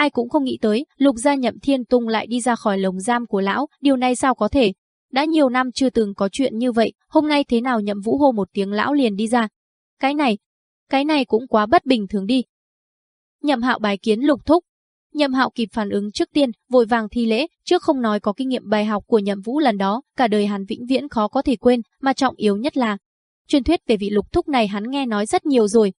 ai cũng không nghĩ tới, lục gia nhậm thiên tung lại đi ra khỏi lồng giam của lão, điều này sao có thể. Đã nhiều năm chưa từng có chuyện như vậy, hôm nay thế nào nhậm vũ hô một tiếng lão liền đi ra. Cái này, cái này cũng quá bất bình thường đi. Nhậm hạo bài kiến lục thúc. Nhậm hạo kịp phản ứng trước tiên, vội vàng thi lễ, trước không nói có kinh nghiệm bài học của nhậm vũ lần đó, cả đời hắn vĩnh viễn khó có thể quên, mà trọng yếu nhất là truyền thuyết về vị lục thúc này hắn nghe nói rất nhiều rồi.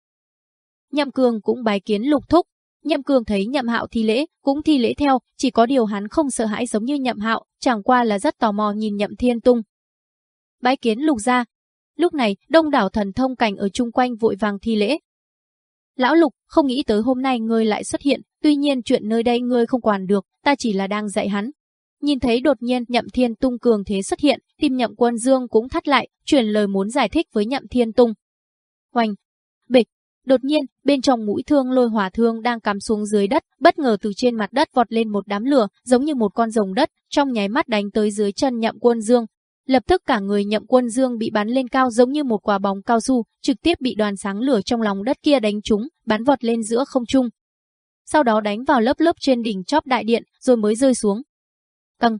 Nhậm cường cũng bài kiến lục thúc, Nhậm Cường thấy Nhậm Hạo thi lễ, cũng thi lễ theo, chỉ có điều hắn không sợ hãi giống như Nhậm Hạo, chẳng qua là rất tò mò nhìn Nhậm Thiên Tung. Bái kiến Lục gia. Lúc này, đông đảo thần thông cảnh ở chung quanh vội vàng thi lễ. Lão Lục, không nghĩ tới hôm nay ngươi lại xuất hiện, tuy nhiên chuyện nơi đây ngươi không quản được, ta chỉ là đang dạy hắn. Nhìn thấy đột nhiên Nhậm Thiên Tung cường thế xuất hiện, tim Nhậm Quân Dương cũng thắt lại, truyền lời muốn giải thích với Nhậm Thiên Tung. Hoành, bịch, Đột nhiên, bên trong mũi thương lôi hỏa thương đang cắm xuống dưới đất, bất ngờ từ trên mặt đất vọt lên một đám lửa, giống như một con rồng đất, trong nháy mắt đánh tới dưới chân nhậm quân dương. Lập tức cả người nhậm quân dương bị bắn lên cao giống như một quả bóng cao su, trực tiếp bị đoàn sáng lửa trong lòng đất kia đánh trúng, bắn vọt lên giữa không trung. Sau đó đánh vào lớp lớp trên đỉnh chóp đại điện, rồi mới rơi xuống. Căng,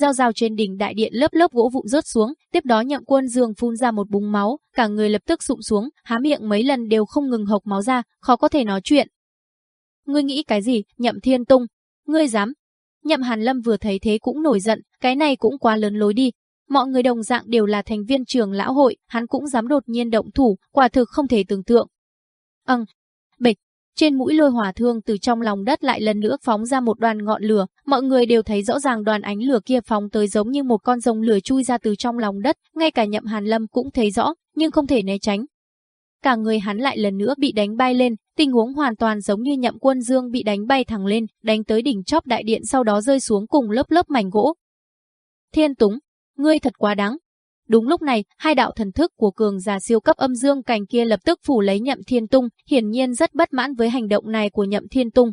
Giao giao trên đỉnh đại điện lớp lớp gỗ vụn rớt xuống, tiếp đó nhậm quân dương phun ra một búng máu, cả người lập tức sụm xuống, há miệng mấy lần đều không ngừng hộc máu ra, khó có thể nói chuyện. Ngươi nghĩ cái gì, nhậm thiên tung? Ngươi dám? Nhậm hàn lâm vừa thấy thế cũng nổi giận, cái này cũng quá lớn lối đi. Mọi người đồng dạng đều là thành viên trường lão hội, hắn cũng dám đột nhiên động thủ, quả thực không thể tưởng tượng. Âng, bịch, trên mũi lôi hỏa thương từ trong lòng đất lại lần nữa phóng ra một đoàn ngọn lửa, mọi người đều thấy rõ ràng đoàn ánh lửa kia phóng tới giống như một con rồng lửa chui ra từ trong lòng đất, ngay cả nhậm hàn lâm cũng thấy rõ, nhưng không thể né tránh. Cả người hắn lại lần nữa bị đánh bay lên, tình huống hoàn toàn giống như nhậm quân dương bị đánh bay thẳng lên, đánh tới đỉnh chóp đại điện sau đó rơi xuống cùng lớp lớp mảnh gỗ. Thiên Túng, ngươi thật quá đáng, Đúng lúc này, hai đạo thần thức của cường giả siêu cấp âm dương cảnh kia lập tức phủ lấy Nhậm Thiên Tung, hiển nhiên rất bất mãn với hành động này của Nhậm Thiên Tung.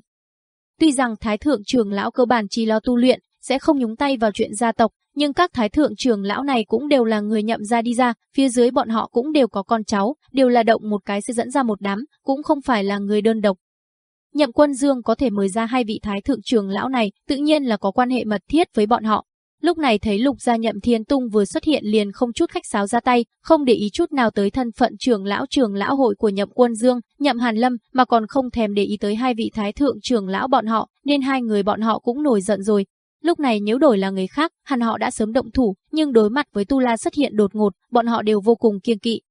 Tuy rằng Thái thượng trưởng lão cơ bản chỉ lo tu luyện, sẽ không nhúng tay vào chuyện gia tộc, nhưng các thái thượng trưởng lão này cũng đều là người nhậm ra đi ra, phía dưới bọn họ cũng đều có con cháu, đều là động một cái sẽ dẫn ra một đám, cũng không phải là người đơn độc. Nhậm Quân Dương có thể mời ra hai vị thái thượng trưởng lão này, tự nhiên là có quan hệ mật thiết với bọn họ. Lúc này thấy Lục Gia Nhậm Thiên Tung vừa xuất hiện liền không chút khách sáo ra tay, không để ý chút nào tới thân phận trưởng lão trưởng lão hội của Nhậm Quân Dương, Nhậm Hàn Lâm, mà còn không thèm để ý tới hai vị thái thượng trưởng lão bọn họ, nên hai người bọn họ cũng nổi giận rồi. Lúc này nếu đổi là người khác, hẳn họ đã sớm động thủ, nhưng đối mặt với Tu La xuất hiện đột ngột, bọn họ đều vô cùng kiêng kỵ.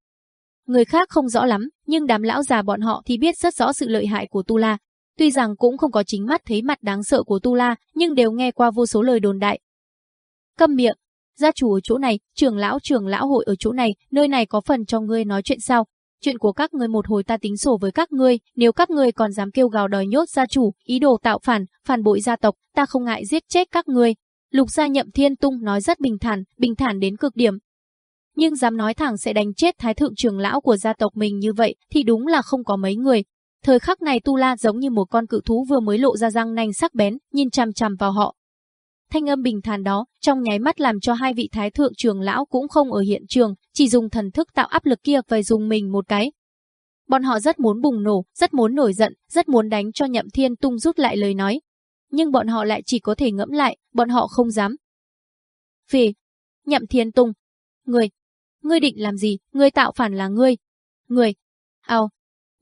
Người khác không rõ lắm, nhưng đám lão già bọn họ thì biết rất rõ sự lợi hại của Tu La. Tuy rằng cũng không có chính mắt thấy mặt đáng sợ của Tu La, nhưng đều nghe qua vô số lời đồn đại, Câm miệng, gia chủ ở chỗ này, trưởng lão trưởng lão hội ở chỗ này, nơi này có phần cho ngươi nói chuyện sao? Chuyện của các ngươi một hồi ta tính sổ với các ngươi, nếu các ngươi còn dám kêu gào đòi nhốt gia chủ, ý đồ tạo phản, phản bội gia tộc, ta không ngại giết chết các ngươi. Lục gia nhậm thiên tung nói rất bình thản, bình thản đến cực điểm. Nhưng dám nói thẳng sẽ đánh chết thái thượng trưởng lão của gia tộc mình như vậy thì đúng là không có mấy người. Thời khắc này Tu La giống như một con cự thú vừa mới lộ ra răng nanh sắc bén, nhìn chằm chằm vào họ, Thanh âm bình thản đó, trong nháy mắt làm cho hai vị thái thượng trường lão cũng không ở hiện trường, chỉ dùng thần thức tạo áp lực kia và dùng mình một cái. Bọn họ rất muốn bùng nổ, rất muốn nổi giận, rất muốn đánh cho Nhậm Thiên Tung rút lại lời nói. Nhưng bọn họ lại chỉ có thể ngẫm lại, bọn họ không dám. Phì, Nhậm Thiên Tung, người, ngươi định làm gì, ngươi tạo phản là ngươi. Người, ao,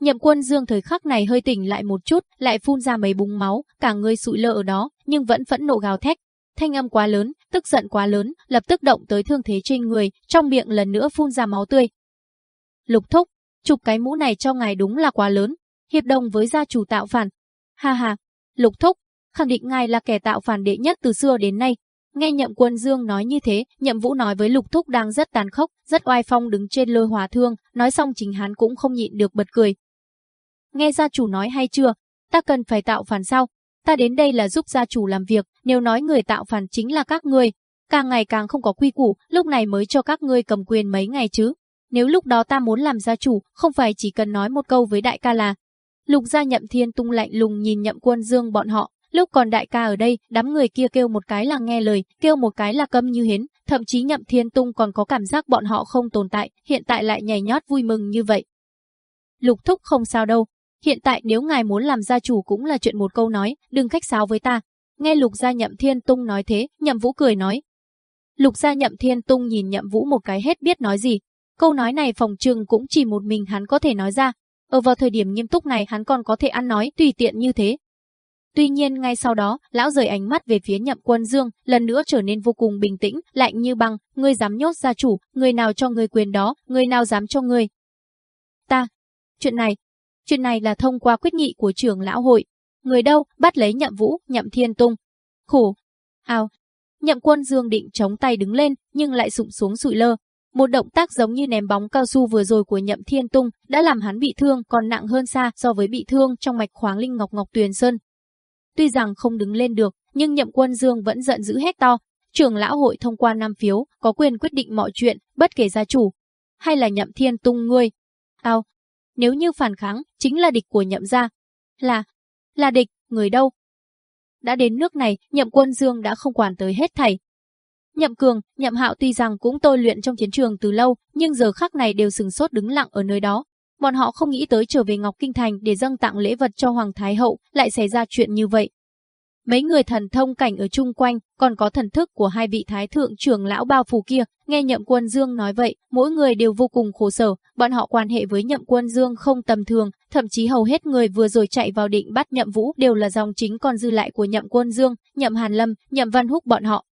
Nhậm quân dương thời khắc này hơi tỉnh lại một chút, lại phun ra mấy búng máu, cả người sụi lơ ở đó, nhưng vẫn phẫn nộ gào thét, Thanh âm quá lớn, tức giận quá lớn, lập tức động tới thương thế trên người, trong miệng lần nữa phun ra máu tươi. Lục thúc, chụp cái mũ này cho ngài đúng là quá lớn, hiệp đồng với gia chủ tạo phản. Ha ha, lục thúc, khẳng định ngài là kẻ tạo phản đệ nhất từ xưa đến nay. Nghe nhậm quân dương nói như thế, nhậm vũ nói với lục thúc đang rất tàn khốc, rất oai phong đứng trên lôi hòa thương, nói xong chính hắn cũng không nhịn được bật cười. Nghe gia chủ nói hay chưa, ta cần phải tạo phản sao, Ta đến đây là giúp gia chủ làm việc, nếu nói người tạo phản chính là các ngươi, càng ngày càng không có quy củ, lúc này mới cho các ngươi cầm quyền mấy ngày chứ. Nếu lúc đó ta muốn làm gia chủ, không phải chỉ cần nói một câu với đại ca là Lục gia nhậm thiên tung lạnh lùng nhìn nhậm quân dương bọn họ, lúc còn đại ca ở đây, đám người kia kêu một cái là nghe lời, kêu một cái là câm như hến, thậm chí nhậm thiên tung còn có cảm giác bọn họ không tồn tại, hiện tại lại nhảy nhót vui mừng như vậy. Lục thúc không sao đâu, hiện tại nếu ngài muốn làm gia chủ cũng là chuyện một câu nói, đừng khách sáo với ta. Nghe Lục Gia Nhậm Thiên Tung nói thế, Nhậm Vũ cười nói. Lục Gia Nhậm Thiên Tung nhìn Nhậm Vũ một cái hết biết nói gì. Câu nói này phòng trừng cũng chỉ một mình hắn có thể nói ra. Ở vào thời điểm nghiêm túc này hắn còn có thể ăn nói tùy tiện như thế. Tuy nhiên ngay sau đó, lão rời ánh mắt về phía Nhậm Quân Dương, lần nữa trở nên vô cùng bình tĩnh, lạnh như băng, ngươi dám nhốt gia chủ, người nào cho ngươi quyền đó, người nào dám cho ngươi. Ta, chuyện này, chuyện này là thông qua quyết nghị của trưởng lão hội. Người đâu, bắt lấy Nhậm Vũ, Nhậm Thiên Tung. Khổ. Ao. Nhậm Quân Dương định chống tay đứng lên, nhưng lại sụm xuống sụi lơ. Một động tác giống như ném bóng cao su vừa rồi của Nhậm Thiên Tung đã làm hắn bị thương còn nặng hơn xa so với bị thương trong mạch khoáng linh ngọc ngọc tuyền sơn, Tuy rằng không đứng lên được, nhưng Nhậm Quân Dương vẫn giận dữ hét to. Trưởng lão hội thông qua năm phiếu, có quyền quyết định mọi chuyện, bất kể gia chủ. Hay là Nhậm Thiên Tung ngươi. Ao, nếu như phản kháng, chính là địch của Nhậm gia. Là, là địch, người đâu? Đã đến nước này, Nhậm Quân Dương đã không quản tới hết thảy. Nhậm Cường, Nhậm Hạo tuy rằng cũng tôi luyện trong chiến trường từ lâu, nhưng giờ khắc này đều sừng sốt đứng lặng ở nơi đó, Bọn họ không nghĩ tới trở về Ngọc Kinh Thành để dâng tặng lễ vật cho Hoàng Thái Hậu, lại xảy ra chuyện như vậy. Mấy người thần thông cảnh ở chung quanh, còn có thần thức của hai vị thái thượng trưởng lão bao phủ kia, nghe Nhậm Quân Dương nói vậy, mỗi người đều vô cùng khổ sở, bọn họ quan hệ với Nhậm Quân Dương không tầm thường, thậm chí hầu hết người vừa rồi chạy vào định bắt Nhậm Vũ đều là dòng chính còn dư lại của Nhậm Quân Dương, Nhậm Hàn Lâm, Nhậm Văn Húc bọn họ.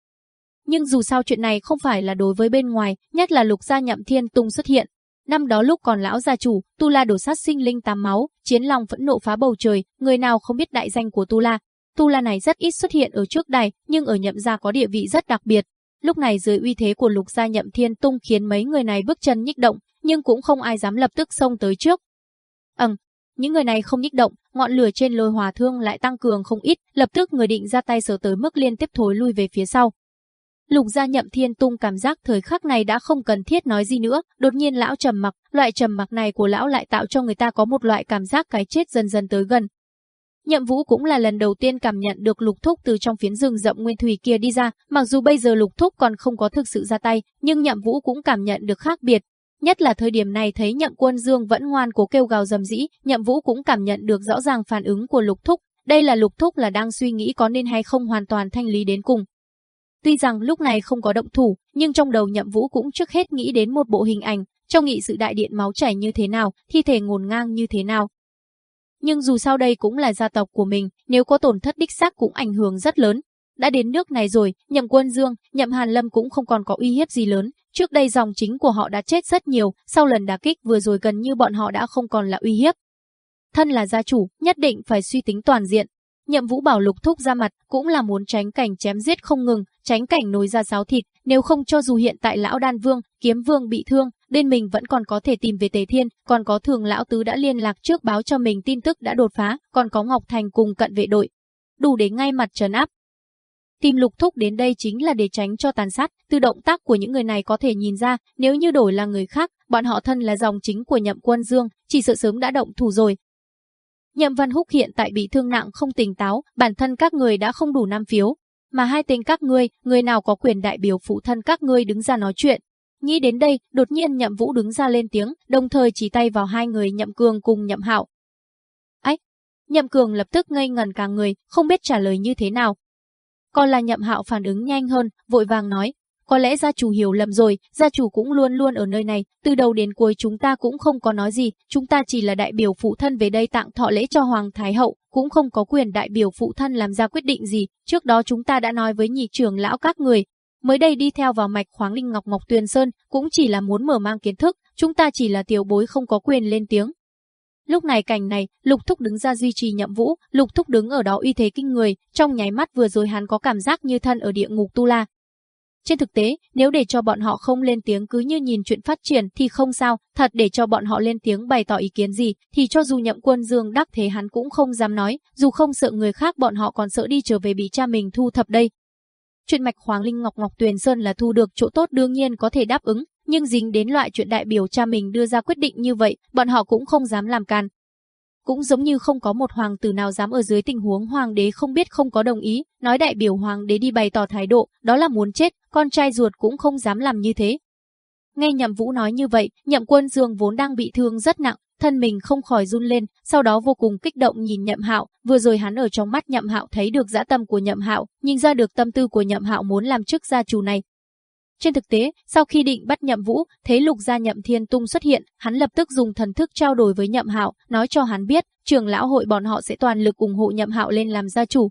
Nhưng dù sao chuyện này không phải là đối với bên ngoài, nhất là lục gia Nhậm Thiên Tung xuất hiện, Năm đó lúc còn lão gia chủ, Tu La đổ sát sinh linh tám máu, chiến lòng phẫn nộ phá bầu trời, người nào không biết đại danh của Tu La. Tu La này rất ít xuất hiện ở trước đài, nhưng ở nhậm gia có địa vị rất đặc biệt. Lúc này dưới uy thế của lục gia nhậm thiên tung khiến mấy người này bước chân nhích động, nhưng cũng không ai dám lập tức xông tới trước. Ừm, những người này không nhích động, ngọn lửa trên lôi hòa thương lại tăng cường không ít, lập tức người định ra tay sở tới mức liên tiếp thối lui về phía sau. Lục gia nhậm thiên tung cảm giác thời khắc này đã không cần thiết nói gì nữa, đột nhiên lão trầm mặc, loại trầm mặc này của lão lại tạo cho người ta có một loại cảm giác cái chết dần dần tới gần. Nhậm Vũ cũng là lần đầu tiên cảm nhận được Lục Thúc từ trong phiến rừng rậm nguyên thủy kia đi ra, mặc dù bây giờ Lục Thúc còn không có thực sự ra tay, nhưng Nhậm Vũ cũng cảm nhận được khác biệt. Nhất là thời điểm này thấy Nhậm Quân Dương vẫn ngoan cố kêu gào dầm dĩ, Nhậm Vũ cũng cảm nhận được rõ ràng phản ứng của Lục Thúc. Đây là Lục Thúc là đang suy nghĩ có nên hay không hoàn toàn thanh lý đến cùng, Tuy rằng lúc này không có động thủ, nhưng trong đầu nhậm vũ cũng trước hết nghĩ đến một bộ hình ảnh, trong nghị sự đại điện máu chảy như thế nào, thi thể ngổn ngang như thế nào. Nhưng dù sao đây cũng là gia tộc của mình, nếu có tổn thất đích xác cũng ảnh hưởng rất lớn. Đã đến nước này rồi, nhậm quân dương, nhậm hàn lâm cũng không còn có uy hiếp gì lớn. Trước đây dòng chính của họ đã chết rất nhiều, sau lần đả kích vừa rồi gần như bọn họ đã không còn là uy hiếp. Thân là gia chủ, nhất định phải suy tính toàn diện, Nhậm Vũ bảo Lục Thúc ra mặt, cũng là muốn tránh cảnh chém giết không ngừng, tránh cảnh nối ra giáo thịt, nếu không cho dù hiện tại lão Đan Vương, Kiếm Vương bị thương, bên mình vẫn còn có thể tìm về Tề Thiên, còn có Thường lão tứ đã liên lạc trước báo cho mình tin tức đã đột phá, còn có Ngọc Thành cùng cận vệ đội, đủ để ngay mặt trấn áp. Tìm Lục Thúc đến đây chính là để tránh cho tàn sát, từ động tác của những người này có thể nhìn ra, nếu như đổi là người khác, bọn họ thân là dòng chính của Nhậm Quân Dương, chỉ sợ sớm đã động thủ rồi, Nhậm Văn Húc hiện tại bị thương nặng không tỉnh táo, bản thân các người đã không đủ năm phiếu, mà hai tên các ngươi, người nào có quyền đại biểu phụ thân các ngươi đứng ra nói chuyện. Nghĩ đến đây, đột nhiên Nhậm Vũ đứng ra lên tiếng, đồng thời chỉ tay vào hai người Nhậm Cường cùng Nhậm Hạo. Ách! Nhậm Cường lập tức ngây ngần cả người, không biết trả lời như thế nào. Còn là Nhậm Hạo phản ứng nhanh hơn, vội vàng nói, có lẽ gia chủ hiểu lầm rồi, gia chủ cũng luôn luôn ở nơi này, từ đầu đến cuối chúng ta cũng không có nói gì, chúng ta chỉ là đại biểu phụ thân về đây tặng thọ lễ cho Hoàng Thái Hậu, cũng không có quyền đại biểu phụ thân làm ra quyết định gì, trước đó chúng ta đã nói với nhị trưởng lão các người. Mới đây đi theo vào mạch khoáng linh ngọc ngọc tuyền sơn, cũng chỉ là muốn mở mang kiến thức, chúng ta chỉ là tiểu bối không có quyền lên tiếng. Lúc này cảnh này, Lục Thúc đứng ra duy trì nhậm vũ, Lục Thúc đứng ở đó uy thế kinh người, trong nháy mắt vừa rồi hắn có cảm giác như thân ở địa ngục Tu La, trên thực tế, nếu để cho bọn họ không lên tiếng cứ như nhìn chuyện phát triển thì không sao, thật để cho bọn họ lên tiếng bày tỏ ý kiến gì thì cho dù nhậm quân dương đắc thế hắn cũng không dám nói, dù không sợ người khác bọn họ còn sợ đi trở về bị cha mình thu thập đây. Chuyện mạch Hoàng Linh Ngọc Ngọc Tuyền Sơn là thu được chỗ tốt đương nhiên có thể đáp ứng, nhưng dính đến loại chuyện đại biểu cha mình đưa ra quyết định như vậy, bọn họ cũng không dám làm can, cũng giống như không có một hoàng tử nào dám ở dưới tình huống hoàng đế không biết không có đồng ý, nói đại biểu hoàng đế đi bày tỏ thái độ, đó là muốn chết, con trai ruột cũng không dám làm như thế. Nghe Nhậm Vũ nói như vậy, Nhậm Quân Dương vốn đang bị thương rất nặng, thân mình không khỏi run lên, sau đó vô cùng kích động nhìn Nhậm Hạo, vừa rồi hắn ở trong mắt Nhậm Hạo thấy được dã tâm của Nhậm Hạo, nhìn ra được tâm tư của Nhậm Hạo muốn làm chức gia chủ này. Trên thực tế, sau khi định bắt Nhậm Vũ, Thế Lục gia Nhậm Thiên Tung xuất hiện, hắn lập tức dùng thần thức trao đổi với Nhậm Hạo, nói cho hắn biết, trưởng lão hội bọn họ sẽ toàn lực ủng hộ Nhậm Hạo lên làm gia chủ.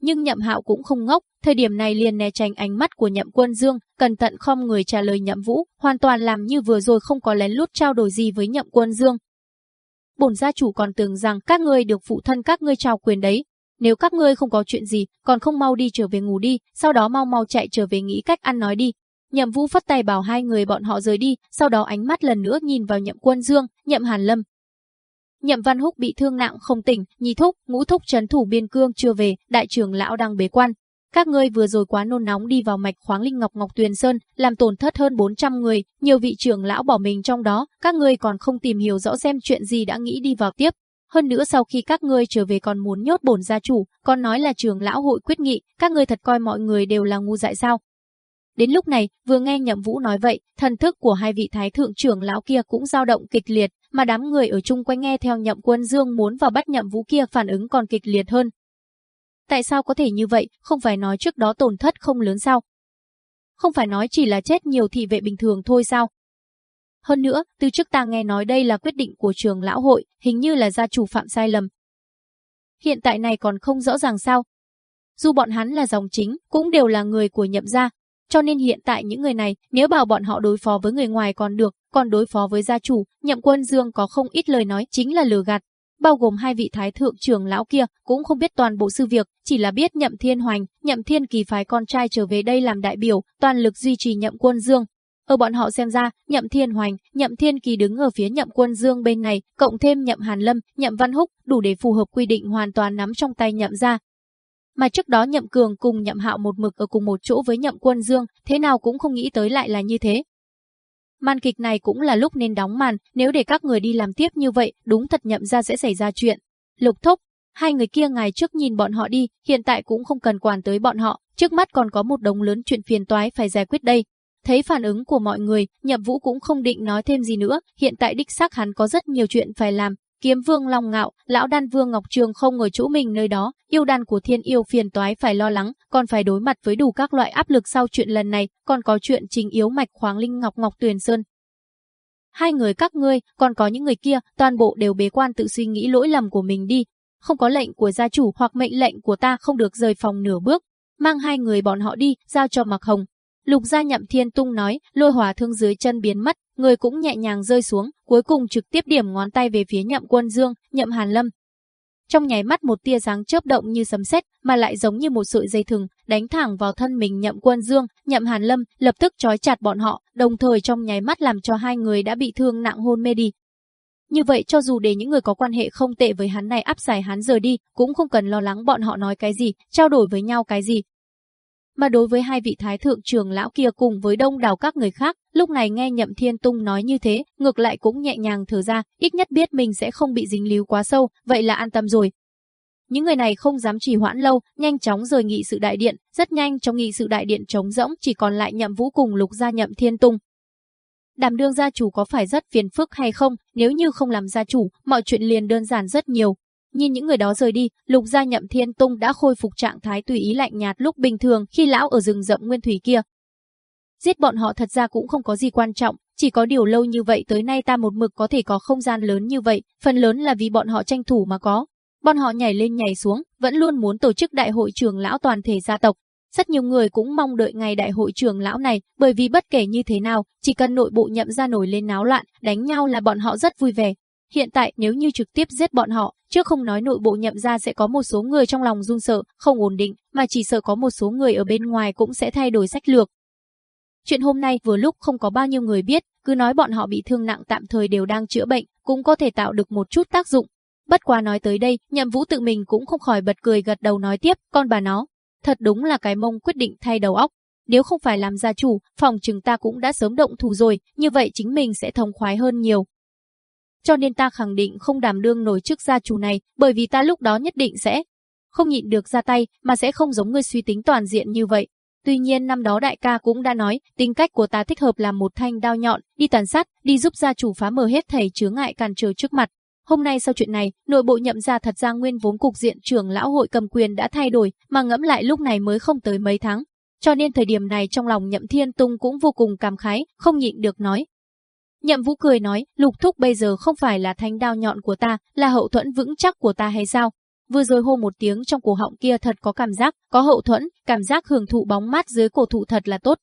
Nhưng Nhậm Hạo cũng không ngốc, thời điểm này liền né tránh ánh mắt của Nhậm Quân Dương, cẩn thận khom người trả lời Nhậm Vũ, hoàn toàn làm như vừa rồi không có lén lút trao đổi gì với Nhậm Quân Dương. Bổn gia chủ còn tưởng rằng các ngươi được phụ thân các ngươi trao quyền đấy, nếu các ngươi không có chuyện gì, còn không mau đi trở về ngủ đi, sau đó mau mau chạy trở về nghĩ cách ăn nói đi. Nhậm Vũ phất tay bảo hai người bọn họ rời đi, sau đó ánh mắt lần nữa nhìn vào Nhậm Quân Dương, Nhậm Hàn Lâm, Nhậm Văn Húc bị thương nặng không tỉnh, nhị thúc, ngũ thúc trấn thủ biên cương chưa về, đại trưởng lão đang bế quan. Các ngươi vừa rồi quá nôn nóng đi vào mạch khoáng linh ngọc ngọc tuyền sơn, làm tổn thất hơn 400 người, nhiều vị trưởng lão bỏ mình trong đó, các ngươi còn không tìm hiểu rõ xem chuyện gì đã nghĩ đi vào tiếp. Hơn nữa sau khi các ngươi trở về còn muốn nhốt bổn gia chủ, còn nói là trưởng lão hội quyết nghị, các ngươi thật coi mọi người đều là ngu dại sao? Đến lúc này, vừa nghe Nhậm Vũ nói vậy, thần thức của hai vị thái thượng trưởng lão kia cũng dao động kịch liệt, mà đám người ở chung quanh nghe theo Nhậm Quân Dương muốn vào bắt Nhậm Vũ kia phản ứng còn kịch liệt hơn. Tại sao có thể như vậy, không phải nói trước đó tổn thất không lớn sao? Không phải nói chỉ là chết nhiều thị vệ bình thường thôi sao? Hơn nữa, từ trước ta nghe nói đây là quyết định của trường lão hội, hình như là gia chủ phạm sai lầm. Hiện tại này còn không rõ ràng sao? Dù bọn hắn là dòng chính, cũng đều là người của nhậm gia, cho nên hiện tại những người này, nếu bảo bọn họ đối phó với người ngoài còn được, còn đối phó với gia chủ, nhậm quân dương có không ít lời nói chính là lừa gạt. Bao gồm hai vị thái thượng trưởng lão kia cũng không biết toàn bộ sự việc, chỉ là biết nhậm thiên hoành, nhậm thiên kỳ phái con trai trở về đây làm đại biểu, toàn lực duy trì nhậm quân dương. Ở bọn họ xem ra, nhậm thiên hoành, nhậm thiên kỳ đứng ở phía nhậm quân dương bên này, cộng thêm nhậm hàn lâm, nhậm văn húc, đủ để phù hợp quy định hoàn toàn nắm trong tay nhậm ra, mà trước đó Nhậm Cường cùng Nhậm Hạo một mực ở cùng một chỗ với Nhậm Quân Dương, thế nào cũng không nghĩ tới lại là như thế. Màn kịch này cũng là lúc nên đóng màn, nếu để các người đi làm tiếp như vậy, đúng thật nhậm ra sẽ xảy ra chuyện. Lục thúc, hai người kia ngày trước nhìn bọn họ đi, hiện tại cũng không cần quản tới bọn họ, trước mắt còn có một đống lớn chuyện phiền toái phải giải quyết đây. Thấy phản ứng của mọi người, Nhậm Vũ cũng không định nói thêm gì nữa, hiện tại đích xác hắn có rất nhiều chuyện phải làm, Kiếm Vương Long Ngạo, lão đan Vương Ngọc Trường không ở chỗ mình nơi đó, yêu đan của Thiên Yêu phiền toái phải lo lắng, còn phải đối mặt với đủ các loại áp lực sau chuyện lần này, còn có chuyện chính yếu mạch khoáng linh Ngọc Ngọc Tuyền Sơn. Hai người các ngươi, còn có những người kia, toàn bộ đều bế quan tự suy nghĩ lỗi lầm của mình đi, không có lệnh của gia chủ hoặc mệnh lệnh của ta không được rời phòng nửa bước, mang hai người bọn họ đi, giao cho Mạc Hồng, Lục gia nhậm thiên tung nói, lôi hỏa thương dưới chân biến mất, người cũng nhẹ nhàng rơi xuống, cuối cùng trực tiếp điểm ngón tay về phía nhậm quân dương, nhậm hàn lâm. Trong nháy mắt một tia sáng chớp động như sấm sét, mà lại giống như một sợi dây thừng, đánh thẳng vào thân mình nhậm quân dương, nhậm hàn lâm, lập tức trói chặt bọn họ, đồng thời trong nháy mắt làm cho hai người đã bị thương nặng hôn mê đi. Như vậy cho dù để những người có quan hệ không tệ với hắn này áp giải hắn rời đi, cũng không cần lo lắng bọn họ nói cái gì, trao đổi với nhau cái gì, mà đối với hai vị thái thượng trưởng lão kia cùng với đông đảo các người khác, lúc này nghe Nhậm Thiên Tung nói như thế, ngược lại cũng nhẹ nhàng thở ra, ít nhất biết mình sẽ không bị dính líu quá sâu, vậy là an tâm rồi. Những người này không dám trì hoãn lâu, nhanh chóng rời nghị sự đại điện, rất nhanh trong nghị sự đại điện trống rỗng chỉ còn lại Nhậm Vũ cùng Lục gia Nhậm Thiên Tung. Đảm đương gia chủ có phải rất phiền phức hay không, nếu như không làm gia chủ, mọi chuyện liền đơn giản rất nhiều, Nhìn những người đó rời đi, Lục Gia Nhậm Thiên Tung đã khôi phục trạng thái tùy ý lạnh nhạt lúc bình thường khi lão ở rừng rậm nguyên thủy kia. Giết bọn họ thật ra cũng không có gì quan trọng, chỉ có điều lâu như vậy tới nay ta một mực có thể có không gian lớn như vậy, phần lớn là vì bọn họ tranh thủ mà có. Bọn họ nhảy lên nhảy xuống, vẫn luôn muốn tổ chức đại hội trường lão toàn thể gia tộc. Rất nhiều người cũng mong đợi ngày đại hội trường lão này, bởi vì bất kể như thế nào, chỉ cần nội bộ nhậm ra nổi lên náo loạn, đánh nhau là bọn họ rất vui vẻ, Hiện tại nếu như trực tiếp giết bọn họ, trước không nói nội bộ nhậm ra sẽ có một số người trong lòng run sợ, không ổn định, mà chỉ sợ có một số người ở bên ngoài cũng sẽ thay đổi sách lược. Chuyện hôm nay vừa lúc không có bao nhiêu người biết, cứ nói bọn họ bị thương nặng tạm thời đều đang chữa bệnh, cũng có thể tạo được một chút tác dụng. Bất quá nói tới đây, nhậm vũ tự mình cũng không khỏi bật cười gật đầu nói tiếp, con bà nó, thật đúng là cái mông quyết định thay đầu óc. Nếu không phải làm gia chủ, phòng chừng ta cũng đã sớm động thủ rồi, như vậy chính mình sẽ thông khoái hơn nhiều cho nên ta khẳng định không đảm đương nổi chức gia chủ này, bởi vì ta lúc đó nhất định sẽ không nhịn được ra tay, mà sẽ không giống ngươi suy tính toàn diện như vậy. Tuy nhiên năm đó đại ca cũng đã nói, tính cách của ta thích hợp làm một thanh đao nhọn, đi tàn sát, đi giúp gia chủ phá mở hết thầy chướng ngại cản trở trước mặt. Hôm nay sau chuyện này, nội bộ nhậm ra thật ra nguyên vốn cục diện trưởng lão hội cầm quyền đã thay đổi, mà ngẫm lại lúc này mới không tới mấy tháng. Cho nên thời điểm này trong lòng nhậm thiên tung cũng vô cùng cảm khái, không nhịn được nói. Nhậm vũ cười nói, lục thúc bây giờ không phải là thanh đao nhọn của ta, là hậu thuẫn vững chắc của ta hay sao? Vừa rồi hô một tiếng trong cổ họng kia thật có cảm giác, có hậu thuẫn, cảm giác hưởng thụ bóng mát dưới cổ thụ thật là tốt.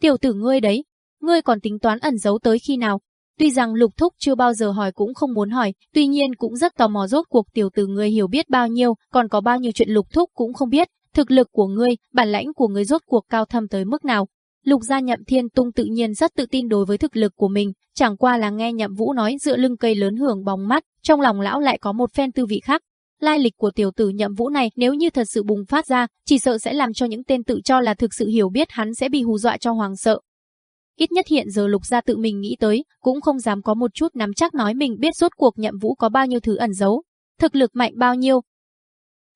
Tiểu tử ngươi đấy, ngươi còn tính toán ẩn giấu tới khi nào? Tuy rằng lục thúc chưa bao giờ hỏi cũng không muốn hỏi, tuy nhiên cũng rất tò mò rốt cuộc tiểu tử ngươi hiểu biết bao nhiêu, còn có bao nhiêu chuyện lục thúc cũng không biết, thực lực của ngươi, bản lãnh của ngươi rốt cuộc cao thâm tới mức nào. Lục gia nhậm thiên tung tự nhiên rất tự tin đối với thực lực của mình, chẳng qua là nghe nhậm vũ nói dựa lưng cây lớn hưởng bóng mắt, trong lòng lão lại có một phen tư vị khác. Lai lịch của tiểu tử nhậm vũ này nếu như thật sự bùng phát ra, chỉ sợ sẽ làm cho những tên tự cho là thực sự hiểu biết hắn sẽ bị hù dọa cho hoàng sợ. Ít nhất hiện giờ lục gia tự mình nghĩ tới, cũng không dám có một chút nắm chắc nói mình biết rốt cuộc nhậm vũ có bao nhiêu thứ ẩn giấu, thực lực mạnh bao nhiêu.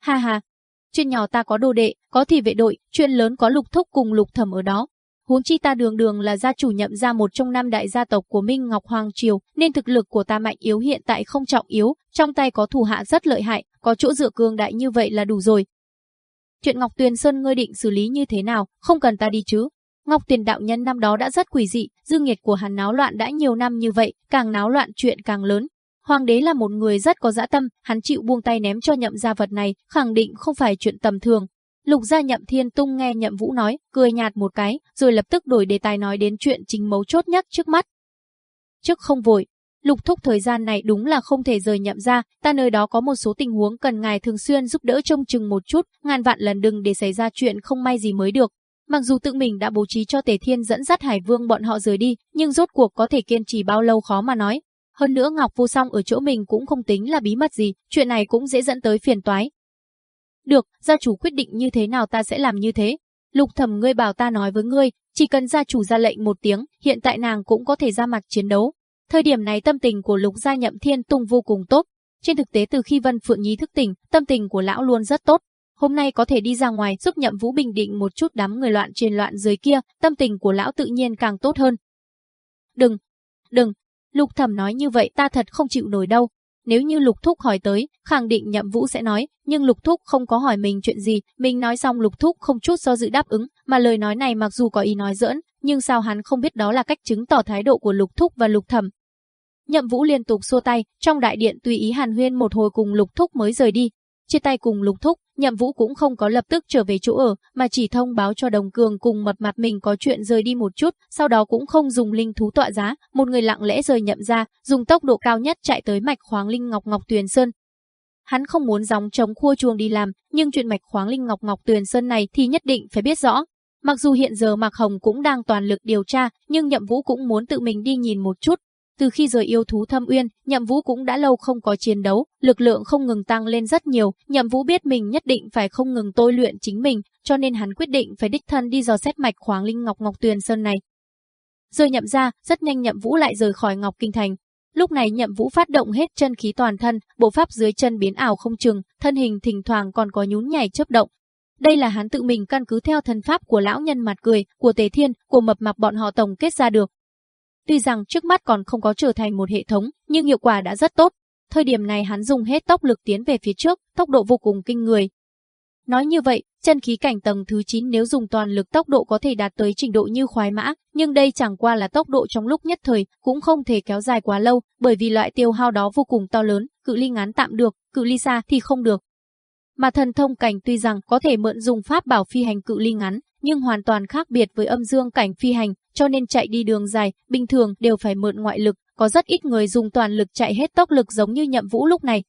Ha ha, chuyện nhỏ ta có đồ đệ, có thì vệ đội, chuyện lớn có lục thúc cùng lục thẩm ở đó. Huống chi ta đường đường là gia chủ nhậm ra một trong năm đại gia tộc của Minh Ngọc Hoàng Triều, nên thực lực của ta mạnh yếu hiện tại không trọng yếu, trong tay có thủ hạ rất lợi hại, có chỗ dựa cường đại như vậy là đủ rồi. Chuyện Ngọc Tuyền Sơn ngươi định xử lý như thế nào, không cần ta đi chứ. Ngọc tuyền đạo nhân năm đó đã rất quỷ dị, dư nghiệt của hắn náo loạn đã nhiều năm như vậy, càng náo loạn chuyện càng lớn. Hoàng đế là một người rất có dã tâm, hắn chịu buông tay ném cho nhậm gia vật này, khẳng định không phải chuyện tầm thường. Lục gia nhậm thiên tung nghe nhậm vũ nói, cười nhạt một cái, rồi lập tức đổi đề tài nói đến chuyện chính mấu chốt nhất trước mắt. Trước không vội, lục thúc thời gian này đúng là không thể rời nhậm ra, ta nơi đó có một số tình huống cần ngài thường xuyên giúp đỡ trông chừng một chút, ngàn vạn lần đừng để xảy ra chuyện không may gì mới được. Mặc dù tự mình đã bố trí cho Tề Thiên dẫn dắt Hải Vương bọn họ rời đi, nhưng rốt cuộc có thể kiên trì bao lâu khó mà nói. Hơn nữa Ngọc Vô Song ở chỗ mình cũng không tính là bí mật gì, chuyện này cũng dễ dẫn tới phiền toái. Được, gia chủ quyết định như thế nào ta sẽ làm như thế. Lục thẩm ngươi bảo ta nói với ngươi, chỉ cần gia chủ ra lệnh một tiếng, hiện tại nàng cũng có thể ra mặt chiến đấu. Thời điểm này tâm tình của lục gia nhậm thiên tung vô cùng tốt. Trên thực tế từ khi Vân Phượng Nhi thức tỉnh, tâm tình của lão luôn rất tốt. Hôm nay có thể đi ra ngoài giúp nhậm vũ bình định một chút đám người loạn trên loạn dưới kia, tâm tình của lão tự nhiên càng tốt hơn. Đừng, đừng, lục thẩm nói như vậy ta thật không chịu nổi đâu. Nếu như Lục Thúc hỏi tới, khẳng định Nhậm Vũ sẽ nói, nhưng Lục Thúc không có hỏi mình chuyện gì, mình nói xong Lục Thúc không chút do dự đáp ứng, mà lời nói này mặc dù có ý nói giỡn, nhưng sao hắn không biết đó là cách chứng tỏ thái độ của Lục Thúc và Lục Thẩm. Nhậm Vũ liên tục xua tay, trong đại điện tùy ý Hàn Huyên một hồi cùng Lục Thúc mới rời đi. Chia tay cùng Lục Thúc, Nhậm Vũ cũng không có lập tức trở về chỗ ở, mà chỉ thông báo cho Đồng Cường cùng mật mặt mình có chuyện rời đi một chút, sau đó cũng không dùng linh thú tọa giá, một người lặng lẽ rời nhậm ra, dùng tốc độ cao nhất chạy tới mạch khoáng linh ngọc ngọc tuyền sơn. Hắn không muốn dòng chống khua chuông đi làm, nhưng chuyện mạch khoáng linh ngọc ngọc tuyền sơn này thì nhất định phải biết rõ. Mặc dù hiện giờ Mạc Hồng cũng đang toàn lực điều tra, nhưng Nhậm Vũ cũng muốn tự mình đi nhìn một chút, từ khi rời yêu thú thâm uyên, Nhậm Vũ cũng đã lâu không có chiến đấu, lực lượng không ngừng tăng lên rất nhiều, Nhậm Vũ biết mình nhất định phải không ngừng tôi luyện chính mình, cho nên hắn quyết định phải đích thân đi dò xét mạch khoáng linh ngọc ngọc tuyền sơn này. Rời nhậm ra, rất nhanh Nhậm Vũ lại rời khỏi Ngọc Kinh Thành. Lúc này Nhậm Vũ phát động hết chân khí toàn thân, bộ pháp dưới chân biến ảo không chừng, thân hình thỉnh thoảng còn có nhún nhảy chớp động, đây là hắn tự mình căn cứ theo thần pháp của lão nhân mặt cười, của Tề Thiên, của mập mạp bọn họ tổng kết ra được. Tuy rằng trước mắt còn không có trở thành một hệ thống, nhưng hiệu quả đã rất tốt. Thời điểm này hắn dùng hết tốc lực tiến về phía trước, tốc độ vô cùng kinh người. Nói như vậy, chân khí cảnh tầng thứ 9 nếu dùng toàn lực tốc độ có thể đạt tới trình độ như khoái mã, nhưng đây chẳng qua là tốc độ trong lúc nhất thời, cũng không thể kéo dài quá lâu, bởi vì loại tiêu hao đó vô cùng to lớn, cự ly ngắn tạm được, cự ly xa thì không được. Mà thần thông cảnh tuy rằng có thể mượn dùng pháp bảo phi hành cự ly ngắn, nhưng hoàn toàn khác biệt với âm dương cảnh phi hành, cho nên chạy đi đường dài, bình thường đều phải mượn ngoại lực, có rất ít người dùng toàn lực chạy hết tốc lực giống như Nhậm Vũ lúc này.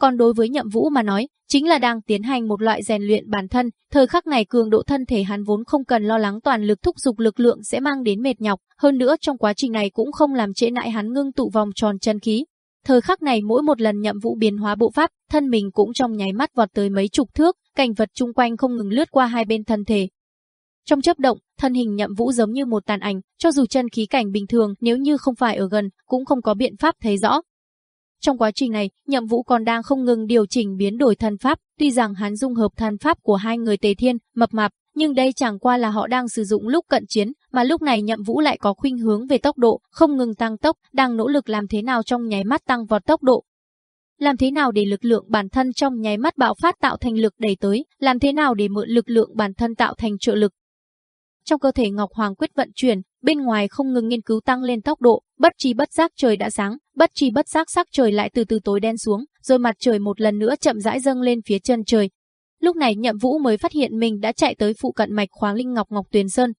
Còn đối với Nhậm Vũ mà nói, chính là đang tiến hành một loại rèn luyện bản thân, thời khắc này cường độ thân thể hắn vốn không cần lo lắng toàn lực thúc dục lực lượng sẽ mang đến mệt nhọc, hơn nữa trong quá trình này cũng không làm trễ nại hắn ngưng tụ vòng tròn chân khí. Thời khắc này mỗi một lần Nhậm Vũ biến hóa bộ pháp, thân mình cũng trong nháy mắt vọt tới mấy chục thước, cảnh vật chung quanh không ngừng lướt qua hai bên thân thể, trong chớp động, thân hình nhậm vũ giống như một tàn ảnh, cho dù chân khí cảnh bình thường nếu như không phải ở gần, cũng không có biện pháp thấy rõ. Trong quá trình này, nhậm vũ còn đang không ngừng điều chỉnh biến đổi thân pháp, tuy rằng hắn dung hợp thân pháp của hai người tề thiên, mập mạp, nhưng đây chẳng qua là họ đang sử dụng lúc cận chiến, mà lúc này Nhậm Vũ lại có khuynh hướng về tốc độ, không ngừng tăng tốc, đang nỗ lực làm thế nào trong nháy mắt tăng vọt tốc độ. Làm thế nào để lực lượng bản thân trong nháy mắt bạo phát tạo thành lực đẩy tới, làm thế nào để mượn lực lượng bản thân tạo thành trợ lực. Trong cơ thể Ngọc Hoàng quyết vận chuyển, bên ngoài không ngừng nghiên cứu tăng lên tốc độ, bất chi bất giác trời đã sáng, bất chi bất giác sắc trời lại từ từ tối đen xuống, rồi mặt trời một lần nữa chậm rãi dâng lên phía chân trời, Lúc này Nhậm Vũ mới phát hiện mình đã chạy tới phụ cận mạch khoáng linh ngọc Ngọc Tuyền Sơn.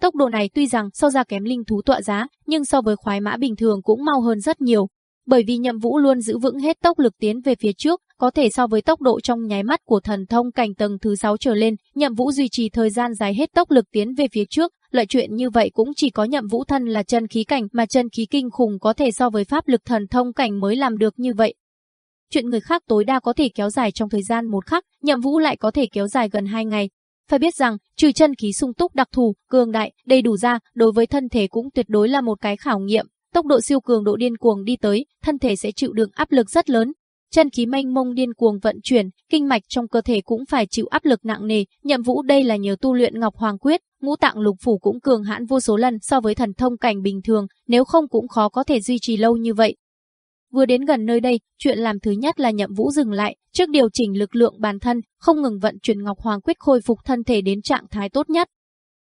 Tốc độ này tuy rằng so ra kém linh thú tọa giá, nhưng so với khoái mã bình thường cũng mau hơn rất nhiều. Bởi vì Nhậm Vũ luôn giữ vững hết tốc lực tiến về phía trước, có thể so với tốc độ trong nháy mắt của thần thông cảnh tầng thứ 6 trở lên, Nhậm Vũ duy trì thời gian dài hết tốc lực tiến về phía trước, loại chuyện như vậy cũng chỉ có Nhậm Vũ thân là chân khí cảnh mà chân khí kinh khủng có thể so với pháp lực thần thông cảnh mới làm được như vậy. Chuyện người khác tối đa có thể kéo dài trong thời gian một khắc, nhậm vũ lại có thể kéo dài gần hai ngày. Phải biết rằng, trừ chân khí sung túc đặc thù, cường đại, đầy đủ ra, đối với thân thể cũng tuyệt đối là một cái khảo nghiệm. Tốc độ siêu cường độ điên cuồng đi tới, thân thể sẽ chịu đựng áp lực rất lớn. Chân khí mênh mông điên cuồng vận chuyển, kinh mạch trong cơ thể cũng phải chịu áp lực nặng nề. Nhậm Vũ đây là nhờ tu luyện Ngọc Hoàng Quyết, ngũ tạng lục phủ cũng cường hãn vô số lần so với thần thông cảnh bình thường, nếu không cũng khó có thể duy trì lâu như vậy. Vừa đến gần nơi đây, chuyện làm thứ nhất là nhậm vũ dừng lại, trước điều chỉnh lực lượng bản thân, không ngừng vận chuyển Ngọc Hoàng Quyết khôi phục thân thể đến trạng thái tốt nhất.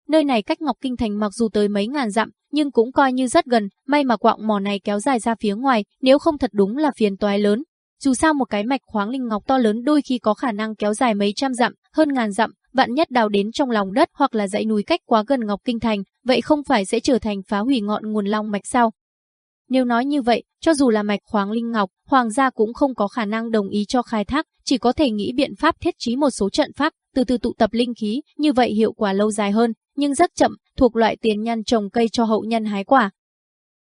Nơi này cách Ngọc Kinh Thành mặc dù tới mấy ngàn dặm, nhưng cũng coi như rất gần, may mà quạng mỏ này kéo dài ra phía ngoài, nếu không thật đúng là phiền toái lớn. Dù sao một cái mạch khoáng linh ngọc to lớn đôi khi có khả năng kéo dài mấy trăm dặm, hơn ngàn dặm, vạn nhất đào đến trong lòng đất hoặc là dãy núi cách quá gần Ngọc Kinh Thành, vậy không phải sẽ trở thành phá hủy ngọn nguồn long mạch sao? Nếu nói như vậy, cho dù là mạch khoáng linh ngọc, hoàng gia cũng không có khả năng đồng ý cho khai thác, chỉ có thể nghĩ biện pháp thiết trí một số trận pháp, từ từ tụ tập linh khí, như vậy hiệu quả lâu dài hơn, nhưng rất chậm, thuộc loại tiền nhân trồng cây cho hậu nhân hái quả.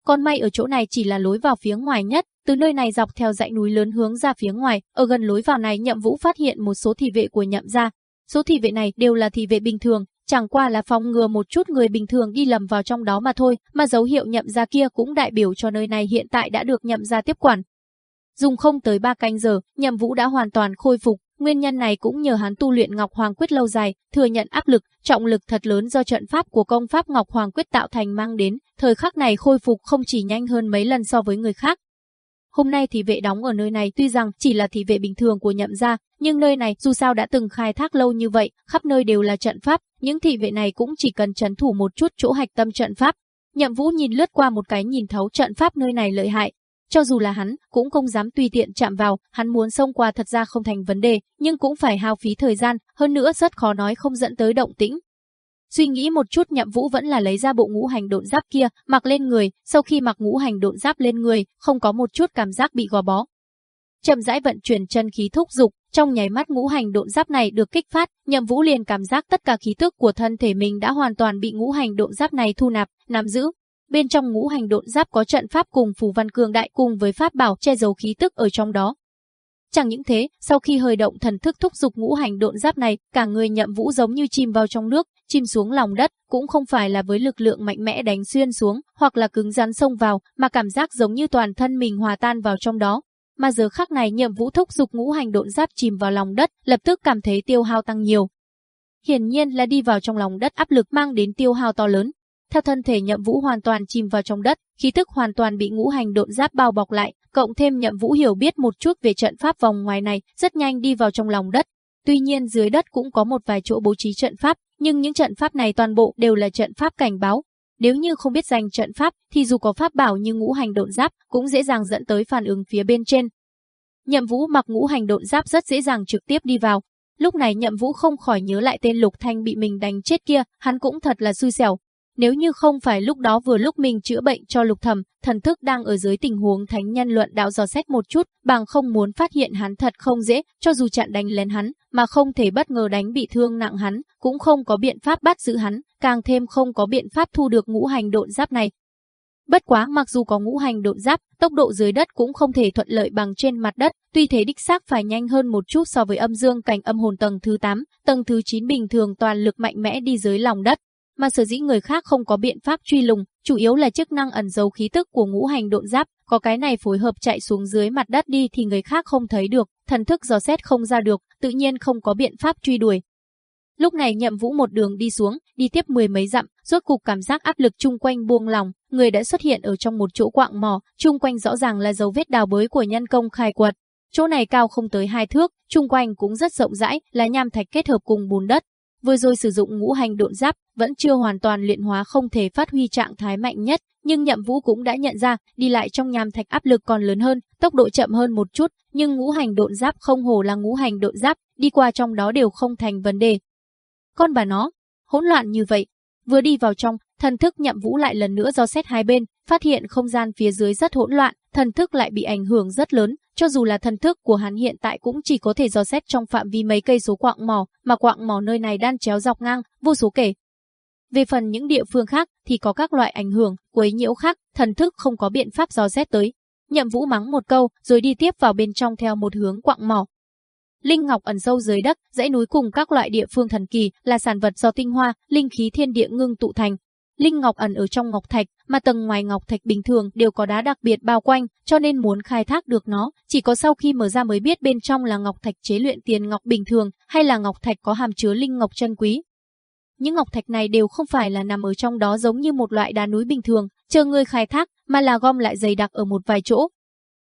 Con may ở chỗ này chỉ là lối vào phía ngoài nhất, từ nơi này dọc theo dãy núi lớn hướng ra phía ngoài, ở gần lối vào này Nhậm Vũ phát hiện một số thị vệ của Nhậm gia. Số thị vệ này đều là thị vệ bình thường, chẳng qua là phòng ngừa một chút người bình thường đi lầm vào trong đó mà thôi, mà dấu hiệu nhậm ra kia cũng đại biểu cho nơi này hiện tại đã được nhậm ra tiếp quản. Dùng không tới 3 canh giờ, nhậm vũ đã hoàn toàn khôi phục, nguyên nhân này cũng nhờ hắn tu luyện Ngọc Hoàng Quyết lâu dài, thừa nhận áp lực, trọng lực thật lớn do trận pháp của công pháp Ngọc Hoàng Quyết tạo thành mang đến, thời khắc này khôi phục không chỉ nhanh hơn mấy lần so với người khác, Hôm nay thì vệ đóng ở nơi này tuy rằng chỉ là thị vệ bình thường của nhậm gia, nhưng nơi này dù sao đã từng khai thác lâu như vậy, khắp nơi đều là trận pháp, những thị vệ này cũng chỉ cần trấn thủ một chút chỗ hạch tâm trận pháp. Nhậm Vũ nhìn lướt qua một cái nhìn thấu trận pháp nơi này lợi hại, cho dù là hắn, cũng không dám tùy tiện chạm vào, hắn muốn xông qua thật ra không thành vấn đề, nhưng cũng phải hao phí thời gian, hơn nữa rất khó nói không dẫn tới động tĩnh. Suy nghĩ một chút nhậm vũ vẫn là lấy ra bộ ngũ hành độn giáp kia, mặc lên người, sau khi mặc ngũ hành độn giáp lên người, không có một chút cảm giác bị gò bó. Chậm rãi vận chuyển chân khí thúc dục, trong nháy mắt ngũ hành độn giáp này được kích phát, nhậm vũ liền cảm giác tất cả khí tức của thân thể mình đã hoàn toàn bị ngũ hành độn giáp này thu nạp, nắm giữ. Bên trong ngũ hành độn giáp có trận pháp cùng phù văn cường đại cùng với pháp bảo che giấu khí tức ở trong đó, Chẳng những thế, sau khi hơi động thần thức thúc dục ngũ hành độn giáp này, cả người nhậm vũ giống như chìm vào trong nước, chìm xuống lòng đất, cũng không phải là với lực lượng mạnh mẽ đánh xuyên xuống, hoặc là cứng rắn xông vào, mà cảm giác giống như toàn thân mình hòa tan vào trong đó. Mà giờ khắc này nhậm vũ thúc dục ngũ hành độn giáp chìm vào lòng đất, lập tức cảm thấy tiêu hao tăng nhiều. Hiển nhiên là đi vào trong lòng đất áp lực mang đến tiêu hao to lớn, theo thân thể nhậm vũ hoàn toàn chìm vào trong đất, khí tức hoàn toàn bị ngũ hành độn giáp bao bọc lại, cộng thêm nhậm vũ hiểu biết một chút về trận pháp vòng ngoài này, rất nhanh đi vào trong lòng đất. Tuy nhiên dưới đất cũng có một vài chỗ bố trí trận pháp, nhưng những trận pháp này toàn bộ đều là trận pháp cảnh báo. Nếu như không biết danh trận pháp, thì dù có pháp bảo như ngũ hành độn giáp, cũng dễ dàng dẫn tới phản ứng phía bên trên. Nhậm Vũ mặc ngũ hành độn giáp rất dễ dàng trực tiếp đi vào. Lúc này Nhậm Vũ không khỏi nhớ lại tên Lục Thanh bị mình đánh chết kia, hắn cũng thật là xui xẻo, nếu như không phải lúc đó vừa lúc mình chữa bệnh cho lục thầm, thần thức đang ở dưới tình huống thánh nhân luận đạo dò xét một chút, bằng không muốn phát hiện hắn thật không dễ, cho dù chặn đánh lên hắn, mà không thể bất ngờ đánh bị thương nặng hắn, cũng không có biện pháp bắt giữ hắn, càng thêm không có biện pháp thu được ngũ hành độn giáp này. Bất quá mặc dù có ngũ hành độn giáp, tốc độ dưới đất cũng không thể thuận lợi bằng trên mặt đất, tuy thế đích xác phải nhanh hơn một chút so với âm dương cảnh âm hồn tầng thứ 8, tầng thứ 9 bình thường toàn lực mạnh mẽ đi dưới lòng đất, mà sở dĩ người khác không có biện pháp truy lùng, chủ yếu là chức năng ẩn giấu khí tức của ngũ hành độn giáp, có cái này phối hợp chạy xuống dưới mặt đất đi thì người khác không thấy được, thần thức dò xét không ra được, tự nhiên không có biện pháp truy đuổi. Lúc này Nhậm Vũ một đường đi xuống, đi tiếp mười mấy dặm, rốt cục cảm giác áp lực chung quanh buông lòng, người đã xuất hiện ở trong một chỗ quạng mỏ, chung quanh rõ ràng là dấu vết đào bới của nhân công khai quật. Chỗ này cao không tới hai thước, chung quanh cũng rất rộng rãi, là nham thạch kết hợp cùng bùn đất. Vừa rồi sử dụng ngũ hành độn giáp, vẫn chưa hoàn toàn luyện hóa không thể phát huy trạng thái mạnh nhất, nhưng Nhậm Vũ cũng đã nhận ra, đi lại trong nham thạch áp lực còn lớn hơn, tốc độ chậm hơn một chút, nhưng ngũ hành độn giáp không hổ là ngũ hành độn giáp, đi qua trong đó đều không thành vấn đề. Con bà nó, hỗn loạn như vậy, vừa đi vào trong, thần thức Nhậm Vũ lại lần nữa do xét hai bên, phát hiện không gian phía dưới rất hỗn loạn, thần thức lại bị ảnh hưởng rất lớn, cho dù là thần thức của hắn hiện tại cũng chỉ có thể dò xét trong phạm vi mấy cây số quạng mỏ, mà quạng mỏ nơi này đan chéo dọc ngang, vô số kể. Về phần những địa phương khác thì có các loại ảnh hưởng, quấy nhiễu khác, thần thức không có biện pháp dò xét tới. Nhậm Vũ mắng một câu, rồi đi tiếp vào bên trong theo một hướng quạng mỏ. Linh ngọc ẩn sâu dưới đất, dãy núi cùng các loại địa phương thần kỳ là sản vật do tinh hoa, linh khí thiên địa ngưng tụ thành, Linh ngọc ẩn ở trong ngọc thạch, mà tầng ngoài ngọc thạch bình thường đều có đá đặc biệt bao quanh, cho nên muốn khai thác được nó, chỉ có sau khi mở ra mới biết bên trong là ngọc thạch chế luyện tiền ngọc bình thường, hay là ngọc thạch có hàm chứa linh ngọc chân quý. Những ngọc thạch này đều không phải là nằm ở trong đó giống như một loại đá núi bình thường, chờ người khai thác, mà là gom lại dày đặc ở một vài chỗ.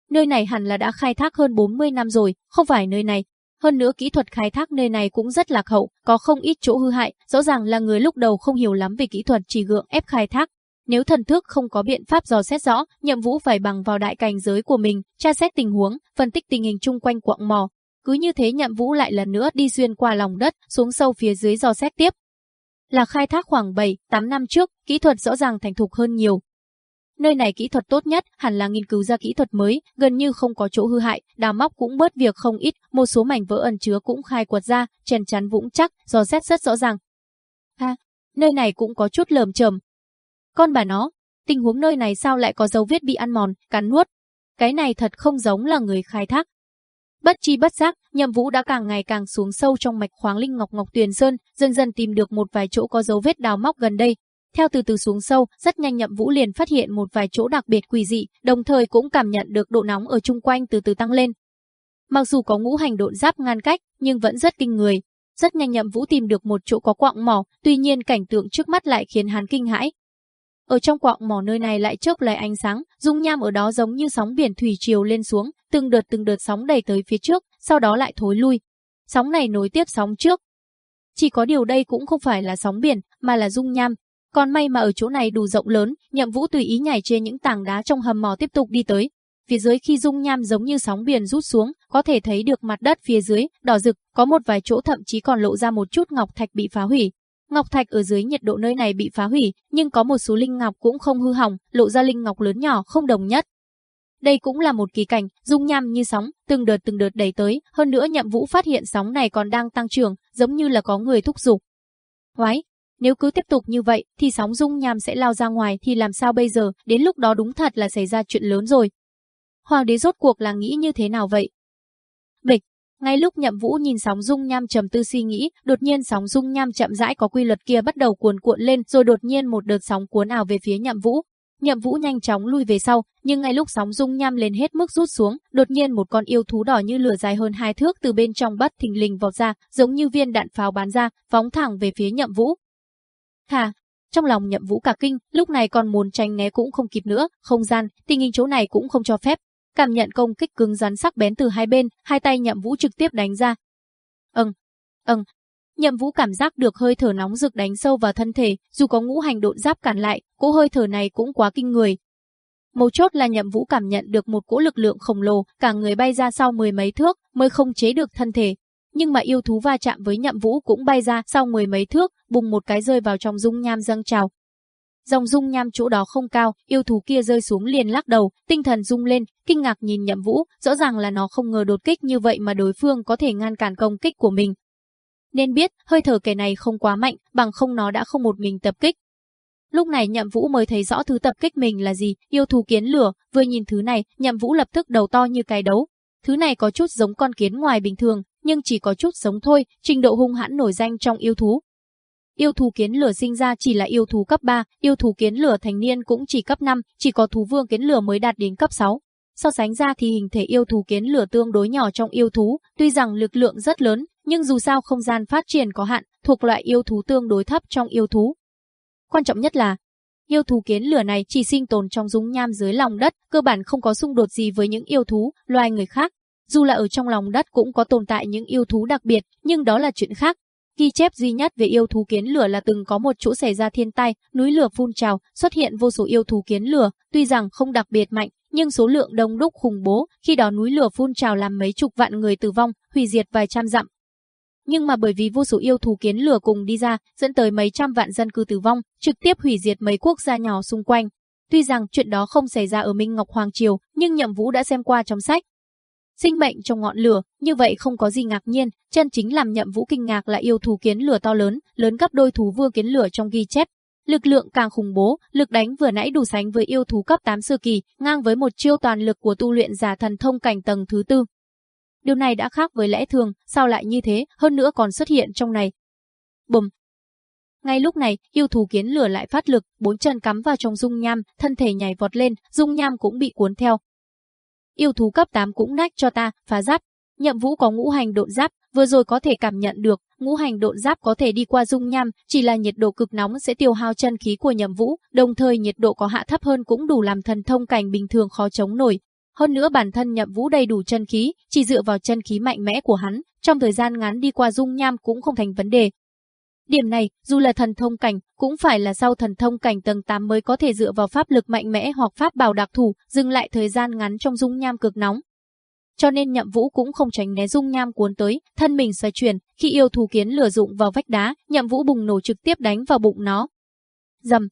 Nơi này hẳn là đã khai thác hơn 40 năm rồi, không phải nơi này, hơn nữa kỹ thuật khai thác nơi này cũng rất lạc hậu, có không ít chỗ hư hại, rõ ràng là người lúc đầu không hiểu lắm về kỹ thuật chỉ gượng ép khai thác. Nếu thần thức không có biện pháp dò xét rõ, Nhậm Vũ phải bằng vào đại cảnh giới của mình, tra xét tình huống, phân tích tình hình chung quanh quặng mỏ. Cứ như thế Nhậm Vũ lại lần nữa đi xuyên qua lòng đất, xuống sâu phía dưới dò xét tiếp. Là khai thác khoảng 7, 8 năm trước, kỹ thuật rõ ràng thành thục hơn nhiều, Nơi này kỹ thuật tốt nhất, hẳn là nghiên cứu ra kỹ thuật mới, gần như không có chỗ hư hại, đào móc cũng bớt việc không ít, một số mảnh vỡ ẩn chứa cũng khai quật ra, chèn chắn vững chắc, dò xét rất rõ ràng. Ha, nơi này cũng có chút lờm chởm. Con bà nó, tình huống nơi này sao lại có dấu vết bị ăn mòn, cắn nuốt? Cái này thật không giống là người khai thác. Bất chi bất giác, Nhậm Vũ đã càng ngày càng xuống sâu trong mạch khoáng linh ngọc ngọc tuyền sơn, dần dần tìm được một vài chỗ có dấu vết đào móc gần đây, theo từ từ xuống sâu, rất nhanh Nhậm Vũ liền phát hiện một vài chỗ đặc biệt quỷ dị, đồng thời cũng cảm nhận được độ nóng ở chung quanh từ từ tăng lên. Mặc dù có ngũ hành độn giáp ngăn cách, nhưng vẫn rất kinh người. Rất nhanh Nhậm Vũ tìm được một chỗ có quạng mỏ, tuy nhiên cảnh tượng trước mắt lại khiến hắn kinh hãi. Ở trong quạng mỏ nơi này lại chớp lấy ánh sáng, dung nham ở đó giống như sóng biển thủy triều lên xuống, từng đợt từng đợt sóng đẩy tới phía trước, sau đó lại thối lui. Sóng này nối tiếp sóng trước. Chỉ có điều đây cũng không phải là sóng biển, mà là dung nham, còn may mà ở chỗ này đủ rộng lớn, Nhậm Vũ tùy ý nhảy trên những tảng đá trong hầm mỏ tiếp tục đi tới. Phía dưới khi dung nham giống như sóng biển rút xuống, có thể thấy được mặt đất phía dưới đỏ rực, có một vài chỗ thậm chí còn lộ ra một chút ngọc thạch bị phá hủy. Ngọc thạch ở dưới nhiệt độ nơi này bị phá hủy, nhưng có một số linh ngọc cũng không hư hỏng, lộ ra linh ngọc lớn nhỏ không đồng nhất. Đây cũng là một kỳ cảnh, dung nham như sóng, từng đợt từng đợt đẩy tới, hơn nữa Nhậm Vũ phát hiện sóng này còn đang tăng trưởng, giống như là có người thúc giục. Hoái, nếu cứ tiếp tục như vậy, thì sóng dung nham sẽ lao ra ngoài thì làm sao bây giờ, đến lúc đó đúng thật là xảy ra chuyện lớn rồi. Hoàng đế rốt cuộc là nghĩ như thế nào vậy? Bịch, ngay lúc Nhậm Vũ nhìn sóng dung nham trầm tư suy nghĩ, đột nhiên sóng dung nham chậm rãi có quy luật kia bắt đầu cuồn cuộn lên, rồi đột nhiên một đợt sóng cuốn ảo về phía Nhậm Vũ. Nhậm Vũ nhanh chóng lui về sau, nhưng ngay lúc sóng dung nham lên hết mức rút xuống, đột nhiên một con yêu thú đỏ như lửa dài hơn hai thước từ bên trong bất thình lình vọt ra, giống như viên đạn pháo bắn ra, phóng thẳng về phía Nhậm Vũ. Hà, trong lòng nhậm vũ cả kinh, lúc này còn muốn tránh né cũng không kịp nữa, không gian, tình hình chỗ này cũng không cho phép. Cảm nhận công kích cứng rắn sắc bén từ hai bên, hai tay nhậm vũ trực tiếp đánh ra. Ừm, ừm. Nhậm vũ cảm giác được hơi thở nóng rực đánh sâu vào thân thể, dù có ngũ hành độn giáp cản lại, cỗ hơi thở này cũng quá kinh người. Mấu chốt là nhậm vũ cảm nhận được một cỗ lực lượng khổng lồ, cả người bay ra sau mười mấy thước, mới không chế được thân thể, nhưng mà yêu thú va chạm với nhậm vũ cũng bay ra sau mười mấy thước, bùng một cái rơi vào trong dung nham dâng trào. Dòng dung nham chỗ đó không cao, yêu thú kia rơi xuống liền lắc đầu, tinh thần rung lên, kinh ngạc nhìn nhậm vũ, rõ ràng là nó không ngờ đột kích như vậy mà đối phương có thể ngăn cản công kích của mình. Nên biết, hơi thở kẻ này không quá mạnh, bằng không nó đã không một mình tập kích. Lúc này nhậm vũ mới thấy rõ thứ tập kích mình là gì, yêu thú kiến lửa, vừa nhìn thứ này, nhậm vũ lập tức đầu to như cái đấu. Thứ này có chút giống con kiến ngoài bình thường, nhưng chỉ có chút giống thôi, trình độ hung hãn nổi danh trong yêu thú. Yêu thú kiến lửa sinh ra chỉ là yêu thú cấp 3, yêu thú kiến lửa thành niên cũng chỉ cấp 5, chỉ có thú vương kiến lửa mới đạt đến cấp 6. So sánh ra thì hình thể yêu thú kiến lửa tương đối nhỏ trong yêu thú, tuy rằng lực lượng rất lớn, nhưng dù sao không gian phát triển có hạn, thuộc loại yêu thú tương đối thấp trong yêu thú. Quan trọng nhất là, yêu thú kiến lửa này chỉ sinh tồn trong dung nham dưới lòng đất, cơ bản không có xung đột gì với những yêu thú, loài người khác. Dù là ở trong lòng đất cũng có tồn tại những yêu thú đặc biệt, nhưng đó là chuyện khác. Ghi chép duy nhất về yêu thú kiến lửa là từng có một chỗ xảy ra thiên tai, núi lửa phun trào, xuất hiện vô số yêu thú kiến lửa, tuy rằng không đặc biệt mạnh, nhưng số lượng đông đúc khủng bố, khi đó núi lửa phun trào làm mấy chục vạn người tử vong, hủy diệt vài trăm dặm. Nhưng mà bởi vì vô số yêu thú kiến lửa cùng đi ra, dẫn tới mấy trăm vạn dân cư tử vong, trực tiếp hủy diệt mấy quốc gia nhỏ xung quanh. Tuy rằng chuyện đó không xảy ra ở Minh Ngọc Hoàng Triều, nhưng Nhậm Vũ đã xem qua trong sách, sinh mệnh trong ngọn lửa, như vậy không có gì ngạc nhiên, chân chính làm nhậm vũ kinh ngạc là yêu thú kiến lửa to lớn, lớn gấp đôi thú vương kiến lửa trong ghi chép. Lực lượng càng khủng bố, lực đánh vừa nãy đủ sánh với yêu thú cấp 8 sơ kỳ, ngang với một chiêu toàn lực của tu luyện giả thần thông cảnh tầng thứ tư. Điều này đã khác với lẽ thường, sao lại như thế, hơn nữa còn xuất hiện trong này. Bùm, ngay lúc này, yêu thú kiến lửa lại phát lực, bốn chân cắm vào trong dung nham, thân thể nhảy vọt lên, dung nham cũng bị cuốn theo, yêu thú cấp 8 cũng nách cho ta, phá giáp. Nhậm Vũ có ngũ hành độn giáp, vừa rồi có thể cảm nhận được, ngũ hành độn giáp có thể đi qua dung nham, chỉ là nhiệt độ cực nóng sẽ tiêu hao chân khí của Nhậm Vũ, đồng thời nhiệt độ có hạ thấp hơn cũng đủ làm thần thông cảnh bình thường khó chống nổi. Hơn nữa bản thân Nhậm Vũ đầy đủ chân khí, chỉ dựa vào chân khí mạnh mẽ của hắn, trong thời gian ngắn đi qua dung nham cũng không thành vấn đề. Điểm này, dù là thần thông cảnh, cũng phải là sau thần thông cảnh tầng 8 mới có thể dựa vào pháp lực mạnh mẽ hoặc pháp bảo đặc thủ, dừng lại thời gian ngắn trong dung nham cực nóng. Cho nên nhậm vũ cũng không tránh né dung nham cuốn tới, thân mình xoay chuyển, khi yêu thú kiến lửa dụng vào vách đá, nhậm vũ bùng nổ trực tiếp đánh vào bụng nó. Dầm.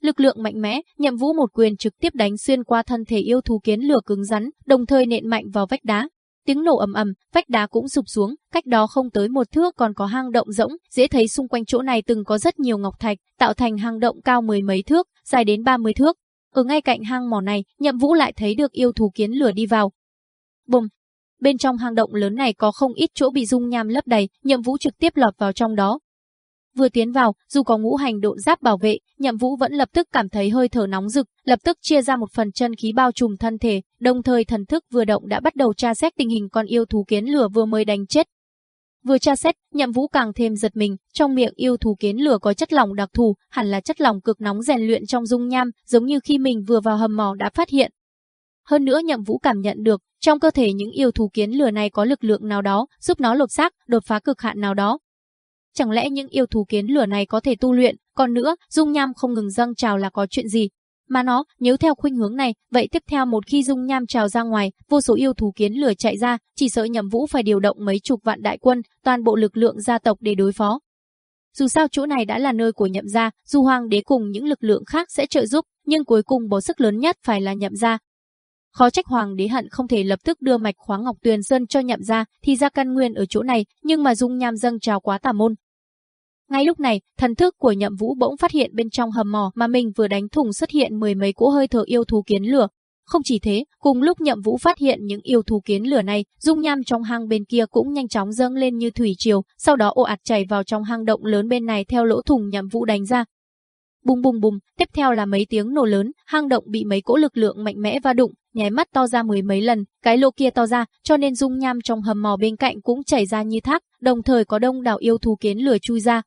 Lực lượng mạnh mẽ, nhậm vũ một quyền trực tiếp đánh xuyên qua thân thể yêu thú kiến lửa cứng rắn, đồng thời nện mạnh vào vách đá. Tiếng nổ ầm ầm, vách đá cũng sụp xuống, cách đó không tới một thước còn có hang động rỗng, dễ thấy xung quanh chỗ này từng có rất nhiều ngọc thạch, tạo thành hang động cao mười mấy thước, dài đến ba mươi thước. Ở ngay cạnh hang mỏ này, Nhậm Vũ lại thấy được yêu thú kiến lửa đi vào. Bùm! Bên trong hang động lớn này có không ít chỗ bị dung nham lấp đầy, Nhậm Vũ trực tiếp lọt vào trong đó, Vừa tiến vào, dù có ngũ hành độ giáp bảo vệ, Nhậm Vũ vẫn lập tức cảm thấy hơi thở nóng rực, lập tức chia ra một phần chân khí bao trùm thân thể, đồng thời thần thức vừa động đã bắt đầu tra xét tình hình con yêu thú kiến lửa vừa mới đánh chết. Vừa tra xét, Nhậm Vũ càng thêm giật mình, trong miệng yêu thú kiến lửa có chất lỏng đặc thù, hẳn là chất lỏng cực nóng rèn luyện trong dung nham, giống như khi mình vừa vào hầm mỏ đã phát hiện. Hơn nữa Nhậm Vũ cảm nhận được, trong cơ thể những yêu thú kiến lửa này có lực lượng nào đó, giúp nó lột xác, đột phá cực hạn nào đó, Chẳng lẽ những yêu thú kiến lửa này có thể tu luyện, còn nữa, dung nham không ngừng dâng trào là có chuyện gì? Mà nó, nếu theo khuynh hướng này, vậy tiếp theo một khi dung nham trào ra ngoài, vô số yêu thú kiến lửa chạy ra, chỉ sợ nhậm vũ phải điều động mấy chục vạn đại quân, toàn bộ lực lượng gia tộc để đối phó. Dù sao chỗ này đã là nơi của nhậm gia, dù hoàng đế cùng những lực lượng khác sẽ trợ giúp, nhưng cuối cùng bỏ sức lớn nhất phải là nhậm gia. Khó trách hoàng đế hận không thể lập tức đưa mạch khoáng ngọc tuyền sơn cho nhậm gia, thì ra căn nguyên ở chỗ này, nhưng mà dung nham dâng trào quá tà môn, ngay lúc này, thần thức của Nhậm Vũ bỗng phát hiện bên trong hầm mỏ mà mình vừa đánh thùng xuất hiện mười mấy cỗ hơi thở yêu thú kiến lửa. Không chỉ thế, cùng lúc Nhậm Vũ phát hiện những yêu thú kiến lửa này, dung nham trong hang bên kia cũng nhanh chóng dâng lên như thủy triều, sau đó ồ ạt chảy vào trong hang động lớn bên này theo lỗ thùng Nhậm Vũ đánh ra. Bùng bùng bùng, tiếp theo là mấy tiếng nổ lớn, hang động bị mấy cỗ lực lượng mạnh mẽ va đụng, nháy mắt to ra mười mấy lần, cái lỗ kia to ra, cho nên dung nham trong hầm mỏ bên cạnh cũng chảy ra như thác, đồng thời có đông đảo yêu thú kiến lửa chui ra,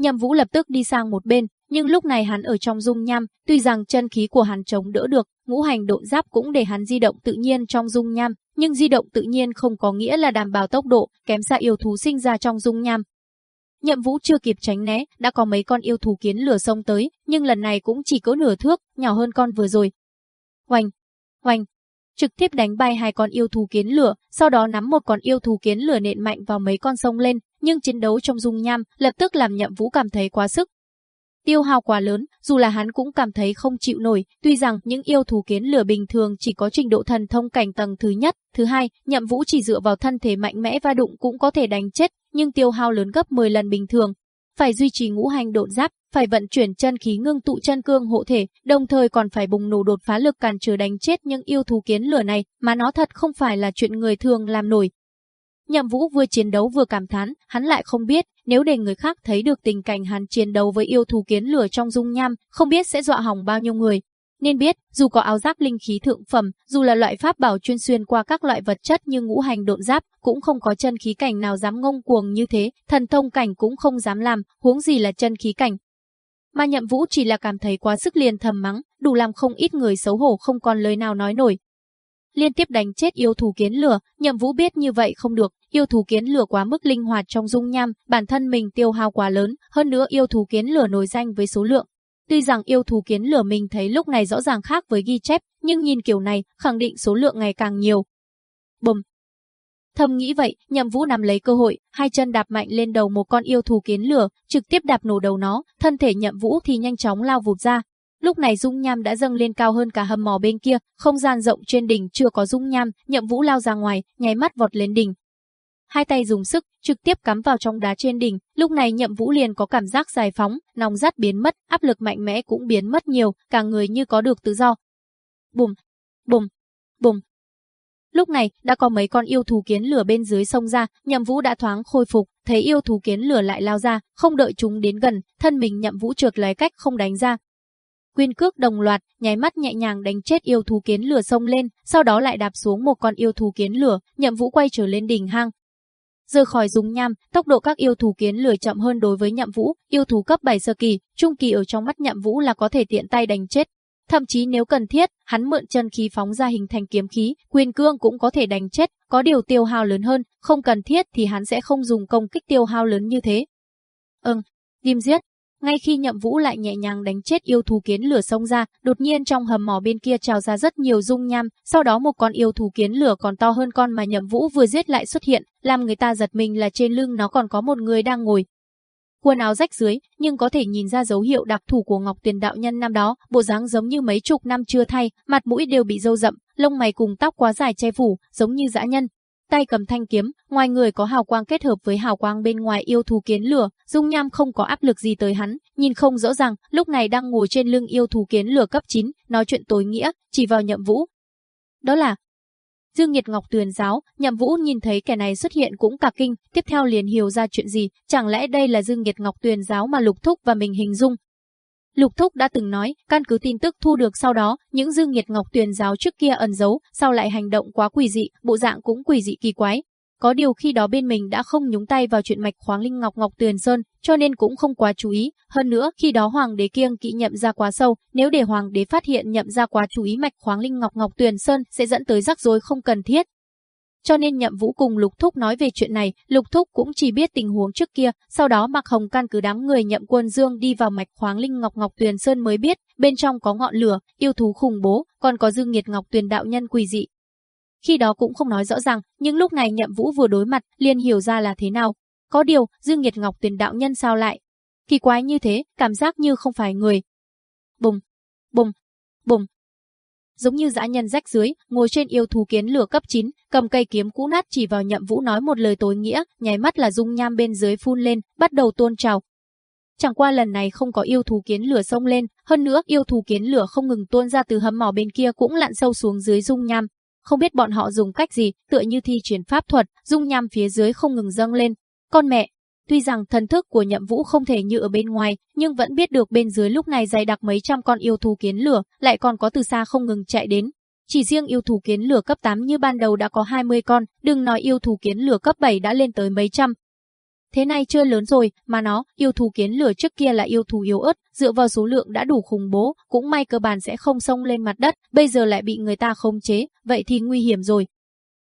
Nhậm Vũ lập tức đi sang một bên, nhưng lúc này hắn ở trong dung nham, tuy rằng chân khí của hắn chống đỡ được, ngũ hành độn giáp cũng để hắn di động tự nhiên trong dung nham, nhưng di động tự nhiên không có nghĩa là đảm bảo tốc độ, kém xa yêu thú sinh ra trong dung nham. Nhậm Vũ chưa kịp tránh né, đã có mấy con yêu thú kiến lửa sông tới, nhưng lần này cũng chỉ cỡ nửa thước, nhỏ hơn con vừa rồi. Hoành, hoành, trực tiếp đánh bay hai con yêu thú kiến lửa, sau đó nắm một con yêu thú kiến lửa nện mạnh vào mấy con sông lên, nhưng chiến đấu trong dung nham lập tức làm Nhậm Vũ cảm thấy quá sức. Tiêu hao quá lớn, dù là hắn cũng cảm thấy không chịu nổi, tuy rằng những yêu thú kiến lửa bình thường chỉ có trình độ thần thông cảnh tầng thứ nhất, thứ hai, Nhậm Vũ chỉ dựa vào thân thể mạnh mẽ và đụng cũng có thể đánh chết, nhưng tiêu hao lớn gấp 10 lần bình thường. Phải duy trì ngũ hành độn giáp, phải vận chuyển chân khí ngưng tụ chân cương hộ thể, đồng thời còn phải bùng nổ đột phá lực cản trở đánh chết những yêu thú kiến lửa này, mà nó thật không phải là chuyện người thường làm nổi. Nhậm Vũ vừa chiến đấu vừa cảm thán, hắn lại không biết, nếu để người khác thấy được tình cảnh hắn chiến đấu với yêu thú kiến lửa trong dung nham, không biết sẽ dọa hỏng bao nhiêu người. Nên biết, dù có áo giáp linh khí thượng phẩm, dù là loại pháp bảo chuyên xuyên qua các loại vật chất như ngũ hành độn giáp, cũng không có chân khí cảnh nào dám ngông cuồng như thế, thần thông cảnh cũng không dám làm, huống gì là chân khí cảnh. Mà nhậm vũ chỉ là cảm thấy quá sức liền thầm mắng, đủ làm không ít người xấu hổ không còn lời nào nói nổi. Liên tiếp đánh chết yêu thú kiến lửa, nhậm vũ biết như vậy không được, yêu thú kiến lửa quá mức linh hoạt trong dung nham, bản thân mình tiêu hao quá lớn, hơn nữa yêu thú kiến lửa nổi danh với số lượng, Tuy rằng yêu thú kiến lửa mình thấy lúc này rõ ràng khác với ghi chép, nhưng nhìn kiểu này, khẳng định số lượng ngày càng nhiều. Bùm! Thầm nghĩ vậy, nhậm vũ nắm lấy cơ hội, hai chân đạp mạnh lên đầu một con yêu thú kiến lửa, trực tiếp đạp nổ đầu nó, thân thể nhậm vũ thì nhanh chóng lao vụt ra. Lúc này dung nham đã dâng lên cao hơn cả hầm mỏ bên kia, không gian rộng trên đỉnh chưa có dung nham, nhậm vũ lao ra ngoài, nháy mắt vọt lên đỉnh, hai tay dùng sức, trực tiếp cắm vào trong đá trên đỉnh, lúc này nhậm vũ liền có cảm giác giải phóng, nòng rát biến mất, áp lực mạnh mẽ cũng biến mất nhiều, cả người như có được tự do. Bùm, bùm, bùm. Lúc này, đã có mấy con yêu thú kiến lửa bên dưới sông ra, nhậm vũ đã thoáng khôi phục, thấy yêu thú kiến lửa lại lao ra, không đợi chúng đến gần, thân mình nhậm vũ trượt lấy cách không đánh ra, Quyên cước đồng loạt, nháy mắt nhẹ nhàng đánh chết yêu thú kiến lửa sông lên, sau đó lại đạp xuống một con yêu thú kiến lửa, nhậm vũ quay trở lên đỉnh hang, Rời khỏi dung nham, tốc độ các yêu thú kiến lửa chậm hơn đối với nhậm vũ, yêu thú cấp 7 sơ kỳ, trung kỳ ở trong mắt nhậm vũ là có thể tiện tay đánh chết. Thậm chí nếu cần thiết, hắn mượn chân khí phóng ra hình thành kiếm khí, quyền cương cũng có thể đánh chết, có điều tiêu hao lớn hơn, không cần thiết thì hắn sẽ không dùng công kích tiêu hao lớn như thế. Ừm, Kim giết, ngay khi Nhậm Vũ lại nhẹ nhàng đánh chết yêu thú kiến lửa xông ra, đột nhiên trong hầm mỏ bên kia trào ra rất nhiều dung nham, sau đó một con yêu thú kiến lửa còn to hơn con mà Nhậm Vũ vừa giết lại xuất hiện, làm người ta giật mình là trên lưng nó còn có một người đang ngồi. Quần áo rách dưới, nhưng có thể nhìn ra dấu hiệu đặc thù của Ngọc tiền đạo nhân năm đó, bộ dáng giống như mấy chục năm chưa thay, mặt mũi đều bị râu rậm, lông mày cùng tóc quá dài che phủ, giống như dã nhân, tay cầm thanh kiếm, ngoài người có hào quang kết hợp với hào quang bên ngoài yêu thú kiến lửa, dung nham không có áp lực gì tới hắn, nhìn không rõ ràng, lúc này đang ngồi trên lưng yêu thú kiến lửa cấp 9, nói chuyện tối nghĩa, chỉ vào nhậm vũ. Đó là Dương Nhiệt Ngọc Tuyền giáo, Nhậm Vũ nhìn thấy kẻ này xuất hiện cũng cả kinh, tiếp theo liền hiểu ra chuyện gì, chẳng lẽ đây là Dương Nhiệt Ngọc Tuyền giáo mà Lục Thúc và mình hình dung, Lục Thúc đã từng nói, căn cứ tin tức thu được sau đó, những dương nghiệt ngọc tuyền giáo trước kia ẩn giấu, sau lại hành động quá quỷ dị, bộ dạng cũng quỷ dị kỳ quái. Có điều khi đó bên mình đã không nhúng tay vào chuyện mạch khoáng linh ngọc ngọc tuyền sơn, cho nên cũng không quá chú ý. Hơn nữa, khi đó hoàng đế kiêng kỵ nhậm ra quá sâu, nếu để hoàng đế phát hiện nhậm ra quá chú ý mạch khoáng linh ngọc ngọc tuyền sơn sẽ dẫn tới rắc rối không cần thiết. Cho nên Nhậm Vũ cùng Lục Thúc nói về chuyện này, Lục Thúc cũng chỉ biết tình huống trước kia, sau đó Mạc Hồng căn cứ đám người Nhậm Quân Dương đi vào mạch khoáng linh ngọc ngọc tuyền sơn mới biết, bên trong có ngọn lửa, yêu thú khủng bố, còn có Dương Nghiệt Ngọc Tuyền đạo nhân quỷ dị. Khi đó cũng không nói rõ ràng, nhưng lúc này Nhậm Vũ vừa đối mặt, liền hiểu ra là thế nào. Có điều, Dương Nghiệt Ngọc Tuyền đạo nhân sao lại? Kỳ quái như thế, cảm giác như không phải người. Bùng, bùng, bùng, giống như dã nhân rách dưới, ngồi trên yêu thú kiến lửa cấp 9, cầm cây kiếm cũ nát chỉ vào Nhậm Vũ nói một lời tối nghĩa, nháy mắt là dung nham bên dưới phun lên, bắt đầu tuôn trào. Chẳng qua lần này không có yêu thú kiến lửa xông lên, hơn nữa yêu thú kiến lửa không ngừng tuôn ra từ hầm mỏ bên kia cũng lặn sâu xuống dưới dung nham. Không biết bọn họ dùng cách gì, tựa như thi chuyển pháp thuật, dung nham phía dưới không ngừng dâng lên. Con mẹ, Tuy rằng thần thức của nhậm vũ không thể như ở bên ngoài, nhưng vẫn biết được bên dưới lúc này dày đặc mấy trăm con yêu thú kiến lửa, lại còn có từ xa không ngừng chạy đến. Chỉ riêng yêu thú kiến lửa cấp 8 như ban đầu đã có 20 con, đừng nói yêu thú kiến lửa cấp 7 đã lên tới mấy trăm. Thế này chưa lớn rồi, mà nó, yêu thú kiến lửa trước kia là yêu thú yếu ớt, dựa vào số lượng đã đủ khủng bố, cũng may cơ bản sẽ không xông lên mặt đất, bây giờ lại bị người ta khống chế, vậy thì nguy hiểm rồi,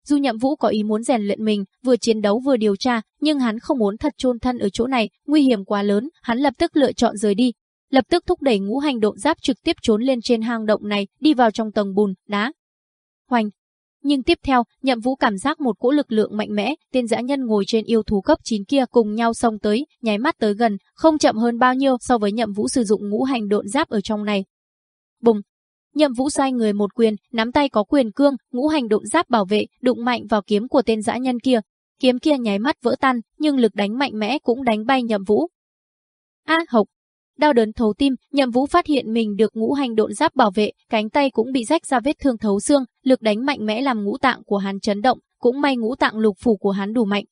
dù Nhậm Vũ có ý muốn rèn luyện mình, vừa chiến đấu vừa điều tra, nhưng hắn không muốn thật chôn thân ở chỗ này, nguy hiểm quá lớn, hắn lập tức lựa chọn rời đi. Lập tức thúc đẩy ngũ hành độn giáp trực tiếp trốn lên trên hang động này, đi vào trong tầng bùn, đá. Hoành. Nhưng tiếp theo, Nhậm Vũ cảm giác một cỗ lực lượng mạnh mẽ, tên dã nhân ngồi trên yêu thú cấp 9 kia cùng nhau xông tới, nháy mắt tới gần, không chậm hơn bao nhiêu so với Nhậm Vũ sử dụng ngũ hành độn giáp ở trong này. Bùng, Nhậm Vũ sai người một quyền, nắm tay có quyền cương, ngũ hành độn giáp bảo vệ, đụng mạnh vào kiếm của tên dã nhân kia. Kiếm kia nháy mắt vỡ tan, nhưng lực đánh mạnh mẽ cũng đánh bay Nhậm Vũ. A à, hộc. Đau đớn thấu tim, Nhậm Vũ phát hiện mình được ngũ hành độn giáp bảo vệ, cánh tay cũng bị rách ra vết thương thấu xương, lực đánh mạnh mẽ làm ngũ tạng của hắn chấn động, cũng may ngũ tạng lục phủ của hắn đủ mạnh.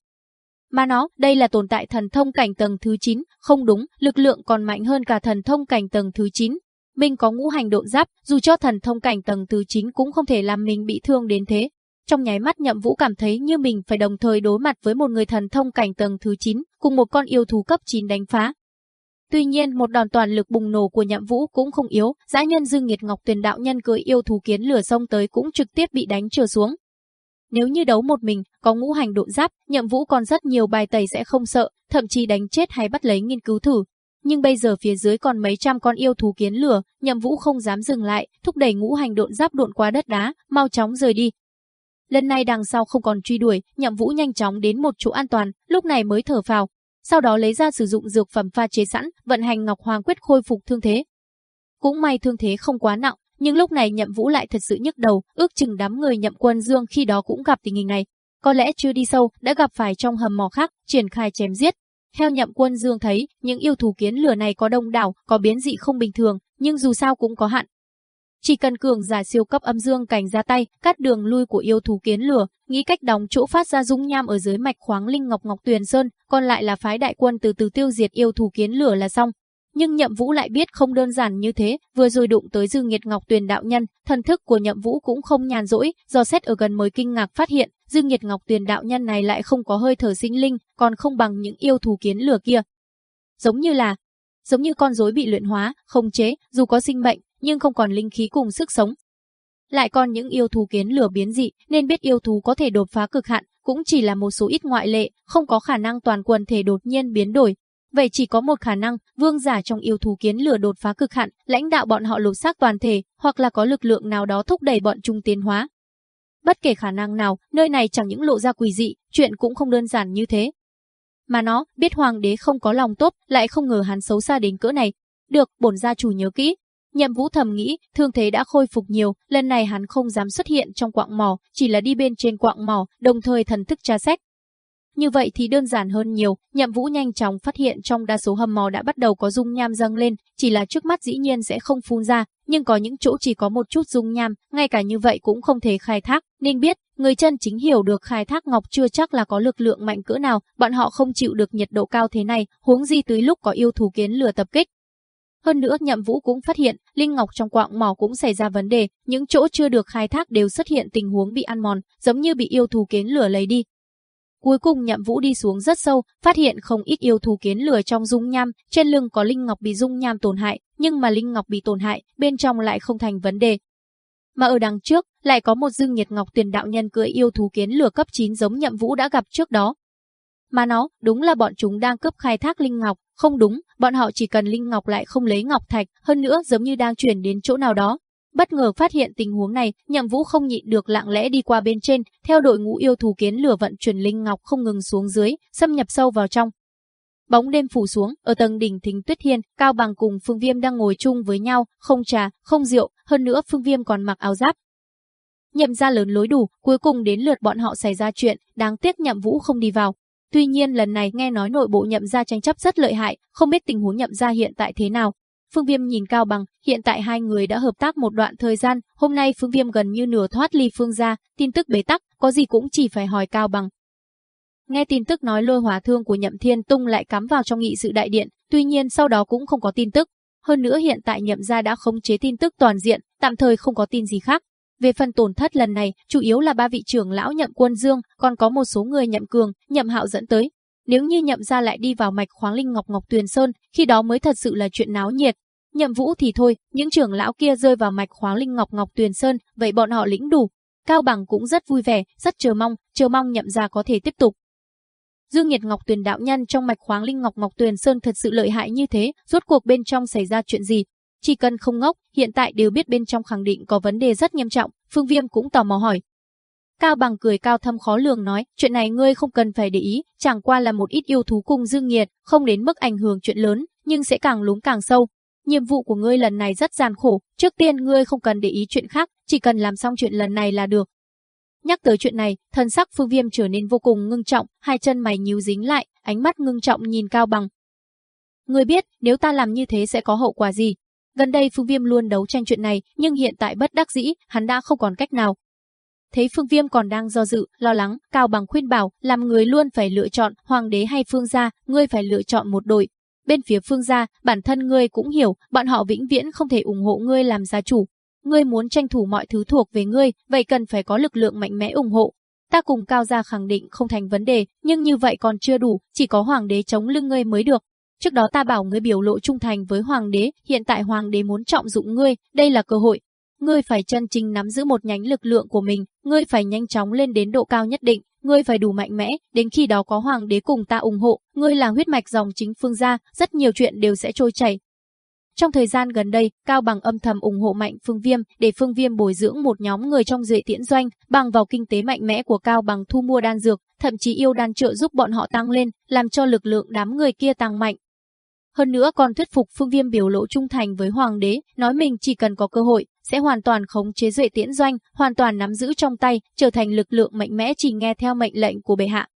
Mà nó, đây là tồn tại thần thông cảnh tầng thứ 9, không đúng, lực lượng còn mạnh hơn cả thần thông cảnh tầng thứ 9, mình có ngũ hành độn giáp, dù cho thần thông cảnh tầng thứ 9 cũng không thể làm mình bị thương đến thế. Trong nháy mắt Nhậm Vũ cảm thấy như mình phải đồng thời đối mặt với một người thần thông cảnh tầng thứ 9, cùng một con yêu thú cấp 9 đánh phá. Tuy nhiên, một đòn toàn lực bùng nổ của Nhậm Vũ cũng không yếu, dã nhân Dương Nghiệt Ngọc Tuyền đạo nhân cưỡi yêu thú kiến lửa sông tới cũng trực tiếp bị đánh trở xuống. Nếu như đấu một mình, có ngũ hành độ giáp, Nhậm Vũ còn rất nhiều bài tẩy sẽ không sợ, thậm chí đánh chết hay bắt lấy nghiên cứu thử. Nhưng bây giờ phía dưới còn mấy trăm con yêu thú kiến lửa, Nhậm Vũ không dám dừng lại, thúc đẩy ngũ hành độn giáp độn qua đất đá, mau chóng rời đi. Lần này đằng sau không còn truy đuổi, Nhậm Vũ nhanh chóng đến một chỗ an toàn, lúc này mới thở phào. Sau đó lấy ra sử dụng dược phẩm pha chế sẵn, vận hành Ngọc Hoàng quyết khôi phục thương thế. Cũng may thương thế không quá nặng, nhưng lúc này Nhậm Vũ lại thật sự nhức đầu, ước chừng đám người Nhậm Quân Dương khi đó cũng gặp tình hình này. Có lẽ chưa đi sâu, đã gặp phải trong hầm mỏ khác, triển khai chém giết. Theo Nhậm Quân Dương thấy, những yêu thú kiến lửa này có đông đảo, có biến dị không bình thường, nhưng dù sao cũng có hạn. Chỉ cần cường giả siêu cấp âm dương cảnh ra tay, cắt đường lui của yêu thú kiến lửa, nghĩ cách đóng chỗ phát ra dung nham ở dưới mạch khoáng linh ngọc ngọc tuyền sơn, còn lại là phái đại quân từ từ tiêu diệt yêu thú kiến lửa là xong. Nhưng Nhậm Vũ lại biết không đơn giản như thế, vừa rồi đụng tới Dương Nghiệt Ngọc Tuyền đạo nhân, thần thức của Nhậm Vũ cũng không nhàn rỗi, do xét ở gần mới kinh ngạc phát hiện, Dương Nghiệt Ngọc Tuyền đạo nhân này lại không có hơi thở sinh linh, còn không bằng những yêu thú kiến lửa kia. Giống như là, giống như con rối bị luyện hóa, không chế, dù có sinh mệnh, nhưng không còn linh khí cùng sức sống. Lại còn những yêu thú kiến lửa biến dị, nên biết yêu thú có thể đột phá cực hạn, cũng chỉ là một số ít ngoại lệ, không có khả năng toàn quần thể đột nhiên biến đổi, Vậy chỉ có một khả năng, vương giả trong yêu thú kiến lửa đột phá cực hạn, lãnh đạo bọn họ lột xác toàn thể, hoặc là có lực lượng nào đó thúc đẩy bọn chúng tiến hóa. Bất kể khả năng nào, nơi này chẳng những lộ ra quỷ dị, chuyện cũng không đơn giản như thế. Mà nó, biết hoàng đế không có lòng tốt, lại không ngờ hắn xấu xa đến cỡ này. Được, bổn gia chủ nhớ kỹ. Nhậm vũ thầm nghĩ, thương thế đã khôi phục nhiều, lần này hắn không dám xuất hiện trong quạng mỏ, chỉ là đi bên trên quạng mỏ, đồng thời thần thức tra xét, như vậy thì đơn giản hơn nhiều, nhậm vũ nhanh chóng phát hiện trong đa số hầm mò đã bắt đầu có dung nham dâng lên, chỉ là trước mắt dĩ nhiên sẽ không phun ra, nhưng có những chỗ chỉ có một chút dung nham, ngay cả như vậy cũng không thể khai thác, nên biết, người chân chính hiểu được khai thác ngọc chưa chắc là có lực lượng mạnh cỡ nào, bọn họ không chịu được nhiệt độ cao thế này, huống gì tới lúc có yêu thú kiến lửa tập kích. Hơn nữa Nhậm Vũ cũng phát hiện, linh ngọc trong quạng mỏ cũng xảy ra vấn đề, những chỗ chưa được khai thác đều xuất hiện tình huống bị ăn mòn, giống như bị yêu thú kiến lửa lấy đi, Cuối cùng nhậm vũ đi xuống rất sâu, phát hiện không ít yêu thú kiến lửa trong dung nham, trên lưng có linh ngọc bị dung nham tổn hại, nhưng mà linh ngọc bị tổn hại, bên trong lại không thành vấn đề. Mà ở đằng trước, lại có một dương nhiệt ngọc tiền đạo nhân cưỡi yêu thú kiến lửa cấp 9 giống nhậm vũ đã gặp trước đó. Mà nó, đúng là bọn chúng đang cấp khai thác linh ngọc, không đúng, bọn họ chỉ cần linh ngọc lại không lấy ngọc thạch, hơn nữa giống như đang chuyển đến chỗ nào đó, Bất ngờ phát hiện tình huống này, Nhậm Vũ không nhịn được lặng lẽ đi qua bên trên, theo đội ngũ yêu thú kiến lửa vận chuyển linh ngọc không ngừng xuống dưới, xâm nhập sâu vào trong. Bóng đêm phủ xuống, ở tầng đỉnh Thính Tuyết Hiên, Cao Bằng cùng Phương Viêm đang ngồi chung với nhau, không trà, không rượu, hơn nữa Phương Viêm còn mặc áo giáp. Nhậm ra lớn lối đủ, cuối cùng đến lượt bọn họ xảy ra chuyện, đáng tiếc Nhậm Vũ không đi vào. Tuy nhiên lần này nghe nói nội bộ Nhậm gia tranh chấp rất lợi hại, không biết tình huống Nhậm gia hiện tại thế nào, Phương Viêm nhìn Cao Bằng, hiện tại hai người đã hợp tác một đoạn thời gian, hôm nay Phương Viêm gần như nửa thoát ly Phương gia, tin tức bế tắc, có gì cũng chỉ phải hỏi Cao Bằng. Nghe tin tức nói lôi hỏa thương của Nhậm Thiên Tung lại cắm vào trong nghị sự đại điện, tuy nhiên sau đó cũng không có tin tức. Hơn nữa hiện tại Nhậm gia đã khống chế tin tức toàn diện, tạm thời không có tin gì khác. Về phần tổn thất lần này, chủ yếu là ba vị trưởng lão Nhậm Quân Dương, còn có một số người Nhậm Cường, Nhậm Hạo dẫn tới. Nếu như Nhậm gia lại đi vào mạch khoáng linh ngọc ngọc tuyền sơn, khi đó mới thật sự là chuyện náo nhiệt, Nhậm Vũ thì thôi, những trưởng lão kia rơi vào mạch khoáng linh ngọc ngọc tuyền sơn, vậy bọn họ lĩnh đủ. Cao Bằng cũng rất vui vẻ, rất chờ mong, chờ mong nhậm gia có thể tiếp tục. Dương Nhiệt Ngọc Tuyền đạo nhân trong mạch khoáng linh ngọc ngọc tuyền sơn thật sự lợi hại như thế, rốt cuộc bên trong xảy ra chuyện gì? Chỉ cần không ngốc, hiện tại đều biết bên trong khẳng định có vấn đề rất nghiêm trọng, Phương Viêm cũng tò mò hỏi. Cao Bằng cười cao thâm khó lường nói, chuyện này ngươi không cần phải để ý, chẳng qua là một ít yêu thú cùng Dương Nhiệt, không đến mức ảnh hưởng chuyện lớn, nhưng sẽ càng lúng càng sâu, Nhiệm vụ của ngươi lần này rất gian khổ, trước tiên ngươi không cần để ý chuyện khác, chỉ cần làm xong chuyện lần này là được. Nhắc tới chuyện này, thần sắc Phương Viêm trở nên vô cùng ngưng trọng, hai chân mày nhíu dính lại, ánh mắt ngưng trọng nhìn Cao Bằng. Ngươi biết, nếu ta làm như thế sẽ có hậu quả gì? Gần đây Phương Viêm luôn đấu tranh chuyện này, nhưng hiện tại bất đắc dĩ, hắn đã không còn cách nào. Thấy Phương Viêm còn đang do dự, lo lắng, Cao Bằng khuyên bảo, làm người luôn phải lựa chọn hoàng đế hay phương gia, ngươi phải lựa chọn một đội, bên phía phương gia, bản thân ngươi cũng hiểu, bọn họ vĩnh viễn không thể ủng hộ ngươi làm gia chủ. Ngươi muốn tranh thủ mọi thứ thuộc về ngươi, vậy cần phải có lực lượng mạnh mẽ ủng hộ. Ta cùng cao gia khẳng định không thành vấn đề, nhưng như vậy còn chưa đủ, chỉ có hoàng đế chống lưng ngươi mới được. Trước đó ta bảo ngươi biểu lộ trung thành với hoàng đế, hiện tại hoàng đế muốn trọng dụng ngươi, đây là cơ hội. Ngươi phải chân chính nắm giữ một nhánh lực lượng của mình, ngươi phải nhanh chóng lên đến độ cao nhất định, ngươi phải đủ mạnh mẽ, đến khi đó có hoàng đế cùng ta ủng hộ, ngươi là huyết mạch dòng chính phương gia, rất nhiều chuyện đều sẽ trôi chảy. Trong thời gian gần đây, Cao Bằng âm thầm ủng hộ Mạnh Phương Viêm để Phương Viêm bồi dưỡng một nhóm người trong dưới tiễn doanh, bằng vào kinh tế mạnh mẽ của Cao Bằng thu mua đan dược, thậm chí yêu đan trợ giúp bọn họ tăng lên, làm cho lực lượng đám người kia tăng mạnh. Hơn nữa còn thuyết phục Phương Viêm biểu lộ trung thành với Hoàng đế, nói mình chỉ cần có cơ hội, sẽ hoàn toàn khống chế duệ tiễn doanh, hoàn toàn nắm giữ trong tay, trở thành lực lượng mạnh mẽ chỉ nghe theo mệnh lệnh của bệ hạ.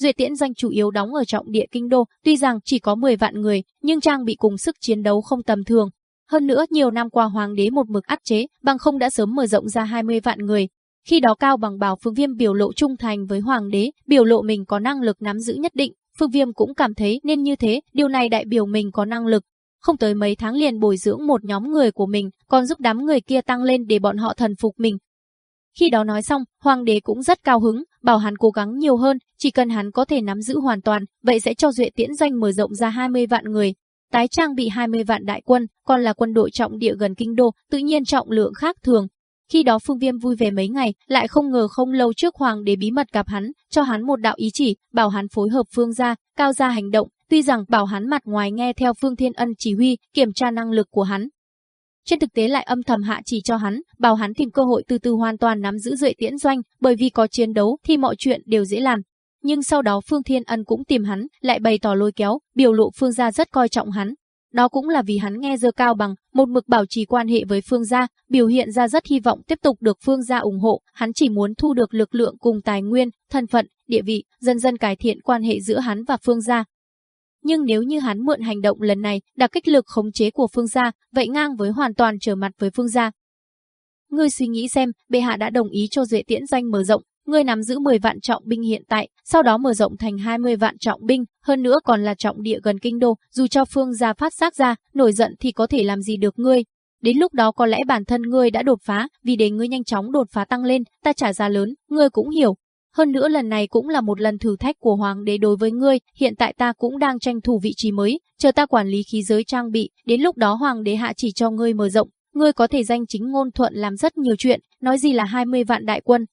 Duệ tiễn doanh chủ yếu đóng ở trọng địa kinh đô, tuy rằng chỉ có 10 vạn người, nhưng trang bị cùng sức chiến đấu không tầm thường. Hơn nữa nhiều năm qua hoàng đế một mực áp chế, bằng không đã sớm mở rộng ra 20 vạn người. Khi đó Cao Bằng bảo Phương Viêm biểu lộ trung thành với hoàng đế, biểu lộ mình có năng lực nắm giữ nhất định, Phương Viêm cũng cảm thấy nên như thế, điều này đại biểu mình có năng lực. Không tới mấy tháng liền bồi dưỡng một nhóm người của mình, còn giúp đám người kia tăng lên để bọn họ thần phục mình. Khi đó nói xong, hoàng đế cũng rất cao hứng, bảo hắn cố gắng nhiều hơn, chỉ cần hắn có thể nắm giữ hoàn toàn, vậy sẽ cho Duệ Tiễn Doanh mở rộng ra 20 vạn người. Tái trang bị 20 vạn đại quân, còn là quân đội trọng địa gần kinh đô, tự nhiên trọng lượng khác thường. Khi đó Phương Viêm vui vẻ mấy ngày, lại không ngờ không lâu trước hoàng đế bí mật gặp hắn, cho hắn một đạo ý chỉ, bảo hắn phối hợp Phương gia, cao gia hành động, tuy rằng bảo hắn mặt ngoài nghe theo Phương Thiên Ân chỉ huy, kiểm tra năng lực của hắn, trên thực tế lại âm thầm hạ chỉ cho hắn, bảo hắn tìm cơ hội từ từ hoàn toàn nắm giữ rưỡi tiễn doanh, bởi vì có chiến đấu thì mọi chuyện đều dễ làm. Nhưng sau đó Phương Thiên Ân cũng tìm hắn, lại bày tỏ lôi kéo, biểu lộ Phương gia rất coi trọng hắn. Đó cũng là vì hắn nghe dơ cao bằng, một mực bảo trì quan hệ với Phương gia, biểu hiện ra rất hy vọng tiếp tục được Phương gia ủng hộ, hắn chỉ muốn thu được lực lượng cùng tài nguyên, thân phận, địa vị, dần dần cải thiện quan hệ giữa hắn và Phương gia, nhưng nếu như hắn mượn hành động lần này đặt kích lực khống chế của Phương gia, vậy ngang với hoàn toàn trở mặt với Phương gia. Ngươi suy nghĩ xem, bệ hạ đã đồng ý cho Duệ Tiễn danh mở rộng, ngươi nắm giữ 10 vạn trọng binh hiện tại, sau đó mở rộng thành 20 vạn trọng binh, hơn nữa còn là trọng địa gần kinh đô, dù cho Phương gia phát giác ra, nổi giận thì có thể làm gì được ngươi. Đến lúc đó có lẽ bản thân ngươi đã đột phá, vì để ngươi nhanh chóng đột phá tăng lên, ta trả giá lớn, ngươi cũng hiểu, hơn nữa lần này cũng là một lần thử thách của hoàng đế đối với ngươi, hiện tại ta cũng đang tranh thủ vị trí mới, chờ ta quản lý khí giới trang bị, đến lúc đó hoàng đế hạ chỉ cho ngươi mở rộng, ngươi có thể danh chính ngôn thuận làm rất nhiều chuyện, nói gì là 20 vạn đại quân.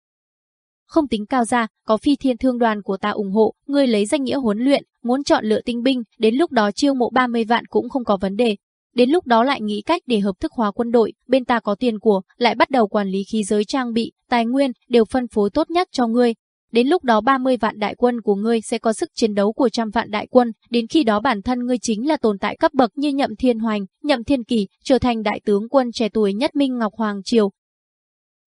Không tính cao ra, có phi thiên thương đoàn của ta ủng hộ, ngươi lấy danh nghĩa huấn luyện, muốn chọn lựa tinh binh, đến lúc đó chiêu mộ 30 vạn cũng không có vấn đề. Đến lúc đó lại nghĩ cách để hợp thức hóa quân đội, bên ta có tiền của, lại bắt đầu quản lý khí giới trang bị, tài nguyên, đều phân phối tốt nhất cho ngươi, Đến lúc đó 30 vạn đại quân của ngươi sẽ có sức chiến đấu của trăm vạn đại quân, đến khi đó bản thân ngươi chính là tồn tại cấp bậc như Nhậm Thiên Hoành, Nhậm Thiên Kỳ, trở thành đại tướng quân trẻ tuổi nhất Minh Ngọc Hoàng Triều.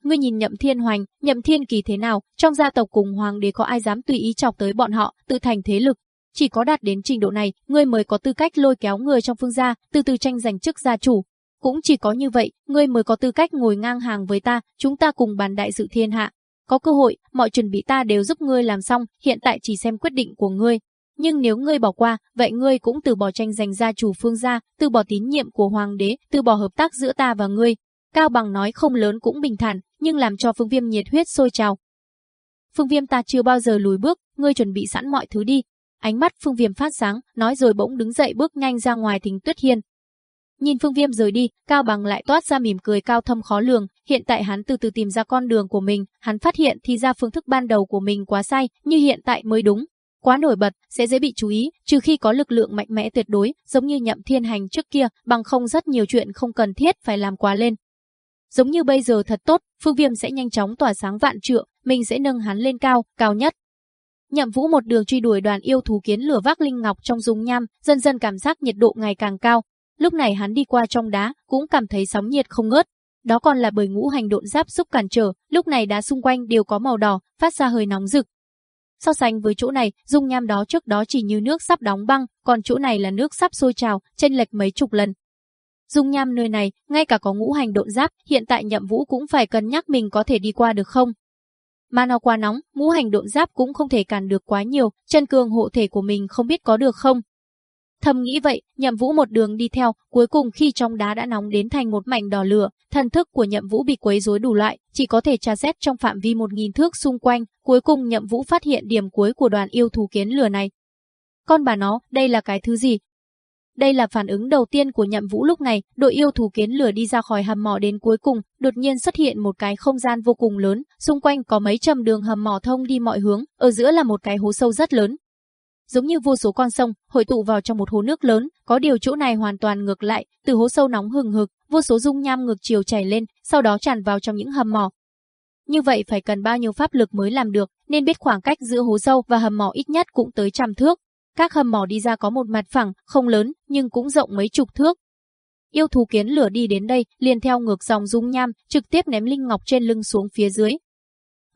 Ngươi nhìn Nhậm Thiên Hoành, Nhậm Thiên Kỳ thế nào, trong gia tộc cùng hoàng đế có ai dám tùy ý chọc tới bọn họ, tự thành thế lực. Chỉ có đạt đến trình độ này, ngươi mới có tư cách lôi kéo người trong phương gia, từ từ tranh giành chức gia chủ. Cũng chỉ có như vậy, ngươi mới có tư cách ngồi ngang hàng với ta, chúng ta cùng bàn đại sự thiên hạ, có cơ hội, mọi chuẩn bị ta đều giúp ngươi làm xong, hiện tại chỉ xem quyết định của ngươi. Nhưng nếu ngươi bỏ qua, vậy ngươi cũng từ bỏ tranh giành gia chủ phương gia, từ bỏ tín nhiệm của hoàng đế, từ bỏ hợp tác giữa ta và ngươi. Cao Bằng nói không lớn cũng bình thản, nhưng làm cho Phương Viêm nhiệt huyết sôi trào. Phương Viêm ta chưa bao giờ lùi bước, ngươi chuẩn bị sẵn mọi thứ đi. Ánh mắt Phương Viêm phát sáng, nói rồi bỗng đứng dậy bước nhanh ra ngoài thính tuyết hiên, Nhìn Phương Viêm rời đi, Cao Bằng lại toát ra mỉm cười cao thâm khó lường, hiện tại hắn từ từ tìm ra con đường của mình, hắn phát hiện thì ra phương thức ban đầu của mình quá sai, như hiện tại mới đúng. Quá nổi bật, sẽ dễ bị chú ý, trừ khi có lực lượng mạnh mẽ tuyệt đối, giống như nhậm thiên hành trước kia, bằng không rất nhiều chuyện không cần thiết phải làm quá lên. Giống như bây giờ thật tốt, Phương Viêm sẽ nhanh chóng tỏa sáng vạn trượng, mình sẽ nâng hắn lên cao, cao nhất. Nhậm Vũ một đường truy đuổi đoàn yêu thú kiến lửa vác linh ngọc trong dung nham, dần dần cảm giác nhiệt độ ngày càng cao, Lúc này hắn đi qua trong đá, cũng cảm thấy sóng nhiệt không ngớt. Đó còn là bởi ngũ hành độn giáp giúp cản trở, lúc này đá xung quanh đều có màu đỏ, phát ra hơi nóng rực. So sánh với chỗ này, dung nham đó trước đó chỉ như nước sắp đóng băng, còn chỗ này là nước sắp sôi trào, chênh lệch mấy chục lần. Dung nham nơi này, ngay cả có ngũ hành độn giáp, hiện tại nhậm vũ cũng phải cân nhắc mình có thể đi qua được không. Mà nó quá nóng, ngũ hành độn giáp cũng không thể cản được quá nhiều, chân cường hộ thể của mình không biết có được không. Thầm nghĩ vậy, nhậm vũ một đường đi theo, cuối cùng khi trong đá đã nóng đến thành một mảnh đỏ lửa, thần thức của nhậm vũ bị quấy rối đủ loại, chỉ có thể tra xét trong phạm vi một nghìn thước xung quanh, cuối cùng nhậm vũ phát hiện điểm cuối của đoàn yêu thú kiến lửa này. Con bà nó, đây là cái thứ gì? Đây là phản ứng đầu tiên của nhậm vũ lúc này, đội yêu thú kiến lửa đi ra khỏi hầm mỏ đến cuối cùng, đột nhiên xuất hiện một cái không gian vô cùng lớn, xung quanh có mấy trăm đường hầm mỏ thông đi mọi hướng, ở giữa là một cái hố sâu rất lớn, giống như vô số con sông hội tụ vào trong một hồ nước lớn, có điều chỗ này hoàn toàn ngược lại, từ hố sâu nóng hừng hực, vô số dung nham ngược chiều chảy lên, sau đó tràn vào trong những hầm mỏ. Như vậy phải cần bao nhiêu pháp lực mới làm được, nên biết khoảng cách giữa hố sâu và hầm mỏ ít nhất cũng tới trăm thước. Các hầm mỏ đi ra có một mặt phẳng, không lớn, nhưng cũng rộng mấy chục thước. Yêu thú kiến lửa đi đến đây, liền theo ngược dòng dung nham, trực tiếp ném linh ngọc trên lưng xuống phía dưới.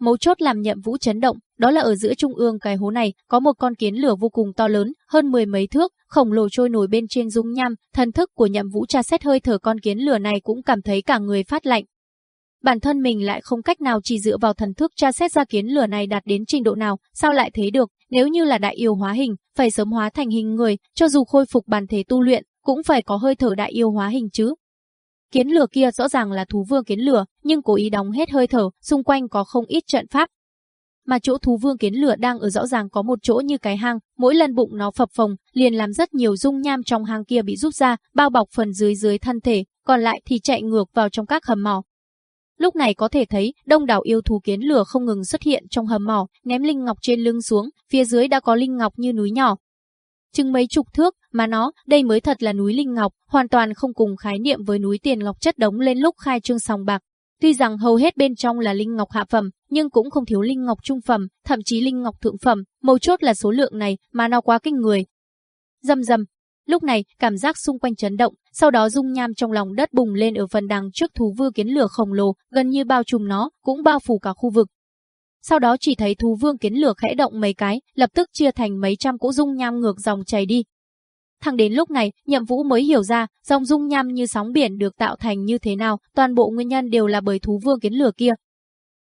Mấu chốt làm nhậm vũ chấn động, đó là ở giữa trung ương cái hố này, có một con kiến lửa vô cùng to lớn, hơn mười mấy thước, khổng lồ trôi nổi bên trên dung nham, thần thức của nhậm vũ tra xét hơi thở con kiến lửa này cũng cảm thấy cả người phát lạnh. Bản thân mình lại không cách nào chỉ dựa vào thần thức tra xét ra kiến lửa này đạt đến trình độ nào, sao lại thế được, nếu như là đại yêu hóa hình, phải sớm hóa thành hình người, cho dù khôi phục bản thể tu luyện, cũng phải có hơi thở đại yêu hóa hình chứ. Kiến lửa kia rõ ràng là thú vương kiến lửa, nhưng cố ý đóng hết hơi thở, xung quanh có không ít trận pháp. Mà chỗ thú vương kiến lửa đang ở rõ ràng có một chỗ như cái hang, mỗi lần bụng nó phập phồng, liền làm rất nhiều dung nham trong hang kia bị rút ra, bao bọc phần dưới dưới thân thể, còn lại thì chạy ngược vào trong các hầm mỏ. Lúc này có thể thấy, đông đảo yêu thú kiến lửa không ngừng xuất hiện trong hầm mỏ, ném linh ngọc trên lưng xuống, phía dưới đã có linh ngọc như núi nhỏ, chừng mấy chục thước, mà nó, đây mới thật là núi Linh Ngọc, hoàn toàn không cùng khái niệm với núi Tiền Ngọc chất đống lên lúc khai trương sòng bạc. Tuy rằng hầu hết bên trong là Linh Ngọc hạ phẩm, nhưng cũng không thiếu Linh Ngọc trung phẩm, thậm chí Linh Ngọc thượng phẩm, mấu chốt là số lượng này, mà nó quá kinh người. Dầm dầm, Lúc này, cảm giác xung quanh chấn động, sau đó dung nham trong lòng đất bùng lên ở phần đằng trước thú vương kiến lửa khổng lồ, gần như bao trùm nó, cũng bao phủ cả khu vực. Sau đó chỉ thấy thú vương kiến lửa khẽ động mấy cái, lập tức chia thành mấy trăm cỗ dung nham ngược dòng chảy đi. Thẳng đến lúc này, nhậm vũ mới hiểu ra, dòng dung nham như sóng biển được tạo thành như thế nào, toàn bộ nguyên nhân đều là bởi thú vương kiến lửa kia.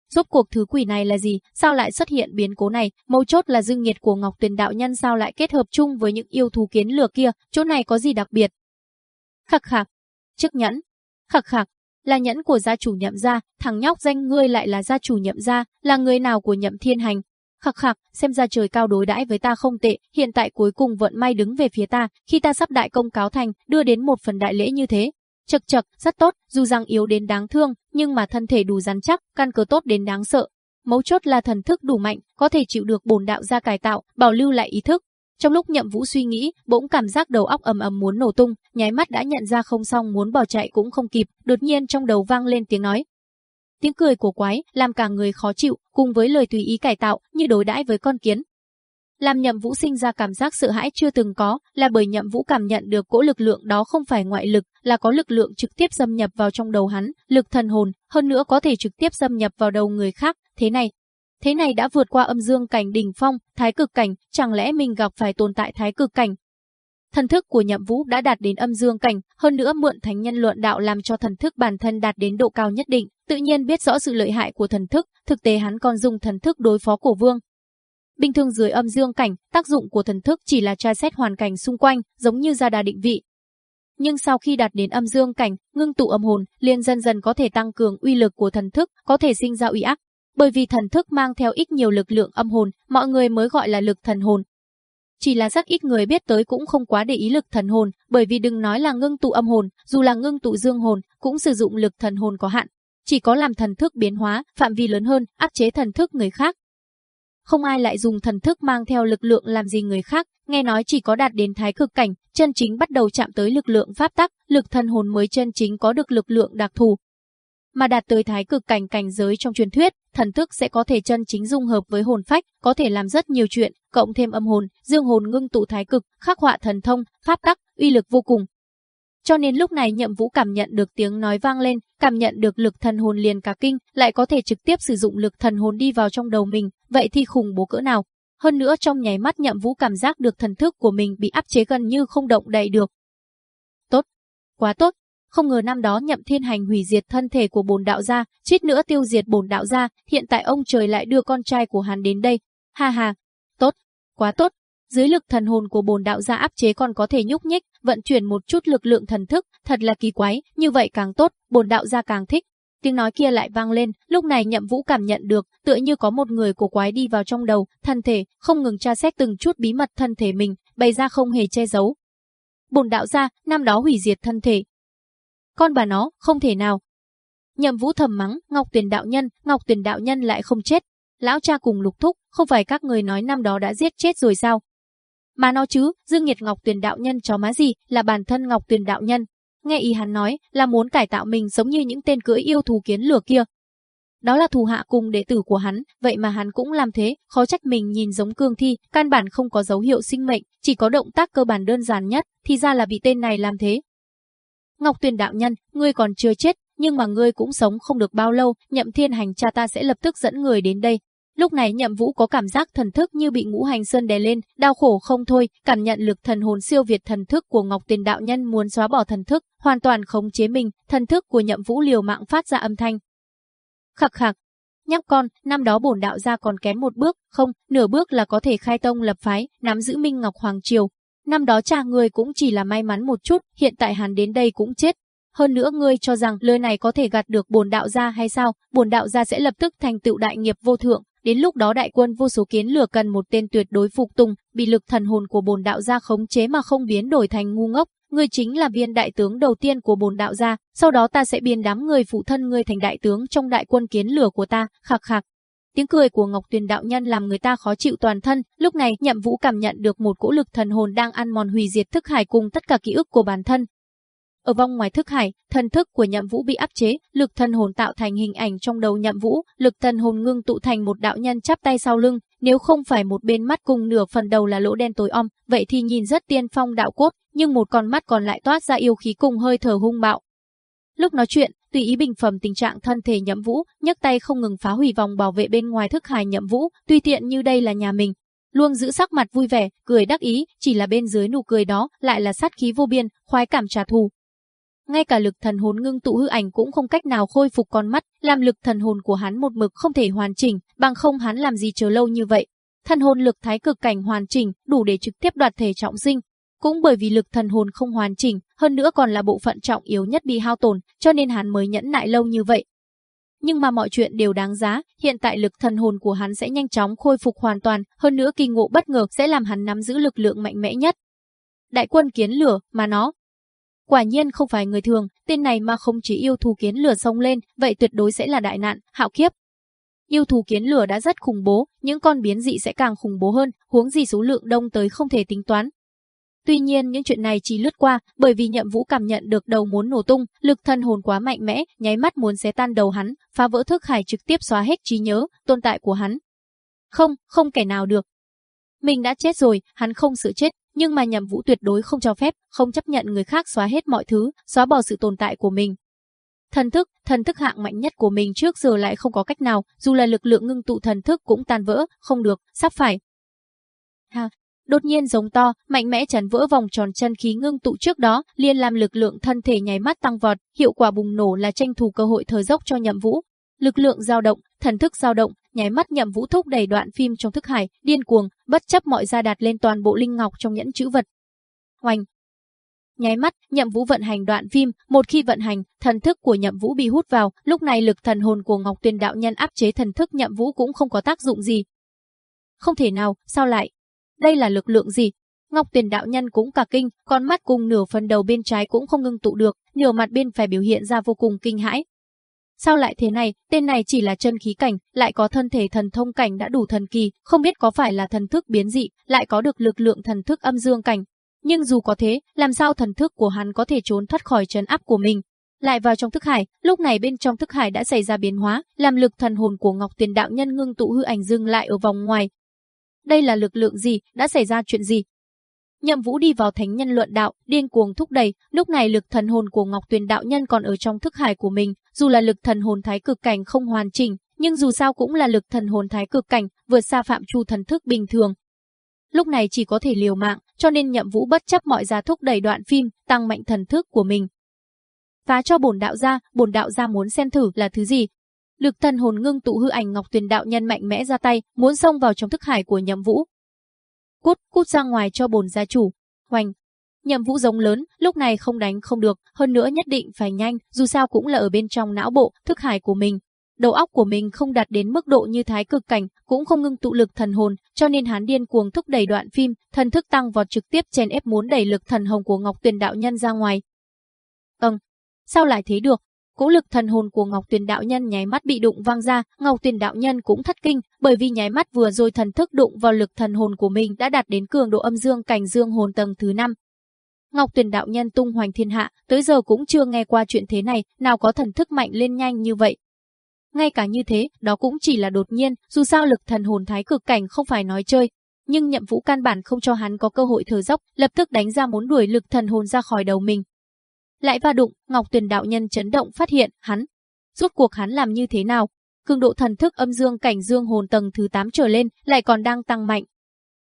Rốt cuộc thứ quỷ này là gì, sao lại xuất hiện biến cố này, mấu chốt là dương nhiệt của Ngọc Tuyền đạo nhân sao lại kết hợp chung với những yêu thú kiến lửa kia, chỗ này có gì đặc biệt. Khắc khạc, chức nhẫn, khắc khạc, là nhẫn của gia chủ nhậm gia, thằng nhóc danh ngươi lại là gia chủ nhậm gia, là người nào của nhậm thiên hành. Khắc khắc, xem ra trời cao đối đãi với ta không tệ, hiện tại cuối cùng vận may đứng về phía ta, khi ta sắp đại công cáo thành, đưa đến một phần đại lễ như thế. Chật chật, rất tốt, dù rằng yếu đến đáng thương, nhưng mà thân thể đủ rắn chắc, căn cơ tốt đến đáng sợ. Mấu chốt là thần thức đủ mạnh, có thể chịu được bồn đạo gia cải tạo, bảo lưu lại ý thức, trong lúc Nhậm Vũ suy nghĩ, bỗng cảm giác đầu óc ầm ầm muốn nổ tung, nháy mắt đã nhận ra không xong muốn bỏ chạy cũng không kịp, đột nhiên trong đầu vang lên tiếng nói. Tiếng cười của quái làm cả người khó chịu, cùng với lời tùy ý cải tạo, như đối đãi với con kiến. Làm Nhậm Vũ sinh ra cảm giác sợ hãi chưa từng có, là bởi Nhậm Vũ cảm nhận được cỗ lực lượng đó không phải ngoại lực, là có lực lượng trực tiếp xâm nhập vào trong đầu hắn, lực thần hồn, hơn nữa có thể trực tiếp xâm nhập vào đầu người khác, thế này, Thế này đã vượt qua âm dương cảnh đỉnh phong, thái cực cảnh, chẳng lẽ mình gặp phải tồn tại thái cực cảnh? Thần thức của nhậm vũ đã đạt đến âm dương cảnh, hơn nữa mượn thánh nhân luận đạo làm cho thần thức bản thân đạt đến độ cao nhất định, tự nhiên biết rõ sự lợi hại của thần thức, thực tế hắn còn dùng thần thức đối phó cổ vương. Bình thường dưới âm dương cảnh, tác dụng của thần thức chỉ là tra xét hoàn cảnh xung quanh, giống như ra đà định vị. Nhưng sau khi đạt đến âm dương cảnh, ngưng tụ âm hồn, liền dần dần có thể tăng cường uy lực của thần thức, có thể sinh ra uy ác, bởi vì thần thức mang theo ít nhiều lực lượng âm hồn, mọi người mới gọi là lực thần hồn. Chỉ là rất ít người biết tới cũng không quá để ý lực thần hồn, bởi vì đừng nói là ngưng tụ âm hồn, dù là ngưng tụ dương hồn, cũng sử dụng lực thần hồn có hạn. Chỉ có làm thần thức biến hóa, phạm vi lớn hơn, áp chế thần thức người khác. Không ai lại dùng thần thức mang theo lực lượng làm gì người khác, nghe nói chỉ có đạt đến thái cực cảnh, chân chính bắt đầu chạm tới lực lượng pháp tắc, lực thần hồn mới chân chính có được lực lượng đặc thù, mà đạt tới thái cực cảnh cảnh giới trong truyền thuyết, thần thức sẽ có thể chân chính dung hợp với hồn phách, có thể làm rất nhiều chuyện, cộng thêm âm hồn, dương hồn ngưng tụ thái cực, khắc họa thần thông, pháp tắc, uy lực vô cùng. Cho nên lúc này Nhậm Vũ cảm nhận được tiếng nói vang lên, cảm nhận được lực thần hồn liền cả kinh, lại có thể trực tiếp sử dụng lực thần hồn đi vào trong đầu mình, vậy thì khủng bố cỡ nào. Hơn nữa trong nháy mắt Nhậm Vũ cảm giác được thần thức của mình bị áp chế gần như không động đậy được. Tốt, quá tốt, không ngờ năm đó nhậm thiên hành hủy diệt thân thể của bồn đạo gia, chít nữa tiêu diệt bồn đạo gia, hiện tại ông trời lại đưa con trai của hắn đến đây. Ha ha, tốt, quá tốt. dưới lực thần hồn của bồn đạo gia áp chế còn có thể nhúc nhích, vận chuyển một chút lực lượng thần thức, thật là kỳ quái, như vậy càng tốt, bồn đạo gia càng thích. Tiếng nói kia lại vang lên, lúc này nhậm vũ cảm nhận được, tựa như có một người cổ quái đi vào trong đầu, thân thể, không ngừng tra xét từng chút bí mật thân thể mình, bày ra không hề che giấu. Bồn đạo gia, năm đó hủy diệt thân thể. Con bà nó, không thể nào. Nhậm vũ thầm mắng, Ngọc Tuyền đạo nhân, Ngọc Tuyền đạo nhân lại không chết. Lão cha cùng lục thúc, không phải các người nói năm đó đã giết chết rồi sao? Mà nó chứ, Dương Nhiệt Ngọc Tuyền đạo nhân chó má gì, là bản thân Ngọc Tuyền đạo nhân. Nghe ý hắn nói, là muốn cải tạo mình giống như những tên cưỡi yêu thú kiến lửa kia. Đó là thù hạ cùng đệ tử của hắn, vậy mà hắn cũng làm thế, khó trách mình nhìn giống cương thi, căn bản không có dấu hiệu sinh mệnh, chỉ có động tác cơ bản đơn giản nhất, thì ra là bị tên này làm thế. Ngọc Tuyền đạo nhân, ngươi còn chưa chết, nhưng mà ngươi cũng sống không được bao lâu, nhậm thiên hành cha ta sẽ lập tức dẫn người đến đây, Lúc này Nhậm Vũ có cảm giác thần thức như bị ngũ hành sơn đè lên, đau khổ không thôi, cảm nhận lực thần hồn siêu việt thần thức của Ngọc Tuyền đạo nhân muốn xóa bỏ thần thức, hoàn toàn khống chế mình, thần thức của Nhậm Vũ liều mạng phát ra âm thanh. Khặc khặc, nhóc con, năm đó bổn đạo gia còn kém một bước, không, nửa bước là có thể khai tông lập phái, nắm giữ Minh Ngọc Hoàng Triều. Năm đó cha người cũng chỉ là may mắn một chút, hiện tại hắn đến đây cũng chết. Hơn nữa ngươi cho rằng lời này có thể gạt được bồn đạo gia hay sao? bồn đạo gia sẽ lập tức thành tựu đại nghiệp vô thượng, Đến lúc đó đại quân vô số kiến lửa cần một tên tuyệt đối phục tùng, bị lực thần hồn của bồn đạo gia khống chế mà không biến đổi thành ngu ngốc. Ngươi chính là viên đại tướng đầu tiên của bồn đạo gia, sau đó ta sẽ biến đám người phụ thân ngươi thành đại tướng trong đại quân kiến lửa của ta, khạc khạc. Tiếng cười của Ngọc Tuyền đạo nhân làm người ta khó chịu toàn thân, lúc này Nhậm Vũ cảm nhận được một cỗ lực thần hồn đang ăn mòn hủy diệt thức hải cùng tất cả ký ức của bản thân, ở vòng ngoài thức hải, thần thức của Nhậm Vũ bị áp chế, lực thần hồn tạo thành hình ảnh trong đầu Nhậm Vũ, lực thần hồn ngưng tụ thành một đạo nhân chắp tay sau lưng, nếu không phải một bên mắt cùng nửa phần đầu là lỗ đen tối om, vậy thì nhìn rất tiên phong đạo cốt, nhưng một con mắt còn lại toát ra yêu khí cùng hơi thở hung bạo. Lúc nói chuyện, tùy ý bình phẩm tình trạng thân thể Nhậm Vũ, nhấc tay không ngừng phá hủy vòng bảo vệ bên ngoài thức hải Nhậm Vũ, tuy tiện như đây là nhà mình, luôn giữ sắc mặt vui vẻ, cười đắc ý, chỉ là bên dưới nụ cười đó lại là sát khí vô biên, khoái cảm trả thù, ngay cả lực thần hồn ngưng tụ hư ảnh cũng không cách nào khôi phục con mắt, làm lực thần hồn của hắn một mực không thể hoàn chỉnh, bằng không hắn làm gì chờ lâu như vậy. Thần hồn lực thái cực cảnh hoàn chỉnh, đủ để trực tiếp đoạt thể trọng sinh. Cũng bởi vì lực thần hồn không hoàn chỉnh, hơn nữa còn là bộ phận trọng yếu nhất bị hao tổn, cho nên hắn mới nhẫn nại lâu như vậy. Nhưng mà mọi chuyện đều đáng giá, hiện tại lực thần hồn của hắn sẽ nhanh chóng khôi phục hoàn toàn, hơn nữa kỳ ngộ bất ngờ sẽ làm hắn nắm giữ lực lượng mạnh mẽ nhất. Đại quân kiến lửa, mà nó, Quả nhiên không phải người thường, tên này mà không chỉ yêu thú kiến lửa sông lên, vậy tuyệt đối sẽ là đại nạn, hạo kiếp. Yêu thú kiến lửa đã rất khủng bố, những con biến dị sẽ càng khủng bố hơn, huống gì số lượng đông tới không thể tính toán. Tuy nhiên những chuyện này chỉ lướt qua, bởi vì nhậm vũ cảm nhận được đầu muốn nổ tung, lực thân hồn quá mạnh mẽ, nháy mắt muốn xé tan đầu hắn, phá vỡ thức hải trực tiếp xóa hết trí nhớ, tồn tại của hắn. Không, không kẻ nào được. Mình đã chết rồi, hắn không sự chết, nhưng mà nhậm vũ tuyệt đối không cho phép, không chấp nhận người khác xóa hết mọi thứ, xóa bỏ sự tồn tại của mình. Thần thức, thần thức hạng mạnh nhất của mình trước giờ lại không có cách nào, dù là lực lượng ngưng tụ thần thức cũng tan vỡ, không được, sắp phải. Ha, đột nhiên giống to, mạnh mẽ chấn vỡ vòng tròn chân khí ngưng tụ trước đó, liên làm lực lượng thân thể nháy mắt tăng vọt, hiệu quả bùng nổ là tranh thủ cơ hội thời dốc cho nhậm vũ. Lực lượng dao động, thần thức dao động, nháy mắt nhậm vũ thúc đẩy đoạn phim trong thức hải, điên cuồng, bất chấp mọi gia đạt lên toàn bộ linh ngọc trong nhẫn chữ vật. Hoành, Nháy mắt, Nhậm Vũ vận hành đoạn phim, một khi vận hành, thần thức của Nhậm Vũ bị hút vào, lúc này lực thần hồn của Ngọc Tuyền đạo nhân áp chế thần thức Nhậm Vũ cũng không có tác dụng gì. Không thể nào, sao lại? Đây là lực lượng gì? Ngọc Tuyền đạo nhân cũng cả kinh, con mắt cùng nửa phần đầu bên trái cũng không ngưng tụ được, nửa mặt bên phải biểu hiện ra vô cùng kinh hãi, Sao lại thế này, tên này chỉ là chân khí cảnh, lại có thân thể thần thông cảnh đã đủ thần kỳ, không biết có phải là thần thức biến dị, lại có được lực lượng thần thức âm dương cảnh. Nhưng dù có thế, làm sao thần thức của hắn có thể trốn thoát khỏi trấn áp của mình? Lại vào trong thức hải, lúc này bên trong thức hải đã xảy ra biến hóa, làm lực thần hồn của Ngọc Tiền đạo nhân ngưng tụ hư ảnh dừng lại ở vòng ngoài. Đây là lực lượng gì, đã xảy ra chuyện gì? Nhậm Vũ đi vào thánh nhân luận đạo, điên cuồng thúc đẩy, lúc này lực thần hồn của Ngọc Tuyền đạo nhân còn ở trong thức hải của mình, dù là lực thần hồn thái cực cảnh không hoàn chỉnh, nhưng dù sao cũng là lực thần hồn thái cực cảnh, vượt xa phạm chu thần thức bình thường. Lúc này chỉ có thể liều mạng, cho nên Nhậm Vũ bất chấp mọi giá thúc đẩy đoạn phim, tăng mạnh thần thức của mình. Phá cho bổn đạo gia, bổn đạo gia muốn xem thử là thứ gì. Lực thần hồn ngưng tụ hư ảnh Ngọc Tuyền đạo nhân mạnh mẽ ra tay, muốn xông vào trong thức hải của Nhậm Vũ. Cút, cút ra ngoài cho bổn gia chủ. Hoành, Nhậm Vũ giống lớn, lúc này không đánh không được, hơn nữa nhất định phải nhanh, dù sao cũng là ở bên trong não bộ, thức hải của mình. Đầu óc của mình không đạt đến mức độ như thái cực cảnh, cũng không ngưng tụ lực thần hồn, cho nên hắn điên cuồng thúc đẩy đoạn phim, thần thức tăng vọt trực tiếp chèn ép muốn đẩy lực thần hồng của Ngọc Tuyền đạo nhân ra ngoài. Ừm, sao lại thế được? Cũ lực thần hồn của Ngọc Tuyền đạo nhân nháy mắt bị đụng văng ra, Ngọc Tuyền đạo nhân cũng thất kinh, bởi vì nháy mắt vừa rồi thần thức đụng vào lực thần hồn của mình đã đạt đến cường độ âm dương cảnh dương hồn tầng thứ 5, Ngọc Tuyền đạo nhân tung hoành thiên hạ, tới giờ cũng chưa nghe qua chuyện thế này, nào có thần thức mạnh lên nhanh như vậy. Ngay cả như thế, đó cũng chỉ là đột nhiên, dù sao lực thần hồn thái cực cảnh không phải nói chơi. Nhưng nhậm vũ căn bản không cho hắn có cơ hội thở dốc, lập tức đánh ra muốn đuổi lực thần hồn ra khỏi đầu mình. Lại va đụng, Ngọc Tuyền đạo nhân chấn động phát hiện, hắn. Rốt cuộc hắn làm như thế nào? Cường độ thần thức âm dương cảnh dương hồn tầng thứ 8 trở lên, lại còn đang tăng mạnh,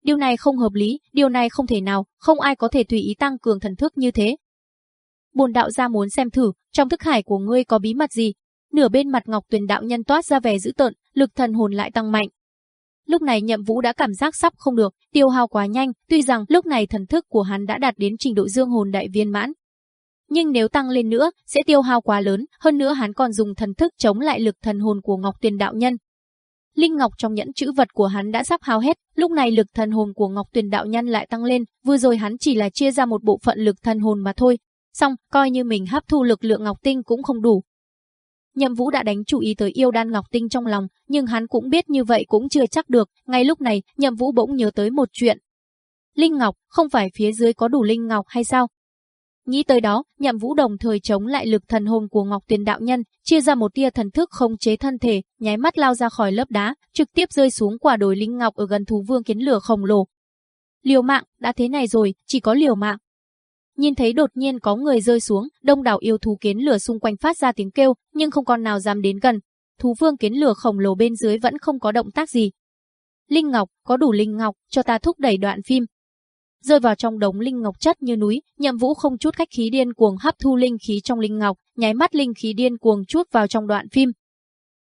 Điều này không hợp lý, điều này không thể nào, không ai có thể tùy ý tăng cường thần thức như thế. Bồn đạo gia muốn xem thử, trong thức hải của ngươi có bí mật gì? Nửa bên mặt Ngọc Tuyền đạo nhân toát ra vẻ dữ tợn, lực thần hồn lại tăng mạnh. Lúc này Nhậm Vũ đã cảm giác sắp không được, tiêu hao quá nhanh, tuy rằng lúc này thần thức của hắn đã đạt đến trình độ dương hồn đại viên mãn. Nhưng nếu tăng lên nữa, sẽ tiêu hao quá lớn, hơn nữa hắn còn dùng thần thức chống lại lực thần hồn của Ngọc Tuyền đạo nhân, Linh ngọc trong nhẫn chữ vật của hắn đã sắp hao hết, lúc này lực thần hồn của Ngọc Tuyền đạo nhân lại tăng lên, vừa rồi hắn chỉ là chia ra một bộ phận lực thần hồn mà thôi. Xong, coi như mình hấp thu lực lượng ngọc tinh cũng không đủ. Nhậm Vũ đã đánh chú ý tới yêu đan ngọc tinh trong lòng, nhưng hắn cũng biết như vậy cũng chưa chắc được, ngay lúc này, Nhậm Vũ bỗng nhớ tới một chuyện. Linh ngọc, không phải phía dưới có đủ linh ngọc hay sao? Nghĩ tới đó, nhậm vũ đồng thời chống lại lực thần hồn của Ngọc Tuyền đạo nhân, chia ra một tia thần thức không chế thân thể, nháy mắt lao ra khỏi lớp đá, trực tiếp rơi xuống quả đồi linh ngọc ở gần thú vương kiến lửa khổng lồ. Liều mạng, đã thế này rồi, chỉ có liều mạng. Nhìn thấy đột nhiên có người rơi xuống, đông đảo yêu thú kiến lửa xung quanh phát ra tiếng kêu, nhưng không con nào dám đến gần. Thú vương kiến lửa khổng lồ bên dưới vẫn không có động tác gì. Linh Ngọc, có đủ Linh Ngọc, cho ta thúc đẩy đoạn phim, rơi vào trong đống linh ngọc chất như núi, Nhậm Vũ không chút khách khí điên cuồng hấp thu linh khí trong linh ngọc, nháy mắt linh khí điên cuồng chuốt vào trong đoạn phim.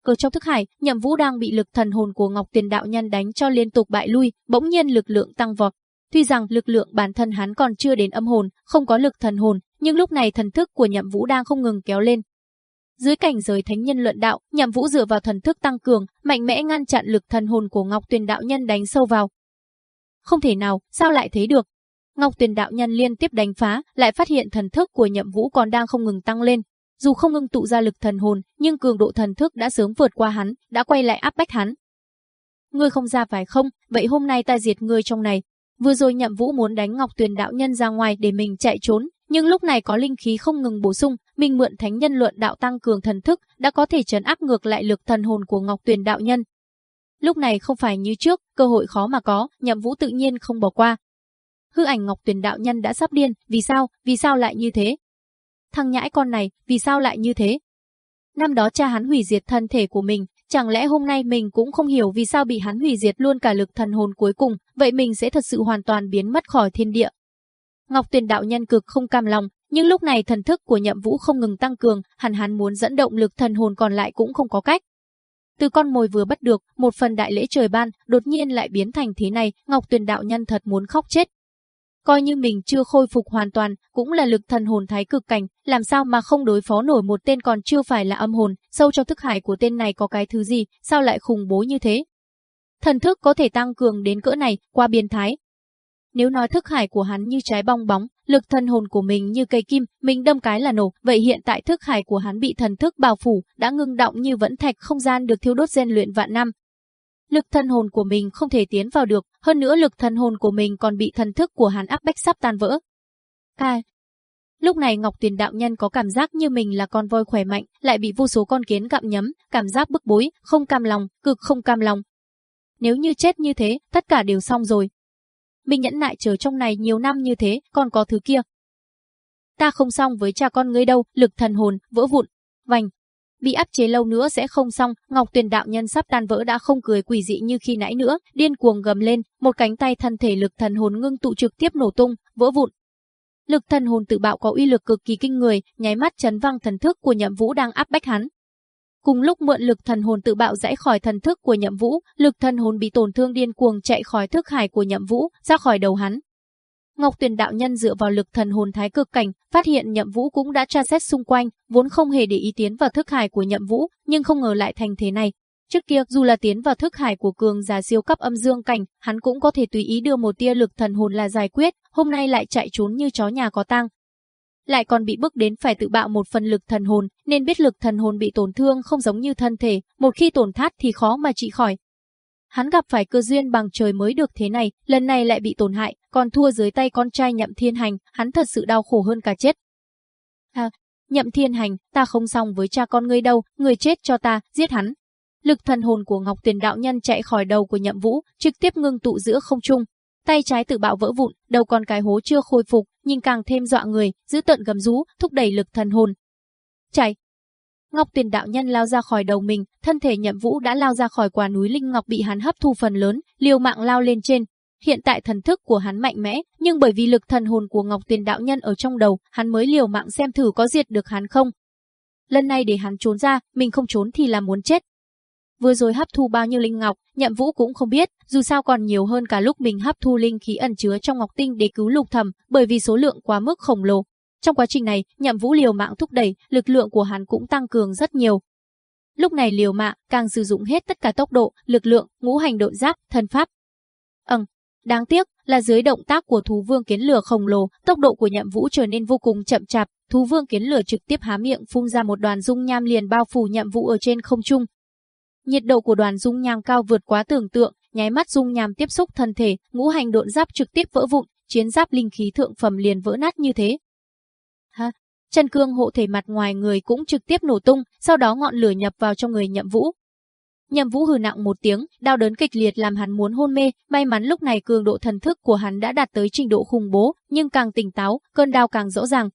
cơ trong thức hải, Nhậm Vũ đang bị lực thần hồn của Ngọc Tiền đạo nhân đánh cho liên tục bại lui, bỗng nhiên lực lượng tăng vọt. Tuy rằng lực lượng bản thân hắn còn chưa đến âm hồn, không có lực thần hồn, nhưng lúc này thần thức của Nhậm Vũ đang không ngừng kéo lên. Dưới cảnh giới thánh nhân luận đạo, Nhậm Vũ dựa vào thần thức tăng cường, mạnh mẽ ngăn chặn lực thần hồn của Ngọc Tuyền đạo nhân đánh sâu vào, không thể nào, sao lại thế được? Ngọc Tuyền đạo nhân liên tiếp đánh phá, lại phát hiện thần thức của Nhậm Vũ còn đang không ngừng tăng lên. Dù không ngừng tụ ra lực thần hồn, nhưng cường độ thần thức đã sớm vượt qua hắn, đã quay lại áp bách hắn. Ngươi không ra phải không? Vậy hôm nay ta diệt ngươi trong này. Vừa rồi Nhậm Vũ muốn đánh Ngọc Tuyền đạo nhân ra ngoài để mình chạy trốn, nhưng lúc này có linh khí không ngừng bổ sung, mình mượn thánh nhân luận đạo tăng cường thần thức, đã có thể trấn áp ngược lại lực thần hồn của Ngọc Tuyền đạo nhân. Lúc này không phải như trước, cơ hội khó mà có, nhậm vũ tự nhiên không bỏ qua. Hư ảnh Ngọc Tuyền đạo nhân đã sắp điên, vì sao, vì sao lại như thế? Thằng nhãi con này, vì sao lại như thế? Năm đó cha hắn hủy diệt thân thể của mình, chẳng lẽ hôm nay mình cũng không hiểu vì sao bị hắn hủy diệt luôn cả lực thần hồn cuối cùng, vậy mình sẽ thật sự hoàn toàn biến mất khỏi thiên địa. Ngọc Tuyền đạo nhân cực không cam lòng, nhưng lúc này thần thức của Nhậm Vũ không ngừng tăng cường, hẳn hắn muốn dẫn động lực thần hồn còn lại cũng không có cách. Từ con mồi vừa bắt được, một phần đại lễ trời ban, đột nhiên lại biến thành thế này, Ngọc Tuyền đạo nhân thật muốn khóc chết. Coi như mình chưa khôi phục hoàn toàn, cũng là lực thần hồn thái cực cảnh, làm sao mà không đối phó nổi một tên còn chưa phải là âm hồn, sâu trong thức hải của tên này có cái thứ gì, sao lại khủng bố như thế? Thần thức có thể tăng cường đến cỡ này, qua biến thái. Nếu nói thức hải của hắn như trái bong bóng, Lực thần hồn của mình như cây kim, mình đâm cái là nổ, vậy hiện tại thức hải của hắn bị thần thức bao phủ, đã ngưng động như vẫn thạch không gian được thiêu đốt gen luyện vạn năm. Lực thần hồn của mình không thể tiến vào được, hơn nữa lực thần hồn của mình còn bị thần thức của hắn áp bách sắp tan vỡ. À, Lúc này Ngọc Tuyền đạo nhân có cảm giác như mình là con voi khỏe mạnh, lại bị vô số con kiến gặm nhấm, cảm giác bức bối, không cam lòng, cực không cam lòng. Nếu như chết như thế, tất cả đều xong rồi, mình nhẫn nại chờ trong này nhiều năm như thế, còn có thứ kia. Ta không xong với cha con ngươi đâu, lực thần hồn, vỡ vụn, vành. Bị áp chế lâu nữa sẽ không xong, Ngọc Tuyền đạo nhân sắp tan vỡ đã không cười quỷ dị như khi nãy nữa, điên cuồng gầm lên, một cánh tay thân thể lực thần hồn ngưng tụ trực tiếp nổ tung, vỡ vụn. Lực thần hồn tự bạo có uy lực cực kỳ kinh người, nháy mắt chấn văng thần thức của Nhậm Vũ đang áp bách hắn. Cùng lúc mượn lực thần hồn tự bạo rẽ khỏi thần thức của Nhậm Vũ, lực thần hồn bị tổn thương điên cuồng chạy khỏi thức hải của Nhậm Vũ, ra khỏi đầu hắn. Ngọc Tuyền đạo nhân dựa vào lực thần hồn thái cực cảnh, phát hiện Nhậm Vũ cũng đã tra xét xung quanh, vốn không hề để ý tiến vào thức hải của Nhậm Vũ, nhưng không ngờ lại thành thế này. Trước kia, dù là tiến vào thức hải của cường giả siêu cấp âm dương cảnh, hắn cũng có thể tùy ý đưa một tia lực thần hồn là giải quyết, hôm nay lại chạy trốn như chó nhà có tang. Lại còn bị bức đến phải tự bạo một phần lực thần hồn, nên biết lực thần hồn bị tổn thương không giống như thân thể, một khi tổn thát thì khó mà trị khỏi. Hắn gặp phải cơ duyên bằng trời mới được thế này, lần này lại bị tổn hại, còn thua dưới tay con trai nhậm thiên hành, hắn thật sự đau khổ hơn cả chết. À, nhậm thiên hành, ta không xong với cha con ngươi đâu, người chết cho ta, giết hắn. Lực thần hồn của Ngọc Tuyền đạo nhân chạy khỏi đầu của Nhậm Vũ, trực tiếp ngưng tụ giữa không trung. Tay trái tự bạo vỡ vụn, đầu còn cái hố chưa khôi phục, nhưng càng thêm dọa người, giữ tận gầm rú, thúc đẩy lực thần hồn. Chạy! Ngọc Tuyền đạo nhân lao ra khỏi đầu mình, thân thể Nhậm Vũ đã lao ra khỏi quả núi linh ngọc bị hắn hấp thu phần lớn, liều mạng lao lên trên. Hiện tại thần thức của hắn mạnh mẽ, nhưng bởi vì lực thần hồn của Ngọc Tuyền đạo nhân ở trong đầu, hắn mới liều mạng xem thử có diệt được hắn không. Lần này để hắn trốn ra, mình không trốn thì là muốn chết vừa rồi hấp thu bao nhiêu linh ngọc, Nhậm Vũ cũng không biết, dù sao còn nhiều hơn cả lúc mình hấp thu linh khí ẩn chứa trong ngọc tinh để cứu Lục Thẩm, bởi vì số lượng quá mức khổng lồ. Trong quá trình này, Nhậm Vũ liều mạng thúc đẩy, lực lượng của hắn cũng tăng cường rất nhiều. Lúc này liều mạng càng sử dụng hết tất cả tốc độ, lực lượng, ngũ hành độ giáp, thân pháp. Ừm, đáng tiếc là dưới động tác của thú vương kiến lửa khổng lồ, tốc độ của Nhậm Vũ trở nên vô cùng chậm chạp, thú vương kiến lửa trực tiếp há miệng phun ra một đoàn dung nham liền bao phủ Nhậm Vũ ở trên không trung, Nhiệt độ của đoàn dung nham cao vượt quá tưởng tượng, nháy mắt dung nham tiếp xúc thân thể, ngũ hành độn giáp trực tiếp vỡ vụn, chiến giáp linh khí thượng phẩm liền vỡ nát như thế. Ha, chân cương hộ thể mặt ngoài người cũng trực tiếp nổ tung, sau đó ngọn lửa nhập vào trong người Nhậm Vũ. Nhậm Vũ hừ nặng một tiếng, đau đớn kịch liệt làm hắn muốn hôn mê, may mắn lúc này cường độ thần thức của hắn đã đạt tới trình độ khủng bố, nhưng càng tỉnh táo, cơn đau càng rõ ràng,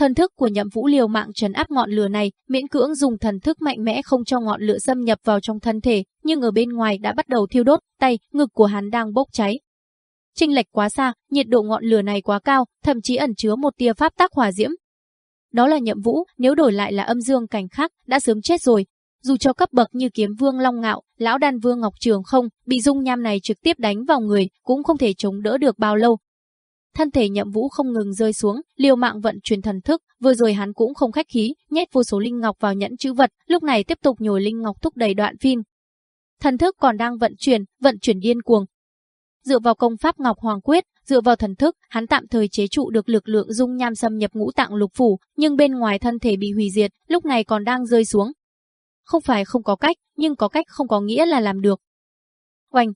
Thần thức của nhậm vũ liều mạng trấn áp ngọn lửa này, miễn cưỡng dùng thần thức mạnh mẽ không cho ngọn lửa xâm nhập vào trong thân thể, nhưng ở bên ngoài đã bắt đầu thiêu đốt, tay, ngực của hắn đang bốc cháy. Trinh lệch quá xa, nhiệt độ ngọn lửa này quá cao, thậm chí ẩn chứa một tia pháp tác hỏa diễm. Đó là nhậm vũ, nếu đổi lại là âm dương cảnh khác, đã sớm chết rồi. Dù cho cấp bậc như kiếm vương long ngạo, lão đan vương ngọc trường không, bị dung nham này trực tiếp đánh vào người, cũng không thể chống đỡ được bao lâu, thân thể nhậm vũ không ngừng rơi xuống, liều mạng vận chuyển thần thức, vừa rồi hắn cũng không khách khí, nhét vô số linh ngọc vào nhẫn chữ vật, lúc này tiếp tục nhồi linh ngọc thúc đẩy đoạn phim. Thần thức còn đang vận chuyển, vận chuyển điên cuồng. Dựa vào công pháp Ngọc Hoàng Quyết, dựa vào thần thức, hắn tạm thời chế trụ được lực lượng dung nham xâm nhập ngũ tạng lục phủ, nhưng bên ngoài thân thể bị hủy diệt, lúc này còn đang rơi xuống. Không phải không có cách, nhưng có cách không có nghĩa là làm được. Oanh,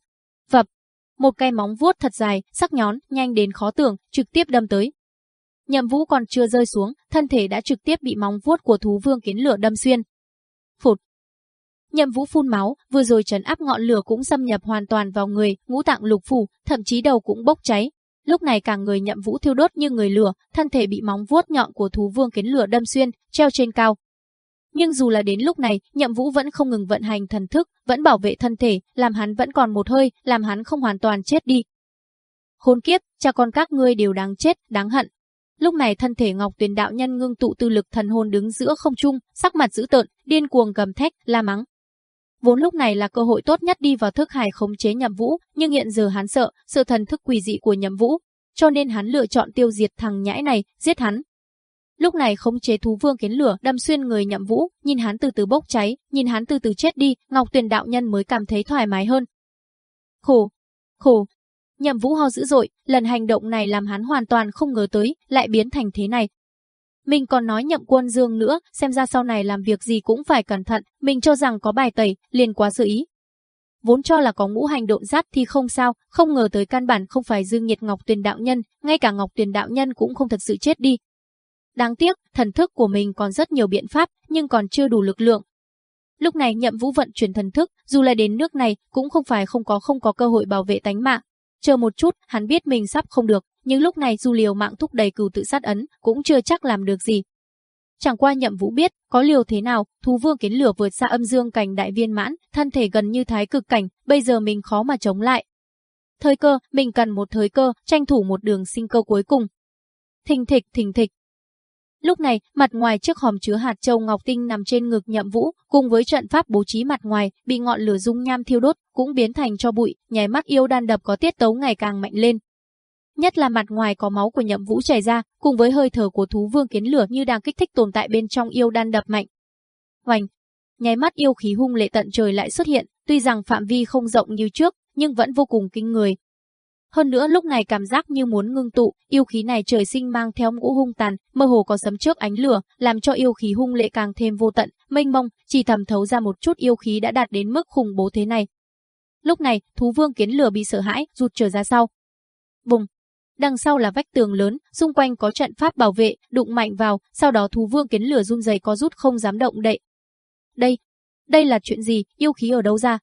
vập, một cây móng vuốt thật dài, sắc nhón, nhanh đến khó tưởng, trực tiếp đâm tới. Nhậm Vũ còn chưa rơi xuống, thân thể đã trực tiếp bị móng vuốt của thú vương kiến lửa đâm xuyên. Phụt. Nhậm Vũ phun máu, vừa rồi trấn áp ngọn lửa cũng xâm nhập hoàn toàn vào người, ngũ tạng lục phủ, thậm chí đầu cũng bốc cháy. Lúc này cả người Nhậm Vũ thiêu đốt như người lửa, thân thể bị móng vuốt nhọn của thú vương kiến lửa đâm xuyên, treo trên cao, nhưng dù là đến lúc này, Nhậm Vũ vẫn không ngừng vận hành thần thức, vẫn bảo vệ thân thể, làm hắn vẫn còn một hơi, làm hắn không hoàn toàn chết đi. Khốn kiếp, cha con các ngươi đều đáng chết, đáng hận. Lúc này thân thể Ngọc Tuyền đạo nhân ngưng tụ tư lực thần hồn đứng giữa không trung, sắc mặt dữ tợn, điên cuồng gầm thét, la mắng. Vốn lúc này là cơ hội tốt nhất đi vào thức hải khống chế Nhậm Vũ, nhưng hiện giờ hắn sợ, sự thần thức quỷ dị của Nhậm Vũ, cho nên hắn lựa chọn tiêu diệt thằng nhãi này, giết hắn, Lúc này khống chế thú vương kiến lửa đâm xuyên người nhậm vũ, nhìn hắn từ từ bốc cháy, nhìn hắn từ từ chết đi, Ngọc Tuyền đạo nhân mới cảm thấy thoải mái hơn. Khổ, khổ. Nhậm vũ ho dữ dội, lần hành động này làm hắn hoàn toàn không ngờ tới, lại biến thành thế này. Mình còn nói nhậm quân dương nữa, xem ra sau này làm việc gì cũng phải cẩn thận, mình cho rằng có bài tẩy, liền quá sự ý. Vốn cho là có ngũ hành độn giáp thì không sao, không ngờ tới căn bản không phải dương nhiệt Ngọc Tuyền đạo nhân, ngay cả Ngọc Tuyền đạo nhân cũng không thật sự chết đi, Đáng tiếc, thần thức của mình còn rất nhiều biện pháp, nhưng còn chưa đủ lực lượng. Lúc này nhậm vũ vận chuyển thần thức, dù là đến nước này, cũng không phải không có không có cơ hội bảo vệ tánh mạng. Chờ một chút, hắn biết mình sắp không được, nhưng lúc này dù liều mạng thúc đẩy cừu tự sát ấn, cũng chưa chắc làm được gì. Chẳng qua nhậm vũ biết, có liều thế nào, thú vương kiến lửa vượt xa âm dương cảnh đại viên mãn, thân thể gần như thái cực cảnh, bây giờ mình khó mà chống lại. Thời cơ, mình cần một thời cơ, tranh thủ một đường sinh cơ cuối cùng. Thình thịch thình thịch, Lúc này, mặt ngoài chiếc hòm chứa hạt châu ngọc tinh nằm trên ngực Nhậm Vũ, cùng với trận pháp bố trí mặt ngoài, bị ngọn lửa dung nham thiêu đốt, cũng biến thành cho bụi, nháy mắt yêu đan đập có tiết tấu ngày càng mạnh lên. Nhất là mặt ngoài có máu của Nhậm Vũ chảy ra, cùng với hơi thở của thú vương kiến lửa như đang kích thích tồn tại bên trong yêu đan đập mạnh. Hoành, nháy mắt yêu khí hung lệ tận trời lại xuất hiện, tuy rằng phạm vi không rộng như trước, nhưng vẫn vô cùng kinh người, hơn nữa lúc này cảm giác như muốn ngưng tụ, yêu khí này trời sinh mang theo ngũ hung tàn, mơ hồ có sấm trước ánh lửa, làm cho yêu khí hung lệ càng thêm vô tận, mênh mông, chỉ thầm thấu ra một chút yêu khí đã đạt đến mức khủng bố thế này. Lúc này, thú vương kiến lửa bị sợ hãi, rụt trở ra sau. Bùng! Đằng sau là vách tường lớn, xung quanh có trận pháp bảo vệ, đụng mạnh vào, sau đó thú vương kiến lửa run rẩy có rút không dám động đậy. Đây, đây là chuyện gì, yêu khí ở đâu ra?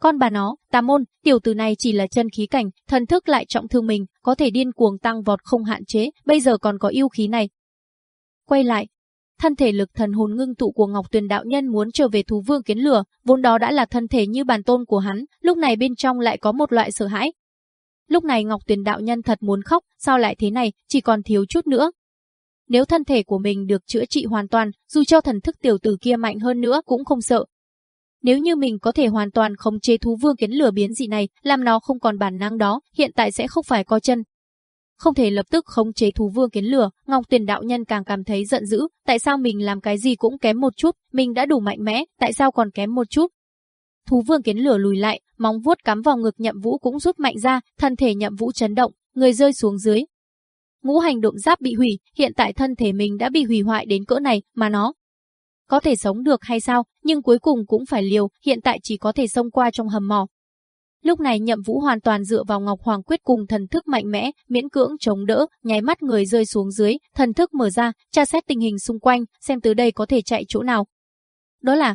Con bà nó, tà môn, tiểu tử này chỉ là chân khí cảnh, thần thức lại trọng thương mình, có thể điên cuồng tăng vọt không hạn chế, bây giờ còn có yêu khí này. Quay lại, thân thể lực thần hồn ngưng tụ của Ngọc Tuyền đạo nhân muốn trở về thú vương kiến lửa, vốn đó đã là thân thể như bàn tôn của hắn, lúc này bên trong lại có một loại sợ hãi. Lúc này Ngọc Tuyền đạo nhân thật muốn khóc, sao lại thế này, chỉ còn thiếu chút nữa. Nếu thân thể của mình được chữa trị hoàn toàn, dù cho thần thức tiểu tử kia mạnh hơn nữa cũng không sợ, nếu như mình có thể hoàn toàn khống chế thú vương kiến lửa biến dị này, làm nó không còn bản năng đó, hiện tại sẽ không phải co chân. Không thể lập tức khống chế thú vương kiến lửa, Ngọc Tuyền đạo nhân càng cảm thấy giận dữ, tại sao mình làm cái gì cũng kém một chút, mình đã đủ mạnh mẽ, tại sao còn kém một chút? Thú vương kiến lửa lùi lại, móng vuốt cắm vào ngực Nhậm Vũ cũng rút mạnh ra, thân thể Nhậm Vũ chấn động, người rơi xuống dưới. Ngũ hành độn giáp bị hủy, hiện tại thân thể mình đã bị hủy hoại đến cỡ này, mà nó có thể sống được hay sao, nhưng cuối cùng cũng phải liều, hiện tại chỉ có thể xông qua trong hầm mỏ. Lúc này Nhậm Vũ hoàn toàn dựa vào Ngọc Hoàng quyết cùng thần thức mạnh mẽ, miễn cưỡng chống đỡ, nháy mắt người rơi xuống dưới, thần thức mở ra, tra xét tình hình xung quanh, xem từ đây có thể chạy chỗ nào. Đó là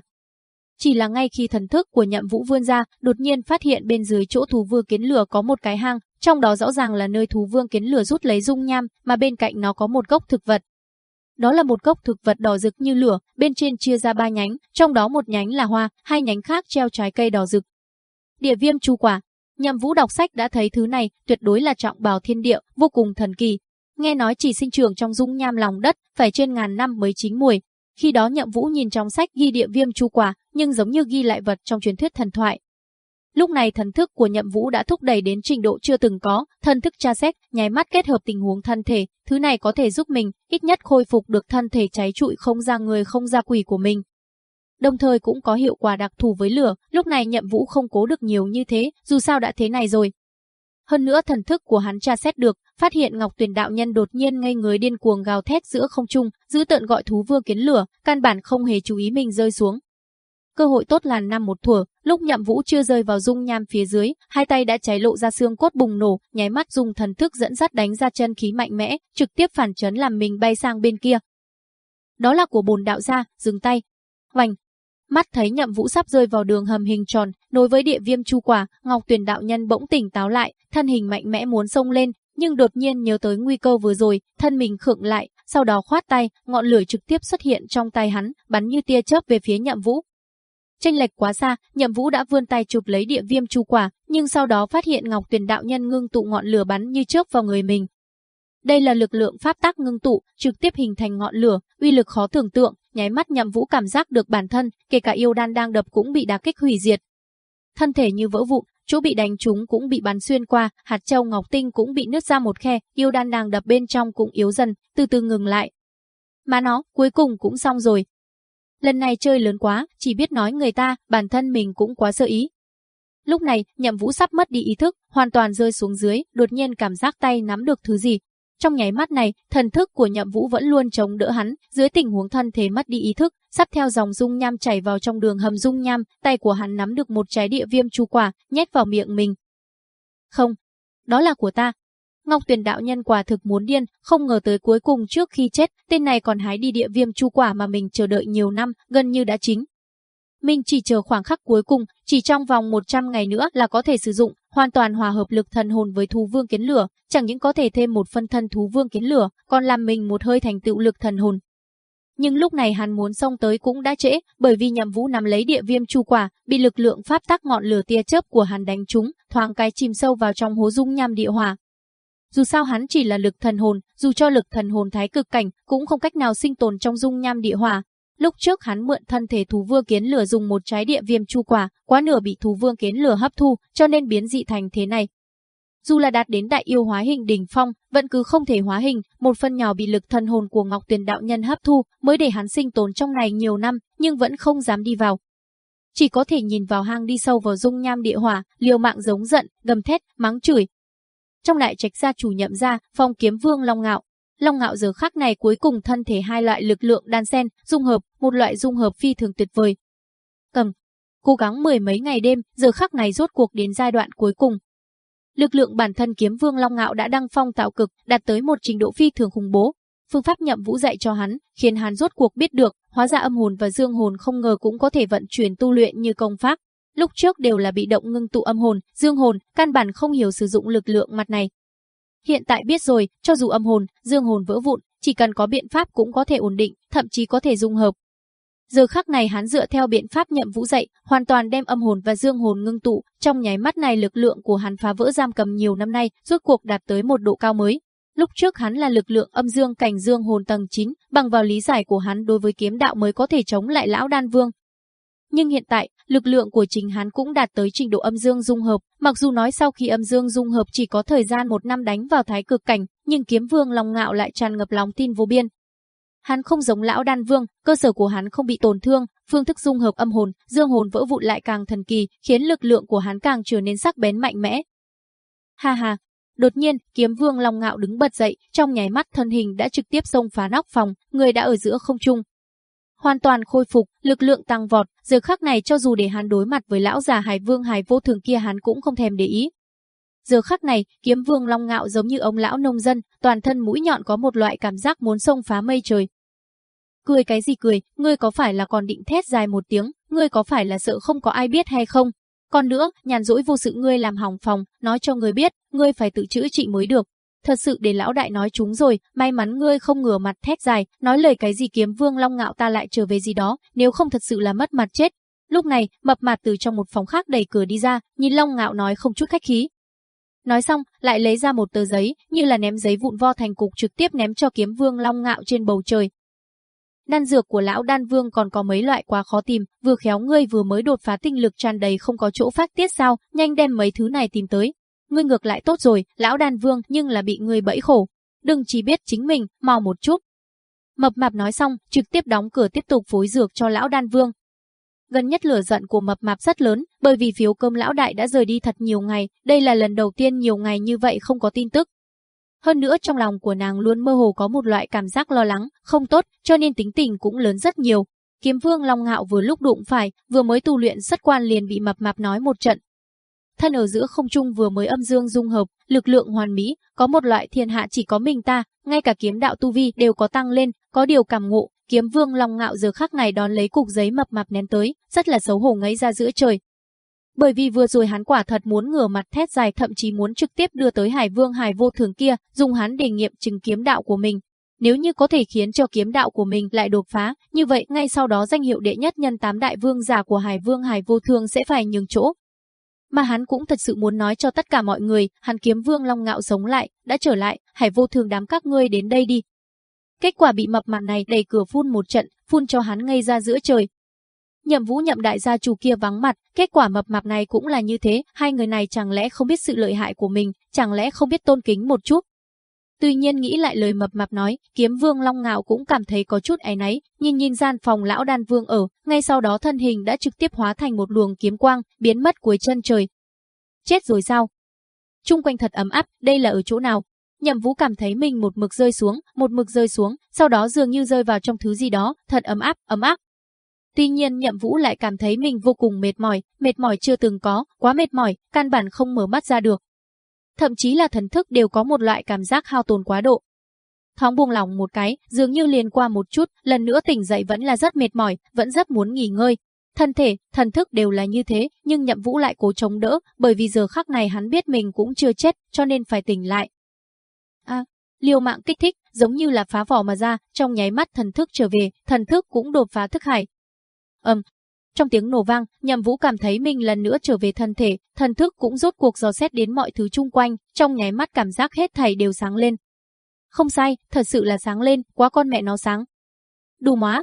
chỉ là ngay khi thần thức của Nhậm Vũ vươn ra, đột nhiên phát hiện bên dưới chỗ thú vương kiến lửa có một cái hang, trong đó rõ ràng là nơi thú vương kiến lửa rút lấy dung nham, mà bên cạnh nó có một gốc thực vật, đó là một gốc thực vật đỏ rực như lửa, bên trên chia ra ba nhánh, trong đó một nhánh là hoa, hai nhánh khác treo trái cây đỏ rực. Địa viêm chu quả. Nhậm Vũ đọc sách đã thấy thứ này, tuyệt đối là trọng bào thiên địa, vô cùng thần kỳ. Nghe nói chỉ sinh trưởng trong dung nham lòng đất, phải trên ngàn năm mới chín mùi. Khi đó Nhậm Vũ nhìn trong sách ghi địa viêm chu quả, nhưng giống như ghi lại vật trong truyền thuyết thần thoại, Lúc này thần thức của Nhậm Vũ đã thúc đẩy đến trình độ chưa từng có, thần thức tra xét, nháy mắt kết hợp tình huống thân thể, thứ này có thể giúp mình ít nhất khôi phục được thân thể cháy trụi không ra người không ra quỷ của mình. Đồng thời cũng có hiệu quả đặc thù với lửa, lúc này Nhậm Vũ không cố được nhiều như thế, dù sao đã thế này rồi. Hơn nữa thần thức của hắn tra xét được, phát hiện Ngọc Tuyền đạo nhân đột nhiên ngây người điên cuồng gào thét giữa không trung, giữ tợn gọi thú vương kiến lửa, căn bản không hề chú ý mình rơi xuống, Cơ hội tốt là năm một thuở, lúc nhậm vũ chưa rơi vào dung nham phía dưới, hai tay đã cháy lộ ra xương cốt bùng nổ, nháy mắt dùng thần thức dẫn dắt đánh ra chân khí mạnh mẽ, trực tiếp phản chấn làm mình bay sang bên kia. Đó là của bồn đạo gia, dừng tay. Hoành, mắt thấy nhậm vũ sắp rơi vào đường hầm hình tròn, nối với địa viêm chu quả, Ngọc Tuyền đạo nhân bỗng tỉnh táo lại, thân hình mạnh mẽ muốn xông lên, nhưng đột nhiên nhớ tới nguy cơ vừa rồi, thân mình khựng lại, sau đó khoát tay, ngọn lửa trực tiếp xuất hiện trong tay hắn, bắn như tia chớp về phía nhậm vũ, Tranh lệch quá xa, Nhậm Vũ đã vươn tay chụp lấy địa viêm chu quả, nhưng sau đó phát hiện Ngọc Tuyền đạo nhân ngưng tụ ngọn lửa bắn như trước vào người mình. Đây là lực lượng pháp tác ngưng tụ, trực tiếp hình thành ngọn lửa, uy lực khó tưởng tượng, nháy mắt Nhậm Vũ cảm giác được bản thân, kể cả yêu đan đang đập cũng bị đả kích hủy diệt. Thân thể như vỡ vụn, chỗ bị đánh trúng cũng bị bắn xuyên qua, hạt châu ngọc tinh cũng bị nứt ra một khe, yêu đan đang đập bên trong cũng yếu dần, từ từ ngừng lại. Mà nó, cuối cùng cũng xong rồi, Lần này chơi lớn quá, chỉ biết nói người ta, bản thân mình cũng quá sơ ý. Lúc này, nhậm vũ sắp mất đi ý thức, hoàn toàn rơi xuống dưới, đột nhiên cảm giác tay nắm được thứ gì. Trong nháy mắt này, thần thức của nhậm vũ vẫn luôn chống đỡ hắn, dưới tình huống thân thế mất đi ý thức, sắp theo dòng dung nham chảy vào trong đường hầm dung nham, tay của hắn nắm được một trái địa viêm chu quả, nhét vào miệng mình. Không, đó là của ta, Ngọc Tuyền đạo nhân quả thực muốn điên, không ngờ tới cuối cùng trước khi chết, tên này còn hái đi địa viêm chu quả mà mình chờ đợi nhiều năm, gần như đã chính. Mình chỉ chờ khoảng khắc cuối cùng, chỉ trong vòng 100 ngày nữa là có thể sử dụng, hoàn toàn hòa hợp lực thần hồn với thú vương kiến lửa, chẳng những có thể thêm một phân thân thú vương kiến lửa, còn làm mình một hơi thành tựu lực thần hồn. Nhưng lúc này hắn muốn xông tới cũng đã trễ, bởi vì nhậm vũ nắm lấy địa viêm chu quả, bị lực lượng pháp tắc ngọn lửa tia chớp của hắn đánh trúng, thoáng cái chìm sâu vào trong hố dung nham địa hỏa, dù sao hắn chỉ là lực thần hồn, dù cho lực thần hồn thái cực cảnh cũng không cách nào sinh tồn trong dung nham địa hỏa. Lúc trước hắn mượn thân thể thú vương kiến lửa dùng một trái địa viêm chu quả, quá nửa bị thú vương kiến lửa hấp thu, cho nên biến dị thành thế này. Dù là đạt đến đại yêu hóa hình đỉnh phong, vẫn cứ không thể hóa hình, một phần nhỏ bị lực thần hồn của Ngọc Tuyền đạo nhân hấp thu, mới để hắn sinh tồn trong này nhiều năm, nhưng vẫn không dám đi vào. Chỉ có thể nhìn vào hang đi sâu vào dung nham địa hỏa, liều mạng giống giận, gầm thét, mắng chửi. Trong lại trạch ra chủ nhậm ra, phong kiếm vương Long Ngạo. Long Ngạo giờ khắc này cuối cùng thân thể hai loại lực lượng đan xen, dung hợp, một loại dung hợp phi thường tuyệt vời. Cầm, cố gắng mười mấy ngày đêm, giờ khắc này rốt cuộc đến giai đoạn cuối cùng, Lực lượng bản thân kiếm vương Long Ngạo đã đăng phong tạo cực, đạt tới một trình độ phi thường khủng bố. Phương pháp nhậm vũ dạy cho hắn, khiến hắn rốt cuộc biết được, hóa ra âm hồn và dương hồn không ngờ cũng có thể vận chuyển tu luyện như công pháp. Lúc trước đều là bị động ngưng tụ âm hồn, dương hồn, căn bản không hiểu sử dụng lực lượng mặt này. Hiện tại biết rồi, cho dù âm hồn, dương hồn vỡ vụn, chỉ cần có biện pháp cũng có thể ổn định, thậm chí có thể dung hợp, Giờ khắc này hắn dựa theo biện pháp nhậm vũ dạy, hoàn toàn đem âm hồn và dương hồn ngưng tụ, trong nháy mắt này lực lượng của hắn phá vỡ giam cầm nhiều năm nay, rốt cuộc đạt tới một độ cao mới. Lúc trước hắn là lực lượng âm dương cảnh dương hồn tầng 9, bằng vào lý giải của hắn đối với kiếm đạo mới có thể chống lại lão đan vương. Nhưng hiện tại, lực lượng của chính hắn cũng đạt tới trình độ âm dương dung hợp, mặc dù nói sau khi âm dương dung hợp chỉ có thời gian một năm đánh vào thái cực cảnh, nhưng kiếm vương lòng ngạo lại tràn ngập lòng tin vô biên, Hắn không giống lão đan vương, cơ sở của hắn không bị tổn thương, phương thức dung hợp âm hồn, dương hồn vỡ vụn lại càng thần kỳ, khiến lực lượng của hắn càng trở nên sắc bén mạnh mẽ. Ha ha, Đột nhiên, kiếm vương Long Ngạo đứng bật dậy, trong nháy mắt thân hình đã trực tiếp xông phá nóc phòng, người đã ở giữa không trung. Hoàn toàn khôi phục, lực lượng tăng vọt, giờ khắc này cho dù để hắn đối mặt với lão già Hải Vương Hải Vô Thường kia hắn cũng không thèm để ý. Giờ khắc này, kiếm vương Long Ngạo giống như ông lão nông dân, toàn thân mũi nhọn có một loại cảm giác muốn xông phá mây trời. Cười cái gì cười, ngươi có phải là còn định thét dài một tiếng, ngươi có phải là sợ không có ai biết hay không? Còn nữa, nhàn rỗi vô sự ngươi làm hỏng phòng, nói cho ngươi biết, ngươi phải tự chữa trị mới được. Thật sự để lão đại nói chúng rồi, may mắn ngươi không ngửa mặt thét dài, nói lời cái gì kiếm vương long ngạo ta lại trở về gì đó, nếu không thật sự là mất mặt chết. Lúc này, mập mạp từ trong một phòng khác đẩy cửa đi ra, nhìn long ngạo nói không chút khách khí, Nói xong, lại lấy ra một tờ giấy, như là ném giấy vụn vo thành cục trực tiếp ném cho kiếm vương long ngạo trên bầu trời. Đan dược của lão đan vương còn có mấy loại quá khó tìm, vừa khéo ngươi vừa mới đột phá tinh lực tràn đầy không có chỗ phát tiết sao, nhanh đem mấy thứ này tìm tới. Ngươi ngược lại tốt rồi, lão đan vương nhưng là bị ngươi bẫy khổ. Đừng chỉ biết chính mình, mau một chút. Mập mạp nói xong, trực tiếp đóng cửa tiếp tục phối dược cho lão đan vương, Gần nhất lửa giận của mập mạp rất lớn, bởi vì phiếu cơm lão đại đã rời đi thật nhiều ngày, đây là lần đầu tiên nhiều ngày như vậy không có tin tức. Hơn nữa trong lòng của nàng luôn mơ hồ có một loại cảm giác lo lắng, không tốt, cho nên tính tình cũng lớn rất nhiều. Kiếm vương Long Ngạo vừa lúc đụng phải, vừa mới tu luyện rất quan liền bị mập mạp nói một trận. Thân ở giữa không trung vừa mới âm dương dung hợp, lực lượng hoàn mỹ, có một loại thiên hạ chỉ có mình ta, ngay cả kiếm đạo tu vi đều có tăng lên, có điều cảm ngộ, Kiếm vương lòng ngạo giờ khắc này đón lấy cục giấy mập mạp ném tới, rất là xấu hổ ngấy ra giữa trời. Bởi vì vừa rồi hắn quả thật muốn ngửa mặt thét dài thậm chí muốn trực tiếp đưa tới hải vương hải vô thường kia, dùng hắn để nghiệm chứng kiếm đạo của mình. Nếu như có thể khiến cho kiếm đạo của mình lại đột phá, như vậy ngay sau đó danh hiệu đệ nhất nhân tám đại vương giả của hải vương hải vô thường sẽ phải nhường chỗ. Mà hắn cũng thật sự muốn nói cho tất cả mọi người, hắn kiếm vương long ngạo sống lại, đã trở lại, hãy vô thường đám các ngươi đến đây đi, Kết quả bị mập mạp này đẩy cửa phun một trận, phun cho hắn ngay ra giữa trời. Nhậm Vũ nhậm đại gia chủ kia vắng mặt, kết quả mập mạp này cũng là như thế, hai người này chẳng lẽ không biết sự lợi hại của mình, chẳng lẽ không biết tôn kính một chút. Tuy nhiên nghĩ lại lời mập mạp nói, kiếm vương Long Ngạo cũng cảm thấy có chút áy náy, nhìn nhìn gian phòng lão đan vương ở, ngay sau đó thân hình đã trực tiếp hóa thành một luồng kiếm quang, biến mất cuối chân trời. Chết rồi sao? Trung quanh thật ấm áp, đây là ở chỗ nào? Nhậm Vũ cảm thấy mình một mực rơi xuống, một mực rơi xuống, sau đó dường như rơi vào trong thứ gì đó, thật ấm áp, ấm áp. Tuy nhiên Nhậm Vũ lại cảm thấy mình vô cùng mệt mỏi, mệt mỏi chưa từng có, quá mệt mỏi, căn bản không mở mắt ra được. Thậm chí là thần thức đều có một loại cảm giác hao tồn quá độ. Thoáng buông lỏng một cái, dường như liền qua một chút, lần nữa tỉnh dậy vẫn là rất mệt mỏi, vẫn rất muốn nghỉ ngơi. Thân thể, thần thức đều là như thế, nhưng Nhậm Vũ lại cố chống đỡ, bởi vì giờ khắc này hắn biết mình cũng chưa chết, cho nên phải tỉnh lại, A, liều mạng kích thích, giống như là phá vỏ mà ra, trong nháy mắt thần thức trở về, thần thức cũng đột phá thức hải. Ầm, trong tiếng nổ vang, Nhậm Vũ cảm thấy mình lần nữa trở về thân thể, thần thức cũng rốt cuộc dò xét đến mọi thứ chung quanh, trong nháy mắt cảm giác hết thảy đều sáng lên. Không sai, thật sự là sáng lên, quá con mẹ nó sáng. Đủ má.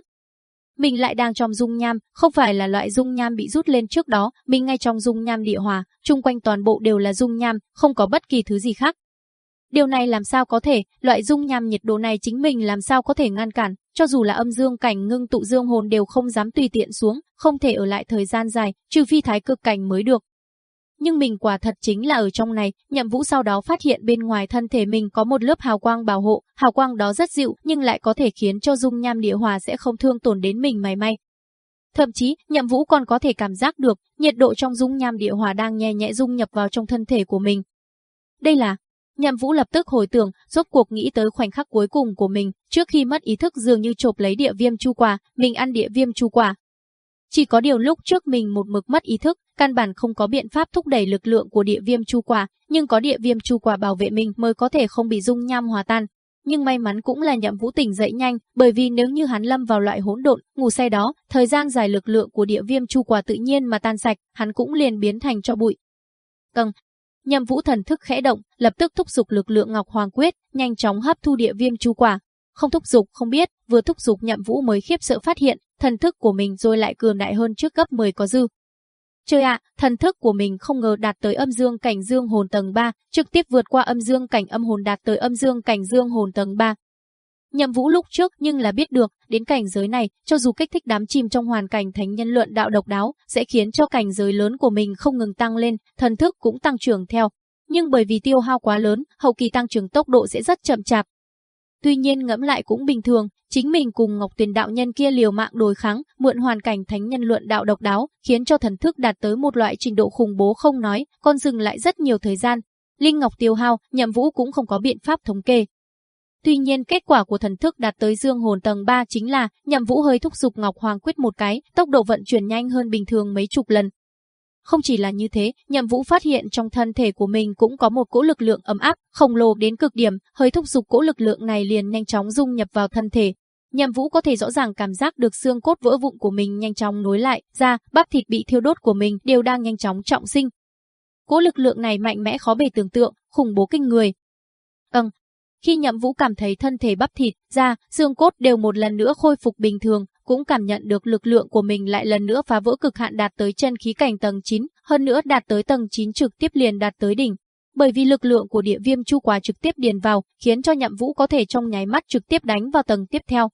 Mình lại đang trong dung nham, không phải là loại dung nham bị rút lên trước đó, mình ngay trong dung nham địa hòa, chung quanh toàn bộ đều là dung nham, không có bất kỳ thứ gì khác. Điều này làm sao có thể, loại dung nham nhiệt độ này chính mình làm sao có thể ngăn cản, cho dù là âm dương cảnh ngưng tụ dương hồn đều không dám tùy tiện xuống, không thể ở lại thời gian dài, trừ phi thái cực cảnh mới được. Nhưng mình quả thật chính là ở trong này, nhậm vũ sau đó phát hiện bên ngoài thân thể mình có một lớp hào quang bảo hộ, hào quang đó rất dịu nhưng lại có thể khiến cho dung nham địa hòa sẽ không thương tổn đến mình mày may. Thậm chí, nhậm vũ còn có thể cảm giác được, nhiệt độ trong dung nham địa hòa đang nhẹ nhẹ dung nhập vào trong thân thể của mình. Đây là Nhậm Vũ lập tức hồi tưởng, rốt cuộc nghĩ tới khoảnh khắc cuối cùng của mình, trước khi mất ý thức dường như chộp lấy địa viêm chu quả, mình ăn địa viêm chu quả. Chỉ có điều lúc trước mình một mực mất ý thức, căn bản không có biện pháp thúc đẩy lực lượng của địa viêm chu quả, nhưng có địa viêm chu quả bảo vệ mình mới có thể không bị dung nham hòa tan. Nhưng may mắn cũng là Nhậm Vũ tỉnh dậy nhanh, bởi vì nếu như hắn lâm vào loại hỗn độn, ngủ say đó, thời gian dài lực lượng của địa viêm chu quả tự nhiên mà tan sạch, hắn cũng liền biến thành cho bụi. Cần, Nhậm Vũ thần thức khẽ động, lập tức thúc dục lực lượng Ngọc Hoàng Quyết, nhanh chóng hấp thu địa viêm chu quả. Không thúc dục không biết, vừa thúc dục Nhậm Vũ mới khiếp sợ phát hiện, thần thức của mình rồi lại cường đại hơn trước gấp 10 có dư. Trời ạ, thần thức của mình không ngờ đạt tới âm dương cảnh dương hồn tầng 3, trực tiếp vượt qua âm dương cảnh âm hồn đạt tới âm dương cảnh dương hồn tầng 3. Nhậm Vũ lúc trước nhưng là biết được, đến cảnh giới này, cho dù kích thích đám chìm trong hoàn cảnh thánh nhân luận đạo độc đáo, sẽ khiến cho cảnh giới lớn của mình không ngừng tăng lên, thần thức cũng tăng trưởng theo. Nhưng bởi vì tiêu hao quá lớn, hậu kỳ tăng trưởng tốc độ sẽ rất chậm chạp. Tuy nhiên ngẫm lại cũng bình thường, chính mình cùng Ngọc Tuyền đạo nhân kia liều mạng đối kháng, mượn hoàn cảnh thánh nhân luận đạo độc đáo, khiến cho thần thức đạt tới một loại trình độ khủng bố không nói, còn dừng lại rất nhiều thời gian. Linh Ngọc tiêu hao, Nhậm Vũ cũng không có biện pháp thống kê, Tuy nhiên kết quả của thần thức đạt tới dương hồn tầng 3 chính là nhậm vũ hơi thúc dục Ngọc Hoàng quyết một cái, tốc độ vận chuyển nhanh hơn bình thường mấy chục lần. Không chỉ là như thế, nhậm vũ phát hiện trong thân thể của mình cũng có một cỗ lực lượng ấm áp, khổng lồ đến cực điểm, hơi thúc dục cỗ lực lượng này liền nhanh chóng dung nhập vào thân thể. Nhậm vũ có thể rõ ràng cảm giác được xương cốt vỡ vụn của mình nhanh chóng nối lại, da, bắp thịt bị thiêu đốt của mình đều đang nhanh chóng trọng sinh. Cỗ lực lượng này mạnh mẽ khó bề tưởng tượng, khủng bố kinh người, Ừm, khi Nhậm Vũ cảm thấy thân thể bắp thịt, da, xương cốt đều một lần nữa khôi phục bình thường, cũng cảm nhận được lực lượng của mình lại lần nữa phá vỡ cực hạn đạt tới chân khí cảnh tầng 9, hơn nữa đạt tới tầng 9 trực tiếp liền đạt tới đỉnh. Bởi vì lực lượng của địa viêm chu quá trực tiếp điền vào, khiến cho Nhậm Vũ có thể trong nháy mắt trực tiếp đánh vào tầng tiếp theo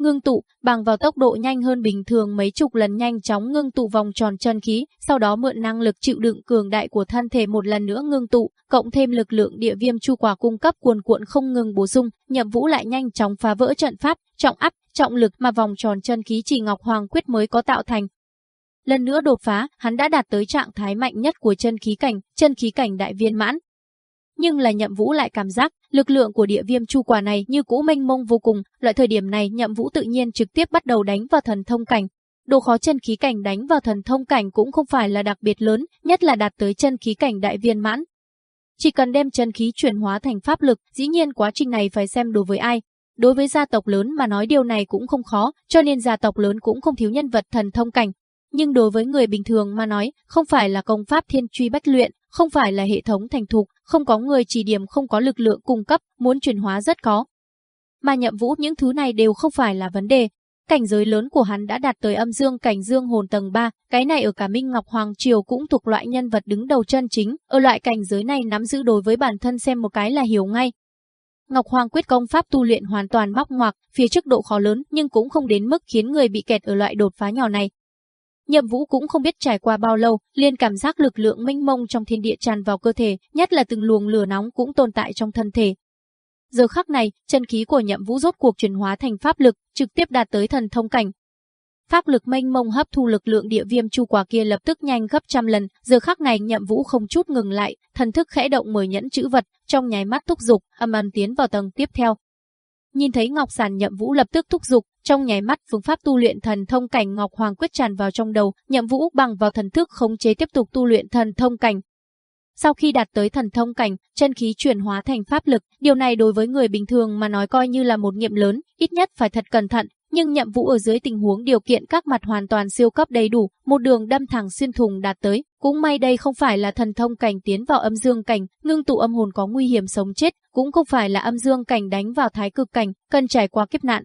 ngưng tụ, bằng vào tốc độ nhanh hơn bình thường mấy chục lần nhanh chóng ngưng tụ vòng tròn chân khí, sau đó mượn năng lực chịu đựng cường đại của thân thể một lần nữa ngưng tụ, cộng thêm lực lượng địa viêm chu quả cung cấp cuồn cuộn không ngừng bổ sung, Nhậm Vũ lại nhanh chóng phá vỡ trận pháp, trọng áp, trọng lực mà vòng tròn chân khí chỉ Ngọc Hoàng quyết mới có tạo thành. Lần nữa đột phá, hắn đã đạt tới trạng thái mạnh nhất của chân khí cảnh, chân khí cảnh đại viên mãn, nhưng là Nhậm Vũ lại cảm giác lực lượng của địa viêm chu quả này như cũ mênh mông vô cùng, loại thời điểm này Nhậm Vũ tự nhiên trực tiếp bắt đầu đánh vào thần thông cảnh. Độ khó chân khí cảnh đánh vào thần thông cảnh cũng không phải là đặc biệt lớn, nhất là đạt tới chân khí cảnh đại viên mãn. Chỉ cần đem chân khí chuyển hóa thành pháp lực, dĩ nhiên quá trình này phải xem đối với ai. Đối với gia tộc lớn mà nói điều này cũng không khó, cho nên gia tộc lớn cũng không thiếu nhân vật thần thông cảnh. Nhưng đối với người bình thường mà nói, không phải là công pháp thiên truy bách luyện, không phải là hệ thống thành thục, không có người chỉ điểm không có lực lượng cung cấp, muốn chuyển hóa rất khó. Mà nhậm vũ những thứ này đều không phải là vấn đề. Cảnh giới lớn của hắn đã đạt tới âm dương cảnh dương hồn tầng 3, cái này ở cả Minh Ngọc Hoàng Triều cũng thuộc loại nhân vật đứng đầu chân chính, ở loại cảnh giới này nắm giữ đối với bản thân xem một cái là hiểu ngay. Ngọc Hoàng quyết công pháp tu luyện hoàn toàn bóc ngoạc, phía trước độ khó lớn nhưng cũng không đến mức khiến người bị kẹt ở loại đột phá nhỏ này. Nhậm Vũ cũng không biết trải qua bao lâu, liền cảm giác lực lượng mênh mông trong thiên địa tràn vào cơ thể, nhất là từng luồng lửa nóng cũng tồn tại trong thân thể. Giờ khắc này, chân khí của Nhậm Vũ rốt cuộc chuyển hóa thành pháp lực, trực tiếp đạt tới thần thông cảnh. Pháp lực mênh mông hấp thu lực lượng địa viêm chu quả kia lập tức nhanh gấp trăm lần, giờ khắc này Nhậm Vũ không chút ngừng lại, thần thức khẽ động mời nhẫn chữ vật, trong nháy mắt thúc dục, âm ầm tiến vào tầng tiếp theo. Nhìn thấy Ngọc Sản Nhậm Vũ lập tức thúc dục, trong nháy mắt phương pháp tu luyện thần thông cảnh Ngọc Hoàng quyết tràn vào trong đầu, Nhậm Vũ bằng vào thần thức khống chế tiếp tục tu luyện thần thông cảnh. Sau khi đạt tới thần thông cảnh, chân khí chuyển hóa thành pháp lực, điều này đối với người bình thường mà nói coi như là một nghiệm lớn, ít nhất phải thật cẩn thận, nhưng nhậm vũ ở dưới tình huống điều kiện các mặt hoàn toàn siêu cấp đầy đủ, một đường đâm thẳng xuyên thùng đạt tới. Cũng may đây không phải là thần thông cảnh tiến vào âm dương cảnh, ngưng tụ âm hồn có nguy hiểm sống chết, cũng không phải là âm dương cảnh đánh vào thái cực cảnh, cần trải qua kiếp nạn.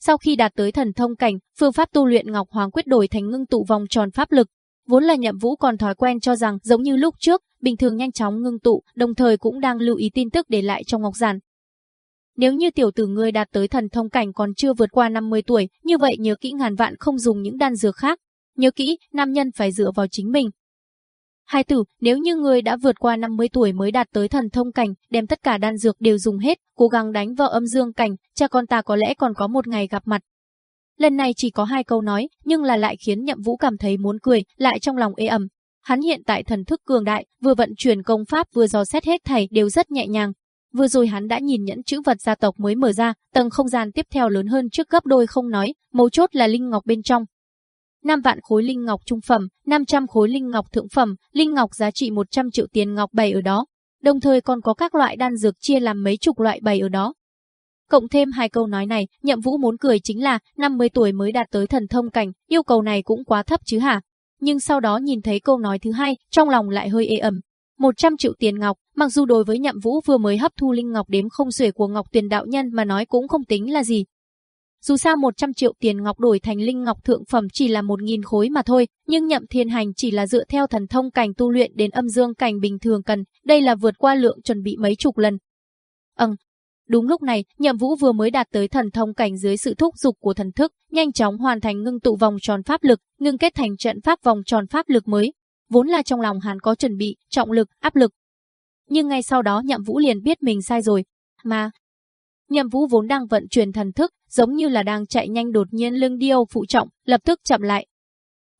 Sau khi đạt tới thần thông cảnh, phương pháp tu luyện Ngọc Hoàng quyết đổi thành ngưng tụ vòng tròn pháp lực. Vốn là nhậm vũ còn thói quen cho rằng giống như lúc trước, bình thường nhanh chóng ngưng tụ, đồng thời cũng đang lưu ý tin tức để lại trong ngọc giản, nếu như tiểu tử ngươi đạt tới thần thông cảnh còn chưa vượt qua 50 tuổi, như vậy nhớ kỹ ngàn vạn không dùng những đan dược khác. Nhớ kỹ, nam nhân phải dựa vào chính mình. Hai tử, nếu như ngươi đã vượt qua 50 tuổi mới đạt tới thần thông cảnh, đem tất cả đan dược đều dùng hết, cố gắng đánh vào âm dương cảnh, cha con ta có lẽ còn có một ngày gặp mặt. Lần này chỉ có hai câu nói, nhưng là lại khiến nhậm vũ cảm thấy muốn cười, lại trong lòng ê ẩm. Hắn hiện tại thần thức cường đại, vừa vận chuyển công pháp vừa dò xét hết thảy đều rất nhẹ nhàng, Vừa rồi hắn đã nhìn nhẫn chữ vật gia tộc mới mở ra, tầng không gian tiếp theo lớn hơn trước gấp đôi không nói, mấu chốt là linh ngọc bên trong. 5 vạn khối linh ngọc trung phẩm, 500 khối linh ngọc thượng phẩm, linh ngọc giá trị 100 triệu tiền ngọc bày ở đó. Đồng thời còn có các loại đan dược chia làm mấy chục loại bày ở đó. Cộng thêm hai câu nói này, nhậm vũ muốn cười chính là 50 tuổi mới đạt tới thần thông cảnh, yêu cầu này cũng quá thấp chứ hả? Nhưng sau đó nhìn thấy câu nói thứ hai, trong lòng lại hơi ê ẩm, 100 triệu tiền ngọc, mặc dù đối với Nhậm Vũ vừa mới hấp thu linh ngọc đếm không xuể của Ngọc Tuyền đạo nhân mà nói cũng không tính là gì. Dù sao 100 triệu tiền ngọc đổi thành linh ngọc thượng phẩm chỉ là 1000 khối mà thôi, nhưng Nhậm Thiên Hành chỉ là dựa theo thần thông cảnh tu luyện đến âm dương cảnh bình thường cần, đây là vượt qua lượng chuẩn bị mấy chục lần. Ừm. Đúng lúc này, Nhậm Vũ vừa mới đạt tới thần thông cảnh dưới sự thúc dục của thần thức, nhanh chóng hoàn thành ngưng tụ vòng tròn pháp lực, ngưng kết thành trận pháp vòng tròn pháp lực mới, Vốn là trong lòng hắn có chuẩn bị, trọng lực, áp lực. Nhưng ngay sau đó Nhậm Vũ liền biết mình sai rồi. Mà, Nhậm Vũ vốn đang vận chuyển thần thức, giống như là đang chạy nhanh đột nhiên lưng điêu phụ trọng, lập tức chậm lại.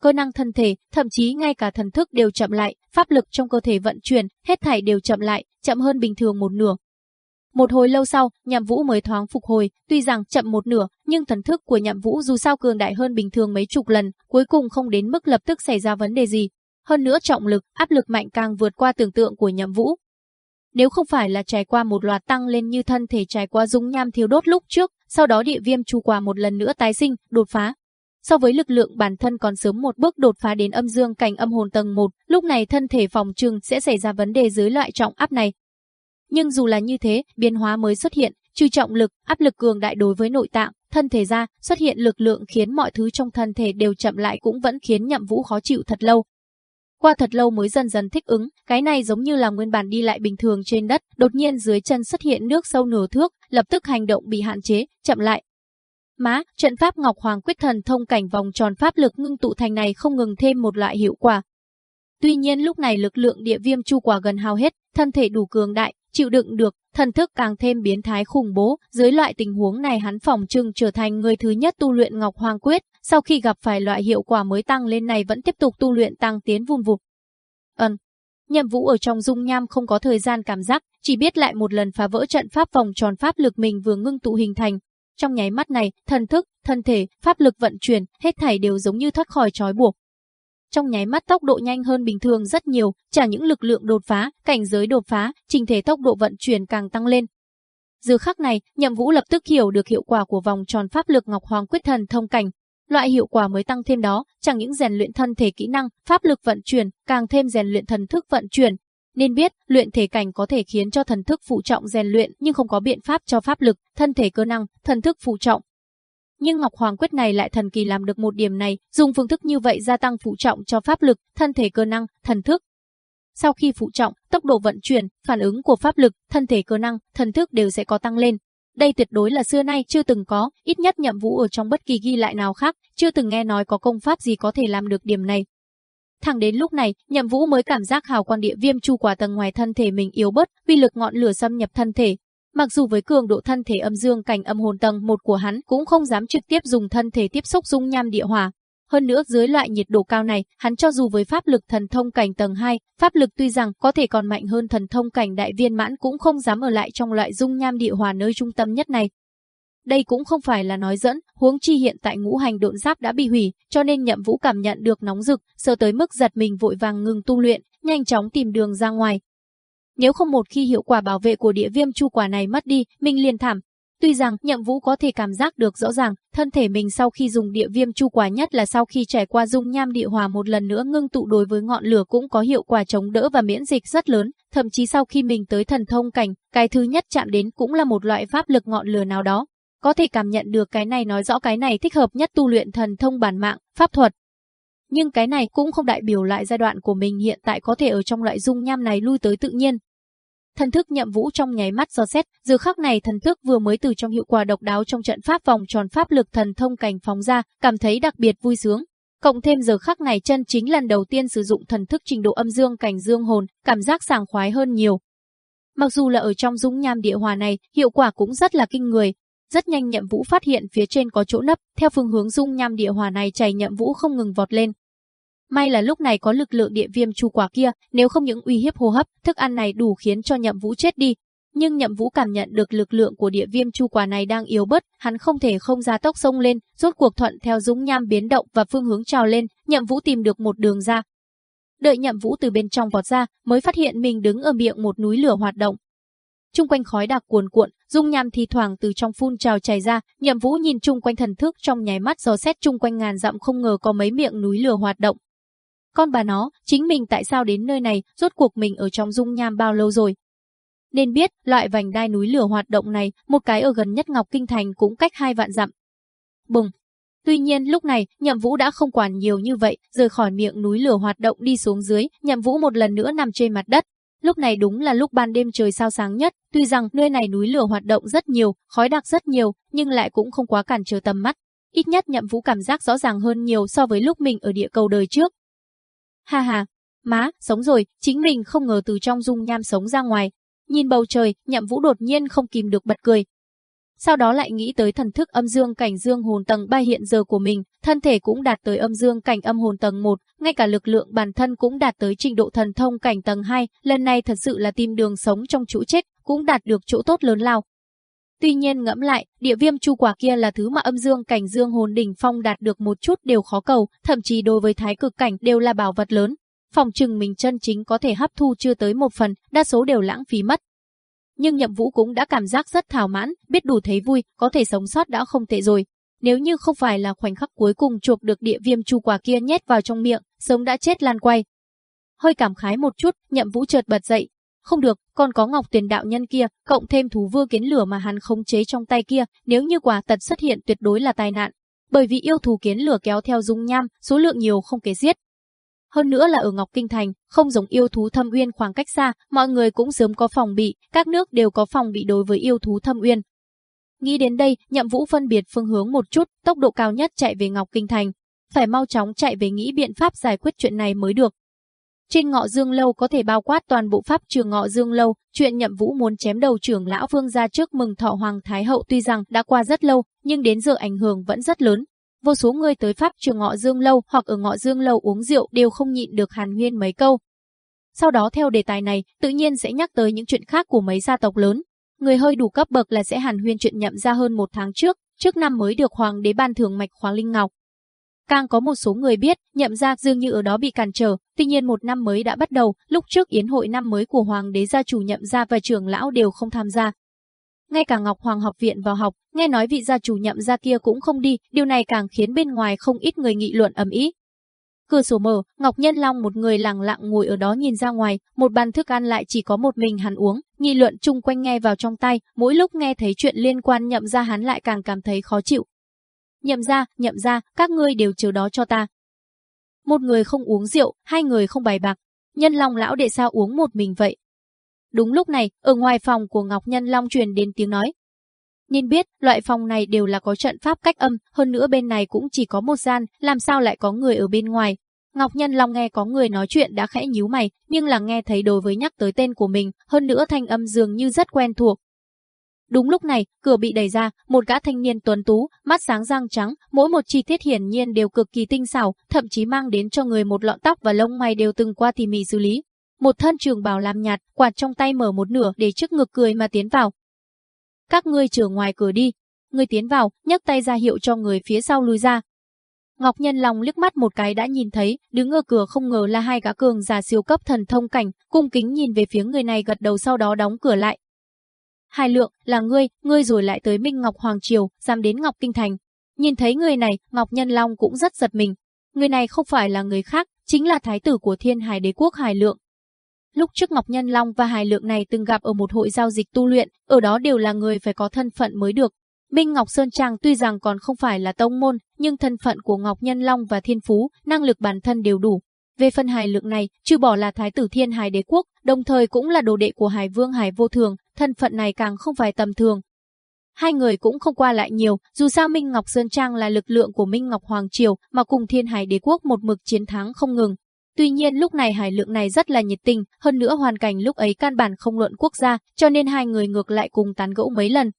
Cơ năng thân thể, thậm chí ngay cả thần thức đều chậm lại, pháp lực trong cơ thể vận chuyển, hết thảy đều chậm lại, chậm hơn bình thường một nửa. Một hồi lâu sau, Nhậm Vũ mới thoáng phục hồi, tuy rằng chậm một nửa, nhưng thần thức của Nhậm Vũ dù sao cường đại hơn bình thường mấy chục lần, cuối cùng không đến mức lập tức xảy ra vấn đề gì, hơn nữa trọng lực, áp lực mạnh càng vượt qua tưởng tượng của nhậm vũ. Nếu không phải là trải qua một loạt tăng lên như thân thể trải qua dung nham thiếu đốt lúc trước, sau đó địa viêm chu quả một lần nữa tái sinh, đột phá. So với lực lượng bản thân còn sớm một bước đột phá đến âm dương cảnh âm hồn tầng 1, lúc này thân thể phòng trường sẽ xảy ra vấn đề dưới loại trọng áp này. Nhưng dù là như thế, biến hóa mới xuất hiện, trừ trọng lực, áp lực cường đại đối với nội tạng, thân thể ra, xuất hiện lực lượng khiến mọi thứ trong thân thể đều chậm lại cũng vẫn khiến nhậm vũ khó chịu thật lâu. Qua thật lâu mới dần dần thích ứng, cái này giống như là nguyên bản đi lại bình thường trên đất, đột nhiên dưới chân xuất hiện nước sâu nửa thước, lập tức hành động bị hạn chế, chậm lại. Má, trận pháp Ngọc Hoàng quyết thần thông cảnh vòng tròn pháp lực ngưng tụ thành này không ngừng thêm một loại hiệu quả. Tuy nhiên lúc này lực lượng địa viêm chu quả gần hao hết, thân thể đủ cường đại, chịu đựng được, thần thức càng thêm biến thái khủng bố, dưới loại tình huống này hắn phòng trưng trở thành người thứ nhất tu luyện Ngọc Hoàng Quyết, sau khi gặp phải loại hiệu quả mới tăng lên này vẫn tiếp tục tu luyện tăng tiến vun vụt. Ân, Nhậm Vũ ở trong dung nham không có thời gian cảm giác, chỉ biết lại một lần phá vỡ trận pháp vòng tròn pháp lực mình vừa ngưng tụ hình thành. Trong nháy mắt này, thần thức, thân thể, pháp lực vận chuyển, hết thảy đều giống như thoát khỏi trói buộc, trong nháy mắt tốc độ nhanh hơn bình thường rất nhiều, chẳng những lực lượng đột phá, cảnh giới đột phá, trình thể tốc độ vận chuyển càng tăng lên. Giờ khắc này, Nhậm Vũ lập tức hiểu được hiệu quả của vòng tròn pháp lực Ngọc Hoàng Quyết Thần thông cảnh. Loại hiệu quả mới tăng thêm đó, chẳng những rèn luyện thân thể kỹ năng, pháp lực vận chuyển, càng thêm rèn luyện thần thức vận chuyển. Nên biết, luyện thể cảnh có thể khiến cho thần thức phụ trọng rèn luyện nhưng không có biện pháp cho pháp lực, thân thể cơ năng, thần thức phụ trọng, nhưng Ngọc Hoàng Quyết này lại thần kỳ làm được một điểm này, dùng phương thức như vậy gia tăng phụ trọng cho pháp lực, thân thể cơ năng, thần thức. Sau khi phụ trọng, tốc độ vận chuyển, phản ứng của pháp lực, thân thể cơ năng, thần thức đều sẽ có tăng lên. Đây tuyệt đối là xưa nay chưa từng có, ít nhất nhậm vũ ở trong bất kỳ ghi lại nào khác, chưa từng nghe nói có công pháp gì có thể làm được điểm này. Thẳng đến lúc này, nhậm vũ mới cảm giác hào quang địa viêm chu quả tầng ngoài thân thể mình yếu bớt, uy lực ngọn lửa xâm nhập thân thể, Mặc dù với cường độ thân thể âm dương cảnh âm hồn tầng 1 của hắn cũng không dám trực tiếp dùng thân thể tiếp xúc dung nham địa hỏa. Hơn nữa dưới loại nhiệt độ cao này, hắn cho dù với pháp lực thần thông cảnh tầng 2, pháp lực tuy rằng có thể còn mạnh hơn thần thông cảnh đại viên mãn cũng không dám ở lại trong loại dung nham địa hỏa nơi trung tâm nhất này. Đây cũng không phải là nói dẫn, huống chi hiện tại ngũ hành độn giáp đã bị hủy, cho nên nhậm vũ cảm nhận được nóng rực, sợ tới mức giật mình vội vàng ngừng tu luyện, nhanh chóng tìm đường ra ngoài, nếu không một khi hiệu quả bảo vệ của địa viêm chu quả này mất đi, mình liền thảm. Tuy rằng nhậm vũ có thể cảm giác được rõ ràng, thân thể mình sau khi dùng địa viêm chu quả nhất là sau khi trải qua dung nham địa hòa một lần nữa ngưng tụ đối với ngọn lửa cũng có hiệu quả chống đỡ và miễn dịch rất lớn, thậm chí sau khi mình tới thần thông cảnh, cái thứ nhất chạm đến cũng là một loại pháp lực ngọn lửa nào đó. Có thể cảm nhận được cái này nói rõ cái này thích hợp nhất tu luyện thần thông bản mạng, pháp thuật. Nhưng cái này cũng không đại biểu lại giai đoạn của mình hiện tại có thể ở trong loại dung nham này lui tới tự nhiên, Thần thức nhậm vũ trong nháy mắt do xét, giờ khắc này thần thức vừa mới từ trong hiệu quả độc đáo trong trận pháp vòng tròn pháp lực thần thông cảnh phóng ra, cảm thấy đặc biệt vui sướng. Cộng thêm giờ khắc này chân chính lần đầu tiên sử dụng thần thức trình độ âm dương cảnh dương hồn, cảm giác sảng khoái hơn nhiều. Mặc dù là ở trong dung nham địa hòa này, hiệu quả cũng rất là kinh người. Rất nhanh nhậm vũ phát hiện phía trên có chỗ nấp, theo phương hướng dung nham địa hòa này chảy nhậm vũ không ngừng vọt lên, May là lúc này có lực lượng địa viêm chu quả kia, nếu không những uy hiếp hô hấp, thức ăn này đủ khiến cho Nhậm Vũ chết đi. Nhưng Nhậm Vũ cảm nhận được lực lượng của địa viêm chu quả này đang yếu bớt, hắn không thể không ra tốc sông lên, rốt cuộc thuận theo dũng nham biến động và phương hướng trào lên, Nhậm Vũ tìm được một đường ra. Đợi Nhậm Vũ từ bên trong vọt ra, mới phát hiện mình đứng ở miệng một núi lửa hoạt động. Trung quanh khói đặc cuồn cuộn, dung nham thi thoảng từ trong phun trào chảy ra, Nhậm Vũ nhìn chung quanh thần thức trong nháy mắt dò xét chung quanh ngàn dặm không ngờ có mấy miệng núi lửa hoạt động, con bà nó, chính mình tại sao đến nơi này, rốt cuộc mình ở trong dung nham bao lâu rồi. Nên biết, loại vành đai núi lửa hoạt động này, một cái ở gần nhất Ngọc Kinh Thành cũng cách hai vạn dặm. Bùng! Tuy nhiên lúc này, Nhậm Vũ đã không quản nhiều như vậy, rời khỏi miệng núi lửa hoạt động đi xuống dưới, Nhậm Vũ một lần nữa nằm trên mặt đất. Lúc này đúng là lúc ban đêm trời sao sáng nhất, tuy rằng nơi này núi lửa hoạt động rất nhiều, khói đặc rất nhiều, nhưng lại cũng không quá cản trở tầm mắt. Ít nhất Nhậm Vũ cảm giác rõ ràng hơn nhiều so với lúc mình ở địa cầu đời trước. Ha ha, má, sống rồi, chính mình không ngờ từ trong dung nham sống ra ngoài. Nhìn bầu trời, nhậm vũ đột nhiên không kìm được bật cười. Sau đó lại nghĩ tới thần thức âm dương cảnh dương hồn tầng 3 hiện giờ của mình, thân thể cũng đạt tới âm dương cảnh âm hồn tầng 1, ngay cả lực lượng bản thân cũng đạt tới trình độ thần thông cảnh tầng 2, lần này thật sự là tìm đường sống trong chỗ chết, cũng đạt được chỗ tốt lớn lao. Tuy nhiên ngẫm lại, địa viêm chu quả kia là thứ mà âm dương cảnh dương hồn đỉnh phong đạt được một chút đều khó cầu, thậm chí đối với thái cực cảnh đều là bảo vật lớn. Phòng trừng mình chân chính có thể hấp thu chưa tới một phần, đa số đều lãng phí mất. Nhưng nhậm vũ cũng đã cảm giác rất thảo mãn, biết đủ thấy vui, có thể sống sót đã không tệ rồi. Nếu như không phải là khoảnh khắc cuối cùng chuộc được địa viêm chu quả kia nhét vào trong miệng, sống đã chết lan quay. Hơi cảm khái một chút, nhậm vũ chợt bật dậy, không được, còn có ngọc tiền đạo nhân kia, cộng thêm thú vua kiến lửa mà hắn khống chế trong tay kia, nếu như quả tật xuất hiện tuyệt đối là tai nạn. Bởi vì yêu thú kiến lửa kéo theo dung nham, số lượng nhiều không kể giết. Hơn nữa là ở Ngọc Kinh Thành, không giống yêu thú thâm uyên khoảng cách xa, mọi người cũng sớm có phòng bị, các nước đều có phòng bị đối với yêu thú thâm uyên. Nghĩ đến đây, nhậm vũ phân biệt phương hướng một chút, tốc độ cao nhất chạy về Ngọc Kinh Thành. Phải mau chóng chạy về nghĩ biện pháp giải quyết chuyện này mới được. Trên ngọ dương lâu có thể bao quát toàn bộ pháp trường ngọ dương lâu, chuyện nhậm vũ muốn chém đầu trưởng lão vương ra trước mừng thọ hoàng thái hậu tuy rằng đã qua rất lâu, nhưng đến giờ ảnh hưởng vẫn rất lớn. Vô số người tới pháp trường ngọ dương lâu hoặc ở ngọ dương lâu uống rượu đều không nhịn được hàn huyên mấy câu. Sau đó theo đề tài này, tự nhiên sẽ nhắc tới những chuyện khác của mấy gia tộc lớn. Người hơi đủ cấp bậc là sẽ hàn huyên chuyện nhậm ra hơn một tháng trước, trước năm mới được hoàng đế ban thưởng mạch khoáng linh ngọc. Càng có một số người biết, nhậm ra dường như ở đó bị cản trở, tuy nhiên một năm mới đã bắt đầu, lúc trước yến hội năm mới của hoàng đế gia chủ nhậm gia và trưởng lão đều không tham gia. Ngay cả Ngọc Hoàng học viện vào học, nghe nói vị gia chủ nhậm gia kia cũng không đi, điều này càng khiến bên ngoài không ít người nghị luận ầm ĩ. Cửa sổ mở, Ngọc Nhân Long một người lặng lặng ngồi ở đó nhìn ra ngoài, một bàn thức ăn lại chỉ có một mình hắn uống, nghị luận chung quanh nghe vào trong tay, mỗi lúc nghe thấy chuyện liên quan nhậm gia hắn lại càng cảm thấy khó chịu, Nhậm ra, nhậm ra, các ngươi đều chờ đó cho ta. Một người không uống rượu, hai người không bài bạc. Nhân Long lão đệ sao uống một mình vậy? Đúng lúc này, ở ngoài phòng của Ngọc Nhân Long truyền đến tiếng nói. Nên biết, loại phòng này đều là có trận pháp cách âm, hơn nữa bên này cũng chỉ có một gian, làm sao lại có người ở bên ngoài. Ngọc Nhân Long nghe có người nói chuyện đã khẽ nhíu mày, nhưng là nghe thấy đối với nhắc tới tên của mình, hơn nữa thanh âm dường như rất quen thuộc, Đúng lúc này, cửa bị đẩy ra, một gã thanh niên tuấn tú, mắt sáng răng trắng, mỗi một chi tiết hiển nhiên đều cực kỳ tinh xảo, thậm chí mang đến cho người một lọn tóc và lông mày đều từng qua tỉ mỉ xử lý. Một thân trường bào làm nhạt, quạt trong tay mở một nửa để trước ngực cười mà tiến vào. Các ngươi chờ ngoài cửa đi. Người tiến vào, nhấc tay ra hiệu cho người phía sau lùi ra. Ngọc Nhân Long liếc mắt một cái đã nhìn thấy, đứng ở cửa không ngờ là hai gã cường giả siêu cấp thần thông cảnh, cung kính nhìn về phía người này gật đầu sau đó đóng cửa lại, Hải Lượng, là ngươi, ngươi rồi lại tới Minh Ngọc Hoàng Triều, dám đến Ngọc Kinh Thành. Nhìn thấy người này, Ngọc Nhân Long cũng rất giật mình. Người này không phải là người khác, chính là thái tử của Thiên Hải Đế quốc Hải Lượng. Lúc trước Ngọc Nhân Long và Hải Lượng này từng gặp ở một hội giao dịch tu luyện, ở đó đều là người phải có thân phận mới được. Minh Ngọc Sơn Trang tuy rằng còn không phải là tông môn, nhưng thân phận của Ngọc Nhân Long và Thiên Phú, năng lực bản thân đều đủ. Về phần Hải Lượng này, trừ bỏ là thái tử Thiên Hải Đế quốc, đồng thời cũng là đồ đệ của Hải Vương Hải Vô Thường, thân phận này càng không phải tầm thường. Hai người cũng không qua lại nhiều, dù sao Minh Ngọc Sơn Trang là lực lượng của Minh Ngọc Hoàng Triều mà cùng Thiên Hải Đế quốc một mực chiến thắng không ngừng. Tuy nhiên lúc này Hải Lượng này rất là nhiệt tình, hơn nữa hoàn cảnh lúc ấy căn bản không luận quốc gia, cho nên hai người ngược lại cùng tán gẫu mấy lần.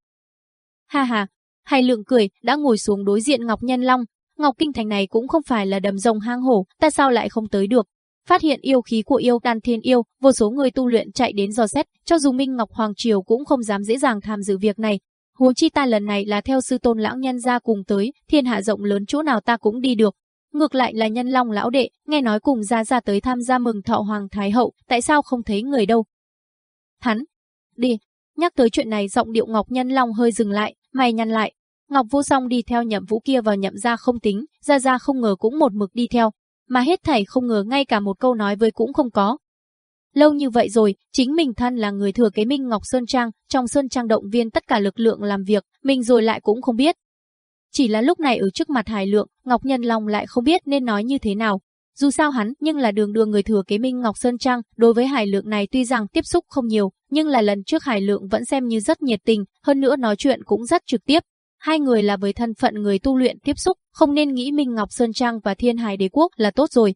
Ha ha, Hải Lượng cười, đã ngồi xuống đối diện Ngọc Nhân Long. Ngọc Kinh Thành này cũng không phải là đầm rồng hang hổ, ta sao lại không tới được? Phát hiện yêu khí của yêu đan thiên yêu, vô số người tu luyện chạy đến dò xét, cho dù Minh Ngọc Hoàng Triều cũng không dám dễ dàng tham dự việc này. Huống chi ta lần này là theo sư tôn lão nhân gia cùng tới, thiên hạ rộng lớn chỗ nào ta cũng đi được. Ngược lại là nhân long lão đệ, nghe nói cùng ra ra tới tham gia mừng thọ Hoàng Thái Hậu, tại sao không thấy người đâu? Hắn, đi, nhắc tới chuyện này giọng điệu Ngọc Nhân Long hơi dừng lại, mày nhăn lại. Ngọc Vô Song đi theo nhậm vũ kia vào nhậm ra không tính, ra ra không ngờ cũng một mực đi theo, mà hết thảy không ngờ ngay cả một câu nói với cũng không có. Lâu như vậy rồi, chính mình thân là người thừa kế Minh Ngọc Sơn Trang, trong Sơn Trang động viên tất cả lực lượng làm việc, mình rồi lại cũng không biết. Chỉ là lúc này ở trước mặt Hải Lượng, Ngọc Nhân Long lại không biết nên nói như thế nào. Dù sao hắn, nhưng là đường đường người thừa kế Minh Ngọc Sơn Trang, đối với Hải Lượng này tuy rằng tiếp xúc không nhiều, nhưng là lần trước Hải Lượng vẫn xem như rất nhiệt tình, hơn nữa nói chuyện cũng rất trực tiếp. Hai người là với thân phận người tu luyện tiếp xúc, không nên nghĩ Minh Ngọc Sơn Trang và Thiên Hải Đế Quốc là tốt rồi.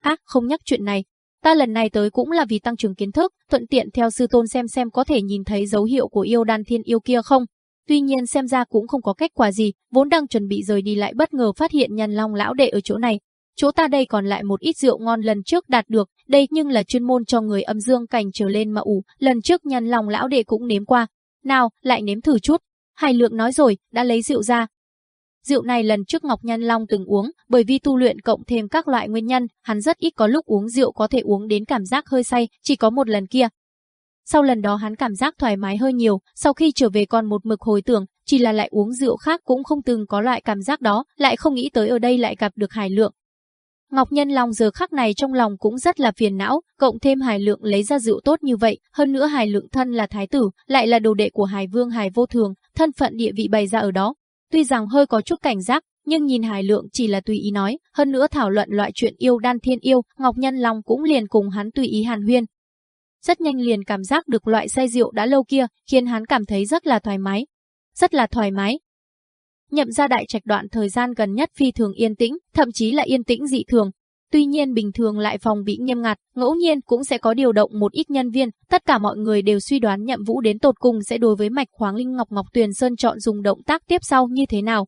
Ác, không nhắc chuyện này. Ta lần này tới cũng là vì tăng trưởng kiến thức, thuận tiện theo sư tôn xem xem có thể nhìn thấy dấu hiệu của yêu đan thiên yêu kia không. Tuy nhiên xem ra cũng không có kết quả gì, vốn đang chuẩn bị rời đi lại bất ngờ phát hiện nhân long lão đệ ở chỗ này. Chỗ ta đây còn lại một ít rượu ngon lần trước đạt được, đây nhưng là chuyên môn cho người âm dương cảnh trở lên mà ủ, lần trước nhân long lão đệ cũng nếm qua. Nào, lại nếm thử chút. Hải lượng nói rồi, đã lấy rượu ra. Rượu này lần trước Ngọc Nhân Long từng uống, bởi vì tu luyện cộng thêm các loại nguyên nhân, hắn rất ít có lúc uống rượu có thể uống đến cảm giác hơi say, chỉ có một lần kia. Sau lần đó hắn cảm giác thoải mái hơi nhiều, sau khi trở về còn một mực hồi tưởng, chỉ là lại uống rượu khác cũng không từng có loại cảm giác đó, lại không nghĩ tới ở đây lại gặp được Hải Lượng. Ngọc Nhân Long giờ khắc này trong lòng cũng rất là phiền não, cộng thêm Hải Lượng lấy ra rượu tốt như vậy, hơn nữa Hải Lượng thân là thái tử, lại là đồ đệ của Hải Vương Hải Vô Thường, thân phận địa vị bày ra ở đó. Tuy rằng hơi có chút cảnh giác, nhưng nhìn Hải Lượng chỉ là tùy ý nói, hơn nữa thảo luận loại chuyện yêu đan thiên yêu, Ngọc Nhân Long cũng liền cùng hắn tùy ý hàn huyên. Rất nhanh liền cảm giác được loại say rượu đã lâu kia, khiến hắn cảm thấy rất là thoải mái. Rất là thoải mái, Nhậm ra đại trạch đoạn thời gian gần nhất phi thường yên tĩnh, thậm chí là yên tĩnh dị thường. Tuy nhiên bình thường lại phòng bị nghiêm ngặt, ngẫu nhiên cũng sẽ có điều động một ít nhân viên, tất cả mọi người đều suy đoán nhậm vũ đến tột cùng sẽ đối với mạch khoáng linh ngọc ngọc tuyền sơn chọn dùng động tác tiếp sau như thế nào.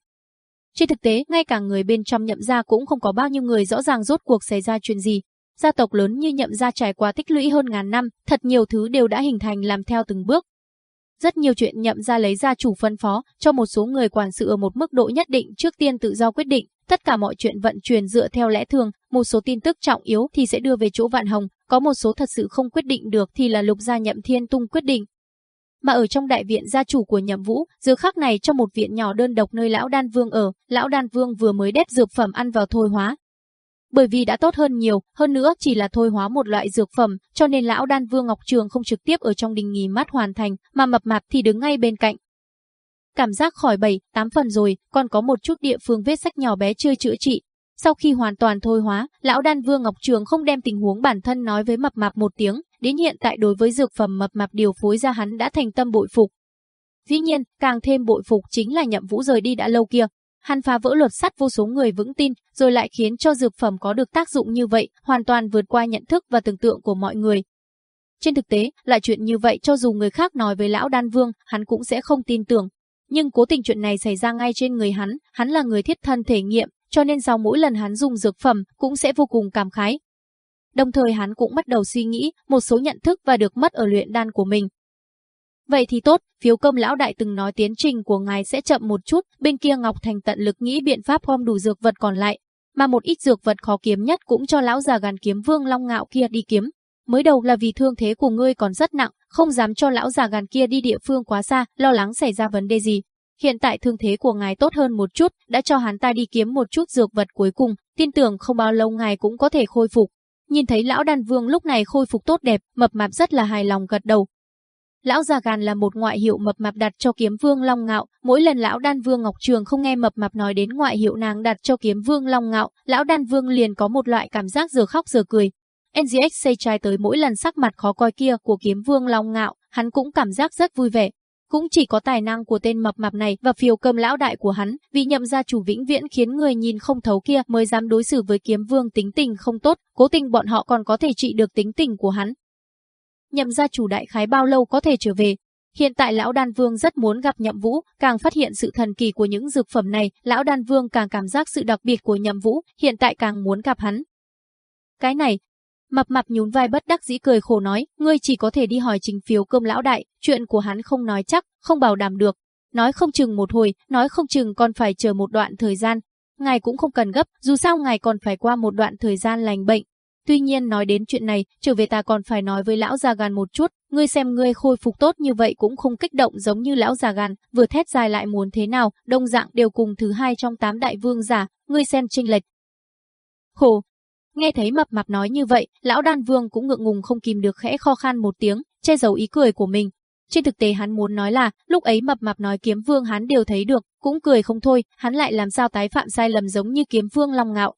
Trên thực tế, ngay cả người bên trong nhậm gia cũng không có bao nhiêu người rõ ràng rốt cuộc xảy ra chuyện gì. Gia tộc lớn như nhậm gia trải qua tích lũy hơn ngàn năm, thật nhiều thứ đều đã hình thành làm theo từng bước, rất nhiều chuyện nhậm ra lấy ra chủ phân phó cho một số người quản sự ở một mức độ nhất định trước tiên tự do quyết định. Tất cả mọi chuyện vận chuyển dựa theo lẽ thường, một số tin tức trọng yếu thì sẽ đưa về chỗ Vạn Hồng, có một số thật sự không quyết định được thì là lục gia nhậm thiên tung quyết định. Mà ở trong đại viện gia chủ của nhậm vũ, giờ khắc này trong một viện nhỏ đơn độc nơi lão đan vương ở, lão đan vương vừa mới đép dược phẩm ăn vào thôi hóa, bởi vì đã tốt hơn nhiều, hơn nữa chỉ là thôi hóa một loại dược phẩm, cho nên lão đan vương Ngọc Trường không trực tiếp ở trong đình nghỉ mát hoàn thành, mà mập mạp thì đứng ngay bên cạnh. Cảm giác khỏi 7, 8 phần rồi, còn có một chút địa phương vết sách nhỏ bé chưa chữa trị. Sau khi hoàn toàn thôi hóa, lão đan vương Ngọc Trường không đem tình huống bản thân nói với mập mạp một tiếng, đến hiện tại đối với dược phẩm mập mạp điều phối ra hắn đã thành tâm bội phục. Dĩ nhiên, càng thêm bội phục chính là nhậm vũ rời đi đã lâu kia, Hắn phá vỡ luật sắt vô số người vững tin, rồi lại khiến cho dược phẩm có được tác dụng như vậy, hoàn toàn vượt qua nhận thức và tưởng tượng của mọi người. Trên thực tế, lại chuyện như vậy cho dù người khác nói với lão đan vương, hắn cũng sẽ không tin tưởng. Nhưng cố tình chuyện này xảy ra ngay trên người hắn, hắn là người thiết thân thể nghiệm, cho nên sau mỗi lần hắn dùng dược phẩm cũng sẽ vô cùng cảm khái. Đồng thời hắn cũng bắt đầu suy nghĩ một số nhận thức và được mất ở luyện đan của mình, Vậy thì tốt, phiếu công lão đại từng nói tiến trình của ngài sẽ chậm một chút, bên kia Ngọc Thành tận lực nghĩ biện pháp gom đủ dược vật còn lại, mà một ít dược vật khó kiếm nhất cũng cho lão già gàn kiếm vương long ngạo kia đi kiếm. Mới đầu là vì thương thế của ngươi còn rất nặng, không dám cho lão già gàn kia đi địa phương quá xa, lo lắng xảy ra vấn đề gì. Hiện tại thương thế của ngài tốt hơn một chút, đã cho hắn ta đi kiếm một chút dược vật cuối cùng, tin tưởng không bao lâu ngài cũng có thể khôi phục. Nhìn thấy lão đàn vương lúc này khôi phục tốt đẹp, mập mạp rất là hài lòng gật đầu. Lão già gàn là một ngoại hiệu mập mạp đặt cho kiếm vương long ngạo, mỗi lần lão đan vương Ngọc Trường không nghe mập mạp nói đến ngoại hiệu nàng đặt cho kiếm vương long ngạo, lão đan vương liền có một loại cảm giác giờ khóc giờ cười. NGX xây trai tới mỗi lần sắc mặt khó coi kia của kiếm vương long ngạo, hắn cũng cảm giác rất vui vẻ. Cũng chỉ có tài năng của tên mập mạp này và phiêu cơm lão đại của hắn, vì nhậm gia chủ vĩnh viễn khiến người nhìn không thấu kia mới dám đối xử với kiếm vương tính tình không tốt, cố tình bọn họ còn có thể trị được tính tình của hắn. Nhậm gia chủ đại khái bao lâu có thể trở về, Hiện tại Lão Đan Vương rất muốn gặp Nhậm Vũ, càng phát hiện sự thần kỳ của những dược phẩm này, Lão Đan Vương càng cảm giác sự đặc biệt của Nhậm Vũ, hiện tại càng muốn gặp hắn. Cái này, Mập mập nhún vai bất đắc dĩ cười khổ nói, ngươi chỉ có thể đi hỏi trình phiếu cơm lão đại, chuyện của hắn không nói chắc, không bảo đảm được. Nói không chừng một hồi, nói không chừng còn phải chờ một đoạn thời gian. Ngài cũng không cần gấp, dù sao ngài còn phải qua một đoạn thời gian lành bệnh. Tuy nhiên nói đến chuyện này, trở về ta còn phải nói với lão già gan một chút, ngươi xem ngươi khôi phục tốt như vậy cũng không kích động giống như lão già gan vừa thét dài lại muốn thế nào, đông dạng đều cùng thứ hai trong tám đại vương giả, ngươi xem trinh lệch. Khổ, Nghe thấy mập mạp nói như vậy, lão đan vương cũng ngượng ngùng không kìm được khẽ kho khan một tiếng, che giấu ý cười của mình. Trên thực tế hắn muốn nói là, lúc ấy mập mạp nói kiếm vương hắn đều thấy được, cũng cười không thôi, hắn lại làm sao tái phạm sai lầm giống như kiếm vương long ngạo.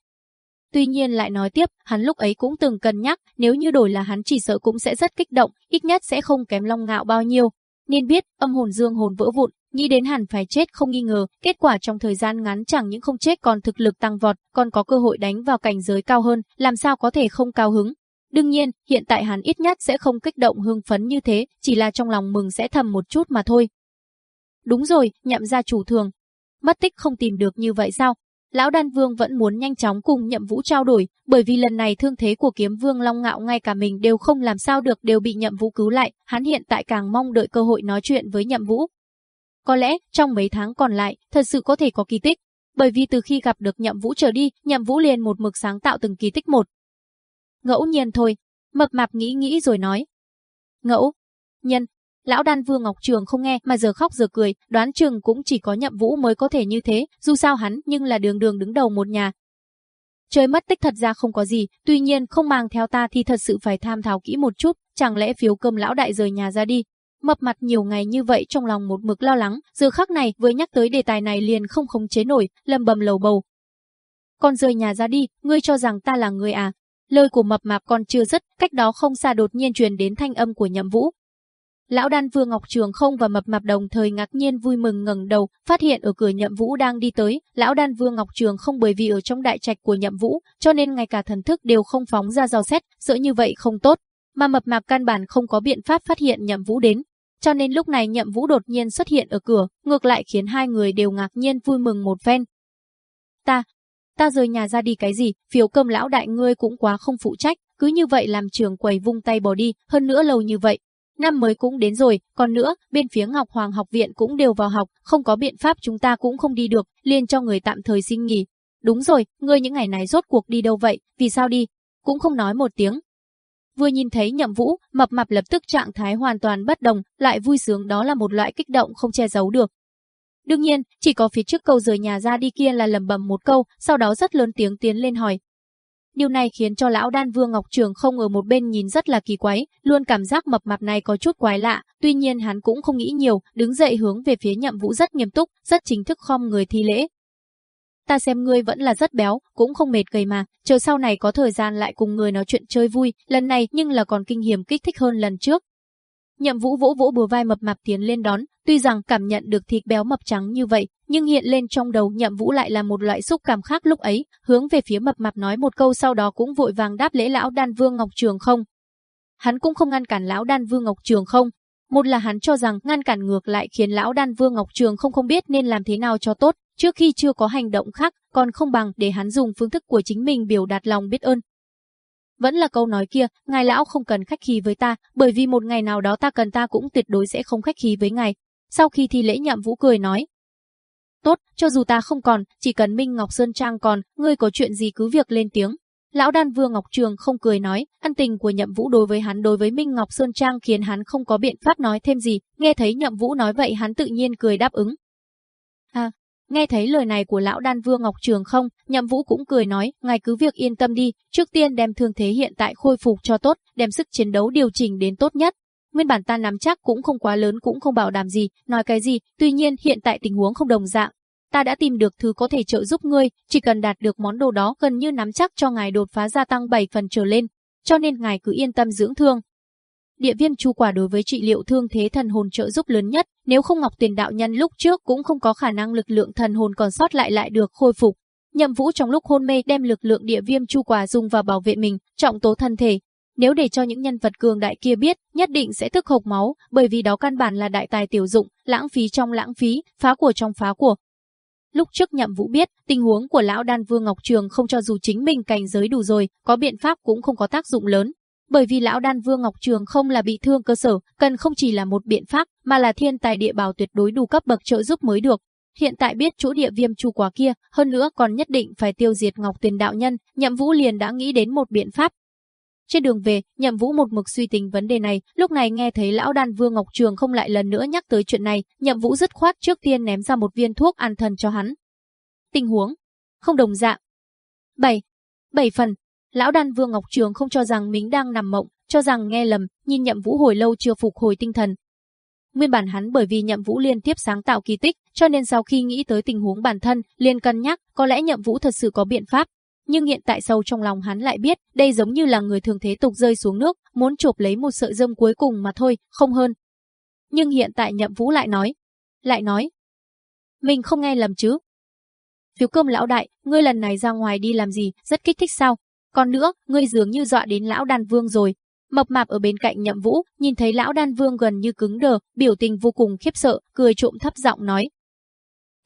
Tuy nhiên lại nói tiếp, hắn lúc ấy cũng từng cân nhắc, nếu như đổi là hắn chỉ sợ cũng sẽ rất kích động, ít nhất sẽ không kém long ngạo bao nhiêu. Nên biết, âm hồn dương hồn vỡ vụn, nghĩ đến hẳn phải chết không nghi ngờ, kết quả trong thời gian ngắn chẳng những không chết còn thực lực tăng vọt, còn có cơ hội đánh vào cảnh giới cao hơn, làm sao có thể không cao hứng. Đương nhiên, hiện tại hắn ít nhất sẽ không kích động hưng phấn như thế, chỉ là trong lòng mừng sẽ thầm một chút mà thôi. Đúng rồi, nhậm ra chủ thường. Mất tích không tìm được như vậy sao? Lão Đan Vương vẫn muốn nhanh chóng cùng Nhậm Vũ trao đổi, bởi vì lần này thương thế của Kiếm Vương Long Ngạo ngay cả mình đều không làm sao được đều bị Nhậm Vũ cứu lại, hắn hiện tại càng mong đợi cơ hội nói chuyện với Nhậm Vũ. Có lẽ, trong mấy tháng còn lại, thật sự có thể có kỳ tích. Bởi vì từ khi gặp được nhậm vũ trở đi, nhậm vũ liền một mực sáng tạo từng kỳ tích một. Ngẫu nhiên thôi, mập mạp nghĩ nghĩ rồi nói. Ngẫu, nhân, lão đan vương Ngọc Trường không nghe mà giờ khóc giờ cười, đoán chừng cũng chỉ có nhậm vũ mới có thể như thế, dù sao hắn nhưng là đường đường đứng đầu một nhà. Chơi mất tích thật ra không có gì, tuy nhiên không mang theo ta thì thật sự phải tham thảo kỹ một chút, chẳng lẽ phiếu cơm lão đại rời nhà ra đi, Mập mặt nhiều ngày như vậy trong lòng một mực lo lắng, giờ khắc này vừa nhắc tới đề tài này liền không khống chế nổi, lầm bầm lầu bầu. Con rời nhà ra đi, ngươi cho rằng ta là người à? Lời của mập mạp còn chưa dứt, cách đó không xa đột nhiên truyền đến thanh âm của Nhậm Vũ. Lão đan vương Ngọc Trường không và mập mạp đồng thời ngạc nhiên vui mừng ngẩng đầu, phát hiện ở cửa Nhậm Vũ đang đi tới, lão đan vương Ngọc Trường không bởi vì ở trong đại trạch của Nhậm Vũ, cho nên ngay cả thần thức đều không phóng ra dò xét, sợ như vậy không tốt, mà mập mạp căn bản không có biện pháp phát hiện Nhậm Vũ đến, cho nên lúc này Nhậm Vũ đột nhiên xuất hiện ở cửa, ngược lại khiến hai người đều ngạc nhiên vui mừng một phen. Ta, ta rời nhà ra đi cái gì, phiếu cơm lão đại ngươi cũng quá không phụ trách, cứ như vậy làm trường quầy vung tay bỏ đi, hơn nữa lâu như vậy. Năm mới cũng đến rồi, còn nữa, bên phía Ngọc Hoàng học viện cũng đều vào học, không có biện pháp chúng ta cũng không đi được, liền cho người tạm thời xin nghỉ. Đúng rồi, ngươi những ngày này rốt cuộc đi đâu vậy, vì sao đi? Cũng không nói một tiếng, Vừa nhìn thấy nhậm vũ, mập mập lập tức trạng thái hoàn toàn bất đồng, lại vui sướng đó là một loại kích động không che giấu được. Đương nhiên, chỉ có phía trước câu rời nhà ra đi kia là lầm bầm một câu, sau đó rất lớn tiếng tiến lên hỏi. Điều này khiến cho lão đan vương Ngọc Trường không ở một bên nhìn rất là kỳ quái, luôn cảm giác mập mạp này có chút quái lạ, tuy nhiên hắn cũng không nghĩ nhiều, đứng dậy hướng về phía nhậm vũ rất nghiêm túc, rất chính thức khom người thi lễ, ta xem ngươi vẫn là rất béo, cũng không mệt gầy mà, chờ sau này có thời gian lại cùng người nói chuyện chơi vui, lần này nhưng là còn kinh hiểm kích thích hơn lần trước. Nhậm Vũ vỗ vỗ bờ vai mập mạp tiến lên đón, tuy rằng cảm nhận được thịt béo mập trắng như vậy, nhưng hiện lên trong đầu Nhậm Vũ lại là một loại xúc cảm khác lúc ấy, hướng về phía mập mạp nói một câu sau đó cũng vội vàng đáp lễ lão Đan Vương Ngọc Trường không. Hắn cũng không ngăn cản lão Đan Vương Ngọc Trường không, một là hắn cho rằng ngăn cản ngược lại khiến lão Đan Vương Ngọc Trường không không biết nên làm thế nào cho tốt, Trước khi chưa có hành động khác, còn không bằng để hắn dùng phương thức của chính mình biểu đạt lòng biết ơn. Vẫn là câu nói kia, ngài lão không cần khách khí với ta, bởi vì một ngày nào đó ta cần ta cũng tuyệt đối sẽ không khách khí với ngài. Sau khi thi lễ nhậm vũ cười nói. Tốt, cho dù ta không còn, chỉ cần Minh Ngọc Sơn Trang còn, ngươi có chuyện gì cứ việc lên tiếng. Lão đan vương Ngọc Trường không cười nói, ân tình của nhậm vũ đối với hắn đối với Minh Ngọc Sơn Trang khiến hắn không có biện pháp nói thêm gì, nghe thấy nhậm vũ nói vậy hắn tự nhiên cười đáp ứng. Nghe thấy lời này của lão đan vương Ngọc Trường không, nhậm vũ cũng cười nói, ngài cứ việc yên tâm đi, trước tiên đem thương thế hiện tại khôi phục cho tốt, đem sức chiến đấu điều chỉnh đến tốt nhất. Nguyên bản ta nắm chắc cũng không quá lớn cũng không bảo đảm gì, nói cái gì, tuy nhiên hiện tại tình huống không đồng dạng, ta đã tìm được thứ có thể trợ giúp ngươi, chỉ cần đạt được món đồ đó gần như nắm chắc cho ngài đột phá gia tăng 7 phần trở lên, cho nên ngài cứ yên tâm dưỡng thương. Địa viêm chu quả đối với trị liệu thương thế thần hồn trợ giúp lớn nhất, nếu không Ngọc Tiền đạo nhân lúc trước cũng không có khả năng lực lượng thần hồn còn sót lại lại được khôi phục. Nhậm Vũ trong lúc hôn mê đem lực lượng địa viêm chu quả dùng vào bảo vệ mình, trọng tố thân thể. Nếu để cho những nhân vật cường đại kia biết, nhất định sẽ tức hộc máu, bởi vì đó căn bản là đại tài tiểu dụng, lãng phí trong lãng phí, phá của trong phá của, Lúc trước nhậm vũ biết, tình huống của lão đan vương Ngọc Trường không cho dù chính mình cảnh giới đủ rồi, có biện pháp cũng không có tác dụng lớn. Bởi vì lão đan vương Ngọc Trường không là bị thương cơ sở, cần không chỉ là một biện pháp, mà là thiên tài địa bảo tuyệt đối đủ cấp bậc trợ giúp mới được. Hiện tại biết chỗ địa viêm chu quả kia, hơn nữa còn nhất định phải tiêu diệt Ngọc Tuyền đạo nhân, Nhậm Vũ liền đã nghĩ đến một biện pháp, trên đường về, Nhậm Vũ một mực suy tính vấn đề này, lúc này nghe thấy lão đan vương Ngọc Trường không lại lần nữa nhắc tới chuyện này, Nhậm Vũ dứt khoát trước tiên ném ra một viên thuốc an thần cho hắn. Tình huống không đồng dạng. 7. 7 phần. Lão đan vương Ngọc Trường không cho rằng mình đang nằm mộng, cho rằng nghe lầm, nhìn Nhậm Vũ hồi lâu chưa phục hồi tinh thần. Nguyên bản hắn bởi vì Nhậm Vũ liên tiếp sáng tạo kỳ tích, cho nên sau khi nghĩ tới tình huống bản thân, liền cân nhắc, có lẽ Nhậm Vũ thật sự có biện pháp, nhưng hiện tại sâu trong lòng hắn lại biết, đây giống như là người thường thế tục rơi xuống nước, muốn chộp lấy một sợi dâm cuối cùng mà thôi, không hơn. Nhưng hiện tại Nhậm Vũ lại nói, lại nói, mình không nghe lầm chứ. Phiếu cơm lão đại, ngươi lần này ra ngoài đi làm gì, rất kích thích sao? Còn nữa, ngươi dường như dọa đến lão đan vương rồi. Mập mạp ở bên cạnh Nhậm Vũ, nhìn thấy lão đan vương gần như cứng đờ, biểu tình vô cùng khiếp sợ, cười trộm thấp giọng nói.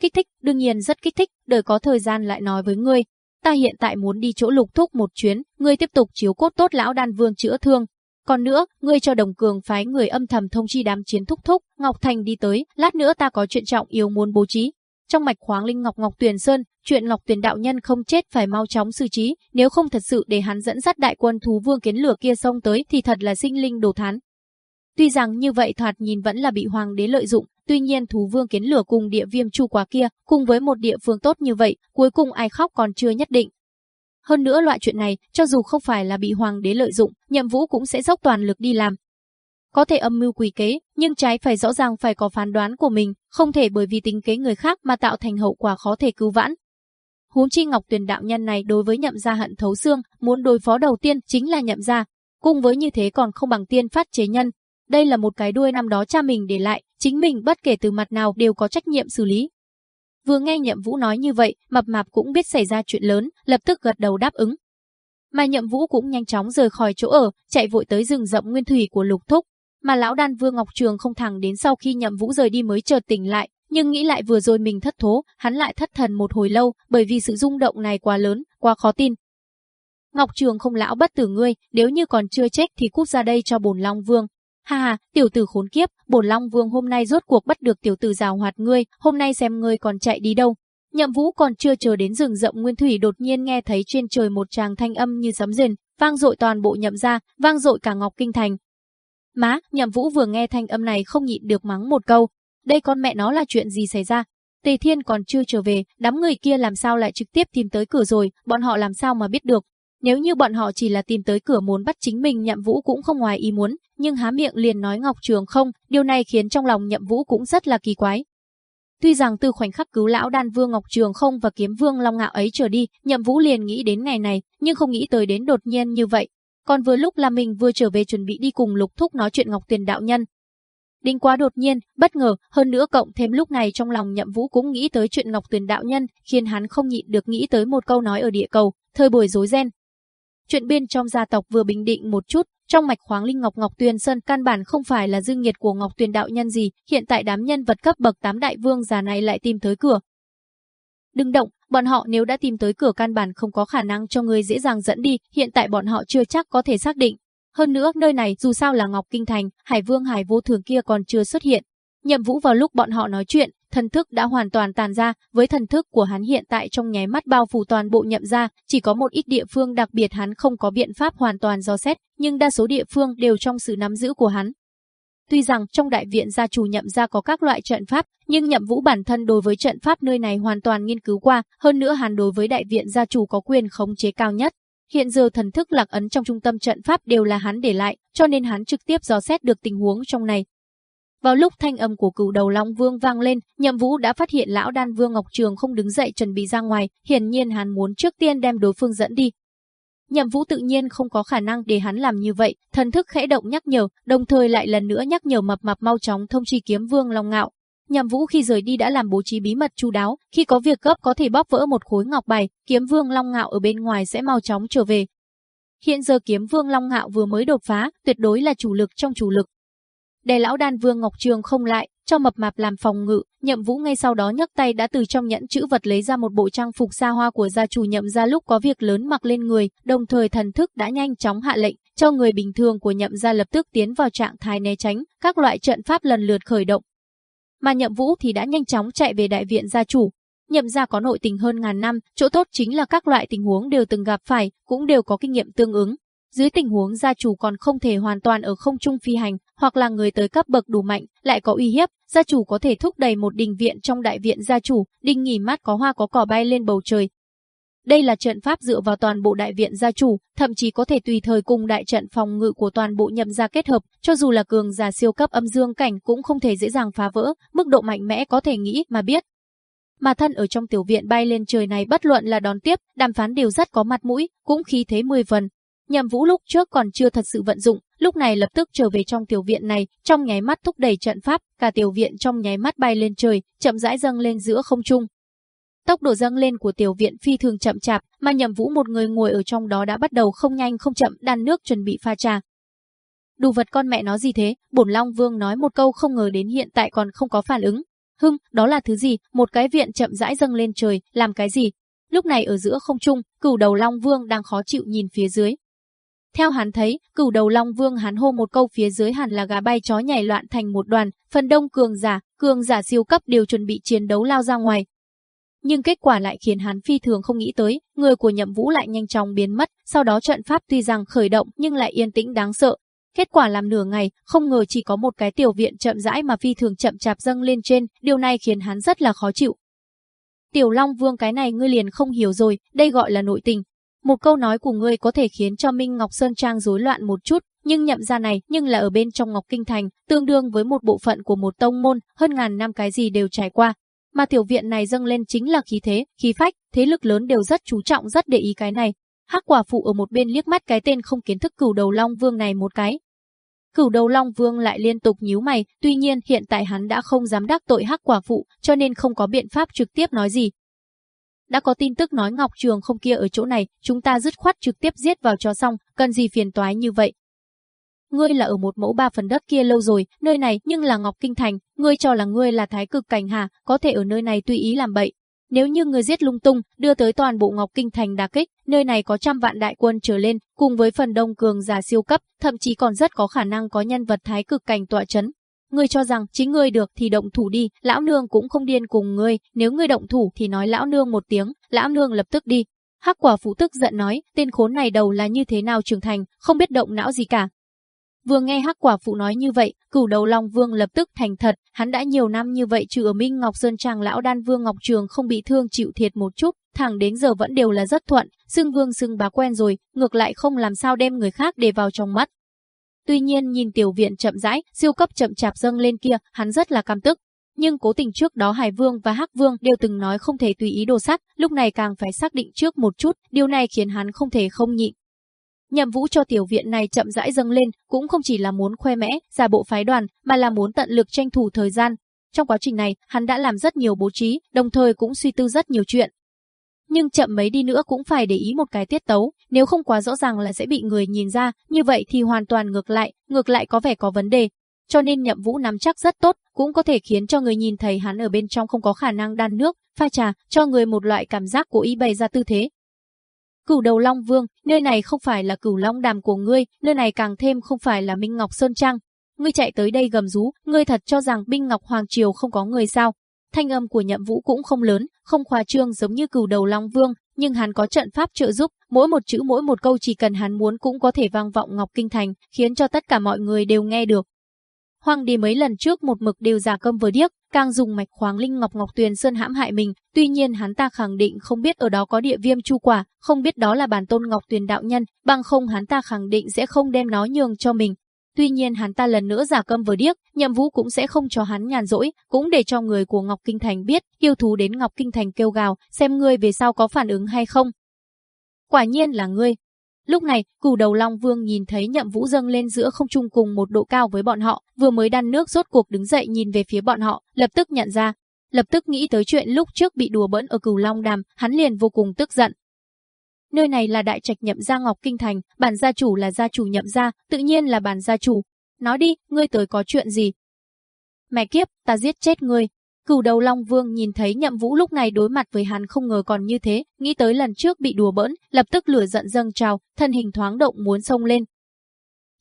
Kích thích, đương nhiên rất kích thích, đợi có thời gian lại nói với ngươi, ta hiện tại muốn đi chỗ lục thúc một chuyến, ngươi tiếp tục chiếu cốt tốt lão đan vương chữa thương. Còn nữa, ngươi cho đồng cường phái người âm thầm thông chi đám chiến thúc thúc, Ngọc Thành đi tới, lát nữa ta có chuyện trọng yếu muốn bố trí. Trong mạch khoáng linh Ngọc Ngọc Tuyền Sơn, chuyện Ngọc Tuyền đạo nhân không chết phải mau chóng xử trí, nếu không thật sự để hắn dẫn dắt đại quân thú vương kiến lửa kia xông tới thì thật là sinh linh đồ thán. Tuy rằng như vậy thoạt nhìn vẫn là bị hoàng đế lợi dụng, tuy nhiên thú vương kiến lửa cùng địa viêm chu quá kia, cùng với một địa phương tốt như vậy, cuối cùng ai khóc còn chưa nhất định. Hơn nữa loại chuyện này, cho dù không phải là bị hoàng đế lợi dụng, nhậm vũ cũng sẽ dốc toàn lực đi làm. Có thể âm mưu quỷ kế, nhưng trái phải rõ ràng phải có phán đoán của mình, không thể bởi vì tính kế người khác mà tạo thành hậu quả khó thể cứu vãn. Huống chi Ngọc Tuyền đạo nhân này đối với nhậm gia hận thấu xương, muốn đối phó đầu tiên chính là nhậm gia, cùng với như thế còn không bằng tiên phát chế nhân, đây là một cái đuôi năm đó cha mình để lại, chính mình bất kể từ mặt nào đều có trách nhiệm xử lý. Vừa nghe Nhậm Vũ nói như vậy, mập mạp cũng biết xảy ra chuyện lớn, lập tức gật đầu đáp ứng. Mà Nhậm Vũ cũng nhanh chóng rời khỏi chỗ ở, chạy vội tới rừng rậm nguyên thủy của Lục Thúc. Mà lão đan Vương Ngọc Trường không thẳng đến sau khi Nhậm Vũ rời đi mới chợt tỉnh lại, nhưng nghĩ lại vừa rồi mình thất thố, hắn lại thất thần một hồi lâu, bởi vì sự rung động này quá lớn, quá khó tin. Ngọc Trường không lão bất tử ngươi, nếu như còn chưa chết thì cút ra đây cho bổn Long Vương, Ha ha, tiểu tử khốn kiếp, bổn Long Vương hôm nay rốt cuộc bắt được tiểu tử rào hoạt ngươi, hôm nay xem ngươi còn chạy đi đâu. Nhậm Vũ còn chưa chờ đến rừng rậm nguyên thủy đột nhiên nghe thấy trên trời một tràng thanh âm như sấm rền, vang dội toàn bộ nhậm ra, vang dội cả Ngọc Kinh Thành. Má, Nhậm Vũ vừa nghe thanh âm này không nhịn được mắng một câu, đây con mẹ nó là chuyện gì xảy ra? Tề Thiên còn chưa trở về, đám người kia làm sao lại trực tiếp tìm tới cửa rồi, bọn họ làm sao mà biết được? Nếu như bọn họ chỉ là tìm tới cửa muốn bắt chính mình Nhậm Vũ cũng không ngoài ý muốn, nhưng há miệng liền nói Ngọc Trường không, điều này khiến trong lòng Nhậm Vũ cũng rất là kỳ quái. Tuy rằng từ khoảnh khắc cứu lão đan vương Ngọc Trường không và kiếm vương Long Ngạo ấy trở đi, Nhậm Vũ liền nghĩ đến ngày này, nhưng không nghĩ tới đến đột nhiên như vậy. Còn vừa lúc là mình vừa trở về chuẩn bị đi cùng Lục Thúc nói chuyện Ngọc Tuyền đạo nhân. Đinh quá đột nhiên, bất ngờ, hơn nữa cộng thêm lúc này trong lòng Nhậm Vũ cũng nghĩ tới chuyện Ngọc Tuyền đạo nhân, khiến hắn không nhịn được nghĩ tới một câu nói ở địa cầu, thời buổi rối ren, Chuyện bên trong gia tộc vừa bình định một chút, trong mạch khoáng linh Ngọc Ngọc Tuyền Sơn căn bản không phải là dương nhiệt của Ngọc Tuyền đạo nhân gì, hiện tại đám nhân vật cấp bậc tám đại vương già này lại tìm tới cửa. Đừng động, bọn họ nếu đã tìm tới cửa căn bản không có khả năng cho người dễ dàng dẫn đi, hiện tại bọn họ chưa chắc có thể xác định. Hơn nữa, nơi này dù sao là Ngọc Kinh Thành, Hải Vương Hải Vô Thường kia còn chưa xuất hiện. Nhậm Vũ vào lúc bọn họ nói chuyện, thần thức đã hoàn toàn tàn ra, với thần thức của hắn hiện tại trong nháy mắt bao phủ toàn bộ nhậm gia, chỉ có một ít địa phương đặc biệt hắn không có biện pháp hoàn toàn do xét, nhưng đa số địa phương đều trong sự nắm giữ của hắn. Tuy rằng trong đại viện gia chủ nhậm gia có các loại trận pháp, nhưng nhậm vũ bản thân đối với trận pháp nơi này hoàn toàn nghiên cứu qua, hơn nữa hắn đối với đại viện gia chủ có quyền khống chế cao nhất. Hiện giờ thần thức lạc ấn trong trung tâm trận pháp đều là hắn để lại, cho nên hắn trực tiếp dò xét được tình huống trong này. Vào lúc thanh âm của cửu đầu Long Vương vang lên, Nhậm Vũ đã phát hiện lão đan vương Ngọc Trường không đứng dậy chuẩn bị ra ngoài, hiển nhiên hắn muốn trước tiên đem đối phương dẫn đi. Nhậm Vũ tự nhiên không có khả năng để hắn làm như vậy, thần thức khẽ động nhắc nhở, đồng thời lại lần nữa nhắc nhở mập mập mau chóng thông chi kiếm vương Long Ngạo. Nhậm Vũ khi rời đi đã làm bố trí bí mật chu đáo, khi có việc gấp có thể bóp vỡ một khối ngọc bài, kiếm vương Long Ngạo ở bên ngoài sẽ mau chóng trở về. Hiện giờ kiếm vương Long Ngạo vừa mới đột phá, tuyệt đối là chủ lực trong chủ lực, Đè lão đan vương Ngọc Trường không lại, cho mập mạp làm phòng ngự, Nhậm Vũ ngay sau đó nhấc tay đã từ trong nhẫn chữ vật lấy ra một bộ trang phục xa hoa của gia chủ Nhậm gia lúc có việc lớn mặc lên người, đồng thời thần thức đã nhanh chóng hạ lệnh, cho người bình thường của Nhậm gia lập tức tiến vào trạng thái né tránh, các loại trận pháp lần lượt khởi động. Mà Nhậm Vũ thì đã nhanh chóng chạy về đại viện gia chủ. Nhậm gia có nội tình hơn ngàn năm, chỗ tốt chính là các loại tình huống đều từng gặp phải, cũng đều có kinh nghiệm tương ứng, dưới tình huống gia chủ còn không thể hoàn toàn ở không trung phi hành, hoặc là người tới cấp bậc đủ mạnh, lại có uy hiếp, gia chủ có thể thúc đẩy một đình viện trong đại viện gia chủ, đình nghỉ mát có hoa có cỏ bay lên bầu trời. Đây là trận pháp dựa vào toàn bộ đại viện gia chủ, thậm chí có thể tùy thời cùng đại trận phòng ngự của toàn bộ nhậm gia kết hợp, cho dù là cường giả siêu cấp âm dương cảnh cũng không thể dễ dàng phá vỡ, mức độ mạnh mẽ có thể nghĩ mà biết. Mà thân ở trong tiểu viện bay lên trời này bất luận là đón tiếp, đàm phán đều rất có mặt mũi, cũng khí thế mười phần, Nhậm Vũ lúc trước còn chưa thật sự vận dụng, lúc này lập tức trở về trong tiểu viện này, trong nháy mắt thúc đẩy trận pháp, cả tiểu viện trong nháy mắt bay lên trời, chậm rãi dâng lên giữa không trung. Tốc độ dâng lên của tiểu viện phi thường chậm chạp, mà Nhậm Vũ một người ngồi ở trong đó đã bắt đầu không nhanh không chậm đan nước chuẩn bị pha trà. Đồ vật con mẹ nó gì thế? Bổn Long Vương nói một câu không ngờ đến hiện tại còn không có phản ứng. Hưng, đó là thứ gì? Một cái viện chậm rãi dâng lên trời, làm cái gì? Lúc này ở giữa không trung, cửu đầu Long Vương đang khó chịu nhìn phía dưới, theo hắn thấy, cửu đầu Long Vương hắn hô một câu phía dưới hẳn là gà bay chó nhảy loạn thành một đoàn, phần đông cường giả, cường giả siêu cấp đều chuẩn bị chiến đấu lao ra ngoài. Nhưng kết quả lại khiến hắn phi thường không nghĩ tới, người của nhậm vũ lại nhanh chóng biến mất, sau đó trận pháp tuy rằng khởi động nhưng lại yên tĩnh đáng sợ. Kết quả làm nửa ngày, không ngờ chỉ có một cái tiểu viện chậm rãi mà phi thường chậm chạp dâng lên trên, điều này khiến hắn rất là khó chịu. Tiểu Long Vương cái này ngươi liền không hiểu rồi, đây gọi là nội tình, một câu nói của ngươi có thể khiến cho Minh Ngọc Sơn Trang rối loạn một chút, nhưng nhậm ra này nhưng là ở bên trong Ngọc Kinh Thành, tương đương với một bộ phận của một tông môn, hơn ngàn năm cái gì đều trải qua. Mà tiểu viện này dâng lên chính là khí thế, khí phách, thế lực lớn đều rất chú trọng rất để ý cái này. Hắc quả phụ ở một bên liếc mắt cái tên không kiến thức cửu đầu Long Vương này một cái. Cửu đầu Long Vương lại liên tục nhíu mày, tuy nhiên hiện tại hắn đã không dám đắc tội hắc quả phụ, cho nên không có biện pháp trực tiếp nói gì, đã có tin tức nói Ngọc Trường không kia ở chỗ này, chúng ta dứt khoát trực tiếp giết vào cho xong, cần gì phiền toái như vậy. Ngươi là ở một mẫu ba phần đất kia lâu rồi, nơi này nhưng là Ngọc Kinh Thành, ngươi cho là ngươi là thái cực cảnh hà, có thể ở nơi này tùy ý làm bậy. Nếu như ngươi giết lung tung, đưa tới toàn bộ Ngọc Kinh Thành đả kích, nơi này có trăm vạn đại quân trở lên, cùng với phần đông cường giả siêu cấp, thậm chí còn rất có khả năng có nhân vật thái cực cảnh tọa chấn, Ngươi cho rằng chính ngươi được thì động thủ đi, lão nương cũng không điên cùng ngươi, nếu ngươi động thủ thì nói lão nương một tiếng, lão nương lập tức đi. Hắc quả phụ tức giận nói, tên khốn này đầu là như thế nào trưởng thành, không biết động não gì cả. Vừa nghe Hắc quả phụ nói như vậy, cửu đầu Long Vương lập tức thành thật, hắn đã nhiều năm như vậy trừ ở Minh Ngọc Sơn Trang lão đan Vương Ngọc Trường không bị thương chịu thiệt một chút, thẳng đến giờ vẫn đều là rất thuận, xưng vương xưng bá quen rồi, ngược lại không làm sao đem người khác để vào trong mắt. Tuy nhiên nhìn tiểu viện chậm rãi, siêu cấp chậm chạp dâng lên kia, hắn rất là cam tức. Nhưng cố tình trước đó Hải Vương và Hắc Vương đều từng nói không thể tùy ý đồ sát, lúc này càng phải xác định trước một chút, điều này khiến hắn không thể không nhịn. Nhậm Vũ cho tiểu viện này chậm rãi dâng lên, cũng không chỉ là muốn khoe mẽ, giả bộ phái đoàn, mà là muốn tận lực tranh thủ thời gian. Trong quá trình này, hắn đã làm rất nhiều bố trí, đồng thời cũng suy tư rất nhiều chuyện, nhưng chậm mấy đi nữa cũng phải để ý một cái tiết tấu, nếu không quá rõ ràng là sẽ bị người nhìn ra, như vậy thì hoàn toàn ngược lại, ngược lại có vẻ có vấn đề. Cho nên nhậm vũ nắm chắc rất tốt, cũng có thể khiến cho người nhìn thấy hắn ở bên trong không có khả năng đan nước, pha trà, cho người một loại cảm giác của ý bày ra tư thế. Cửu đầu Long Vương, nơi này không phải là cửu Long đàm của ngươi, nơi này càng thêm không phải là Minh Ngọc Sơn Trang. ngươi chạy tới đây gầm rú, ngươi thật cho rằng binh ngọc hoàng triều không có người sao? Thanh âm của nhậm vũ cũng không lớn, không khoa trương giống như cửu đầu long vương, nhưng hắn có trận pháp trợ giúp, mỗi một chữ mỗi một câu chỉ cần hắn muốn cũng có thể vang vọng Ngọc Kinh Thành, khiến cho tất cả mọi người đều nghe được. Hoàng đi mấy lần trước một mực đều giả câm vừa điếc, càng dùng mạch khoáng linh ngọc ngọc tuyền sơn hãm hại mình, tuy nhiên hắn ta khẳng định không biết ở đó có địa viêm chu quả, không biết đó là bản tôn ngọc tuyền đạo nhân, bằng không hắn ta khẳng định sẽ không đem nó nhường cho mình. Tuy nhiên hắn ta lần nữa giả câm vừa điếc, nhậm vũ cũng sẽ không cho hắn nhàn rỗi, cũng để cho người của Ngọc Kinh Thành biết, yêu thú đến Ngọc Kinh Thành kêu gào, xem ngươi về sau có phản ứng hay không. Quả nhiên là ngươi, Lúc này, cửu đầu Long Vương nhìn thấy nhậm vũ dâng lên giữa không trung cùng một độ cao với bọn họ, vừa mới đan nước rốt cuộc đứng dậy nhìn về phía bọn họ, lập tức nhận ra. Lập tức nghĩ tới chuyện lúc trước bị đùa bỡn ở cửu Long Đàm, hắn liền vô cùng tức giận. Nơi này là đại trạch nhậm gia Ngọc Kinh Thành, bản gia chủ là gia chủ nhậm gia, tự nhiên là bản gia chủ. Nói đi, ngươi tới có chuyện gì? Mẹ kiếp, ta giết chết ngươi, Cửu đầu Long Vương nhìn thấy nhậm vũ lúc này đối mặt với hắn không ngờ còn như thế, nghĩ tới lần trước bị đùa bỡn, lập tức lửa giận dâng trào, thân hình thoáng động muốn xông lên.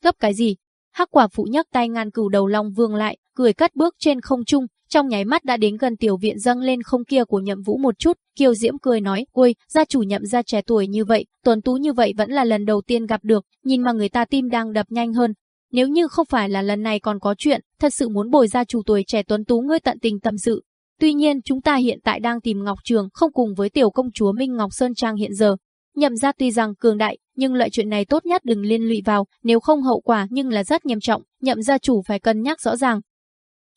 Gấp cái gì? Hắc quả phụ nhấc tay ngăn cửu đầu Long Vương lại, cười cất bước trên không trung, trong nháy mắt đã đến gần tiểu viện dâng lên không kia của nhậm vũ một chút, kiều diễm cười nói, ôi, gia chủ nhậm gia trẻ tuổi như vậy, tuấn tú như vậy vẫn là lần đầu tiên gặp được, nhìn mà người ta tim đang đập nhanh hơn, nếu như không phải là lần này còn có chuyện, thật sự muốn bồi ra chủ tuổi trẻ tuấn tú ngươi tận tình tâm sự. Tuy nhiên chúng ta hiện tại đang tìm Ngọc Trường không cùng với tiểu công chúa Minh Ngọc Sơn Trang hiện giờ. Nhậm ra tuy rằng cường đại, nhưng loại chuyện này tốt nhất đừng liên lụy vào, nếu không hậu quả nhưng là rất nghiêm trọng, nhậm gia chủ phải cân nhắc rõ ràng.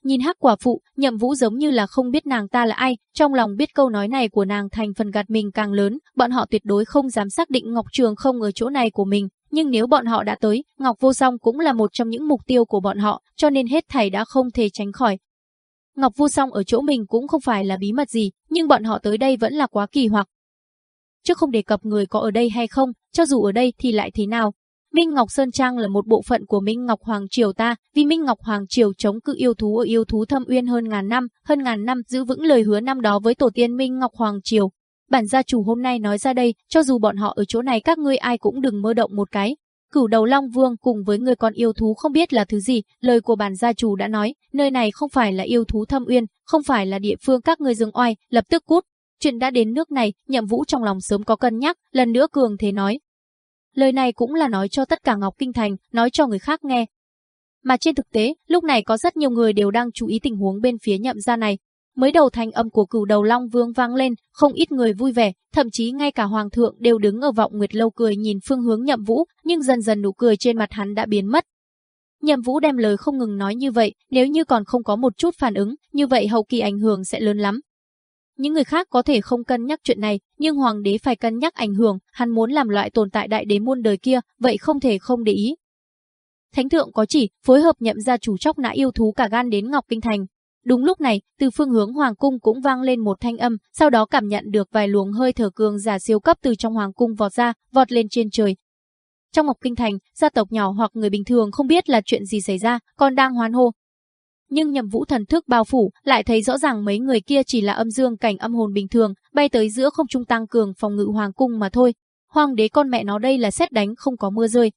Nhìn hắc quả phụ, nhậm vũ giống như là không biết nàng ta là ai, trong lòng biết câu nói này của nàng thành phần gạt mình càng lớn, bọn họ tuyệt đối không dám xác định Ngọc Trường không ở chỗ này của mình, nhưng nếu bọn họ đã tới, Ngọc Vô Song cũng là một trong những mục tiêu của bọn họ, cho nên hết thảy đã không thể tránh khỏi. Ngọc Vô Song ở chỗ mình cũng không phải là bí mật gì, nhưng bọn họ tới đây vẫn là quá kỳ hoặc. Trước không đề cập người có ở đây hay không, cho dù ở đây thì lại thế nào. Minh Ngọc Sơn Trang là một bộ phận của Minh Ngọc Hoàng Triều ta, vì Minh Ngọc Hoàng Triều chống cự yêu thú ở yêu thú thâm uyên hơn ngàn năm, hơn ngàn năm giữ vững lời hứa năm đó với tổ tiên Minh Ngọc Hoàng Triều, Bản gia chủ hôm nay nói ra đây, cho dù bọn họ ở chỗ này các ngươi ai cũng đừng mơ động một cái. Cửu đầu Long Vương cùng với người con yêu thú không biết là thứ gì, lời của bản gia chủ đã nói, nơi này không phải là yêu thú thâm uyên, không phải là địa phương các ngươi dừng oai, lập tức cút. Chuyện đã đến nước này, nhậm vũ trong lòng sớm có cân nhắc, lần nữa cường thế nói. Lời này cũng là nói cho tất cả Ngọc Kinh Thành, nói cho người khác nghe. Mà trên thực tế, lúc này có rất nhiều người đều đang chú ý tình huống bên phía nhậm gia này, Mới đầu thành âm của cửu đầu Long Vương vang lên, không ít người vui vẻ, thậm chí ngay cả Hoàng thượng đều đứng ở vọng nguyệt lâu cười nhìn phương hướng nhậm vũ, nhưng dần dần nụ cười trên mặt hắn đã biến mất. Nhậm vũ đem lời không ngừng nói như vậy, nếu như còn không có một chút phản ứng, như vậy hậu kỳ ảnh hưởng sẽ lớn lắm. Những người khác có thể không cân nhắc chuyện này, nhưng hoàng đế phải cân nhắc ảnh hưởng, hắn muốn làm loại tồn tại đại đế muôn đời kia, vậy không thể không để ý. Thánh thượng có chỉ, phối hợp nhậm gia chủ chóc nã yêu thú cả gan đến Ngọc Kinh Thành, Đúng lúc này, từ phương hướng hoàng cung cũng vang lên một thanh âm, sau đó cảm nhận được vài luồng hơi thở cường giả siêu cấp từ trong hoàng cung vọt ra, vọt lên trên trời. Trong Ngọc Kinh Thành, gia tộc nhỏ hoặc người bình thường không biết là chuyện gì xảy ra, còn đang hoan hô. Nhưng nhầm vũ thần thức bao phủ, lại thấy rõ ràng mấy người kia chỉ là âm dương cảnh âm hồn bình thường, bay tới giữa không trung tăng cường phòng ngự hoàng cung mà thôi. Hoàng đế con mẹ nó đây là xét đánh không có mưa rơi.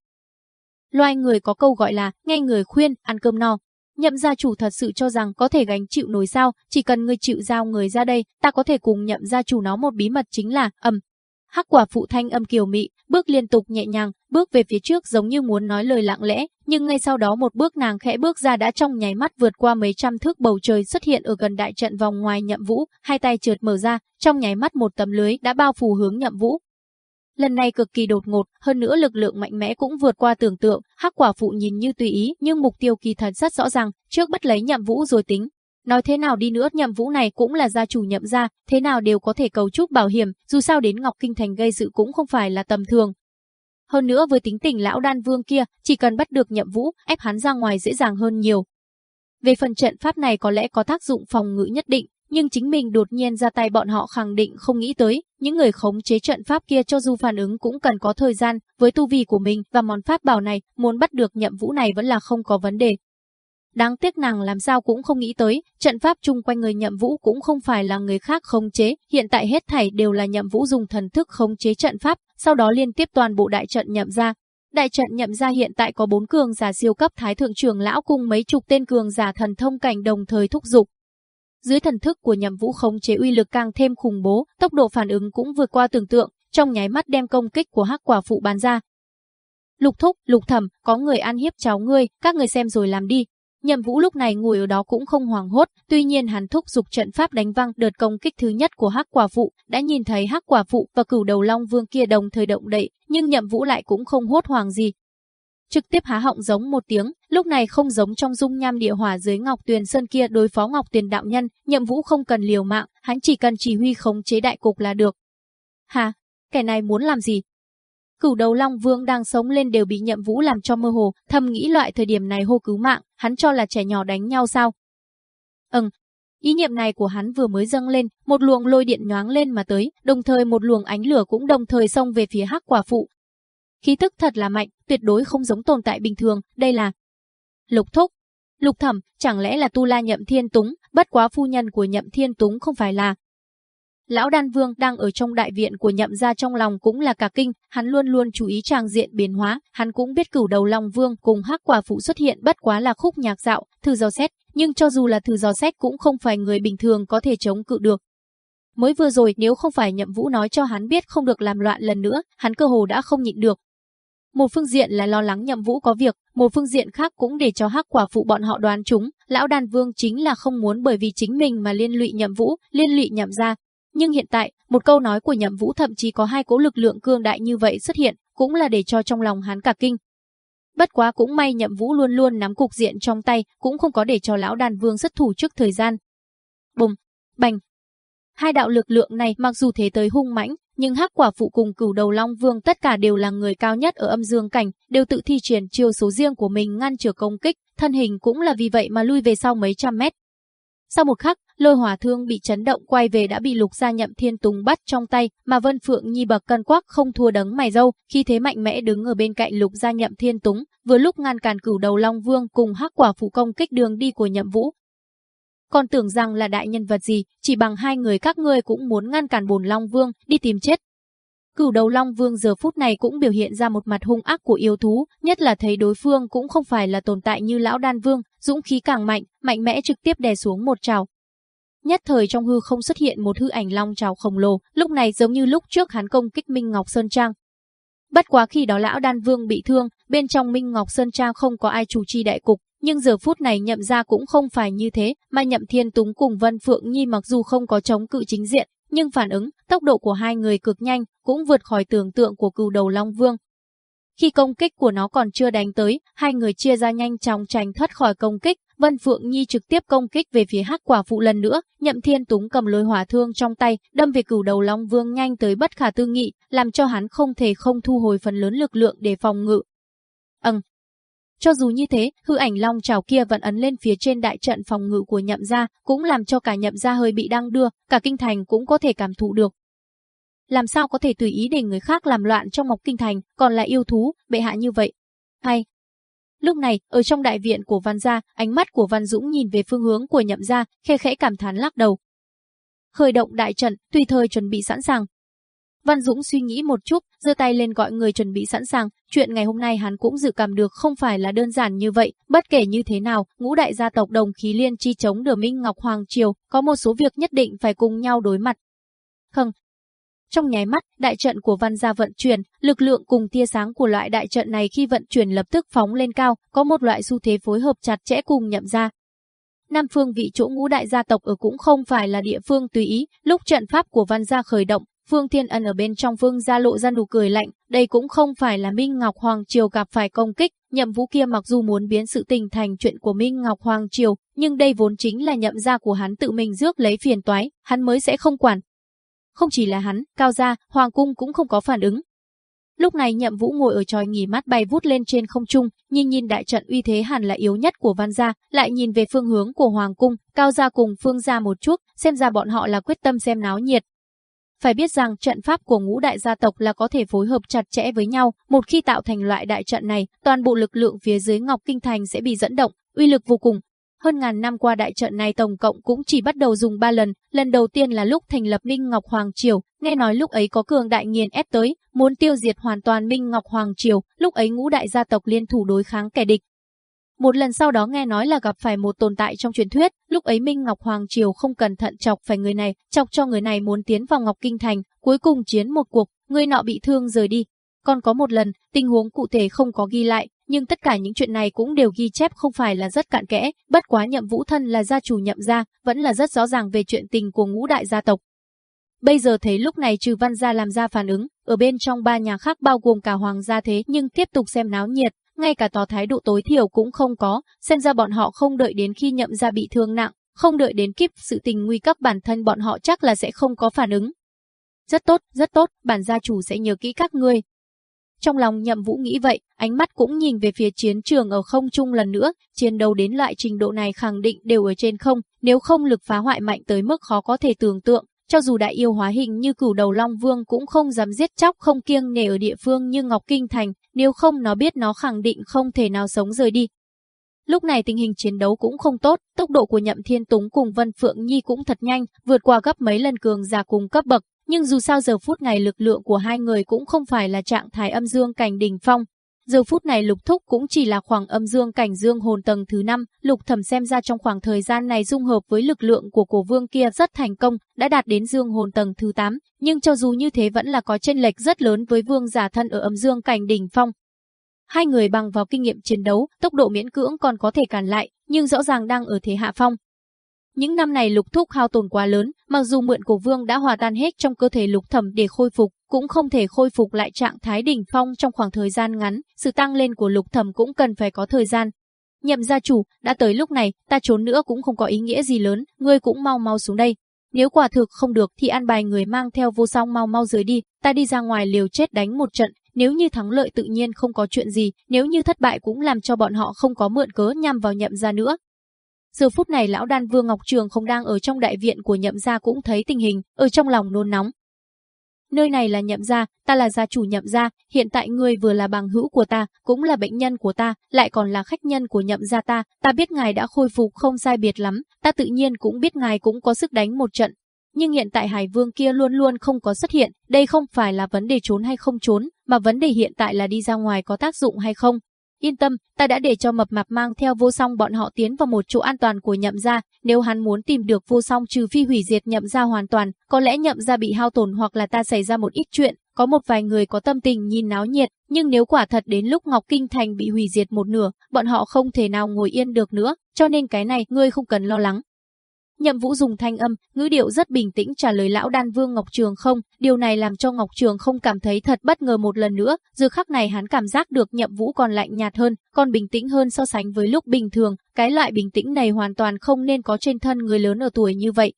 Loài người có câu gọi là, nghe người khuyên, ăn cơm no, Nhậm gia chủ thật sự cho rằng có thể gánh chịu nổi sao, chỉ cần ngươi chịu giao người ra đây, ta có thể cùng nhậm gia chủ nó một bí mật chính là, ầm. Hắc quả phụ thanh âm kiều mị, bước liên tục nhẹ nhàng, bước về phía trước giống như muốn nói lời lặng lẽ, nhưng ngay sau đó một bước nàng khẽ bước ra đã trong nháy mắt vượt qua mấy trăm thước bầu trời xuất hiện ở gần đại trận vòng ngoài nhậm vũ, hai tay trượt mở ra, trong nháy mắt một tấm lưới đã bao phủ hướng nhậm vũ, Lần này cực kỳ đột ngột, hơn nữa lực lượng mạnh mẽ cũng vượt qua tưởng tượng, hắc quả phụ nhìn như tùy ý, nhưng mục tiêu kỳ thật rất rõ ràng, trước bắt lấy nhậm vũ rồi tính. Nói thế nào đi nữa nhậm vũ này cũng là gia chủ nhậm gia, thế nào đều có thể cầu chúc bảo hiểm, dù sao đến Ngọc Kinh Thành gây sự cũng không phải là tầm thường. Hơn nữa với tính tình lão đan vương kia, chỉ cần bắt được nhậm vũ, ép hắn ra ngoài dễ dàng hơn nhiều. Về phần trận pháp này có lẽ có tác dụng phòng ngự nhất định, nhưng chính mình đột nhiên ra tay bọn họ khẳng định không nghĩ tới, những người khống chế trận pháp kia cho dù phản ứng cũng cần có thời gian, với tu vi của mình và món pháp bảo này, muốn bắt được nhậm vũ này vẫn là không có vấn đề. Đáng tiếc nàng làm sao cũng không nghĩ tới, trận pháp chung quanh người nhậm vũ cũng không phải là người khác khống chế, hiện tại hết thảy đều là nhậm vũ dùng thần thức khống chế trận pháp, sau đó liên tiếp toàn bộ đại trận nhậm ra. Đại trận nhậm ra hiện tại có bốn cường giả siêu cấp thái thượng trưởng lão cùng mấy chục tên cường giả thần thông cảnh đồng thời thúc dục. Dưới thần thức của nhậm vũ khống chế uy lực càng thêm khủng bố, tốc độ phản ứng cũng vượt qua tưởng tượng, trong nháy mắt đem công kích của hắc quả phụ bán ra. Lục thúc, lục thẩm, có người ăn hiếp cháu ngươi, các người xem rồi làm đi. Nhậm Vũ lúc này ngồi ở đó cũng không hoảng hốt, tuy nhiên hắn thúc dục trận pháp đánh văng đợt công kích thứ nhất của Hắc Quả Phụ, đã nhìn thấy Hắc Quả Phụ và Cửu Đầu Long Vương kia đồng thời động đậy, nhưng Nhậm Vũ lại cũng không hốt hoảng gì. Trực tiếp há họng giống một tiếng, lúc này không giống trong dung nham địa hỏa dưới Ngọc Tuyền Sơn kia đối phó Ngọc Tuyền đạo nhân, Nhậm Vũ không cần liều mạng, hắn chỉ cần chỉ huy khống chế đại cục là được. Hà, kẻ này muốn làm gì? Cửu đầu Long Vương đang sống lên đều bị nhậm vũ làm cho mơ hồ, thầm nghĩ loại thời điểm này hô cứu mạng, hắn cho là trẻ nhỏ đánh nhau sao? Ừm, ý niệm này của hắn vừa mới dâng lên, một luồng lôi điện nhoáng lên mà tới, đồng thời một luồng ánh lửa cũng đồng thời xông về phía hắc quả phụ. Khí tức thật là mạnh, tuyệt đối không giống tồn tại bình thường, đây là Lục Thúc. Lục Thẩm, chẳng lẽ là Tu La Nhậm Thiên Túng, bất quá phu nhân của Nhậm Thiên Túng không phải là Lão Đan Vương đang ở trong đại viện của nhậm gia trong lòng cũng là cả kinh, hắn luôn luôn chú ý trang diện biến hóa, hắn cũng biết cửu đầu Long Vương cùng hắc quả phụ xuất hiện bất quá là khúc nhạc dạo, thử dò xét, nhưng cho dù là thử dò xét cũng không phải người bình thường có thể chống cự được. Mới vừa rồi nếu không phải nhậm vũ nói cho hắn biết không được làm loạn lần nữa, hắn cơ hồ đã không nhịn được. Một phương diện là lo lắng nhậm vũ có việc, một phương diện khác cũng để cho hắc quả phụ bọn họ đoán chúng, lão đàn vương chính là không muốn bởi vì chính mình mà liên lụy nhậm vũ, liên lụy nhậm ra, nhưng hiện tại, một câu nói của Nhậm Vũ thậm chí có hai cỗ lực lượng cương đại như vậy xuất hiện, cũng là để cho trong lòng hắn cả kinh. Bất quá cũng may Nhậm Vũ luôn luôn nắm cục diện trong tay, cũng không có để cho lão đàn vương xuất thủ trước thời gian. Bùng, bành. Hai đạo lực lượng này mặc dù thế tới hung mãnh, nhưng hắc quả phụ cùng cửu đầu long vương tất cả đều là người cao nhất ở âm dương cảnh, đều tự thi triển chiêu số riêng của mình ngăn trở công kích, thân hình cũng là vì vậy mà lui về sau mấy trăm mét. Sau một khắc, lôi hỏa thương bị chấn động quay về đã bị lục gia nhậm thiên tùng bắt trong tay, mà Vân Phượng Nhi bậc cân quắc không thua đấng mày dâu, khi thế mạnh mẽ đứng ở bên cạnh lục gia nhậm thiên túng, vừa lúc ngăn cản cửu đầu Long Vương cùng hắc quả phụ công kích đường đi của nhậm vũ. Còn tưởng rằng là đại nhân vật gì, chỉ bằng hai người các ngươi cũng muốn ngăn cản bồn Long Vương, đi tìm chết. Cửu đầu Long Vương giờ phút này cũng biểu hiện ra một mặt hung ác của yêu thú, nhất là thấy đối phương cũng không phải là tồn tại như lão đan vương, dũng khí càng mạnh, mạnh mẽ trực tiếp đè xuống một trào. Nhất thời trong hư không xuất hiện một hư ảnh long trào khổng lồ, lúc này giống như lúc trước hắn công kích Minh Ngọc Sơn Trang. Bất quá khi đó lão đan vương bị thương, bên trong Minh Ngọc Sơn Trang không có ai chủ trì đại cục, nhưng giờ phút này nhậm ra cũng không phải như thế, mà nhậm thiên túng cùng Vân Phượng Nhi mặc dù không có chống cự chính diện, nhưng phản ứng, tốc độ của hai người cực nhanh, cũng vượt khỏi tưởng tượng của cừu đầu Long Vương. Khi công kích của nó còn chưa đánh tới, hai người chia ra nhanh chóng tránh thoát khỏi công kích, Vân Phượng Nhi trực tiếp công kích về phía hắc quả phụ lần nữa, nhậm thiên túng cầm lôi hỏa thương trong tay, đâm về cửu đầu Long Vương nhanh tới bất khả tư nghị, làm cho hắn không thể không thu hồi phần lớn lực lượng để phòng ngự. Ừm, cho dù như thế, hư ảnh long trào kia vẫn ấn lên phía trên đại trận phòng ngự của nhậm gia, cũng làm cho cả nhậm gia hơi bị đăng đưa, cả kinh thành cũng có thể cảm thụ được. Làm sao có thể tùy ý để người khác làm loạn trong Mộc Kinh Thành, còn là yêu thú, bệ hạ như vậy? Hay, Lúc này, ở trong đại viện của Văn gia, ánh mắt của Văn Dũng nhìn về phương hướng của Nhậm gia, khe khẽ cảm thán lắc đầu. Khởi động đại trận, tùy thời chuẩn bị sẵn sàng. Văn Dũng suy nghĩ một chút, giơ tay lên gọi người chuẩn bị sẵn sàng, chuyện ngày hôm nay hắn cũng dự cảm được không phải là đơn giản như vậy, bất kể như thế nào, ngũ đại gia tộc đồng khí liên chi chống Đờ Minh Ngọc Hoàng Triều, có một số việc nhất định phải cùng nhau đối mặt. Khâng, trong nháy mắt, đại trận của văn gia vận chuyển, lực lượng cùng tia sáng của loại đại trận này khi vận chuyển lập tức phóng lên cao, có một loại xu thế phối hợp chặt chẽ cùng nhậm ra. Nam phương vị chỗ ngũ đại gia tộc ở cũng không phải là địa phương tùy ý, lúc trận pháp của văn gia khởi động, Phương Thiên Ân ở bên trong vương gia lộ ra nụ cười lạnh, đây cũng không phải là Minh Ngọc Hoàng Triều gặp phải công kích, nhậm vũ kia mặc dù muốn biến sự tình thành chuyện của Minh Ngọc Hoàng Triều, nhưng đây vốn chính là nhậm gia của hắn tự mình rước lấy phiền toái, hắn mới sẽ không quản, không chỉ là hắn, Cao Gia, Hoàng Cung cũng không có phản ứng. Lúc này Nhậm Vũ ngồi ở tròi nghỉ mát bay vút lên trên không trung, nhìn nhìn đại trận uy thế hẳn là yếu nhất của Văn gia, lại nhìn về phương hướng của Hoàng cung, Cao gia cùng Phương gia một chút, xem ra bọn họ là quyết tâm xem náo nhiệt. Phải biết rằng trận pháp của ngũ đại gia tộc là có thể phối hợp chặt chẽ với nhau, một khi tạo thành loại đại trận này, toàn bộ lực lượng phía dưới Ngọc Kinh Thành sẽ bị dẫn động, uy lực vô cùng. hơn ngàn năm qua đại trận này tổng cộng cũng chỉ bắt đầu dùng 3 lần, lần đầu tiên là lúc thành lập Minh Ngọc Hoàng Triều, nghe nói lúc ấy có cường đại nghiền ép tới, muốn tiêu diệt hoàn toàn Minh Ngọc Hoàng Triều, lúc ấy ngũ đại gia tộc liên thủ đối kháng kẻ địch. Một lần sau đó nghe nói là gặp phải một tồn tại trong truyền thuyết, lúc ấy Minh Ngọc Hoàng Triều không cẩn thận chọc phải người này, chọc cho người này muốn tiến vào Ngọc Kinh Thành, cuối cùng chiến một cuộc, người nọ bị thương rời đi. Còn có một lần, tình huống cụ thể không có ghi lại, nhưng tất cả những chuyện này cũng đều ghi chép không phải là rất cạn kẽ, bất quá nhậm vũ thân là gia chủ nhậm gia, vẫn là rất rõ ràng về chuyện tình của ngũ đại gia tộc. Bây giờ thấy lúc này trừ văn gia làm ra phản ứng, ở bên trong ba nhà khác bao gồm cả hoàng gia thế nhưng tiếp tục xem náo nhiệt, ngay cả tỏ thái độ tối thiểu cũng không có, xem ra bọn họ không đợi đến khi nhậm ra bị thương nặng, không đợi đến kiếp sự tình nguy cấp bản thân bọn họ chắc là sẽ không có phản ứng. Rất tốt, rất tốt, bản gia chủ sẽ nhớ kỹ các ngươi, trong lòng nhậm vũ nghĩ vậy, ánh mắt cũng nhìn về phía chiến trường ở không trung lần nữa, chiến đấu đến loại trình độ này khẳng định đều ở trên không, nếu không lực phá hoại mạnh tới mức khó có thể tưởng tượng, cho dù đại yêu hóa hình như cửu đầu Long Vương cũng không dám giết chóc không kiêng nể ở địa phương như Ngọc Kinh Thành, nếu không nó biết nó khẳng định không thể nào sống rời đi. Lúc này tình hình chiến đấu cũng không tốt, tốc độ của Nhậm Thiên Túng cùng Vân Phượng Nhi cũng thật nhanh, vượt qua gấp mấy lần cường giả cùng cấp bậc, nhưng dù sao giờ phút này lực lượng của hai người cũng không phải là trạng thái âm dương cảnh đỉnh phong. Giờ phút này lục thúc cũng chỉ là khoảng âm dương cảnh dương hồn tầng thứ 5, lục thẩm xem ra trong khoảng thời gian này dung hợp với lực lượng của cổ vương kia rất thành công, đã đạt đến dương hồn tầng thứ 8, nhưng cho dù như thế vẫn là có chênh lệch rất lớn với vương giả thân ở âm dương cảnh đỉnh phong. Hai người bằng vào kinh nghiệm chiến đấu, tốc độ miễn cưỡng còn có thể cản lại, nhưng rõ ràng đang ở thế hạ phong. Những năm này lục thúc hao tổn quá lớn, mặc dù mượn cổ vương đã hòa tan hết trong cơ thể lục thẩm để khôi phục, cũng không thể khôi phục lại trạng thái đỉnh phong trong khoảng thời gian ngắn, sự tăng lên của lục thẩm cũng cần phải có thời gian. Nhậm gia chủ, đã tới lúc này, ta trốn nữa cũng không có ý nghĩa gì lớn, ngươi cũng mau mau xuống đây. Nếu quả thực không được thì an bài người mang theo vô song mau mau dưới đi, ta đi ra ngoài liều chết đánh một trận, nếu như thắng lợi tự nhiên không có chuyện gì, nếu như thất bại cũng làm cho bọn họ không có mượn cớ nhằm vào nhậm gia nữa. Giờ phút này lão đan vương Ngọc Trường không đang ở trong đại viện của nhậm gia cũng thấy tình hình, ở trong lòng nôn nóng. Nơi này là nhậm gia, ta là gia chủ nhậm gia, hiện tại ngươi vừa là bằng hữu của ta, cũng là bệnh nhân của ta, lại còn là khách nhân của nhậm gia ta, ta biết ngài đã khôi phục không sai biệt lắm, ta tự nhiên cũng biết ngài cũng có sức đánh một trận. Nhưng hiện tại Hải Vương kia luôn luôn không có xuất hiện, đây không phải là vấn đề trốn hay không trốn, mà vấn đề hiện tại là đi ra ngoài có tác dụng hay không. Yên tâm, ta đã để cho mập mạp mang theo vô song bọn họ tiến vào một chỗ an toàn của nhậm gia, nếu hắn muốn tìm được vô song trừ phi hủy diệt nhậm gia hoàn toàn, có lẽ nhậm gia bị hao tổn hoặc là ta xảy ra một ít chuyện, có một vài người có tâm tình nhìn náo nhiệt, nhưng nếu quả thật đến lúc Ngọc Kinh Thành bị hủy diệt một nửa, bọn họ không thể nào ngồi yên được nữa, cho nên cái này ngươi không cần lo lắng. Nhậm Vũ dùng thanh âm, ngữ điệu rất bình tĩnh trả lời lão đan vương Ngọc Trường không, điều này làm cho Ngọc Trường không cảm thấy thật bất ngờ một lần nữa, giờ khắc này hắn cảm giác được Nhậm Vũ còn lạnh nhạt hơn, còn bình tĩnh hơn so sánh với lúc bình thường, cái loại bình tĩnh này hoàn toàn không nên có trên thân người lớn ở tuổi như vậy.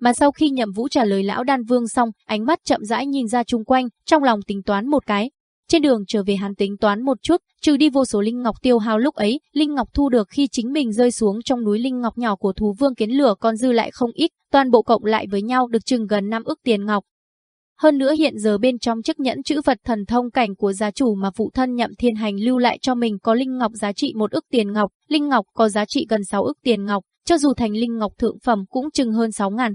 Mà sau khi Nhậm Vũ trả lời lão đan vương xong, ánh mắt chậm rãi nhìn ra chung quanh, trong lòng tính toán một cái, trên đường trở về hắn tính toán một chút, trừ đi vô số linh ngọc tiêu hao lúc ấy, linh ngọc thu được khi chính mình rơi xuống trong núi linh ngọc nhỏ của thú vương kiến lửa còn dư lại không ít, toàn bộ cộng lại với nhau được chừng gần 5 ức tiền ngọc. Hơn nữa hiện giờ bên trong chiếc nhẫn chữ vật thần thông cảnh của gia chủ mà phụ thân nhậm thiên hành lưu lại cho mình có linh ngọc giá trị một ức tiền ngọc, linh ngọc có giá trị gần 6 ức tiền ngọc, cho dù thành linh ngọc thượng phẩm cũng chừng hơn 6 ngàn.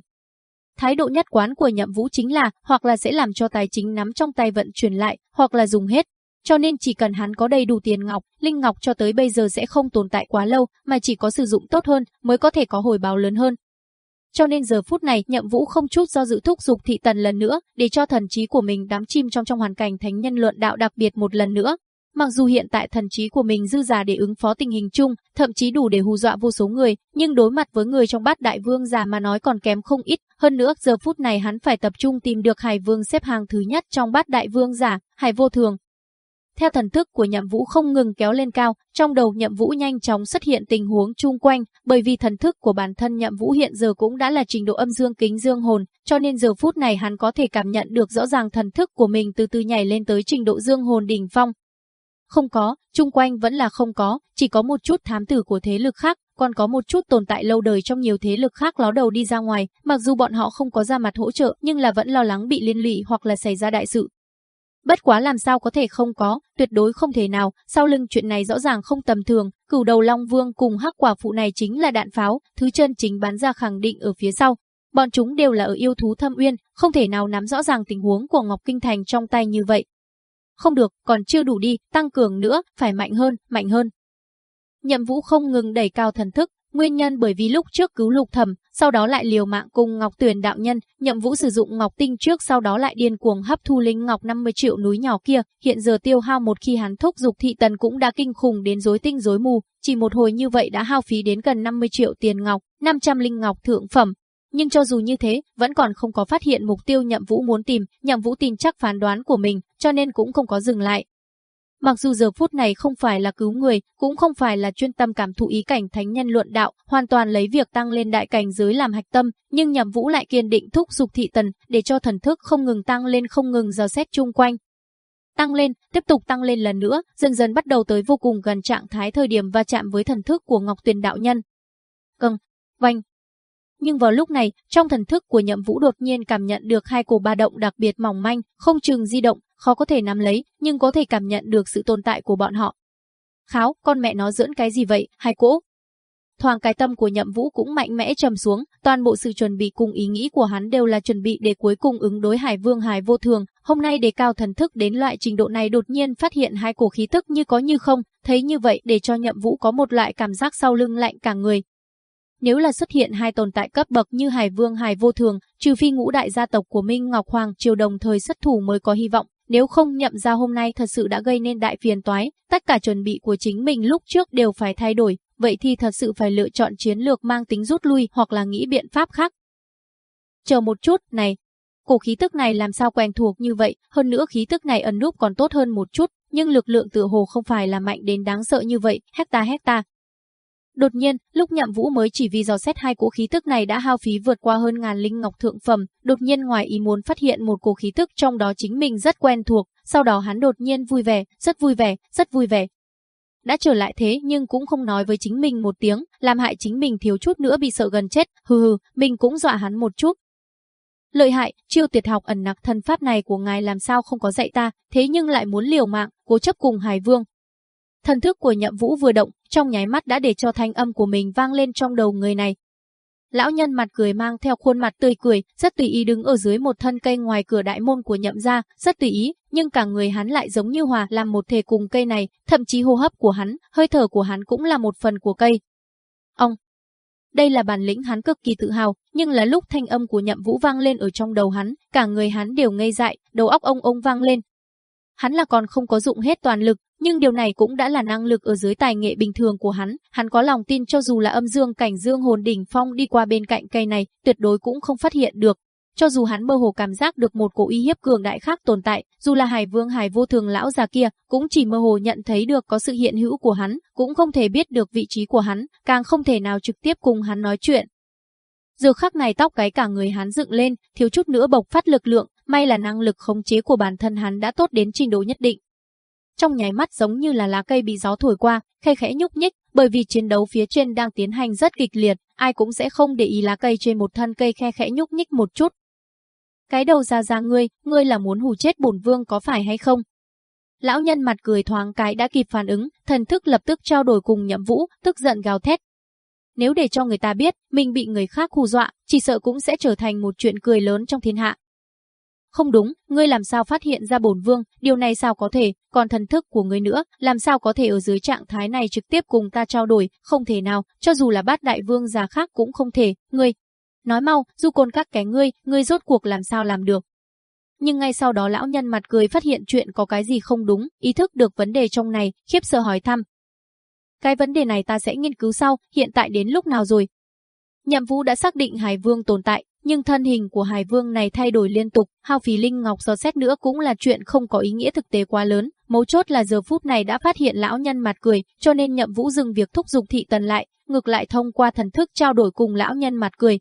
Thái độ nhất quán của nhậm vũ chính là hoặc là sẽ làm cho tài chính nắm trong tay vận chuyển lại, hoặc là dùng hết. Cho nên chỉ cần hắn có đầy đủ tiền ngọc, linh ngọc cho tới bây giờ sẽ không tồn tại quá lâu, mà chỉ có sử dụng tốt hơn mới có thể có hồi báo lớn hơn. Cho nên giờ phút này nhậm vũ không chút do dự thúc dục thị tần lần nữa, để cho thần trí của mình đắm chim trong trong hoàn cảnh thánh nhân luận đạo đặc biệt một lần nữa. Mặc dù hiện tại thần trí của mình dư giả để ứng phó tình hình chung, thậm chí đủ để hù dọa vô số người, nhưng đối mặt với người trong bát đại vương giả mà nói còn kém không ít, hơn nữa giờ phút này hắn phải tập trung tìm được Hải Vương xếp hàng thứ nhất trong bát đại vương giả, Hải Vô Thường. Theo thần thức của nhậm vũ không ngừng kéo lên cao, trong đầu nhậm vũ nhanh chóng xuất hiện tình huống chung quanh, bởi vì thần thức của bản thân nhậm vũ hiện giờ cũng đã là trình độ âm dương kính dương hồn, cho nên giờ phút này hắn có thể cảm nhận được rõ ràng thần thức của mình từ từ nhảy lên tới trình độ dương hồn đỉnh phong, không có, chung quanh vẫn là không có, chỉ có một chút thám tử của thế lực khác, còn có một chút tồn tại lâu đời trong nhiều thế lực khác ló đầu đi ra ngoài, mặc dù bọn họ không có ra mặt hỗ trợ nhưng là vẫn lo lắng bị liên lụy hoặc là xảy ra đại sự. Bất quá làm sao có thể không có, tuyệt đối không thể nào, sau lưng chuyện này rõ ràng không tầm thường, cửu đầu Long Vương cùng hắc quả phụ này chính là đạn pháo, thứ chân chính bắn ra khẳng định ở phía sau. Bọn chúng đều là ở yêu thú thâm uyên, không thể nào nắm rõ ràng tình huống của Ngọc Kinh Thành trong tay như vậy. Không được, còn chưa đủ đi, tăng cường nữa, phải mạnh hơn, mạnh hơn. Nhậm Vũ không ngừng đẩy cao thần thức, Nguyên nhân bởi vì lúc trước cứu lục thẩm, sau đó lại liều mạng cùng Ngọc Tuyền đạo nhân, nhậm vũ sử dụng Ngọc Tinh trước sau đó lại điên cuồng hấp thu linh ngọc 50 triệu núi nhỏ kia, hiện giờ tiêu hao một khi hắn thúc dục thị tần cũng đã kinh khủng đến rối tinh rối mù, chỉ một hồi như vậy đã hao phí đến gần 50 triệu tiền ngọc, 500 linh ngọc thượng phẩm. Nhưng cho dù như thế, vẫn còn không có phát hiện mục tiêu nhậm vũ muốn tìm, nhậm vũ tin chắc phán đoán của mình, cho nên cũng không có dừng lại, Mặc dù giờ phút này không phải là cứu người, cũng không phải là chuyên tâm cảm thụ ý cảnh thánh nhân luận đạo, hoàn toàn lấy việc tăng lên đại cảnh giới làm hạch tâm, nhưng Nhậm Vũ lại kiên định thúc dục thị tần, để cho thần thức không ngừng tăng lên không ngừng dò xét chung quanh. Tăng lên, tiếp tục tăng lên lần nữa, dần dần bắt đầu tới vô cùng gần trạng thái thời điểm va chạm với thần thức của Ngọc Tuyền đạo nhân. Câng, vành, nhưng vào lúc này, trong thần thức của Nhậm Vũ đột nhiên cảm nhận được hai cổ ba động đặc biệt mỏng manh, không chừng di động, khó có thể nắm lấy, nhưng có thể cảm nhận được sự tồn tại của bọn họ. Kháo, con mẹ nó dưỡng cái gì vậy, hai cỗ? Thoáng cái tâm của Nhậm Vũ cũng mạnh mẽ trầm xuống, toàn bộ sự chuẩn bị cùng ý nghĩ của hắn đều là chuẩn bị để cuối cùng ứng đối Hải Vương Hải vô thường, hôm nay đề cao thần thức đến loại trình độ này đột nhiên phát hiện hai cổ khí tức như có như không, thấy như vậy để cho Nhậm Vũ có một loại cảm giác sau lưng lạnh cả người, nếu là xuất hiện hai tồn tại cấp bậc như Hải Vương Hải Vô Thường, trừ phi ngũ đại gia tộc của Minh Ngọc Hoàng triều đồng thời xuất thủ mới có hy vọng, nếu không nhậm ra hôm nay thật sự đã gây nên đại phiền toái, tất cả chuẩn bị của chính mình lúc trước đều phải thay đổi, vậy thì thật sự phải lựa chọn chiến lược mang tính rút lui hoặc là nghĩ biện pháp khác. Chờ một chút, này, cổ khí tức này làm sao quen thuộc như vậy, hơn nữa khí tức này ẩn núp còn tốt hơn một chút, nhưng lực lượng tựa hồ không phải là mạnh đến đáng sợ như vậy, hecta hecta, Đột nhiên, lúc Nhậm Vũ mới chỉ vì dò xét hai cỗ khí tức này đã hao phí vượt qua hơn ngàn linh ngọc thượng phẩm, đột nhiên ngoài ý muốn phát hiện một cỗ khí tức trong đó chính mình rất quen thuộc, sau đó hắn đột nhiên vui vẻ, rất vui vẻ, rất vui vẻ. Đã trở lại thế nhưng cũng không nói với chính mình một tiếng, làm hại chính mình thiếu chút nữa bị sợ gần chết, hừ hừ, mình cũng dọa hắn một chút. Lợi hại, chiêu tuyệt học ẩn nặc thân pháp này của ngài làm sao không có dạy ta, thế nhưng lại muốn liều mạng, cố chấp cùng Hải Vương, Thần thức của nhậm vũ vừa động, trong nháy mắt đã để cho thanh âm của mình vang lên trong đầu người này. Lão nhân mặt cười mang theo khuôn mặt tươi cười, rất tùy ý đứng ở dưới một thân cây ngoài cửa đại môn của nhậm gia, rất tùy ý, nhưng cả người hắn lại giống như hòa làm một thể cùng cây này, thậm chí hô hấp của hắn, hơi thở của hắn cũng là một phần của cây. Ông, đây là bản lĩnh hắn cực kỳ tự hào, nhưng là lúc thanh âm của nhậm vũ vang lên ở trong đầu hắn, cả người hắn đều ngây dại, đầu óc ông ông vang lên, Hắn là còn không có dụng hết toàn lực, nhưng điều này cũng đã là năng lực ở dưới tài nghệ bình thường của hắn. Hắn có lòng tin cho dù là âm dương cảnh dương hồn đỉnh phong đi qua bên cạnh cây này, tuyệt đối cũng không phát hiện được. Cho dù hắn mơ hồ cảm giác được một cổ uy hiếp cường đại khác tồn tại, dù là Hải Vương Hải Vô Thường lão già kia, cũng chỉ mơ hồ nhận thấy được có sự hiện hữu của hắn, cũng không thể biết được vị trí của hắn, càng không thể nào trực tiếp cùng hắn nói chuyện. Giờ khắc này tóc cái cả người hắn dựng lên, thiếu chút nữa bộc phát lực lượng, may là năng lực khống chế của bản thân hắn đã tốt đến trình độ nhất định. Trong nháy mắt giống như là lá cây bị gió thổi qua, khe khẽ nhúc nhích, bởi vì chiến đấu phía trên đang tiến hành rất kịch liệt, ai cũng sẽ không để ý lá cây trên một thân cây khe khẽ nhúc nhích một chút. Cái đầu ra ra ngươi, ngươi là muốn hù chết bổn vương có phải hay không? Lão nhân mặt cười thoáng cái đã kịp phản ứng, thần thức lập tức trao đổi cùng nhậm vũ, tức giận gào thét, nếu để cho người ta biết mình bị người khác hù dọa, chỉ sợ cũng sẽ trở thành một chuyện cười lớn trong thiên hạ. Không đúng, ngươi làm sao phát hiện ra bổn vương, điều này sao có thể, còn thần thức của ngươi nữa, làm sao có thể ở dưới trạng thái này trực tiếp cùng ta trao đổi, không thể nào, cho dù là bát đại vương già khác cũng không thể, ngươi. Nói mau, du côn các cái ngươi, ngươi rốt cuộc làm sao làm được. Nhưng ngay sau đó lão nhân mặt cười phát hiện chuyện có cái gì không đúng, ý thức được vấn đề trong này, khiếp sợ hỏi thăm, cái vấn đề này ta sẽ nghiên cứu sau, hiện tại đến lúc nào rồi? Nhậm Vũ đã xác định Hải Vương tồn tại, nhưng thân hình của Hải Vương này thay đổi liên tục, hao phí linh ngọc dò xét nữa cũng là chuyện không có ý nghĩa thực tế quá lớn, mấu chốt là giờ phút này đã phát hiện lão nhân mặt cười, cho nên Nhậm Vũ dừng việc thúc giục thị tần lại, ngược lại thông qua thần thức trao đổi cùng lão nhân mặt cười.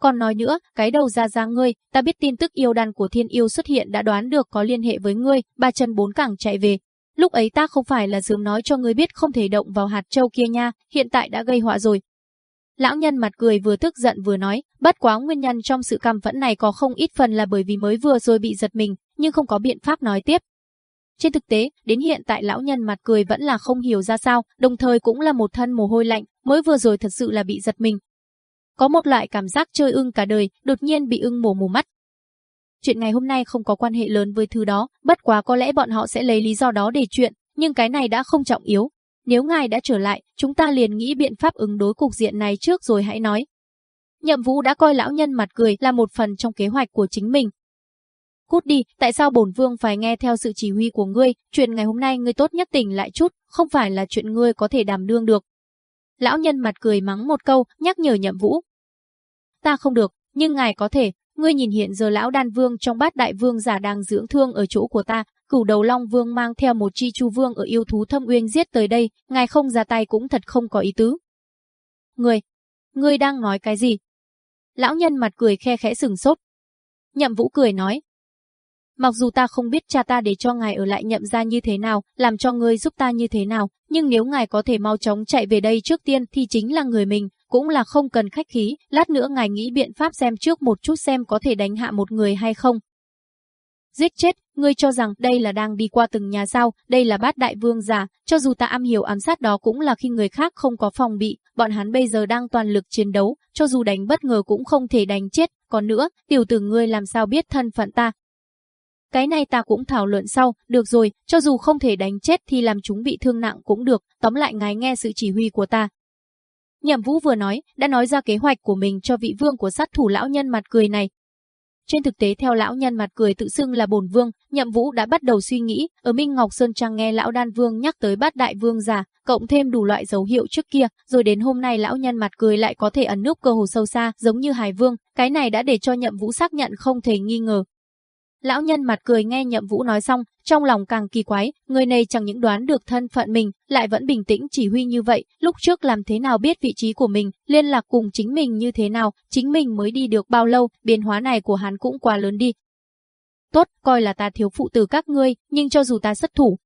Còn nói nữa, cái đầu ra ra ngươi, ta biết tin tức yêu đan của thiên yêu xuất hiện đã đoán được có liên hệ với ngươi, ba chân bốn cẳng chạy về, Lúc ấy ta không phải là sớm nói cho ngươi biết không thể động vào hạt châu kia nha, hiện tại đã gây họa rồi. Lão nhân mặt cười vừa tức giận vừa nói, bất quá nguyên nhân trong sự căm phẫn này có không ít phần là bởi vì mới vừa rồi bị giật mình, nhưng không có biện pháp nói tiếp. Trên thực tế, đến hiện tại lão nhân mặt cười vẫn là không hiểu ra sao, đồng thời cũng là một thân mồ hôi lạnh, mới vừa rồi thật sự là bị giật mình. Có một loại cảm giác chơi ưng cả đời, đột nhiên bị ưng mổ mù mắt. Chuyện ngày hôm nay không có quan hệ lớn với thứ đó, bất quá có lẽ bọn họ sẽ lấy lý do đó để chuyện, nhưng cái này đã không trọng yếu. Nếu ngài đã trở lại, chúng ta liền nghĩ biện pháp ứng đối cục diện này trước rồi hãy nói. Nhậm Vũ đã coi lão nhân mặt cười là một phần trong kế hoạch của chính mình, Cút đi, tại sao bổn vương phải nghe theo sự chỉ huy của ngươi, chuyện ngày hôm nay ngươi tốt nhất tỉnh lại chút, không phải là chuyện ngươi có thể đảm đương được. Lão nhân mặt cười mắng một câu, nhắc nhở nhậm vũ. Ta không được, nhưng ngài có thể, ngươi nhìn hiện giờ lão đan vương trong bát đại vương giả đang dưỡng thương ở chỗ của ta, cửu đầu long vương mang theo một chi chu vương ở yêu thú thâm uyên giết tới đây, ngài không ra tay cũng thật không có ý tứ. người ngươi đang nói cái gì? Lão nhân mặt cười khe khẽ sừng sốt. Nhậm vũ cười nói, Mặc dù ta không biết cha ta để cho ngài ở lại nhậm ra như thế nào, làm cho ngươi giúp ta như thế nào, nhưng nếu ngài có thể mau chóng chạy về đây trước tiên thì chính là người mình, cũng là không cần khách khí, lát nữa ngài nghĩ biện pháp xem trước một chút xem có thể đánh hạ một người hay không. Giết chết, ngươi cho rằng đây là đang đi qua từng nhà sao, đây là bát đại vương giả, cho dù ta am hiểu ám sát đó cũng là khi người khác không có phòng bị, bọn hắn bây giờ đang toàn lực chiến đấu, cho dù đánh bất ngờ cũng không thể đánh chết, còn nữa, tiểu tử ngươi làm sao biết thân phận ta, cái này ta cũng thảo luận sau, được rồi, cho dù không thể đánh chết thì làm chúng bị thương nặng cũng được, tóm lại ngài nghe sự chỉ huy của ta. Nhậm Vũ vừa nói, đã nói ra kế hoạch của mình cho vị vương của sát thủ lão nhân mặt cười này. Trên thực tế theo lão nhân mặt cười tự xưng là bổn vương, Nhậm Vũ đã bắt đầu suy nghĩ, ở Minh Ngọc Sơn Trang nghe lão đan vương nhắc tới bát đại vương già, cộng thêm đủ loại dấu hiệu trước kia, rồi đến hôm nay lão nhân mặt cười lại có thể ẩn núp cơ hồ sâu xa, giống như Hải Vương, cái này đã để cho Nhậm Vũ xác nhận không thể nghi ngờ, Lão nhân mặt cười nghe nhậm vũ nói xong, trong lòng càng kỳ quái, người này chẳng những đoán được thân phận mình, lại vẫn bình tĩnh chỉ huy như vậy, lúc trước làm thế nào biết vị trí của mình, liên lạc cùng chính mình như thế nào, chính mình mới đi được bao lâu, biến hóa này của hắn cũng quá lớn đi. Tốt, coi là ta thiếu phụ tử các ngươi, nhưng cho dù ta xuất thủ.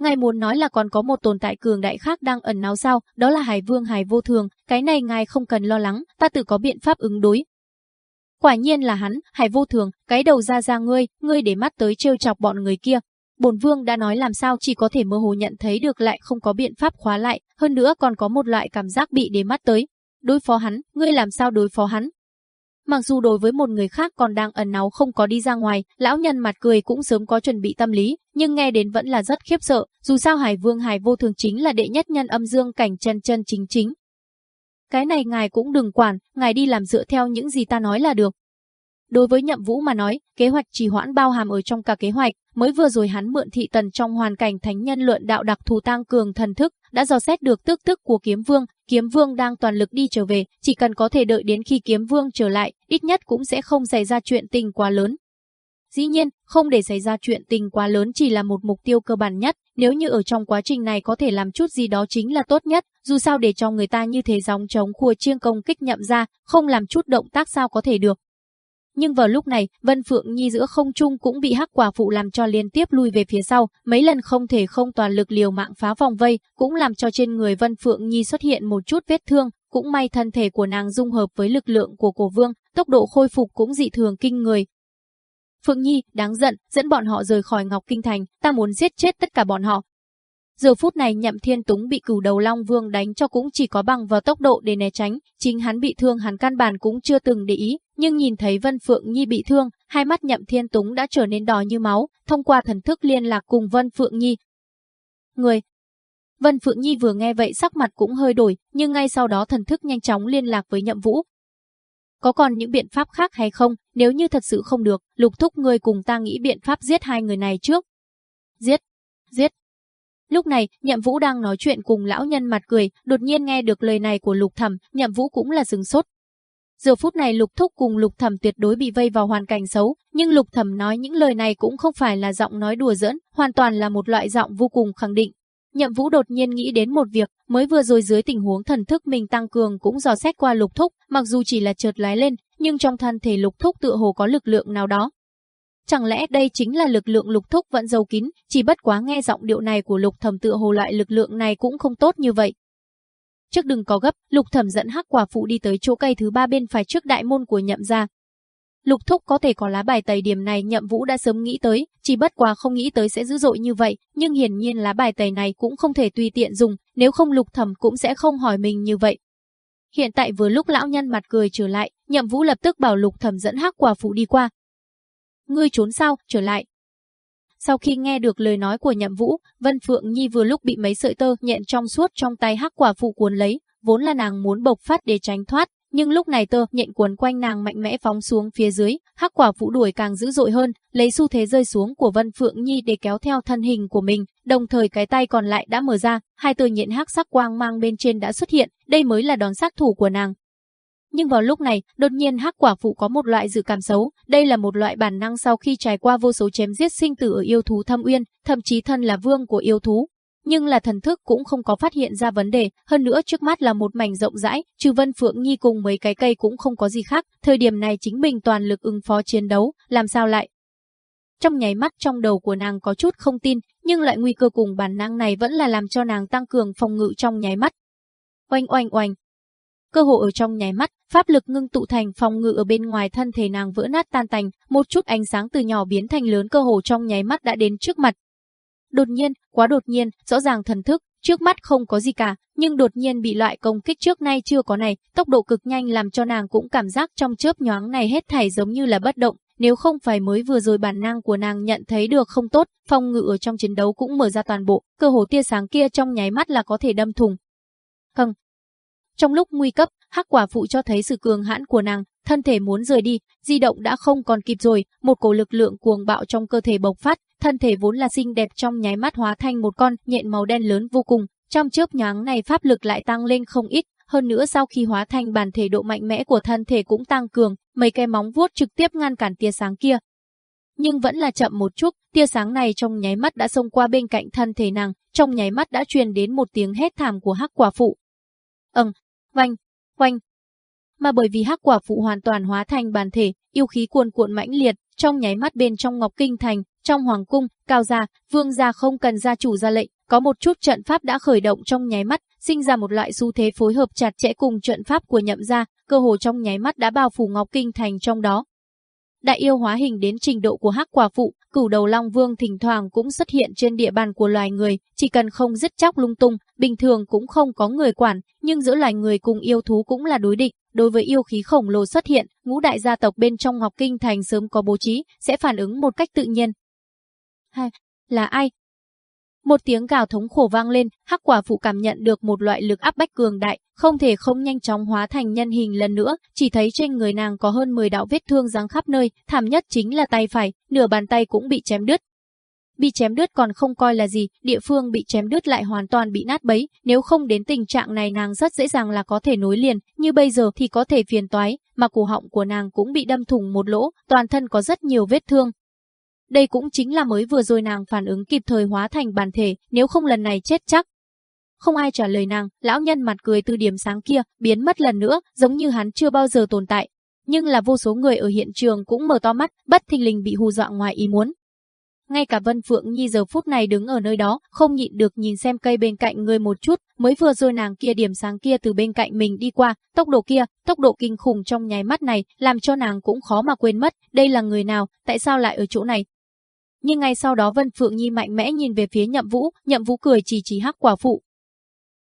Ngài muốn nói là còn có một tồn tại cường đại khác đang ẩn náu sao, đó là Hải Vương Hải Vô Thường, cái này ngài không cần lo lắng, ta tự có biện pháp ứng đối, Quả nhiên là hắn, Hải Vô Thường, cái đầu ra ra ngươi, ngươi để mắt tới trêu chọc bọn người kia. Bồn vương đã nói làm sao chỉ có thể mơ hồ nhận thấy được lại không có biện pháp khóa lại, hơn nữa còn có một loại cảm giác bị để mắt tới. Đối phó hắn, ngươi làm sao đối phó hắn? Mặc dù đối với một người khác còn đang ẩn náu không có đi ra ngoài, lão nhân mặt cười cũng sớm có chuẩn bị tâm lý, nhưng nghe đến vẫn là rất khiếp sợ, dù sao Hải Vương Hải Vô Thường chính là đệ nhất nhân âm dương cảnh chân chân chính chính, cái này ngài cũng đừng quản, ngài đi làm dựa theo những gì ta nói là được. Đối với nhậm vũ mà nói, kế hoạch trì hoãn bao hàm ở trong cả kế hoạch, mới vừa rồi hắn mượn thị tần trong hoàn cảnh thánh nhân luận đạo đặc thù tăng cường thần thức, đã dò xét được tức tức của kiếm vương, kiếm vương đang toàn lực đi trở về, chỉ cần có thể đợi đến khi kiếm vương trở lại, ít nhất cũng sẽ không xảy ra chuyện tình quá lớn. Dĩ nhiên, không để xảy ra chuyện tình quá lớn chỉ là một mục tiêu cơ bản nhất, nếu như ở trong quá trình này có thể làm chút gì đó chính là tốt nhất, dù sao để cho người ta như thế gióng chống khua chiêng công kích nhậm ra, không làm chút động tác sao có thể được. Nhưng vào lúc này, Vân Phượng Nhi giữa không trung cũng bị hắc quả phụ làm cho liên tiếp lui về phía sau, mấy lần không thể không toàn lực liều mạng phá vòng vây, cũng làm cho trên người Vân Phượng Nhi xuất hiện một chút vết thương, cũng may thân thể của nàng dung hợp với lực lượng của cổ vương, tốc độ khôi phục cũng dị thường kinh người, Phượng Nhi, đáng giận, dẫn bọn họ rời khỏi Ngọc Kinh Thành, ta muốn giết chết tất cả bọn họ. Giờ phút này nhậm thiên túng bị cửu đầu Long Vương đánh cho cũng chỉ có bằng vào tốc độ để né tránh, chính hắn bị thương hắn căn bản cũng chưa từng để ý, nhưng nhìn thấy Vân Phượng Nhi bị thương, hai mắt nhậm thiên túng đã trở nên đỏ như máu, thông qua thần thức liên lạc cùng Vân Phượng Nhi. Người, Vân Phượng Nhi vừa nghe vậy sắc mặt cũng hơi đổi, nhưng ngay sau đó thần thức nhanh chóng liên lạc với Nhậm Vũ, có còn những biện pháp khác hay không? Nếu như thật sự không được, lục thúc ngươi cùng ta nghĩ biện pháp giết hai người này trước. Giết, giết. Lúc này, Nhậm Vũ đang nói chuyện cùng lão nhân mặt cười, đột nhiên nghe được lời này của Lục Thẩm, Nhậm Vũ cũng là sừng sốt. Giờ phút này Lục Thúc cùng Lục Thẩm tuyệt đối bị vây vào hoàn cảnh xấu, nhưng Lục Thẩm nói những lời này cũng không phải là giọng nói đùa giỡn, hoàn toàn là một loại giọng vô cùng khẳng định, Nhậm Vũ đột nhiên nghĩ đến một việc, mới vừa rồi dưới tình huống thần thức mình tăng cường cũng dò xét qua lục thúc, mặc dù chỉ là chợt lái lên, nhưng trong thân thể lục thúc tựa hồ có lực lượng nào đó. Chẳng lẽ đây chính là lực lượng lục thúc vẫn giấu kín, chỉ bất quá nghe giọng điệu này của lục thầm tựa hồ loại lực lượng này cũng không tốt như vậy. trước đừng có gấp, Lục Thẩm dẫn Hắc Quả phụ đi tới chỗ cây thứ ba bên phải trước đại môn của Nhậm gia. Lục Thúc có thể có lá bài tẩy điểm này Nhậm Vũ đã sớm nghĩ tới, chỉ bất quá không nghĩ tới sẽ dữ dội như vậy, nhưng hiển nhiên lá bài tẩy này cũng không thể tùy tiện dùng, nếu không Lục Thẩm cũng sẽ không hỏi mình như vậy. Hiện tại vừa lúc lão nhân mặt cười trở lại, Nhậm Vũ lập tức bảo Lục Thẩm dẫn Hắc Quả phụ đi qua. Ngươi trốn sao, trở lại. Sau khi nghe được lời nói của Nhậm Vũ, Vân Phượng Nhi vừa lúc bị mấy sợi tơ nhện trong suốt trong tay Hắc Quả phụ cuốn lấy, vốn là nàng muốn bộc phát để tránh thoát, nhưng lúc này tơ nhện cuốn quanh nàng mạnh mẽ phóng xuống phía dưới, hắc quả vũ đuổi càng dữ dội hơn, lấy xu thế rơi xuống của Vân Phượng Nhi để kéo theo thân hình của mình, đồng thời cái tay còn lại đã mở ra, hai tơ nhện hắc sắc quang mang bên trên đã xuất hiện, đây mới là đòn sát thủ của nàng. Nhưng vào lúc này, đột nhiên hắc quả phụ có một loại dự cảm xấu, đây là một loại bản năng sau khi trải qua vô số chém giết sinh tử ở yêu thú thâm uyên, thậm chí thân là vương của yêu thú, nhưng là thần thức cũng không có phát hiện ra vấn đề, hơn nữa trước mắt là một mảnh rộng rãi, trừ Vân Phượng Nhi cùng mấy cái cây cũng không có gì khác, thời điểm này chính mình toàn lực ứng phó chiến đấu, làm sao lại? Trong nháy mắt trong đầu của nàng có chút không tin, nhưng lại nguy cơ cùng bản năng này vẫn là làm cho nàng tăng cường phòng ngự trong nháy mắt. Oanh oanh oanh. Cơ hội ở trong nháy mắt, pháp lực ngưng tụ thành phòng ngự ở bên ngoài thân thể nàng vỡ nát tan tành, một chút ánh sáng từ nhỏ biến thành lớn cơ hồ trong nháy mắt đã đến trước mặt, Đột nhiên, quá đột nhiên, rõ ràng thần thức, trước mắt không có gì cả, nhưng đột nhiên bị loại công kích trước nay chưa có này, tốc độ cực nhanh làm cho nàng cũng cảm giác trong chớp nhoáng này hết thảy giống như là bất động, nếu không phải mới vừa rồi bản năng của nàng nhận thấy được không tốt, phong ngự ở trong chiến đấu cũng mở ra toàn bộ, cơ hồ tia sáng kia trong nháy mắt là có thể đâm thùng. Hằng. Trong lúc nguy cấp, hắc quả phụ cho thấy sự cường hãn của nàng, thân thể muốn rời đi, di động đã không còn kịp rồi, một cổ lực lượng cuồng bạo trong cơ thể bộc phát, thân thể vốn là xinh đẹp trong nháy mắt hóa thành một con nhện màu đen lớn vô cùng, trong chớp nhoáng này pháp lực lại tăng lên không ít, hơn nữa sau khi hóa thành bản thể độ mạnh mẽ của thân thể cũng tăng cường, mấy cái móng vuốt trực tiếp ngăn cản tia sáng kia. Nhưng vẫn là chậm một chút, tia sáng này trong nháy mắt đã xông qua bên cạnh thân thể nàng, trong nháy mắt đã truyền đến một tiếng hét thảm của hắc quả phụ. Ầm, vanh, quanh. Mà bởi vì hắc quả phụ hoàn toàn hóa thành bản thể, yêu khí cuồn cuộn mãnh liệt, trong nháy mắt bên trong Ngọc Kinh Thành, trong hoàng cung, cao gia, vương gia không cần gia chủ ra lệnh, có một chút trận pháp đã khởi động trong nháy mắt, sinh ra một loại xu thế phối hợp chặt chẽ cùng trận pháp của nhậm gia, cơ hồ trong nháy mắt đã bao phủ Ngọc Kinh thành trong đó. Đại yêu hóa hình đến trình độ của hắc quả phụ, cửu đầu long vương thỉnh thoảng cũng xuất hiện trên địa bàn của loài người, chỉ cần không dứt chóc lung tung, bình thường cũng không có người quản, nhưng giữa loài người cùng yêu thú cũng là đối địch, đối với yêu khí khổng lồ xuất hiện, ngũ đại gia tộc bên trong Ngọc Kinh Thành sớm có bố trí, sẽ phản ứng một cách tự nhiên, Hai, là ai? Một tiếng gào thống khổ vang lên, hắc quả phụ cảm nhận được một loại lực áp bách cường đại, không thể không nhanh chóng hóa thành nhân hình lần nữa, chỉ thấy trên người nàng có hơn 10 đạo vết thương giáng khắp nơi, thảm nhất chính là tay phải, nửa bàn tay cũng bị chém đứt. Bị chém đứt còn không coi là gì, địa phương bị chém đứt lại hoàn toàn bị nát bấy, nếu không đến tình trạng này nàng rất dễ dàng là có thể nối liền, như bây giờ thì có thể phiền toái, mà cổ họng của nàng cũng bị đâm thủng một lỗ, toàn thân có rất nhiều vết thương, đây cũng chính là mới vừa rồi nàng phản ứng kịp thời hóa thành bản thể, nếu không lần này chết chắc. Không ai trả lời nàng, lão nhân mặt cười từ điểm sáng kia, biến mất lần nữa, giống như hắn chưa bao giờ tồn tại. Nhưng là vô số người ở hiện trường cũng mở to mắt, bất thình lình bị hù dọa ngoài ý muốn. Ngay cả Vân Phượng Nhi giờ phút này đứng ở nơi đó, không nhịn được nhìn xem cây bên cạnh người một chút, mới vừa rồi nàng kia điểm sáng kia từ bên cạnh mình đi qua, tốc độ kia, tốc độ kinh khủng trong nháy mắt này, làm cho nàng cũng khó mà quên mất, đây là người nào, tại sao lại ở chỗ này, nhưng ngay sau đó Vân Phượng Nhi mạnh mẽ nhìn về phía Nhậm Vũ, Nhậm Vũ cười chỉ chỉ hắc quả phụ.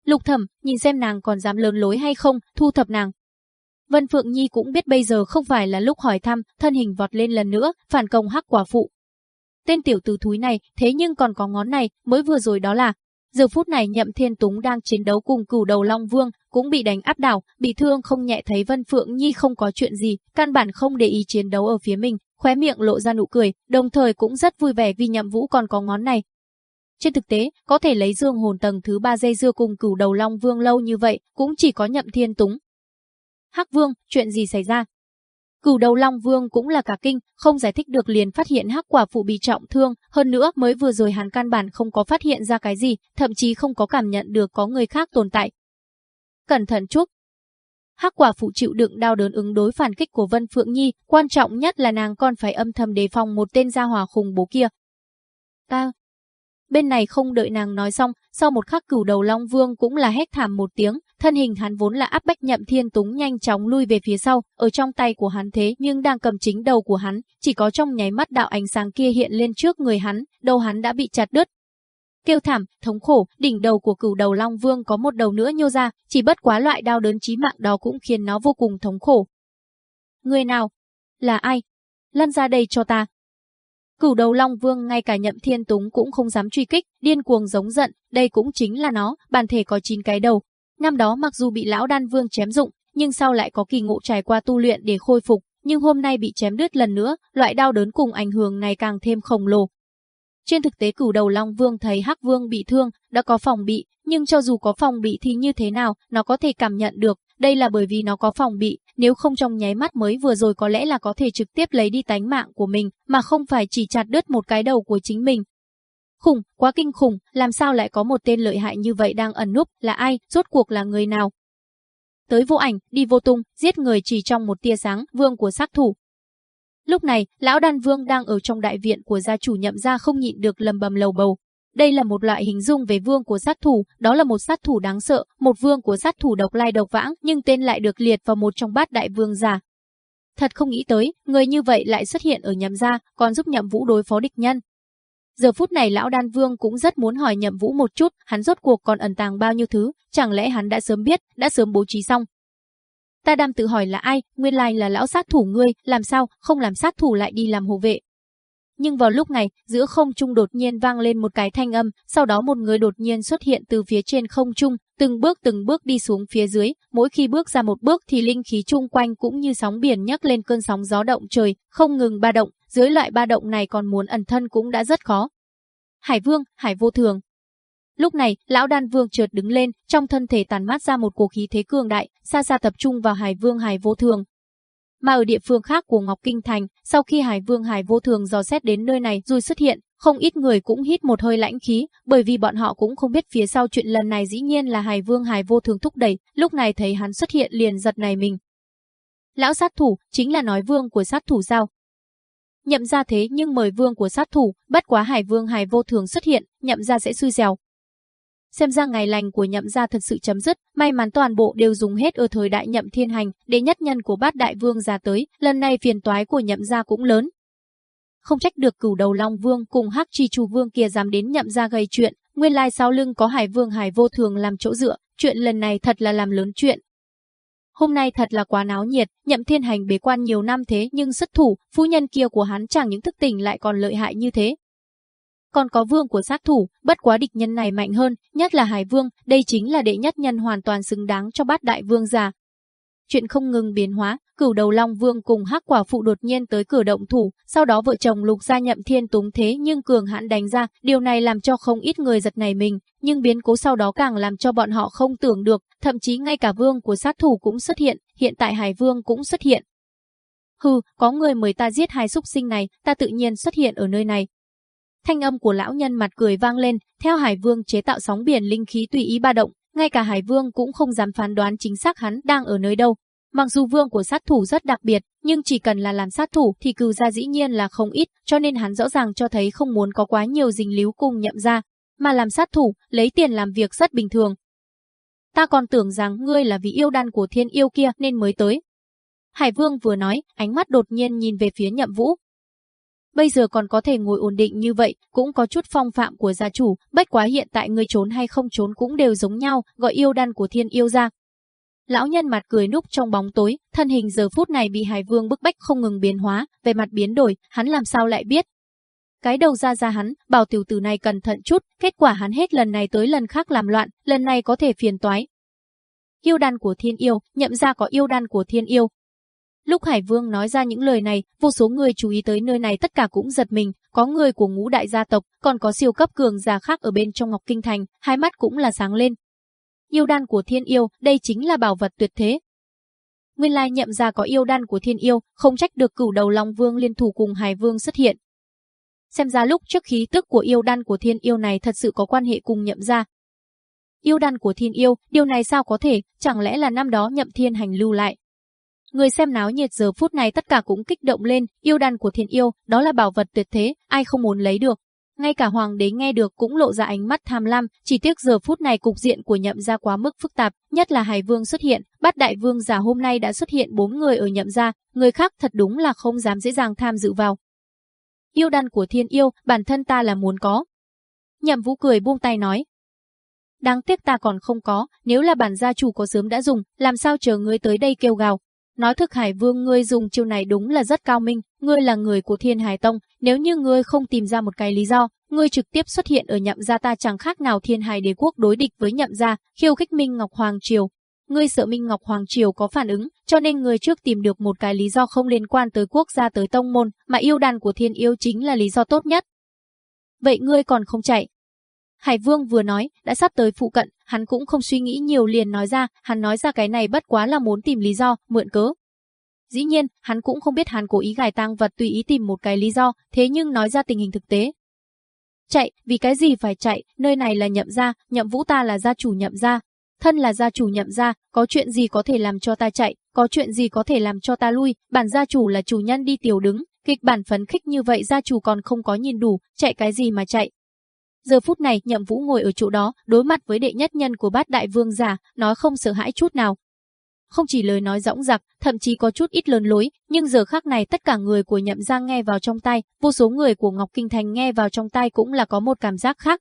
Lục Thẩm, nhìn xem nàng còn dám lớn lối hay không, thu thập nàng. Vân Phượng Nhi cũng biết bây giờ không phải là lúc hỏi thăm, thân hình vọt lên lần nữa, phản công hắc quả phụ. Tên tiểu tử thúi này, thế nhưng còn có ngón này, mới vừa rồi đó là. Giờ phút này Nhậm Thiên Túng đang chiến đấu cùng cửu đầu Long Vương, cũng bị đánh áp đảo, bị thương không nhẹ thấy Vân Phượng Nhi không có chuyện gì, căn bản không để ý chiến đấu ở phía mình, khóe miệng lộ ra nụ cười, đồng thời cũng rất vui vẻ vì nhậm vũ còn có ngón này. Trên thực tế, có thể lấy dương hồn tầng thứ ba dây dưa cùng cửu đầu long vương lâu như vậy, cũng chỉ có nhậm thiên túng. Hắc vương, chuyện gì xảy ra? Cửu đầu long vương cũng là cả kinh, không giải thích được liền phát hiện hắc quả phụ bị trọng thương, hơn nữa mới vừa rồi hắn căn bản không có phát hiện ra cái gì, thậm chí không có cảm nhận được có người khác tồn tại. Cẩn thận chút, Hắc quả phụ chịu đựng đau đớn ứng đối phản kích của Vân Phượng Nhi, quan trọng nhất là nàng còn phải âm thầm đề phòng một tên gia hỏa khủng bố kia. Ta. Bên này không đợi nàng nói xong, sau một khắc cửu đầu Long Vương cũng là hét thảm một tiếng, thân hình hắn vốn là áp bách nhậm thiên túng nhanh chóng lui về phía sau, ở trong tay của hắn thế nhưng đang cầm chính đầu của hắn, chỉ có trong nháy mắt đạo ánh sáng kia hiện lên trước người hắn, đầu hắn đã bị chặt đứt. Kêu thảm, thống khổ, đỉnh đầu của cửu đầu Long Vương có một đầu nữa nhô ra, chỉ bất quá loại đau đớn chí mạng đó cũng khiến nó vô cùng thống khổ. Người nào? Là ai? Lăn ra đây cho ta. Cửu đầu Long Vương ngay cả nhậm thiên túng cũng không dám truy kích, điên cuồng giống giận, đây cũng chính là nó, bản thể có 9 cái đầu. Năm đó mặc dù bị lão đan vương chém dụng, nhưng sau lại có kỳ ngộ trải qua tu luyện để khôi phục, nhưng hôm nay bị chém đứt lần nữa, loại đau đớn cùng ảnh hưởng này càng thêm khổng lồ. Trên thực tế cửu đầu Long Vương thấy Hắc Vương bị thương, đã có phòng bị, nhưng cho dù có phòng bị thì như thế nào, nó có thể cảm nhận được, đây là bởi vì nó có phòng bị, nếu không trong nháy mắt mới vừa rồi có lẽ là có thể trực tiếp lấy đi tánh mạng của mình, mà không phải chỉ chặt đứt một cái đầu của chính mình. Khủng, quá kinh khủng, làm sao lại có một tên lợi hại như vậy đang ẩn núp, là ai, rốt cuộc là người nào? Tới vô ảnh, đi vô tung, giết người chỉ trong một tia sáng, vương của sát thủ. Lúc này, lão đàn vương đang ở trong đại viện của gia chủ nhậm gia không nhịn được lầm bầm lầu bầu, đây là một loại hình dung về vương của sát thủ, đó là một sát thủ đáng sợ, một vương của sát thủ độc lai độc vãng, nhưng tên lại được liệt vào một trong bát đại vương giả. Thật không nghĩ tới, người như vậy lại xuất hiện ở nhậm gia, còn giúp nhậm vũ đối phó địch nhân. Giờ phút này lão đan vương cũng rất muốn hỏi nhậm vũ một chút, hắn rốt cuộc còn ẩn tàng bao nhiêu thứ, chẳng lẽ hắn đã sớm biết, đã sớm bố trí xong. Ta đang tự hỏi là ai, nguyên lai là lão sát thủ ngươi, làm sao, không làm sát thủ lại đi làm hộ vệ, nhưng vào lúc này, giữa không trung đột nhiên vang lên một cái thanh âm, sau đó một người đột nhiên xuất hiện từ phía trên không trung, từng bước từng bước đi xuống phía dưới, mỗi khi bước ra một bước thì linh khí chung quanh cũng như sóng biển nhấc lên cơn sóng gió động trời, không ngừng ba động, dưới loại ba động này còn muốn ẩn thân cũng đã rất khó. Hải Vương, Hải Vô Thường. Lúc này, lão đan vương chợt đứng lên, trong thân thể tàn mát ra một cổ khí thế cường đại, xa xa tập trung vào Hải Vương Hải Vô Thường, mà ở địa phương khác của Ngọc Kinh Thành, sau khi Hải Vương Hải vô thường dò xét đến nơi này rồi xuất hiện, không ít người cũng hít một hơi lãnh khí, bởi vì bọn họ cũng không biết phía sau chuyện lần này dĩ nhiên là Hải Vương Hải vô thường thúc đẩy, lúc này thấy hắn xuất hiện liền giật này mình. Lão sát thủ, chính là nói vương của sát thủ sao? Nhậm ra thế nhưng mời vương của sát thủ, bất quá Hải Vương Hải vô thường xuất hiện, nhậm ra sẽ xui dèo. Xem ra ngày lành của nhậm gia thật sự chấm dứt, may mắn toàn bộ đều dùng hết ở thời đại nhậm thiên hành, để nhất nhân của bát đại vương ra tới, lần này phiền toái của nhậm gia cũng lớn. Không trách được cửu đầu Long Vương cùng hắc chi chu vương kia dám đến nhậm gia gây chuyện, nguyên lai sau lưng có hải vương hải vô thường làm chỗ dựa, chuyện lần này thật là làm lớn chuyện, Hôm nay thật là quá náo nhiệt, nhậm thiên hành bế quan nhiều năm thế nhưng xuất thủ, phu nhân kia của hắn chẳng những thức tỉnh lại còn lợi hại như thế, còn có vương của sát thủ, bất quá địch nhân này mạnh hơn, nhất là Hải Vương, đây chính là đệ nhất nhân hoàn toàn xứng đáng cho bát đại vương già. Chuyện không ngừng biến hóa, cửu đầu Long Vương cùng hắc quả phụ đột nhiên tới cửa động thủ, sau đó vợ chồng lục gia nhậm thiên túng thế nhưng cường hãn đánh ra, điều này làm cho không ít người giật nảy mình, nhưng biến cố sau đó càng làm cho bọn họ không tưởng được, thậm chí ngay cả vương của sát thủ cũng xuất hiện, hiện tại Hải Vương cũng xuất hiện. Hừ, có người mời ta giết hai súc sinh này, ta tự nhiên xuất hiện ở nơi này, Thanh âm của lão nhân mặt cười vang lên, theo Hải Vương chế tạo sóng biển linh khí tùy ý ba động, ngay cả Hải Vương cũng không dám phán đoán chính xác hắn đang ở nơi đâu. Mặc dù vương của sát thủ rất đặc biệt, nhưng chỉ cần là làm sát thủ thì cừu gia dĩ nhiên là không ít, cho nên hắn rõ ràng cho thấy không muốn có quá nhiều dính líu cùng nhậm ra, mà làm sát thủ, lấy tiền làm việc rất bình thường. Ta còn tưởng rằng ngươi là vì yêu đan của thiên yêu kia nên mới tới. Hải vương vừa nói, ánh mắt đột nhiên nhìn về phía nhậm vũ, bây giờ còn có thể ngồi ổn định như vậy, cũng có chút phong phạm của gia chủ, bất quá hiện tại người trốn hay không trốn cũng đều giống nhau, gọi yêu đan của thiên yêu ra. Lão nhân mặt cười núp trong bóng tối, thân hình giờ phút này bị Hải Vương bức bách không ngừng biến hóa, về mặt biến đổi, hắn làm sao lại biết. Cái đầu ra ra hắn, bảo tiểu tử này cẩn thận chút, kết quả hắn hết lần này tới lần khác làm loạn, lần này có thể phiền toái. Yêu đan của thiên yêu, nhậm ra có yêu đan của thiên yêu, Lúc Hải Vương nói ra những lời này, vô số người chú ý tới nơi này tất cả cũng giật mình, có người của ngũ đại gia tộc, còn có siêu cấp cường già khác ở bên trong Ngọc Kinh Thành, hai mắt cũng là sáng lên. Yêu đan của thiên yêu, đây chính là bảo vật tuyệt thế. Nguyên lai nhậm ra có yêu đan của thiên yêu, không trách được cửu đầu Long Vương liên thủ cùng Hải Vương xuất hiện. Xem ra lúc trước khí tức của yêu đan của thiên yêu này thật sự có quan hệ cùng nhậm ra. Yêu đan của thiên yêu, điều này sao có thể, chẳng lẽ là năm đó nhậm thiên hành lưu lại. Người xem náo nhiệt giờ phút này tất cả cũng kích động lên, yêu đan của thiên yêu, đó là bảo vật tuyệt thế, ai không muốn lấy được. ngay cả hoàng đế nghe được cũng lộ ra ánh mắt tham lam, chỉ tiếc giờ phút này cục diện của nhậm gia quá mức phức tạp, nhất là Hải Vương xuất hiện, bát đại vương giả hôm nay đã xuất hiện bốn người ở nhậm gia, người khác thật đúng là không dám dễ dàng tham dự vào. Yêu đan của thiên yêu, bản thân ta là muốn có. Nhậm vũ cười buông tay nói. Đáng tiếc ta còn không có, nếu là bản gia chủ có sớm đã dùng, làm sao chờ ngươi tới đây kêu gào, Nói thực Hải Vương ngươi dùng chiêu này đúng là rất cao minh, ngươi là người của Thiên Hải Tông, nếu như ngươi không tìm ra một cái lý do, ngươi trực tiếp xuất hiện ở nhậm gia ta chẳng khác nào Thiên Hải Đế quốc đối địch với nhậm gia, khiêu khích Minh Ngọc Hoàng Triều. Ngươi sợ Minh Ngọc Hoàng Triều có phản ứng, cho nên ngươi trước tìm được một cái lý do không liên quan tới quốc gia tới tông môn, mà yêu đàn của Thiên Yêu chính là lý do tốt nhất. Vậy ngươi còn không chạy, Hải Vương vừa nói, đã sắp tới phụ cận, hắn cũng không suy nghĩ nhiều liền nói ra, hắn nói ra cái này bất quá là muốn tìm lý do, mượn cớ. Dĩ nhiên, hắn cũng không biết hắn cố ý gài tang vật tùy ý tìm một cái lý do, thế nhưng nói ra tình hình thực tế. Chạy, vì cái gì phải chạy, nơi này là nhậm gia, nhậm vũ ta là gia chủ nhậm gia. Thân là gia chủ nhậm gia, có chuyện gì có thể làm cho ta chạy, có chuyện gì có thể làm cho ta lui, bản gia chủ là chủ nhân đi tiểu đứng, kịch bản phấn khích như vậy gia chủ còn không có nhìn đủ, chạy cái gì mà chạy, Giờ phút này nhậm vũ ngồi ở chỗ đó, đối mặt với đệ nhất nhân của bát đại vương giả, nói không sợ hãi chút nào. Không chỉ lời nói rõng rạc, thậm chí có chút ít lớn lối, nhưng giờ khác này tất cả người của nhậm giang nghe vào trong tay, vô số người của Ngọc Kinh Thành nghe vào trong tay cũng là có một cảm giác khác.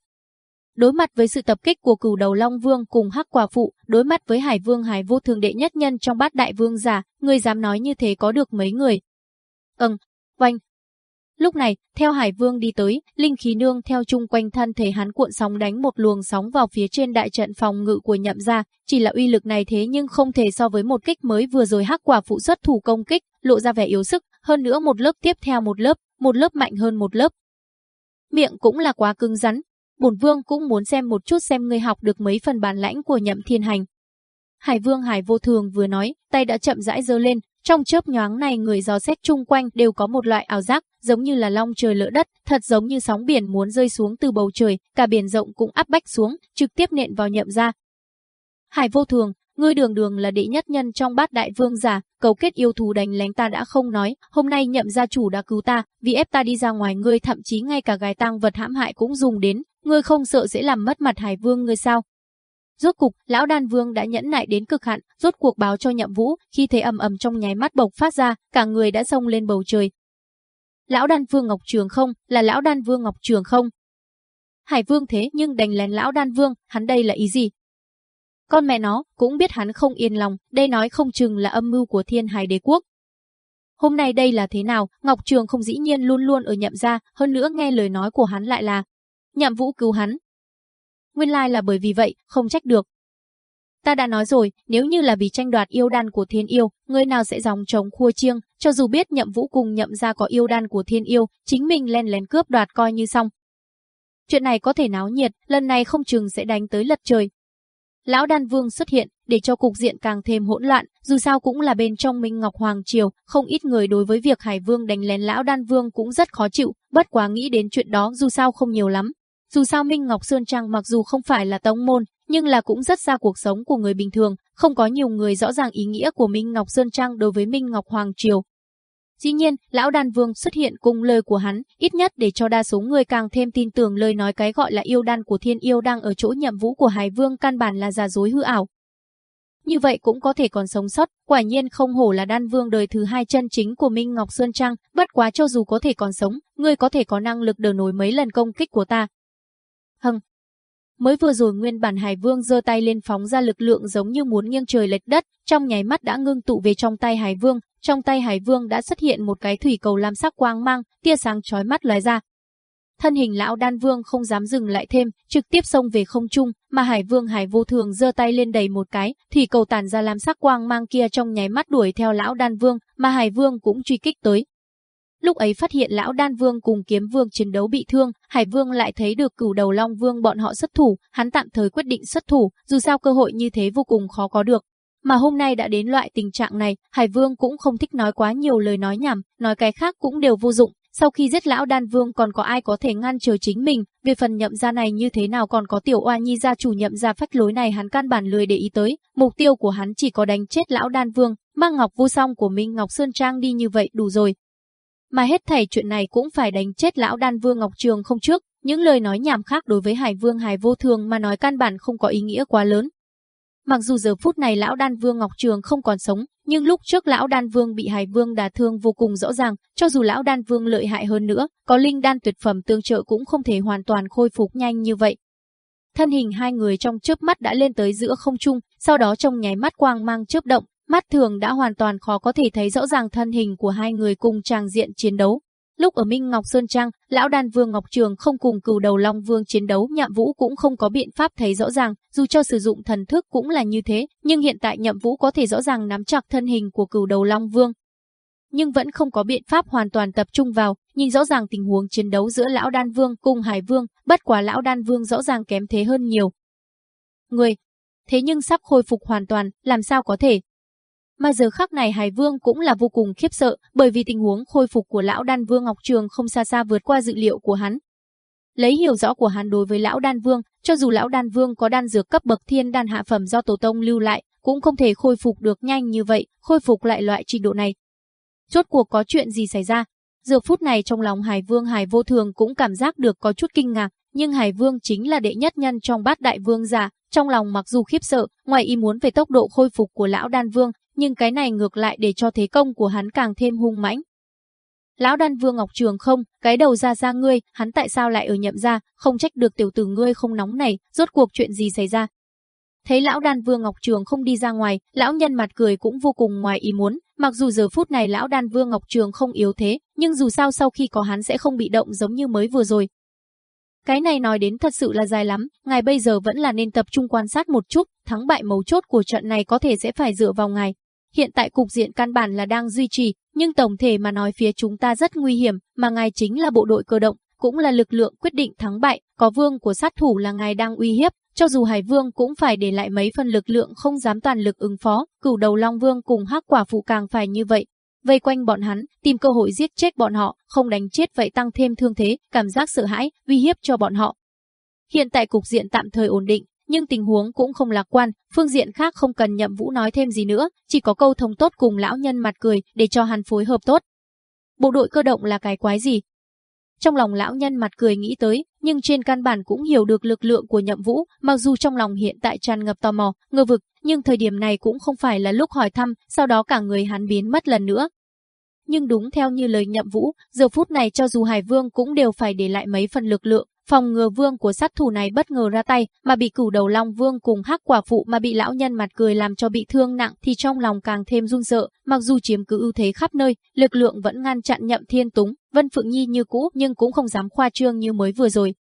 Đối mặt với sự tập kích của cửu đầu Long Vương cùng Hắc Quả Phụ, đối mặt với Hải Vương Hải vô thường đệ nhất nhân trong bát đại vương giả, người dám nói như thế có được mấy người. Ừm, oanh, Lúc này, theo Hải Vương đi tới, linh khí nương theo chung quanh thân thể hắn cuộn sóng đánh một luồng sóng vào phía trên đại trận phòng ngự của nhậm gia, chỉ là uy lực này thế nhưng không thể so với một kích mới vừa rồi hắc quả phụ xuất thủ công kích, lộ ra vẻ yếu sức, hơn nữa một lớp tiếp theo một lớp, một lớp mạnh hơn một lớp. Miệng cũng là quá cứng rắn, bổn vương cũng muốn xem một chút xem ngươi học được mấy phần bản lãnh của nhậm thiên hành. Hải vương Hải vô thường vừa nói, tay đã chậm rãi giơ lên, trong chớp nhoáng này người gió xét chung quanh đều có một loại ảo giác, giống như là long trời lỡ đất, thật giống như sóng biển muốn rơi xuống từ bầu trời, cả biển rộng cũng áp bách xuống, trực tiếp nện vào nhậm ra. Hải vô thường, ngươi đường đường là đệ nhất nhân trong bát đại vương giả, cầu kết yêu thú đánh lén ta đã không nói, hôm nay nhậm gia chủ đã cứu ta, vì ép ta đi ra ngoài ngươi thậm chí ngay cả gái tang vật hãm hại cũng dùng đến, ngươi không sợ sẽ làm mất mặt hải vương ngươi sao? Rốt cục, lão đan vương đã nhẫn nại đến cực hạn, rốt cuộc báo cho nhậm vũ, khi thấy ầm ầm trong nháy mắt bộc phát ra, cả người đã xông lên bầu trời. Lão đan vương Ngọc Trường không, là lão đan vương Ngọc Trường không? Hải vương thế nhưng đành lén lão đan vương, hắn đây là ý gì? Con mẹ nó, cũng biết hắn không yên lòng, đây nói không chừng là âm mưu của thiên hải đế quốc. Hôm nay đây là thế nào, Ngọc Trường không dĩ nhiên luôn luôn ở nhậm ra, hơn nữa nghe lời nói của hắn lại là nhậm vũ cứu hắn, Nguyên lai là bởi vì vậy, không trách được. Ta đã nói rồi, nếu như là vì tranh đoạt yêu đan của thiên yêu, người nào sẽ dòng chống khua chiêng, cho dù biết nhậm vũ cùng nhậm ra có yêu đan của thiên yêu, chính mình len lén cướp đoạt coi như xong. Chuyện này có thể náo nhiệt, lần này không chừng sẽ đánh tới lật trời. Lão đan vương xuất hiện, để cho cục diện càng thêm hỗn loạn, dù sao cũng là bên trong Minh Ngọc Hoàng Triều, không ít người đối với việc Hải Vương đánh lén lão đan vương cũng rất khó chịu, bất quá nghĩ đến chuyện đó dù sao không nhiều lắm, dù sao Minh Ngọc Sơn Trang mặc dù không phải là tông môn, nhưng là cũng rất xa cuộc sống của người bình thường, không có nhiều người rõ ràng ý nghĩa của Minh Ngọc Sơn Trang đối với Minh Ngọc Hoàng Triều. Dĩ nhiên, Lão Đan Vương xuất hiện cùng lời của hắn, ít nhất để cho đa số người càng thêm tin tưởng lời nói cái gọi là yêu đan của thiên yêu đang ở chỗ nhậm vũ của Hải Vương căn bản là giả dối hư ảo. Như vậy cũng có thể còn sống sót, quả nhiên không hổ là đan vương đời thứ hai chân chính của Minh Ngọc Sơn Trang, bất quá cho dù có thể còn sống, ngươi có thể có năng lực đỡ nổi mấy lần công kích của ta, hưng Mới vừa rồi nguyên bản Hải Vương giơ tay lên phóng ra lực lượng giống như muốn nghiêng trời lệch đất, trong nháy mắt đã ngưng tụ về trong tay Hải Vương, trong tay Hải Vương đã xuất hiện một cái thủy cầu lam sắc quang mang, tia sáng chói mắt lóe ra. Thân hình lão Đan Vương không dám dừng lại thêm, trực tiếp xông về không trung, mà Hải Vương Hải Vô Thường giơ tay lên đầy một cái, thủy cầu tản ra lam sắc quang mang kia trong nháy mắt đuổi theo lão Đan Vương, mà Hải Vương cũng truy kích tới. Lúc ấy phát hiện lão đan vương cùng kiếm vương chiến đấu bị thương, Hải vương lại thấy được cửu đầu long vương bọn họ xuất thủ, hắn tạm thời quyết định xuất thủ, dù sao cơ hội như thế vô cùng khó có được. Mà hôm nay đã đến loại tình trạng này, Hải vương cũng không thích nói quá nhiều lời nói nhảm, nói cái khác cũng đều vô dụng. Sau khi giết lão đan vương còn có ai có thể ngăn chờ chính mình, về phần nhậm gia này như thế nào còn có tiểu oa nhi gia chủ nhậm gia phách lối này hắn căn bản lười để ý tới, mục tiêu của hắn chỉ có đánh chết lão đan vương, mang ngọc vô song của Minh Ngọc Sơn Trang đi như vậy đủ rồi, mà hết thảy chuyện này cũng phải đánh chết lão đan vương Ngọc Trường không trước, Những lời nói nhảm khác đối với Hải Vương Hải Vô Thường mà nói căn bản không có ý nghĩa quá lớn. Mặc dù giờ phút này lão đan vương Ngọc Trường không còn sống, nhưng lúc trước lão đan vương bị Hải Vương đả thương vô cùng rõ ràng, cho dù lão đan vương lợi hại hơn nữa, có linh đan tuyệt phẩm tương trợ cũng không thể hoàn toàn khôi phục nhanh như vậy. Thân hình hai người trong chớp mắt đã lên tới giữa không trung, sau đó trong nháy mắt quang mang chớp động, mắt thường đã hoàn toàn khó có thể thấy rõ ràng thân hình của hai người cùng tràng diện chiến đấu. Lúc ở Minh Ngọc Sơn Trang, lão đàn vương Ngọc Trường không cùng cửu đầu Long Vương chiến đấu nhậm vũ cũng không có biện pháp thấy rõ ràng, dù cho sử dụng thần thức cũng là như thế, nhưng hiện tại nhậm vũ có thể rõ ràng nắm chặt thân hình của cửu đầu Long Vương. Nhưng vẫn không có biện pháp hoàn toàn tập trung vào, nhìn rõ ràng tình huống chiến đấu giữa lão đan vương cùng hải vương, bất quả lão đan vương rõ ràng kém thế hơn nhiều. Người, thế nhưng sắp khôi phục hoàn toàn, làm sao có thể, mà giờ khắc này Hải Vương cũng là vô cùng khiếp sợ, bởi vì tình huống khôi phục của lão Đan Vương Ngọc Trường không xa xa vượt qua dự liệu của hắn. Lấy hiểu rõ của hắn đối với lão Đan Vương, cho dù lão Đan Vương có đan dược cấp bậc thiên đan hạ phẩm do tổ tông lưu lại, cũng không thể khôi phục được nhanh như vậy, khôi phục lại loại trình độ này. Chốt cuộc có chuyện gì xảy ra? Giờ phút này trong lòng Hải Vương Hải Vô Thường cũng cảm giác được có chút kinh ngạc, nhưng Hải Vương chính là đệ nhất nhân trong bát đại vương giả, trong lòng mặc dù khiếp sợ, ngoài ý muốn về tốc độ khôi phục của lão Đan Vương, nhưng cái này ngược lại để cho thế công của hắn càng thêm hung mãnh. Lão đan vương Ngọc Trường không, cái đầu ra ra ngươi, hắn tại sao lại ở nhậm ra, không trách được tiểu tử ngươi không nóng này, rốt cuộc chuyện gì xảy ra. Thấy lão đan vương Ngọc Trường không đi ra ngoài, lão nhân mặt cười cũng vô cùng ngoài ý muốn, mặc dù giờ phút này lão đan vương Ngọc Trường không yếu thế, nhưng dù sao sau khi có hắn sẽ không bị động giống như mới vừa rồi. Cái này nói đến thật sự là dài lắm, ngài bây giờ vẫn là nên tập trung quan sát một chút, thắng bại mấu chốt của trận này có thể sẽ phải dựa vào ngài. Hiện tại cục diện căn bản là đang duy trì, nhưng tổng thể mà nói phía chúng ta rất nguy hiểm, mà ngài chính là bộ đội cơ động, cũng là lực lượng quyết định thắng bại, có vương của sát thủ là ngài đang uy hiếp, cho dù Hải Vương cũng phải để lại mấy phần lực lượng không dám toàn lực ứng phó, cửu đầu Long Vương cùng hắc quả phụ càng phải như vậy. Vây quanh bọn hắn, tìm cơ hội giết chết bọn họ, không đánh chết vậy tăng thêm thương thế, cảm giác sợ hãi, uy hiếp cho bọn họ. Hiện tại cục diện tạm thời ổn định, nhưng tình huống cũng không lạc quan, phương diện khác không cần nhậm vũ nói thêm gì nữa, chỉ có câu thông tốt cùng lão nhân mặt cười để cho hắn phối hợp tốt. Bộ đội cơ động là cái quái gì? Trong lòng lão nhân mặt cười nghĩ tới, nhưng trên căn bản cũng hiểu được lực lượng của nhậm vũ, mặc dù trong lòng hiện tại tràn ngập tò mò, ngơ vực, nhưng thời điểm này cũng không phải là lúc hỏi thăm, sau đó cả người hắn biến mất lần nữa. Nhưng đúng theo như lời nhậm vũ, giờ phút này cho dù Hải Vương cũng đều phải để lại mấy phần lực lượng, Phòng ngừa vương của sát thủ này bất ngờ ra tay, mà bị cửu đầu long vương cùng hắc quả phụ mà bị lão nhân mặt cười làm cho bị thương nặng thì trong lòng càng thêm run sợ, mặc dù chiếm cứ ưu thế khắp nơi, lực lượng vẫn ngăn chặn nhậm thiên túng, Vân Phượng Nhi như cũ nhưng cũng không dám khoa trương như mới vừa rồi.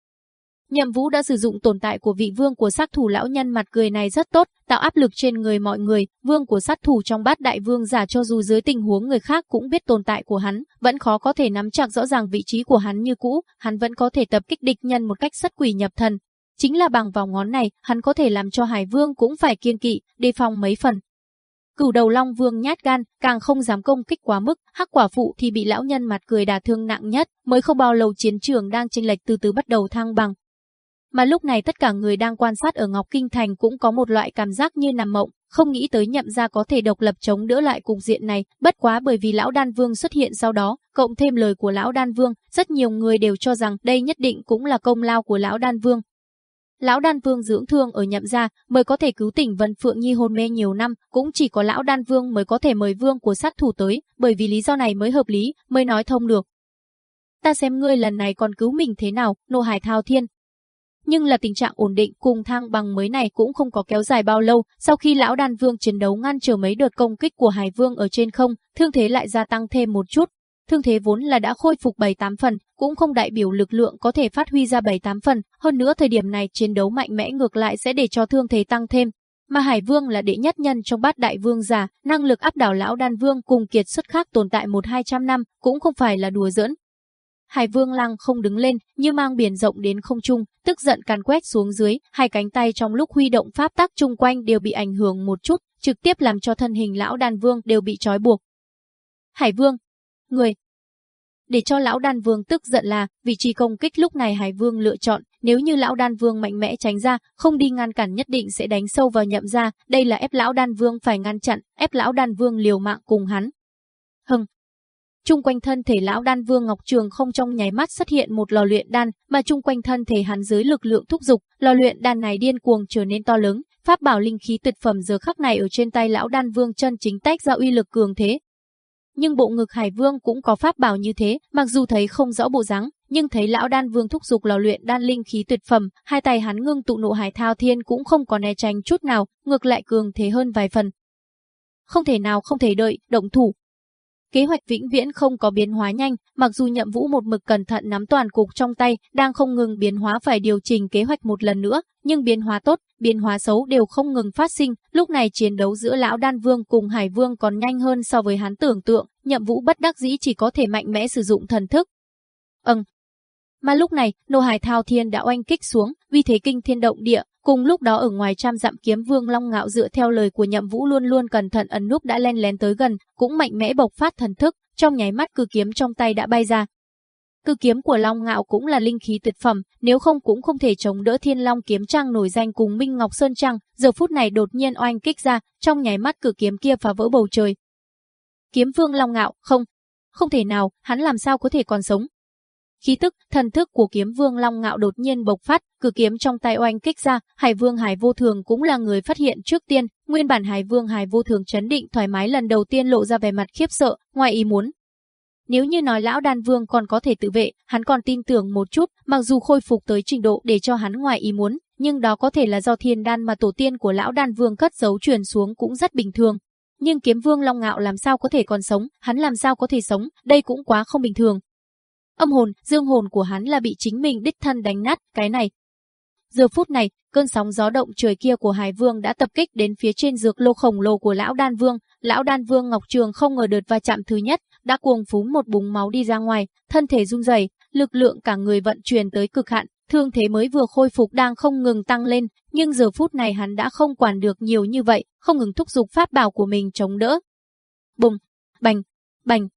Nhậm Vũ đã sử dụng tồn tại của vị vương của sát thủ lão nhân mặt cười này rất tốt, tạo áp lực trên người mọi người, vương của sát thủ trong bát đại vương giả cho dù dưới tình huống người khác cũng biết tồn tại của hắn, vẫn khó có thể nắm chặt rõ ràng vị trí của hắn như cũ, hắn vẫn có thể tập kích địch nhân một cách sắt quỷ nhập thần. Chính là bằng vào ngón này, hắn có thể làm cho Hải Vương cũng phải kiên kỵ, đề phòng mấy phần. Cửu đầu Long Vương nhát gan, càng không dám công kích quá mức, hắc quả phụ thì bị lão nhân mặt cười đả thương nặng nhất, mới không bao lâu chiến trường đang chênh lệch từ từ bắt đầu thăng bằng, mà lúc này tất cả người đang quan sát ở Ngọc Kinh Thành cũng có một loại cảm giác như nằm mộng, không nghĩ tới nhậm ra có thể độc lập chống đỡ lại cục diện này, bất quá bởi vì Lão Đan Vương xuất hiện sau đó, cộng thêm lời của Lão Đan Vương, rất nhiều người đều cho rằng đây nhất định cũng là công lao của Lão Đan Vương. Lão Đan Vương dưỡng thương ở nhậm gia mới có thể cứu tỉnh Vân Phượng Nhi hôn mê nhiều năm, cũng chỉ có Lão Đan Vương mới có thể mời vương của sát thủ tới, bởi vì lý do này mới hợp lý, mới nói thông được. Ta xem ngươi lần này còn cứu mình thế nào, nô hải thao thiên, nhưng là tình trạng ổn định cùng thang bằng mới này cũng không có kéo dài bao lâu, sau khi lão đàn vương chiến đấu ngăn trở mấy đợt công kích của hải vương ở trên không, thương thế lại gia tăng thêm một chút. Thương thế vốn là đã khôi phục 7-8 phần, cũng không đại biểu lực lượng có thể phát huy ra 7-8 phần, hơn nữa thời điểm này chiến đấu mạnh mẽ ngược lại sẽ để cho thương thế tăng thêm. Mà Hải Vương là đệ nhất nhân trong bát đại vương giả, năng lực áp đảo lão đan vương cùng kiệt xuất khác tồn tại một hai trăm năm, cũng không phải là đùa giỡn, Hải Vương Lăng không đứng lên, như mang biển rộng đến không trung, tức giận càn quét xuống dưới, hai cánh tay trong lúc huy động pháp tác chung quanh đều bị ảnh hưởng một chút, trực tiếp làm cho thân hình lão đàn vương đều bị trói buộc. Hải Vương, người để cho lão đan vương tức giận là vị trí công kích lúc này Hải Vương lựa chọn, nếu như lão đan vương mạnh mẽ tránh ra, không đi ngăn cản nhất định sẽ đánh sâu vào nhậm ra, đây là ép lão đan vương phải ngăn chặn, ép lão đan vương liều mạng cùng hắn. Hừng, trung quanh thân thể lão đan vương Ngọc Trường không trong nháy mắt xuất hiện một lò luyện đan, mà trung quanh thân thể hắn dưới lực lượng thúc dục, lò luyện đan này điên cuồng trở nên to lớn, pháp bảo linh khí tuyệt phẩm giờ khắc này ở trên tay lão đan vương chân chính tách ra uy lực cường thế. Nhưng bộ ngực Hải Vương cũng có pháp bảo như thế, mặc dù thấy không rõ bộ dáng, nhưng thấy lão đan vương thúc dục lò luyện đan linh khí tuyệt phẩm, hai tay hắn ngưng tụ nộ hải thao thiên cũng không có né tránh chút nào, ngược lại cường thế hơn vài phần. Không thể nào không thể đợi, động thủ, Kế hoạch vĩnh viễn không có biến hóa nhanh, mặc dù nhậm vũ một mực cẩn thận nắm toàn cục trong tay, đang không ngừng biến hóa phải điều chỉnh kế hoạch một lần nữa, nhưng biến hóa tốt, biến hóa xấu đều không ngừng phát sinh, lúc này chiến đấu giữa lão đan vương cùng hải vương còn nhanh hơn so với hắn tưởng tượng, nhậm vũ bất đắc dĩ chỉ có thể mạnh mẽ sử dụng thần thức. Ừm. Mà lúc này, nô hải thao thiên đã oanh kích xuống, vì thế kinh thiên động địa, Cùng lúc đó ở ngoài trăm dặm kiếm vương Long Ngạo dựa theo lời của nhậm vũ luôn luôn cẩn thận ẩn núp đã len lén tới gần, cũng mạnh mẽ bộc phát thần thức, trong nháy mắt cư kiếm trong tay đã bay ra. Cư kiếm của Long Ngạo cũng là linh khí tuyệt phẩm, nếu không cũng không thể chống đỡ Thiên Long kiếm trang nổi danh cùng Minh Ngọc Sơn Trang, giờ phút này đột nhiên oanh kích ra, trong nháy mắt cử kiếm kia phá vỡ bầu trời. Kiếm Vương Long Ngạo, không, không thể nào, hắn làm sao có thể còn sống, Khí tức, thần thức của kiếm vương Long Ngạo đột nhiên bộc phát, cử kiếm trong tay oanh kích ra, Hải Vương Hải Vô Thường cũng là người phát hiện trước tiên, nguyên bản Hải Vương Hải Vô Thường chấn định thoải mái lần đầu tiên lộ ra vẻ mặt khiếp sợ, ngoài ý muốn. Nếu như nói lão đan vương còn có thể tự vệ, hắn còn tin tưởng một chút, mặc dù khôi phục tới trình độ để cho hắn ngoài ý muốn, nhưng đó có thể là do thiên đan mà tổ tiên của lão đan vương cất giấu truyền xuống cũng rất bình thường. Nhưng kiếm vương Long Ngạo làm sao có thể còn sống, hắn làm sao có thể sống, đây cũng quá không bình thường, Âm hồn, dương hồn của hắn là bị chính mình đích thân đánh nát, cái này. Giờ phút này, cơn sóng gió động trời kia của Hải Vương đã tập kích đến phía trên dược lô khổng lồ của lão Đan Vương. Lão Đan Vương Ngọc Trường không ngờ đợt va chạm thứ nhất, đã cuồng phúng một búng máu đi ra ngoài, thân thể run rẩy, lực lượng cả người vận chuyển tới cực hạn, thương thế mới vừa khôi phục đang không ngừng tăng lên, nhưng giờ phút này hắn đã không quản được nhiều như vậy, không ngừng thúc giục pháp bảo của mình chống đỡ. Bùng, bành, bành,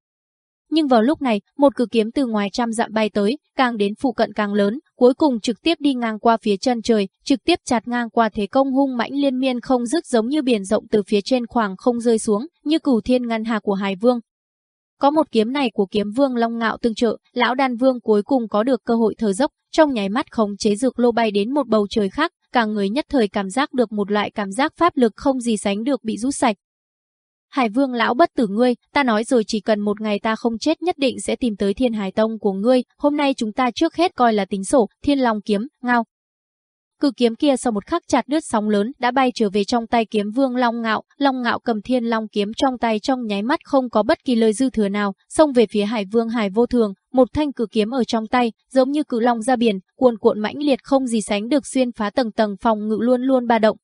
nhưng vào lúc này, một cử kiếm từ ngoài trăm dặm bay tới, càng đến phụ cận càng lớn, cuối cùng trực tiếp đi ngang qua phía chân trời, trực tiếp chặt ngang qua thế công hung mãnh liên miên không dứt giống như biển rộng từ phía trên khoảng không rơi xuống, như cửu thiên ngăn hà của Hải Vương. Có một kiếm này của kiếm vương Long Ngạo tương trợ, lão đan vương cuối cùng có được cơ hội thở dốc, trong nháy mắt khống chế dược lô bay đến một bầu trời khác, cả người nhất thời cảm giác được một loại cảm giác pháp lực không gì sánh được bị rút sạch, Hải vương lão bất tử ngươi, ta nói rồi chỉ cần một ngày ta không chết nhất định sẽ tìm tới thiên hải tông của ngươi, hôm nay chúng ta trước hết coi là tính sổ, thiên long kiếm, ngao. Cự kiếm kia sau một khắc chặt đứt sóng lớn đã bay trở về trong tay kiếm vương Long Ngạo, Long Ngạo cầm thiên long kiếm trong tay trong nháy mắt không có bất kỳ lời dư thừa nào, xông về phía Hải Vương Hải Vô Thường, một thanh cự kiếm ở trong tay, giống như cự long ra biển, cuồn cuộn mãnh liệt không gì sánh được xuyên phá tầng tầng phòng ngự luôn luôn ba động,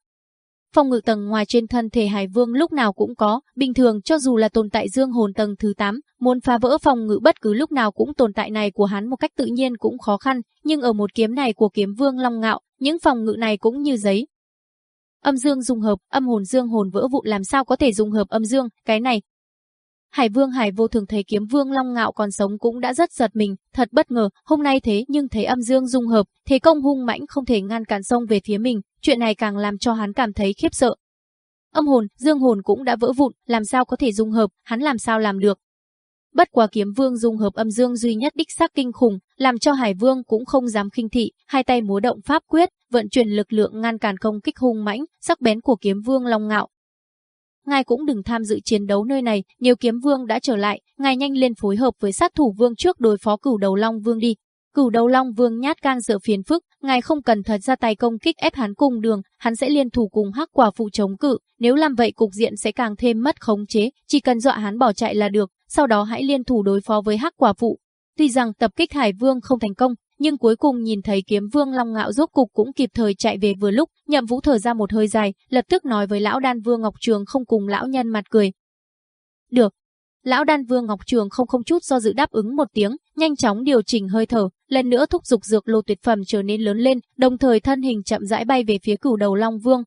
Phòng ngự tầng ngoài trên thân thể Hải Vương lúc nào cũng có, bình thường cho dù là tồn tại dương hồn tầng thứ 8, muốn phá vỡ phòng ngự bất cứ lúc nào cũng tồn tại này của hắn một cách tự nhiên cũng khó khăn, nhưng ở một kiếm này của kiếm Vương Long Ngạo, những phòng ngự này cũng như giấy. Âm dương dung hợp, âm hồn dương hồn vỡ vụn làm sao có thể dung hợp âm dương, cái này Hải Vương Hải vô thường thấy kiếm vương Long Ngạo còn sống cũng đã rất giật mình, thật bất ngờ, hôm nay thế nhưng thấy âm dương dung hợp, thế công hung mãnh không thể ngăn cản sông về phía mình, chuyện này càng làm cho hắn cảm thấy khiếp sợ. Âm hồn, dương hồn cũng đã vỡ vụn, làm sao có thể dung hợp, hắn làm sao làm được. Bất quá kiếm vương dung hợp âm dương duy nhất đích xác kinh khủng, làm cho Hải Vương cũng không dám khinh thị, hai tay múa động pháp quyết, vận chuyển lực lượng ngăn cản công kích hung mãnh, sắc bén của kiếm vương Long Ngạo, ngài cũng đừng tham dự chiến đấu nơi này, nếu kiếm vương đã trở lại, ngài nhanh lên phối hợp với sát thủ vương trước đối phó cửu đầu long vương đi. Cửu đầu long vương nhát gan sợ phiền phức, ngài không cần thật ra tay công kích ép hắn cùng đường, hắn sẽ liên thủ cùng hắc quả phụ chống cự, nếu làm vậy cục diện sẽ càng thêm mất khống chế, chỉ cần dọa hắn bỏ chạy là được, sau đó hãy liên thủ đối phó với hắc quả phụ. Tuy rằng tập kích Hải Vương không thành công, nhưng cuối cùng nhìn thấy kiếm vương Long Ngạo rốt cục cũng kịp thời chạy về vừa lúc, nhậm vũ thở ra một hơi dài, lập tức nói với lão đan vương Ngọc Trường không cùng lão nhân mặt cười. Được. Lão đan vương Ngọc Trường không không chút do dự đáp ứng một tiếng, nhanh chóng điều chỉnh hơi thở, lần nữa thúc dục dược lô tuyệt phẩm trở nên lớn lên, đồng thời thân hình chậm rãi bay về phía cửu đầu Long Vương.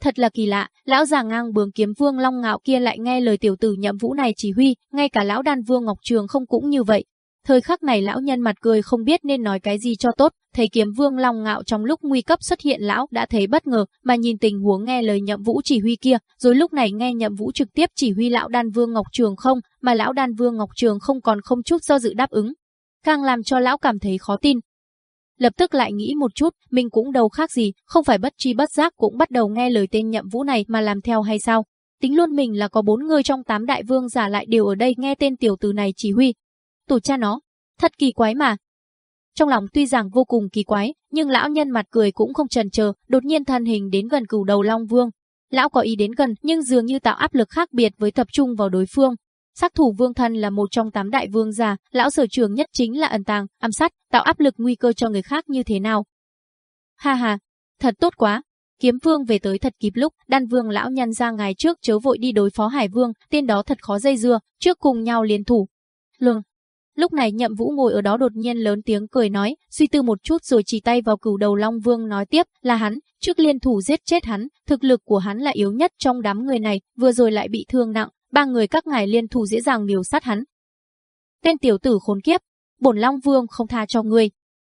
Thật là kỳ lạ, lão già ngang bướng kiếm vương Long Ngạo kia lại nghe lời tiểu tử nhậm vũ này chỉ huy, ngay cả lão đan vương Ngọc Trường không cũng như vậy, Thời khắc này lão nhân mặt cười không biết nên nói cái gì cho tốt, thấy kiếm vương long ngạo trong lúc nguy cấp xuất hiện lão đã thấy bất ngờ mà nhìn tình huống nghe lời nhậm vũ chỉ huy kia, rồi lúc này nghe nhậm vũ trực tiếp chỉ huy lão đan vương Ngọc Trường không, mà lão đan vương Ngọc Trường không còn không chút do dự đáp ứng. Càng làm cho lão cảm thấy khó tin, lập tức lại nghĩ một chút, mình cũng đâu khác gì, không phải bất tri bất giác cũng bắt đầu nghe lời tên nhậm vũ này mà làm theo hay sao. Tính luôn mình là có bốn người trong tám đại vương giả lại đều ở đây nghe tên tiểu tử này chỉ huy. Tổ cha nó, thật kỳ quái mà. Trong lòng tuy rằng vô cùng kỳ quái, nhưng lão nhân mặt cười cũng không chần chờ, đột nhiên thân hình đến gần cửu đầu Long Vương. Lão có ý đến gần nhưng dường như tạo áp lực khác biệt với tập trung vào đối phương, Sát thủ vương thân là một trong tám đại vương già, lão sở trường nhất chính là ẩn tàng, ám sát, tạo áp lực nguy cơ cho người khác như thế nào. Ha ha, thật tốt quá. Kiếm vương về tới thật kịp lúc, đan vương lão nhân ra ngày trước chớ vội đi đối phó hải vương, tên đó thật khó dây dưa, trước cùng nhau liên thủ. Lường, Lúc này nhậm vũ ngồi ở đó đột nhiên lớn tiếng cười nói, suy tư một chút rồi chỉ tay vào cửu đầu Long Vương nói tiếp, là hắn, trước liên thủ giết chết hắn, thực lực của hắn là yếu nhất trong đám người này, vừa rồi lại bị thương nặng, ba người các ngài liên thủ dễ dàng miểu sát hắn. Tên tiểu tử khốn kiếp, bổn Long Vương không tha cho ngươi.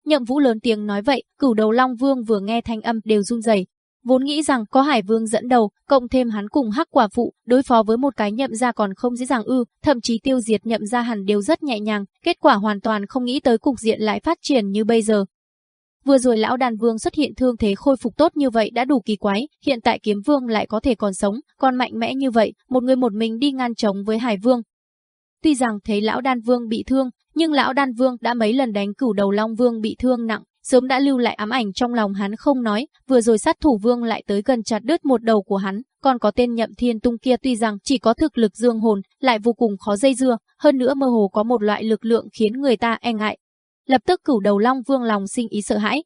Nhậm Vũ lớn tiếng nói vậy, cửu đầu Long Vương vừa nghe thanh âm đều run rẩy. Vốn nghĩ rằng có Hải Vương dẫn đầu, cộng thêm hắn cùng hắc quả phụ, đối phó với một cái nhậm gia còn không dễ dàng ư, thậm chí tiêu diệt nhậm gia hẳn đều rất nhẹ nhàng, kết quả hoàn toàn không nghĩ tới cục diện lại phát triển như bây giờ. Vừa rồi lão đàn vương xuất hiện thương thế khôi phục tốt như vậy đã đủ kỳ quái, hiện tại kiếm vương lại có thể còn sống, còn mạnh mẽ như vậy, một người một mình đi ngăn chống với hải vương. Tuy rằng thấy lão đan vương bị thương, nhưng lão đan vương đã mấy lần đánh cửu đầu long vương bị thương nặng, sớm đã lưu lại ám ảnh trong lòng hắn không nói, vừa rồi sát thủ vương lại tới gần chặt đứt một đầu của hắn, còn có tên nhậm thiên tung kia tuy rằng chỉ có thực lực dương hồn, lại vô cùng khó dây dưa, hơn nữa mơ hồ có một loại lực lượng khiến người ta e ngại, lập tức cửu đầu Long Vương lòng sinh ý sợ hãi.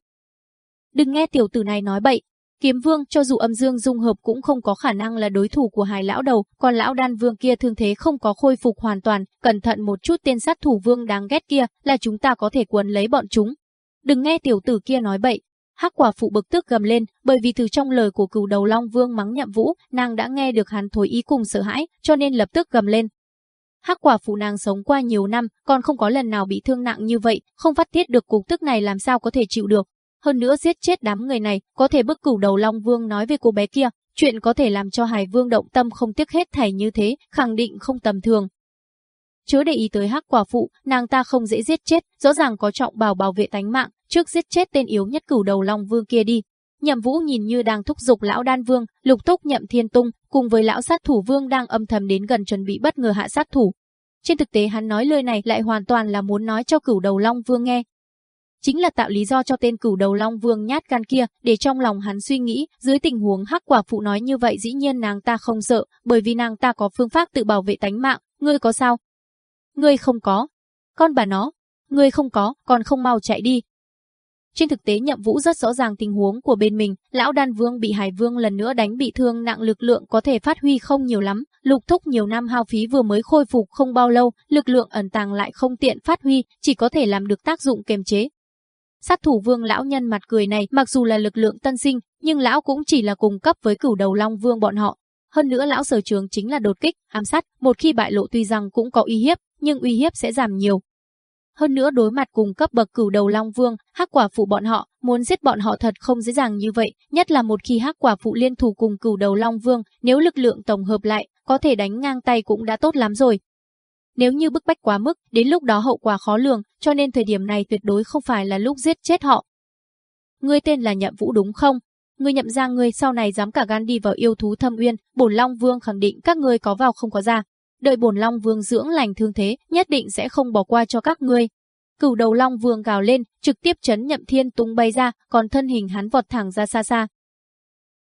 Đừng nghe tiểu tử này nói bậy, Kiếm Vương cho dù âm dương dung hợp cũng không có khả năng là đối thủ của hai lão đầu, còn lão đan vương kia thương thế không có khôi phục hoàn toàn, cẩn thận một chút tên sát thủ vương đáng ghét kia là chúng ta có thể cuốn lấy bọn chúng. Đừng nghe tiểu tử kia nói bậy. Hắc quả phụ bực tức gầm lên, bởi vì từ trong lời của cửu đầu Long Vương mắng nhậm vũ, nàng đã nghe được hắn thối ý cùng sợ hãi, cho nên lập tức gầm lên, Hắc quả phụ nàng sống qua nhiều năm, còn không có lần nào bị thương nặng như vậy, không phát tiết được cục tức này làm sao có thể chịu được. Hơn nữa giết chết đám người này, có thể bức cửu đầu Long Vương nói về cô bé kia, chuyện có thể làm cho Hải Vương động tâm không tiếc hết thảy như thế, khẳng định không tầm thường. Chớ để ý tới hắc quả phụ, nàng ta không dễ giết chết, rõ ràng có trọng bảo bảo vệ tánh mạng, trước giết chết tên yếu nhất cửu đầu Long Vương kia đi. Nhậm Vũ nhìn như đang thúc giục lão đan vương, lục thúc nhậm thiên tung, cùng với lão sát thủ vương đang âm thầm đến gần chuẩn bị bất ngờ hạ sát thủ. Trên thực tế hắn nói lời này lại hoàn toàn là muốn nói cho cửu đầu long vương nghe. Chính là tạo lý do cho tên cửu đầu long vương nhát gan kia, để trong lòng hắn suy nghĩ, dưới tình huống hắc quả phụ nói như vậy dĩ nhiên nàng ta không sợ, bởi vì nàng ta có phương pháp tự bảo vệ tánh mạng, ngươi có sao? Ngươi không có. Con bà nó, ngươi không có, còn không mau chạy đi, trên thực tế Nhậm Vũ rất rõ ràng tình huống của bên mình, lão đan vương bị Hải Vương lần nữa đánh bị thương nặng lực lượng có thể phát huy không nhiều lắm, lục thúc nhiều năm hao phí vừa mới khôi phục không bao lâu, lực lượng ẩn tàng lại không tiện phát huy, chỉ có thể làm được tác dụng kiềm chế. Sát thủ vương lão nhân mặt cười này mặc dù là lực lượng tân sinh, nhưng lão cũng chỉ là cùng cấp với cửu đầu long vương bọn họ. Hơn nữa lão sở trường chính là đột kích, ám sát, một khi bại lộ tuy rằng cũng có uy hiếp, nhưng uy hiếp sẽ giảm nhiều, hơn nữa đối mặt cùng cấp bậc cửu đầu Long Vương, hắc quả phụ bọn họ, muốn giết bọn họ thật không dễ dàng như vậy, nhất là một khi hắc quả phụ liên thủ cùng cửu đầu Long Vương, nếu lực lượng tổng hợp lại, có thể đánh ngang tay cũng đã tốt lắm rồi. Nếu như bức bách quá mức, đến lúc đó hậu quả khó lường, cho nên thời điểm này tuyệt đối không phải là lúc giết chết họ. Ngươi tên là Nhậm Vũ đúng không? Ngươi nhậm ra ngươi sau này dám cả gan đi vào yêu thú thâm uyên, bổn Long Vương khẳng định các ngươi có vào không có ra, đợi bổn Long Vương dưỡng lành thương thế, nhất định sẽ không bỏ qua cho các ngươi. Cửu đầu Long Vương gào lên, trực tiếp chấn nhậm thiên tung bay ra, còn thân hình hắn vọt thẳng ra xa xa.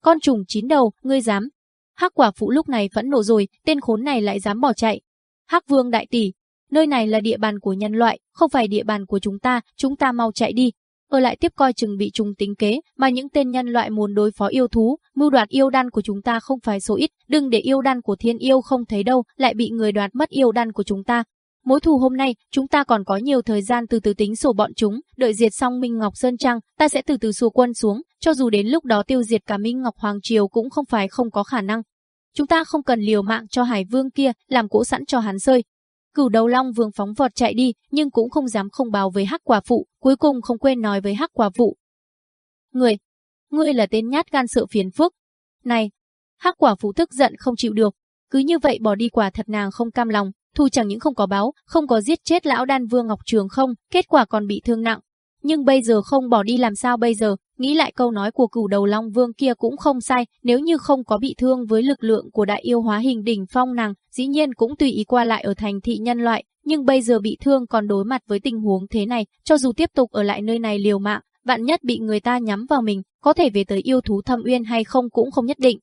Con trùng chín đầu, ngươi dám. Hắc quả phụ lúc này phẫn nộ rồi, tên khốn này lại dám bỏ chạy. Hắc Vương đại tỷ, nơi này là địa bàn của nhân loại, không phải địa bàn của chúng ta, chúng ta mau chạy đi, ở lại tiếp coi chừng bị trùng tính kế, mà những tên nhân loại muốn đối phó yêu thú, mưu đoạt yêu đan của chúng ta không phải số ít, đừng để yêu đan của thiên yêu không thấy đâu, lại bị người đoạt mất yêu đan của chúng ta. Mối thù hôm nay, chúng ta còn có nhiều thời gian từ từ tính sổ bọn chúng, đợi diệt xong Minh Ngọc Sơn Trăng, ta sẽ từ từ xua quân xuống, cho dù đến lúc đó tiêu diệt cả Minh Ngọc Hoàng Triều cũng không phải không có khả năng. Chúng ta không cần liều mạng cho Hải Vương kia, làm cỗ sẵn cho hắn rơi. Cửu đầu long vương phóng vọt chạy đi, nhưng cũng không dám không báo với hắc quả phụ, cuối cùng không quên nói với hắc quả phụ. Người, ngươi là tên nhát gan sợ phiền phức. Này, hắc quả phụ tức giận không chịu được, cứ như vậy bỏ đi quả thật nàng không cam lòng, thu chẳng những không có báo, không có giết chết lão đan vương Ngọc Trường không, kết quả còn bị thương nặng. Nhưng bây giờ không bỏ đi làm sao bây giờ, nghĩ lại câu nói của cửu đầu long vương kia cũng không sai, nếu như không có bị thương với lực lượng của đại yêu hóa hình đỉnh phong nàng, dĩ nhiên cũng tùy ý qua lại ở thành thị nhân loại, nhưng bây giờ bị thương còn đối mặt với tình huống thế này, cho dù tiếp tục ở lại nơi này liều mạng, vạn nhất bị người ta nhắm vào mình, có thể về tới yêu thú thâm uyên hay không cũng không nhất định.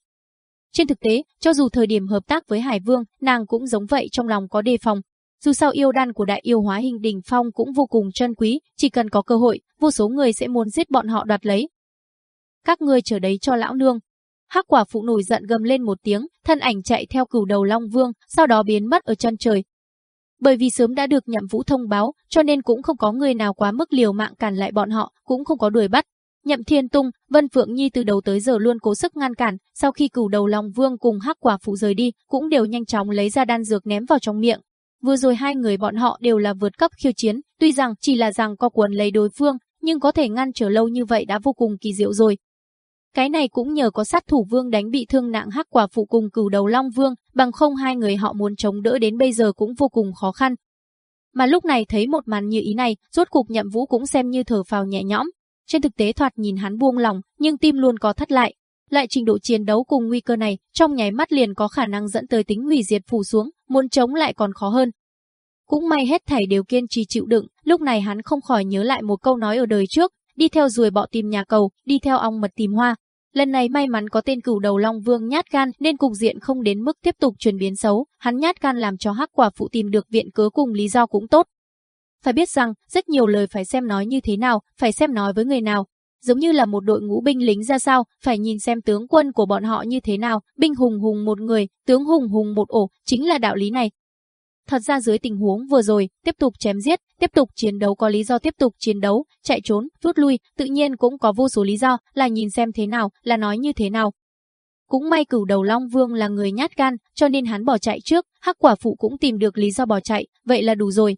Trên thực tế, cho dù thời điểm hợp tác với Hải Vương, nàng cũng giống vậy trong lòng có đề phòng. Dù sao yêu đan của đại yêu hóa hình đỉnh phong cũng vô cùng chân quý, chỉ cần có cơ hội, vô số người sẽ muốn giết bọn họ đoạt lấy. Các ngươi chờ đấy cho lão nương. Hắc quả phụ nổi giận gầm lên một tiếng, thân ảnh chạy theo cửu đầu Long Vương, sau đó biến mất ở chân trời. Bởi vì sớm đã được nhậm vũ thông báo, cho nên cũng không có người nào quá mức liều mạng cản lại bọn họ, cũng không có đuổi bắt, Nhậm Thiên Tung, Vân Phượng Nhi từ đầu tới giờ luôn cố sức ngăn cản, sau khi cửu đầu Long Vương cùng Hắc Quả phụ rời đi, cũng đều nhanh chóng lấy ra đan dược ném vào trong miệng. Vừa rồi hai người bọn họ đều là vượt cấp khiêu chiến, tuy rằng chỉ là rằng co quần lấy đối phương, nhưng có thể ngăn trở lâu như vậy đã vô cùng kỳ diệu rồi. Cái này cũng nhờ có sát thủ vương đánh bị thương nặng Hắc Quả phụ cùng cửu đầu Long Vương, bằng không hai người họ muốn chống đỡ đến bây giờ cũng vô cùng khó khăn. Mà lúc này thấy một màn như ý này, rốt cục nhậm vũ cũng xem như thở phào nhẹ nhõm, trên thực tế thoạt nhìn hắn buông lòng, nhưng tim luôn có thất lại. Lại trình độ chiến đấu cùng nguy cơ này, trong nháy mắt liền có khả năng dẫn tới tính hủy diệt phủ xuống, muốn chống lại còn khó hơn. Cũng may hết thảy đều kiên trì chịu đựng, lúc này hắn không khỏi nhớ lại một câu nói ở đời trước, đi theo ruồi bọ tìm nhà cầu, đi theo ong mật tìm hoa. Lần này may mắn có tên cửu đầu Long Vương nhát gan nên cục diện không đến mức tiếp tục chuyển biến xấu, hắn nhát gan làm cho hắc quả phụ tìm được viện cớ cùng lý do cũng tốt, phải biết rằng, rất nhiều lời phải xem nói như thế nào, phải xem nói với người nào. Giống như là một đội ngũ binh lính ra sao, phải nhìn xem tướng quân của bọn họ như thế nào, binh hùng hùng một người, tướng hùng hùng một ổ, chính là đạo lý này. Thật ra dưới tình huống vừa rồi, tiếp tục chém giết, tiếp tục chiến đấu có lý do tiếp tục chiến đấu, chạy trốn, rút lui, tự nhiên cũng có vô số lý do, là nhìn xem thế nào, là nói như thế nào. Cũng may cửu đầu Long Vương là người nhát gan, cho nên hắn bỏ chạy trước, hắc quả phụ cũng tìm được lý do bỏ chạy, vậy là đủ rồi,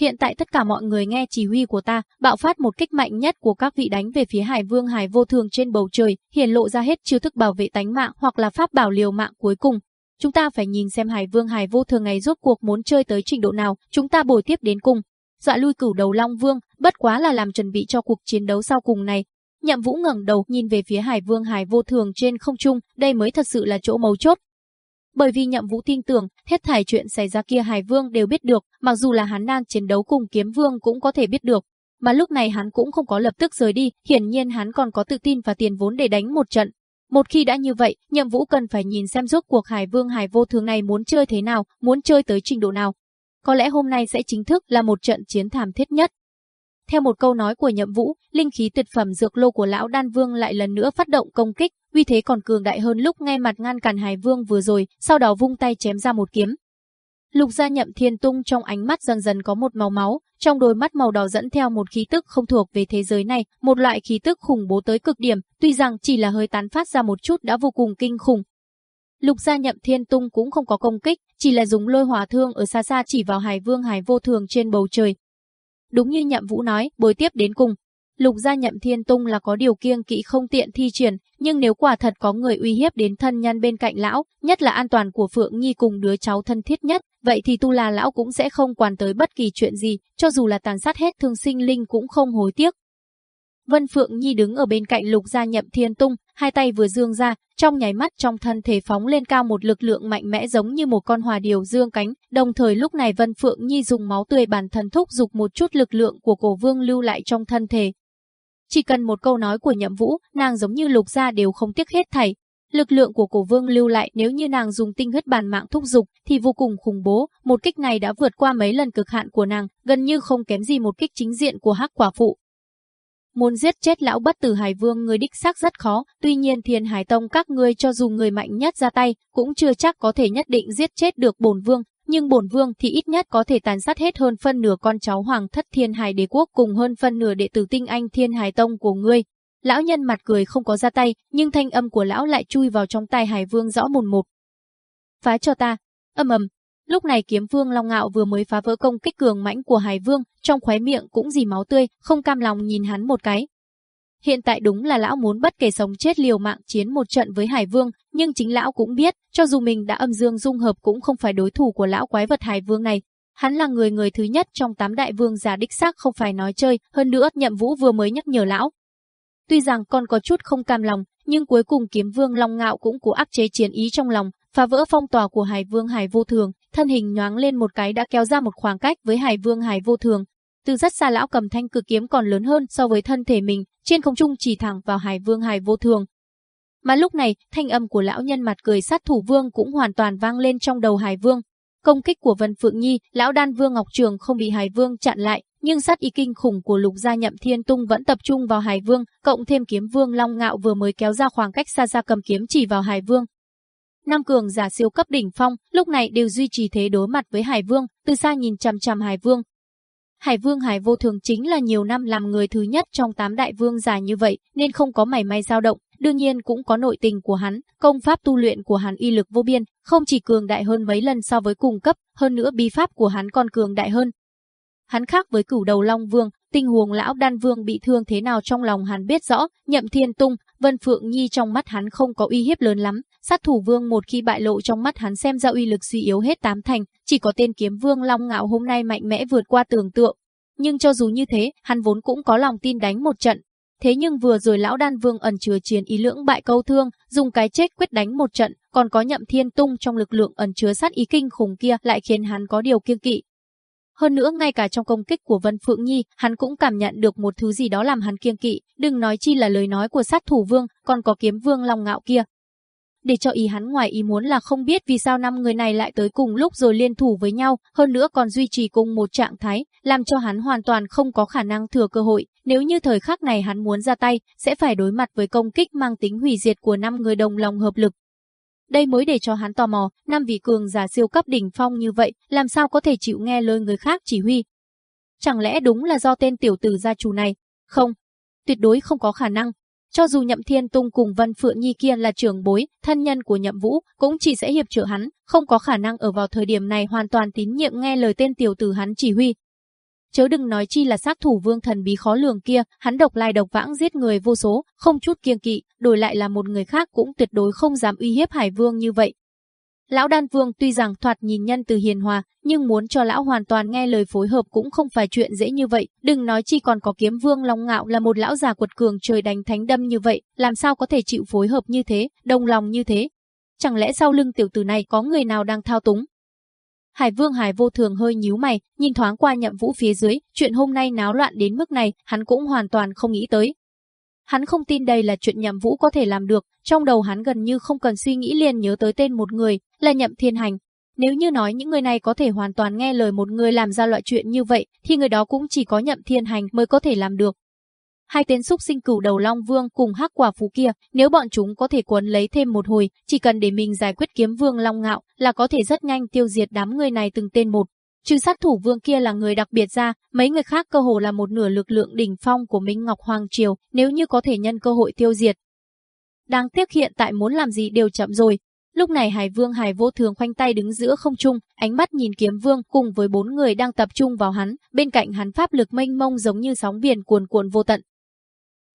Hiện tại tất cả mọi người nghe chỉ huy của ta, bạo phát một kích mạnh nhất của các vị đánh về phía Hải Vương Hải vô thường trên bầu trời, hiển lộ ra hết chiêu thức bảo vệ tánh mạng hoặc là pháp bảo liều mạng cuối cùng. Chúng ta phải nhìn xem Hải Vương Hải vô thường ngày rốt cuộc muốn chơi tới trình độ nào, chúng ta bồi tiếp đến cùng. Dọa lui cửu đầu Long Vương, bất quá là làm chuẩn bị cho cuộc chiến đấu sau cùng này. Nhậm Vũ ngẩng đầu nhìn về phía Hải Vương Hải vô thường trên không trung, đây mới thật sự là chỗ mấu chốt, bởi vì nhậm vũ tin tưởng, hết thảy chuyện xảy ra kia Hải Vương đều biết được, mặc dù là hắn đang chiến đấu cùng kiếm vương cũng có thể biết được. Mà lúc này hắn cũng không có lập tức rời đi, hiển nhiên hắn còn có tự tin và tiền vốn để đánh một trận. Một khi đã như vậy, nhậm vũ cần phải nhìn xem rốt cuộc Hải Vương Hải vô thường này muốn chơi thế nào, muốn chơi tới trình độ nào. Có lẽ hôm nay sẽ chính thức là một trận chiến thảm thiết nhất. Theo một câu nói của Nhậm Vũ, linh khí tuyệt phẩm dược lô của lão Đan Vương lại lần nữa phát động công kích, uy thế còn cường đại hơn lúc ngay mặt ngăn cản Hải Vương vừa rồi, sau đó vung tay chém ra một kiếm. Lục gia Nhậm Thiên Tung trong ánh mắt dần dần có một màu máu, trong đôi mắt màu đỏ dẫn theo một khí tức không thuộc về thế giới này, một loại khí tức khủng bố tới cực điểm, tuy rằng chỉ là hơi tán phát ra một chút đã vô cùng kinh khủng. Lục gia Nhậm Thiên Tung cũng không có công kích, chỉ là dùng lôi hỏa thương ở xa xa chỉ vào Hải Vương Hải vô thường trên bầu trời, Đúng như Nhậm Vũ nói, bồi tiếp đến cùng. Lục gia Nhậm Thiên Tung là có điều kiêng kỵ không tiện thi triển, nhưng nếu quả thật có người uy hiếp đến thân nhân bên cạnh lão, nhất là an toàn của Phượng Nhi cùng đứa cháu thân thiết nhất, vậy thì Tu La lão cũng sẽ không quan tới bất kỳ chuyện gì, cho dù là tàn sát hết thương sinh linh cũng không hối tiếc. Vân Phượng Nhi đứng ở bên cạnh Lục Gia Nhậm Thiên Tung, hai tay vừa dương ra, trong nháy mắt trong thân thể phóng lên cao một lực lượng mạnh mẽ giống như một con hòa điều dương cánh, đồng thời lúc này Vân Phượng Nhi dùng máu tươi bản thân thúc dục một chút lực lượng của cổ vương lưu lại trong thân thể. Chỉ cần một câu nói của Nhậm Vũ, nàng giống như Lục Gia đều không tiếc hết thảy. Lực lượng của cổ vương lưu lại nếu như nàng dùng tinh huyết bàn mạng thúc dục thì vô cùng khủng bố, một kích này đã vượt qua mấy lần cực hạn của nàng, gần như không kém gì một kích chính diện của hắc quả phụ. Muốn giết chết lão bất tử Hải Vương người đích xác rất khó, tuy nhiên Thiên Hải Tông các ngươi cho dù người mạnh nhất ra tay, cũng chưa chắc có thể nhất định giết chết được bổn vương, nhưng bổn vương thì ít nhất có thể tàn sát hết hơn phân nửa con cháu hoàng thất Thiên Hải Đế quốc cùng hơn phân nửa đệ tử tinh anh Thiên Hải Tông của ngươi. Lão nhân mặt cười không có ra tay, nhưng thanh âm của lão lại chui vào trong tai Hải Vương rõ mồn một. Phá cho ta. Âm ầm, Lúc này kiếm vương Long Ngạo vừa mới phá vỡ công kích cường mãnh của Hải Vương, trong khóe miệng cũng dì máu tươi, không cam lòng nhìn hắn một cái. Hiện tại đúng là lão muốn bất kể sống chết liều mạng chiến một trận với Hải Vương, nhưng chính lão cũng biết, cho dù mình đã âm dương dung hợp cũng không phải đối thủ của lão quái vật Hải Vương này. Hắn là người người thứ nhất trong tám đại vương giả đích xác không phải nói chơi, hơn nữa nhậm vũ vừa mới nhắc nhở lão. Tuy rằng còn có chút không cam lòng, nhưng cuối cùng kiếm vương Long Ngạo cũng cố áp chế chiến ý trong lòng, phá vỡ phong tỏa của Hải Vương Hải Vô Thường, thân hình nhoáng lên một cái đã kéo ra một khoảng cách với Hải Vương Hải Vô Thường. Từ rất xa lão cầm thanh cử kiếm còn lớn hơn so với thân thể mình, trên không trung chỉ thẳng vào Hải Vương Hải Vô Thường. Mà lúc này, thanh âm của lão nhân mặt cười sát thủ vương cũng hoàn toàn vang lên trong đầu Hải Vương. Công kích của Vân Phượng Nhi, lão đan vương Ngọc Trường không bị Hải Vương chặn lại, nhưng sát ý kinh khủng của Lục Gia Nhậm Thiên Tung vẫn tập trung vào Hải Vương, cộng thêm kiếm vương Long Ngạo vừa mới kéo ra khoảng cách xa ra cầm kiếm chỉ vào Hải Vương. Nam cường giả siêu cấp đỉnh phong, lúc này đều duy trì thế đối mặt với Hải Vương, từ xa nhìn chằm chằm Hải Vương. Hải Vương Hải Vô Thường chính là nhiều năm làm người thứ nhất trong tám đại vương giả như vậy, nên không có mảy may dao động, đương nhiên cũng có nội tình của hắn, công pháp tu luyện của hắn y lực vô biên, không chỉ cường đại hơn mấy lần so với cùng cấp, hơn nữa bí pháp của hắn còn cường đại hơn. Hắn khác với cửu đầu Long Vương, tình huống lão đan vương bị thương thế nào trong lòng hắn biết rõ, nhậm thiên tung, Vân Phượng Nhi trong mắt hắn không có uy hiếp lớn lắm, sát thủ vương một khi bại lộ trong mắt hắn xem ra uy lực suy yếu hết tám thành, chỉ có tên kiếm vương Long Ngạo hôm nay mạnh mẽ vượt qua tưởng tượng. Nhưng cho dù như thế, hắn vốn cũng có lòng tin đánh một trận. Thế nhưng vừa rồi lão đan vương ẩn chứa chiến ý lưỡng bại câu thương, dùng cái chết quyết đánh một trận, còn có nhậm thiên tung trong lực lượng ẩn chứa sát ý kinh khủng kia lại khiến hắn có điều kiêng kỵ, hơn nữa ngay cả trong công kích của Vân Phượng Nhi, hắn cũng cảm nhận được một thứ gì đó làm hắn kiêng kỵ, đừng nói chi là lời nói của sát thủ vương, còn có kiếm vương long ngạo kia. Để cho ý hắn ngoài ý muốn là không biết vì sao năm người này lại tới cùng lúc rồi liên thủ với nhau, hơn nữa còn duy trì cùng một trạng thái, làm cho hắn hoàn toàn không có khả năng thừa cơ hội. Nếu như thời khắc này hắn muốn ra tay, sẽ phải đối mặt với công kích mang tính hủy diệt của năm người đồng lòng hợp lực. Đây mới để cho hắn tò mò, năm vị cường giả siêu cấp đỉnh phong như vậy, làm sao có thể chịu nghe lời người khác chỉ huy? Chẳng lẽ đúng là do tên tiểu tử gia chủ này? Không, tuyệt đối không có khả năng. Cho dù Nhậm Thiên Tung cùng Vân Phượng Nhi kia là trưởng bối, thân nhân của Nhậm Vũ, cũng chỉ sẽ hiệp trợ hắn, không có khả năng ở vào thời điểm này hoàn toàn tín nhiệm nghe lời tên tiểu tử hắn chỉ huy. Chớ đừng nói chi là sát thủ vương thần bí khó lường kia, hắn độc lai độc vãng giết người vô số, không chút kiêng kỵ, đổi lại là một người khác cũng tuyệt đối không dám uy hiếp Hải Vương như vậy. Lão Đan Vương tuy rằng thoạt nhìn nhân từ hiền hòa, nhưng muốn cho lão hoàn toàn nghe lời phối hợp cũng không phải chuyện dễ như vậy, đừng nói chi còn có kiếm vương Long Ngạo là một lão già quật cường trời đánh thánh đâm như vậy, làm sao có thể chịu phối hợp như thế, đồng lòng như thế. Chẳng lẽ sau lưng tiểu tử này có người nào đang thao túng? Hải Vương Hải vô thường hơi nhíu mày, nhìn thoáng qua nhậm vũ phía dưới, chuyện hôm nay náo loạn đến mức này, hắn cũng hoàn toàn không nghĩ tới. Hắn không tin đây là chuyện nhậm vũ có thể làm được, trong đầu hắn gần như không cần suy nghĩ liền nhớ tới tên một người, là nhậm thiên hành. Nếu như nói những người này có thể hoàn toàn nghe lời một người làm ra loại chuyện như vậy, thì người đó cũng chỉ có nhậm thiên hành mới có thể làm được. Hai tên xúc sinh cửu đầu Long Vương cùng hắc quả phú kia, nếu bọn chúng có thể cuốn lấy thêm một hồi, chỉ cần để mình giải quyết kiếm vương Long Ngạo là có thể rất nhanh tiêu diệt đám người này từng tên một. Trừ sát thủ vương kia là người đặc biệt ra, mấy người khác cơ hồ là một nửa lực lượng đỉnh phong của Minh Ngọc Hoàng Triều, nếu như có thể nhân cơ hội tiêu diệt. Đáng tiếc hiện tại muốn làm gì đều chậm rồi. Lúc này Hải Vương Hải vô thường khoanh tay đứng giữa không trung, ánh mắt nhìn kiếm vương cùng với bốn người đang tập trung vào hắn, bên cạnh hắn pháp lực mênh mông giống như sóng biển cuồn cuộn vô tận,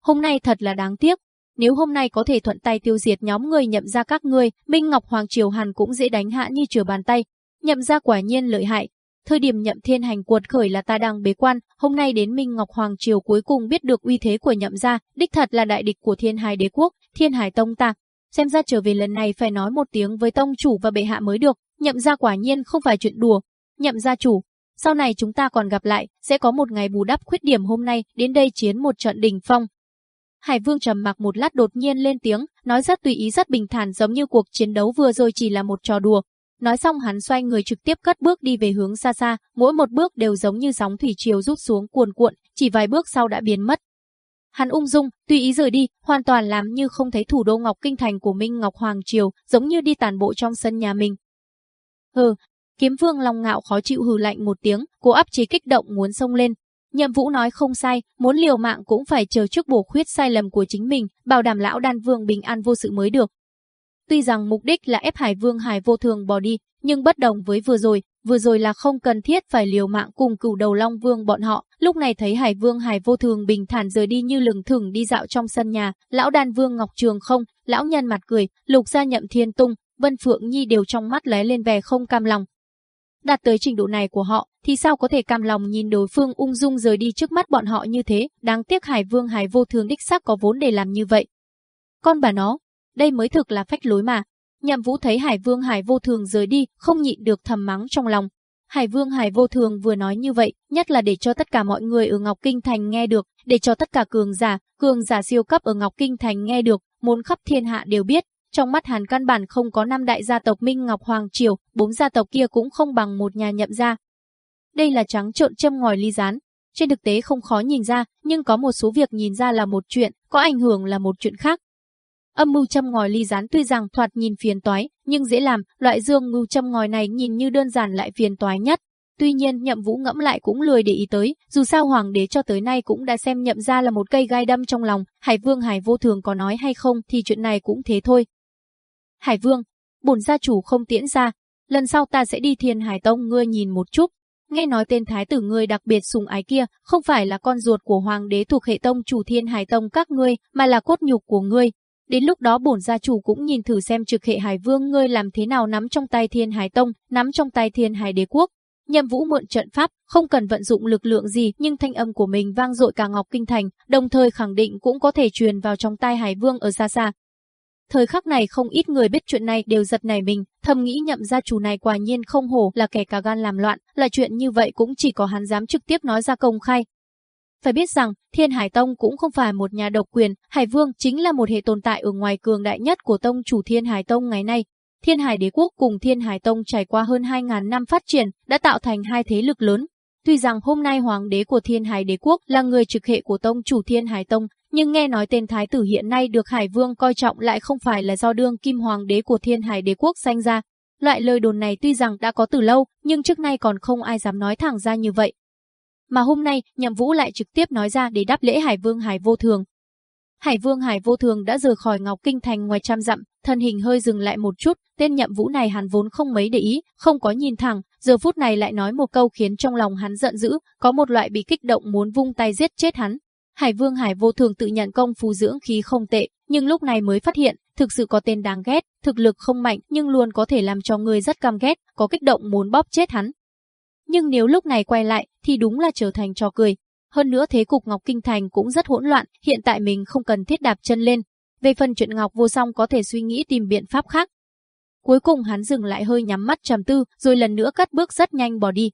Hôm nay thật là đáng tiếc. Nếu hôm nay có thể thuận tay tiêu diệt nhóm người nhậm ra các ngươi, Minh Ngọc Hoàng Triều Hàn cũng dễ đánh hạ như trở bàn tay. Nhậm ra quả nhiên lợi hại. Thời điểm nhậm thiên hành cuột khởi là ta đang bế quan, hôm nay đến Minh Ngọc Hoàng Triều cuối cùng biết được uy thế của nhậm gia, đích thật là đại địch của thiên hải đế quốc, thiên hải tông ta. Xem ra trở về lần này phải nói một tiếng với tông chủ và bệ hạ mới được, nhậm gia quả nhiên không phải chuyện đùa. Nhậm gia chủ, sau này chúng ta còn gặp lại, sẽ có một ngày bù đắp khuyết điểm hôm nay, đến đây chiến một trận đỉnh phong, Hải Vương trầm mặc một lát đột nhiên lên tiếng, nói rất tùy ý rất bình thản giống như cuộc chiến đấu vừa rồi chỉ là một trò đùa. Nói xong hắn xoay người trực tiếp cất bước đi về hướng xa xa, mỗi một bước đều giống như sóng thủy triều rút xuống cuồn cuộn, chỉ vài bước sau đã biến mất. Hắn ung dung, tùy ý rời đi, hoàn toàn làm như không thấy thủ đô Ngọc Kinh Thành của Minh Ngọc Hoàng Triều, giống như đi tàn bộ trong sân nhà mình. Hừ, kiếm vương lòng ngạo khó chịu hừ lạnh một tiếng, cố áp chế kích động muốn xông lên, Nhậm Vũ nói không sai, muốn liều mạng cũng phải chờ trước bổ khuyết sai lầm của chính mình, bảo đảm lão đan vương bình an vô sự mới được. tuy rằng mục đích là ép Hải Vương Hải vô thường bỏ đi, nhưng bất đồng với vừa rồi, vừa rồi là không cần thiết phải liều mạng cùng cửu đầu Long Vương bọn họ, lúc này thấy Hải Vương Hải vô thường bình thản rời đi như lừng thừng đi dạo trong sân nhà, lão Đan vương Ngọc Trường không, lão nhân mặt cười, lục gia nhậm thiên tung, Vân Phượng Nhi đều trong mắt lóe lên vẻ không cam lòng. Đạt tới trình độ này của họ, thì sao có thể cam lòng nhìn đối phương ung dung rời đi trước mắt bọn họ như thế, đáng tiếc Hải Vương Hải vô thường đích xác có vốn để làm như vậy. Con bà nó, đây mới thực là phách lối mà. Nhậm Vũ thấy Hải Vương Hải vô thường rời đi, không nhịn được thầm mắng trong lòng. Hải Vương Hải vô thường vừa nói như vậy, nhất là để cho tất cả mọi người ở Ngọc Kinh Thành nghe được, để cho tất cả cường giả, cường giả siêu cấp ở Ngọc Kinh Thành nghe được, muốn khắp thiên hạ đều biết, trong mắt Hàn căn bản không có năm đại gia tộc Minh Ngọc Hoàng Triều, bốn gia tộc kia cũng không bằng một nhà nhậm gia. Đây là trắng trộn châm ngòi ly rán. Trên thực tế không khó nhìn ra, nhưng có một số việc nhìn ra là một chuyện, có ảnh hưởng là một chuyện khác. Âm mưu châm ngòi ly rán tuy rằng thoạt nhìn phiền toái, nhưng dễ làm, loại dương ngưu châm ngòi này nhìn như đơn giản lại phiền toái nhất. Tuy nhiên nhậm vũ ngẫm lại cũng lười để ý tới, dù sao hoàng đế cho tới nay cũng đã xem nhậm ra là một cây gai đâm trong lòng, hải vương hải vô thường có nói hay không thì chuyện này cũng thế thôi, Hải Vương, bổn gia chủ không tiễn ra, lần sau ta sẽ đi Thiên Hải Tông ngươi nhìn một chút. Nghe nói tên thái tử ngươi đặc biệt sùng ái kia, không phải là con ruột của hoàng đế thuộc hệ tông chủ Thiên Hải Tông các ngươi, mà là cốt nhục của ngươi. Đến lúc đó bổn gia chủ cũng nhìn thử xem trực hệ Hải Vương ngươi làm thế nào nắm trong tay Thiên Hải Tông, nắm trong tay Thiên Hải Đế Quốc. Nhậm Vũ mượn trận pháp, không cần vận dụng lực lượng gì, nhưng thanh âm của mình vang dội cả Ngọc Kinh Thành, đồng thời khẳng định cũng có thể truyền vào trong tai Hải Vương ở xa xa. Thời khắc này không ít người biết chuyện này đều giật nảy mình, thầm nghĩ nhậm gia chủ này quả nhiên không hổ là kẻ cả gan làm loạn, là chuyện như vậy cũng chỉ có hắn dám trực tiếp nói ra công khai. Phải biết rằng, Thiên Hải Tông cũng không phải một nhà độc quyền, Hải Vương chính là một hệ tồn tại ở ngoài cường đại nhất của tông chủ Thiên Hải Tông ngày nay. Thiên Hải Đế Quốc cùng Thiên Hải Tông trải qua hơn 2.000 năm phát triển, đã tạo thành hai thế lực lớn. Tuy rằng hôm nay Hoàng đế của Thiên Hải Đế Quốc là người trực hệ của tông chủ Thiên Hải Tông, nhưng nghe nói tên thái tử hiện nay được Hải Vương coi trọng lại không phải là do đương kim hoàng đế của Thiên Hải đế quốc sanh ra. Loại lời đồn này tuy rằng đã có từ lâu, nhưng trước nay còn không ai dám nói thẳng ra như vậy. Mà hôm nay, Nhậm Vũ lại trực tiếp nói ra để đáp lễ Hải Vương Hải Vô Thường. Hải Vương Hải Vô Thường đã rời khỏi Ngọc Kinh Thành ngoài trăm dặm, thân hình hơi dừng lại một chút, tên Nhậm Vũ này hắn vốn không mấy để ý, không có nhìn thẳng, giờ phút này lại nói một câu khiến trong lòng hắn giận dữ, có một loại bị kích động muốn vung tay giết chết hắn. Hải Vương Hải vô thường tự nhận công phu dưỡng khí không tệ, nhưng lúc này mới phát hiện, thực sự có tên đáng ghét, thực lực không mạnh nhưng luôn có thể làm cho người rất căm ghét, có kích động muốn bóp chết hắn. Nhưng nếu lúc này quay lại, thì đúng là trở thành trò cười. Hơn nữa thế cục Ngọc Kinh Thành cũng rất hỗn loạn, hiện tại mình không cần thiết đạp chân lên. Về phần chuyện Ngọc vô song có thể suy nghĩ tìm biện pháp khác. Cuối cùng hắn dừng lại hơi nhắm mắt trầm tư, rồi lần nữa cắt bước rất nhanh bỏ đi.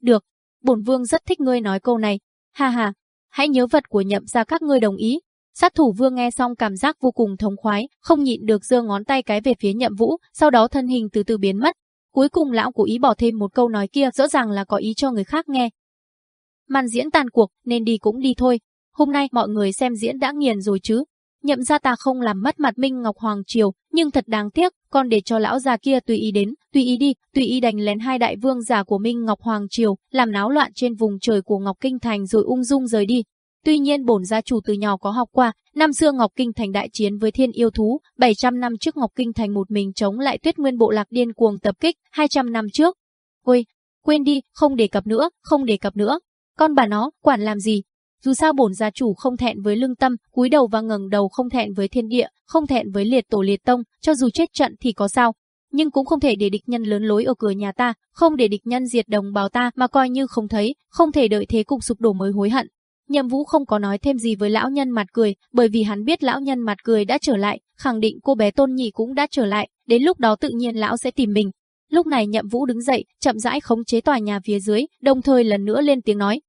Được, bổn vương rất thích ngươi nói câu này. Ha ha, hãy nhớ vật của nhậm ra các ngươi đồng ý. Sát thủ vương nghe xong cảm giác vô cùng thống khoái, không nhịn được giơ ngón tay cái về phía nhậm vũ, sau đó thân hình từ từ biến mất. Cuối cùng lão cố ý bỏ thêm một câu nói kia rõ ràng là có ý cho người khác nghe. Màn diễn tàn cuộc, nên đi cũng đi thôi. Hôm nay mọi người xem diễn đã nghiền rồi chứ. Nhậm ra ta không làm mất mặt Minh Ngọc Hoàng Triều, nhưng thật đáng tiếc, còn để cho lão già kia tùy ý đến, tùy ý đi, tùy ý đánh lén hai đại vương giả của Minh Ngọc Hoàng Triều, làm náo loạn trên vùng trời của Ngọc Kinh Thành rồi ung dung rời đi. Tuy nhiên bổn gia chủ từ nhỏ có học qua, năm xưa Ngọc Kinh Thành đại chiến với thiên yêu thú, 700 năm trước Ngọc Kinh Thành một mình chống lại tuyết nguyên bộ lạc điên cuồng tập kích, 200 năm trước. Ôi, quên đi, không đề cập nữa, không đề cập nữa. Con bà nó, quản làm gì, dù sao bổn gia chủ không thẹn với lương tâm, cúi đầu và ngẩng đầu không thẹn với thiên địa, không thẹn với liệt tổ liệt tông, cho dù chết trận thì có sao. Nhưng cũng không thể để địch nhân lớn lối ở cửa nhà ta, không để địch nhân diệt đồng bào ta mà coi như không thấy, không thể đợi thế cục sụp đổ mới hối hận. Nhậm Vũ không có nói thêm gì với lão nhân mặt cười, bởi vì hắn biết lão nhân mặt cười đã trở lại, khẳng định cô bé Tôn Nhị cũng đã trở lại, đến lúc đó tự nhiên lão sẽ tìm mình. Lúc này Nhậm Vũ đứng dậy, chậm rãi khống chế tòa nhà phía dưới, đồng thời lần nữa lên tiếng nói,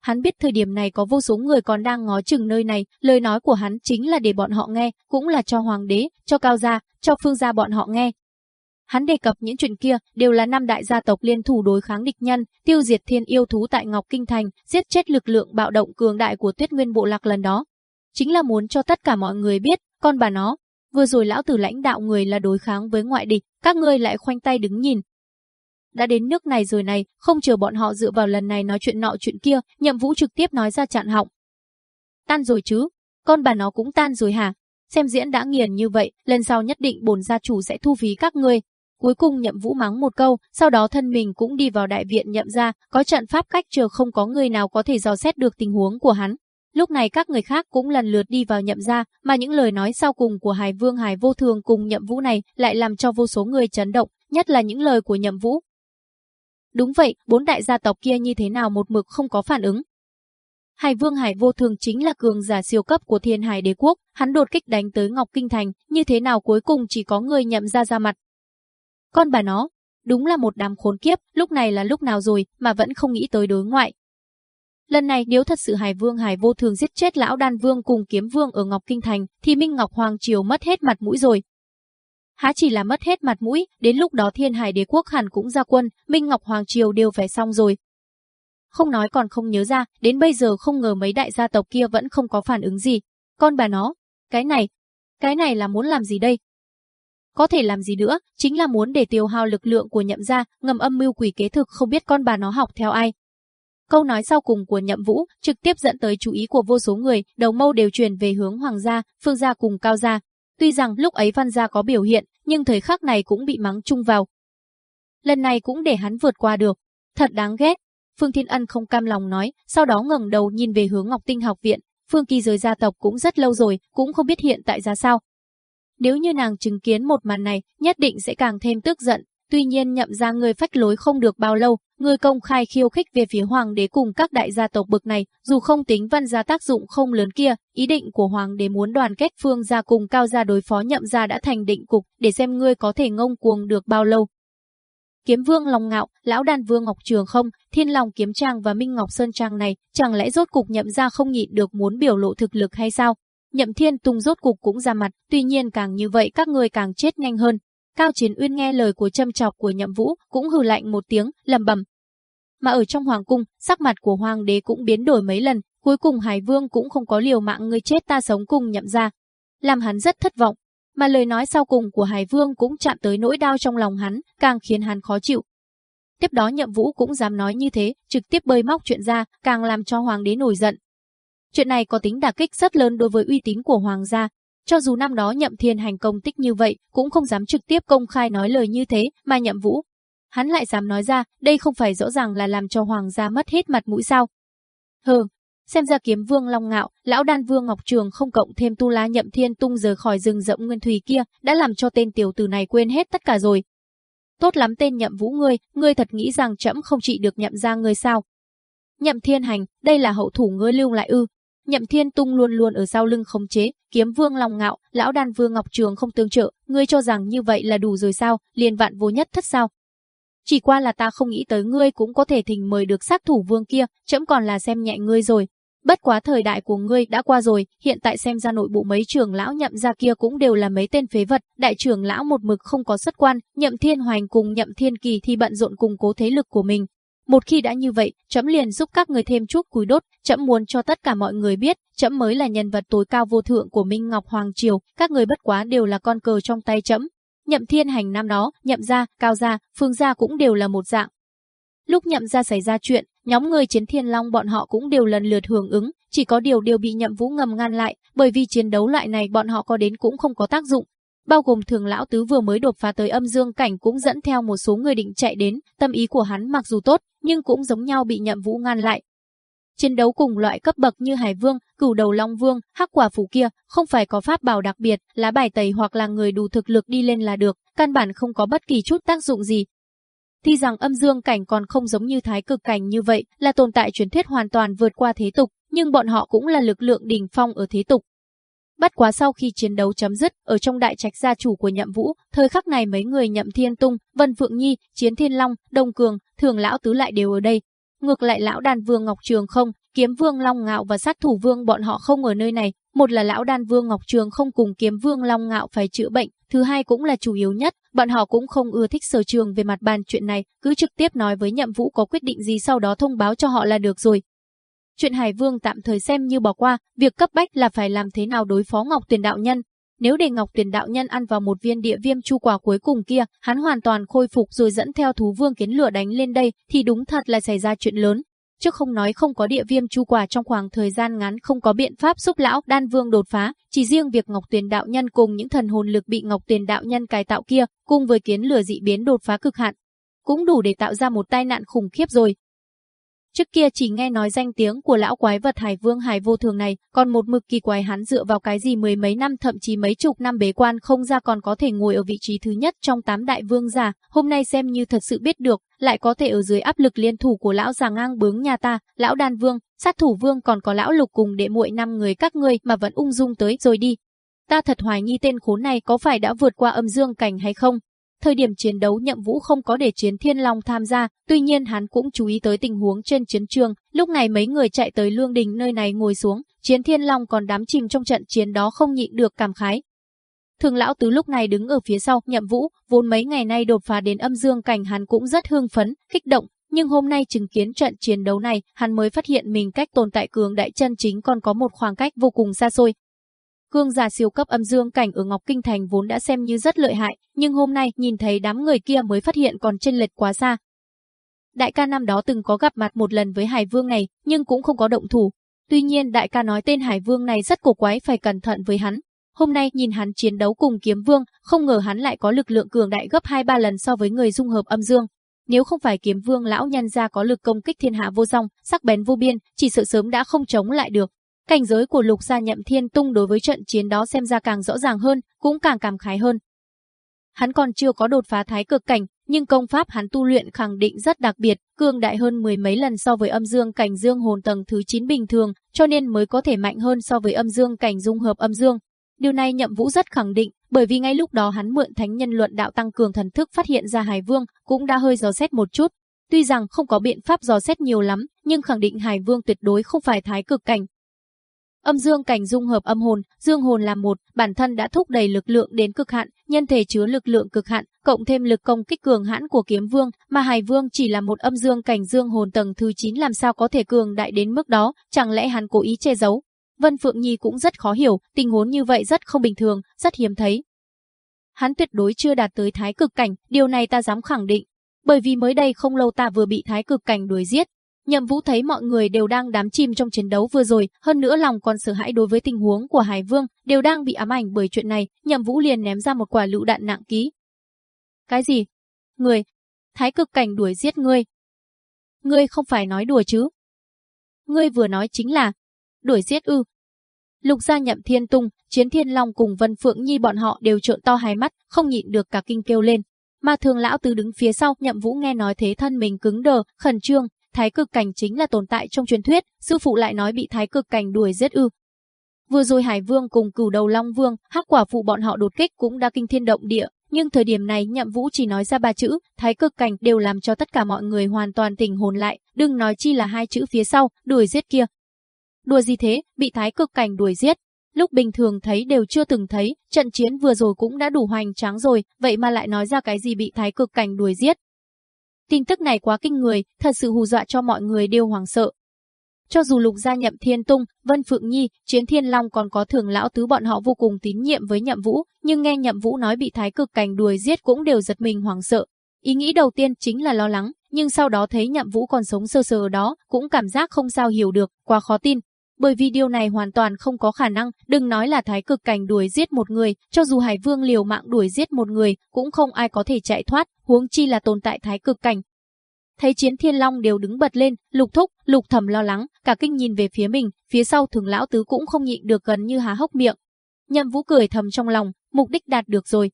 Hắn biết thời điểm này có vô số người còn đang ngó chừng nơi này, lời nói của hắn chính là để bọn họ nghe, cũng là cho hoàng đế, cho cao gia, cho phương gia bọn họ nghe. Hắn đề cập những chuyện kia đều là năm đại gia tộc liên thủ đối kháng địch nhân, tiêu diệt thiên yêu thú tại Ngọc Kinh Thành, giết chết lực lượng bạo động cường đại của Tuyết Nguyên bộ lạc lần đó. Chính là muốn cho tất cả mọi người biết, con bà nó, vừa rồi lão tử lãnh đạo người là đối kháng với ngoại địch, các ngươi lại khoanh tay đứng nhìn, đã đến nước này rồi này, không chờ bọn họ dựa vào lần này nói chuyện nọ chuyện kia, nhậm vũ trực tiếp nói ra chặn họng. Tan rồi chứ, con bà nó cũng tan rồi hả? xem diễn đã nghiền như vậy, lần sau nhất định bổn gia chủ sẽ thu phí các ngươi. Cuối cùng nhậm vũ mắng một câu, sau đó thân mình cũng đi vào đại viện nhậm ra, có trận pháp cách chờ không có người nào có thể dò xét được tình huống của hắn. Lúc này các người khác cũng lần lượt đi vào nhậm ra, mà những lời nói sau cùng của Hải Vương Hải Vô Thường cùng nhậm vũ này lại làm cho vô số người chấn động, nhất là những lời của nhậm vũ. Đúng vậy, bốn đại gia tộc kia như thế nào một mực không có phản ứng, Hải Vương Hải Vô Thường chính là cường giả siêu cấp của Thiên Hải Đế quốc, hắn đột kích đánh tới Ngọc Kinh Thành, như thế nào cuối cùng chỉ có người nhậm ra ra mặt. Con bà nó, đúng là một đám khốn kiếp, lúc này là lúc nào rồi mà vẫn không nghĩ tới đối ngoại. Lần này nếu thật sự Hải Vương Hải Vô Thường giết chết lão Đan Vương cùng Kiếm Vương ở Ngọc Kinh Thành, thì Minh Ngọc Hoàng Triều mất hết mặt mũi rồi. Há chỉ là mất hết mặt mũi, đến lúc đó Thiên Hải Đế quốc hẳn cũng ra quân, Minh Ngọc Hoàng Triều đều phải xong rồi, không nói còn không nhớ ra, đến bây giờ không ngờ mấy đại gia tộc kia vẫn không có phản ứng gì. Con bà nó, cái này, cái này là muốn làm gì đây? Có thể làm gì nữa, chính là muốn để tiêu hao lực lượng của nhậm gia, ngầm âm mưu quỷ kế thực không biết con bà nó học theo ai. Câu nói sau cùng của nhậm vũ trực tiếp dẫn tới chú ý của vô số người, đầu mâu đều chuyển về hướng hoàng gia, phương gia cùng cao gia. Tuy rằng lúc ấy văn gia có biểu hiện, nhưng thời khắc này cũng bị mắng chung vào. Lần này cũng để hắn vượt qua được. Thật đáng ghét, Phương Thiên Ân không cam lòng nói, sau đó ngẩng đầu nhìn về hướng Ngọc Tinh học viện, Phương Kỳ giới gia tộc cũng rất lâu rồi, cũng không biết hiện tại ra sao. Nếu như nàng chứng kiến một màn này, nhất định sẽ càng thêm tức giận, tuy nhiên nhậm ra người phách lối không được bao lâu, người công khai khiêu khích về phía hoàng đế cùng các đại gia tộc bực này, dù không tính văn gia tác dụng không lớn kia, ý định của hoàng đế muốn đoàn kết phương gia cùng cao gia đối phó nhậm gia đã thành định cục, để xem ngươi có thể ngông cuồng được bao lâu. Kiếm Vương lòng Ngạo, Lão đàn Vương Ngọc Trường không, Thiên Long Kiếm Trang và Minh Ngọc Sơn Trang này, chẳng lẽ rốt cục nhậm ra không nhịn được muốn biểu lộ thực lực hay sao? Nhậm Thiên Tung rốt cục cũng ra mặt, tuy nhiên càng như vậy các người càng chết nhanh hơn. Cao Chiến Uyên nghe lời của châm chọc của Nhậm Vũ, cũng hừ lạnh một tiếng, lầm bầm. Mà ở trong hoàng cung, sắc mặt của hoàng đế cũng biến đổi mấy lần, cuối cùng Hải Vương cũng không có liều mạng người chết ta sống cùng nhậm ra. Làm hắn rất thất vọng, mà lời nói sau cùng của Hải Vương cũng chạm tới nỗi đau trong lòng hắn, càng khiến hắn khó chịu. Tiếp đó Nhậm Vũ cũng dám nói như thế, trực tiếp bơi móc chuyện ra, càng làm cho hoàng đế nổi giận. Chuyện này có tính đả kích rất lớn đối với uy tín của hoàng gia, cho dù năm đó Nhậm Thiên hành công tích như vậy, cũng không dám trực tiếp công khai nói lời như thế, mà Nhậm Vũ, hắn lại dám nói ra, đây không phải rõ ràng là làm cho hoàng gia mất hết mặt mũi sao? Hừ, Xem ra kiếm vương Long Ngạo, lão đan vương Ngọc Trường không cộng thêm tu la nhậm thiên tung rời khỏi rừng rậm nguyên thủy kia, đã làm cho tên tiểu tử này quên hết tất cả rồi. Tốt lắm tên nhậm vũ ngươi, ngươi thật nghĩ rằng trẫm không trị được nhậm ra ngươi sao. Nhậm thiên hành, đây là hậu thủ ngươi lưu lại ư. Nhậm thiên tung luôn luôn ở sau lưng khống chế, kiếm vương Long Ngạo, lão đan vương Ngọc Trường không tương trợ, ngươi cho rằng như vậy là đủ rồi sao, liền vạn vô nhất thất sao. Chỉ qua là ta không nghĩ tới ngươi cũng có thể thình mời được sát thủ vương kia, chậm còn là xem nhẹ ngươi rồi, Bất quá thời đại của ngươi đã qua rồi, hiện tại xem ra nội bộ mấy trưởng lão nhậm ra kia cũng đều là mấy tên phế vật, đại trưởng lão một mực không có xuất quan, nhậm thiên hoành cùng nhậm thiên kỳ thì bận rộn củng cố thế lực của mình. Một khi đã như vậy, chấm liền giúp các người thêm chút cúi đốt, chấm muốn cho tất cả mọi người biết, chấm mới là nhân vật tối cao vô thượng của Minh Ngọc Hoàng Triều, các người bất quá đều là con cờ trong tay chấm. Nhậm thiên hành năm đó, nhậm gia, cao gia, phương gia cũng đều là một dạng, Lúc nhậm gia xảy ra chuyện, nhóm người chiến thiên long bọn họ cũng đều lần lượt hưởng ứng, chỉ có điều đều bị nhậm vũ ngầm ngăn lại, bởi vì chiến đấu loại này bọn họ có đến cũng không có tác dụng. Bao gồm thường lão tứ vừa mới đột phá tới âm dương cảnh cũng dẫn theo một số người định chạy đến, tâm ý của hắn mặc dù tốt, nhưng cũng giống nhau bị nhậm vũ ngăn lại. Chiến đấu cùng loại cấp bậc như Hải Vương, Cửu Đầu Long Vương, Hắc Quả Phủ kia, không phải có pháp bảo đặc biệt, lá bài tẩy hoặc là người đủ thực lực đi lên là được, căn bản không có bất kỳ chút tác dụng gì, Thì rằng âm dương cảnh còn không giống như thái cực cảnh như vậy, là tồn tại truyền thuyết hoàn toàn vượt qua thế tục, nhưng bọn họ cũng là lực lượng đỉnh phong ở thế tục. Bất quá sau khi chiến đấu chấm dứt, ở trong đại trạch gia chủ của Nhậm Vũ, thời khắc này mấy người Nhậm Thiên Tung, Vân Phượng Nhi, Chiến Thiên Long, Đông Cường, Thường lão tứ lại đều ở đây. Ngược lại lão đàn vương Ngọc Trường không, Kiếm Vương Long Ngạo và sát thủ vương bọn họ không ở nơi này, một là lão đan vương Ngọc Trường không cùng Kiếm Vương Long Ngạo phải chữa bệnh, Thứ hai cũng là chủ yếu nhất, bọn họ cũng không ưa thích sở trường về mặt bàn chuyện này, cứ trực tiếp nói với nhậm vũ có quyết định gì sau đó thông báo cho họ là được rồi. Chuyện Hải Vương tạm thời xem như bỏ qua, việc cấp bách là phải làm thế nào đối phó Ngọc Tuyền Đạo Nhân. Nếu để Ngọc Tuyền Đạo Nhân ăn vào một viên địa viêm chu quả cuối cùng kia, hắn hoàn toàn khôi phục rồi dẫn theo thú vương kiến lửa đánh lên đây, thì đúng thật là xảy ra chuyện lớn. trước không nói không có địa viêm chu quả trong khoảng thời gian ngắn không có biện pháp giúp lão đan vương đột phá, chỉ riêng việc Ngọc Tuyền đạo nhân cùng những thần hồn lực bị Ngọc Tuyền đạo nhân cải tạo kia, cùng với kiến lửa dị biến đột phá cực hạn, cũng đủ để tạo ra một tai nạn khủng khiếp rồi. Trước kia chỉ nghe nói danh tiếng của lão quái vật Hải Vương Hải vô thường này, còn một mực kỳ quái hắn dựa vào cái gì mười mấy năm thậm chí mấy chục năm bế quan không ra còn có thể ngồi ở vị trí thứ nhất trong tám đại vương giả, hôm nay xem như thật sự biết được, lại có thể ở dưới áp lực liên thủ của lão già ngang bướng nhà ta, lão đan vương, sát thủ vương còn có lão lục cùng đệ muội năm người các ngươi mà vẫn ung dung tới rồi đi. Ta thật hoài nghi tên khốn này có phải đã vượt qua âm dương cảnh hay không, Thời điểm chiến đấu nhậm vũ không có để chiến thiên long tham gia, tuy nhiên hắn cũng chú ý tới tình huống trên chiến trường, lúc này mấy người chạy tới lương đình nơi này ngồi xuống, chiến thiên long còn đám chìm trong trận chiến đó không nhịn được cảm khái. Thường lão tứ lúc này đứng ở phía sau, nhậm vũ, vốn mấy ngày nay đột phá đến âm dương cảnh hắn cũng rất hưng phấn, kích động, nhưng hôm nay chứng kiến trận chiến đấu này, hắn mới phát hiện mình cách tồn tại cường đại chân chính còn có một khoảng cách vô cùng xa xôi, Cương giả siêu cấp âm dương cảnh ở Ngọc Kinh Thành vốn đã xem như rất lợi hại, nhưng hôm nay nhìn thấy đám người kia mới phát hiện còn chênh lệch quá xa. Đại ca năm đó từng có gặp mặt một lần với Hải Vương này, nhưng cũng không có động thủ. Tuy nhiên đại ca nói tên Hải Vương này rất cổ quái phải cẩn thận với hắn. Hôm nay nhìn hắn chiến đấu cùng Kiếm Vương, không ngờ hắn lại có lực lượng cường đại gấp 2-3 lần so với người dung hợp âm dương. Nếu không phải Kiếm Vương lão nhân gia có lực công kích thiên hạ vô song, sắc bén vô biên, chỉ sợ sớm đã không chống lại được. Cảnh giới của lục gia nhậm thiên tung đối với trận chiến đó xem ra càng rõ ràng hơn, cũng càng cảm khái hơn. Hắn còn chưa có đột phá thái cực cảnh, nhưng công pháp hắn tu luyện khẳng định rất đặc biệt, cường đại hơn mười mấy lần so với âm dương cảnh dương hồn tầng thứ 9 bình thường, cho nên mới có thể mạnh hơn so với âm dương cảnh dung hợp âm dương. Điều này nhậm vũ rất khẳng định, bởi vì ngay lúc đó hắn mượn thánh nhân luận đạo tăng cường thần thức phát hiện ra Hải Vương, cũng đã hơi dò xét một chút. Tuy rằng không có biện pháp dò xét nhiều lắm, nhưng khẳng định Hải Vương tuyệt đối không phải thái cực cảnh, Âm dương cảnh dung hợp âm hồn, dương hồn là một, bản thân đã thúc đẩy lực lượng đến cực hạn, nhân thể chứa lực lượng cực hạn, cộng thêm lực công kích cường hãn của kiếm vương, mà Hải Vương chỉ là một âm dương cảnh dương hồn tầng thứ 9 làm sao có thể cường đại đến mức đó, chẳng lẽ hắn cố ý che giấu? Vân Phượng Nhi cũng rất khó hiểu, tình huống như vậy rất không bình thường, rất hiếm thấy. Hắn tuyệt đối chưa đạt tới thái cực cảnh, điều này ta dám khẳng định. Bởi vì mới đây không lâu ta vừa bị thái cực cảnh đuổi giết, Nhậm Vũ thấy mọi người đều đang đắm chìm trong chiến đấu vừa rồi, hơn nữa lòng còn sợ hãi đối với tình huống của Hải Vương, đều đang bị ám ảnh bởi chuyện này, Nhậm Vũ liền ném ra một quả lựu đạn nặng ký. Cái gì? Người? Thái cực cảnh đuổi giết ngươi. Ngươi không phải nói đùa chứ? Ngươi vừa nói chính là đuổi giết ư? Lục gia Nhậm Thiên Tung, Chiến Thiên Long cùng Vân Phượng Nhi bọn họ đều trợn to hai mắt, không nhịn được cả kinh kêu lên. Mà thường lão tứ đứng phía sau, Nhậm Vũ nghe nói thế thân mình cứng đờ, khẩn trương, thái cực cảnh chính là tồn tại trong truyền thuyết, sư phụ lại nói bị thái cực cảnh đuổi giết ư. Vừa rồi Hải Vương cùng cửu đầu Long Vương, hắc quả phụ bọn họ đột kích cũng đã kinh thiên động địa, nhưng thời điểm này Nhậm Vũ chỉ nói ra ba chữ, thái cực cảnh đều làm cho tất cả mọi người hoàn toàn tỉnh hồn lại, đừng nói chi là hai chữ phía sau, đuổi giết kia. Đùa gì thế, bị thái cực cảnh đuổi giết. Lúc bình thường thấy đều chưa từng thấy, trận chiến vừa rồi cũng đã đủ hoành tráng rồi, vậy mà lại nói ra cái gì bị thái cực cảnh đuổi giết, Tin tức này quá kinh người, thật sự hù dọa cho mọi người đều hoảng sợ. Cho dù Lục gia nhậm Thiên Tung, Vân Phượng Nhi, Chiến Thiên Long còn có thường lão tứ bọn họ vô cùng tín nhiệm với nhậm vũ, nhưng nghe nhậm vũ nói bị thái cực cảnh đuổi giết cũng đều giật mình hoảng sợ. Ý nghĩ đầu tiên chính là lo lắng, nhưng sau đó thấy nhậm vũ còn sống sơ sờ đó, cũng cảm giác không sao hiểu được, quá khó tin. Bởi vì điều này hoàn toàn không có khả năng, đừng nói là thái cực cảnh đuổi giết một người, cho dù Hải Vương liều mạng đuổi giết một người, cũng không ai có thể chạy thoát, huống chi là tồn tại thái cực cảnh. Thấy chiến thiên long đều đứng bật lên, lục thúc, lục thầm lo lắng, cả kinh nhìn về phía mình, phía sau thường lão tứ cũng không nhịn được gần như há hốc miệng. Nhậm vũ cười thầm trong lòng, mục đích đạt được rồi.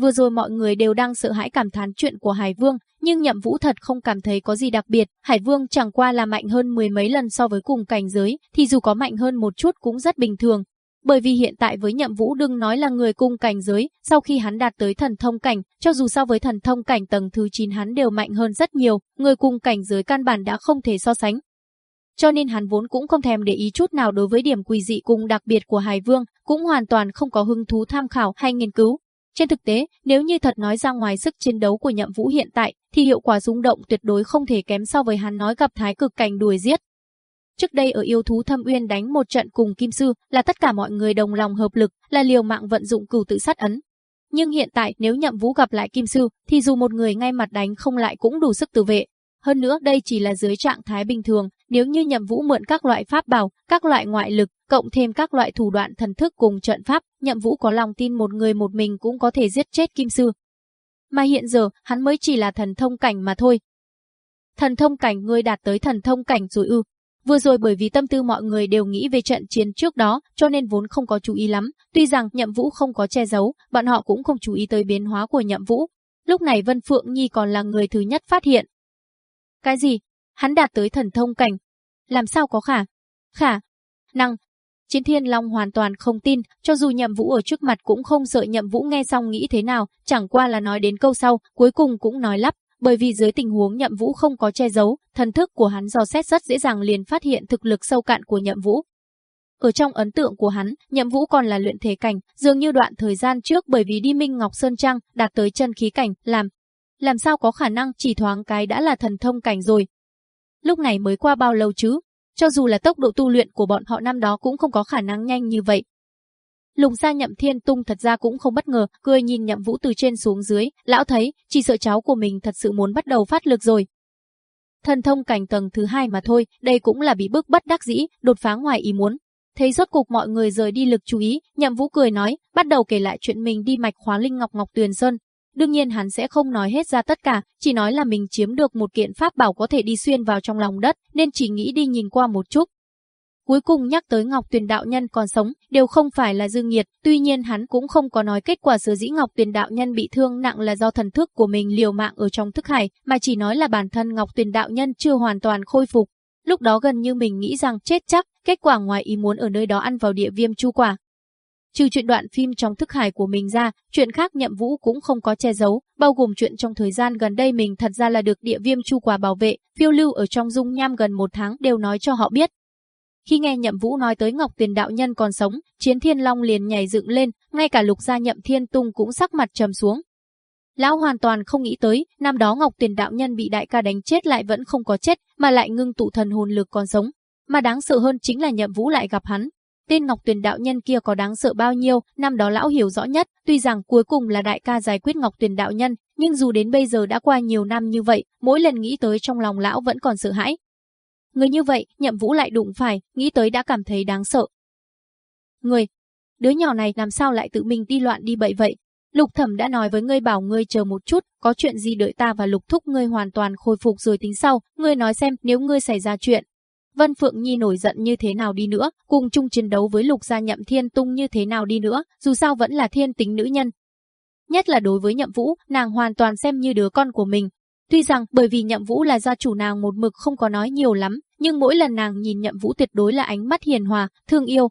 Vừa rồi mọi người đều đang sợ hãi cảm thán chuyện của Hải Vương, nhưng Nhậm Vũ thật không cảm thấy có gì đặc biệt, Hải Vương chẳng qua là mạnh hơn mười mấy lần so với cùng cảnh giới, thì dù có mạnh hơn một chút cũng rất bình thường, bởi vì hiện tại với nhậm vũ đừng nói là người cung cảnh giới, sau khi hắn đạt tới thần thông cảnh, cho dù so với thần thông cảnh tầng thứ 9 hắn đều mạnh hơn rất nhiều, người cung cảnh giới căn bản đã không thể so sánh. Cho nên hắn vốn cũng không thèm để ý chút nào đối với điểm quỷ dị cùng đặc biệt của Hải Vương, cũng hoàn toàn không có hứng thú tham khảo hay nghiên cứu. Trên thực tế, nếu như thật nói ra ngoài sức chiến đấu của nhậm vũ hiện tại, thì hiệu quả rung động tuyệt đối không thể kém so với hắn nói gặp thái cực cảnh đuổi giết. Trước đây ở yêu thú thâm uyên đánh một trận cùng Kim Sư là tất cả mọi người đồng lòng hợp lực, là liều mạng vận dụng cửu tự sát ấn. Nhưng hiện tại nếu nhậm vũ gặp lại Kim Sư thì dù một người ngay mặt đánh không lại cũng đủ sức tự vệ. Hơn nữa đây chỉ là dưới trạng thái bình thường, nếu như nhậm vũ mượn các loại pháp bảo, các loại ngoại lực, cộng thêm các loại thủ đoạn thần thức cùng trận pháp, nhậm vũ có lòng tin một người một mình cũng có thể giết chết kim sư. Mà hiện giờ, hắn mới chỉ là thần thông cảnh mà thôi. Thần thông cảnh ngươi đạt tới thần thông cảnh rồi ư. Vừa rồi bởi vì tâm tư mọi người đều nghĩ về trận chiến trước đó, cho nên vốn không có chú ý lắm. Tuy rằng nhậm vũ không có che giấu, bọn họ cũng không chú ý tới biến hóa của nhậm vũ. Lúc này Vân Phượng Nhi còn là người thứ nhất phát hiện. Cái gì? Hắn đạt tới thần thông cảnh. Làm sao có khả? Khả? Năng? Chiến Thiên Long hoàn toàn không tin, cho dù Nhậm Vũ ở trước mặt cũng không sợ Nhậm Vũ nghe xong nghĩ thế nào, chẳng qua là nói đến câu sau, cuối cùng cũng nói lắp, bởi vì dưới tình huống Nhậm Vũ không có che giấu, thần thức của hắn dò xét rất dễ dàng liền phát hiện thực lực sâu cạn của Nhậm Vũ. Ở trong ấn tượng của hắn, Nhậm Vũ còn là luyện thể cảnh, dường như đoạn thời gian trước bởi vì đi Minh Ngọc Sơn Trang, đạt tới chân khí cảnh, làm làm sao có khả năng chỉ thoáng cái đã là thần thông cảnh rồi. Lúc này mới qua bao lâu chứ? Cho dù là tốc độ tu luyện của bọn họ năm đó cũng không có khả năng nhanh như vậy. Lùng xa nhậm thiên tung thật ra cũng không bất ngờ, cười nhìn nhậm vũ từ trên xuống dưới, lão thấy, chỉ sợ cháu của mình thật sự muốn bắt đầu phát lực rồi. Thần thông cảnh tầng thứ hai mà thôi, đây cũng là bị bức bất đắc dĩ, đột phá ngoài ý muốn. Thấy rốt cục mọi người rời đi lực chú ý, nhậm vũ cười nói, bắt đầu kể lại chuyện mình đi mạch khóa linh ngọc ngọc tuyền sơn, Đương nhiên hắn sẽ không nói hết ra tất cả, chỉ nói là mình chiếm được một kiện pháp bảo có thể đi xuyên vào trong lòng đất, nên chỉ nghĩ đi nhìn qua một chút. Cuối cùng nhắc tới Ngọc Tuyền đạo nhân còn sống, đều không phải là dư nghiệt, tuy nhiên hắn cũng không có nói kết quả sửa dĩ Ngọc Tuyền đạo nhân bị thương nặng là do thần thức của mình liều mạng ở trong thức hải, mà chỉ nói là bản thân Ngọc Tuyền đạo nhân chưa hoàn toàn khôi phục. Lúc đó gần như mình nghĩ rằng chết chắc, kết quả ngoài ý muốn ở nơi đó ăn vào địa viêm chu quả, Trừ chuyện đoạn phim trong thức hải của mình ra, chuyện khác nhậm vũ cũng không có che giấu, bao gồm chuyện trong thời gian gần đây mình thật ra là được địa viêm chu quả bảo vệ, phiêu lưu ở trong dung nham gần một tháng đều nói cho họ biết. Khi nghe nhậm vũ nói tới Ngọc Tiền Đạo Nhân còn sống, chiến thiên long liền nhảy dựng lên, ngay cả lục gia nhậm thiên tung cũng sắc mặt trầm xuống. Lão hoàn toàn không nghĩ tới, năm đó Ngọc Tiền Đạo Nhân bị đại ca đánh chết lại vẫn không có chết, mà lại ngưng tụ thần hồn lực còn sống. Mà đáng sợ hơn chính là nhậm vũ lại gặp hắn, Tên Ngọc Tuyền đạo nhân kia có đáng sợ bao nhiêu, năm đó lão hiểu rõ nhất, tuy rằng cuối cùng là đại ca giải quyết Ngọc Tuyền đạo nhân, nhưng dù đến bây giờ đã qua nhiều năm như vậy, mỗi lần nghĩ tới trong lòng lão vẫn còn sợ hãi. Người như vậy, nhậm vũ lại đụng phải, nghĩ tới đã cảm thấy đáng sợ. Người, đứa nhỏ này làm sao lại tự mình đi loạn đi bậy vậy? Lục thẩm đã nói với ngươi bảo ngươi chờ một chút, có chuyện gì đợi ta và lục thúc ngươi hoàn toàn khôi phục rồi tính sau, ngươi nói xem nếu ngươi xảy ra chuyện, Vân Phượng Nhi nổi giận như thế nào đi nữa, cùng chung chiến đấu với Lục Gia Nhậm Thiên Tung như thế nào đi nữa, dù sao vẫn là thiên tính nữ nhân. Nhất là đối với Nhậm Vũ, nàng hoàn toàn xem như đứa con của mình. Tuy rằng bởi vì Nhậm Vũ là gia chủ nàng một mực không có nói nhiều lắm, nhưng mỗi lần nàng nhìn Nhậm Vũ tuyệt đối là ánh mắt hiền hòa, thương yêu.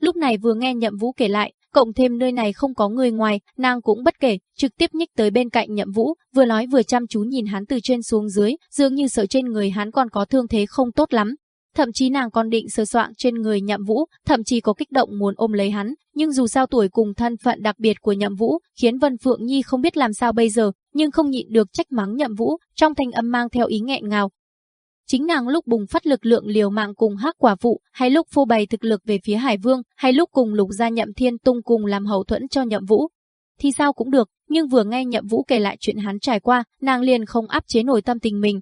Lúc này vừa nghe Nhậm Vũ kể lại, cộng thêm nơi này không có người ngoài, nàng cũng bất kể, trực tiếp nhích tới bên cạnh Nhậm Vũ, vừa nói vừa chăm chú nhìn hắn từ trên xuống dưới, dường như sợ trên người hắn còn có thương thế không tốt lắm. Thậm chí nàng còn định sơ soạn trên người Nhậm Vũ, thậm chí có kích động muốn ôm lấy hắn, nhưng dù sao tuổi cùng thân phận đặc biệt của Nhậm Vũ, khiến Vân Phượng Nhi không biết làm sao bây giờ, nhưng không nhịn được trách mắng Nhậm Vũ, trong thanh âm mang theo ý nghẹn ngào, Chính nàng lúc bùng phát lực lượng liều mạng cùng hắc quả vụ, hay lúc phô bày thực lực về phía Hải Vương, hay lúc cùng lục gia nhậm thiên tung cùng làm hậu thuẫn cho nhậm vũ. Thì sao cũng được, nhưng vừa nghe nhậm vũ kể lại chuyện hắn trải qua, nàng liền không áp chế nổi tâm tình mình.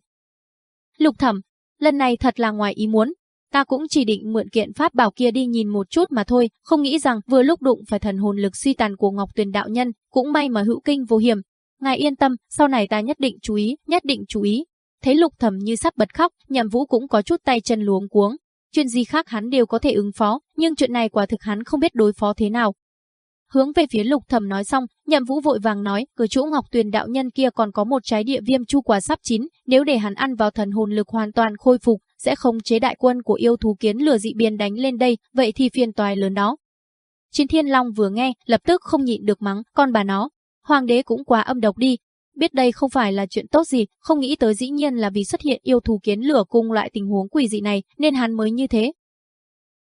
Lục thẩm, lần này thật là ngoài ý muốn. Ta cũng chỉ định mượn kiện pháp bảo kia đi nhìn một chút mà thôi, không nghĩ rằng vừa lúc đụng phải thần hồn lực suy tàn của Ngọc Tuyền đạo nhân, cũng may mà hữu kinh vô hiểm. Ngài yên tâm, sau này ta nhất định chú ý, nhất định chú ý. Thấy lục thẩm như sắp bật khóc, nhậm vũ cũng có chút tay chân luống cuống. Chuyện gì khác hắn đều có thể ứng phó, nhưng chuyện này quả thực hắn không biết đối phó thế nào. Hướng về phía lục thẩm nói xong, nhậm vũ vội vàng nói, cửa chỗ ngọc tuyền đạo nhân kia còn có một trái địa viêm chu quả sắp chín, nếu để hắn ăn vào thần hồn lực hoàn toàn khôi phục, sẽ không chế đại quân của yêu thú kiến lừa dị biên đánh lên đây, vậy thì phiền toái lớn đó. Chiến thiên long vừa nghe, lập tức không nhịn được mắng, con bà nó, hoàng đế cũng quá âm độc đi, biết đây không phải là chuyện tốt gì, không nghĩ tới dĩ nhiên là vì xuất hiện yêu thú kiến lửa cung loại tình huống quỷ dị này, nên hắn mới như thế.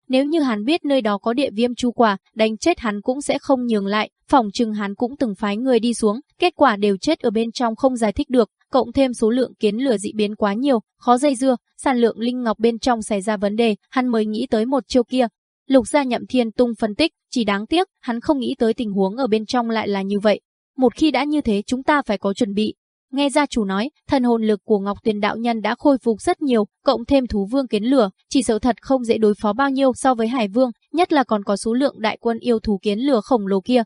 Nếu như hắn biết nơi đó có địa viêm chu quả, đánh chết hắn cũng sẽ không nhường lại, phòng trừng hắn cũng từng phái người đi xuống, kết quả đều chết ở bên trong không giải thích được, cộng thêm số lượng kiến lửa dị biến quá nhiều, khó dây dưa, sản lượng linh ngọc bên trong xảy ra vấn đề, hắn mới nghĩ tới một chiêu kia. Lục gia nhậm thiên tung phân tích, chỉ đáng tiếc, hắn không nghĩ tới tình huống ở bên trong lại là như vậy, một khi đã như thế chúng ta phải có chuẩn bị. Nghe gia chủ nói, thần hồn lực của Ngọc Tuyền đạo nhân đã khôi phục rất nhiều, cộng thêm thú vương kiến lửa, chỉ sợ thật không dễ đối phó bao nhiêu so với Hải Vương, nhất là còn có số lượng đại quân yêu thú kiến lửa khổng lồ kia.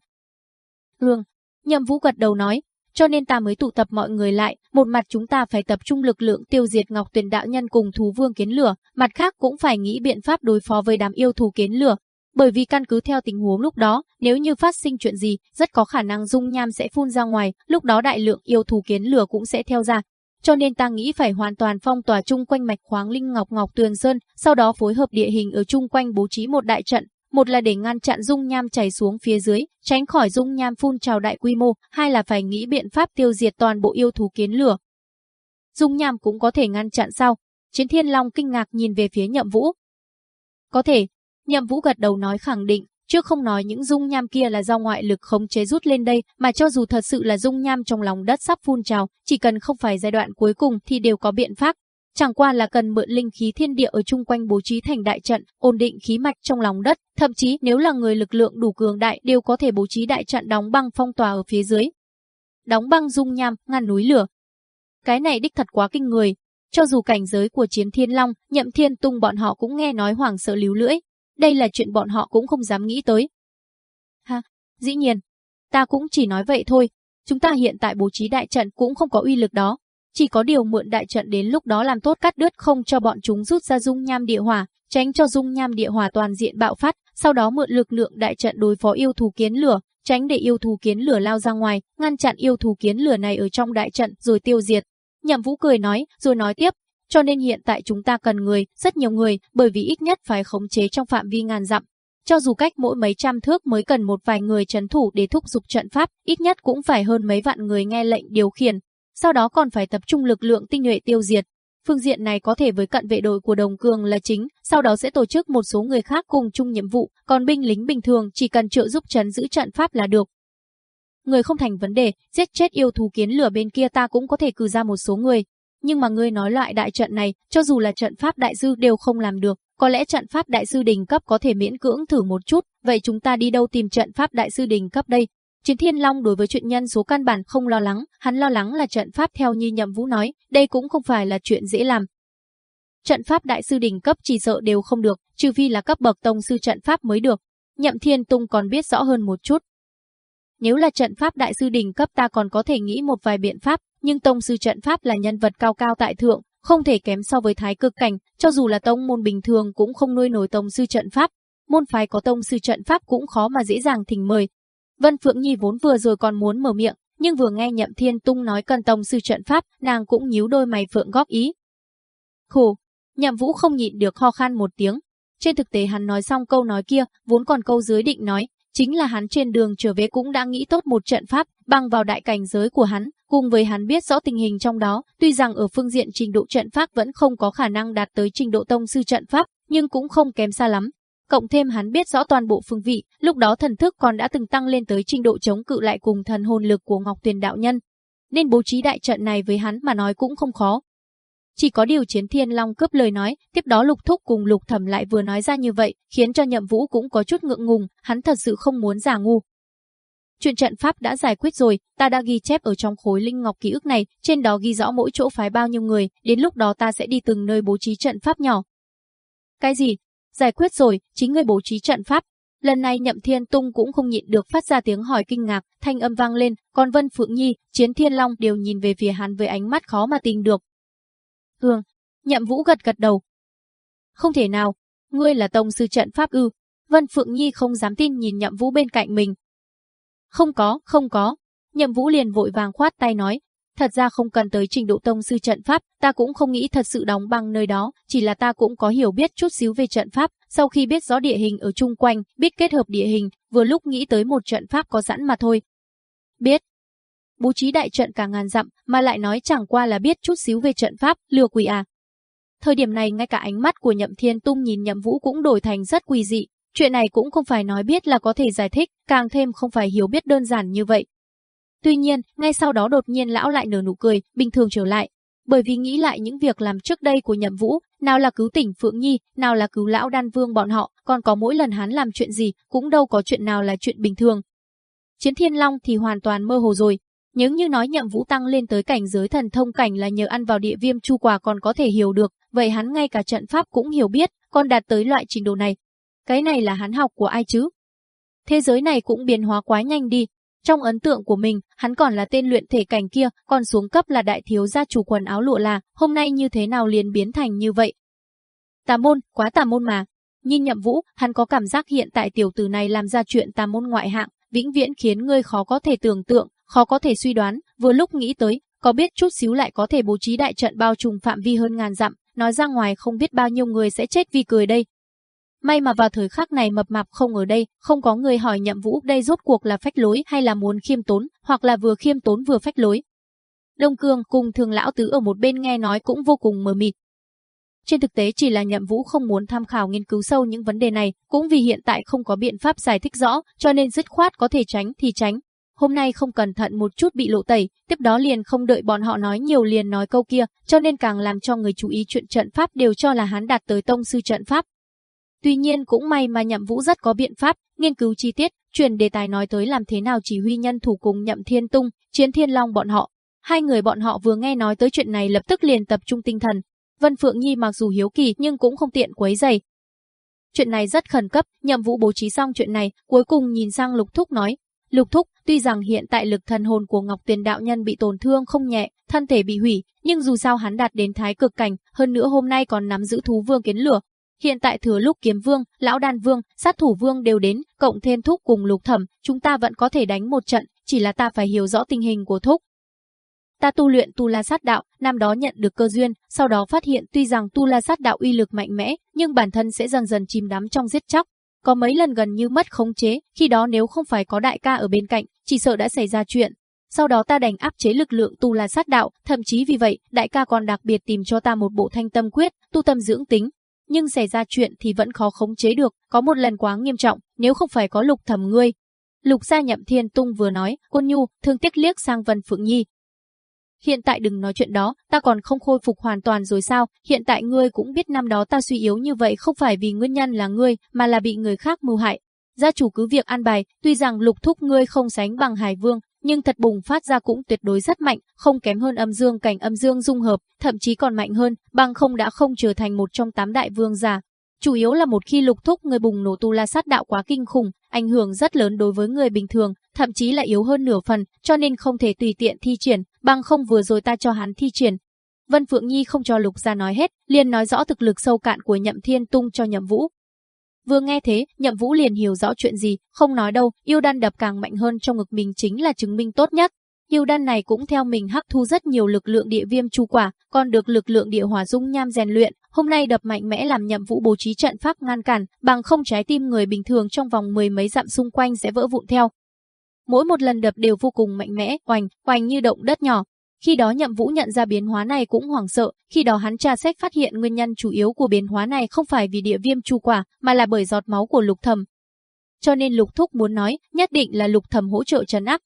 lương Nhậm Vũ gật đầu nói, cho nên ta mới tụ tập mọi người lại, một mặt chúng ta phải tập trung lực lượng tiêu diệt Ngọc Tuyền đạo nhân cùng thú vương kiến lửa, mặt khác cũng phải nghĩ biện pháp đối phó với đám yêu thú kiến lửa, bởi vì căn cứ theo tình huống lúc đó, nếu như phát sinh chuyện gì, rất có khả năng dung nham sẽ phun ra ngoài, lúc đó đại lượng yêu thú kiến lửa cũng sẽ theo ra. Cho nên ta nghĩ phải hoàn toàn phong tỏa chung quanh mạch khoáng linh ngọc ngọc tuyền sơn, sau đó phối hợp địa hình ở chung quanh bố trí một đại trận, một là để ngăn chặn dung nham chảy xuống phía dưới, tránh khỏi dung nham phun trào đại quy mô, hai là phải nghĩ biện pháp tiêu diệt toàn bộ yêu thú kiến lửa. Dung nham cũng có thể ngăn chặn sao? Chiến Thiên Long kinh ngạc nhìn về phía Nhậm Vũ. Có thể, Nhậm Vũ gật đầu nói khẳng định, trước không nói những dung nham kia là do ngoại lực khống chế rút lên đây, mà cho dù thật sự là dung nham trong lòng đất sắp phun trào, chỉ cần không phải giai đoạn cuối cùng thì đều có biện pháp. Chẳng qua là cần mượn linh khí thiên địa ở chung quanh bố trí thành đại trận, ổn định khí mạch trong lòng đất, thậm chí nếu là người lực lượng đủ cường đại đều có thể bố trí đại trận đóng băng phong tỏa ở phía dưới. Đóng băng dung nham, ngăn núi lửa. Cái này đích thật quá kinh người, cho dù cảnh giới của chiến thiên long, nhậm thiên tung bọn họ cũng nghe nói hoảng sợ líu lưỡi, đây là chuyện bọn họ cũng không dám nghĩ tới. Ha, dĩ nhiên, ta cũng chỉ nói vậy thôi, chúng ta hiện tại bố trí đại trận cũng không có uy lực đó, chỉ có điều mượn đại trận đến lúc đó làm tốt cắt đứt không cho bọn chúng rút ra dung nham địa hỏa, tránh cho dung nham địa hỏa toàn diện bạo phát, sau đó mượn lực lượng đại trận đối phó yêu thú kiến lửa, tránh để yêu thú kiến lửa lao ra ngoài, ngăn chặn yêu thú kiến lửa này ở trong đại trận rồi tiêu diệt. Nhậm Vũ cười nói, rồi nói tiếp, cho nên hiện tại chúng ta cần người, rất nhiều người, bởi vì ít nhất phải khống chế trong phạm vi ngàn dặm. Cho dù cách mỗi mấy trăm thước mới cần một vài người trấn thủ để thúc giục trận pháp, ít nhất cũng phải hơn mấy vạn người nghe lệnh điều khiển. Sau đó còn phải tập trung lực lượng tinh nhuệ tiêu diệt. Phương diện này có thể với cận vệ đội của Đồng Cường là chính, sau đó sẽ tổ chức một số người khác cùng chung nhiệm vụ, còn binh lính bình thường chỉ cần trợ giúp trấn giữ trận pháp là được. Người không thành vấn đề, giết chết yêu thú kiến lửa bên kia ta cũng có thể cử ra một số người, nhưng mà ngươi nói loại đại trận này, cho dù là trận pháp đại sư đều không làm được, có lẽ trận pháp đại sư đỉnh cấp có thể miễn cưỡng thử một chút, vậy chúng ta đi đâu tìm trận pháp đại sư đỉnh cấp đây? Chiến Thiên Long đối với chuyện nhân số căn bản không lo lắng, hắn lo lắng là trận pháp theo như Nhậm Vũ nói, đây cũng không phải là chuyện dễ làm. Trận pháp đại sư đỉnh cấp chỉ sợ đều không được, trừ phi là cấp bậc tông sư trận pháp mới được. Nhậm Thiên Tung còn biết rõ hơn một chút. Nếu là trận pháp đại sư đỉnh cấp ta còn có thể nghĩ một vài biện pháp, nhưng tông sư trận pháp là nhân vật cao cao tại thượng, không thể kém so với thái cực cảnh, cho dù là tông môn bình thường cũng không nuôi nổi tông sư trận pháp. Môn phái có tông sư trận pháp cũng khó mà dễ dàng thỉnh mời. Vân Phượng Nhi vốn vừa rồi còn muốn mở miệng, nhưng vừa nghe Nhậm Thiên Tung nói cần tông sư trận pháp, nàng cũng nhíu đôi mày phượng góp ý. Khổ, Nhậm Vũ không nhịn được ho khan một tiếng. Trên thực tế hắn nói xong câu nói kia, vốn còn câu dưới định nói, chính là hắn trên đường trở về cũng đã nghĩ tốt một trận pháp, bằng vào đại cảnh giới của hắn, cùng với hắn biết rõ tình hình trong đó, tuy rằng ở phương diện trình độ trận pháp vẫn không có khả năng đạt tới trình độ tông sư trận pháp, nhưng cũng không kém xa lắm. Cộng thêm hắn biết rõ toàn bộ phương vị, lúc đó thần thức còn đã từng tăng lên tới trình độ chống cự lại cùng thần hồn lực của Ngọc Tuyền đạo nhân. Nên bố trí đại trận này với hắn mà nói cũng không khó. Chỉ có điều chiến thiên long cướp lời nói, tiếp đó lục thúc cùng lục thẩm lại vừa nói ra như vậy, khiến cho nhậm vũ cũng có chút ngượng ngùng, hắn thật sự không muốn giả ngu. Chuyện trận pháp đã giải quyết rồi, ta đã ghi chép ở trong khối linh ngọc ký ức này, trên đó ghi rõ mỗi chỗ phái bao nhiêu người, đến lúc đó ta sẽ đi từng nơi bố trí trận pháp nhỏ. Cái gì? Giải quyết rồi, chính người bố trí trận pháp. Lần này Nhậm Thiên Tung cũng không nhịn được phát ra tiếng hỏi kinh ngạc, thanh âm vang lên, còn Vân Phượng Nhi, Chiến Thiên Long đều nhìn về phía hắn với ánh mắt khó mà tin được. Hương, Nhậm Vũ gật gật đầu. Không thể nào, ngươi là tông sư trận pháp ư? Vân Phượng Nhi không dám tin nhìn Nhậm Vũ bên cạnh mình, không có, không có. Nhậm Vũ liền vội vàng khoát tay nói, thật ra không cần tới trình độ tông sư trận pháp, ta cũng không nghĩ thật sự đóng băng nơi đó, chỉ là ta cũng có hiểu biết chút xíu về trận pháp, sau khi biết rõ địa hình ở chung quanh, biết kết hợp địa hình, vừa lúc nghĩ tới một trận pháp có sẵn mà thôi. Biết. Bố trí đại trận cả ngàn dặm, mà lại nói chẳng qua là biết chút xíu về trận pháp, lừa quỷ à. Thời điểm này ngay cả ánh mắt của Nhậm Thiên Tung nhìn Nhậm Vũ cũng đổi thành rất quỷ dị, Chuyện này cũng không phải nói biết là có thể giải thích, càng thêm không phải hiểu biết đơn giản như vậy. Tuy nhiên, ngay sau đó đột nhiên lão lại nở nụ cười, bình thường trở lại. Bởi vì nghĩ lại những việc làm trước đây của Nhậm Vũ, nào là cứu tỉnh Phượng Nhi, nào là cứu lão đan vương bọn họ, còn có mỗi lần hắn làm chuyện gì, cũng đâu có chuyện nào là chuyện bình thường. Chiến Thiên Long thì hoàn toàn mơ hồ rồi. Nếu như nói nhậm vũ tăng lên tới cảnh giới thần thông cảnh là nhờ ăn vào địa viêm chu quả còn có thể hiểu được, vậy hắn ngay cả trận pháp cũng hiểu biết, còn đạt tới loại trình độ này. Cái này là hắn học của ai chứ? Thế giới này cũng biến hóa quá nhanh đi. Trong ấn tượng của mình, hắn còn là tên luyện thể cảnh kia, còn xuống cấp là đại thiếu gia chủ quần áo lụa là, hôm nay như thế nào liền biến thành như vậy. Tà môn, quá tà môn mà. Nhìn nhậm vũ, hắn có cảm giác hiện tại tiểu tử này làm ra chuyện tà môn ngoại hạng, vĩnh viễn khiến ngươi khó có thể tưởng tượng, khó có thể suy đoán, vừa lúc nghĩ tới, có biết chút xíu lại có thể bố trí đại trận bao trùm phạm vi hơn ngàn dặm, nói ra ngoài không biết bao nhiêu người sẽ chết vì cười đây. May mà vào thời khắc này mập mạp không ở đây, không có người hỏi nhậm vũ đây rốt cuộc là phách lối hay là muốn khiêm tốn, hoặc là vừa khiêm tốn vừa phách lối. Đông Cương cùng thường lão tứ ở một bên nghe nói cũng vô cùng mờ mịt. Trên thực tế chỉ là nhậm vũ không muốn tham khảo nghiên cứu sâu những vấn đề này, cũng vì hiện tại không có biện pháp giải thích rõ, cho nên dứt khoát có thể tránh thì tránh. Hôm nay không cẩn thận một chút bị lộ tẩy, tiếp đó liền không đợi bọn họ nói nhiều liền nói câu kia, cho nên càng làm cho người chú ý chuyện trận pháp đều cho là hắn đạt tới tông sư trận pháp, Tuy nhiên cũng may mà Nhậm Vũ rất có biện pháp, nghiên cứu chi tiết, truyền đề tài nói tới làm thế nào chỉ huy nhân thủ cùng Nhậm Thiên Tung, Chiến Thiên Long bọn họ. Hai người bọn họ vừa nghe nói tới chuyện này lập tức liền tập trung tinh thần. Vân Phượng Nhi mặc dù hiếu kỳ nhưng cũng không tiện quấy giày. Chuyện này rất khẩn cấp, Nhậm Vũ bố trí xong chuyện này, cuối cùng nhìn sang Lục Thúc nói, Lục Thúc, tuy rằng hiện tại lực thần hồn của Ngọc Tuyền đạo nhân bị tổn thương không nhẹ, thân thể bị hủy, nhưng dù sao hắn đạt đến thái cực cảnh, hơn nữa hôm nay còn nắm giữ thú vương kiến lửa, Hiện tại thừa lúc kiếm vương, lão đan vương, sát thủ vương đều đến, cộng thêm thúc cùng lục thẩm, chúng ta vẫn có thể đánh một trận, chỉ là ta phải hiểu rõ tình hình của thúc. Ta tu luyện tu la sát đạo, năm đó nhận được cơ duyên, sau đó phát hiện tuy rằng tu la sát đạo uy lực mạnh mẽ, nhưng bản thân sẽ dần dần chìm đắm trong giết chóc. Có mấy lần gần như mất khống chế, khi đó nếu không phải có đại ca ở bên cạnh, chỉ sợ đã xảy ra chuyện. Sau đó ta đành áp chế lực lượng tu la sát đạo, thậm chí vì vậy, đại ca còn đặc biệt tìm cho ta một bộ thanh tâm quyết, tu tâm dưỡng tính, nhưng xảy ra chuyện thì vẫn khó khống chế được, có một lần quá nghiêm trọng, nếu không phải có lục thẩm ngươi. Lục gia nhậm thiên tung vừa nói, côn nhu, thương tiếc liếc sang Vân Phượng Nhi. Hiện tại đừng nói chuyện đó, ta còn không khôi phục hoàn toàn rồi sao, hiện tại ngươi cũng biết năm đó ta suy yếu như vậy không phải vì nguyên nhân là ngươi, mà là bị người khác mưu hại. Gia chủ cứ việc an bài, tuy rằng lục thúc ngươi không sánh bằng Hải Vương, nhưng thật bùng phát ra cũng tuyệt đối rất mạnh, không kém hơn âm dương cảnh âm dương dung hợp, thậm chí còn mạnh hơn, bằng không đã không trở thành một trong tám đại vương giả. Chủ yếu là một khi lục thúc người bùng nổ tu la sát đạo quá kinh khủng, ảnh hưởng rất lớn đối với người bình thường, thậm chí là yếu hơn nửa phần, cho nên không thể tùy tiện thi triển, bằng không vừa rồi ta cho hắn thi triển. Vân Phượng Nhi không cho Lục ra nói hết, liền nói rõ thực lực sâu cạn của Nhậm Thiên Tung cho Nhậm Vũ, Vừa nghe thế, Nhậm Vũ liền hiểu rõ chuyện gì, không nói đâu, yêu đan đập càng mạnh hơn trong ngực mình chính là chứng minh tốt nhất. Yêu đan này cũng theo mình hấp thu rất nhiều lực lượng địa viêm chu quả, còn được lực lượng địa hỏa dung nham rèn luyện, hôm nay đập mạnh mẽ làm Nhậm Vũ bố trí trận pháp ngăn cản, bằng không trái tim người bình thường trong vòng mười mấy dặm xung quanh sẽ vỡ vụn theo. Mỗi một lần đập đều vô cùng mạnh mẽ, oành, oành như động đất nhỏ, khi đó Nhậm Vũ nhận ra biến hóa này cũng hoảng sợ, khi đó hắn tra xét phát hiện nguyên nhân chủ yếu của biến hóa này không phải vì địa viêm chu quả, mà là bởi giọt máu của Lục Thầm. Cho nên Lục Thúc muốn nói, nhất định là Lục Thầm hỗ trợ trấn áp.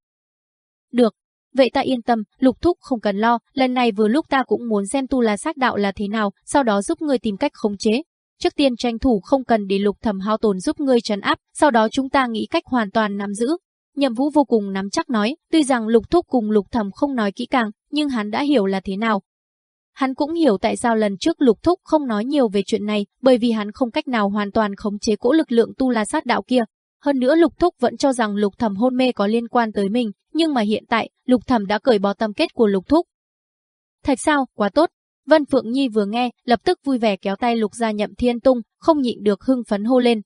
Được, vậy ta yên tâm, Lục Thúc không cần lo, lần này vừa lúc ta cũng muốn xem tu la sát đạo là thế nào, sau đó giúp ngươi tìm cách khống chế. Trước tiên tranh thủ không cần để Lục Thầm hao tổn giúp ngươi trấn áp, sau đó chúng ta nghĩ cách hoàn toàn nắm giữ, Nhậm Vũ vô cùng nắm chắc nói, tuy rằng Lục Thúc cùng Lục Thẩm không nói kỹ càng, nhưng hắn đã hiểu là thế nào. Hắn cũng hiểu tại sao lần trước Lục Thúc không nói nhiều về chuyện này, bởi vì hắn không cách nào hoàn toàn khống chế cỗ lực lượng tu la sát đạo kia. Hơn nữa Lục Thúc vẫn cho rằng Lục Thẩm hôn mê có liên quan tới mình, nhưng mà hiện tại, Lục Thẩm đã cởi bỏ tâm kết của Lục Thúc. Thật sao, quá tốt. Vân Phượng Nhi vừa nghe, lập tức vui vẻ kéo tay Lục gia nhậm thiên tung, không nhịn được hưng phấn hô lên.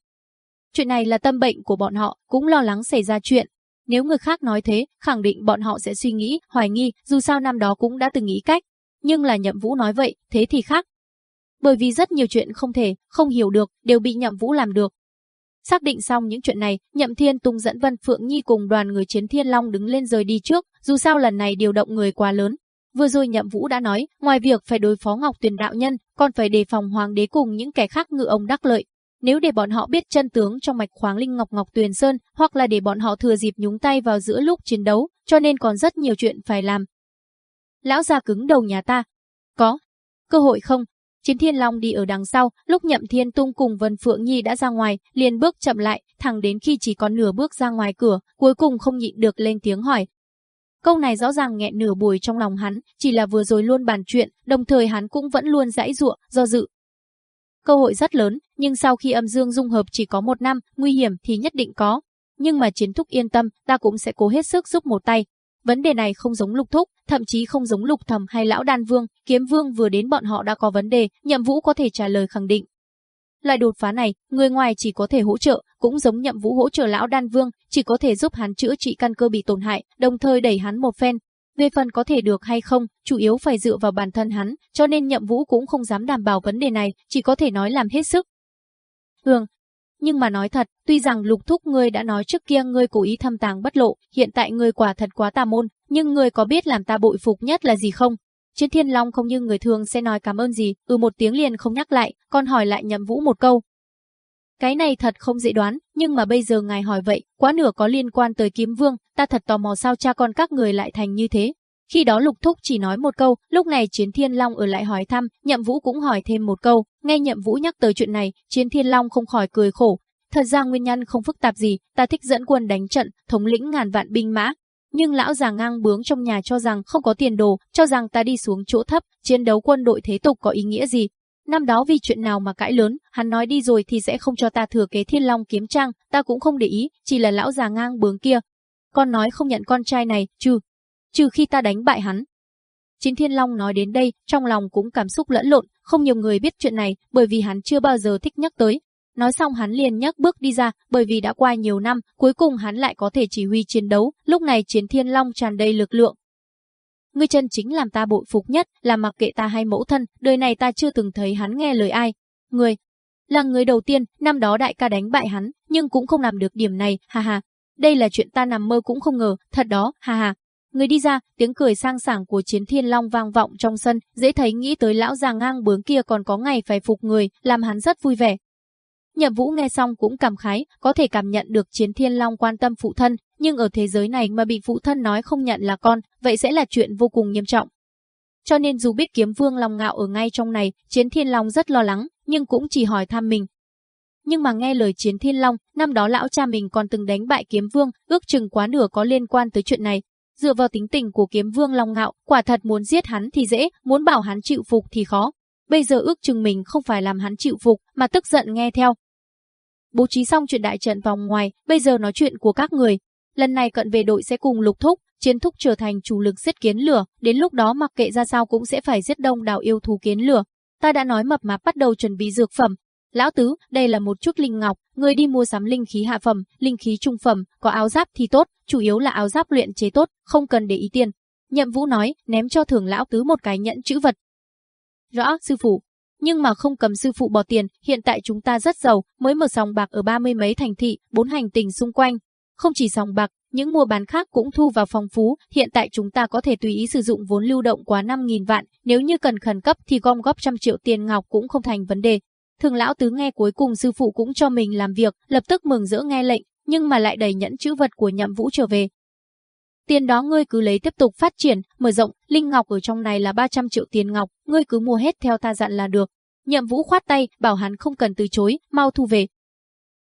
Chuyện này là tâm bệnh của bọn họ, cũng lo lắng xảy ra chuyện, nếu người khác nói thế, khẳng định bọn họ sẽ suy nghĩ, hoài nghi, dù sao năm đó cũng đã từng nghĩ cách. Nhưng là Nhậm Vũ nói vậy, thế thì khác. Bởi vì rất nhiều chuyện không thể, không hiểu được, đều bị Nhậm Vũ làm được. Xác định xong những chuyện này, Nhậm Thiên Tùng dẫn Vân Phượng Nhi cùng đoàn người chiến Thiên Long đứng lên rời đi trước, dù sao lần này điều động người quá lớn. Vừa rồi Nhậm Vũ đã nói, ngoài việc phải đối phó Ngọc Tuyền đạo nhân, còn phải đề phòng hoàng đế cùng những kẻ khác ngự ông đắc lợi. Nếu để bọn họ biết chân tướng trong mạch khoáng linh ngọc ngọc tuyền sơn, hoặc là để bọn họ thừa dịp nhúng tay vào giữa lúc chiến đấu, cho nên còn rất nhiều chuyện phải làm. Lão già cứng đầu nhà ta. Có. Cơ hội không? Chiến Thiên Long đi ở đằng sau, lúc Nhậm Thiên Tung cùng Vân Phượng Nhi đã ra ngoài, liền bước chậm lại, thẳng đến khi chỉ còn nửa bước ra ngoài cửa, cuối cùng không nhịn được lên tiếng hỏi. Câu này rõ ràng nghẹn nửa buổi trong lòng hắn, chỉ là vừa rồi luôn bàn chuyện, đồng thời hắn cũng vẫn luôn dãy dụa, do dự. Cơ hội rất lớn, nhưng sau khi âm dương dung hợp chỉ có một năm, nguy hiểm thì nhất định có. Nhưng mà chiến thúc yên tâm, ta cũng sẽ cố hết sức giúp một tay. Vấn đề này không giống lục thúc, thậm chí không giống lục thầm hay lão đan vương, kiếm vương vừa đến bọn họ đã có vấn đề, nhậm vũ có thể trả lời khẳng định. Loại đột phá này, người ngoài chỉ có thể hỗ trợ, cũng giống nhậm vũ hỗ trợ lão đan vương, chỉ có thể giúp hắn chữa trị căn cơ bị tổn hại, đồng thời đẩy hắn một phen. Về phần có thể được hay không, chủ yếu phải dựa vào bản thân hắn, cho nên nhậm vũ cũng không dám đảm bảo vấn đề này, chỉ có thể nói làm hết sức. Hương, nhưng mà nói thật, tuy rằng lục thúc ngươi đã nói trước kia ngươi cố ý thâm tàng bất lộ, hiện tại ngươi quả thật quá tà môn, nhưng ngươi có biết làm ta bội phục nhất là gì không? Chiến Thiên Long không như người thường sẽ nói cảm ơn gì, ừ một tiếng liền không nhắc lại, còn hỏi lại nhậm vũ một câu. Cái này thật không dễ đoán, nhưng mà bây giờ ngài hỏi vậy, quá nửa có liên quan tới kiếm vương, ta thật tò mò sao cha con các người lại thành như thế. Khi đó Lục Thúc chỉ nói một câu, lúc này Chiến Thiên Long ở lại hỏi thăm, Nhậm Vũ cũng hỏi thêm một câu, nghe Nhậm Vũ nhắc tới chuyện này, Chiến Thiên Long không khỏi cười khổ. Thật ra nguyên nhân không phức tạp gì, ta thích dẫn quân đánh trận, thống lĩnh ngàn vạn binh mã, nhưng lão già ngang bướng trong nhà cho rằng không có tiền đồ, cho rằng ta đi xuống chỗ thấp, chiến đấu quân đội thế tục có ý nghĩa gì. Năm đó vì chuyện nào mà cãi lớn, hắn nói đi rồi thì sẽ không cho ta thừa kế thiên long kiếm trang, ta cũng không để ý, chỉ là lão già ngang bướng kia. Con nói không nhận con trai này, trừ, trừ khi ta đánh bại hắn. Chiến Thiên Long nói đến đây, trong lòng cũng cảm xúc lẫn lộn, không nhiều người biết chuyện này, bởi vì hắn chưa bao giờ thích nhắc tới, Nói xong hắn liền nhấc bước đi ra, bởi vì đã qua nhiều năm, cuối cùng hắn lại có thể chỉ huy chiến đấu, lúc này chiến thiên long tràn đầy lực lượng. Ngươi chân chính làm ta bội phục nhất, là mặc kệ ta hay mẫu thân, đời này ta chưa từng thấy hắn nghe lời ai. Người, là người đầu tiên, năm đó đại ca đánh bại hắn, nhưng cũng không làm được điểm này, ha ha. Đây là chuyện ta nằm mơ cũng không ngờ, thật đó, ha ha. Người đi ra, tiếng cười sang sảng của chiến thiên long vang vọng trong sân, dễ thấy nghĩ tới lão già ngang bướng kia còn có ngày phải phục người, làm hắn rất vui vẻ, Nhậm Vũ nghe xong cũng cảm khái, có thể cảm nhận được Chiến Thiên Long quan tâm phụ thân, nhưng ở thế giới này mà bị phụ thân nói không nhận là con, vậy sẽ là chuyện vô cùng nghiêm trọng. Cho nên dù biết kiếm vương lòng Ngạo ở ngay trong này, Chiến Thiên Long rất lo lắng, nhưng cũng chỉ hỏi thăm mình. Nhưng mà nghe lời Chiến Thiên Long, năm đó lão cha mình còn từng đánh bại kiếm vương, ước chừng quá nửa có liên quan tới chuyện này. Dựa vào tính tình của kiếm vương Long Ngạo, quả thật muốn giết hắn thì dễ, muốn bảo hắn chịu phục thì khó. Bây giờ ước chừng mình không phải làm hắn chịu phục, mà tức giận nghe theo. Bố trí xong chuyện đại trận vòng ngoài, bây giờ nói chuyện của các người. Lần này cận về đội sẽ cùng lục thúc, chiến thúc trở thành chủ lực giết kiến lửa, đến lúc đó mặc kệ ra sao cũng sẽ phải giết đông đảo yêu thú kiến lửa. Ta đã nói mập mạp bắt đầu chuẩn bị dược phẩm. Lão tứ, đây là một chút linh ngọc, người đi mua sắm linh khí hạ phẩm, linh khí trung phẩm, có áo giáp thì tốt, chủ yếu là áo giáp luyện chế tốt, không cần để ý tiền. Nhậm Vũ nói, ném cho thưởng lão tứ một cái nhẫn chữ vật, Rõ, sư phụ. Nhưng mà không cầm sư phụ bỏ tiền, hiện tại chúng ta rất giàu, mới mở sòng bạc ở ba mươi mấy thành thị, bốn hành tình xung quanh. Không chỉ sòng bạc, những mua bán khác cũng thu vào phong phú, hiện tại chúng ta có thể tùy ý sử dụng vốn lưu động quá 5.000 vạn, nếu như cần khẩn cấp thì gom góp trăm triệu tiền ngọc cũng không thành vấn đề. Thường lão tứ nghe cuối cùng sư phụ cũng cho mình làm việc, lập tức mừng rỡ nghe lệnh, nhưng mà lại đầy nhẫn chữ vật của nhậm vũ trở về, Tiền đó ngươi cứ lấy tiếp tục phát triển, mở rộng, linh ngọc ở trong này là 300 triệu tiền ngọc, ngươi cứ mua hết theo ta dặn là được. Nhậm Vũ khoát tay, bảo hắn không cần từ chối, mau thu về.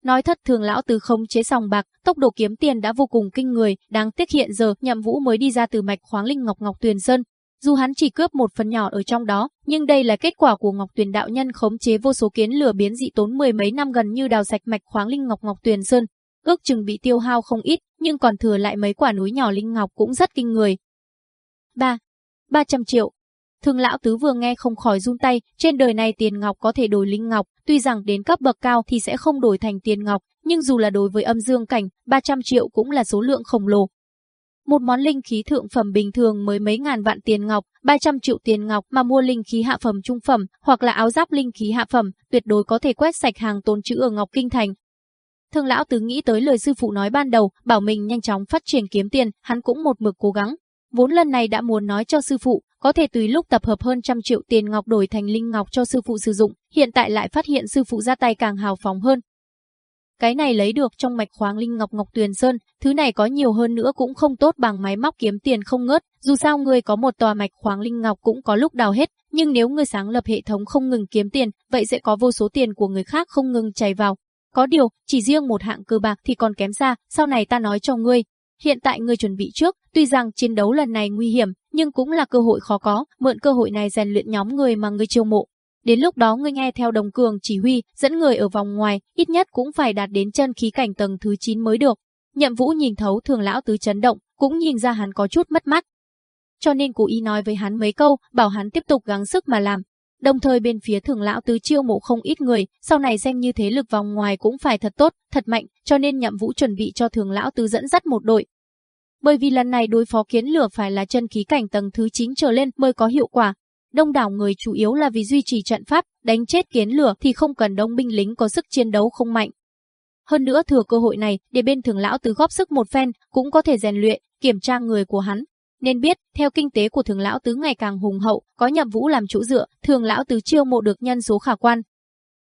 Nói thật thường lão từ không chế sòng bạc, tốc độ kiếm tiền đã vô cùng kinh người, đáng tiếc hiện giờ Nhậm Vũ mới đi ra từ mạch khoáng linh ngọc ngọc tuyền sơn. Dù hắn chỉ cướp một phần nhỏ ở trong đó, nhưng đây là kết quả của Ngọc Tuyền đạo nhân khống chế vô số kiến lửa biến dị tốn mười mấy năm gần như đào sạch mạch khoáng linh ngọc ngọc tuyền sơn, ước chừng bị tiêu hao không ít, nhưng còn thừa lại mấy quả núi nhỏ linh ngọc cũng rất kinh người. 3. 300 triệu. Thương lão tứ vừa nghe không khỏi run tay, trên đời này tiền ngọc có thể đổi linh ngọc, tuy rằng đến cấp bậc cao thì sẽ không đổi thành tiền ngọc, nhưng dù là đối với âm dương cảnh, 300 triệu cũng là số lượng khổng lồ. Một món linh khí thượng phẩm bình thường mới mấy ngàn vạn tiền ngọc, 300 triệu tiền ngọc mà mua linh khí hạ phẩm trung phẩm, hoặc là áo giáp linh khí hạ phẩm, tuyệt đối có thể quét sạch hàng tồn trữ ở Ngọc Kinh Thành, Thương lão tứ nghĩ tới lời sư phụ nói ban đầu, bảo mình nhanh chóng phát triển kiếm tiền, hắn cũng một mực cố gắng. Vốn lần này đã muốn nói cho sư phụ, có thể tùy lúc tập hợp hơn trăm triệu tiền ngọc đổi thành linh ngọc cho sư phụ sử dụng, hiện tại lại phát hiện sư phụ ra tay càng hào phóng hơn. Cái này lấy được trong mạch khoáng linh ngọc ngọc tuyền sơn, thứ này có nhiều hơn nữa cũng không tốt bằng máy móc kiếm tiền không ngớt, dù sao người có một tòa mạch khoáng linh ngọc cũng có lúc đào hết, nhưng nếu người sáng lập hệ thống không ngừng kiếm tiền, vậy sẽ có vô số tiền của người khác không ngừng chảy vào, có điều, chỉ riêng một hạng cơ bạc thì còn kém xa, sau này ta nói cho ngươi hiện tại người chuẩn bị trước, tuy rằng chiến đấu lần này nguy hiểm, nhưng cũng là cơ hội khó có, mượn cơ hội này rèn luyện nhóm người mà người chiêu mộ. Đến lúc đó ngươi nghe theo đồng cường chỉ huy, dẫn người ở vòng ngoài, ít nhất cũng phải đạt đến chân khí cảnh tầng thứ 9 mới được. Nhậm Vũ nhìn thấu thường lão tứ chấn động, cũng nhìn ra hắn có chút mất mắt. Cho nên cố ý nói với hắn mấy câu, bảo hắn tiếp tục gắng sức mà làm. Đồng thời bên phía thường lão tứ chiêu mộ không ít người, sau này xem như thế lực vòng ngoài cũng phải thật tốt, thật mạnh, cho nên nhậm vũ chuẩn bị cho thường lão tứ dẫn dắt một đội. Bởi vì lần này đối phó kiến lửa phải là chân khí cảnh tầng thứ 9 trở lên mới có hiệu quả. Đông đảo người chủ yếu là vì duy trì trận pháp, đánh chết kiến lửa thì không cần đông binh lính có sức chiến đấu không mạnh. Hơn nữa thừa cơ hội này để bên thường lão tứ góp sức một phen cũng có thể rèn luyện, kiểm tra người của hắn, nên biết, theo kinh tế của thường lão tứ ngày càng hùng hậu, có nhậm vũ làm chỗ dựa, thường lão tứ chiêu mộ được nhân số khả quan.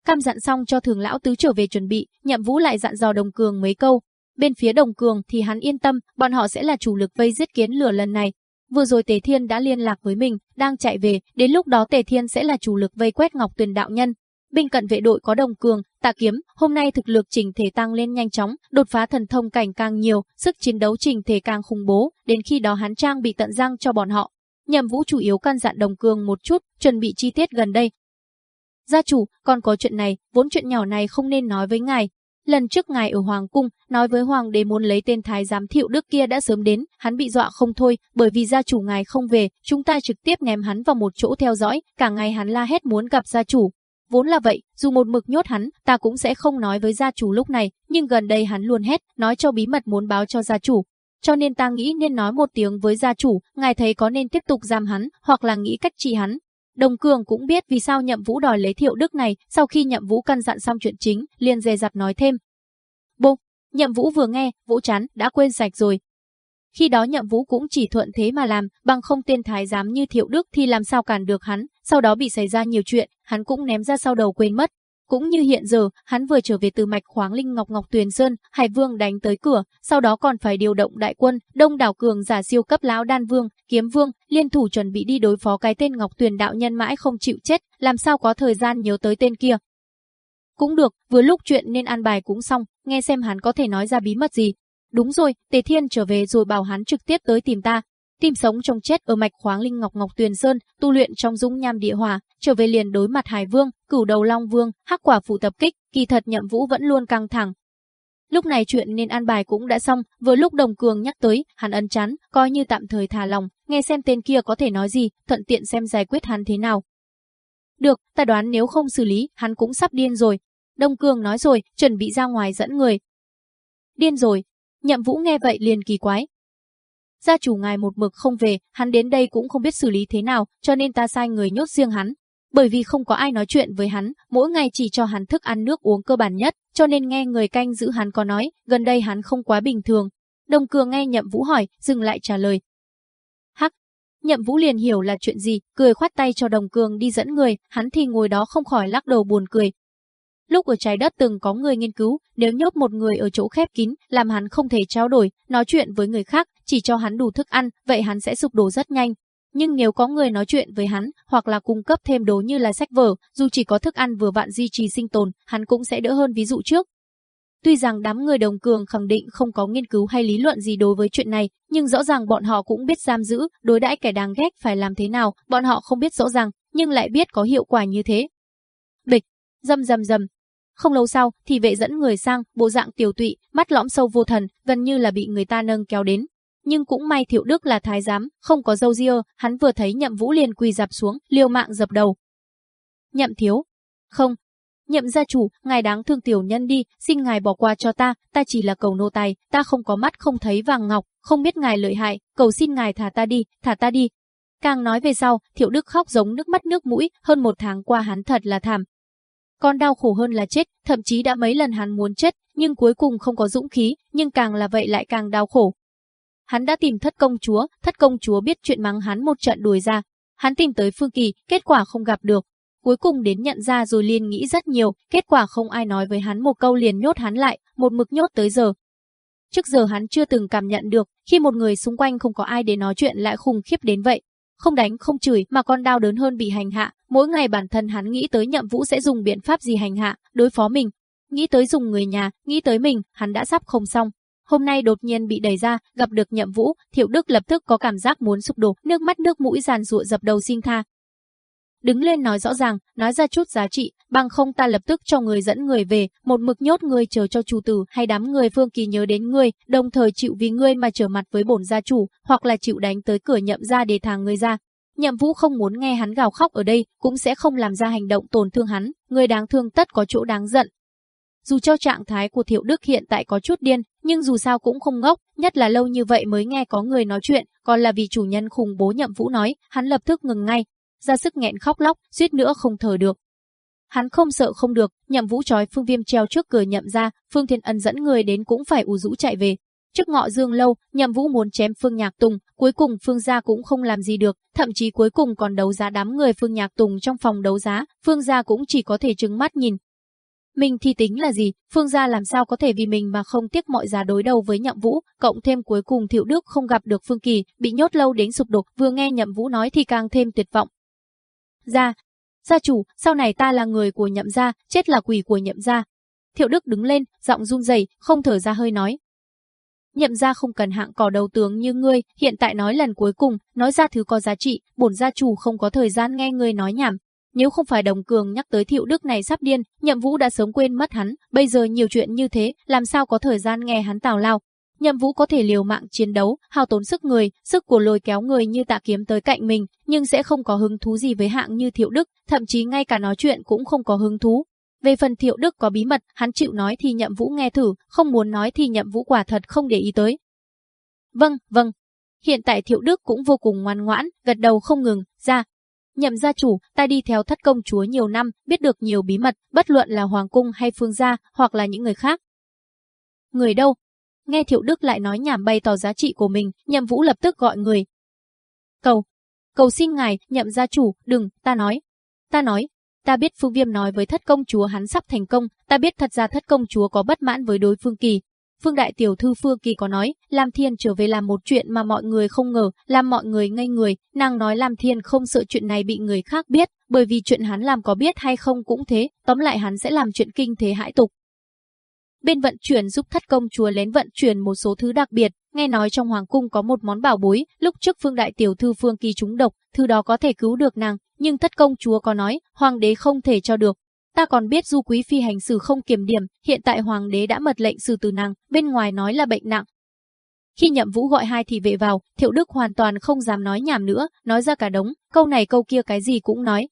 Cam dặn xong cho thường lão tứ trở về chuẩn bị, nhậm vũ lại dặn dò đồng cường mấy câu. Bên phía đồng cường thì hắn yên tâm, bọn họ sẽ là chủ lực vây giết kiến lửa lần này. Vừa rồi Tề Thiên đã liên lạc với mình, đang chạy về, đến lúc đó Tề Thiên sẽ là chủ lực vây quét Ngọc Tuyền đạo nhân, Binh cận vệ đội có đồng cường, tạ kiếm, hôm nay thực lực trình thể tăng lên nhanh chóng, đột phá thần thông cảnh càng nhiều, sức chiến đấu trình thể càng khủng bố, đến khi đó hắn trang bị tận răng cho bọn họ. Nhậm Vũ chủ yếu căn dặn đồng cường một chút, chuẩn bị chi tiết gần đây. Gia chủ, còn có chuyện này, vốn chuyện nhỏ này không nên nói với ngài. Lần trước ngài ở Hoàng Cung, nói với Hoàng đế muốn lấy tên Thái giám thiệu đức kia đã sớm đến, hắn bị dọa không thôi, bởi vì gia chủ ngài không về, chúng ta trực tiếp ném hắn vào một chỗ theo dõi, cả ngày hắn la hét muốn gặp gia chủ, Vốn là vậy, dù một mực nhốt hắn, ta cũng sẽ không nói với gia chủ lúc này, nhưng gần đây hắn luôn hét, nói cho bí mật muốn báo cho gia chủ. Cho nên ta nghĩ nên nói một tiếng với gia chủ, ngài thấy có nên tiếp tục giam hắn, hoặc là nghĩ cách trị hắn. Đồng Cường cũng biết vì sao nhậm vũ đòi lấy thiệu đức này, sau khi nhậm vũ căn dặn xong chuyện chính, liền dè dặt nói thêm. Bô, nhậm vũ vừa nghe, vũ chán, đã quên sạch rồi, khi đó nhậm vũ cũng chỉ thuận thế mà làm, bằng không tên thái giám như thiệu đức thì làm sao cản được hắn, sau đó bị xảy ra nhiều chuyện, hắn cũng ném ra sau đầu quên mất. Cũng như hiện giờ, hắn vừa trở về từ mạch khoáng linh ngọc ngọc tuyền sơn, hải vương đánh tới cửa, sau đó còn phải điều động đại quân, đông đảo cường giả siêu cấp lão đan vương, kiếm vương, liên thủ chuẩn bị đi đối phó cái tên ngọc tuyền đạo nhân mãi không chịu chết, làm sao có thời gian nhớ tới tên kia. Cũng được, vừa lúc chuyện nên an bài cũng xong, nghe xem hắn có thể nói ra bí mật gì, Đúng rồi, Tề Thiên trở về rồi bảo hắn trực tiếp tới tìm ta. Tìm sống trong chết ở mạch khoáng linh ngọc ngọc tuyền sơn, tu luyện trong dung nham địa hỏa, trở về liền đối mặt Hải Vương, Cửu Đầu Long Vương, Hắc Quả phụ tập kích, kỳ thật Nhậm Vũ vẫn luôn căng thẳng. Lúc này chuyện nên an bài cũng đã xong, vừa lúc Đồng Cường nhắc tới, hắn ân chán, coi như tạm thời thả lòng, nghe xem tên kia có thể nói gì, thuận tiện xem giải quyết hắn thế nào. Được, ta đoán nếu không xử lý, hắn cũng sắp điên rồi. Đông Cường nói rồi, chuẩn bị ra ngoài dẫn người. Điên rồi, Nhậm Vũ nghe vậy liền kỳ quái. Gia chủ ngài một mực không về, hắn đến đây cũng không biết xử lý thế nào, cho nên ta sai người nhốt riêng hắn. Bởi vì không có ai nói chuyện với hắn, mỗi ngày chỉ cho hắn thức ăn nước uống cơ bản nhất, cho nên nghe người canh giữ hắn có nói, gần đây hắn không quá bình thường. Đồng Cường nghe Nhậm Vũ hỏi, dừng lại trả lời. Hắc, Nhậm Vũ liền hiểu là chuyện gì, cười khoát tay cho Đồng Cường đi dẫn người, hắn thì ngồi đó không khỏi lắc đầu buồn cười, Lúc ở trái đất từng có người nghiên cứu, nếu nhốt một người ở chỗ khép kín, làm hắn không thể trao đổi, nói chuyện với người khác, chỉ cho hắn đủ thức ăn, vậy hắn sẽ sụp đổ rất nhanh. Nhưng nếu có người nói chuyện với hắn, hoặc là cung cấp thêm đồ như là sách vở, dù chỉ có thức ăn vừa vặn duy trì sinh tồn, hắn cũng sẽ đỡ hơn ví dụ trước. Tuy rằng đám người đồng cường khẳng định không có nghiên cứu hay lý luận gì đối với chuyện này, nhưng rõ ràng bọn họ cũng biết giam giữ, đối đãi kẻ đáng ghét phải làm thế nào, bọn họ không biết rõ ràng, nhưng lại biết có hiệu quả như thế. Bịch, dầm dầm dầm, không lâu sau, thì vệ dẫn người sang, bộ dạng tiểu tụy, mắt lõm sâu vô thần, gần như là bị người ta nâng kéo đến. Nhưng cũng may Thiệu Đức là thái giám, không có dâu ria, hắn vừa thấy Nhậm Vũ liền quỳ dạp xuống, liều mạng dập đầu. Nhậm thiếu. Không. Nhậm gia chủ, ngài đáng thương tiểu nhân đi, xin ngài bỏ qua cho ta, ta chỉ là cầu nô tài, ta không có mắt không thấy vàng ngọc, không biết ngài lợi hại, cầu xin ngài thả ta đi, thả ta đi. Càng nói về sau, Thiệu Đức khóc giống nước mắt nước mũi, hơn một tháng qua hắn thật là thảm, con đau khổ hơn là chết, thậm chí đã mấy lần hắn muốn chết, nhưng cuối cùng không có dũng khí, nhưng càng là vậy lại càng đau khổ. Hắn đã tìm thất công chúa, thất công chúa biết chuyện mắng hắn một trận đuổi ra. Hắn tìm tới Phương Kỳ, kết quả không gặp được. Cuối cùng đến nhận ra rồi liền nghĩ rất nhiều, kết quả không ai nói với hắn một câu liền nhốt hắn lại, một mực nhốt tới giờ. Trước giờ hắn chưa từng cảm nhận được, khi một người xung quanh không có ai để nói chuyện lại khủng khiếp đến vậy không đánh không chửi mà còn đau đớn hơn bị hành hạ. Mỗi ngày bản thân hắn nghĩ tới nhậm vũ sẽ dùng biện pháp gì hành hạ, đối phó mình. Nghĩ tới dùng người nhà, nghĩ tới mình, hắn đã sắp không xong. hôm nay đột nhiên bị đẩy ra, gặp được Nhậm Vũ, Thiệu Đức lập tức có cảm giác muốn sụp đổ, nước mắt nước mũi giàn rụa dập đầu xin tha. Đứng lên nói rõ ràng, nói ra chút giá trị, bằng không ta lập tức cho người dẫn người về, một mực nhốt người chờ cho chủ tử hay đám người Phương Kỳ nhớ đến người đồng thời chịu vì ngươi mà trở mặt với bổn gia chủ, hoặc là chịu đánh tới cửa nhậm ra để thàng người ra. Nhậm Vũ không muốn nghe hắn gào khóc ở đây, cũng sẽ không làm ra hành động tổn thương hắn, người đáng thương tất có chỗ đáng giận, dù cho trạng thái của Thiệu Đức hiện tại có chút điên, nhưng dù sao cũng không ngốc, nhất là lâu như vậy mới nghe có người nói chuyện, còn là vì chủ nhân khủng bố Nhậm Vũ nói, hắn lập tức ngừng ngay, ra sức nghẹn khóc lóc, suýt nữa không thở được. Hắn không sợ không được, Nhậm Vũ trói Phương Viêm treo trước cửa nhậm ra, Phương Thiên Ân dẫn người đến cũng phải ủ rũ chạy về. Trước ngọ dương lâu, Nhậm Vũ muốn chém Phương Nhạc Tùng, cuối cùng Phương gia cũng không làm gì được, thậm chí cuối cùng còn đấu giá đám người Phương Nhạc Tùng trong phòng đấu giá, Phương gia cũng chỉ có thể trừng mắt nhìn, mình thì tính là gì, Phương gia làm sao có thể vì mình mà không tiếc mọi giá đối đầu với Nhậm Vũ, cộng thêm cuối cùng Thiệu Đức không gặp được Phương Kỳ, bị nhốt lâu đến sụp đổ, vừa nghe Nhậm Vũ nói thì càng thêm tuyệt vọng. Gia, gia chủ, sau này ta là người của Nhậm gia, chết là quỷ của Nhậm gia. Thiệu Đức đứng lên, giọng run rẩy, không thở ra hơi nói. Nhậm gia không cần hạng cỏ đầu tướng như ngươi, hiện tại nói lần cuối cùng, nói ra thứ có giá trị, bổn gia chủ không có thời gian nghe ngươi nói nhảm, nếu không phải đồng cường nhắc tới thiệu đức này sắp điên, nhậm vũ đã sớm quên mất hắn, bây giờ nhiều chuyện như thế, làm sao có thời gian nghe hắn tào lao. Nhậm vũ có thể liều mạng chiến đấu, hao tốn sức người, sức của lôi kéo người như tạ kiếm tới cạnh mình, nhưng sẽ không có hứng thú gì với hạng như thiệu đức, thậm chí ngay cả nói chuyện cũng không có hứng thú. Về phần thiệu đức có bí mật, hắn chịu nói thì nhậm vũ nghe thử, không muốn nói thì nhậm vũ quả thật không để ý tới. Vâng, vâng. Hiện tại thiệu đức cũng vô cùng ngoan ngoãn, gật đầu không ngừng, ra, Nhậm gia chủ, ta đi theo thất công chúa nhiều năm, biết được nhiều bí mật, bất luận là hoàng cung hay phương gia, hoặc là những người khác. Người đâu? Nghe Thiệu Đức lại nói nhảm bày tỏ giá trị của mình, Nhậm Vũ lập tức gọi người. Cầu, cầu xin ngài, nhậm gia chủ, đừng, ta nói. Ta nói, ta biết Phương Viêm nói với thất công chúa hắn sắp thành công, ta biết thật ra thất công chúa có bất mãn với đối phương kỳ, Phương Đại Tiểu Thư Phương Kỳ có nói, Lam Thiên trở về làm một chuyện mà mọi người không ngờ, làm mọi người ngây người, nàng nói Lam Thiên không sợ chuyện này bị người khác biết, bởi vì chuyện hắn làm có biết hay không cũng thế, tóm lại hắn sẽ làm chuyện kinh thế hãi tục. Bên vận chuyển giúp thất công chúa lén vận chuyển một số thứ đặc biệt, nghe nói trong hoàng cung có một món bảo bối, lúc trước Phương Đại Tiểu Thư Phương Kỳ trúng độc, thứ đó có thể cứu được nàng, nhưng thất công chúa có nói, hoàng đế không thể cho được, Ta còn biết Du Quý Phi hành xử không kiểm điểm, hiện tại hoàng đế đã mật lệnh xử tử nàng, bên ngoài nói là bệnh nặng. Khi nhậm vũ gọi hai thị vệ vào, Thiệu Đức hoàn toàn không dám nói nhảm nữa, nói ra cả đống, câu này câu kia cái gì cũng nói.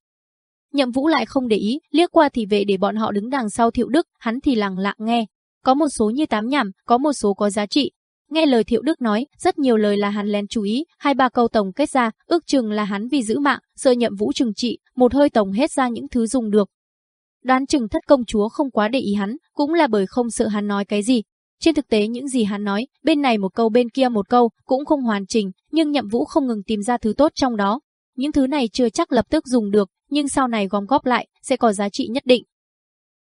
Nhậm vũ lại không để ý, liếc qua thị vệ để bọn họ đứng đằng sau Thiệu Đức, hắn thì lặng lặng nghe. Có một số như tám nhảm, có một số có giá trị, Nghe lời Thiệu Đức nói, rất nhiều lời là hắn lén chú ý, hai ba câu tổng kết ra, ước chừng là hắn vì giữ mạng, sợ nhậm vũ trừng trị, một hơi tổng hết ra những thứ dùng được, Đoán chừng thất công chúa không quá để ý hắn, cũng là bởi không sợ hắn nói cái gì. Trên thực tế những gì hắn nói, bên này một câu bên kia một câu, cũng không hoàn chỉnh, nhưng nhậm vũ không ngừng tìm ra thứ tốt trong đó. Những thứ này chưa chắc lập tức dùng được, nhưng sau này gom góp lại, sẽ có giá trị nhất định.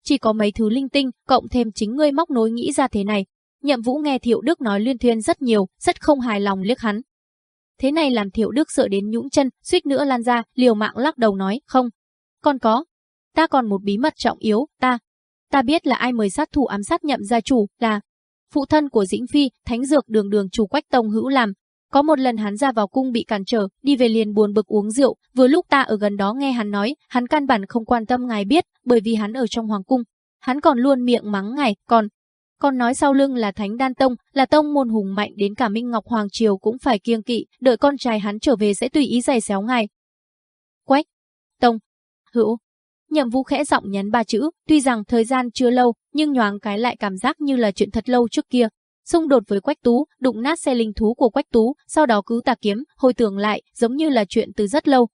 Chỉ có mấy thứ linh tinh, cộng thêm chính ngươi móc nối nghĩ ra thế này. Nhậm vũ nghe Thiệu Đức nói liên thuyên rất nhiều, rất không hài lòng liếc hắn. Thế này làm Thiệu Đức sợ đến nhũng chân, suýt nữa lan ra, liều mạng lắc đầu nói, không. Còn có, ta còn một bí mật trọng yếu, ta. Ta biết là ai mời sát thủ ám sát nhậm gia chủ, là phụ thân của Dĩnh Phi, thánh dược đường đường chủ quách tông hữu làm. Có một lần hắn ra vào cung bị cản trở, đi về liền buồn bực uống rượu, vừa lúc ta ở gần đó nghe hắn nói, hắn căn bản không quan tâm ngài biết, bởi vì hắn ở trong hoàng cung. Hắn còn luôn miệng mắng ngài, còn còn nói sau lưng là Thánh Đan Tông, là tông môn hùng mạnh đến cả Minh Ngọc Hoàng Triều cũng phải kiêng kỵ, đợi con trai hắn trở về sẽ tùy ý giày xéo ngài. Quách, Tông, Hữu, Nhậm Vũ khẽ giọng nhấn ba chữ, tuy rằng thời gian chưa lâu, nhưng nhoáng cái lại cảm giác như là chuyện thật lâu trước kia. Xung đột với Quách Tú, đụng nát xe linh thú của Quách Tú, sau đó cứ tà kiếm, hồi tưởng lại, giống như là chuyện từ rất lâu.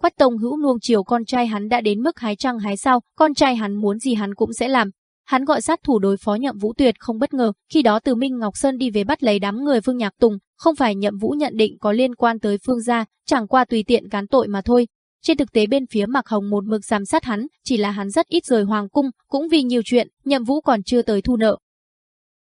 Quách Tông hữu nuông chiều con trai hắn đã đến mức hái trăng hái sao, con trai hắn muốn gì hắn cũng sẽ làm. Hắn gọi sát thủ đối phó Nhậm Vũ Tuyệt không bất ngờ, khi đó từ Minh Ngọc Sơn đi về bắt lấy đám người Phương Nhạc Tùng, không phải Nhậm Vũ nhận định có liên quan tới Phương gia, chẳng qua tùy tiện cán tội mà thôi. Trên thực tế bên phía Mạc Hồng một mực giám sát hắn, chỉ là hắn rất ít rời hoàng cung, cũng vì nhiều chuyện, Nhậm Vũ còn chưa tới thu nợ.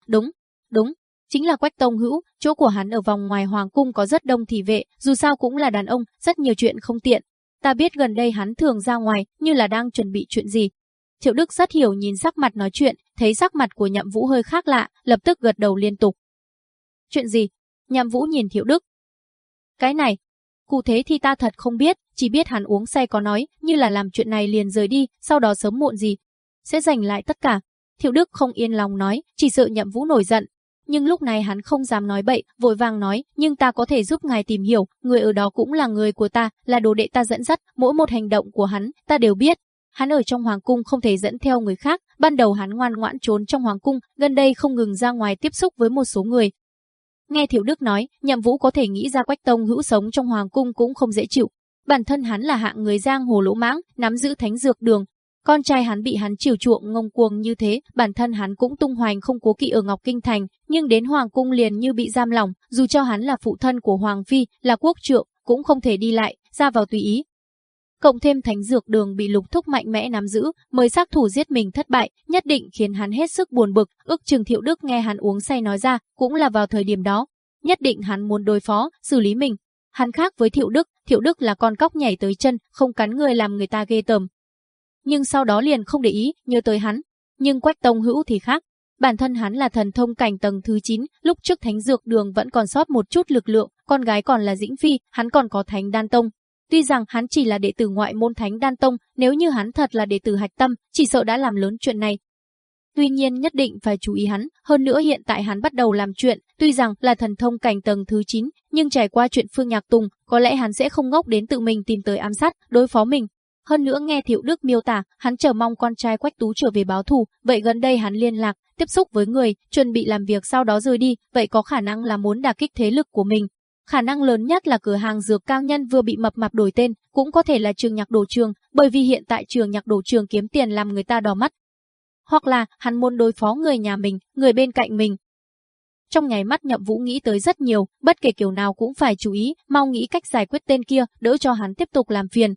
Đúng, đúng, chính là Quách Tông Hữu, chỗ của hắn ở vòng ngoài hoàng cung có rất đông thị vệ, dù sao cũng là đàn ông, rất nhiều chuyện không tiện. Ta biết gần đây hắn thường ra ngoài, như là đang chuẩn bị chuyện gì. Thiệu Đức rất hiểu nhìn sắc mặt nói chuyện, thấy sắc mặt của Nhậm Vũ hơi khác lạ, lập tức gật đầu liên tục. Chuyện gì? Nhậm Vũ nhìn Thiệu Đức. Cái này, cụ thế thì ta thật không biết, chỉ biết hắn uống say có nói, như là làm chuyện này liền rời đi, sau đó sớm muộn gì, sẽ giành lại tất cả. Thiệu Đức không yên lòng nói, chỉ sợ Nhậm Vũ nổi giận. Nhưng lúc này hắn không dám nói bậy, vội vàng nói, nhưng ta có thể giúp ngài tìm hiểu, người ở đó cũng là người của ta, là đồ đệ ta dẫn dắt, mỗi một hành động của hắn, ta đều biết. Hắn ở trong hoàng cung không thể dẫn theo người khác, ban đầu hắn ngoan ngoãn trốn trong hoàng cung, gần đây không ngừng ra ngoài tiếp xúc với một số người. Nghe Thiệu Đức nói, Nhậm Vũ có thể nghĩ ra Quách Tông hữu sống trong hoàng cung cũng không dễ chịu. Bản thân hắn là hạng người giang hồ lỗ mãng, nắm giữ thánh dược đường, con trai hắn bị hắn chiều chuộng ngông cuồng như thế, bản thân hắn cũng tung hoành không cố kỵ ở Ngọc Kinh Thành, nhưng đến Hoàng Cung liền như bị giam lỏng, dù cho hắn là phụ thân của Hoàng Phi, là quốc trượng, cũng không thể đi lại, ra vào tùy ý. Cộng thêm thánh dược đường bị lục thúc mạnh mẽ nắm giữ, mới xác thủ giết mình thất bại, nhất định khiến hắn hết sức buồn bực, ước chừng thiệu đức nghe hắn uống say nói ra, cũng là vào thời điểm đó. Nhất định hắn muốn đối phó, xử lý mình. Hắn khác với thiệu đức, thiệu đức là con cóc nhảy tới chân, không cắn người làm người ta ghê tởm, nhưng sau đó liền không để ý, nhớ tới hắn. Nhưng Quách Tông Hữu thì khác. Bản thân hắn là thần thông cảnh tầng thứ 9, lúc trước thánh dược đường vẫn còn sót một chút lực lượng, con gái còn là Dĩnh Phi, hắn còn có thánh đan tông. Tuy rằng hắn chỉ là đệ tử ngoại môn thánh đan tông, nếu như hắn thật là đệ tử hạch tâm, chỉ sợ đã làm lớn chuyện này. Tuy nhiên nhất định phải chú ý hắn, hơn nữa hiện tại hắn bắt đầu làm chuyện, tuy rằng là thần thông cảnh tầng thứ 9, nhưng trải qua chuyện Phương Nhạc Tùng, có lẽ hắn sẽ không ngốc đến tự mình tìm tới ám sát, đối phó mình, hơn nữa nghe Thiệu Đức miêu tả, hắn chờ mong con trai Quách Tú trở về báo thù, vậy gần đây hắn liên lạc, tiếp xúc với người, chuẩn bị làm việc sau đó rời đi, vậy có khả năng là muốn đả kích thế lực của mình. Khả năng lớn nhất là cửa hàng dược cao nhân vừa bị mập mạp đổi tên, cũng có thể là trường nhạc đồ trường, bởi vì hiện tại trường nhạc đồ trường kiếm tiền làm người ta đỏ mắt. Hoặc là hắn muốn đối phó người nhà mình, người bên cạnh mình. Trong nháy mắt nhậm vũ nghĩ tới rất nhiều, bất kể kiểu nào cũng phải chú ý, mau nghĩ cách giải quyết tên kia, đỡ cho hắn tiếp tục làm phiền,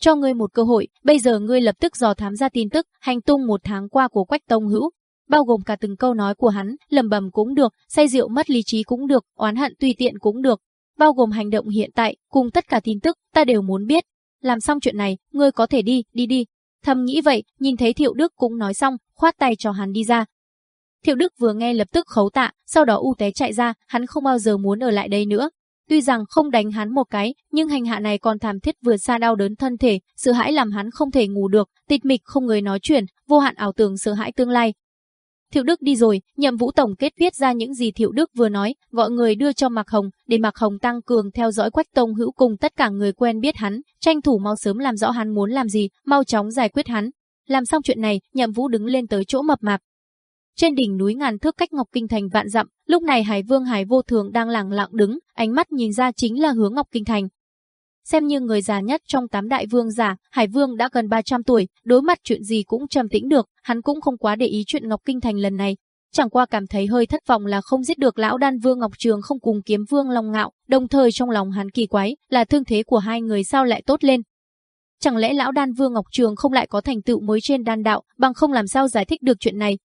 cho ngươi một cơ hội, bây giờ ngươi lập tức dò thám ra tin tức, hành tung một tháng qua của Quách Tông Hữu, bao gồm cả từng câu nói của hắn, lầm bầm cũng được, say rượu mất lý trí cũng được, oán hận tùy tiện cũng được, bao gồm hành động hiện tại, cùng tất cả tin tức, ta đều muốn biết. Làm xong chuyện này, ngươi có thể đi, đi đi. Thầm nghĩ vậy, nhìn thấy Thiệu Đức cũng nói xong, khoát tay cho hắn đi ra. Thiệu Đức vừa nghe lập tức khấu tạ, sau đó u té chạy ra, hắn không bao giờ muốn ở lại đây nữa, Tuy rằng không đánh hắn một cái, nhưng hành hạ này còn thảm thiết vượt xa đau đớn thân thể, sự hãi làm hắn không thể ngủ được, tịch mịch không người nói chuyện, vô hạn ảo tưởng sợ hãi tương lai. Thiệu Đức đi rồi, nhậm vũ tổng kết viết ra những gì Thiệu Đức vừa nói, gọi người đưa cho Mạc Hồng, để Mạc Hồng tăng cường theo dõi Quách Tông hữu cùng tất cả người quen biết hắn, tranh thủ mau sớm làm rõ hắn muốn làm gì, mau chóng giải quyết hắn. Làm xong chuyện này, nhậm vũ đứng lên tới chỗ mập mạp, trên đỉnh núi ngàn thước cách Ngọc Kinh Thành vạn dặm, lúc này Hải Vương Hải Vô Thường đang lặng lặng đứng, ánh mắt nhìn ra chính là hướng Ngọc Kinh Thành. Xem như người già nhất trong tám đại vương giả, Hải Vương đã gần 300 tuổi, đối mặt chuyện gì cũng trầm tĩnh được, hắn cũng không quá để ý chuyện Ngọc Kinh Thành lần này. Chẳng qua cảm thấy hơi thất vọng là không giết được lão đan vương Ngọc Trường không cùng kiếm vương Long Ngạo, đồng thời trong lòng hắn kỳ quái là thương thế của hai người sao lại tốt lên. Chẳng lẽ lão đan vương Ngọc Trường không lại có thành tựu mới trên đan đạo, bằng không làm sao giải thích được chuyện này,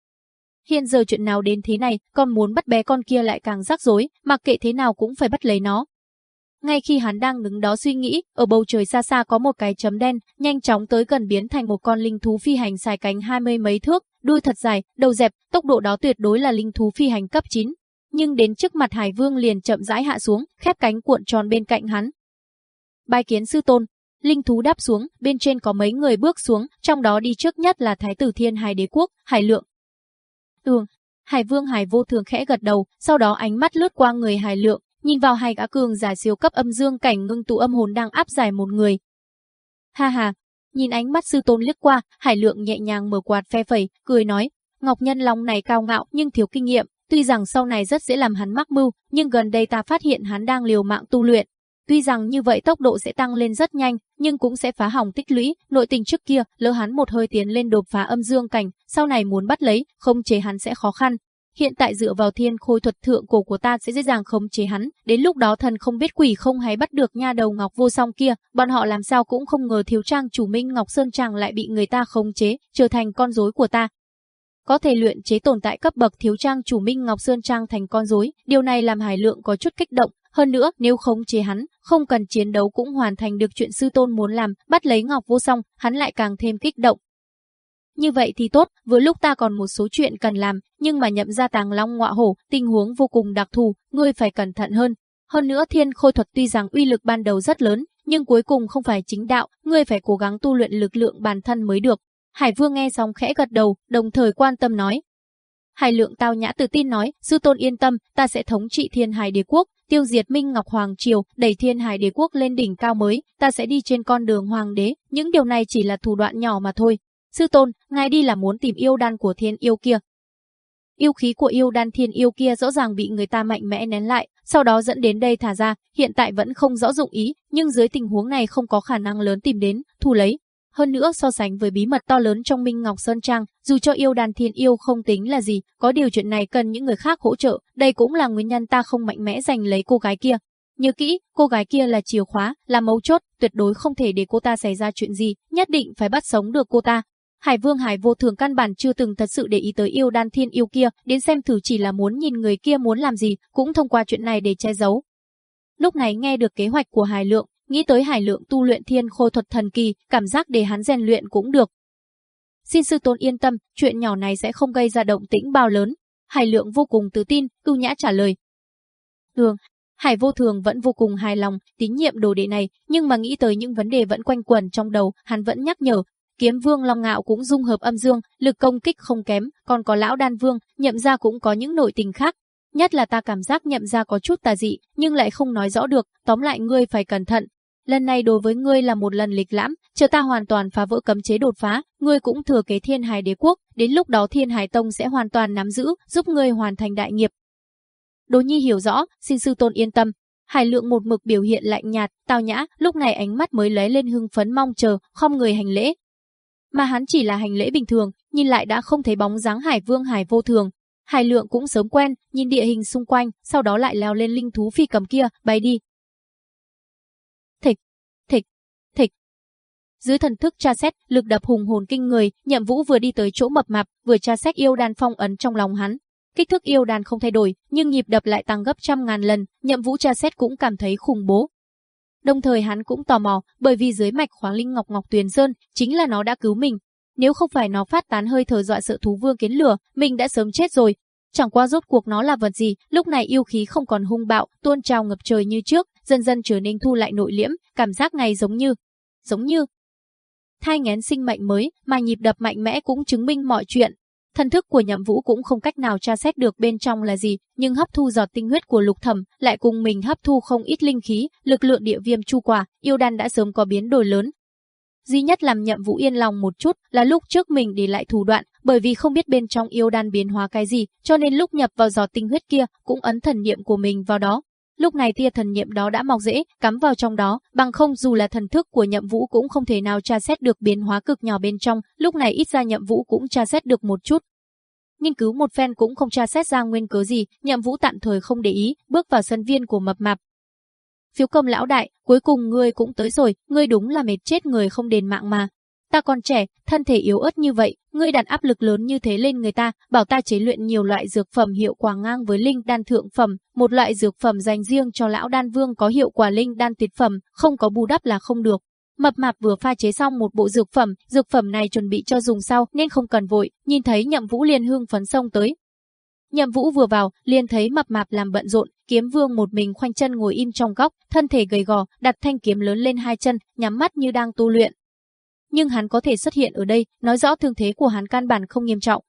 Hiện giờ chuyện nào đến thế này, con muốn bắt bé con kia lại càng rắc rối, mặc kệ thế nào cũng phải bắt lấy nó. Ngay khi hắn đang đứng đó suy nghĩ, ở bầu trời xa xa có một cái chấm đen, nhanh chóng tới gần biến thành một con linh thú phi hành xài cánh hai mươi mấy thước, đuôi thật dài, đầu dẹp, tốc độ đó tuyệt đối là linh thú phi hành cấp 9. Nhưng đến trước mặt Hải Vương liền chậm rãi hạ xuống, khép cánh cuộn tròn bên cạnh hắn. Bài kiến sư tôn, linh thú đáp xuống, bên trên có mấy người bước xuống, trong đó đi trước nhất là Thái tử Thiên Hải Đế Quốc, Hải Lượng, Tường. Hải Vương Hải vô thường khẽ gật đầu, sau đó ánh mắt lướt qua người Hải Lượng, nhìn vào hai gã cường giả siêu cấp âm dương cảnh ngưng tụ âm hồn đang áp giải một người. Ha ha, nhìn ánh mắt sư tôn liếc qua, Hải Lượng nhẹ nhàng mở quạt phe phẩy, cười nói, Ngọc Nhân Long này cao ngạo nhưng thiếu kinh nghiệm, tuy rằng sau này rất dễ làm hắn mắc mưu, nhưng gần đây ta phát hiện hắn đang liều mạng tu luyện, Tuy rằng như vậy tốc độ sẽ tăng lên rất nhanh, nhưng cũng sẽ phá hỏng tích lũy, nội tình trước kia, lỡ hắn một hơi tiến lên đột phá âm dương cảnh, sau này muốn bắt lấy, không chế hắn sẽ khó khăn. Hiện tại dựa vào thiên khôi thuật thượng cổ của ta sẽ dễ dàng khống chế hắn, đến lúc đó thần không biết quỷ không hay bắt được nha đầu ngọc vô song kia, bọn họ làm sao cũng không ngờ thiếu trang chủ Minh Ngọc Sơn trang lại bị người ta khống chế, trở thành con rối của ta. Có thể luyện chế tồn tại cấp bậc thiếu trang chủ Minh Ngọc Sơn Trang thành con rối, điều này làm Hải Lượng có chút kích động, hơn nữa, nếu khống chế hắn, không cần chiến đấu cũng hoàn thành được chuyện sư tôn muốn làm, bắt lấy Ngọc Vô Song, hắn lại càng thêm kích động. Như vậy thì tốt, vừa lúc ta còn một số chuyện cần làm, nhưng mà nhậm ra tàng long ngọa hổ, tình huống vô cùng đặc thù, ngươi phải cẩn thận hơn. Hơn nữa thiên khôi thuật tuy rằng uy lực ban đầu rất lớn, nhưng cuối cùng không phải chính đạo, ngươi phải cố gắng tu luyện lực lượng bản thân mới được. Hải Vương nghe xong khẽ gật đầu, đồng thời quan tâm nói. Hải lượng tao nhã tự tin nói, sư tôn yên tâm, ta sẽ thống trị thiên hải đế quốc, tiêu diệt Minh Ngọc Hoàng Triều, đẩy thiên hải đế quốc lên đỉnh cao mới, ta sẽ đi trên con đường hoàng đế, những điều này chỉ là thủ đoạn nhỏ mà thôi. Sư tôn, ngài đi là muốn tìm yêu đan của thiên yêu kia. Yêu khí của yêu đan thiên yêu kia rõ ràng bị người ta mạnh mẽ nén lại, sau đó dẫn đến đây thả ra, hiện tại vẫn không rõ dụng ý, nhưng dưới tình huống này không có khả năng lớn tìm đến, thu lấy. Hơn nữa so sánh với bí mật to lớn trong Minh Ngọc Sơn Trang, dù cho yêu đàn thiên yêu không tính là gì, có điều chuyện này cần những người khác hỗ trợ, đây cũng là nguyên nhân ta không mạnh mẽ giành lấy cô gái kia. Nhớ kỹ, cô gái kia là chìa khóa, là mấu chốt, tuyệt đối không thể để cô ta xảy ra chuyện gì, nhất định phải bắt sống được cô ta. Hải Vương Hải vô thường căn bản chưa từng thật sự để ý tới yêu đan thiên yêu kia, đến xem thử chỉ là muốn nhìn người kia muốn làm gì, cũng thông qua chuyện này để che giấu. Lúc này nghe được kế hoạch của Hải Lượng, nghĩ tới Hải Lượng tu luyện thiên khôi thuật thần kỳ, cảm giác để hắn rèn luyện cũng được. Xin sư tôn yên tâm, chuyện nhỏ này sẽ không gây ra động tĩnh bao lớn. Hải Lượng vô cùng tự tin, cưu nhã trả lời. Thường, Hải vô thường vẫn vô cùng hài lòng, tín nhiệm đồ đệ này, nhưng mà nghĩ tới những vấn đề vẫn quanh quẩn trong đầu, hắn vẫn nhắc nhở, Kiếm Vương Long Ngạo cũng dung hợp âm dương, lực công kích không kém, còn có lão Đan Vương, nhậm ra cũng có những nội tình khác. Nhất là ta cảm giác nhậm ra có chút tà dị, nhưng lại không nói rõ được, tóm lại ngươi phải cẩn thận. Lần này đối với ngươi là một lần lịch lãm, chờ ta hoàn toàn phá vỡ cấm chế đột phá, ngươi cũng thừa kế Thiên Hải Đế quốc, đến lúc đó Thiên Hải Tông sẽ hoàn toàn nắm giữ, giúp ngươi hoàn thành đại nghiệp. Đỗ Nhi hiểu rõ, xin sư tôn yên tâm, Hải lượng một mực biểu hiện lạnh nhạt, tao nhã, lúc này ánh mắt mới lấy lên hưng phấn mong chờ, không người hành lễ, mà hắn chỉ là hành lễ bình thường, nhìn lại đã không thấy bóng dáng Hải Vương Hải vô thường. Hải Lượng cũng sớm quen, nhìn địa hình xung quanh, sau đó lại leo lên linh thú phi cầm kia, bay đi. Thịch, thịch, thịch. Dưới thần thức tra xét, lực đập hùng hồn kinh người, Nhậm Vũ vừa đi tới chỗ mập mạp, vừa tra xét yêu đan phong ấn trong lòng hắn. Kích thước yêu đan không thay đổi, nhưng nhịp đập lại tăng gấp trăm ngàn lần, Nhậm Vũ tra xét cũng cảm thấy khủng bố, Đồng thời hắn cũng tò mò, bởi vì dưới mạch khoáng linh ngọc ngọc tuyền sơn, chính là nó đã cứu mình. Nếu không phải nó phát tán hơi thở dọa sợ thú vương kiến lửa, mình đã sớm chết rồi. Chẳng qua rốt cuộc nó là vật gì, lúc này yêu khí không còn hung bạo, tuôn trào ngập trời như trước, dần dần trở nên thu lại nội liễm, cảm giác này giống như, giống như thai ngén sinh mệnh mới, mà nhịp đập mạnh mẽ cũng chứng minh mọi chuyện. Thần thức của Nhậm Vũ cũng không cách nào tra xét được bên trong là gì, nhưng hấp thu giọt tinh huyết của Lục Thẩm, lại cùng mình hấp thu không ít linh khí, lực lượng địa viêm chu quả, yêu đan đã sớm có biến đổi lớn. Duy nhất làm Nhậm Vũ yên lòng một chút là lúc trước mình để lại thủ đoạn, bởi vì không biết bên trong yêu đan biến hóa cái gì, cho nên lúc nhập vào giò tinh huyết kia, cũng ấn thần niệm của mình vào đó. Lúc này tia thần niệm đó đã mọc rễ, cắm vào trong đó, bằng không dù là thần thức của Nhậm Vũ cũng không thể nào tra xét được biến hóa cực nhỏ bên trong, lúc này ít ra Nhậm Vũ cũng tra xét được một chút. Nghiên cứu một phen cũng không tra xét ra nguyên cớ gì, Nhậm Vũ tạm thời không để ý, bước vào sân viên của mập mạp. Phiếu công lão đại, cuối cùng ngươi cũng tới rồi, ngươi đúng là mệt chết người không đền mạng mà. Ta còn trẻ, thân thể yếu ớt như vậy, ngươi đặt áp lực lớn như thế lên người ta, bảo ta chế luyện nhiều loại dược phẩm hiệu quả ngang với linh đan thượng phẩm, một loại dược phẩm dành riêng cho lão đan vương có hiệu quả linh đan tuyệt phẩm, không có bù đắp là không được. Mập mạp vừa pha chế xong một bộ dược phẩm, dược phẩm này chuẩn bị cho dùng sau nên không cần vội, nhìn thấy Nhậm Vũ liền hương phấn xong tới. Nhậm Vũ vừa vào, liền thấy mập mạp làm bận rộn, kiếm vương một mình khoanh chân ngồi im trong góc, thân thể gầy gò, đặt thanh kiếm lớn lên hai chân, nhắm mắt như đang tu luyện nhưng hắn có thể xuất hiện ở đây, nói rõ thương thế của hắn căn bản không nghiêm trọng.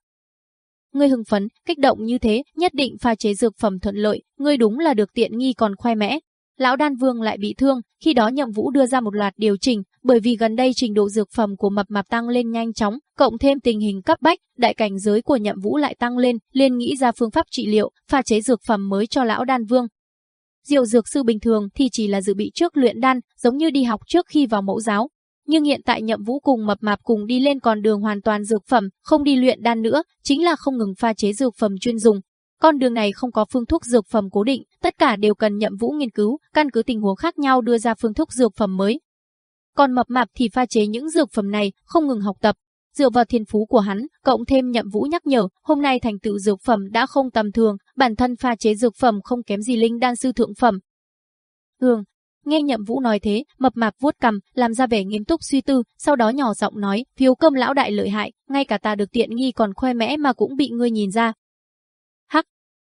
Ngươi hưng phấn, kích động như thế, nhất định pha chế dược phẩm thuận lợi, ngươi đúng là được tiện nghi còn khoe mẽ. Lão Đan Vương lại bị thương, khi đó Nhậm Vũ đưa ra một loạt điều chỉnh, bởi vì gần đây trình độ dược phẩm của mập mạp tăng lên nhanh chóng, cộng thêm tình hình cấp bách, đại cảnh giới của Nhậm Vũ lại tăng lên, liền nghĩ ra phương pháp trị liệu, pha chế dược phẩm mới cho lão Đan Vương. Diệu dược sư bình thường thì chỉ là dự bị trước luyện đan, giống như đi học trước khi vào mẫu giáo, nhưng hiện tại nhậm vũ cùng mập mạp cùng đi lên con đường hoàn toàn dược phẩm, không đi luyện đan nữa, chính là không ngừng pha chế dược phẩm chuyên dùng. Con đường này không có phương thuốc dược phẩm cố định, tất cả đều cần nhậm vũ nghiên cứu, căn cứ tình huống khác nhau đưa ra phương thuốc dược phẩm mới. Còn mập mạp thì pha chế những dược phẩm này, không ngừng học tập. Dựa vào thiên phú của hắn, cộng thêm nhậm vũ nhắc nhở, hôm nay thành tựu dược phẩm đã không tầm thường, bản thân pha chế dược phẩm không kém gì linh đan sư thượng phẩm. Hương, Nghe Nhậm Vũ nói thế, mập mạp vuốt cầm làm ra vẻ nghiêm túc suy tư, sau đó nhỏ giọng nói, phiếu cơm lão đại lợi hại, ngay cả ta được tiện nghi còn khoe mẽ mà cũng bị ngươi nhìn ra. Hắc,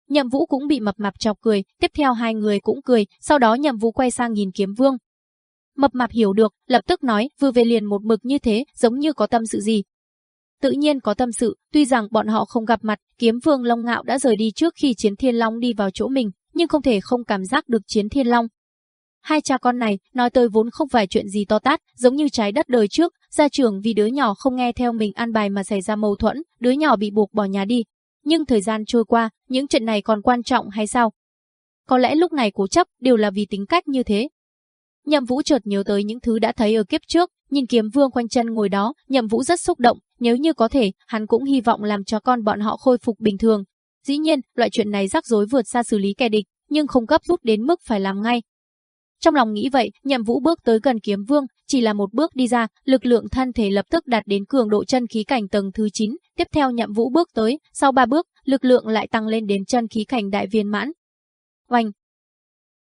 Nhậm Vũ cũng bị mập mạp chọc cười, tiếp theo hai người cũng cười, sau đó Nhậm Vũ quay sang nhìn Kiếm Vương. Mập mạp hiểu được, lập tức nói, vừa về liền một mực như thế, giống như có tâm sự gì. Tự nhiên có tâm sự, tuy rằng bọn họ không gặp mặt, Kiếm Vương Long Ngạo đã rời đi trước khi Chiến Thiên Long đi vào chỗ mình, nhưng không thể không cảm giác được Chiến Thiên Long. Hai cha con này, nói tới vốn không phải chuyện gì to tát, giống như trái đất đời trước, gia trưởng vì đứa nhỏ không nghe theo mình an bài mà xảy ra mâu thuẫn, đứa nhỏ bị buộc bỏ nhà đi, nhưng thời gian trôi qua, những chuyện này còn quan trọng hay sao? Có lẽ lúc này cố chấp đều là vì tính cách như thế. Nhậm Vũ chợt nhớ tới những thứ đã thấy ở kiếp trước, nhìn kiếm vương quanh chân ngồi đó, Nhậm Vũ rất xúc động, nếu như có thể, hắn cũng hy vọng làm cho con bọn họ khôi phục bình thường. Dĩ nhiên, loại chuyện này rắc rối vượt xa xử lý kẻ địch, nhưng không gấp rút đến mức phải làm ngay. Trong lòng nghĩ vậy, Nhậm Vũ bước tới gần kiếm vương, chỉ là một bước đi ra, lực lượng thân thể lập tức đạt đến cường độ chân khí cảnh tầng thứ 9, tiếp theo Nhậm Vũ bước tới, sau ba bước, lực lượng lại tăng lên đến chân khí cảnh đại viên mãn. Oanh!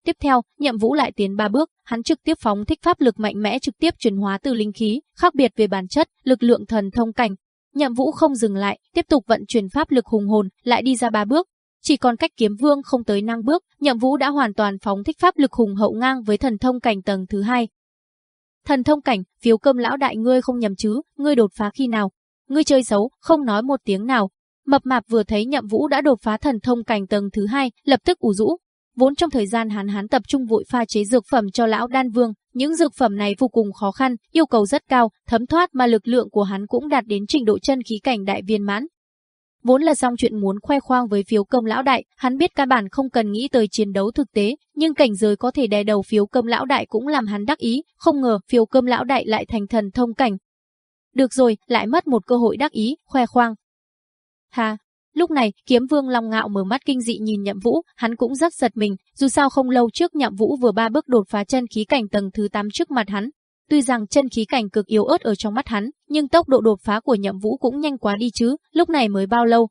Tiếp theo, Nhậm Vũ lại tiến ba bước, hắn trực tiếp phóng thích pháp lực mạnh mẽ trực tiếp chuyển hóa từ linh khí, khác biệt về bản chất, lực lượng thần thông cảnh. Nhậm Vũ không dừng lại, tiếp tục vận chuyển pháp lực hùng hồn, lại đi ra ba bước, chỉ còn cách kiếm vương không tới năng bước, nhậm vũ đã hoàn toàn phóng thích pháp lực hùng hậu ngang với thần thông cảnh tầng thứ hai. Thần thông cảnh, phiếu cơm lão đại ngươi không nhầm chứ, ngươi đột phá khi nào? Ngươi chơi xấu, không nói một tiếng nào. Mập mạp vừa thấy nhậm vũ đã đột phá thần thông cảnh tầng thứ hai, lập tức ủ rũ. Vốn trong thời gian hắn hắn tập trung vội pha chế dược phẩm cho lão đan vương, những dược phẩm này vô cùng khó khăn, yêu cầu rất cao, thấm thoát mà lực lượng của hắn cũng đạt đến trình độ chân khí cảnh đại viên mãn. Vốn là xong chuyện muốn khoe khoang với phiếu công lão đại, hắn biết căn bản không cần nghĩ tới chiến đấu thực tế, nhưng cảnh giới có thể đè đầu phiếu công lão đại cũng làm hắn đắc ý, không ngờ phiếu công lão đại lại thành thần thông cảnh. Được rồi, lại mất một cơ hội đắc ý, khoe khoang. Hà, Lúc này, kiếm vương Long Ngạo mở mắt kinh dị nhìn nhậm vũ, hắn cũng rất giật mình, dù sao không lâu trước nhậm vũ vừa ba bước đột phá chân khí cảnh tầng thứ 8 trước mặt hắn, Tuy rằng chân khí cảnh cực yếu ớt ở trong mắt hắn, nhưng tốc độ đột phá của Nhậm Vũ cũng nhanh quá đi chứ, lúc này mới bao lâu.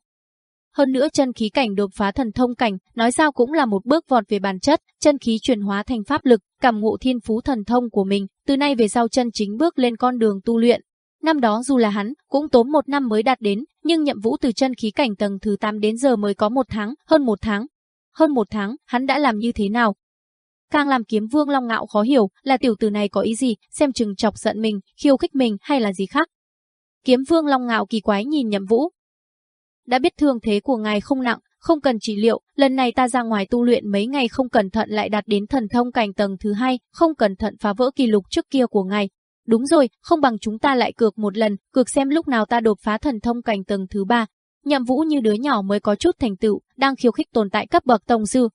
Hơn nữa chân khí cảnh đột phá thần thông cảnh, nói sao cũng là một bước vọt về bản chất, chân khí chuyển hóa thành pháp lực, cảm ngộ thiên phú thần thông của mình, từ nay về sau chân chính bước lên con đường tu luyện. Năm đó dù là hắn, cũng tốn một năm mới đạt đến, nhưng nhậm vũ từ chân khí cảnh tầng thứ 8 đến giờ mới có một tháng, hơn một tháng. Hơn một tháng, hắn đã làm như thế nào, Càng làm kiếm vương long ngạo khó hiểu là tiểu tử này có ý gì, xem chừng chọc giận mình, khiêu khích mình hay là gì khác. Kiếm vương long ngạo kỳ quái nhìn nhậm vũ. Đã biết thương thế của ngài không nặng, không cần trị liệu, lần này ta ra ngoài tu luyện mấy ngày không cẩn thận lại đạt đến thần thông cảnh tầng thứ hai, không cẩn thận phá vỡ kỷ lục trước kia của ngài. Đúng rồi, không bằng chúng ta lại cược một lần, cược xem lúc nào ta đột phá thần thông cảnh tầng thứ ba. Nhậm vũ như đứa nhỏ mới có chút thành tựu, đang khiêu khích tồn tại cấp bậc tông sư.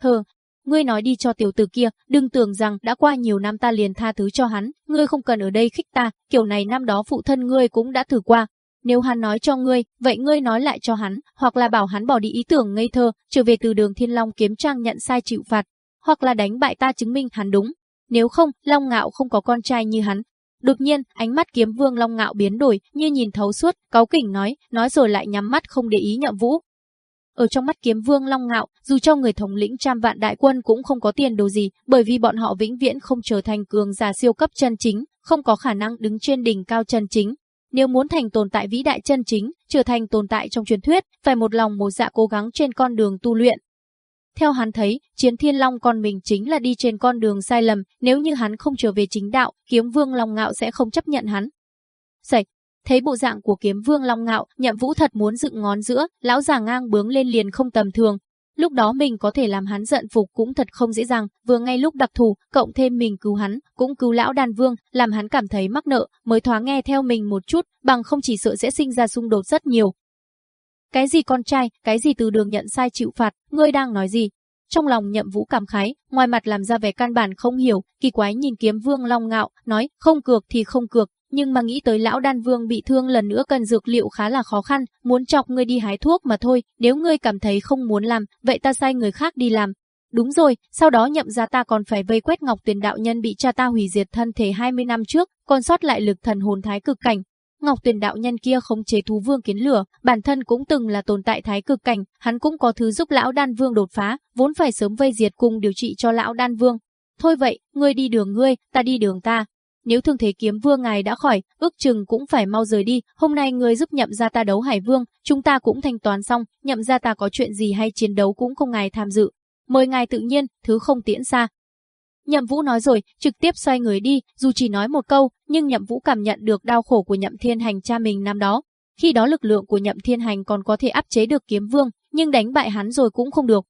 Hờ, Ngươi nói đi cho tiểu tử kia, đừng tưởng rằng đã qua nhiều năm ta liền tha thứ cho hắn, ngươi không cần ở đây khích ta, kiểu này năm đó phụ thân ngươi cũng đã thử qua. Nếu hắn nói cho ngươi, vậy ngươi nói lại cho hắn, hoặc là bảo hắn bỏ đi ý tưởng ngây thơ, trở về từ đường Thiên Long kiếm trang nhận sai chịu phạt, hoặc là đánh bại ta chứng minh hắn đúng. Nếu không, Long Ngạo không có con trai như hắn. Đột nhiên, ánh mắt kiếm vương Long Ngạo biến đổi, như nhìn thấu suốt, cáu kỉnh nói, nói rồi lại nhắm mắt không để ý nhậm vũ, ở trong mắt kiếm vương long ngạo, dù cho người thống lĩnh trăm vạn đại quân cũng không có tiền đồ gì, bởi vì bọn họ vĩnh viễn không trở thành cường giả siêu cấp chân chính, không có khả năng đứng trên đỉnh cao chân chính. Nếu muốn thành tồn tại vĩ đại chân chính, trở thành tồn tại trong truyền thuyết, phải một lòng một dạ cố gắng trên con đường tu luyện. Theo hắn thấy, chiến thiên long con mình chính là đi trên con đường sai lầm, nếu như hắn không trở về chính đạo, kiếm vương long ngạo sẽ không chấp nhận hắn. Sạch, Thấy bộ dạng của kiếm vương long ngạo, nhậm vũ thật muốn dựng ngón giữa, lão già ngang bướng lên liền không tầm thường. Lúc đó mình có thể làm hắn giận phục cũng thật không dễ dàng, vừa ngay lúc đặc thù, cộng thêm mình cứu hắn, cũng cứu lão đàn vương, làm hắn cảm thấy mắc nợ, mới thoáng nghe theo mình một chút, bằng không chỉ sợ sẽ sinh ra xung đột rất nhiều. Cái gì con trai, cái gì từ đường nhận sai chịu phạt, ngươi đang nói gì? Trong lòng nhậm vũ cảm khái, ngoài mặt làm ra vẻ căn bản không hiểu, kỳ quái nhìn kiếm vương long ngạo, nói, không cược thì không cược, nhưng mà nghĩ tới lão đan vương bị thương lần nữa cần dược liệu khá là khó khăn, muốn chọc ngươi đi hái thuốc mà thôi, nếu ngươi cảm thấy không muốn làm, vậy ta sai người khác đi làm. Đúng rồi, sau đó nhậm ra ta còn phải vây quét Ngọc tuyển đạo nhân bị cha ta hủy diệt thân thể 20 năm trước, còn sót lại lực thần hồn thái cực cảnh. Ngọc Tuyền đạo nhân kia khống chế thú vương kiến lửa, bản thân cũng từng là tồn tại thái cực cảnh, hắn cũng có thứ giúp lão đan vương đột phá, vốn phải sớm vây diệt cùng điều trị cho lão đan vương. Thôi vậy, ngươi đi đường ngươi, ta đi đường ta. Nếu thương thế kiếm vương ngài đã khỏi, ước chừng cũng phải mau rời đi, hôm nay ngươi giúp nhậm gia ta đấu hải vương, chúng ta cũng thanh toán xong, nhậm gia ta có chuyện gì hay chiến đấu cũng không ngài tham dự. Mời ngài tự nhiên, thứ không tiễn xa. Nhậm Vũ nói rồi, trực tiếp xoay người đi, dù chỉ nói một câu, nhưng Nhậm Vũ cảm nhận được đau khổ của Nhậm Thiên Hành cha mình năm đó. Khi đó lực lượng của Nhậm Thiên Hành còn có thể áp chế được kiếm vương, nhưng đánh bại hắn rồi cũng không được.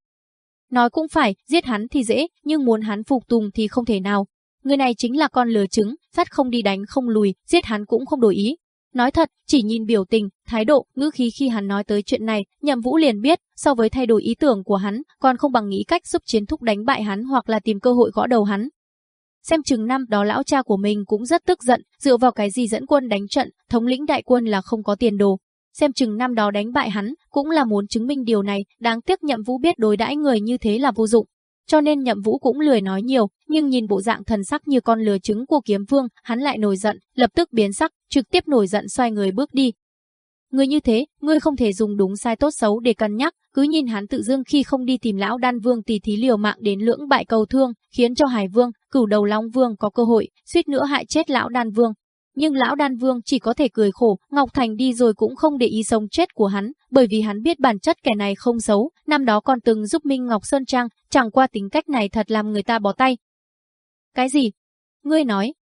Nói cũng phải, giết hắn thì dễ, nhưng muốn hắn phục tùng thì không thể nào. Người này chính là con lừa trứng, phát không đi đánh không lùi, giết hắn cũng không đổi ý. Nói thật, chỉ nhìn biểu tình, thái độ, ngữ khí khi hắn nói tới chuyện này, Nhậm Vũ liền biết, so với thay đổi ý tưởng của hắn, còn không bằng nghĩ cách giúp chiến thúc đánh bại hắn hoặc là tìm cơ hội gõ đầu hắn. Xem chừng năm đó lão cha của mình cũng rất tức giận, dựa vào cái gì dẫn quân đánh trận, thống lĩnh đại quân là không có tiền đồ. Xem chừng năm đó đánh bại hắn, cũng là muốn chứng minh điều này, đáng tiếc Nhậm Vũ biết đối đãi người như thế là vô dụng. Cho nên Nhậm Vũ cũng lười nói nhiều, nhưng nhìn bộ dạng thần sắc như con lừa trứng của kiếm vương, hắn lại nổi giận, lập tức biến sắc, trực tiếp nổi giận xoay người bước đi. Người như thế, ngươi không thể dùng đúng sai tốt xấu để cân nhắc, cứ nhìn hắn tự dưng khi không đi tìm lão đan vương tỷ thí liều mạng đến lưỡng bại cầu thương, khiến cho Hải Vương, cửu đầu Long Vương có cơ hội, suýt nữa hại chết lão đan vương. Nhưng lão đan vương chỉ có thể cười khổ, Ngọc Thành đi rồi cũng không để ý sống chết của hắn, bởi vì hắn biết bản chất kẻ này không xấu, năm đó còn từng giúp Minh Ngọc Sơn Trang, chẳng qua tính cách này thật làm người ta bỏ tay. Cái gì? Ngươi nói.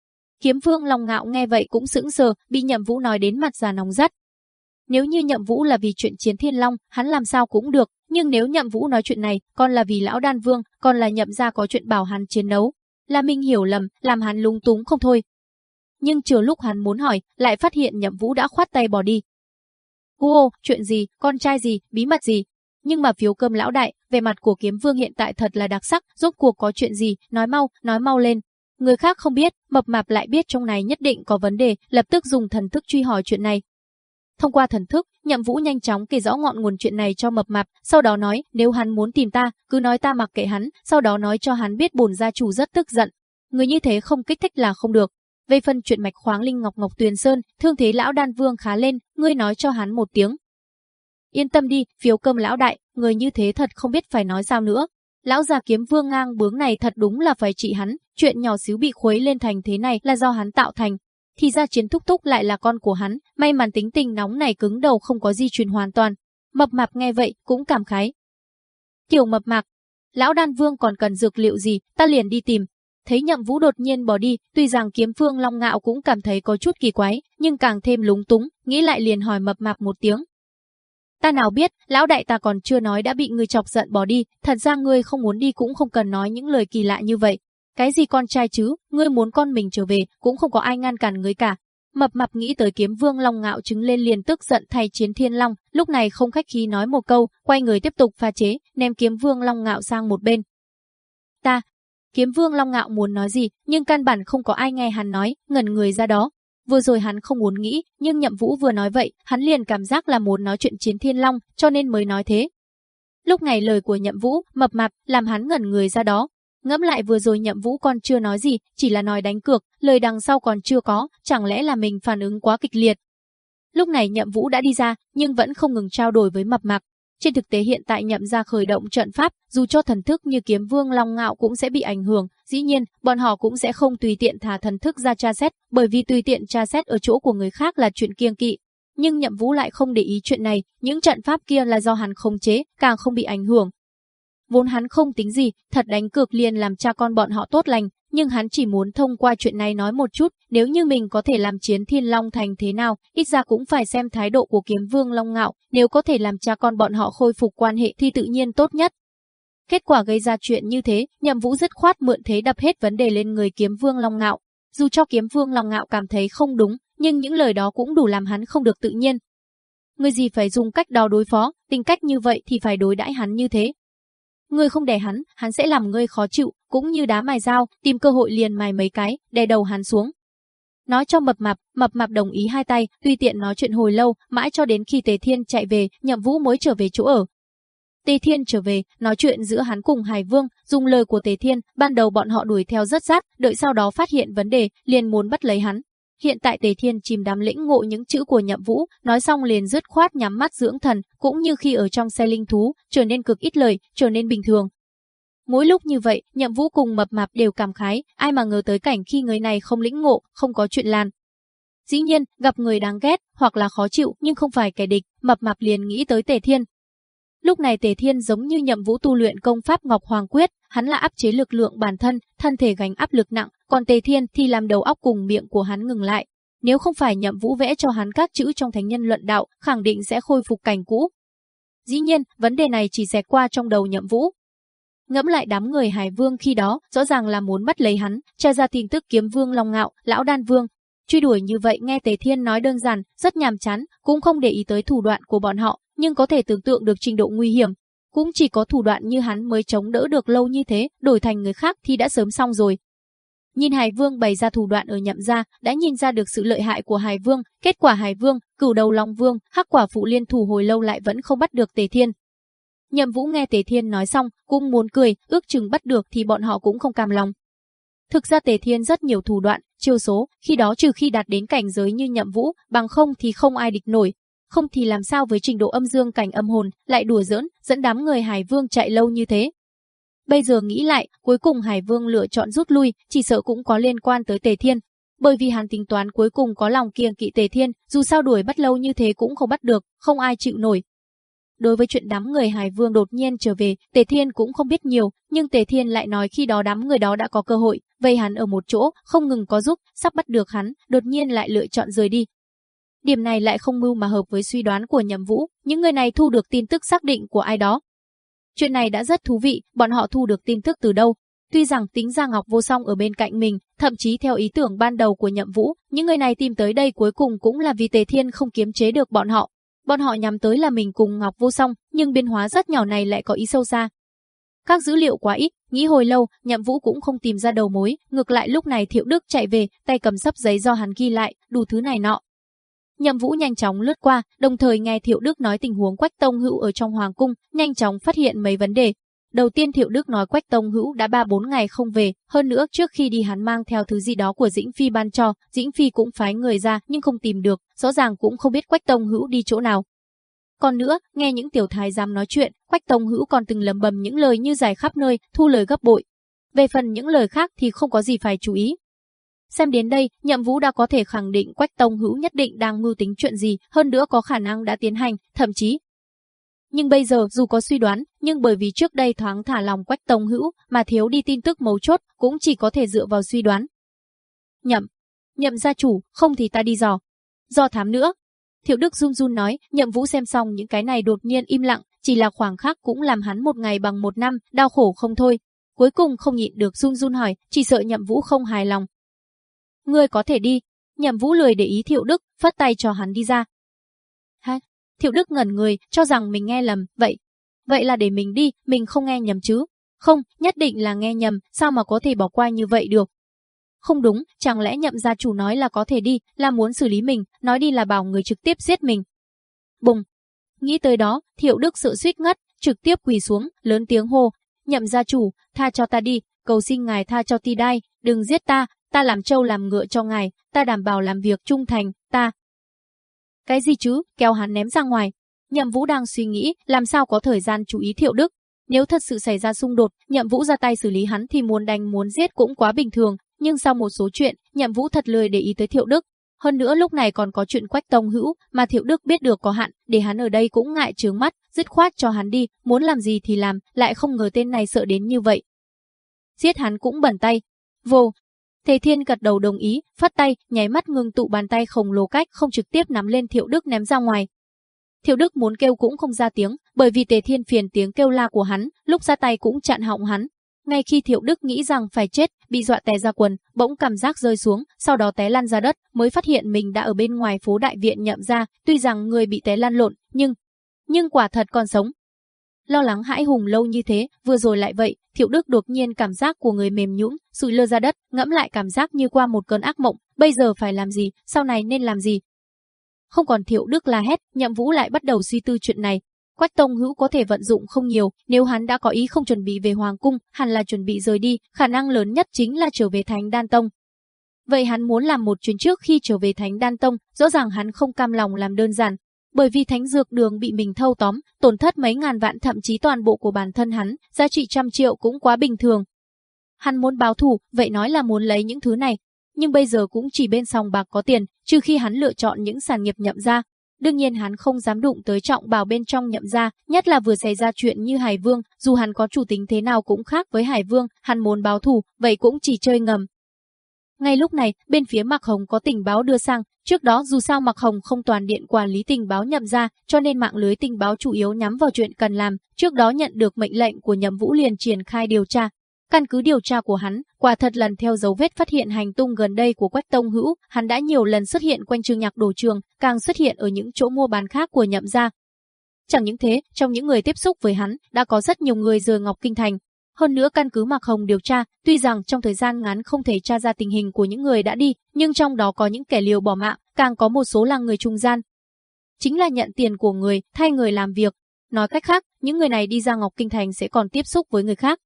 Kiếm vương lòng ngạo nghe vậy cũng sững sờ, bị nhậm vũ nói đến mặt già nóng rắt. Nếu như nhậm vũ là vì chuyện chiến thiên long, hắn làm sao cũng được, nhưng nếu nhậm vũ nói chuyện này, còn là vì lão đan vương, còn là nhậm ra có chuyện bảo hắn chiến đấu. Là mình hiểu lầm, làm hắn lung túng không thôi, nhưng chờ lúc hắn muốn hỏi, lại phát hiện Nhậm Vũ đã khoát tay bỏ đi. Ô, chuyện gì, con trai gì, bí mật gì? Nhưng mà phiếu cơm lão đại, về mặt của kiếm vương hiện tại thật là đặc sắc, rốt cuộc có chuyện gì, nói mau, nói mau lên. Người khác không biết, mập mạp lại biết trong này nhất định có vấn đề, lập tức dùng thần thức truy hỏi chuyện này. Thông qua thần thức, Nhậm Vũ nhanh chóng kể rõ ngọn nguồn chuyện này cho mập mạp, sau đó nói, nếu hắn muốn tìm ta, cứ nói ta mặc kệ hắn, sau đó nói cho hắn biết bổn gia chủ rất tức giận. Người như thế không kích thích là không được, về phần chuyện mạch khoáng linh ngọc ngọc tuyền sơn, thương thế lão đan vương khá lên, ngươi nói cho hắn một tiếng. Yên tâm đi, phiếu cơm lão đại, người như thế thật không biết phải nói sao nữa. Lão già kiếm vương ngang bướng này thật đúng là phải trị hắn, chuyện nhỏ xíu bị khuấy lên thành thế này là do hắn tạo thành. Thì ra chiến thúc thúc lại là con của hắn, may mắn tính tình nóng này cứng đầu không có di truyền hoàn toàn. Mập mạp nghe vậy cũng cảm khái. Tiểu mập mạp, lão đan vương còn cần dược liệu gì, ta liền đi tìm, Thấy nhậm vũ đột nhiên bỏ đi, tuy rằng kiếm phương long ngạo cũng cảm thấy có chút kỳ quái, nhưng càng thêm lúng túng, nghĩ lại liền hỏi mập mạp một tiếng. Ta nào biết, lão đại ta còn chưa nói đã bị người chọc giận bỏ đi, thật ra ngươi không muốn đi cũng không cần nói những lời kỳ lạ như vậy. Cái gì con trai chứ, ngươi muốn con mình trở về, cũng không có ai ngăn cản ngươi cả. Mập mạp nghĩ tới kiếm vương long ngạo chứng lên liền tức giận thay chiến thiên long, lúc này không khách khí nói một câu, quay người tiếp tục pha chế, ném kiếm vương long ngạo sang một bên. Ta, Kiếm Vương Long Ngạo muốn nói gì, nhưng căn bản không có ai nghe hắn nói, ngẩn người ra đó. Vừa rồi hắn không muốn nghĩ, nhưng Nhậm Vũ vừa nói vậy, hắn liền cảm giác là muốn nói chuyện chiến thiên long, cho nên mới nói thế. Lúc này lời của Nhậm Vũ, mập mạp, làm hắn ngẩn người ra đó. Ngẫm lại vừa rồi Nhậm Vũ còn chưa nói gì, chỉ là nói đánh cược, lời đằng sau còn chưa có, chẳng lẽ là mình phản ứng quá kịch liệt. Lúc này Nhậm Vũ đã đi ra, nhưng vẫn không ngừng trao đổi với mập mạp, trên thực tế hiện tại nhậm ra khởi động trận pháp, dù cho thần thức như kiếm vương long ngạo cũng sẽ bị ảnh hưởng, dĩ nhiên, bọn họ cũng sẽ không tùy tiện thả thần thức ra tra xét, bởi vì tùy tiện tra xét ở chỗ của người khác là chuyện kiêng kỵ. Nhưng nhậm vũ lại không để ý chuyện này, những trận pháp kia là do hắn khống chế, càng không bị ảnh hưởng. Vốn hắn không tính gì, thật đánh cược liền làm cha con bọn họ tốt lành, nhưng hắn chỉ muốn thông qua chuyện này nói một chút, nếu như mình có thể làm chiến thiên long thành thế nào, ít ra cũng phải xem thái độ của kiếm vương long ngạo, nếu có thể làm cha con bọn họ khôi phục quan hệ thì tự nhiên tốt nhất. Kết quả gây ra chuyện như thế, nhậm vũ dứt khoát mượn thế đập hết vấn đề lên người kiếm vương long ngạo. Dù cho kiếm vương long ngạo cảm thấy không đúng, nhưng những lời đó cũng đủ làm hắn không được tự nhiên. Người gì phải dùng cách đó đối phó, tính cách như vậy thì phải đối đãi hắn như thế, Ngươi không đè hắn, hắn sẽ làm ngươi khó chịu, cũng như đá mài dao, tìm cơ hội liền mài mấy cái, đè đầu hắn xuống. Nói cho mập mạp, mập mạp đồng ý hai tay, tuy tiện nói chuyện hồi lâu, mãi cho đến khi Tề Thiên chạy về, Nhậm Vũ mới trở về chỗ ở. Tề Thiên trở về, nói chuyện giữa hắn cùng Hải Vương, dùng lời của Tề Thiên, ban đầu bọn họ đuổi theo rất rát, đợi sau đó phát hiện vấn đề, liền muốn bắt lấy hắn. Hiện tại Tề Thiên chìm đắm lĩnh ngộ những chữ của Nhậm Vũ, nói xong liền dứt khoát nhắm mắt dưỡng thần, cũng như khi ở trong xe linh thú, trở nên cực ít lời, trở nên bình thường. Mỗi lúc như vậy, Nhậm Vũ cùng Mập Mạp đều cảm khái, ai mà ngờ tới cảnh khi người này không lĩnh ngộ, không có chuyện làn. Dĩ nhiên, gặp người đáng ghét hoặc là khó chịu nhưng không phải kẻ địch, Mập Mạp liền nghĩ tới Tề Thiên. Lúc này Tề Thiên giống như Nhậm Vũ tu luyện công pháp Ngọc Hoàng Quyết, hắn là áp chế lực lượng bản thân, thân thể gánh áp lực nặng, còn Tề Thiên thì làm đầu óc cùng miệng của hắn ngừng lại. Nếu không phải Nhậm Vũ vẽ cho hắn các chữ trong thánh nhân luận đạo, khẳng định sẽ khôi phục cảnh cũ. Dĩ nhiên, vấn đề này chỉ xẹt qua trong đầu Nhậm Vũ, Ngẫm lại đám người Hải Vương khi đó, rõ ràng là muốn bắt lấy hắn, tra ra tin tức kiếm vương Long Ngạo, lão đan vương. Truy đuổi như vậy nghe Tề Thiên nói đơn giản, rất nhàm chán, cũng không để ý tới thủ đoạn của bọn họ, nhưng có thể tưởng tượng được trình độ nguy hiểm. Cũng chỉ có thủ đoạn như hắn mới chống đỡ được lâu như thế, đổi thành người khác thì đã sớm xong rồi. Nhìn Hải Vương bày ra thủ đoạn ở nhậm gia, đã nhìn ra được sự lợi hại của Hải Vương, kết quả Hải Vương, cửu đầu Long Vương, hắc quả phụ liên thủ hồi lâu lại vẫn không bắt được Tề Thiên, Nhậm Vũ nghe Tề Thiên nói xong, cũng muốn cười, ước chừng bắt được thì bọn họ cũng không cam lòng. Thực ra Tề Thiên rất nhiều thủ đoạn, chiêu số, khi đó trừ khi đạt đến cảnh giới như Nhậm Vũ, bằng không thì không ai địch nổi. Không thì làm sao với trình độ âm dương cảnh âm hồn, lại đùa giỡn, dẫn đám người Hải Vương chạy lâu như thế. Bây giờ nghĩ lại, cuối cùng Hải Vương lựa chọn rút lui, chỉ sợ cũng có liên quan tới Tề Thiên. Bởi vì hắn tính toán cuối cùng có lòng kiêng kỵ Tề Thiên, dù sao đuổi bắt lâu như thế cũng không bắt được, không ai chịu nổi, Đối với chuyện đám người Hải Vương đột nhiên trở về, Tề Thiên cũng không biết nhiều, nhưng Tề Thiên lại nói khi đó đám người đó đã có cơ hội, vây hắn ở một chỗ, không ngừng có giúp, sắp bắt được hắn, đột nhiên lại lựa chọn rời đi. Điểm này lại không mưu mà hợp với suy đoán của nhầm Vũ, những người này thu được tin tức xác định của ai đó. Chuyện này đã rất thú vị, bọn họ thu được tin tức từ đâu? Tuy rằng tính ra Ngọc Vô Song ở bên cạnh mình, thậm chí theo ý tưởng ban đầu của Nhậm Vũ, những người này tìm tới đây cuối cùng cũng là vì Tề Thiên không kiềm chế được bọn họ, Bọn họ nhắm tới là mình cùng Ngọc Vô Song, nhưng biến hóa rất nhỏ này lại có ý sâu xa. Các dữ liệu quá ít, nghĩ hồi lâu, Nhậm Vũ cũng không tìm ra đầu mối, ngược lại lúc này Thiệu Đức chạy về, tay cầm sấp giấy do hắn ghi lại, đủ thứ này nọ. Nhậm Vũ nhanh chóng lướt qua, đồng thời nghe Thiệu Đức nói tình huống Quách Tông Hữu ở trong hoàng cung, nhanh chóng phát hiện mấy vấn đề, Đầu tiên Thiệu Đức nói Quách Tông Hữu đã 3-4 ngày không về, hơn nữa trước khi đi hắn mang theo thứ gì đó của Dĩnh Phi ban cho, Dĩnh Phi cũng phái người ra nhưng không tìm được, rõ ràng cũng không biết Quách Tông Hữu đi chỗ nào. Còn nữa, nghe những tiểu thái giám nói chuyện, Quách Tông Hữu còn từng lầm bầm những lời như dài khắp nơi, thu lời gấp bội. Về phần những lời khác thì không có gì phải chú ý. Xem đến đây, Nhậm Vũ đã có thể khẳng định Quách Tông Hữu nhất định đang mưu tính chuyện gì, hơn nữa có khả năng đã tiến hành, thậm chí nhưng bây giờ dù có suy đoán, nhưng bởi vì trước đây thoáng thả lòng Quách Tông Hữu mà thiếu đi tin tức mấu chốt, cũng chỉ có thể dựa vào suy đoán. Nhậm, nhậm gia chủ, không thì ta đi dò. Do thám nữa. Thiệu Đức run run nói, nhậm vũ xem xong những cái này đột nhiên im lặng, chỉ là khoảng khắc cũng làm hắn một ngày bằng một năm, đau khổ không thôi. Cuối cùng không nhịn được run run hỏi, chỉ sợ nhậm vũ không hài lòng. Ngươi có thể đi. Nhậm vũ lười để ý Thiệu Đức, phất tay cho hắn đi ra. Ha, Thiệu Đức ngẩn người, cho rằng mình nghe lầm, vậy. Vậy là để mình đi, mình không nghe nhầm chứ. Không, nhất định là nghe nhầm, sao mà có thể bỏ qua như vậy được. Không đúng, chẳng lẽ nhậm gia chủ nói là có thể đi, là muốn xử lý mình, nói đi là bảo người trực tiếp giết mình. Bùng! Nghĩ tới đó, Thiệu Đức sự suýt ngất, trực tiếp quỳ xuống, lớn tiếng hô, nhậm gia chủ, tha cho ta đi, cầu xin ngài tha cho ti đai, đừng giết ta, ta làm trâu làm ngựa cho ngài, ta đảm bảo làm việc trung thành, ta, cái gì chứ, kéo hắn ném ra ngoài. Nhậm Vũ đang suy nghĩ, làm sao có thời gian chú ý Thiệu Đức. Nếu thật sự xảy ra xung đột, Nhậm Vũ ra tay xử lý hắn thì muốn đánh muốn giết cũng quá bình thường, nhưng sau một số chuyện, Nhậm Vũ thật lười để ý tới Thiệu Đức. Hơn nữa lúc này còn có chuyện Quách Tông Hữu, mà Thiệu Đức biết được có hạn, để hắn ở đây cũng ngại trướng mắt, dứt khoát cho hắn đi, muốn làm gì thì làm, lại không ngờ tên này sợ đến như vậy. Giết hắn cũng bẩn tay. Vô, Thề Thiên gật đầu đồng ý, phát tay, nháy mắt ngừng tụ bàn tay khổng lồ cách không trực tiếp nắm lên Thiệu Đức ném ra ngoài. Thiệu Đức muốn kêu cũng không ra tiếng, bởi vì Tề Thiên phiền tiếng kêu la của hắn, lúc ra tay cũng chặn họng hắn. Ngay khi Thiệu Đức nghĩ rằng phải chết, bị dọa té ra quần, bỗng cảm giác rơi xuống, sau đó té lăn ra đất, mới phát hiện mình đã ở bên ngoài phố đại viện nhậm ra, tuy rằng người bị té lăn lộn, nhưng nhưng quả thật còn sống, Lo lắng hãi hùng lâu như thế, vừa rồi lại vậy, Thiệu Đức đột nhiên cảm giác của người mềm nhũn, sụi lơ ra đất, ngẫm lại cảm giác như qua một cơn ác mộng, bây giờ phải làm gì, sau này nên làm gì. Không còn Thiệu Đức la hét, Nhậm Vũ lại bắt đầu suy tư chuyện này. Quách Tông Hữu có thể vận dụng không nhiều, nếu hắn đã có ý không chuẩn bị về Hoàng Cung, hẳn là chuẩn bị rời đi, khả năng lớn nhất chính là trở về Thánh Đan Tông. Vậy hắn muốn làm một chuyến trước khi trở về Thánh Đan Tông, rõ ràng hắn không cam lòng làm đơn giản, bởi vì thánh dược đường bị mình thâu tóm, tổn thất mấy ngàn vạn thậm chí toàn bộ của bản thân hắn, giá trị trăm triệu cũng quá bình thường. Hắn muốn báo thù, vậy nói là muốn lấy những thứ này. Nhưng bây giờ cũng chỉ bên sòng bạc có tiền, trừ khi hắn lựa chọn những sản nghiệp nhậm ra. Đương nhiên hắn không dám đụng tới trọng bảo bên trong nhậm ra, nhất là vừa xảy ra chuyện như Hải Vương, dù hắn có chủ tính thế nào cũng khác với Hải Vương, hắn muốn báo thù, vậy cũng chỉ chơi ngầm, ngay lúc này, bên phía Mạc Hồng có tình báo đưa sang, trước đó dù sao Mạc Hồng không toàn điện quản lý tình báo nhậm ra, cho nên mạng lưới tình báo chủ yếu nhắm vào chuyện cần làm, trước đó nhận được mệnh lệnh của Nhậm Vũ liền triển khai điều tra. Căn cứ điều tra của hắn, quả thật lần theo dấu vết phát hiện hành tung gần đây của Quách Tông Hữu, hắn đã nhiều lần xuất hiện quanh trường nhạc đồ trường, càng xuất hiện ở những chỗ mua bán khác của nhậm gia. Chẳng những thế, trong những người tiếp xúc với hắn, đã có rất nhiều người rời Ngọc Kinh Thành, hơn nữa căn cứ Mạc Hồng điều tra, tuy rằng trong thời gian ngắn không thể tra ra tình hình của những người đã đi, nhưng trong đó có những kẻ liều bỏ mạng, càng có một số là người trung gian. Chính là nhận tiền của người, thay người làm việc. Nói cách khác, những người này đi ra Ngọc Kinh Thành sẽ còn tiếp xúc với người khác.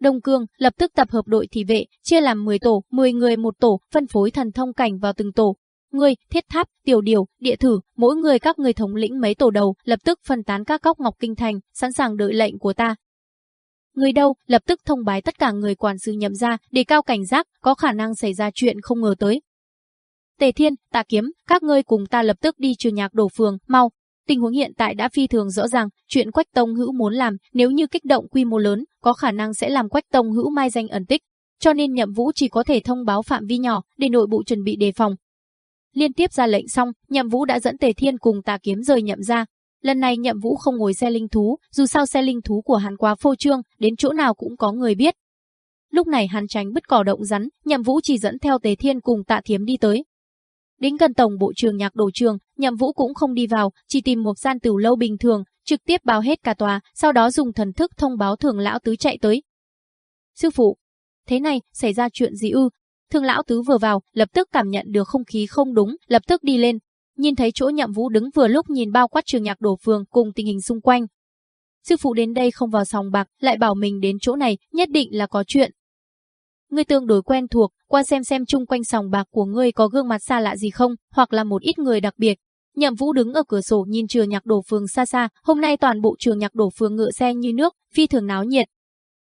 Đông Cương lập tức tập hợp đội thị vệ, chia làm 10 tổ, 10 người một tổ, phân phối thần thông cảnh vào từng tổ. Người, thiết tháp, tiểu điều, địa thử, mỗi người các người thống lĩnh mấy tổ đầu, lập tức phân tán các góc Ngọc Kinh Thành, sẵn sàng đợi lệnh của ta, Người đâu, lập tức thông báo tất cả người quản sự nhậm ra, để cao cảnh giác, có khả năng xảy ra chuyện không ngờ tới. Tề Thiên, Tạ Kiếm, các ngươi cùng ta lập tức đi trừ nhạc đổ phường, mau. Tình huống hiện tại đã phi thường rõ ràng, chuyện Quách Tông Hữu muốn làm, nếu như kích động quy mô lớn, có khả năng sẽ làm Quách Tông Hữu mai danh ẩn tích. Cho nên Nhậm Vũ chỉ có thể thông báo phạm vi nhỏ, để nội bộ chuẩn bị đề phòng. Liên tiếp ra lệnh xong, Nhậm Vũ đã dẫn Tề Thiên cùng Tạ Kiếm rời Nhậm ra, Lần này nhậm vũ không ngồi xe linh thú, dù sao xe linh thú của hắn quá phô trương, đến chỗ nào cũng có người biết. Lúc này hắn tránh bứt cỏ động rắn, nhậm vũ chỉ dẫn theo tề thiên cùng tạ thiếm đi tới. Đến gần tổng bộ trường nhạc đồ trường, nhậm vũ cũng không đi vào, chỉ tìm một gian tửu lâu bình thường, trực tiếp báo hết cả tòa, sau đó dùng thần thức thông báo thường lão tứ chạy tới. Sư phụ, thế này, xảy ra chuyện gì ư? Thường lão tứ vừa vào, lập tức cảm nhận được không khí không đúng, lập tức đi lên, nhìn thấy chỗ nhậm vũ đứng vừa lúc nhìn bao quát trường nhạc đổ phường cùng tình hình xung quanh. Sư phụ đến đây không vào sòng bạc, lại bảo mình đến chỗ này, nhất định là có chuyện. Ngươi tương đối quen thuộc, qua xem xem chung quanh sòng bạc của ngươi có gương mặt xa lạ gì không, hoặc là một ít người đặc biệt. Nhậm Vũ đứng ở cửa sổ nhìn trường nhạc đổ phường xa xa, hôm nay toàn bộ trường nhạc đổ phường ngựa xe như nước, phi thường náo nhiệt.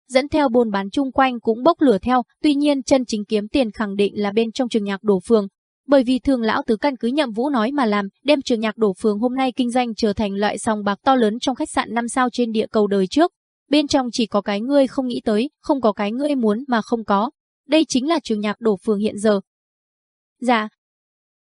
Dẫn theo buôn bán chung quanh cũng bốc lửa theo, tuy nhiên chân chính kiếm tiền khẳng định là bên trong trường nhạc đổ phường, bởi vì thường lão tứ căn cứ nhậm vũ nói mà làm, đem trường nhạc đổ phường hôm nay kinh doanh trở thành loại sòng bạc to lớn trong khách sạn năm sao trên địa cầu đời trước. Bên trong chỉ có cái ngươi không nghĩ tới, không có cái ngươi muốn mà không có. Đây chính là trường nhạc đổ phường hiện giờ. Dạ.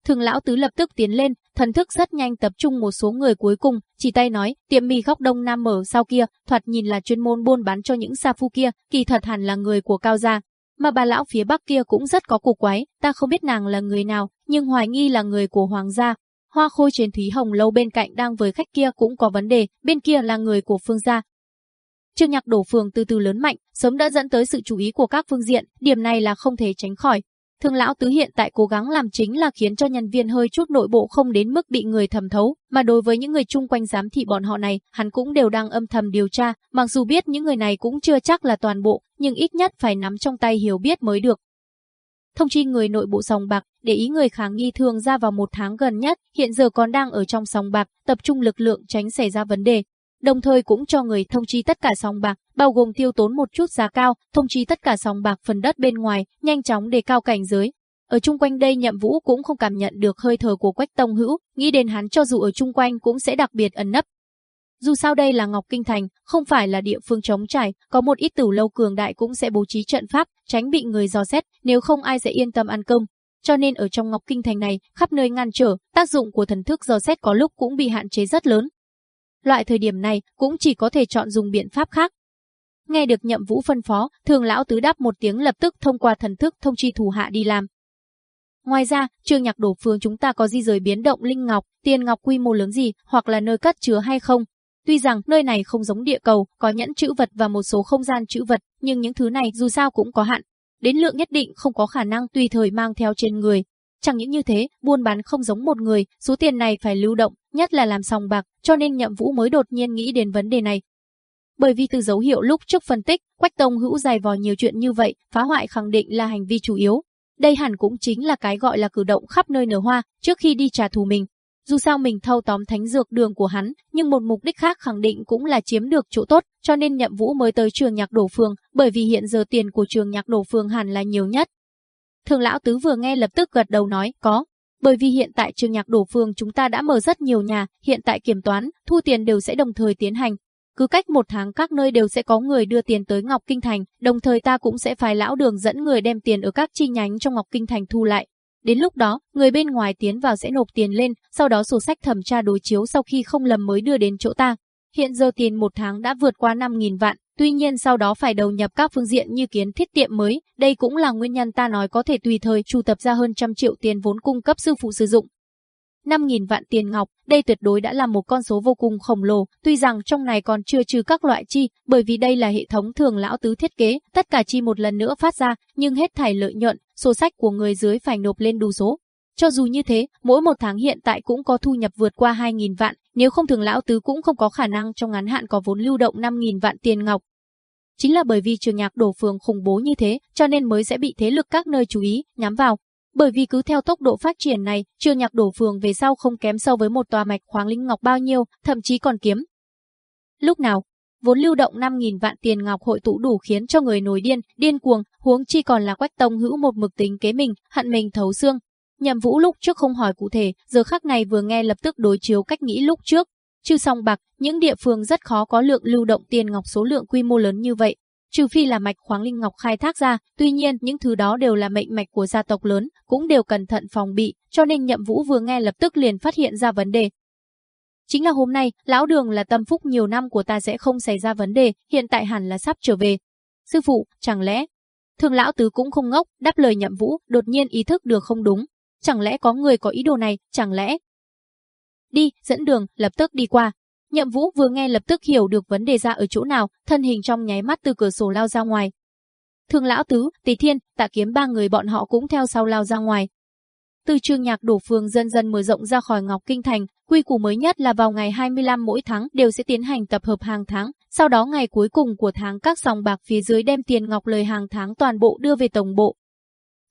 Thường lão tứ lập tức tiến lên, thần thức rất nhanh tập trung một số người cuối cùng, chỉ tay nói, tiệm mì góc đông nam mở sau kia, thoạt nhìn là chuyên môn buôn bán cho những sa phu kia, kỳ thật hẳn là người của cao gia. Mà bà lão phía bắc kia cũng rất có cổ quái, ta không biết nàng là người nào, nhưng hoài nghi là người của hoàng gia. Hoa khôi trên Thúy Hồng lâu bên cạnh đang với khách kia cũng có vấn đề, bên kia là người của phương gia. Trương nhạc đổ phường từ từ lớn mạnh, sớm đã dẫn tới sự chú ý của các phương diện, điểm này là không thể tránh khỏi. Thương lão tứ hiện tại cố gắng làm chính là khiến cho nhân viên hơi chút nội bộ không đến mức bị người thầm thấu, mà đối với những người chung quanh giám thị bọn họ này, hắn cũng đều đang âm thầm điều tra, mặc dù biết những người này cũng chưa chắc là toàn bộ, nhưng ít nhất phải nắm trong tay hiểu biết mới được. Thông chi người nội bộ sòng bạc, để ý người kháng nghi thường ra vào một tháng gần nhất, hiện giờ còn đang ở trong sòng bạc, tập trung lực lượng tránh xảy ra vấn đề. Đồng thời cũng cho người thông chi tất cả sòng bạc, bao gồm tiêu tốn một chút giá cao, thông chi tất cả sòng bạc phần đất bên ngoài, nhanh chóng đề cao cảnh giới. Ở chung quanh đây nhậm vũ cũng không cảm nhận được hơi thở của quách tông hữu, nghĩ đến hắn cho dù ở chung quanh cũng sẽ đặc biệt ẩn nấp, dù sao đây là Ngọc Kinh Thành, không phải là địa phương trống trải, có một ít tử lâu cường đại cũng sẽ bố trí trận pháp, tránh bị người dò xét, nếu không ai sẽ yên tâm ăn cơm. Cho nên ở trong Ngọc Kinh Thành này, khắp nơi ngăn trở, tác dụng của thần thức dò xét có lúc cũng bị hạn chế rất lớn. Loại thời điểm này cũng chỉ có thể chọn dùng biện pháp khác. Nghe được nhậm vũ phân phó, thường lão tứ đáp một tiếng lập tức thông qua thần thức thông chi thủ hạ đi làm. Ngoài ra, trường nhạc đổ phương chúng ta có di rời biến động linh ngọc, tiền ngọc quy mô lớn gì, hoặc là nơi cất chứa hay không, Tuy rằng nơi này không giống địa cầu, có nhẫn chữ vật và một số không gian chữ vật, nhưng những thứ này dù sao cũng có hạn. Đến lượng nhất định không có khả năng tùy thời mang theo trên người. Chẳng những như thế, buôn bán không giống một người, số tiền này phải lưu động, nhất là làm sòng bạc, cho nên nhậm vũ mới đột nhiên nghĩ đến vấn đề này. Bởi vì từ dấu hiệu lúc trước phân tích, Quách Tông hữu dài vò nhiều chuyện như vậy, phá hoại khẳng định là hành vi chủ yếu. Đây hẳn cũng chính là cái gọi là cử động khắp nơi nở hoa, trước khi đi trả thù mình. Dù sao mình thâu tóm thánh dược đường của hắn, nhưng một mục đích khác khẳng định cũng là chiếm được chỗ tốt, cho nên Nhậm Vũ mới tới trường nhạc đổ phương, bởi vì hiện giờ tiền của trường nhạc đổ phương hẳn là nhiều nhất. Thường lão tứ vừa nghe lập tức gật đầu nói, có. Bởi vì hiện tại trường nhạc đổ phương chúng ta đã mở rất nhiều nhà, hiện tại kiểm toán, thu tiền đều sẽ đồng thời tiến hành, cứ cách một tháng các nơi đều sẽ có người đưa tiền tới Ngọc Kinh Thành, đồng thời ta cũng sẽ phải lão đường dẫn người đem tiền ở các chi nhánh trong Ngọc Kinh Thành thu lại. Đến lúc đó, người bên ngoài tiến vào sẽ nộp tiền lên, sau đó sổ sách thẩm tra đối chiếu sau khi không lầm mới đưa đến chỗ ta. Hiện giờ tiền một tháng đã vượt qua 5.000 vạn, tuy nhiên sau đó phải đầu nhập các phương diện như kiến thiết tiệm mới, đây cũng là nguyên nhân ta nói có thể tùy thời chu tập ra hơn trăm triệu tiền vốn cung cấp sư phụ sử dụng. 5.000 vạn tiền ngọc, đây tuyệt đối đã là một con số vô cùng khổng lồ, tuy rằng trong này còn chưa trừ các loại chi, bởi vì đây là hệ thống thường lão tứ thiết kế, tất cả chi một lần nữa phát ra, nhưng hết thảy lợi nhuận, sổ sách của người dưới phải nộp lên đủ số. Cho dù như thế, mỗi một tháng hiện tại cũng có thu nhập vượt qua 2.000 vạn, nếu không thường lão tứ cũng không có khả năng trong ngắn hạn có vốn lưu động 5.000 vạn tiền ngọc. Chính là bởi vì trường nhạc đổ phường khủng bố như thế, cho nên mới sẽ bị thế lực các nơi chú ý, nhắm vào, bởi vì cứ theo tốc độ phát triển này, trường nhạc đổ phường về sau không kém so với một tòa mạch khoáng linh ngọc bao nhiêu, thậm chí còn kiếm. Lúc nào, vốn lưu động 5.000 vạn tiền ngọc hội tụ đủ khiến cho người nổi điên, điên cuồng, huống chi còn là quách tông hữu một mực tính kế mình, hận mình thấu xương. Nhậm vũ lúc trước không hỏi cụ thể, giờ khắc này vừa nghe lập tức đối chiếu cách nghĩ lúc trước. Trừ song bạc, những địa phương rất khó có lượng lưu động tiền ngọc số lượng quy mô lớn như vậy, trừ phi là mạch khoáng linh ngọc khai thác ra, tuy nhiên những thứ đó đều là mệnh mạch của gia tộc lớn, cũng đều cẩn thận phòng bị, cho nên Nhậm Vũ vừa nghe lập tức liền phát hiện ra vấn đề. Chính là hôm nay, lão đường là tâm phúc nhiều năm của ta sẽ không xảy ra vấn đề, hiện tại hẳn là sắp trở về. Sư phụ, chẳng lẽ... Thường lão tứ cũng không ngốc, đáp lời Nhậm Vũ, đột nhiên ý thức được không đúng. Chẳng lẽ có người có ý đồ này, chẳng lẽ... Đi, dẫn đường, lập tức đi qua, Nhậm Vũ vừa nghe lập tức hiểu được vấn đề ra ở chỗ nào, thân hình trong nháy mắt từ cửa sổ lao ra ngoài. Thường lão tứ, Tỷ Thiên, Tạ Kiếm ba người bọn họ cũng theo sau lao ra ngoài. Từ trường nhạc đổ phường dần dần mở rộng ra khỏi Ngọc Kinh Thành, quy củ mới nhất là vào ngày 25 mỗi tháng đều sẽ tiến hành tập hợp hàng tháng, sau đó ngày cuối cùng của tháng các sòng bạc phía dưới đem tiền ngọc lời hàng tháng toàn bộ đưa về tổng bộ,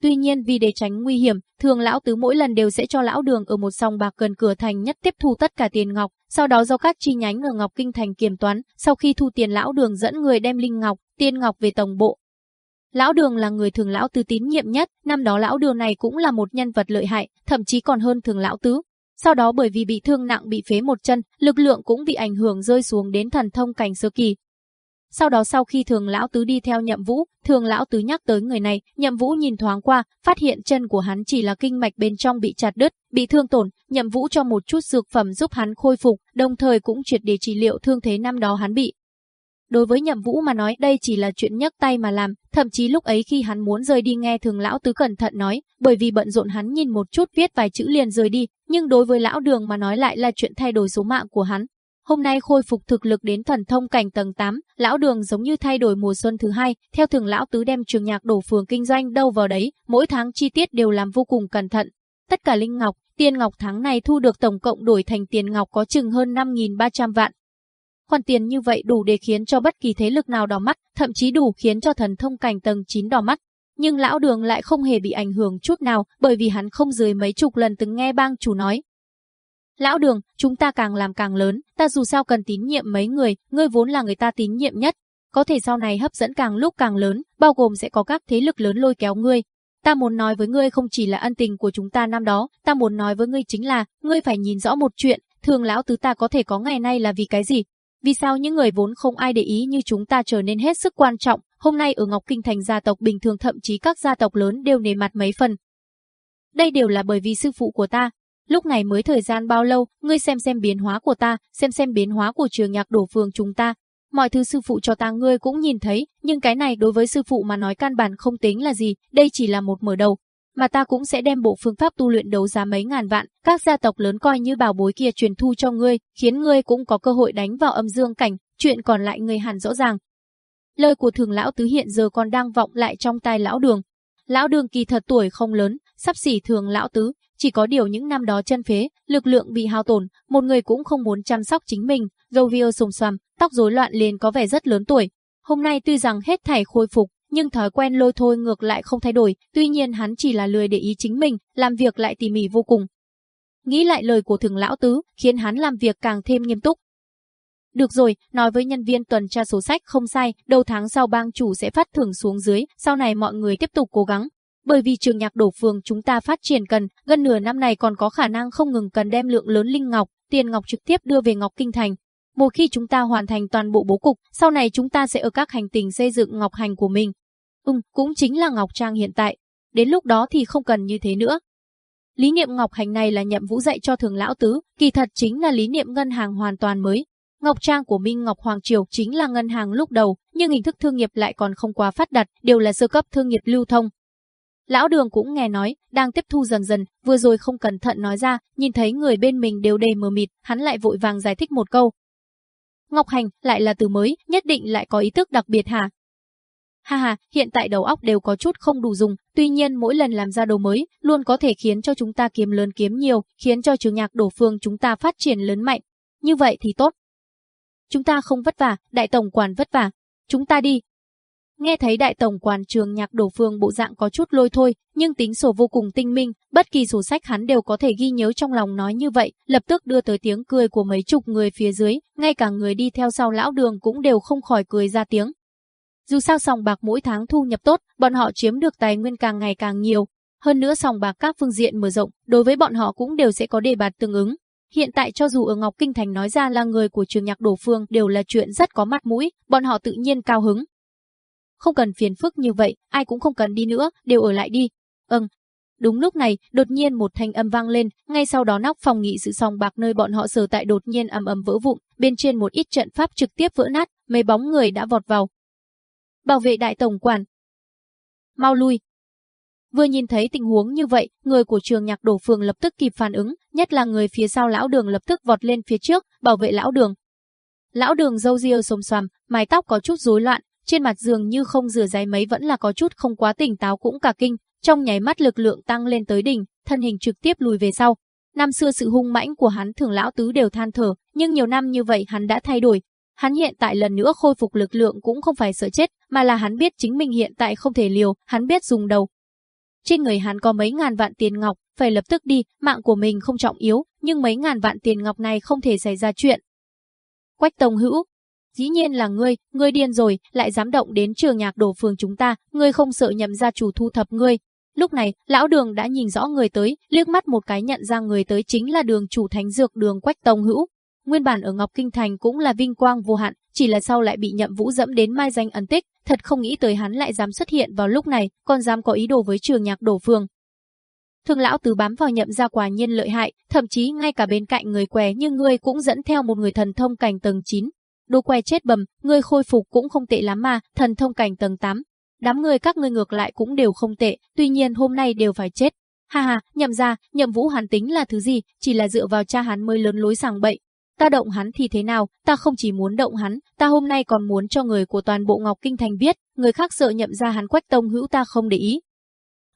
Tuy nhiên vì để tránh nguy hiểm, thường lão tứ mỗi lần đều sẽ cho lão đường ở một sòng bạc gần cửa thành nhất tiếp thu tất cả tiền ngọc, sau đó do các chi nhánh ở Ngọc Kinh thành kiểm toán, sau khi thu tiền lão đường dẫn người đem linh ngọc, tiền ngọc về tổng bộ. Lão đường là người thường lão tứ tín nhiệm nhất, năm đó lão đường này cũng là một nhân vật lợi hại, thậm chí còn hơn thường lão tứ. Sau đó bởi vì bị thương nặng bị phế một chân, lực lượng cũng bị ảnh hưởng rơi xuống đến thần thông cảnh sơ kỳ, sau đó sau khi thường lão tứ đi theo nhậm vũ, thường lão tứ nhắc tới người này, nhậm vũ nhìn thoáng qua, phát hiện chân của hắn chỉ là kinh mạch bên trong bị chặt đứt, bị thương tổn, nhậm vũ cho một chút dược phẩm giúp hắn khôi phục, đồng thời cũng triệt để trị liệu thương thế năm đó hắn bị. Đối với nhậm vũ mà nói đây chỉ là chuyện nhấc tay mà làm, thậm chí lúc ấy khi hắn muốn rời đi nghe thường lão tứ cẩn thận nói, bởi vì bận rộn hắn nhìn một chút viết vài chữ liền rời đi, nhưng đối với lão đường mà nói lại là chuyện thay đổi số mạng của hắn, Hôm nay khôi phục thực lực đến thần thông cảnh tầng 8, lão đường giống như thay đổi mùa xuân thứ hai, theo thường lão tứ đem trường nhạc đổ phường kinh doanh đâu vào đấy, mỗi tháng chi tiết đều làm vô cùng cẩn thận. Tất cả linh ngọc, tiền ngọc tháng này thu được tổng cộng đổi thành tiền ngọc có chừng hơn 5.300 vạn. Khoản tiền như vậy đủ để khiến cho bất kỳ thế lực nào đỏ mắt, thậm chí đủ khiến cho thần thông cảnh tầng 9 đỏ mắt. Nhưng lão đường lại không hề bị ảnh hưởng chút nào bởi vì hắn không dưới mấy chục lần từng nghe bang chủ nói, Lão đường, chúng ta càng làm càng lớn, ta dù sao cần tín nhiệm mấy người, ngươi vốn là người ta tín nhiệm nhất. Có thể sau này hấp dẫn càng lúc càng lớn, bao gồm sẽ có các thế lực lớn lôi kéo ngươi. Ta muốn nói với ngươi không chỉ là ân tình của chúng ta năm đó, ta muốn nói với ngươi chính là, ngươi phải nhìn rõ một chuyện, thường lão tứ ta có thể có ngày nay là vì cái gì? Vì sao những người vốn không ai để ý như chúng ta trở nên hết sức quan trọng, hôm nay ở Ngọc Kinh thành gia tộc bình thường thậm chí các gia tộc lớn đều nề mặt mấy phần. Đây đều là bởi vì sư phụ của ta, Lúc này mới thời gian bao lâu, ngươi xem xem biến hóa của ta, xem xem biến hóa của trường nhạc đổ phường chúng ta. Mọi thứ sư phụ cho ta ngươi cũng nhìn thấy, nhưng cái này đối với sư phụ mà nói căn bản không tính là gì, đây chỉ là một mở đầu. Mà ta cũng sẽ đem bộ phương pháp tu luyện đấu giá mấy ngàn vạn, các gia tộc lớn coi như bảo bối kia truyền thu cho ngươi, khiến ngươi cũng có cơ hội đánh vào âm dương cảnh, chuyện còn lại ngươi hẳn rõ ràng. Lời của thường lão tứ hiện giờ còn đang vọng lại trong tai lão đường. Lão đường kỳ thật tuổi không lớn, sắp xỉ thường lão tứ, chỉ có điều những năm đó chân phế, lực lượng bị hao tổn, một người cũng không muốn chăm sóc chính mình, dâu viêu sùng xoàm, tóc rối loạn liền có vẻ rất lớn tuổi. Hôm nay tuy rằng hết thảy khôi phục, nhưng thói quen lôi thôi ngược lại không thay đổi, tuy nhiên hắn chỉ là lười để ý chính mình, làm việc lại tỉ mỉ vô cùng. Nghĩ lại lời của thường lão tứ, khiến hắn làm việc càng thêm nghiêm túc. Được rồi, nói với nhân viên tuần tra sổ sách không sai, đầu tháng sau bang chủ sẽ phát thưởng xuống dưới, sau này mọi người tiếp tục cố gắng. Bởi vì trường nhạc đổ phường chúng ta phát triển cần, gần nửa năm này còn có khả năng không ngừng cần đem lượng lớn linh ngọc, tiền ngọc trực tiếp đưa về Ngọc Kinh Thành. Một khi chúng ta hoàn thành toàn bộ bố cục, sau này chúng ta sẽ ở các hành tinh xây dựng ngọc hành của mình. Ừm, cũng chính là ngọc trang hiện tại. Đến lúc đó thì không cần như thế nữa. Lý niệm ngọc hành này là nhậm vũ dạy cho thường lão tứ, kỳ thật chính là lý niệm ngân hàng hoàn toàn mới. Ngọc Trang của Minh Ngọc Hoàng Triều chính là ngân hàng lúc đầu, nhưng hình thức thương nghiệp lại còn không quá phát đạt, đều là sơ cấp thương nghiệp lưu thông. Lão Đường cũng nghe nói, đang tiếp thu dần dần, vừa rồi không cẩn thận nói ra, nhìn thấy người bên mình đều đầy mờ mịt, hắn lại vội vàng giải thích một câu. Ngọc Hành lại là từ mới, nhất định lại có ý thức đặc biệt hả? Ha ha, hiện tại đầu óc đều có chút không đủ dùng, tuy nhiên mỗi lần làm ra đồ mới, luôn có thể khiến cho chúng ta kiếm lớn kiếm nhiều, khiến cho trường nhạc đổ phương chúng ta phát triển lớn mạnh. Như vậy thì tốt. Chúng ta không vất vả, đại tổng quản vất vả. Chúng ta đi. Nghe thấy đại tổng quản trường nhạc đổ phương bộ dạng có chút lôi thôi, nhưng tính sổ vô cùng tinh minh, bất kỳ sổ sách hắn đều có thể ghi nhớ trong lòng nói như vậy, lập tức đưa tới tiếng cười của mấy chục người phía dưới, ngay cả người đi theo sau lão đường cũng đều không khỏi cười ra tiếng. Dù sao sòng bạc mỗi tháng thu nhập tốt, bọn họ chiếm được tài nguyên càng ngày càng nhiều. Hơn nữa sòng bạc các phương diện mở rộng, đối với bọn họ cũng đều sẽ có đề bạt tương ứng. Hiện tại cho dù ở Ngọc Kinh Thành nói ra là người của trường nhạc đổ phương đều là chuyện rất có mặt mũi, bọn họ tự nhiên cao hứng. Không cần phiền phức như vậy, ai cũng không cần đi nữa, đều ở lại đi. Ừm. Đúng lúc này, đột nhiên một thanh âm vang lên, ngay sau đó nóc phòng nghị sự sòng bạc nơi bọn họ sở tại đột nhiên ầm ầm vỡ vụn, bên trên một ít trận pháp trực tiếp vỡ nát, mấy bóng người đã vọt vào, bảo vệ đại tổng quản. Mau lui. Vừa nhìn thấy tình huống như vậy, người của trường nhạc đổ phường lập tức kịp phản ứng, nhất là người phía sau lão đường lập tức vọt lên phía trước, bảo vệ lão đường. Lão đường râu ria xồm xoàm, mái tóc có chút rối loạn, trên mặt giường như không rửa giấy mấy vẫn là có chút không quá tỉnh táo cũng cả kinh, trong nháy mắt lực lượng tăng lên tới đỉnh, thân hình trực tiếp lùi về sau. Năm xưa sự hung mãnh của hắn thường lão tứ đều than thở, nhưng nhiều năm như vậy hắn đã thay đổi, Hắn hiện tại lần nữa khôi phục lực lượng cũng không phải sợ chết, mà là hắn biết chính mình hiện tại không thể liều, hắn biết dùng đầu. Trên người hắn có mấy ngàn vạn tiền ngọc, phải lập tức đi, mạng của mình không trọng yếu, nhưng mấy ngàn vạn tiền ngọc này không thể xảy ra chuyện. Quách Tông Hữu, dĩ nhiên là ngươi, ngươi điên rồi, lại dám động đến trường nhạc đổ phường chúng ta, ngươi không sợ nhậm gia chủ thu thập ngươi. Lúc này, lão đường đã nhìn rõ người tới, liếc mắt một cái nhận ra người tới chính là đường chủ thánh dược đường Quách Tông Hữu. Nguyên bản ở Ngọc Kinh Thành cũng là vinh quang vô hạn, chỉ là sau lại bị nhậm vũ dẫm đến mai danh ẩn tích, thật không nghĩ tới hắn lại dám xuất hiện vào lúc này, còn dám có ý đồ với trường nhạc đổ phương. Thương lão từ bám vào nhậm ra quả nhiên lợi hại, thậm chí ngay cả bên cạnh người què như ngươi cũng dẫn theo một người thần thông cảnh tầng 9. Đồ què chết bầm, ngươi khôi phục cũng không tệ lắm mà, thần thông cảnh tầng 8. Đám người các ngươi ngược lại cũng đều không tệ, tuy nhiên hôm nay đều phải chết. Ha ha, nhậm ra, nhậm vũ hắn tính là thứ gì, chỉ là dựa vào cha hắn mới lớn lối sàng bậy, Ta động hắn thì thế nào, ta không chỉ muốn động hắn, ta hôm nay còn muốn cho người của toàn bộ Ngọc Kinh Thành biết, người khác sợ nhậm ra hắn Quách Tông Hữu ta không để ý.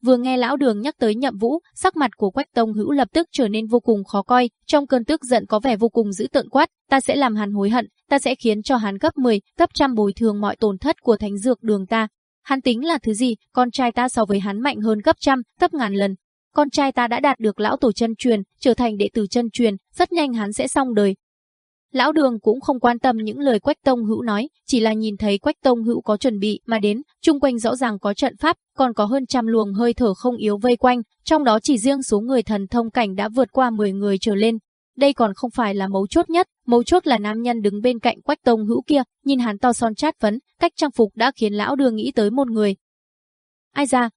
Vừa nghe lão đường nhắc tới nhậm vũ, sắc mặt của Quách Tông Hữu lập tức trở nên vô cùng khó coi, trong cơn tức giận có vẻ vô cùng dữ tợn quát, ta sẽ làm hắn hối hận, ta sẽ khiến cho hắn gấp 10, gấp trăm bồi thường mọi tổn thất của thánh dược đường ta. Hắn tính là thứ gì, con trai ta so với hắn mạnh hơn gấp trăm, gấp ngàn lần. Con trai ta đã đạt được lão tổ chân truyền, trở thành đệ tử chân truyền, rất nhanh hắn sẽ xong đời, Lão đường cũng không quan tâm những lời Quách Tông Hữu nói, chỉ là nhìn thấy Quách Tông Hữu có chuẩn bị mà đến, chung quanh rõ ràng có trận pháp, còn có hơn trăm luồng hơi thở không yếu vây quanh, trong đó chỉ riêng số người thần thông cảnh đã vượt qua 10 người trở lên. Đây còn không phải là mấu chốt nhất, mấu chốt là nam nhân đứng bên cạnh Quách Tông Hữu kia, nhìn hắn to son chát vấn, cách trang phục đã khiến lão đường nghĩ tới một người. Ai ra?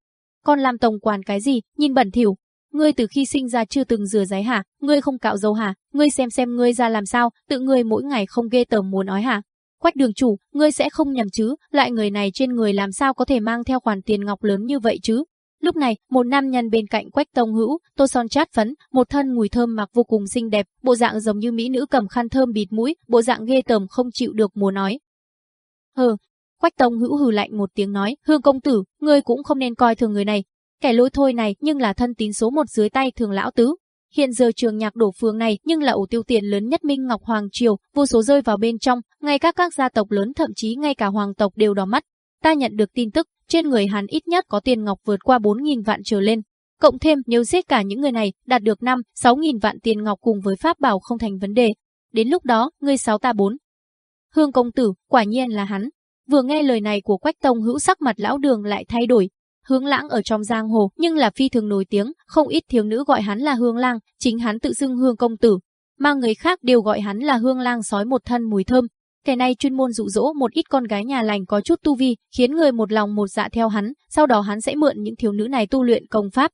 Con làm tổng quản cái gì, nhìn bẩn thỉu, Ngươi từ khi sinh ra chưa từng rửa giấy hả? Ngươi không cạo dâu hả? Ngươi xem xem ngươi ra làm sao, tự ngươi mỗi ngày không ghê tởm muốn nói hả? Quách đường chủ, ngươi sẽ không nhầm chứ, Lại người này trên người làm sao có thể mang theo khoản tiền ngọc lớn như vậy chứ? Lúc này, một nam nhân bên cạnh Quách Tông Hữu, tô son chát phấn, một thân mùi thơm mặc vô cùng xinh đẹp, bộ dạng giống như mỹ nữ cầm khăn thơm bịt mũi, bộ dạng ghê tởm không chịu được mùa nói. Hừ, Quách Tông Hữu hừ lạnh một tiếng nói, Hương công tử, ngươi cũng không nên coi thường người này, Kẻ lỗi thôi này nhưng là thân tín số một dưới tay thường lão tứ. Hiện giờ trường nhạc đổ phương này nhưng là ổ tiêu tiền lớn nhất Minh Ngọc Hoàng Triều, vô số rơi vào bên trong, ngay các các gia tộc lớn thậm chí ngay cả hoàng tộc đều đỏ mắt. Ta nhận được tin tức, trên người hắn ít nhất có tiền ngọc vượt qua 4.000 vạn trở lên. Cộng thêm nếu giết cả những người này, đạt được 5, 6 nghìn vạn tiền ngọc cùng với pháp bảo không thành vấn đề. Đến lúc đó, ngươi sáu ta bốn. Hương công tử, quả nhiên là hắn. Vừa nghe lời này của Quách Tông hữu sắc mặt lão đường lại thay đổi. Hướng lãng ở trong giang hồ, nhưng là phi thường nổi tiếng, không ít thiếu nữ gọi hắn là hương lang, chính hắn tự xưng hương công tử. Mà người khác đều gọi hắn là hương lang sói một thân mùi thơm, Kẻ này chuyên môn dụ dỗ một ít con gái nhà lành có chút tu vi, khiến người một lòng một dạ theo hắn, sau đó hắn sẽ mượn những thiếu nữ này tu luyện công pháp.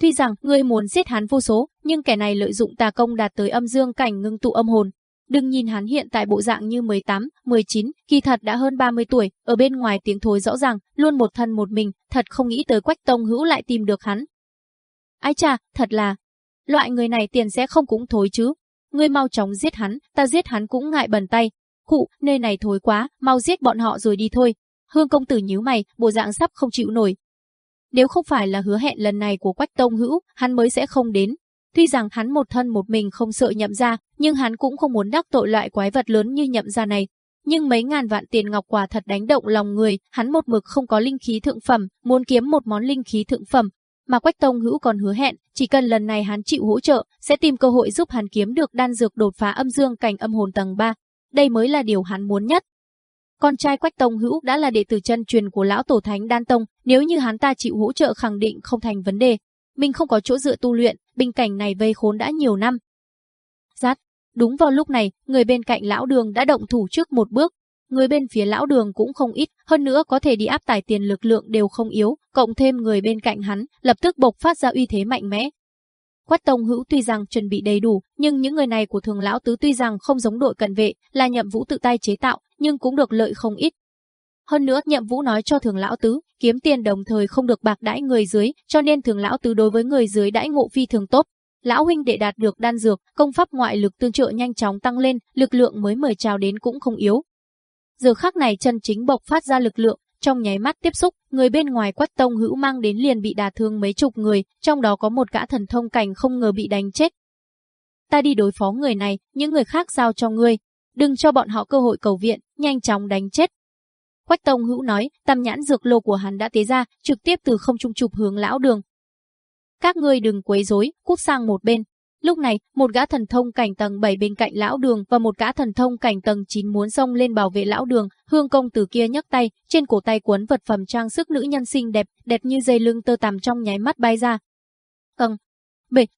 Tuy rằng người muốn giết hắn vô số, nhưng kẻ này lợi dụng tà công đạt tới âm dương cảnh ngưng tụ âm hồn. Đừng nhìn hắn hiện tại bộ dạng như 18, 19, kỳ thật đã hơn 30 tuổi, ở bên ngoài tiếng thối rõ ràng, luôn một thân một mình, thật không nghĩ tới Quách Tông Hữu lại tìm được hắn. Ái chà, thật là, loại người này tiền sẽ không cũng thối chứ. Ngươi mau chóng giết hắn, ta giết hắn cũng ngại bẩn tay, Khụ, nơi này thối quá, mau giết bọn họ rồi đi thôi. Hương công tử nhíu mày, bộ dạng sắp không chịu nổi. Nếu không phải là hứa hẹn lần này của Quách Tông Hữu, hắn mới sẽ không đến. Tuy rằng hắn một thân một mình không sợ nhậm ra, nhưng hắn cũng không muốn đắc tội loại quái vật lớn như nhậm ra này. Nhưng mấy ngàn vạn tiền ngọc quả thật đánh động lòng người, hắn một mực không có linh khí thượng phẩm, muốn kiếm một món linh khí thượng phẩm. Mà Quách Tông Hữu còn hứa hẹn, chỉ cần lần này hắn chịu hỗ trợ, sẽ tìm cơ hội giúp hắn kiếm được đan dược đột phá âm dương cảnh âm hồn tầng 3 đây mới là điều hắn muốn nhất. Con trai Quách Tông Hữu đã là đệ tử chân truyền của lão tổ thánh Đan Tông, nếu như hắn ta chịu hỗ trợ khẳng định không thành vấn đề. Mình không có chỗ dựa tu luyện, bình cảnh này vây khốn đã nhiều năm. Rát, đúng vào lúc này, người bên cạnh lão đường đã động thủ trước một bước. Người bên phía lão đường cũng không ít, hơn nữa có thể đi áp tải tiền lực lượng đều không yếu, cộng thêm người bên cạnh hắn, lập tức bộc phát ra uy thế mạnh mẽ, Quách Tông Hữu tuy rằng chuẩn bị đầy đủ, nhưng những người này của thường lão tứ tuy rằng không giống đội cận vệ, là nhậm vũ tự tay chế tạo, nhưng cũng được lợi không ít. Hơn nữa, nhậm vũ nói cho thường lão tứ, kiếm tiền đồng thời không được bạc đãi người dưới, cho nên thường lão tứ đối với người dưới đãi ngộ phi thường tốt. Lão huynh để đạt được đan dược, công pháp ngoại lực tương trợ nhanh chóng tăng lên, lực lượng mới mời chào đến cũng không yếu. Giờ khắc này chân chính bộc phát ra lực lượng, trong nháy mắt tiếp xúc, người bên ngoài quách tông hữu mang đến liền bị đả thương mấy chục người, trong đó có một gã thần thông cảnh không ngờ bị đánh chết. Ta đi đối phó người này, những người khác giao cho ngươi. Đừng cho bọn họ cơ hội cầu viện, nhanh chóng đánh chết. Quách tông hữu nói, tầm nhãn dược lô của hắn đã tế ra, trực tiếp từ không trung chụp hướng lão đường. Các ngươi đừng quấy rối, cút sang một bên, Lúc này, một gã thần thông cảnh tầng 7 bên cạnh lão đường và một gã thần thông cảnh tầng 9 muốn xông lên bảo vệ lão đường, hương công tử kia nhấc tay, trên cổ tay cuốn vật phẩm trang sức nữ nhân xinh đẹp, đẹp như dây lưng tơ tằm trong nháy mắt bay ra. Tầng bịch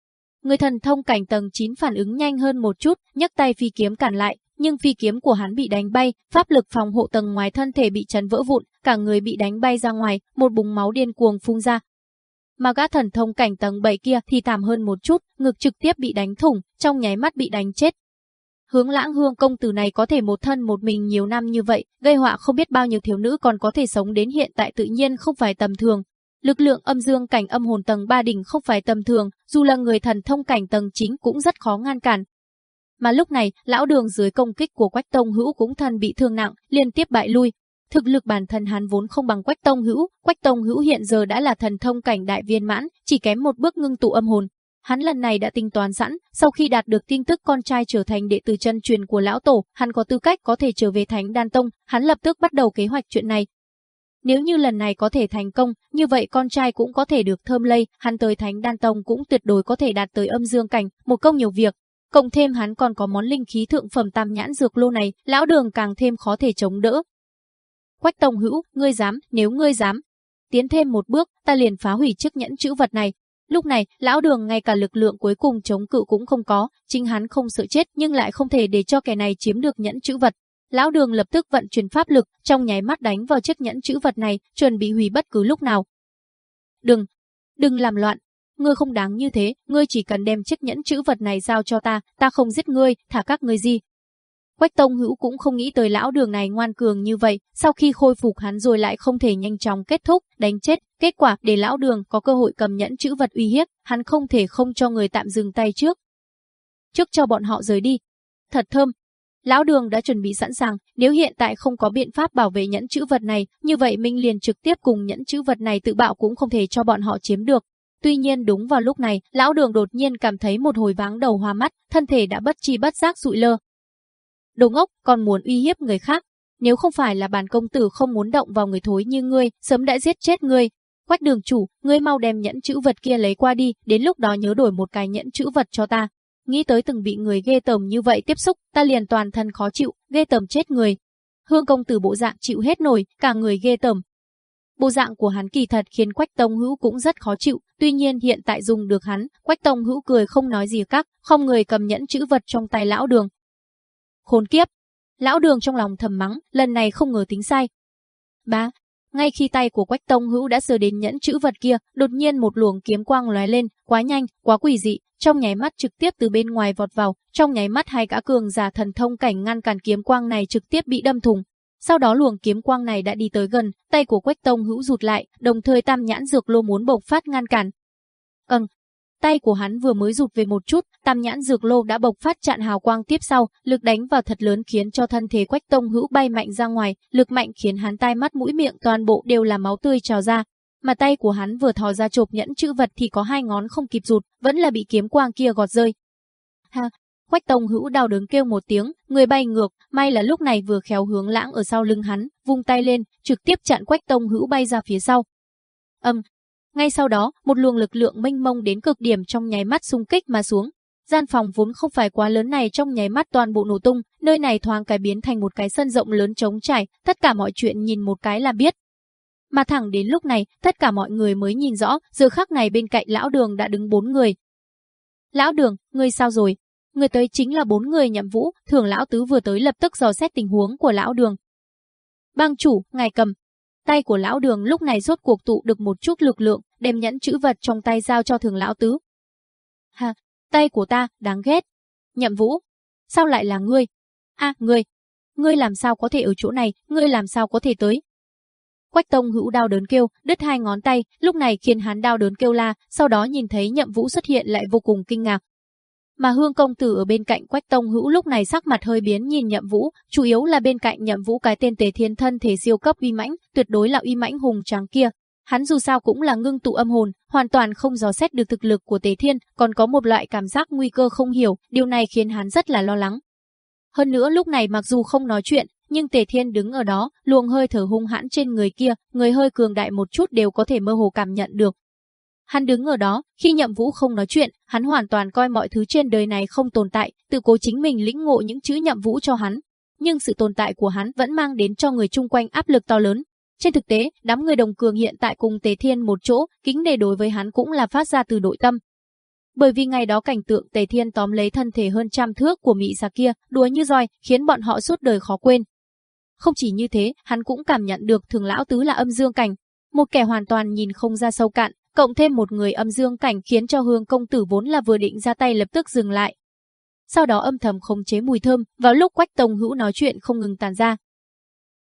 Người thần thông cảnh tầng 9 phản ứng nhanh hơn một chút, nhấc tay phi kiếm cản lại, nhưng phi kiếm của hắn bị đánh bay, pháp lực phòng hộ tầng ngoài thân thể bị chấn vỡ vụn, cả người bị đánh bay ra ngoài, một bùng máu điên cuồng phun ra, mà gã thần thông cảnh tầng 7 kia thì thảm hơn một chút, ngực trực tiếp bị đánh thủng, trong nháy mắt bị đánh chết. Hướng lãng hương công tử này có thể một thân một mình nhiều năm như vậy, gây họa không biết bao nhiêu thiếu nữ còn có thể sống đến hiện tại tự nhiên không phải tầm thường. Lực lượng âm dương cảnh âm hồn tầng 3 đỉnh không phải tầm thường, dù là người thần thông cảnh tầng chính cũng rất khó ngăn cản. Mà lúc này, lão đường dưới công kích của Quách Tông Hữu cũng thân bị thương nặng, liên tiếp bại lui, Thực lực bản thân hắn vốn không bằng Quách Tông Hữu, Quách Tông Hữu hiện giờ đã là thần thông cảnh đại viên mãn, chỉ kém một bước ngưng tụ âm hồn. Hắn lần này đã tính toán sẵn, sau khi đạt được tin tức con trai trở thành đệ tử chân truyền của lão tổ, hắn có tư cách có thể trở về Thánh Đan Tông, hắn lập tức bắt đầu kế hoạch chuyện này. Nếu như lần này có thể thành công, như vậy con trai cũng có thể được thơm lây, hắn tới Thánh Đan Tông cũng tuyệt đối có thể đạt tới âm dương cảnh, một công nhiều việc. Cộng thêm hắn còn có món linh khí thượng phẩm tam nhãn dược lô này, lão đường càng thêm khó thể chống đỡ, Quách Tông Hữu, ngươi dám, nếu ngươi dám, tiến thêm một bước, ta liền phá hủy chiếc nhẫn chữ vật này. Lúc này, lão đường ngay cả lực lượng cuối cùng chống cự cũng không có, chính hắn không sợ chết nhưng lại không thể để cho kẻ này chiếm được nhẫn chữ vật. Lão đường lập tức vận chuyển pháp lực, trong nháy mắt đánh vào chiếc nhẫn chữ vật này, chuẩn bị hủy bất cứ lúc nào. Đừng, đừng làm loạn, ngươi không đáng như thế, ngươi chỉ cần đem chiếc nhẫn chữ vật này giao cho ta, ta không giết ngươi, thả các ngươi gì, Quách Tông Hữu cũng không nghĩ tới lão đường này ngoan cường như vậy, sau khi khôi phục hắn rồi lại không thể nhanh chóng kết thúc, đánh chết, kết quả để lão đường có cơ hội cầm nhẫn chữ vật uy hiếp, hắn không thể không cho người tạm dừng tay trước. Trước cho bọn họ rời đi. Thật thơm. Lão đường đã chuẩn bị sẵn sàng, nếu hiện tại không có biện pháp bảo vệ nhẫn chữ vật này, như vậy Minh liền trực tiếp cùng nhẫn chữ vật này tự bạo cũng không thể cho bọn họ chiếm được. Tuy nhiên đúng vào lúc này, lão đường đột nhiên cảm thấy một hồi váng đầu hoa mắt, thân thể đã bất chi bất giác rụi lơ, Đồ ngốc, còn muốn uy hiếp người khác. Nếu không phải là bản công tử không muốn động vào người thối như ngươi, sớm đã giết chết ngươi. Quách đường chủ, ngươi mau đem nhẫn chữ vật kia lấy qua đi, đến lúc đó nhớ đổi một cái nhẫn chữ vật cho ta. Nghĩ tới từng bị người ghê tởm như vậy tiếp xúc, ta liền toàn thân khó chịu, ghê tởm chết người. Hương công tử bộ dạng chịu hết nổi, cả người ghê tởm. Bộ dạng của hắn kỳ thật khiến Quách Tông Hữu cũng rất khó chịu, tuy nhiên hiện tại dùng được hắn, Quách Tông Hữu cười không nói gì các, không người cầm nhẫn chữ vật trong tay lão đường. Khốn kiếp! Lão đường trong lòng thầm mắng, lần này không ngờ tính sai. Ba, ngay khi tay của Quách Tông Hữu đã sờ đến nhẫn chữ vật kia, đột nhiên một luồng kiếm quang lóe lên, quá nhanh, quá quỷ dị, trong nháy mắt trực tiếp từ bên ngoài vọt vào, trong nháy mắt hai gã cường giả thần thông cảnh ngăn cản kiếm quang này trực tiếp bị đâm thủng. Sau đó luồng kiếm quang này đã đi tới gần, tay của Quách Tông Hữu rụt lại, đồng thời tam nhãn dược lô muốn bộc phát ngăn cản. Ừm, tay của hắn vừa mới rụt về một chút, tam nhãn dược lô đã bộc phát chặn hào quang tiếp sau, lực đánh vào thật lớn khiến cho thân thể Quách Tông Hữu bay mạnh ra ngoài, lực mạnh khiến hắn tai mắt mũi miệng toàn bộ đều là máu tươi trào ra, mà tay của hắn vừa thò ra chộp nhẫn chữ vật thì có hai ngón không kịp rụt, vẫn là bị kiếm quang kia gọt rơi. Ha, Quách Tông Hữu đau đớn kêu một tiếng, người bay ngược, may là lúc này vừa khéo hướng lãng ở sau lưng hắn, vung tay lên, trực tiếp chặn Quách Tông Hữu bay ra phía sau. Âm, ngay sau đó, một luồng lực lượng mênh mông đến cực điểm trong nháy mắt xung kích mà xuống. Gian phòng vốn không phải quá lớn này trong nháy mắt toàn bộ nổ tung, nơi này thoáng cái biến thành một cái sân rộng lớn trống trải, tất cả mọi chuyện nhìn một cái là biết, mà thẳng đến lúc này, tất cả mọi người mới nhìn rõ, giờ khắc này bên cạnh lão đường đã đứng bốn người. Lão đường, ngươi sao rồi? Người tới chính là bốn người nhậm vũ, thường lão tứ vừa tới lập tức dò xét tình huống của lão đường. Bang chủ, ngài cầm. Tay của lão đường lúc này rốt cuộc tụ được một chút lực lượng, đem nhẫn chữ vật trong tay giao cho thường lão tứ. Ha, tay của ta, đáng ghét. Nhậm vũ. Sao lại là ngươi? a ngươi. Ngươi làm sao có thể ở chỗ này, ngươi làm sao có thể tới? Quách Tông Hữu đau đớn kêu, đứt hai ngón tay, lúc này khiến hắn đau đớn kêu la, sau đó nhìn thấy Nhậm Vũ xuất hiện lại vô cùng kinh ngạc. Mà Hương công tử ở bên cạnh Quách Tông Hữu lúc này sắc mặt hơi biến nhìn Nhậm Vũ, chủ yếu là bên cạnh Nhậm Vũ cái tên Tề Thiên thân thể siêu cấp uy mãnh, tuyệt đối là uy mãnh hùng tráng kia. Hắn dù sao cũng là ngưng tụ âm hồn, hoàn toàn không dò xét được thực lực của Tề Thiên, còn có một loại cảm giác nguy cơ không hiểu, điều này khiến hắn rất là lo lắng. Hơn nữa lúc này mặc dù không nói chuyện, nhưng Tề Thiên đứng ở đó, luồng hơi thở hung hãn trên người kia, người hơi cường đại một chút đều có thể mơ hồ cảm nhận được. Hắn đứng ở đó, khi nhậm vũ không nói chuyện, hắn hoàn toàn coi mọi thứ trên đời này không tồn tại, tự cố chính mình lĩnh ngộ những chữ nhậm vũ cho hắn. Nhưng sự tồn tại của hắn vẫn mang đến cho người chung quanh áp lực to lớn. Trên thực tế, đám người đồng cường hiện tại cùng Tề Thiên một chỗ, kính đề đối với hắn cũng là phát ra từ nội tâm, bởi vì ngày đó cảnh tượng Tề Thiên tóm lấy thân thể hơn trăm thước của mỹ già kia, đùa như roi, khiến bọn họ suốt đời khó quên. Không chỉ như thế, hắn cũng cảm nhận được thường lão tứ là âm dương cảnh, một kẻ hoàn toàn nhìn không ra sâu cạn, cộng thêm một người âm dương cảnh khiến cho hương công tử vốn là vừa định ra tay lập tức dừng lại. Sau đó âm thầm khống chế mùi thơm, vào lúc quách tông hữu nói chuyện không ngừng tàn ra.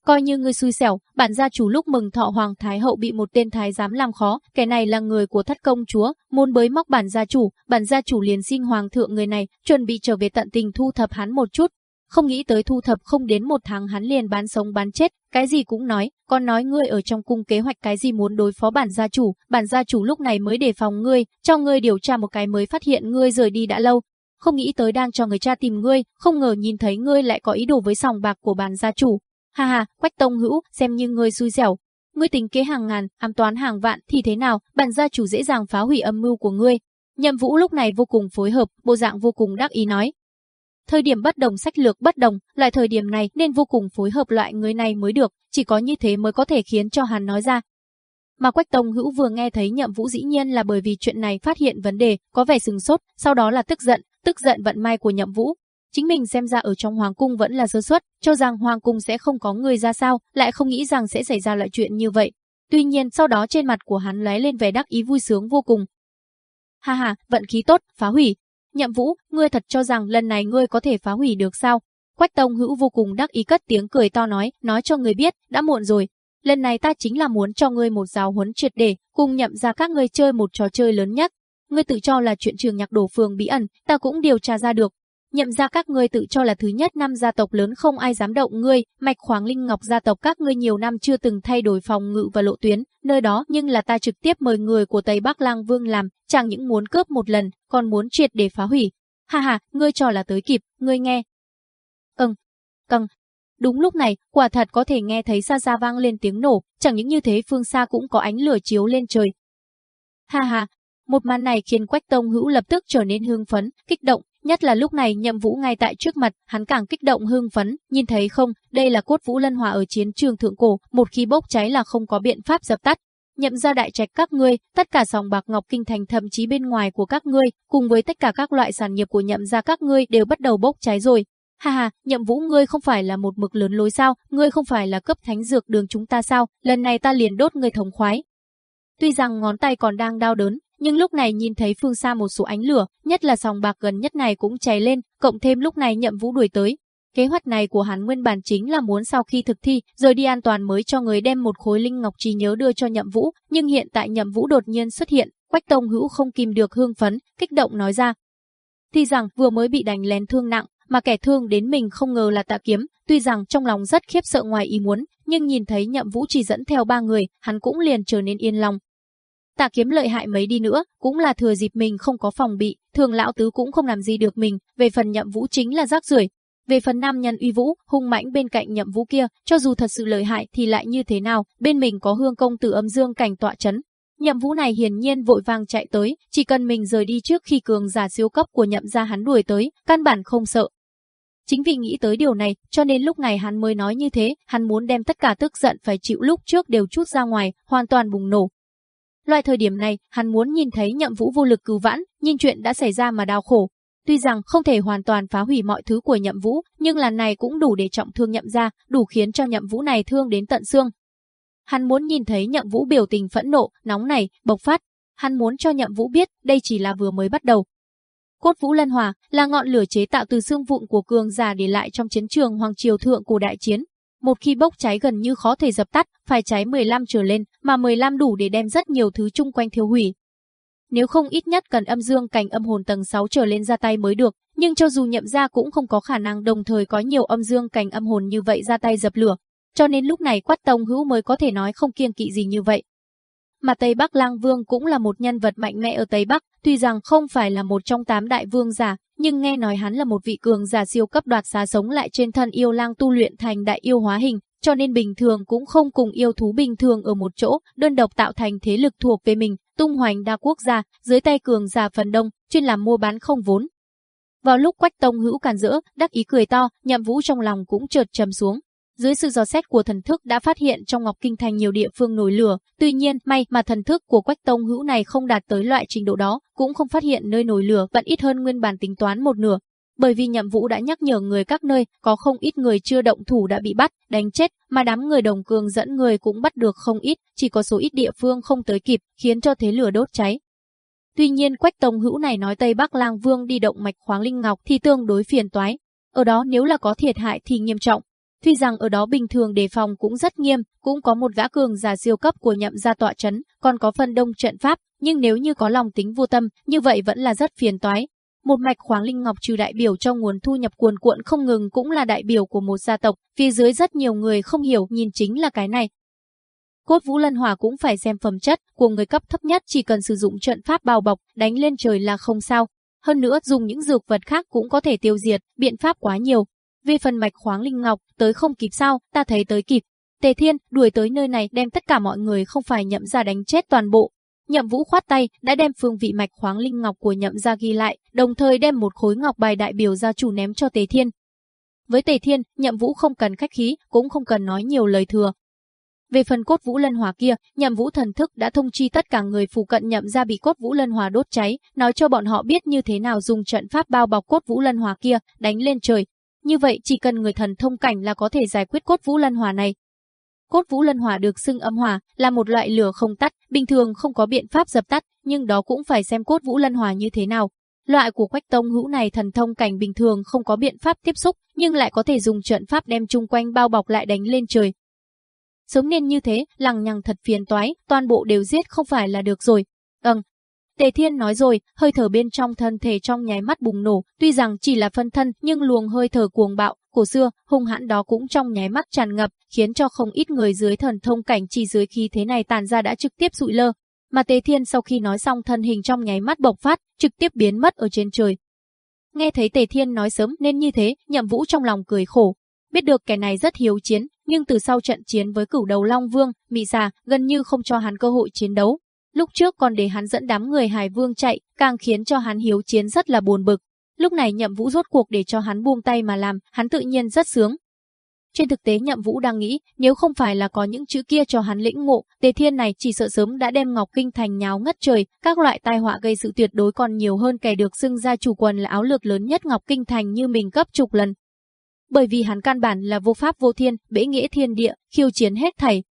Coi như ngươi xui xẻo, bản gia chủ lúc mừng thọ hoàng thái hậu bị một tên thái giám làm khó, kẻ này là người của thất công chúa, muốn bới móc bản gia chủ, bản gia chủ liền xin hoàng thượng người này, chuẩn bị trở về tận tình thu thập hắn một chút, không nghĩ tới thu thập không đến một tháng hắn liền bán sống bán chết, cái gì cũng nói, còn nói ngươi ở trong cung kế hoạch cái gì muốn đối phó bản gia chủ, bản gia chủ lúc này mới đề phòng ngươi, cho ngươi điều tra một cái mới phát hiện ngươi rời đi đã lâu. Không nghĩ tới đang cho người cha tìm ngươi, không ngờ nhìn thấy ngươi lại có ý đồ với sòng bạc của bản gia chủ. Ha ha, Quách Tông Hữu, xem như ngươi xui dẻo, Ngươi tính kế hàng ngàn, ám toán hàng vạn thì thế nào, bản gia chủ dễ dàng phá hủy âm mưu của ngươi. Nhậm Vũ lúc này vô cùng phối hợp, bộ dạng vô cùng đắc ý nói, Thời điểm bất đồng sách lược bất đồng, loại thời điểm này nên vô cùng phối hợp loại người này mới được, chỉ có như thế mới có thể khiến cho hắn nói ra. Mà Quách Tông Hữu vừa nghe thấy Nhậm Vũ dĩ nhiên là bởi vì chuyện này phát hiện vấn đề, có vẻ sừng sốt, sau đó là tức giận, tức giận vận may của Nhậm Vũ. Chính mình xem ra ở trong hoàng cung vẫn là sơ suất, cho rằng hoàng cung sẽ không có người ra sao, lại không nghĩ rằng sẽ xảy ra loại chuyện như vậy. Tuy nhiên, sau đó trên mặt của hắn lóe lên vẻ đắc ý vui sướng vô cùng. Ha ha, vận khí tốt, phá hủy, Nhậm Vũ, ngươi thật cho rằng lần này ngươi có thể phá hủy được sao? Quách Tông Hữu vô cùng đắc ý cất tiếng cười to nói, nói cho người biết, đã muộn rồi. Lần này ta chính là muốn cho ngươi một giáo huấn triệt để, cùng nhậm ra các ngươi chơi một trò chơi lớn nhất. Ngươi tự cho là chuyện trường nhạc đổ phường bí ẩn, ta cũng điều tra ra được, Nhậm ra các ngươi tự cho là thứ nhất năm gia tộc lớn không ai dám động ngươi, mạch khoáng linh ngọc gia tộc các ngươi nhiều năm chưa từng thay đổi phòng ngự và lộ tuyến, nơi đó nhưng là ta trực tiếp mời người của Tây Bắc Lang Vương làm, chẳng những muốn cướp một lần, còn muốn triệt để phá hủy. Ha ha, ngươi cho là tới kịp, ngươi nghe. Ừm, căng. Đúng lúc này, quả thật có thể nghe thấy xa xa vang lên tiếng nổ, chẳng những như thế phương xa cũng có ánh lửa chiếu lên trời. Ha ha, một màn này khiến Quách Tông Hữu lập tức trở nên hưng phấn, kích động, nhất là lúc này Nhậm Vũ ngay tại trước mặt, hắn càng kích động hưng phấn, nhìn thấy không, đây là cốt vũ lân hỏa ở chiến trường thượng cổ, một khi bốc cháy là không có biện pháp dập tắt. Nhậm ra đại trạch các ngươi, tất cả sòng bạc Ngọc Kinh Thành thậm chí bên ngoài của các ngươi, cùng với tất cả các loại sản nghiệp của nhậm ra các ngươi đều bắt đầu bốc cháy rồi. Ha ha, nhậm vũ ngươi không phải là một mực lớn lối sao, ngươi không phải là cấp thánh dược đường chúng ta sao, lần này ta liền đốt ngươi thống khoái. Tuy rằng ngón tay còn đang đau đớn, nhưng lúc này nhìn thấy phương xa một số ánh lửa, nhất là sòng bạc gần nhất này cũng cháy lên, cộng thêm lúc này nhậm vũ đuổi tới. Kế hoạch này của hắn nguyên bản chính là muốn sau khi thực thi, rời đi an toàn mới cho người đem một khối linh ngọc trí nhớ đưa cho nhậm vũ, nhưng hiện tại nhậm vũ đột nhiên xuất hiện, quách tông hữu không kìm được hương phấn, kích động nói ra. Thì rằng vừa mới bị đánh lén thương nặng, mà kẻ thương đến mình không ngờ là tạ kiếm, tuy rằng trong lòng rất khiếp sợ ngoài ý muốn, nhưng nhìn thấy nhậm vũ chỉ dẫn theo ba người, hắn cũng liền trở nên yên lòng, Tạ kiếm lợi hại mấy đi nữa, cũng là thừa dịp mình không có phòng bị, thường lão tứ cũng không làm gì được mình, về phần nhậm vũ chính là rác rưởi. Về phần nam nhân uy vũ, hung mãnh bên cạnh nhậm vũ kia, cho dù thật sự lợi hại thì lại như thế nào, bên mình có hương công tử âm dương cảnh tọa chấn. Nhậm vũ này hiển nhiên vội vàng chạy tới, chỉ cần mình rời đi trước khi cường giả siêu cấp của nhậm gia hắn đuổi tới, căn bản không sợ. Chính vì nghĩ tới điều này, cho nên lúc này hắn mới nói như thế, hắn muốn đem tất cả tức giận phải chịu lúc trước đều chút ra ngoài, hoàn toàn bùng nổ, Loại thời điểm này, hắn muốn nhìn thấy nhậm vũ vô lực cứu vãn, nhìn chuyện đã xảy ra mà đau khổ. Tuy rằng không thể hoàn toàn phá hủy mọi thứ của nhậm vũ, nhưng lần này cũng đủ để trọng thương nhậm ra, đủ khiến cho nhậm vũ này thương đến tận xương. Hắn muốn nhìn thấy nhậm vũ biểu tình phẫn nộ, nóng này, bộc phát. Hắn muốn cho nhậm vũ biết đây chỉ là vừa mới bắt đầu. Cốt vũ lân hòa là ngọn lửa chế tạo từ xương vụn của cường giả để lại trong chiến trường hoàng triều thượng của đại chiến, một khi bốc cháy gần như khó thể dập tắt, phải cháy 15 trở lên, mà 15 đủ để đem rất nhiều thứ chung quanh thiêu hủy. Nếu không ít nhất cần âm dương cảnh âm hồn tầng 6 trở lên ra tay mới được, nhưng cho dù nhậm ra cũng không có khả năng đồng thời có nhiều âm dương cảnh âm hồn như vậy ra tay dập lửa. Cho nên lúc này quát tông hữu mới có thể nói không kiêng kỵ gì như vậy. Mà Tây Bắc Lang Vương cũng là một nhân vật mạnh mẽ ở Tây Bắc, tuy rằng không phải là một trong tám đại vương giả, nhưng nghe nói hắn là một vị cường giả siêu cấp đoạt xá sống lại trên thân yêu lang tu luyện thành đại yêu hóa hình, cho nên bình thường cũng không cùng yêu thú bình thường ở một chỗ, đơn độc tạo thành thế lực thuộc về mình, tung hoành đa quốc gia, dưới tay cường giả phần đông, chuyên làm mua bán không vốn. Vào lúc Quách Tông hữu càn rỡ, đắc ý cười to, nhậm vũ trong lòng cũng chợt trầm xuống, dưới sự dò xét của thần thức đã phát hiện trong Ngọc Kinh Thành nhiều địa phương nổi lửa, tuy nhiên may mà thần thức của Quách Tông Hữu này không đạt tới loại trình độ đó, cũng không phát hiện nơi nổi lửa vẫn ít hơn nguyên bản tính toán một nửa. Bởi vì nhậm vũ đã nhắc nhở người các nơi, có không ít người chưa động thủ đã bị bắt, đánh chết, mà đám người đồng cường dẫn người cũng bắt được không ít, chỉ có số ít địa phương không tới kịp, khiến cho thế lửa đốt cháy. Tuy nhiên Quách Tông Hữu này nói Tây Bắc Lang Vương đi động mạch khoáng linh ngọc thì tương đối phiền toái. Ở đó nếu là có thiệt hại thì nghiêm trọng, Tuy rằng ở đó bình thường đề phòng cũng rất nghiêm, cũng có một gã cường giả siêu cấp của nhậm gia tọa chấn, còn có phần đông trận pháp, nhưng nếu như có lòng tính vô tâm, như vậy vẫn là rất phiền toái. Một mạch khoáng linh ngọc trừ đại biểu cho nguồn thu nhập cuồn cuộn không ngừng cũng là đại biểu của một gia tộc, phía dưới rất nhiều người không hiểu nhìn chính là cái này. Cốt vũ lân hỏa cũng phải xem phẩm chất của người cấp thấp nhất chỉ cần sử dụng trận pháp bao bọc, đánh lên trời là không sao. Hơn nữa dùng những dược vật khác cũng có thể tiêu diệt, biện pháp quá nhiều, về phần mạch khoáng linh ngọc, tới không kịp sao, ta thấy tới kịp. Tề Thiên đuổi tới nơi này đem tất cả mọi người không phải nhậm ra đánh chết toàn bộ. Nhậm Vũ khoát tay, đã đem phương vị mạch khoáng linh ngọc của nhậm ra ghi lại, đồng thời đem một khối ngọc bài đại biểu gia chủ ném cho Tề Thiên. Với Tề Thiên, Nhậm Vũ không cần khách khí, cũng không cần nói nhiều lời thừa. Về phần cốt vũ lân hòa kia, Nhậm Vũ thần thức đã thông chi tất cả người phụ cận nhậm ra bị cốt vũ lân hòa đốt cháy, nói cho bọn họ biết như thế nào dùng trận pháp bao bọc cốt vũ lân hòa kia, đánh lên trời, như vậy chỉ cần người thần thông cảnh là có thể giải quyết cốt vũ lân hỏa này. Cốt vũ lân hỏa được xưng âm hỏa, là một loại lửa không tắt, bình thường không có biện pháp dập tắt, nhưng đó cũng phải xem cốt vũ lân hỏa như thế nào. Loại của quách tông hữu này thần thông cảnh bình thường không có biện pháp tiếp xúc, nhưng lại có thể dùng trận pháp đem chung quanh bao bọc lại đánh lên trời. Sớm nên như thế, lằng nhằng thật phiền toái, toàn bộ đều giết không phải là được rồi. Ừm, Tề Thiên nói rồi, hơi thở bên trong thân thể trong nháy mắt bùng nổ, tuy rằng chỉ là phân thân nhưng luồng hơi thở cuồng bạo, cổ xưa, hung hãn đó cũng trong nháy mắt tràn ngập, khiến cho không ít người dưới thần thông cảnh chỉ dưới khí thế này tàn ra đã trực tiếp rụi lơ. Mà Tề Thiên sau khi nói xong thân hình trong nháy mắt bộc phát, trực tiếp biến mất ở trên trời. Nghe thấy Tề Thiên nói sớm nên như thế, nhậm vũ trong lòng cười khổ. biết được kẻ này rất hiếu chiến, nhưng từ sau trận chiến với cửu đầu Long Vương, Mị Già gần như không cho hắn cơ hội chiến đấu. Lúc trước còn để hắn dẫn đám người Hải Vương chạy, càng khiến cho hắn hiếu chiến rất là buồn bực. Lúc này Nhậm Vũ rốt cuộc để cho hắn buông tay mà làm, hắn tự nhiên rất sướng. Trên thực tế Nhậm Vũ đang nghĩ, nếu không phải là có những chữ kia cho hắn lĩnh ngộ, Tề Thiên này chỉ sợ sớm đã đem Ngọc Kinh thành nháo ngất trời, các loại tai họa gây sự tuyệt đối còn nhiều hơn kẻ được xưng ra chủ quần là áo lược lớn nhất Ngọc Kinh thành như mình cấp chục lần. Bởi vì hắn căn bản là vô pháp vô thiên, bể nghĩa thiên địa, khiêu chiến hết thảy.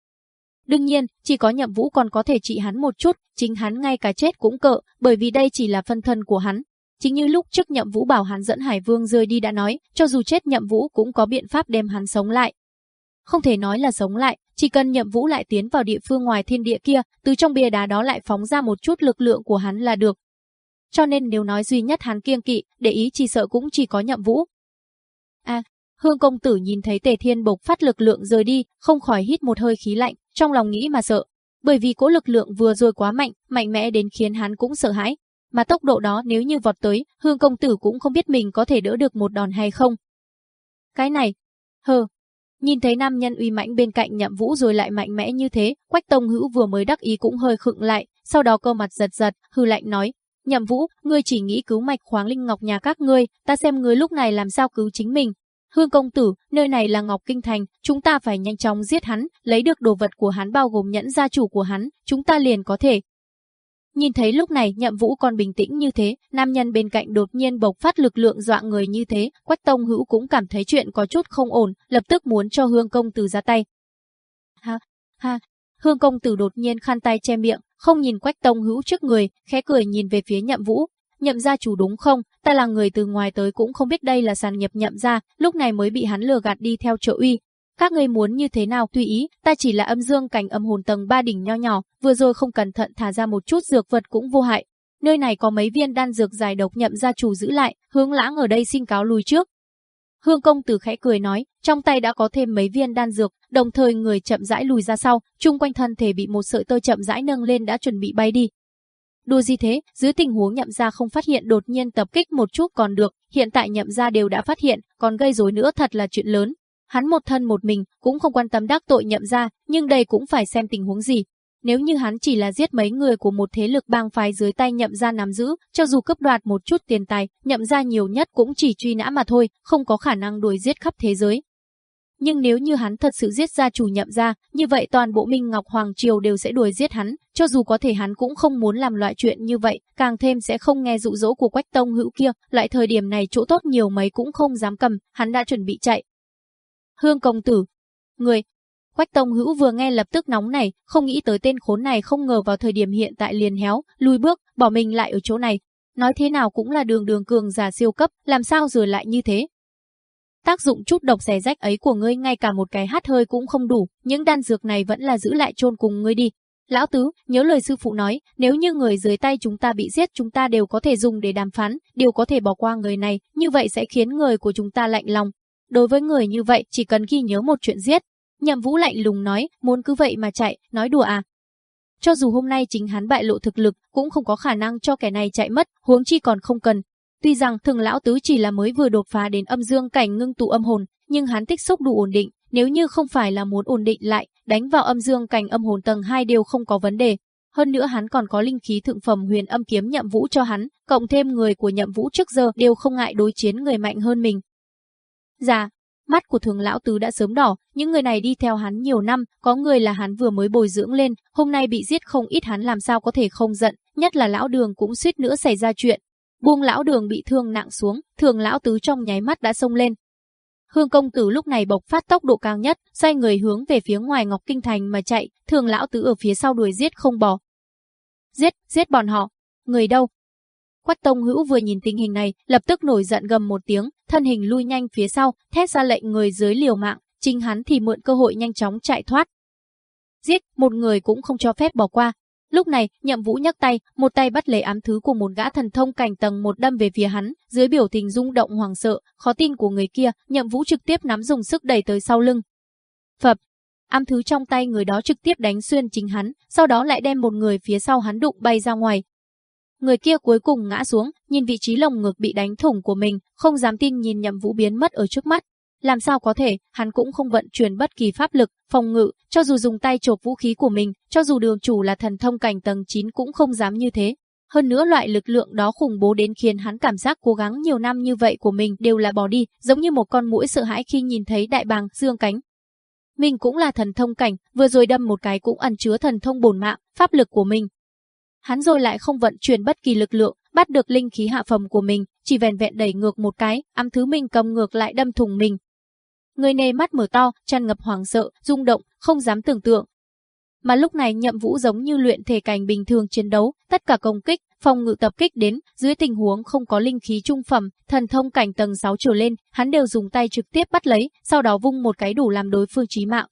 Đương nhiên, chỉ có Nhậm Vũ còn có thể trị hắn một chút, chính hắn ngay cả chết cũng cợ, bởi vì đây chỉ là phân thân của hắn, Chính như lúc trước Nhậm Vũ bảo hắn dẫn Hải Vương rơi đi đã nói, cho dù chết Nhậm Vũ cũng có biện pháp đem hắn sống lại. Không thể nói là sống lại, chỉ cần Nhậm Vũ lại tiến vào địa phương ngoài thiên địa kia, từ trong bia đá đó lại phóng ra một chút lực lượng của hắn là được. Cho nên nếu nói duy nhất hắn kiêng kỵ, để ý chỉ sợ cũng chỉ có Nhậm Vũ. À, Hương công tử nhìn thấy Tề Thiên bộc phát lực lượng rời đi, không khỏi hít một hơi khí lạnh, trong lòng nghĩ mà sợ. Bởi vì cỗ lực lượng vừa rồi quá mạnh, mạnh mẽ đến khiến hắn cũng sợ hãi, mà tốc độ đó nếu như vọt tới, Hương công tử cũng không biết mình có thể đỡ được một đòn hay không. Cái này, hờ, nhìn thấy nam nhân uy mãnh bên cạnh nhậm vũ rồi lại mạnh mẽ như thế, Quách Tông Hữu vừa mới đắc ý cũng hơi khựng lại, sau đó cơ mặt giật giật, hư lạnh nói, nhậm vũ, ngươi chỉ nghĩ cứu mạch khoáng linh ngọc nhà các ngươi, ta xem ngươi lúc này làm sao cứu chính mình. Hương công tử, nơi này là Ngọc Kinh Thành, chúng ta phải nhanh chóng giết hắn, lấy được đồ vật của hắn bao gồm nhẫn gia chủ của hắn, chúng ta liền có thể Nhìn thấy lúc này nhậm vũ còn bình tĩnh như thế, nam nhân bên cạnh đột nhiên bộc phát lực lượng dọa người như thế, quách tông hữu cũng cảm thấy chuyện có chút không ổn, lập tức muốn cho hương công tử ra tay. Ha, ha, hương công tử đột nhiên khăn tay che miệng, không nhìn quách tông hữu trước người, khẽ cười nhìn về phía nhậm vũ. Nhậm gia chủ đúng không, ta là người từ ngoài tới cũng không biết đây là sàn nhập nhậm ra, lúc này mới bị hắn lừa gạt đi theo chỗ uy, các ngươi muốn như thế nào tùy ý, ta chỉ là âm dương cảnh âm hồn tầng ba đỉnh nho nhỏ, vừa rồi không cẩn thận thả ra một chút dược vật cũng vô hại. Nơi này có mấy viên đan dược giải độc nhậm ra chủ giữ lại, hướng lãng ở đây xin cáo lùi trước. Hương công tử khẽ cười nói, trong tay đã có thêm mấy viên đan dược, đồng thời người chậm rãi lùi ra sau, chung quanh thân thể bị một sợi tơ chậm rãi nâng lên đã chuẩn bị bay đi. Đùa gì thế, dưới tình huống nhậm gia không phát hiện đột nhiên tập kích một chút còn được, hiện tại nhậm gia đều đã phát hiện, còn gây rối nữa thật là chuyện lớn. Hắn một thân một mình, cũng không quan tâm đắc tội nhậm ra, nhưng đây cũng phải xem tình huống gì. Nếu như hắn chỉ là giết mấy người của một thế lực bang phái dưới tay nhậm ra nắm giữ, cho dù cấp đoạt một chút tiền tài, nhậm ra nhiều nhất cũng chỉ truy nã mà thôi, không có khả năng đuổi giết khắp thế giới. Nhưng nếu như hắn thật sự giết ra chủ nhậm ra, như vậy toàn bộ Minh Ngọc Hoàng Triều đều sẽ đuổi giết hắn, cho dù có thể hắn cũng không muốn làm loại chuyện như vậy, càng thêm sẽ không nghe dụ dỗ của Quách Tông hữu kia, lại thời điểm này chỗ tốt nhiều mấy cũng không dám cầm, hắn đã chuẩn bị chạy, Hương công tử. Người. Quách Tông Hữu vừa nghe lập tức nóng này, không nghĩ tới tên khốn này không ngờ vào thời điểm hiện tại liền héo, lùi bước, bỏ mình lại ở chỗ này. Nói thế nào cũng là đường đường cường giả siêu cấp, làm sao rồi lại như thế? Tác dụng chút độc xé rách ấy của ngươi ngay cả một cái hát hơi cũng không đủ, những đan dược này vẫn là giữ lại chôn cùng ngươi đi. Lão Tứ, nhớ lời sư phụ nói, nếu như người dưới tay chúng ta bị giết chúng ta đều có thể dùng để đàm phán, đều có thể bỏ qua người này, như vậy sẽ khiến người của chúng ta lạnh lòng, Đối với người như vậy chỉ cần ghi nhớ một chuyện giết. Nhậm Vũ lạnh lùng nói, muốn cứ vậy mà chạy, nói đùa à. Cho dù hôm nay chính hắn bại lộ thực lực, cũng không có khả năng cho kẻ này chạy mất, huống chi còn không cần. Tuy rằng thường lão tứ chỉ là mới vừa đột phá đến âm dương cảnh ngưng tụ âm hồn, nhưng hắn tích xúc đủ ổn định, nếu như không phải là muốn ổn định lại, đánh vào âm dương cảnh âm hồn tầng 2 đều không có vấn đề. Hơn nữa hắn còn có linh khí thượng phẩm huyền âm kiếm nhậm vũ cho hắn, cộng thêm người của nhậm vũ trước giờ đều không ngại đối chiến người mạnh hơn mình, Dạ, mắt của thường lão tứ đã sớm đỏ, những người này đi theo hắn nhiều năm, có người là hắn vừa mới bồi dưỡng lên, hôm nay bị giết không ít hắn làm sao có thể không giận, nhất là lão đường cũng suýt nữa xảy ra chuyện. Buông lão đường bị thương nặng xuống, thường lão tứ trong nháy mắt đã xông lên. Hương công tử lúc này bộc phát tốc độ cao nhất, xoay người hướng về phía ngoài Ngọc Kinh Thành mà chạy, thường lão tứ ở phía sau đuổi giết không bỏ. Giết, giết bọn họ. Người đâu, Quách Tông Hữu vừa nhìn tình hình này, lập tức nổi giận gầm một tiếng, thân hình lui nhanh phía sau, thét ra lệnh người dưới liều mạng, chính hắn thì mượn cơ hội nhanh chóng chạy thoát. Giết, một người cũng không cho phép bỏ qua. Lúc này, Nhậm Vũ nhấc tay, một tay bắt lấy ám thứ của một gã thần thông cảnh tầng một đâm về phía hắn, dưới biểu tình rung động hoàng sợ, khó tin của người kia, Nhậm Vũ trực tiếp nắm dùng sức đẩy tới sau lưng. Phập, ám thứ trong tay người đó trực tiếp đánh xuyên chính hắn, sau đó lại đem một người phía sau hắn đụng bay ra ngoài, Người kia cuối cùng ngã xuống, nhìn vị trí lồng ngực bị đánh thủng của mình, không dám tin nhìn nhậm vũ biến mất ở trước mắt. Làm sao có thể, hắn cũng không vận chuyển bất kỳ pháp lực, phòng ngự, cho dù dùng tay chộp vũ khí của mình, cho dù đường chủ là thần thông cảnh tầng 9 cũng không dám như thế. Hơn nữa loại lực lượng đó khủng bố đến khiến hắn cảm giác cố gắng nhiều năm như vậy của mình đều là bỏ đi, giống như một con mũi sợ hãi khi nhìn thấy đại bàng dương cánh. Mình cũng là thần thông cảnh, vừa rồi đâm một cái cũng ẩn chứa thần thông bổn mạng, pháp lực của mình. Hắn rồi lại không vận chuyển bất kỳ lực lượng, bắt được linh khí hạ phẩm của mình, chỉ vẹn vẹn đẩy ngược một cái, ám thứ mình cầm ngược lại đâm thùng mình. Người này mắt mở to, tràn ngập hoảng sợ, rung động, không dám tưởng tượng. Mà lúc này nhậm vũ giống như luyện thể cảnh bình thường chiến đấu, tất cả công kích, phòng ngự tập kích đến, dưới tình huống không có linh khí trung phẩm, thần thông cảnh tầng 6 trở lên, hắn đều dùng tay trực tiếp bắt lấy, sau đó vung một cái đủ làm đối phương chí mạng.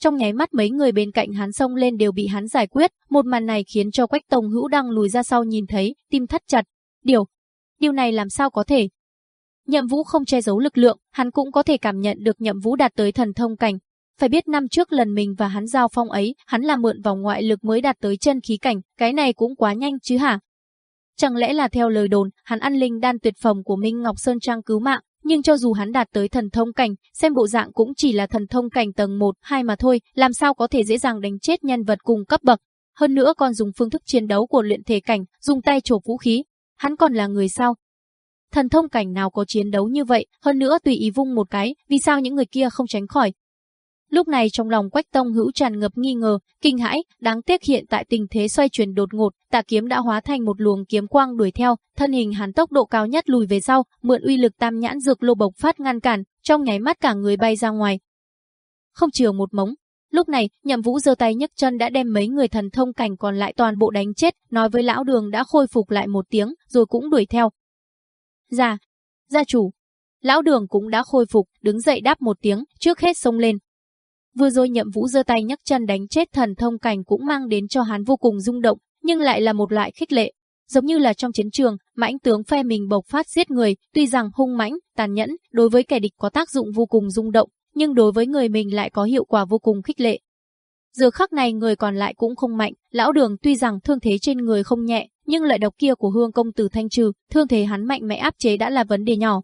Trong nháy mắt mấy người bên cạnh hắn xông lên đều bị hắn giải quyết, một màn này khiến cho Quách Tông Hữu đang lùi ra sau nhìn thấy, tim thắt chặt. Điều, điều này làm sao có thể? Nhậm Vũ không che giấu lực lượng, hắn cũng có thể cảm nhận được Nhậm Vũ đạt tới thần thông cảnh. Phải biết năm trước lần mình và hắn giao phong ấy, hắn là mượn vào ngoại lực mới đạt tới chân khí cảnh, cái này cũng quá nhanh chứ hả? Chẳng lẽ là theo lời đồn, hắn ăn linh đan tuyệt phẩm của Minh Ngọc Sơn Trang cứu mạng, nhưng cho dù hắn đạt tới thần thông cảnh, xem bộ dạng cũng chỉ là thần thông cảnh tầng 1, 2 mà thôi, làm sao có thể dễ dàng đánh chết nhân vật cùng cấp bậc. Hơn nữa còn dùng phương thức chiến đấu của luyện thể cảnh, dùng tay chộp vũ khí. Hắn còn là người sao? Thần thông cảnh nào có chiến đấu như vậy, hơn nữa tùy ý vung một cái, vì sao những người kia không tránh khỏi, Lúc này trong lòng Quách Tông Hữu tràn ngập nghi ngờ, kinh hãi, đáng tiếc hiện tại tình thế xoay chuyển đột ngột, Tạ kiếm đã hóa thành một luồng kiếm quang đuổi theo, thân hình hắn tốc độ cao nhất lùi về sau, mượn uy lực tam nhãn dược lô bộc phát ngăn cản, trong nháy mắt cả người bay ra ngoài. Không chừa một mống, Lúc này, Nhậm Vũ giơ tay nhấc chân đã đem mấy người thần thông cảnh còn lại toàn bộ đánh chết, nói với lão Đường đã khôi phục lại một tiếng, rồi cũng đuổi theo. Gia, gia chủ. Lão Đường cũng đã khôi phục, đứng dậy đáp một tiếng, trước hết xông lên. Vừa rồi nhậm vũ giơ tay nhấc chân đánh chết thần thông cảnh cũng mang đến cho hắn vô cùng rung động, nhưng lại là một loại khích lệ. Giống như là trong chiến trường, mãnh tướng phe mình bộc phát giết người, tuy rằng hung mãnh, tàn nhẫn, đối với kẻ địch có tác dụng vô cùng rung động, nhưng đối với người mình lại có hiệu quả vô cùng khích lệ. Giờ khắc này người còn lại cũng không mạnh, lão đường tuy rằng thương thế trên người không nhẹ, nhưng lợi độc kia của hương công tử thanh trừ, thương thế hắn mạnh mẽ áp chế đã là vấn đề nhỏ,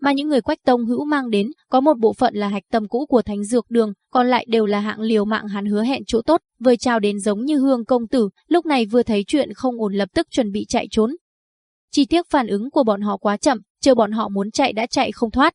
mà những người quách tông hữu mang đến, có một bộ phận là hạch tâm cũ của thánh dược đường, còn lại đều là hạng liều mạng hắn hứa hẹn chỗ tốt, vơi chào đến giống như hương công tử, lúc này vừa thấy chuyện không ổn lập tức chuẩn bị chạy trốn. Chỉ tiếc phản ứng của bọn họ quá chậm, chờ bọn họ muốn chạy đã chạy không thoát.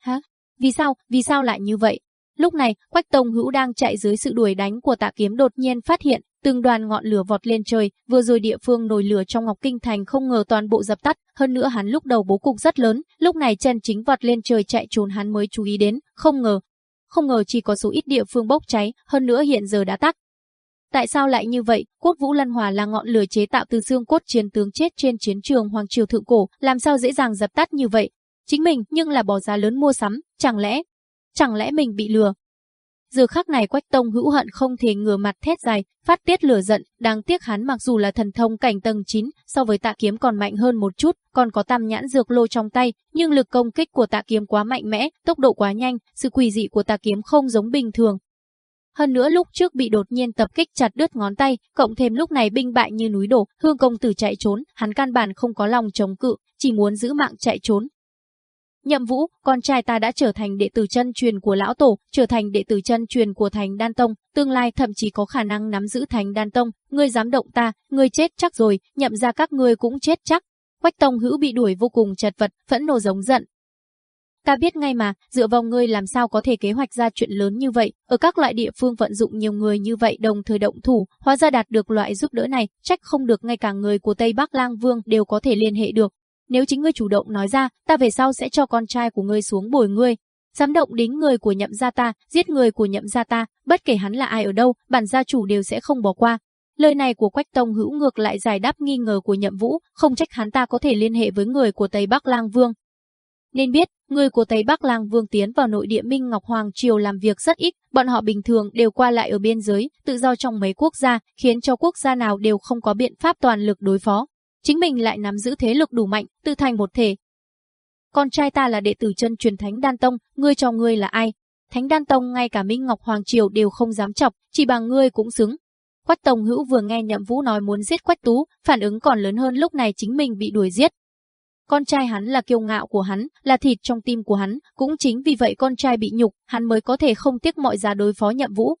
Hả? Vì sao, vì sao lại như vậy? Lúc này, Quách Tông Hữu đang chạy dưới sự đuổi đánh của tạ kiếm đột nhiên phát hiện, từng đoàn ngọn lửa vọt lên trời, vừa rồi địa phương nổi lửa trong Ngọc Kinh Thành không ngờ toàn bộ dập tắt, hơn nữa hắn lúc đầu bố cục rất lớn, lúc này chân chính vọt lên trời chạy trốn hắn mới chú ý đến, không ngờ, không ngờ chỉ có số ít địa phương bốc cháy, hơn nữa hiện giờ đã tắt. Tại sao lại như vậy? Quốc Vũ Lân Hòa là ngọn lửa chế tạo từ xương cốt chiến tướng chết trên chiến trường Hoàng Triều Thượng Cổ, làm sao dễ dàng dập tắt như vậy? Chính mình nhưng là bỏ giá lớn mua sắm, chẳng lẽ, chẳng lẽ mình bị lừa? Giờ khắc này Quách Tông hữu hận không thể ngửa mặt thét dài, phát tiết lửa giận, đáng tiếc hắn mặc dù là thần thông cảnh tầng 9, so với tạ kiếm còn mạnh hơn một chút, còn có tam nhãn dược lô trong tay, nhưng lực công kích của tạ kiếm quá mạnh mẽ, tốc độ quá nhanh, sự quỷ dị của tạ kiếm không giống bình thường. Hơn nữa lúc trước bị đột nhiên tập kích chặt đứt ngón tay, cộng thêm lúc này binh bại như núi đổ, hương công tử chạy trốn, hắn căn bản không có lòng chống cự, chỉ muốn giữ mạng chạy trốn, Nhậm Vũ, con trai ta đã trở thành đệ tử chân truyền của lão tổ, trở thành đệ tử chân truyền của Thành Đan Tông, tương lai thậm chí có khả năng nắm giữ Thành Đan Tông, ngươi dám động ta, ngươi chết chắc rồi, nhậm ra các ngươi cũng chết chắc. Quách Tông Hữu bị đuổi vô cùng chật vật, phẫn nộ giống giận. Ta biết ngay mà, dựa vào ngươi làm sao có thể kế hoạch ra chuyện lớn như vậy, ở các loại địa phương vận dụng nhiều người như vậy đồng thời động thủ, hóa ra đạt được loại giúp đỡ này, trách không được ngay cả người của Tây Bắc Lang Vương đều có thể liên hệ được, nếu chính ngươi chủ động nói ra, ta về sau sẽ cho con trai của ngươi xuống bồi ngươi. Dám động đến người của nhậm gia ta, giết người của nhậm gia ta, bất kể hắn là ai ở đâu, bản gia chủ đều sẽ không bỏ qua. Lời này của Quách Tông hữu ngược lại giải đáp nghi ngờ của nhậm vũ, không trách hắn ta có thể liên hệ với người của Tây Bắc Lang Vương. Nên biết, người của Tây Bắc Lang Vương tiến vào nội địa Minh Ngọc Hoàng Triều làm việc rất ít, bọn họ bình thường đều qua lại ở biên giới, tự do trong mấy quốc gia, khiến cho quốc gia nào đều không có biện pháp toàn lực đối phó chính mình lại nắm giữ thế lực đủ mạnh, tự thành một thể. Con trai ta là đệ tử chân truyền Thánh Đan Tông, ngươi cho ngươi là ai? Thánh Đan Tông ngay cả Minh Ngọc Hoàng Triều đều không dám chọc, chỉ bằng ngươi cũng xứng. Quách Tông Hữu vừa nghe Nhậm Vũ nói muốn giết Quách Tú, phản ứng còn lớn hơn lúc này chính mình bị đuổi giết. con trai hắn là kiêu ngạo của hắn, là thịt trong tim của hắn, cũng chính vì vậy con trai bị nhục, hắn mới có thể không tiếc mọi giá đối phó nhậm vũ.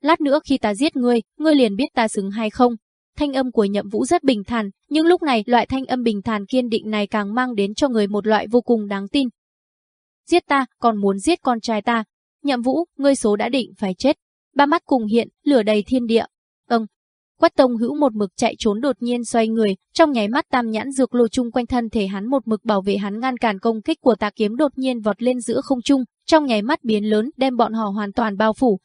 Lát nữa khi ta giết ngươi, ngươi liền biết ta xứng hay không. Thanh âm của nhậm vũ rất bình thản, nhưng lúc này loại thanh âm bình thản kiên định này càng mang đến cho người một loại vô cùng đáng tin. Giết ta, còn muốn giết con trai ta. Nhậm vũ, ngươi số đã định phải chết. Ba mắt cùng hiện, lửa đầy thiên địa. Âng, Quách Tông Hữu một mực chạy trốn đột nhiên xoay người, trong nháy mắt tam nhãn dược lô chung quanh thân thể hắn một mực bảo vệ hắn ngăn cản công kích của tà kiếm đột nhiên vọt lên giữa không trung, trong nháy mắt biến lớn đem bọn họ hoàn toàn bao phủ.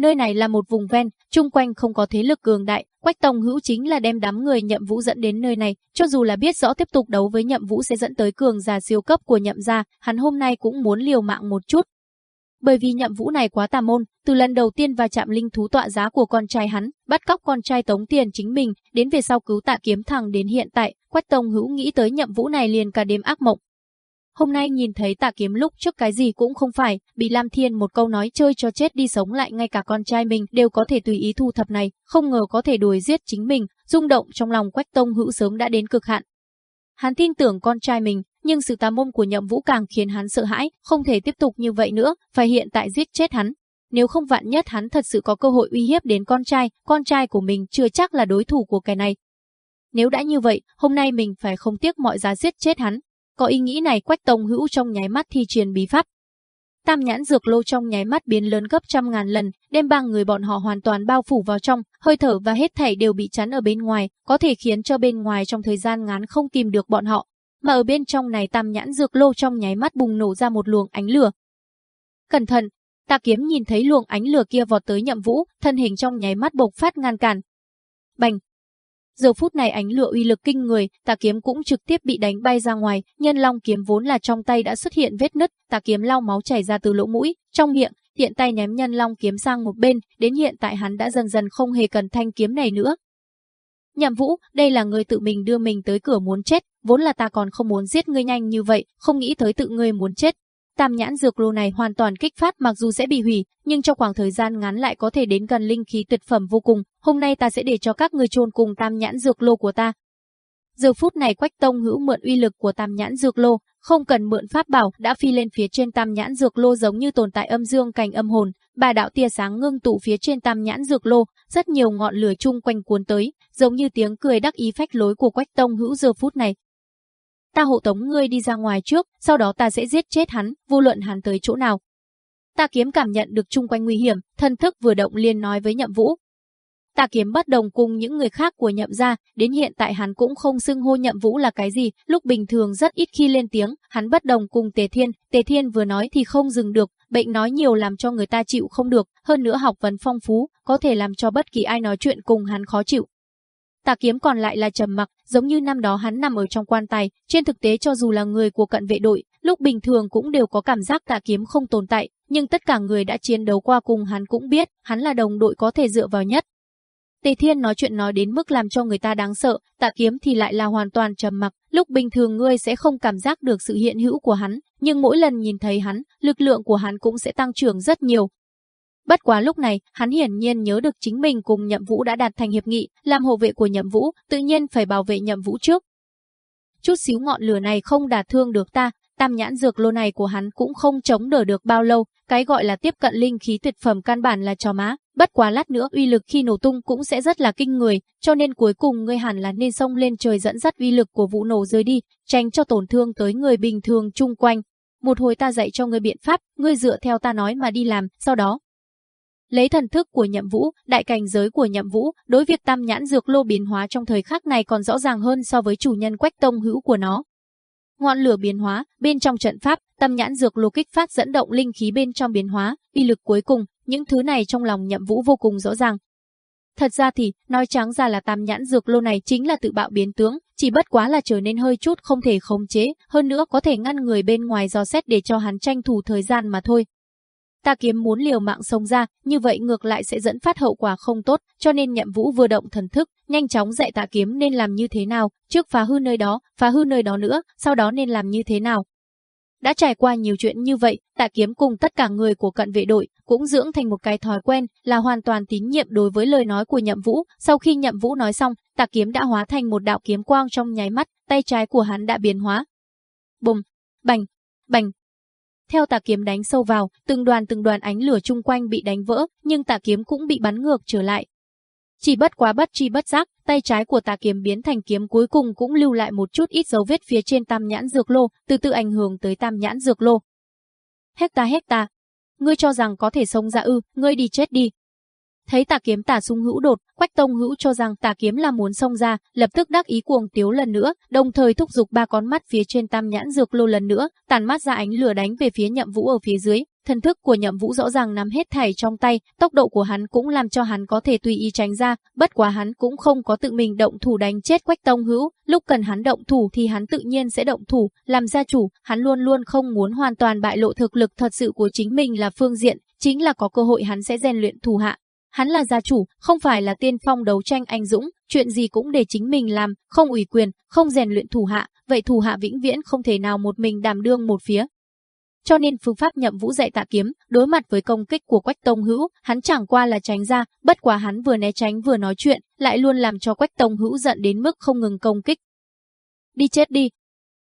Nơi này là một vùng ven, chung quanh không có thế lực cường đại, Quách Tông Hữu chính là đem đám người Nhậm Vũ dẫn đến nơi này, cho dù là biết rõ tiếp tục đấu với Nhậm Vũ sẽ dẫn tới cường giả siêu cấp của Nhậm gia, hắn hôm nay cũng muốn liều mạng một chút, bởi vì nhậm vũ này quá tà môn, từ lần đầu tiên va chạm linh thú tọa giá của con trai hắn, bắt cóc con trai tống tiền chính mình, đến về sau cứu tạ kiếm thằng đến hiện tại, Quách Tông Hữu nghĩ tới nhậm vũ này liền cả đêm ác mộng. Hôm nay nhìn thấy tạ kiếm lúc trước cái gì cũng không phải, bị Lam Thiên một câu nói chơi cho chết đi sống lại ngay cả con trai mình đều có thể tùy ý thu thập này, không ngờ có thể đuổi giết chính mình, rung động trong lòng Quách Tông Hữu sớm đã đến cực hạn. Hắn tin tưởng con trai mình, nhưng sự tà môn của nhậm vũ càng khiến hắn sợ hãi, không thể tiếp tục như vậy nữa, phải hiện tại giết chết hắn. Nếu không vạn nhất hắn thật sự có cơ hội uy hiếp đến con trai, con trai của mình chưa chắc là đối thủ của kẻ này. Nếu đã như vậy, hôm nay mình phải không tiếc mọi giá giết chết hắn. Có ý nghĩ này quách tông hữu trong nháy mắt thi truyền bí pháp. Tam nhãn dược lô trong nháy mắt biến lớn gấp trăm ngàn lần, đem ba người bọn họ hoàn toàn bao phủ vào trong, hơi thở và hết thảy đều bị chắn ở bên ngoài, có thể khiến cho bên ngoài trong thời gian ngắn không tìm được bọn họ, mà ở bên trong này tam nhãn dược lô trong nháy mắt bùng nổ ra một luồng ánh lửa. Cẩn thận, Tà kiếm nhìn thấy luồng ánh lửa kia vọt tới Nhậm Vũ, thân hình trong nháy mắt bộc phát ngăn cản. Bành! Giờ phút này ánh lửa uy lực kinh người, tà kiếm cũng trực tiếp bị đánh bay ra ngoài, nhân long kiếm vốn là trong tay đã xuất hiện vết nứt, tà kiếm lau máu chảy ra từ lỗ mũi, trong miệng, tiện tay ném nhân long kiếm sang một bên, đến hiện tại hắn đã dần dần không hề cần thanh kiếm này nữa, Nhậm Vũ, đây là người tự mình đưa mình tới cửa muốn chết, vốn là ta còn không muốn giết ngươi nhanh như vậy, không nghĩ tới tự ngươi muốn chết. Tam nhãn dược lô này hoàn toàn kích phát mặc dù sẽ bị hủy, nhưng trong khoảng thời gian ngắn lại có thể đến gần linh khí tuyệt phẩm vô cùng, hôm nay ta sẽ để cho các ngươi chôn cùng tam nhãn dược lô của ta. Giờ phút này Quách Tông hữu mượn uy lực của tam nhãn dược lô, không cần mượn pháp bảo, đã phi lên phía trên tam nhãn dược lô giống như tồn tại âm dương cành âm hồn, bà đạo tia sáng ngưng tụ phía trên tam nhãn dược lô, rất nhiều ngọn lửa chung quanh cuốn tới, giống như tiếng cười đắc ý phách lối của Quách Tông Hữu giờ phút này. Ta hộ tống ngươi đi ra ngoài trước, sau đó ta sẽ giết chết hắn, vô luận hắn tới chỗ nào. Ta kiếm cảm nhận được chung quanh nguy hiểm, thân thức vừa động liền nói với Nhậm Vũ, Tà kiếm bất đồng cùng những người khác của nhậm gia, đến hiện tại hắn cũng không xưng hô nhậm vũ là cái gì, lúc bình thường rất ít khi lên tiếng, hắn bất đồng cùng Tề Thiên, Tề Thiên vừa nói thì không dừng được, bệnh nói nhiều làm cho người ta chịu không được, hơn nữa học vấn phong phú, có thể làm cho bất kỳ ai nói chuyện cùng hắn khó chịu. Tà kiếm còn lại là trầm mặc, giống như năm đó hắn nằm ở trong quan tài, trên thực tế cho dù là người của cận vệ đội, lúc bình thường cũng đều có cảm giác tà kiếm không tồn tại, nhưng tất cả người đã chiến đấu qua cùng hắn cũng biết, hắn là đồng đội có thể dựa vào nhất, Tề Thiên nói chuyện nói đến mức làm cho người ta đáng sợ, tạ kiếm thì lại là hoàn toàn trầm mặc, lúc bình thường ngươi sẽ không cảm giác được sự hiện hữu của hắn, nhưng mỗi lần nhìn thấy hắn, lực lượng của hắn cũng sẽ tăng trưởng rất nhiều. Bất quá lúc này, hắn hiển nhiên nhớ được chính mình cùng Nhậm Vũ đã đạt thành hiệp nghị, làm hộ vệ của Nhậm Vũ, tự nhiên phải bảo vệ Nhậm Vũ trước. Chút xíu ngọn lửa này không đả thương được ta, tam nhãn dược lô này của hắn cũng không chống đỡ được bao lâu, cái gọi là tiếp cận linh khí tuyệt phẩm căn bản là trò má, bất quá lát nữa uy lực khi nổ tung cũng sẽ rất là kinh người, cho nên cuối cùng ngươi hẳn là nên xông lên trời dẫn dắt uy lực của vụ nổ rơi đi, tránh cho tổn thương tới người bình thường chung quanh. Một hồi ta dạy cho ngươi biện pháp, ngươi dựa theo ta nói mà đi làm, sau đó lấy thần thức của nhậm vũ, đại cảnh giới của nhậm vũ, đối việc tam nhãn dược lô biến hóa trong thời khắc này còn rõ ràng hơn so với chủ nhân quách tông hữu của nó. Ngọn lửa biến hóa, bên trong trận pháp, tâm nhãn dược lô kích phát dẫn động linh khí bên trong biến hóa, uy lực cuối cùng, những thứ này trong lòng nhậm vũ vô cùng rõ ràng. Thật ra thì, nói trắng ra là tam nhãn dược lô này chính là tự bạo biến tướng, chỉ bất quá là trở nên hơi chút không thể khống chế, hơn nữa có thể ngăn người bên ngoài dò xét để cho hắn tranh thủ thời gian mà thôi. Ta kiếm muốn liều mạng sống ra, như vậy ngược lại sẽ dẫn phát hậu quả không tốt, cho nên nhậm vũ vừa động thần thức, nhanh chóng dạy tạ kiếm nên làm như thế nào, trước phá hư nơi đó, phá hư nơi đó nữa, sau đó nên làm như thế nào. Đã trải qua nhiều chuyện như vậy, tạ kiếm cùng tất cả người của cận vệ đội cũng dưỡng thành một cái thói quen là hoàn toàn tín nhiệm đối với lời nói của nhậm vũ. Sau khi nhậm vũ nói xong, tạ kiếm đã hóa thành một đạo kiếm quang trong nháy mắt, tay trái của hắn đã biến hóa. Bùm, bành, bành. Theo tà kiếm đánh sâu vào, từng đoàn từng đoàn ánh lửa chung quanh bị đánh vỡ, nhưng tà kiếm cũng bị bắn ngược trở lại. Chỉ bất quá bất chi bất giác, tay trái của tà kiếm biến thành kiếm cuối cùng cũng lưu lại một chút ít dấu vết phía trên tam nhãn dược lô, từ từ ảnh hưởng tới tam nhãn dược lô. Hecta hecta, ngươi cho rằng có thể sống ra ư, ngươi đi chết đi. Thấy tà kiếm tà sung hữu đột, quách tông hữu cho rằng tà kiếm là muốn xông ra, lập tức đắc ý cuồng tiếu lần nữa, đồng thời thúc giục ba con mắt phía trên tam nhãn dược lô lần nữa, tàn mắt ra ánh lửa đánh về phía nhậm vũ ở phía dưới, Thần thức của nhậm vũ rõ ràng nắm hết thảy trong tay, tốc độ của hắn cũng làm cho hắn có thể tùy ý tránh ra, bất quá hắn cũng không có tự mình động thủ đánh chết quách tông hữu, lúc cần hắn động thủ thì hắn tự nhiên sẽ động thủ, làm gia chủ, hắn luôn luôn không muốn hoàn toàn bại lộ thực lực thật sự của chính mình là phương diện, chính là có cơ hội hắn sẽ rèn luyện thủ hạ. Hắn là gia chủ, không phải là tiên phong đấu tranh anh dũng, chuyện gì cũng để chính mình làm, không ủy quyền, không rèn luyện thủ hạ, vậy thủ hạ vĩnh viễn không thể nào một mình đảm đương một phía. Cho nên phương pháp nhậm vũ dạy tạ kiếm, đối mặt với công kích của Quách Tông Hữu, hắn chẳng qua là tránh ra, bất quá hắn vừa né tránh vừa nói chuyện, lại luôn làm cho Quách Tông Hữu giận đến mức không ngừng công kích. Đi chết đi.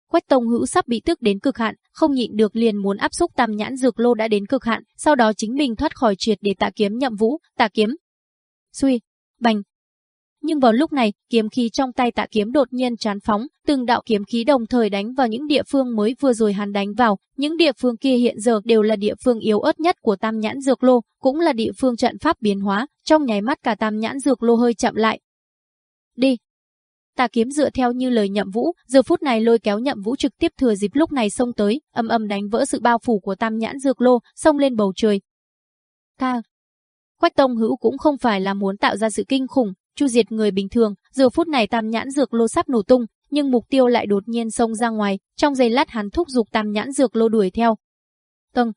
Quách Tông Hữu sắp bị tức đến cực hạn, không nhịn được liền muốn áp xúc tam nhãn dược lô đã đến cực hạn, sau đó chính mình thoát khỏi triệt để tạ kiếm nhậm vũ, tạ kiếm. Suy, bành, nhưng vào lúc này, kiếm khí trong tay tạ kiếm đột nhiên chán phóng, từng đạo kiếm khí đồng thời đánh vào những địa phương mới vừa rồi hắn đánh vào, những địa phương kia hiện giờ đều là địa phương yếu ớt nhất của tam nhãn dược lô, cũng là địa phương trận pháp biến hóa, trong nháy mắt cả tam nhãn dược lô hơi chậm lại. Đi! Tà kiếm dựa theo như lời nhậm vũ, giờ phút này lôi kéo nhậm vũ trực tiếp thừa dịp lúc này xông tới, âm âm đánh vỡ sự bao phủ của tam nhãn dược lô, xông lên bầu trời. Ca! Quách Tông Hữu cũng không phải là muốn tạo ra sự kinh khủng, chu diệt người bình thường, giờ phút này tam nhãn dược lô sắp nổ tung, nhưng mục tiêu lại đột nhiên xông ra ngoài, trong giây lát hắn thúc dục tam nhãn dược lô đuổi theo. Tầng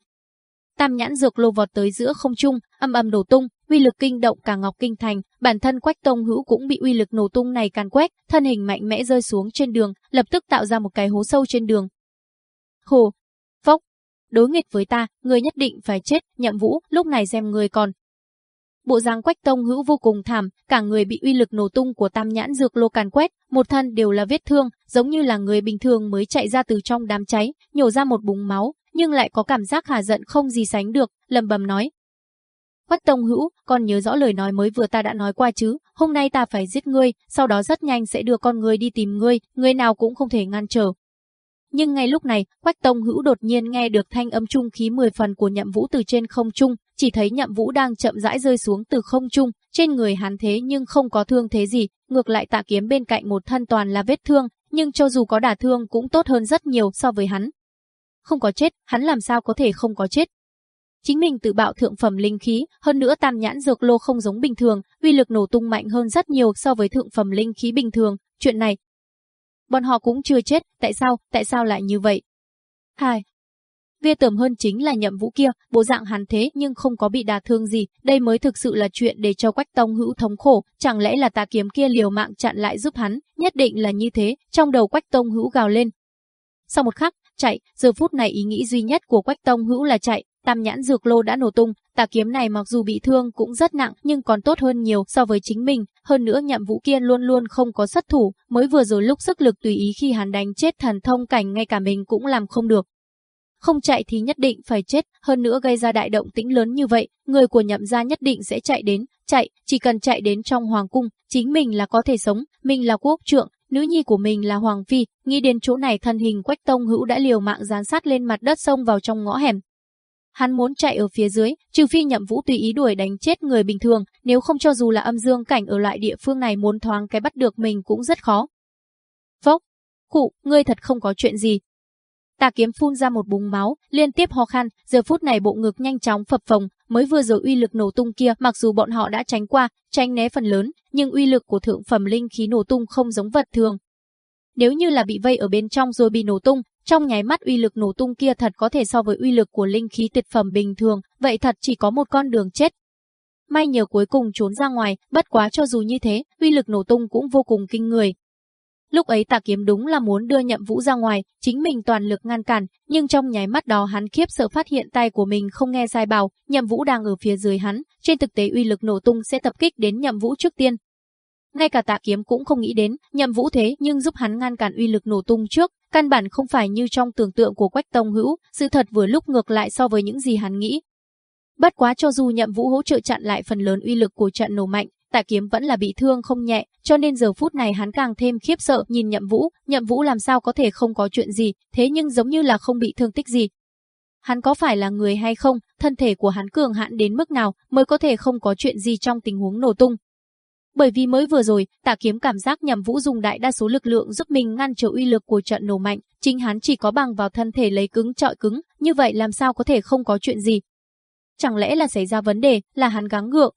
Tam nhãn dược lô vọt tới giữa không trung, âm âm nổ tung, uy lực kinh động cả Ngọc Kinh Thành, bản thân Quách Tông Hữu cũng bị uy lực nổ tung này càn quét, thân hình mạnh mẽ rơi xuống trên đường, lập tức tạo ra một cái hố sâu trên đường. Hồ, phốc, đối nghịch với ta, người nhất định phải chết, nhậm vũ, lúc này xem người còn, Bộ dáng Quách Tông Hữu vô cùng thảm, cả người bị uy lực nổ tung của Tam Nhãn dược lô càn quét, một thân đều là vết thương, giống như là người bình thường mới chạy ra từ trong đám cháy, nhổ ra một búng máu, nhưng lại có cảm giác hà giận không gì sánh được, lầm bầm nói: Quách Tông Hữu, con nhớ rõ lời nói mới vừa ta đã nói qua chứ, hôm nay ta phải giết ngươi, sau đó rất nhanh sẽ đưa con ngươi đi tìm ngươi, ngươi nào cũng không thể ngăn trở, nhưng ngay lúc này, Quách Tông Hữu đột nhiên nghe được thanh âm trung khí 10 phần của Nhậm Vũ từ trên không trung, chỉ thấy Nhậm Vũ đang chậm rãi rơi xuống từ không trung, trên người hắn thế nhưng không có thương thế gì, ngược lại Tạ Kiếm bên cạnh một thân toàn là vết thương, nhưng cho dù có đả thương cũng tốt hơn rất nhiều so với hắn. Không có chết, hắn làm sao có thể không có chết? Chính mình tự bạo thượng phẩm linh khí, hơn nữa tam nhãn dược lô không giống bình thường, uy lực nổ tung mạnh hơn rất nhiều so với thượng phẩm linh khí bình thường, chuyện này bọn họ cũng chưa chết, tại sao, tại sao lại như vậy? Hai. Ghê tởm hơn chính là nhậm vũ kia, bộ dạng hắn thế nhưng không có bị đả thương gì, đây mới thực sự là chuyện để cho Quách Tông Hữu thống khổ, chẳng lẽ là tà kiếm kia liều mạng chặn lại giúp hắn, nhất định là như thế, trong đầu Quách Tông Hữu gào lên. Sau một khắc, chạy, giờ phút này ý nghĩ duy nhất của Quách Tông Hữu là chạy, tam nhãn dược lô đã nổ tung, tà kiếm này mặc dù bị thương cũng rất nặng nhưng còn tốt hơn nhiều so với chính mình, hơn nữa nhậm vũ kiên luôn luôn không có sát thủ, mới vừa rồi lúc sức lực tùy ý khi hắn đánh chết thần thông cảnh ngay cả mình cũng làm không được. Không chạy thì nhất định phải chết, hơn nữa gây ra đại động tĩnh lớn như vậy, người của nhậm gia nhất định sẽ chạy đến, chạy, chỉ cần chạy đến trong hoàng cung, chính mình là có thể sống, mình là quốc trượng, nữ nhi của mình là hoàng phi, nghĩ đến chỗ này thân hình quách tông hữu đã liều mạng gián sát lên mặt đất sông vào trong ngõ hẻm, Hắn muốn chạy ở phía dưới, trừ phi nhậm vũ tùy ý đuổi đánh chết người bình thường, nếu không cho dù là âm dương cảnh ở loại địa phương này muốn thoáng cái bắt được mình cũng rất khó. Phốc, cụ, ngươi thật không có chuyện gì. Tà kiếm phun ra một búng máu, liên tiếp ho khan, giờ phút này bộ ngực nhanh chóng phập phồng, mới vừa rồi uy lực nổ tung kia, mặc dù bọn họ đã tránh qua, tránh né phần lớn, nhưng uy lực của thượng phẩm linh khí nổ tung không giống vật thường. Nếu như là bị vây ở bên trong rồi bị nổ tung, trong nháy mắt uy lực nổ tung kia thật có thể so với uy lực của linh khí tuyệt phẩm bình thường, vậy thật chỉ có một con đường chết. May nhờ cuối cùng trốn ra ngoài, bất quá cho dù như thế, uy lực nổ tung cũng vô cùng kinh người. Lúc ấy Tạ Kiếm đúng là muốn đưa Nhậm Vũ ra ngoài, chính mình toàn lực ngăn cản, nhưng trong nháy mắt đó hắn khiếp sợ phát hiện tay của mình không nghe sai bảo, Nhậm Vũ đang ở phía dưới hắn, trên thực tế uy lực nổ tung sẽ tập kích đến Nhậm Vũ trước tiên. Ngay cả Tạ Kiếm cũng không nghĩ đến, Nhậm Vũ thế nhưng giúp hắn ngăn cản uy lực nổ tung trước, căn bản không phải như trong tưởng tượng của Quách Tông Hữu, sự thật vừa lúc ngược lại so với những gì hắn nghĩ. Bất quá cho dù Nhậm Vũ hỗ trợ chặn lại phần lớn uy lực của trận nổ mạnh, Tạ Kiếm vẫn là bị thương không nhẹ, cho nên giờ phút này hắn càng thêm khiếp sợ nhìn Nhậm Vũ, Nhậm Vũ làm sao có thể không có chuyện gì, thế nhưng giống như là không bị thương tích gì. Hắn có phải là người hay không, thân thể của hắn cường hãn đến mức nào mới có thể không có chuyện gì trong tình huống nổ tung. Bởi vì mới vừa rồi, Tạ Kiếm cảm giác Nhậm Vũ dùng đại đa số lực lượng giúp mình ngăn trở uy lực của trận nổ mạnh, chính hắn chỉ có bằng vào thân thể lấy cứng trọi cứng, như vậy làm sao có thể không có chuyện gì. Chẳng lẽ là xảy ra vấn đề, là hắn gắng gượng,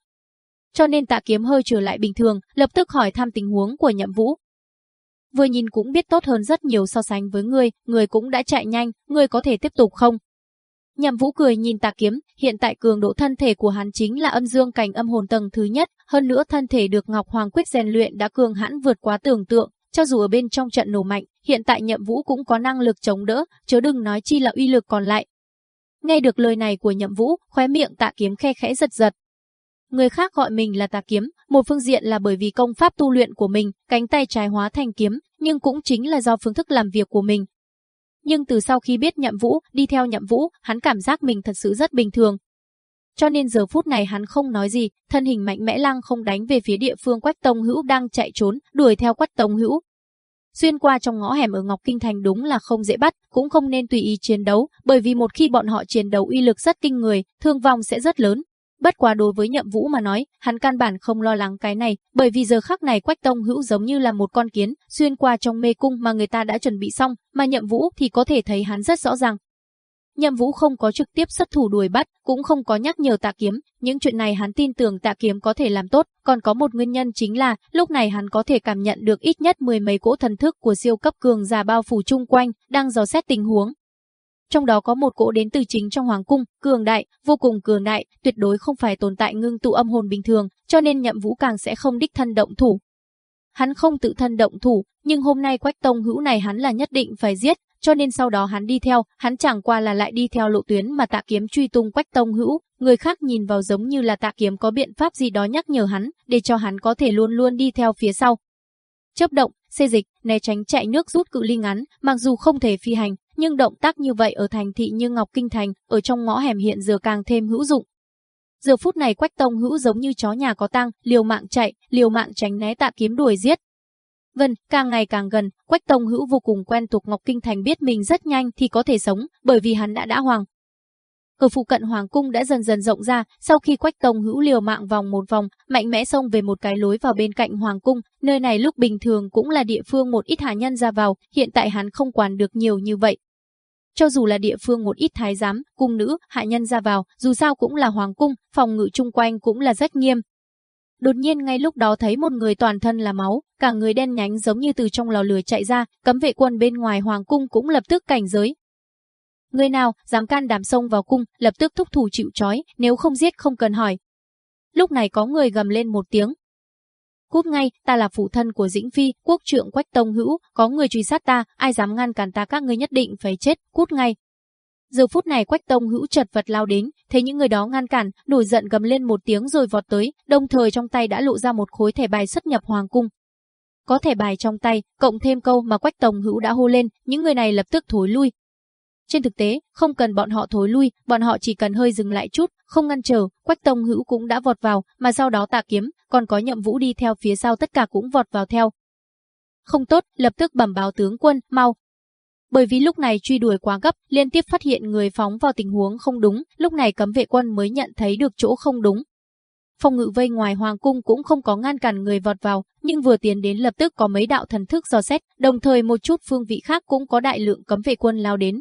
cho nên tạ kiếm hơi trở lại bình thường, lập tức hỏi thăm tình huống của nhậm vũ. Vừa nhìn cũng biết tốt hơn rất nhiều so sánh với ngươi, ngươi cũng đã chạy nhanh, ngươi có thể tiếp tục không? Nhậm vũ cười nhìn tạ kiếm, hiện tại cường độ thân thể của hắn chính là âm dương cảnh âm hồn tầng thứ nhất, hơn nữa thân thể được Ngọc Hoàng Quyết rèn luyện đã cường hãn vượt quá tưởng tượng, cho dù ở bên trong trận nổ mạnh, hiện tại nhậm vũ cũng có năng lực chống đỡ, chớ đừng nói chi là uy lực còn lại. Nghe được lời này của nhậm vũ, khóe miệng tạ kiếm khe khẽ giật giật, Người khác gọi mình là tà kiếm, một phương diện là bởi vì công pháp tu luyện của mình, cánh tay trái hóa thành kiếm, nhưng cũng chính là do phương thức làm việc của mình. Nhưng từ sau khi biết nhậm vũ, đi theo nhậm vũ, hắn cảm giác mình thật sự rất bình thường. Cho nên giờ phút này hắn không nói gì, thân hình mạnh mẽ lăng không đánh về phía địa phương Quách Tông Hữu đang chạy trốn, đuổi theo Quách Tông Hữu. Xuyên qua trong ngõ hẻm ở Ngọc Kinh Thành đúng là không dễ bắt, cũng không nên tùy ý chiến đấu, bởi vì một khi bọn họ chiến đấu uy lực rất kinh người, thương vong sẽ rất lớn. Bất quá đối với nhậm vũ mà nói, hắn căn bản không lo lắng cái này, bởi vì giờ khắc này Quách Tông Hữu giống như là một con kiến, xuyên qua trong mê cung mà người ta đã chuẩn bị xong, mà nhậm vũ thì có thể thấy hắn rất rõ ràng. Nhậm vũ không có trực tiếp xuất thủ đuổi bắt, cũng không có nhắc nhở tạ kiếm, những chuyện này hắn tin tưởng tạ kiếm có thể làm tốt, còn có một nguyên nhân chính là, lúc này hắn có thể cảm nhận được ít nhất mười mấy cỗ thần thức của siêu cấp cường giả bao phủ chung quanh, đang dò xét tình huống, trong đó có một cỗ đến từ chính trong hoàng cung, cường đại, vô cùng cường đại, tuyệt đối không phải tồn tại ngưng tụ âm hồn bình thường, cho nên Nhậm Vũ càng sẽ không đích thân động thủ. Hắn không tự thân động thủ, nhưng hôm nay Quách Tông Hữu này hắn là nhất định phải giết, cho nên sau đó hắn đi theo, hắn chẳng qua là lại đi theo lộ tuyến mà Tạ Kiếm truy tung Quách Tông Hữu, người khác nhìn vào giống như là Tạ Kiếm có biện pháp gì đó nhắc nhở hắn, để cho hắn có thể luôn luôn đi theo phía sau. Chấp động, xê dịch, né tránh chạy nước rút cự ly ngắn, mặc dù không thể phi hành, nhưng động tác như vậy ở thành thị như Ngọc Kinh Thành, ở trong ngõ hẻm hiện giờ càng thêm hữu dụng. Giờ phút này Quách Tông Hữu giống như chó nhà có tang, liều mạng chạy, liều mạng tránh né tạ kiếm đuổi giết. Vân, càng ngày càng gần, Quách Tông Hữu vô cùng quen thuộc Ngọc Kinh Thành biết mình rất nhanh thì có thể sống, bởi vì hắn đã đã hoàng, ở phụ cận hoàng cung đã dần dần rộng ra, sau khi Quách Tông hữu liều mạng vòng một vòng, mạnh mẽ xông về một cái lối vào bên cạnh hoàng cung, nơi này lúc bình thường cũng là địa phương một ít hạ nhân ra vào, hiện tại hắn không quản được nhiều như vậy. Cho dù là địa phương một ít thái giám, cung nữ, hạ nhân ra vào, dù sao cũng là hoàng cung, phòng ngự chung quanh cũng là rất nghiêm. Đột nhiên ngay lúc đó thấy một người toàn thân là máu, cả người đen nhánh giống như từ trong lò lửa chạy ra, cấm vệ quân bên ngoài hoàng cung cũng lập tức cảnh giới, Người nào dám can đảm xông vào cung, lập tức thúc thủ chịu trói, nếu không giết không cần hỏi. Lúc này có người gầm lên một tiếng. Cút ngay, ta là phụ thân của Dĩnh Phi, quốc trượng Quách Tông Hữu, có người truy sát ta, ai dám ngăn cản ta các ngươi nhất định phải chết, cút ngay. Giờ phút này Quách Tông Hữu chật vật lao đến, thấy những người đó ngăn cản, nổi giận gầm lên một tiếng rồi vọt tới, đồng thời trong tay đã lộ ra một khối thẻ bài xuất nhập hoàng cung. Có thẻ bài trong tay, cộng thêm câu mà Quách Tông Hữu đã hô lên, những người này lập tức thối lui, trên thực tế, không cần bọn họ thối lui, bọn họ chỉ cần hơi dừng lại chút, không ngăn trở, Quách Tông Hữu cũng đã vọt vào, mà sau đó Tạ Kiếm, còn có Nhậm Vũ đi theo phía sau tất cả cũng vọt vào theo. Không tốt, lập tức bẩm báo tướng quân, mau. Bởi vì lúc này truy đuổi quá gấp, liên tiếp phát hiện người phóng vào tình huống không đúng, lúc này cấm vệ quân mới nhận thấy được chỗ không đúng. Phòng ngự vây ngoài hoàng cung cũng không có ngăn cản người vọt vào, nhưng vừa tiến đến lập tức có mấy đạo thần thức dò xét, đồng thời một chút phương vị khác cũng có đại lượng cấm vệ quân lao đến,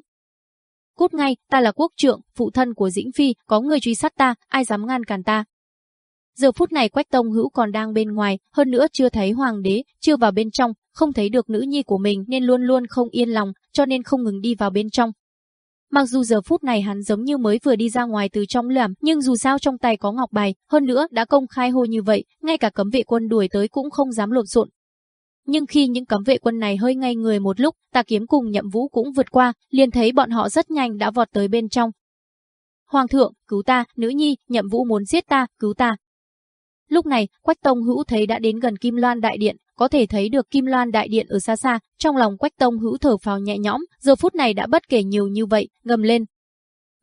Cút ngay, ta là quốc trượng, phụ thân của Dĩnh Phi, có người truy sát ta, ai dám ngăn cản ta. Giờ phút này Quách Tông Hữu còn đang bên ngoài, hơn nữa chưa thấy hoàng đế, chưa vào bên trong, không thấy được nữ nhi của mình nên luôn luôn không yên lòng, cho nên không ngừng đi vào bên trong. Mặc dù giờ phút này hắn giống như mới vừa đi ra ngoài từ trong lẻm, nhưng dù sao trong tay có ngọc bài, hơn nữa đã công khai hô như vậy, ngay cả cấm vệ quân đuổi tới cũng không dám lộn xộn. Nhưng khi những cấm vệ quân này hơi ngây người một lúc, tà kiếm cùng nhậm vũ cũng vượt qua, liền thấy bọn họ rất nhanh đã vọt tới bên trong. Hoàng thượng, cứu ta, nữ nhi, nhậm vũ muốn giết ta, cứu ta. Lúc này, Quách Tông Hữu thấy đã đến gần Kim Loan Đại Điện, có thể thấy được Kim Loan Đại Điện ở xa xa, trong lòng Quách Tông Hữu thở phào nhẹ nhõm, giờ phút này đã bất kể nhiều như vậy, ngầm lên.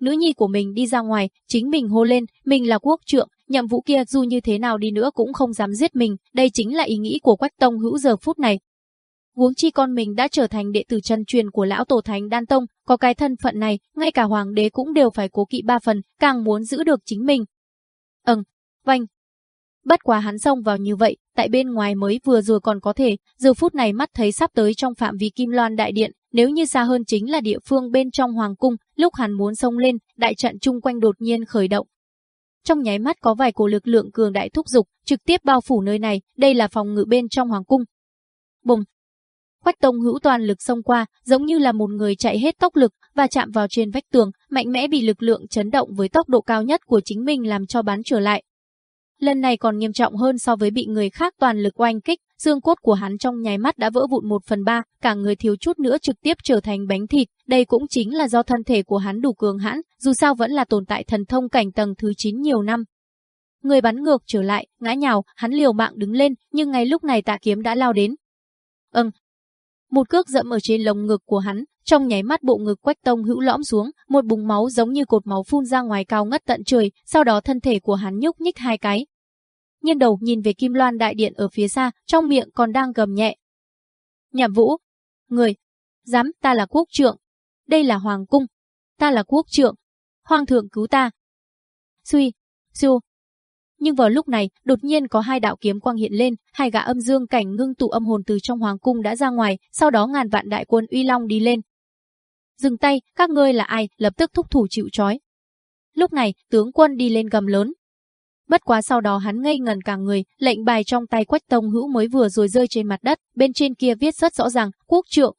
Nữ nhi của mình đi ra ngoài, chính mình hô lên, mình là quốc trượng, nhậm vụ kia dù như thế nào đi nữa cũng không dám giết mình, đây chính là ý nghĩ của Quách Tông Hữu giờ phút này. Huống chi con mình đã trở thành đệ tử chân truyền của lão tổ thánh Đan Tông, có cái thân phận này, ngay cả hoàng đế cũng đều phải cố kỵ ba phần, càng muốn giữ được chính mình. Ừm, vanh, Bất quá hắn xông vào như vậy, tại bên ngoài mới vừa rồi còn có thể, giờ phút này mắt thấy sắp tới trong phạm vi Kim Loan Đại Điện, nếu như xa hơn chính là địa phương bên trong Hoàng Cung, lúc hắn muốn xông lên, đại trận chung quanh đột nhiên khởi động. Trong nháy mắt có vài cổ lực lượng cường đại thúc dục, trực tiếp bao phủ nơi này, đây là phòng ngự bên trong Hoàng Cung. Bùng! Quách Tông hữu toàn lực xông qua, giống như là một người chạy hết tốc lực và chạm vào trên vách tường, mạnh mẽ bị lực lượng chấn động với tốc độ cao nhất của chính mình làm cho bắn trở lại, Lần này còn nghiêm trọng hơn so với bị người khác toàn lực oanh kích, xương cốt của hắn trong nháy mắt đã vỡ vụn một phần ba, cả người thiếu chút nữa trực tiếp trở thành bánh thịt. Đây cũng chính là do thân thể của hắn đủ cường hãn, dù sao vẫn là tồn tại thần thông cảnh tầng thứ 9 nhiều năm. Người bắn ngược trở lại, ngã nhào, hắn liều mạng đứng lên, nhưng ngay lúc này tạ kiếm đã lao đến. Ừm. Một cước dẫm ở trên lồng ngực của hắn, trong nháy mắt bộ ngực quách tông hữu lõm xuống, một bùng máu giống như cột máu phun ra ngoài cao ngất tận trời, sau đó thân thể của hắn nhúc nhích hai cái. Nhiên đầu nhìn về Kim Loan đại điện ở phía xa, trong miệng còn đang gầm nhẹ. Nhậm vũ, người, dám ta là quốc trượng, đây là hoàng cung, ta là quốc trượng, hoàng thượng cứu ta. Suy, siêu. Nhưng vào lúc này, đột nhiên có hai đạo kiếm quang hiện lên, hai gã âm dương cảnh ngưng tụ âm hồn từ trong hoàng cung đã ra ngoài, sau đó ngàn vạn đại quân uy long đi lên, Dừng tay, các ngươi là ai, lập tức thúc thủ chịu trói. Lúc này, tướng quân đi lên gầm lớn. Bất quá sau đó hắn ngây ngần cả người, lệnh bài trong tay quách tông hữu mới vừa rồi rơi trên mặt đất, bên trên kia viết rất rõ ràng, quốc trượng.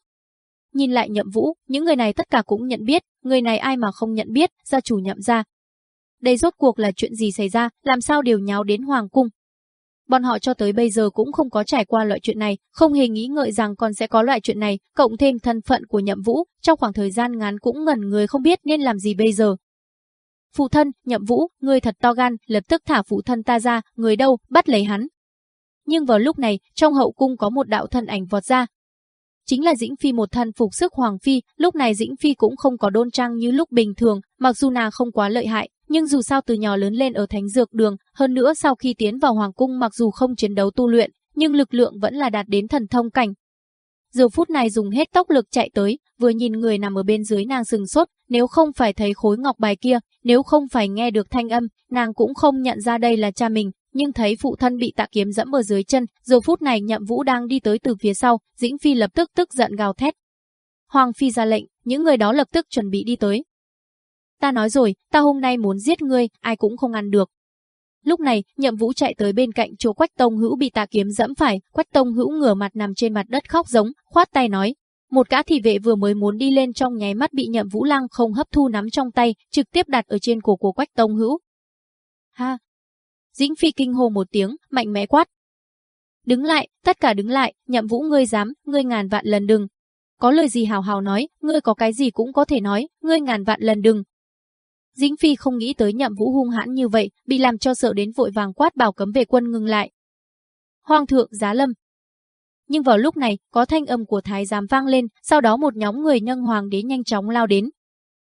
Nhìn lại nhậm vũ, những người này tất cả cũng nhận biết, người này ai mà không nhận biết, gia chủ nhậm ra. Đây rốt cuộc là chuyện gì xảy ra, làm sao đều nháo đến hoàng cung. Bọn họ cho tới bây giờ cũng không có trải qua loại chuyện này, không hề nghĩ ngợi rằng còn sẽ có loại chuyện này, cộng thêm thân phận của nhậm vũ, trong khoảng thời gian ngắn cũng ngẩn người không biết nên làm gì bây giờ. Phụ thân, nhậm vũ, người thật to gan, lập tức thả phụ thân ta ra, người đâu, bắt lấy hắn. Nhưng vào lúc này, trong hậu cung có một đạo thân ảnh vọt ra. Chính là Dĩnh Phi một thân phục sức Hoàng Phi, lúc này Dĩnh Phi cũng không có đôn trang như lúc bình thường, mặc dù nàng không quá lợi hại, nhưng dù sao từ nhỏ lớn lên ở thánh dược đường, hơn nữa sau khi tiến vào hoàng cung mặc dù không chiến đấu tu luyện, nhưng lực lượng vẫn là đạt đến thần thông cảnh. Giờ phút này dùng hết tốc lực chạy tới, vừa nhìn người nằm ở bên dưới nàng sừng sốt, nếu không phải thấy khối ngọc bài kia, nếu không phải nghe được thanh âm, nàng cũng không nhận ra đây là cha mình, nhưng thấy phụ thân bị tạ kiếm dẫm ở dưới chân, giờ phút này nhậm vũ đang đi tới từ phía sau, Dĩnh Phi lập tức tức giận gào thét. Hoàng Phi ra lệnh, những người đó lập tức chuẩn bị đi tới, Ta nói rồi, ta hôm nay muốn giết ngươi, ai cũng không ăn được. Lúc này, nhậm vũ chạy tới bên cạnh chỗ Quách Tông Hữu bị tạ kiếm dẫm phải, Quách Tông Hữu ngửa mặt nằm trên mặt đất khóc giống, khoát tay nói. Một gã thị vệ vừa mới muốn đi lên trong nháy mắt bị nhậm vũ lăng không hấp thu nắm trong tay, trực tiếp đặt ở trên cổ của Quách Tông Hữu. Ha! Dĩnh Phi kinh hồ một tiếng, mạnh mẽ quát. Đứng lại, tất cả đứng lại, nhậm vũ ngươi dám, ngươi ngàn vạn lần đừng. Có lời gì hào hào nói, ngươi có cái gì cũng có thể nói, ngươi ngàn vạn lần đừng, Dĩnh Phi không nghĩ tới nhậm vũ hung hãn như vậy, bị làm cho sợ đến vội vàng quát bảo cấm về quân ngừng lại. Hoàng thượng giá lâm. Nhưng vào lúc này, có thanh âm của thái giám vang lên, sau đó một nhóm người nhân hoàng đế nhanh chóng lao đến.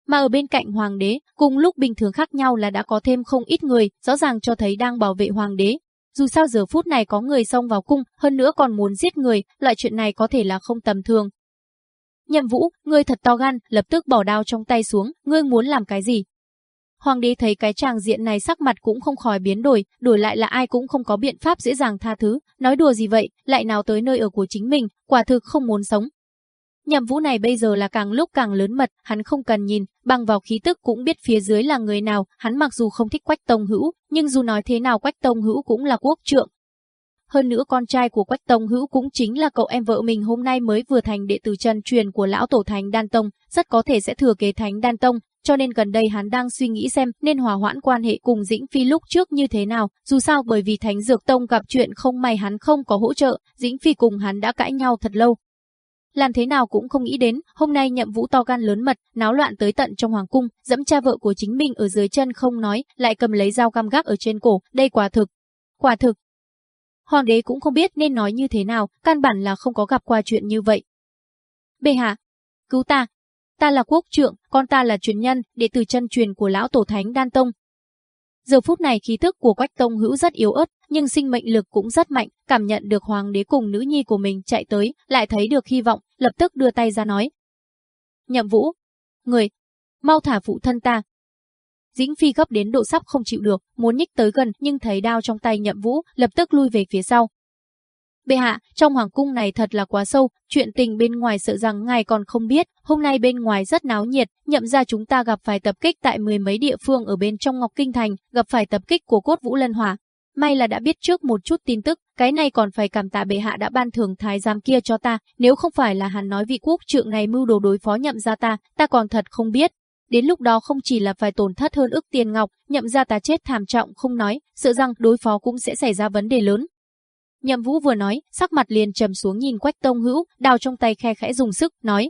Mà ở bên cạnh hoàng đế, cùng lúc bình thường khác nhau là đã có thêm không ít người, rõ ràng cho thấy đang bảo vệ hoàng đế. Dù sao giờ phút này có người xông vào cung, hơn nữa còn muốn giết người, loại chuyện này có thể là không tầm thường. Nhậm vũ, ngươi thật to gan, lập tức bỏ đao trong tay xuống, ngươi muốn làm cái gì, Hoàng đế thấy cái tràng diện này sắc mặt cũng không khỏi biến đổi, đổi lại là ai cũng không có biện pháp dễ dàng tha thứ, nói đùa gì vậy, lại nào tới nơi ở của chính mình, quả thực không muốn sống. Nhậm vũ này bây giờ là càng lúc càng lớn mật, hắn không cần nhìn, bằng vào khí tức cũng biết phía dưới là người nào, hắn mặc dù không thích Quách Tông Hữu, nhưng dù nói thế nào Quách Tông Hữu cũng là quốc trượng. Hơn nữa con trai của Quách Tông Hữu cũng chính là cậu em vợ mình hôm nay mới vừa thành đệ tử chân truyền của lão tổ Thánh Đan Tông, rất có thể sẽ thừa kế Thánh Đan Tông, cho nên gần đây hắn đang suy nghĩ xem nên hòa hoãn quan hệ cùng Dĩnh Phi lúc trước như thế nào, dù sao bởi vì Thánh Dược Tông gặp chuyện không may hắn không có hỗ trợ, Dĩnh Phi cùng hắn đã cãi nhau thật lâu. Làm thế nào cũng không nghĩ đến, hôm nay nhậm vũ to gan lớn mật, náo loạn tới tận trong hoàng cung, dẫm cha vợ của chính mình ở dưới chân không nói, lại cầm lấy dao găm gác ở trên cổ, đây quả thực. Quả thực. Hoàng đế cũng không biết nên nói như thế nào, căn bản là không có gặp qua chuyện như vậy. Bệ hạ, cứu ta, Ta là quốc trượng, con ta là truyền nhân, đệ tử chân truyền của lão tổ thánh Đan Tông. Giờ phút này khí tức của Quách Tông Hữu rất yếu ớt, nhưng sinh mệnh lực cũng rất mạnh, cảm nhận được hoàng đế cùng nữ nhi của mình chạy tới, lại thấy được hy vọng, lập tức đưa tay ra nói. Nhậm Vũ, người, mau thả phụ thân ta. Dĩnh Phi gấp đến độ sắp không chịu được, muốn nhích tới gần nhưng thấy đao trong tay Nhậm Vũ, lập tức lui về phía sau. Bệ hạ, trong hoàng cung này thật là quá sâu, chuyện tình bên ngoài sợ rằng ngài còn không biết, hôm nay bên ngoài rất náo nhiệt, nhậm ra chúng ta gặp phải tập kích tại mười mấy địa phương ở bên trong Ngọc Kinh Thành, gặp phải tập kích của cốt vũ lân hỏa. May là đã biết trước một chút tin tức, cái này còn phải cảm tạ bệ hạ đã ban thưởng thái giám kia cho ta, nếu không phải là hắn nói vị quốc trượng này mưu đồ đối phó nhậm ra ta, ta còn thật không biết. Đến lúc đó không chỉ là phải tổn thất hơn ức tiền ngọc, nhậm ra ta chết thảm trọng không nói, sợ rằng đối phó cũng sẽ xảy ra vấn đề lớn. Nhậm Vũ vừa nói, sắc mặt liền trầm xuống nhìn Quách Tông Hữu, đào trong tay khe khẽ dùng sức, nói.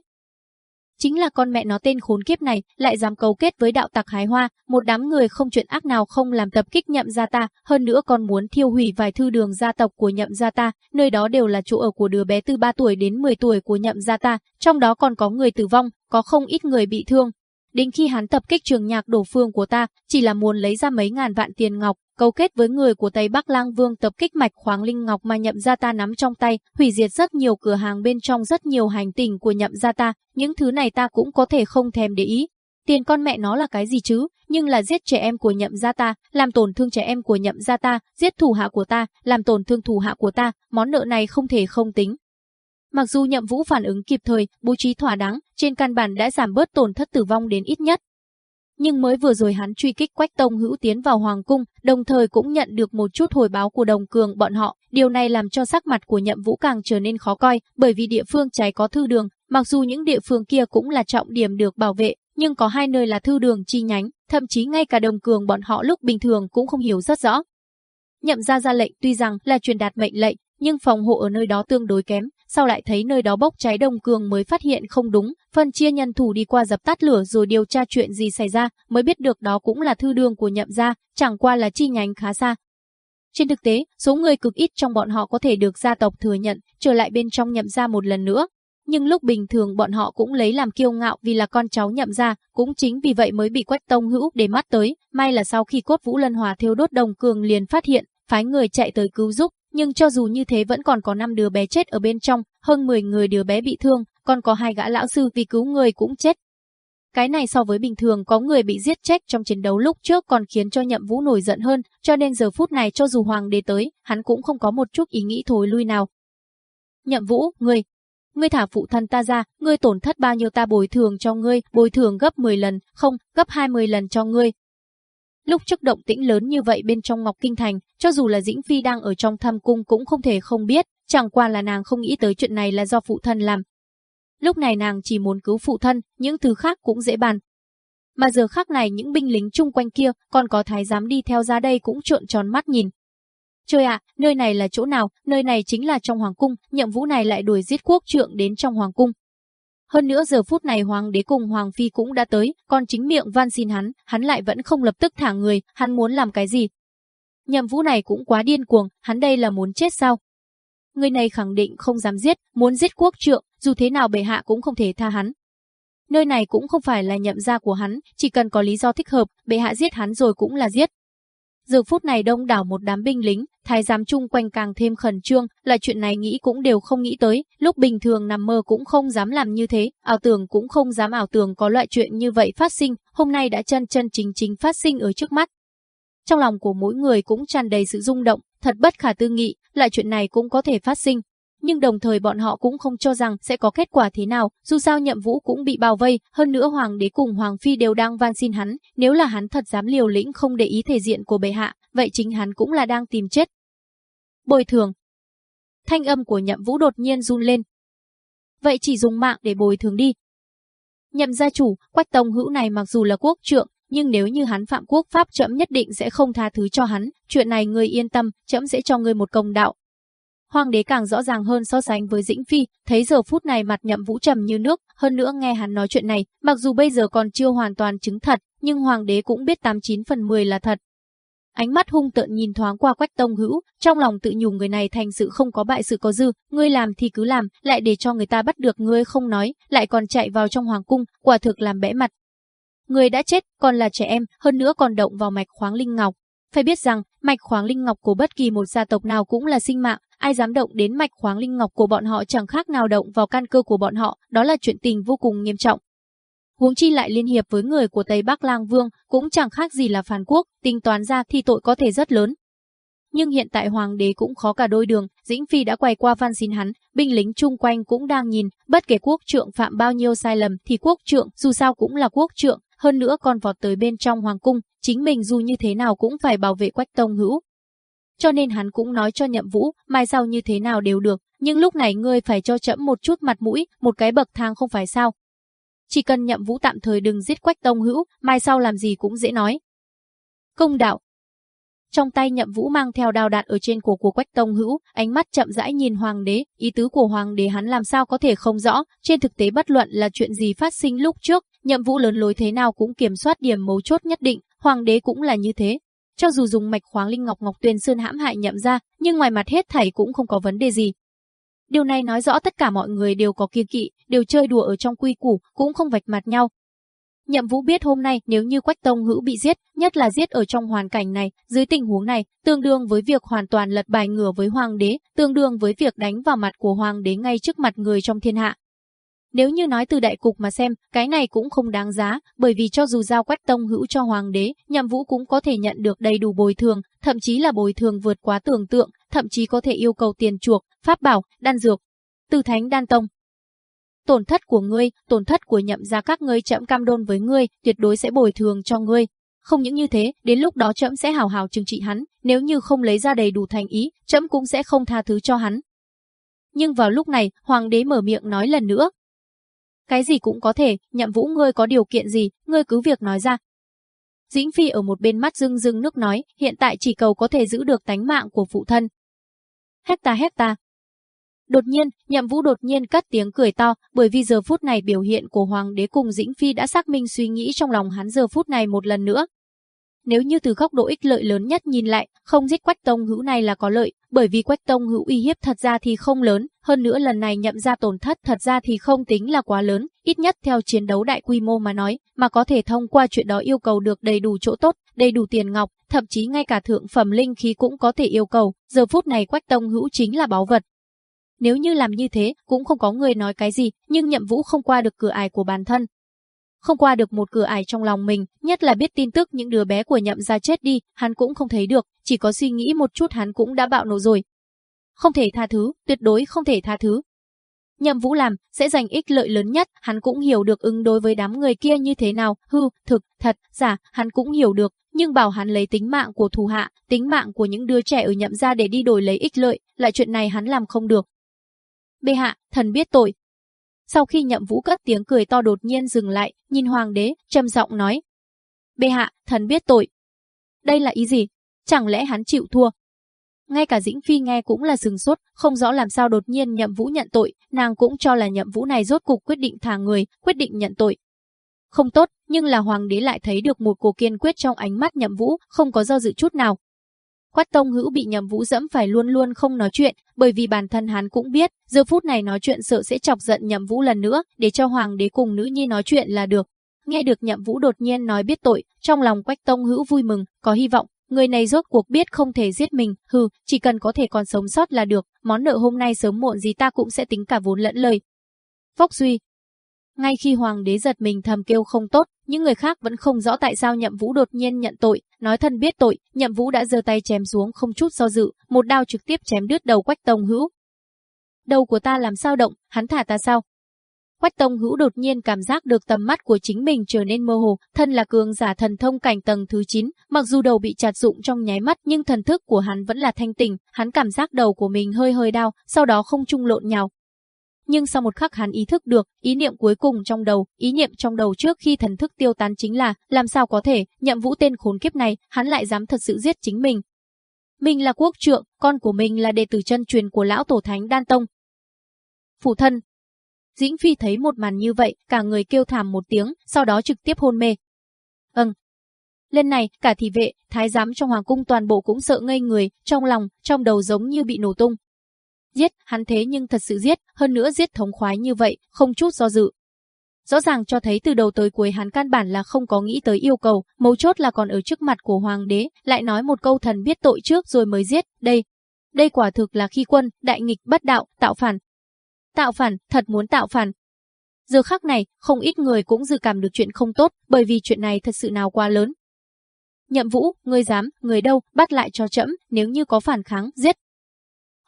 Chính là con mẹ nó tên khốn kiếp này, lại dám cấu kết với đạo tặc hái hoa, một đám người không chuyện ác nào không làm tập kích nhậm gia ta, hơn nữa còn muốn thiêu hủy vài thư đường gia tộc của nhậm gia ta, nơi đó đều là chỗ ở của đứa bé từ 3 tuổi đến 10 tuổi của nhậm gia ta, trong đó còn có người tử vong, có không ít người bị thương. Đến khi hắn tập kích trường nhạc đổ phương của ta, chỉ là muốn lấy ra mấy ngàn vạn tiền ngọc, cấu kết với người của Tây Bắc Lang Vương tập kích mạch khoáng linh ngọc mà nhậm gia ta nắm trong tay, hủy diệt rất nhiều cửa hàng bên trong rất nhiều hành tinh của nhậm gia ta, những thứ này ta cũng có thể không thèm để ý. Tiền con mẹ nó là cái gì chứ, nhưng là giết trẻ em của nhậm gia ta, làm tổn thương trẻ em của nhậm gia ta, giết thủ hạ của ta, làm tổn thương thủ hạ của ta, món nợ này không thể không tính. Mặc dù nhậm vũ phản ứng kịp thời, bố trí thỏa đáng, trên căn bản đã giảm bớt tổn thất tử vong đến ít nhất, nhưng mới vừa rồi hắn truy kích Quách Tông Hữu tiến vào hoàng cung, đồng thời cũng nhận được một chút hồi báo của đồng cường bọn họ, điều này làm cho sắc mặt của Nhậm Vũ càng trở nên khó coi, bởi vì địa phương cháy có thư đường, mặc dù những địa phương kia cũng là trọng điểm được bảo vệ, nhưng có hai nơi là thư đường chi nhánh, thậm chí ngay cả đồng cường bọn họ lúc bình thường cũng không hiểu rất rõ. Nhậm ra ra lệnh tuy rằng là truyền đạt mệnh lệnh, nhưng phòng hộ ở nơi đó tương đối kém, sau lại thấy nơi đó bốc cháy đồng cường mới phát hiện không đúng, phân chia nhân thủ đi qua dập tắt lửa rồi điều tra chuyện gì xảy ra, mới biết được đó cũng là thư đường của nhậm gia, chẳng qua là chi nhánh khá xa. Trên thực tế, số người cực ít trong bọn họ có thể được gia tộc thừa nhận, trở lại bên trong nhậm gia một lần nữa. Nhưng lúc bình thường bọn họ cũng lấy làm kiêu ngạo vì là con cháu nhậm gia, cũng chính vì vậy mới bị quách tông hữu để mắt tới, may là sau khi cốt vũ lân hòa thiêu đốt đồng cường liền phát hiện, phái người chạy tới cứu giúp, nhưng cho dù như thế vẫn còn có 5 đứa bé chết ở bên trong, hơn 10 người đứa bé bị thương, còn có hai gã lão sư vì cứu người cũng chết. Cái này so với bình thường có người bị giết chết trong chiến đấu lúc trước còn khiến cho nhậm vũ nổi giận hơn, cho nên giờ phút này cho dù hoàng đế tới, hắn cũng không có một chút ý nghĩ thối lui nào. Nhậm vũ, ngươi, ngươi thả phụ thân ta ra, ngươi tổn thất bao nhiêu ta bồi thường cho ngươi, bồi thường gấp 10 lần, không, gấp 20 lần cho ngươi, Lúc trước động tĩnh lớn như vậy bên trong Ngọc Kinh Thành, cho dù là Dĩnh Phi đang ở trong thâm cung cũng không thể không biết, chẳng qua là nàng không nghĩ tới chuyện này là do phụ thân làm. Lúc này nàng chỉ muốn cứu phụ thân, những thứ khác cũng dễ bàn. Mà giờ khác này những binh lính chung quanh kia, còn có thái giám đi theo ra đây cũng trợn tròn mắt nhìn. Trời ạ, nơi này là chỗ nào, nơi này chính là trong hoàng cung, nhiệm vụ này lại đuổi giết quốc trượng đến trong hoàng cung. Hơn nữa giờ phút này hoàng đế cùng hoàng phi cũng đã tới, còn chính miệng van xin hắn, hắn lại vẫn không lập tức thả người, hắn muốn làm cái gì? Nhậm vũ này cũng quá điên cuồng, hắn đây là muốn chết sao? Người này khẳng định không dám giết, muốn giết quốc trượng, dù thế nào bệ hạ cũng không thể tha hắn. Nơi này cũng không phải là nhậm gia của hắn, chỉ cần có lý do thích hợp, bệ hạ giết hắn rồi cũng là giết. Giờ phút này đông đảo một đám binh lính, thái giám chung quanh càng thêm khẩn trương, là chuyện này nghĩ cũng đều không nghĩ tới, lúc bình thường nằm mơ cũng không dám làm như thế, ảo tưởng cũng không dám ảo tưởng có loại chuyện như vậy phát sinh, hôm nay đã chân chân chính chính phát sinh ở trước mắt. Trong lòng của mỗi người cũng tràn đầy sự rung động, thật bất khả tư nghị, lại chuyện này cũng có thể phát sinh. Nhưng đồng thời bọn họ cũng không cho rằng sẽ có kết quả thế nào, dù sao nhậm vũ cũng bị bao vây, hơn nữa hoàng đế cùng hoàng phi đều đang van xin hắn, nếu là hắn thật dám liều lĩnh không để ý thể diện của bệ hạ, vậy chính hắn cũng là đang tìm chết. Bồi thường. Thanh âm của nhậm vũ đột nhiên run lên. Vậy chỉ dùng mạng để bồi thường đi. Nhậm gia chủ, Quách Tông Hữu này mặc dù là quốc trượng, nhưng nếu như hắn phạm quốc pháp trẫm nhất định sẽ không tha thứ cho hắn, chuyện này ngươi yên tâm, trẫm sẽ cho ngươi một công đạo. Hoàng đế càng rõ ràng hơn so sánh với Dĩnh Phi, thấy giờ phút này mặt nhậm vũ trầm như nước, hơn nữa nghe hắn nói chuyện này, mặc dù bây giờ còn chưa hoàn toàn chứng thật, nhưng hoàng đế cũng biết 89 phần 10 là thật. Ánh mắt hung tợn nhìn thoáng qua quách tông hữu, trong lòng tự nhủ người này thành sự không có bại sự có dư, ngươi làm thì cứ làm, lại để cho người ta bắt được ngươi không nói, lại còn chạy vào trong hoàng cung, quả thực làm bẽ mặt. Người đã chết, còn là trẻ em, hơn nữa còn động vào mạch khoáng linh ngọc. Phải biết rằng, mạch khoáng linh ngọc của bất kỳ một gia tộc nào cũng là sinh mạng, ai dám động đến mạch khoáng linh ngọc của bọn họ chẳng khác nào động vào căn cơ của bọn họ, đó là chuyện tình vô cùng nghiêm trọng. Huống chi lại liên hiệp với người của Tây Bắc Lang Vương, cũng chẳng khác gì là phản quốc, tính toán ra thì tội có thể rất lớn. Nhưng hiện tại hoàng đế cũng khó cả đôi đường, Dĩnh Phi đã quay qua van xin hắn, binh lính chung quanh cũng đang nhìn, bất kể quốc trượng phạm bao nhiêu sai lầm thì quốc trượng dù sao cũng là quốc trượng, hơn nữa còn vọt tới bên trong hoàng cung, chính mình dù như thế nào cũng phải bảo vệ quách tông hữu. Cho nên hắn cũng nói cho nhậm vũ, mai sau như thế nào đều được, nhưng lúc này ngươi phải cho chậm một chút mặt mũi, một cái bậc thang không phải sao. Chỉ cần nhậm vũ tạm thời đừng giết quách tông hữu, mai sau làm gì cũng dễ nói. Công đạo, trong tay nhậm vũ mang theo đao đạn ở trên cổ của Quách Tông Hữu, ánh mắt chậm rãi nhìn hoàng đế, ý tứ của hoàng đế hắn làm sao có thể không rõ, trên thực tế bất luận là chuyện gì phát sinh lúc trước, nhậm vũ lớn lối thế nào cũng kiểm soát điểm mấu chốt nhất định, hoàng đế cũng là như thế. Cho dù dùng mạch khoáng linh ngọc ngọc tuyên sơn hãm hại nhậm ra, nhưng ngoài mặt hết thảy cũng không có vấn đề gì. Điều này nói rõ tất cả mọi người đều có kiêng kỵ, đều chơi đùa ở trong quy củ, cũng không vạch mặt nhau, Nhậm Vũ biết hôm nay nếu như Quách Tông Hữu bị giết, nhất là giết ở trong hoàn cảnh này, dưới tình huống này, tương đương với việc hoàn toàn lật bài ngửa với hoàng đế, tương đương với việc đánh vào mặt của hoàng đế ngay trước mặt người trong thiên hạ. Nếu như nói từ đại cục mà xem, cái này cũng không đáng giá, bởi vì cho dù giao Quách Tông Hữu cho hoàng đế, Nhậm Vũ cũng có thể nhận được đầy đủ bồi thường, thậm chí là bồi thường vượt quá tưởng tượng, thậm chí có thể yêu cầu tiền chuộc, pháp bảo, đan dược. Từ Thánh Đan Tông tổn thất của ngươi, tổn thất của nhậm gia các ngươi chậm cam đôn với ngươi, tuyệt đối sẽ bồi thường cho ngươi. Không những như thế, đến lúc đó trẫm sẽ hào hào trừng trị hắn, nếu như không lấy ra đầy đủ thành ý, trẫm cũng sẽ không tha thứ cho hắn. Nhưng vào lúc này, hoàng đế mở miệng nói lần nữa. Cái gì cũng có thể, nhậm vũ ngươi có điều kiện gì, ngươi cứ việc nói ra. Dĩnh Phi ở một bên mắt rưng rưng nước nói, hiện tại chỉ cầu có thể giữ được tánh mạng của phụ thân. Hecta hecta, Đột nhiên, Nhậm Vũ đột nhiên cất tiếng cười to, bởi vì giờ phút này biểu hiện của Hoàng đế cùng Dĩnh Phi đã xác minh suy nghĩ trong lòng hắn giờ phút này một lần nữa. Nếu như từ góc độ ích lợi lớn nhất nhìn lại, không giết Quách Tông Hữu này là có lợi, bởi vì Quách Tông Hữu uy hiếp thật ra thì không lớn, hơn nữa lần này nhậm ra tổn thất thật ra thì không tính là quá lớn, ít nhất theo chiến đấu đại quy mô mà nói, mà có thể thông qua chuyện đó yêu cầu được đầy đủ chỗ tốt, đầy đủ tiền ngọc, thậm chí ngay cả thượng phẩm linh khí cũng có thể yêu cầu, giờ phút này Quách Tông Hữu chính là báu vật, nếu như làm như thế, cũng không có người nói cái gì, nhưng nhậm vũ không qua được cửa ải của bản thân. Không qua được một cửa ải trong lòng mình, nhất là biết tin tức những đứa bé của nhậm ra chết đi, hắn cũng không thấy được, chỉ có suy nghĩ một chút hắn cũng đã bạo nổ rồi. Không thể tha thứ, tuyệt đối không thể tha thứ. Nhậm Vũ làm, sẽ giành ích lợi lớn nhất, hắn cũng hiểu được ứng đối với đám người kia như thế nào, hư, thực, thật, giả, hắn cũng hiểu được, nhưng bảo hắn lấy tính mạng của thù hạ, tính mạng của những đứa trẻ ở nhậm ra để đi đổi lấy ích lợi, lại chuyện này hắn làm không được bệ hạ, thần biết tội. Sau khi nhậm vũ cất tiếng cười to đột nhiên dừng lại, nhìn hoàng đế, trầm giọng nói. Bệ hạ, thần biết tội. Đây là ý gì? Chẳng lẽ hắn chịu thua? Ngay cả Dĩnh Phi nghe cũng là sừng sốt, không rõ làm sao đột nhiên nhậm vũ nhận tội, nàng cũng cho là nhậm vũ này rốt cục quyết định thả người, quyết định nhận tội. Không tốt, nhưng là hoàng đế lại thấy được một cổ kiên quyết trong ánh mắt nhậm vũ, không có do dự chút nào, Quách Tông Hữu bị Nhậm Vũ dẫm phải luôn luôn không nói chuyện, bởi vì bản thân hắn cũng biết, giờ phút này nói chuyện sợ sẽ chọc giận Nhậm Vũ lần nữa, để cho hoàng đế cùng nữ nhi nói chuyện là được. Nghe được Nhậm Vũ đột nhiên nói biết tội, trong lòng Quách Tông Hữu vui mừng, có hy vọng, người này rốt cuộc biết không thể giết mình, hừ, chỉ cần có thể còn sống sót là được, món nợ hôm nay sớm muộn gì ta cũng sẽ tính cả vốn lẫn lời. Phốc Duy, ngay khi hoàng đế giật mình thầm kêu không tốt, những người khác vẫn không rõ tại sao Nhậm Vũ đột nhiên nhận tội, nói thân biết tội, Nhậm Vũ đã giơ tay chém xuống không chút do dự, một đao trực tiếp chém đứt đầu Quách Tông Hữu. Đầu của ta làm sao động, hắn thả ta sao? Quách Tông Hữu đột nhiên cảm giác được tầm mắt của chính mình trở nên mơ hồ, thân là cường giả thần thông cảnh tầng thứ 9, mặc dù đầu bị chặt dụng trong nháy mắt nhưng thần thức của hắn vẫn là thanh tỉnh, hắn cảm giác đầu của mình hơi hơi đau, sau đó không trung lộn nhào, nhưng sau một khắc hắn ý thức được, ý niệm cuối cùng trong đầu, ý niệm trong đầu trước khi thần thức tiêu tán chính là, làm sao có thể, nhậm vũ tên khốn kiếp này, hắn lại dám thật sự giết chính mình. Mình là quốc trượng, con của mình là đệ tử chân truyền của lão tổ thánh đan tông. phủ thân. Dĩnh Phi thấy một màn như vậy, cả người kêu thảm một tiếng, sau đó trực tiếp hôn mê. Ừm, Lần này, cả thị vệ, thái giám trong hoàng cung toàn bộ cũng sợ ngây người, trong lòng, trong đầu giống như bị nổ tung. Giết, hắn thế nhưng thật sự giết, hơn nữa giết thống khoái như vậy, không chút do dự. Rõ ràng cho thấy từ đầu tới cuối hắn căn bản là không có nghĩ tới yêu cầu, mấu chốt là còn ở trước mặt của hoàng đế, lại nói một câu thần biết tội trước rồi mới giết, đây. Đây quả thực là khi quân, đại nghịch bất đạo, tạo phản. Tạo phản, thật muốn tạo phản, Giờ khắc này, không ít người cũng dự cảm được chuyện không tốt, bởi vì chuyện này thật sự nào quá lớn, Nhậm Vũ, người dám, người đâu, bắt lại cho chậm, nếu như có phản kháng, giết.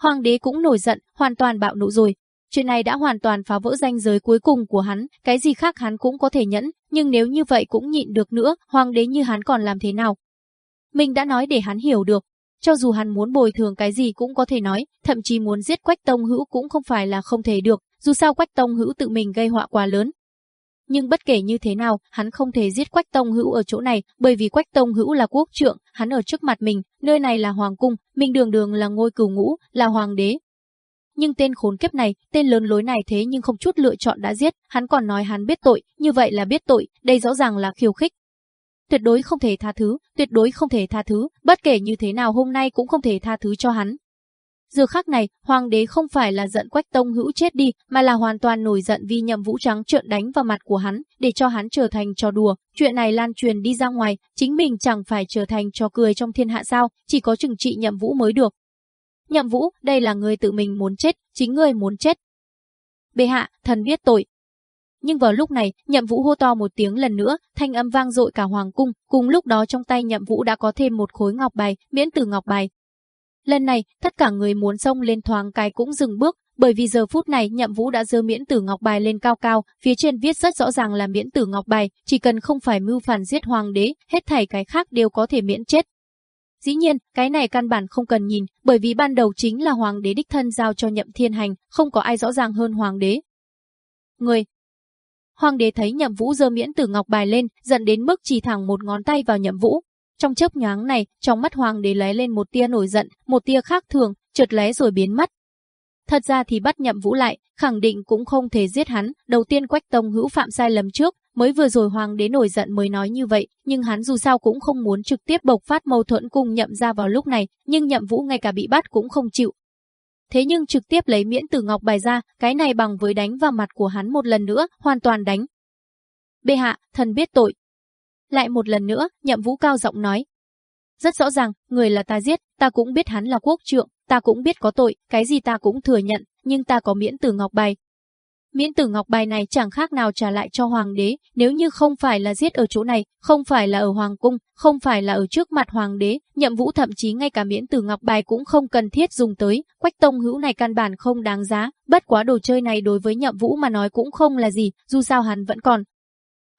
Hoàng đế cũng nổi giận, hoàn toàn bạo nộ rồi. Chuyện này đã hoàn toàn phá vỡ danh giới cuối cùng của hắn, cái gì khác hắn cũng có thể nhẫn, nhưng nếu như vậy cũng nhịn được nữa, hoàng đế như hắn còn làm thế nào? Mình đã nói để hắn hiểu được, cho dù hắn muốn bồi thường cái gì cũng có thể nói, thậm chí muốn giết Quách Tông Hữu cũng không phải là không thể được, dù sao Quách Tông Hữu tự mình gây họa quá lớn, nhưng bất kể như thế nào, hắn không thể giết Quách Tông Hữu ở chỗ này, bởi vì Quách Tông Hữu là quốc trượng, hắn ở trước mặt mình, nơi này là hoàng cung, mình đường đường là ngôi cửu ngũ, là hoàng đế. Nhưng tên khốn kiếp này, tên lớn lối này thế nhưng không chút lựa chọn đã giết, hắn còn nói hắn biết tội, như vậy là biết tội, đây rõ ràng là khiêu khích. Tuyệt đối không thể tha thứ, tuyệt đối không thể tha thứ, bất kể như thế nào hôm nay cũng không thể tha thứ cho hắn. Giờ khắc này, hoàng đế không phải là giận Quách Tông Hữu chết đi, mà là hoàn toàn nổi giận vì nhậm vũ trắng trợn đánh vào mặt của hắn, để cho hắn trở thành trò đùa. Chuyện này lan truyền đi ra ngoài, chính mình chẳng phải trở thành trò cười trong thiên hạ sao, chỉ có trừng trị nhậm vũ mới được. Nhậm vũ, đây là người tự mình muốn chết, chính người muốn chết. Bệ hạ, thần biết tội, nhưng vào lúc này, Nhậm Vũ hô to một tiếng lần nữa, thanh âm vang dội cả hoàng cung, cùng lúc đó trong tay Nhậm Vũ đã có thêm một khối ngọc bài, miễn từ ngọc bài, Lần này, tất cả người muốn xông lên thoáng cái cũng dừng bước, bởi vì giờ phút này Nhậm Vũ đã dơ miễn tử ngọc bài lên cao cao, phía trên viết rất rõ ràng là miễn tử ngọc bài, chỉ cần không phải mưu phản giết hoàng đế, hết thảy cái khác đều có thể miễn chết. Dĩ nhiên, cái này căn bản không cần nhìn, bởi vì ban đầu chính là hoàng đế đích thân giao cho Nhậm Thiên Hành, không có ai rõ ràng hơn hoàng đế. Người Hoàng đế thấy Nhậm Vũ dơ miễn tử ngọc bài lên, dẫn đến mức chỉ thẳng một ngón tay vào Nhậm Vũ, trong chớp nhoáng này, trong mắt hoàng đế lóe lên một tia nổi giận, một tia khác thường, chợt lóe rồi biến mất. Thật ra thì bắt nhậm vũ lại, khẳng định cũng không thể giết hắn, đầu tiên Quách Tông hữu phạm sai lầm trước, mới vừa rồi hoàng đế nổi giận mới nói như vậy, nhưng hắn dù sao cũng không muốn trực tiếp bộc phát mâu thuẫn cùng nhậm ra vào lúc này, nhưng nhậm vũ ngay cả bị bắt cũng không chịu. Thế nhưng trực tiếp lấy miễn tử ngọc bài ra, cái này bằng với đánh vào mặt của hắn một lần nữa, hoàn toàn đánh. Bệ hạ, thần biết tội, lại một lần nữa, nhậm vũ cao giọng nói. Rất rõ ràng, người là ta giết, ta cũng biết hắn là quốc trượng, ta cũng biết có tội, cái gì ta cũng thừa nhận, nhưng ta có miễn tử ngọc bài. Miễn tử ngọc bài này chẳng khác nào trả lại cho hoàng đế, nếu như không phải là giết ở chỗ này, không phải là ở hoàng cung, không phải là ở trước mặt hoàng đế, nhậm vũ thậm chí ngay cả miễn tử ngọc bài cũng không cần thiết dùng tới, quách tông hữu này căn bản không đáng giá, bất quá đồ chơi này đối với nhậm vũ mà nói cũng không là gì, dù sao hắn vẫn còn,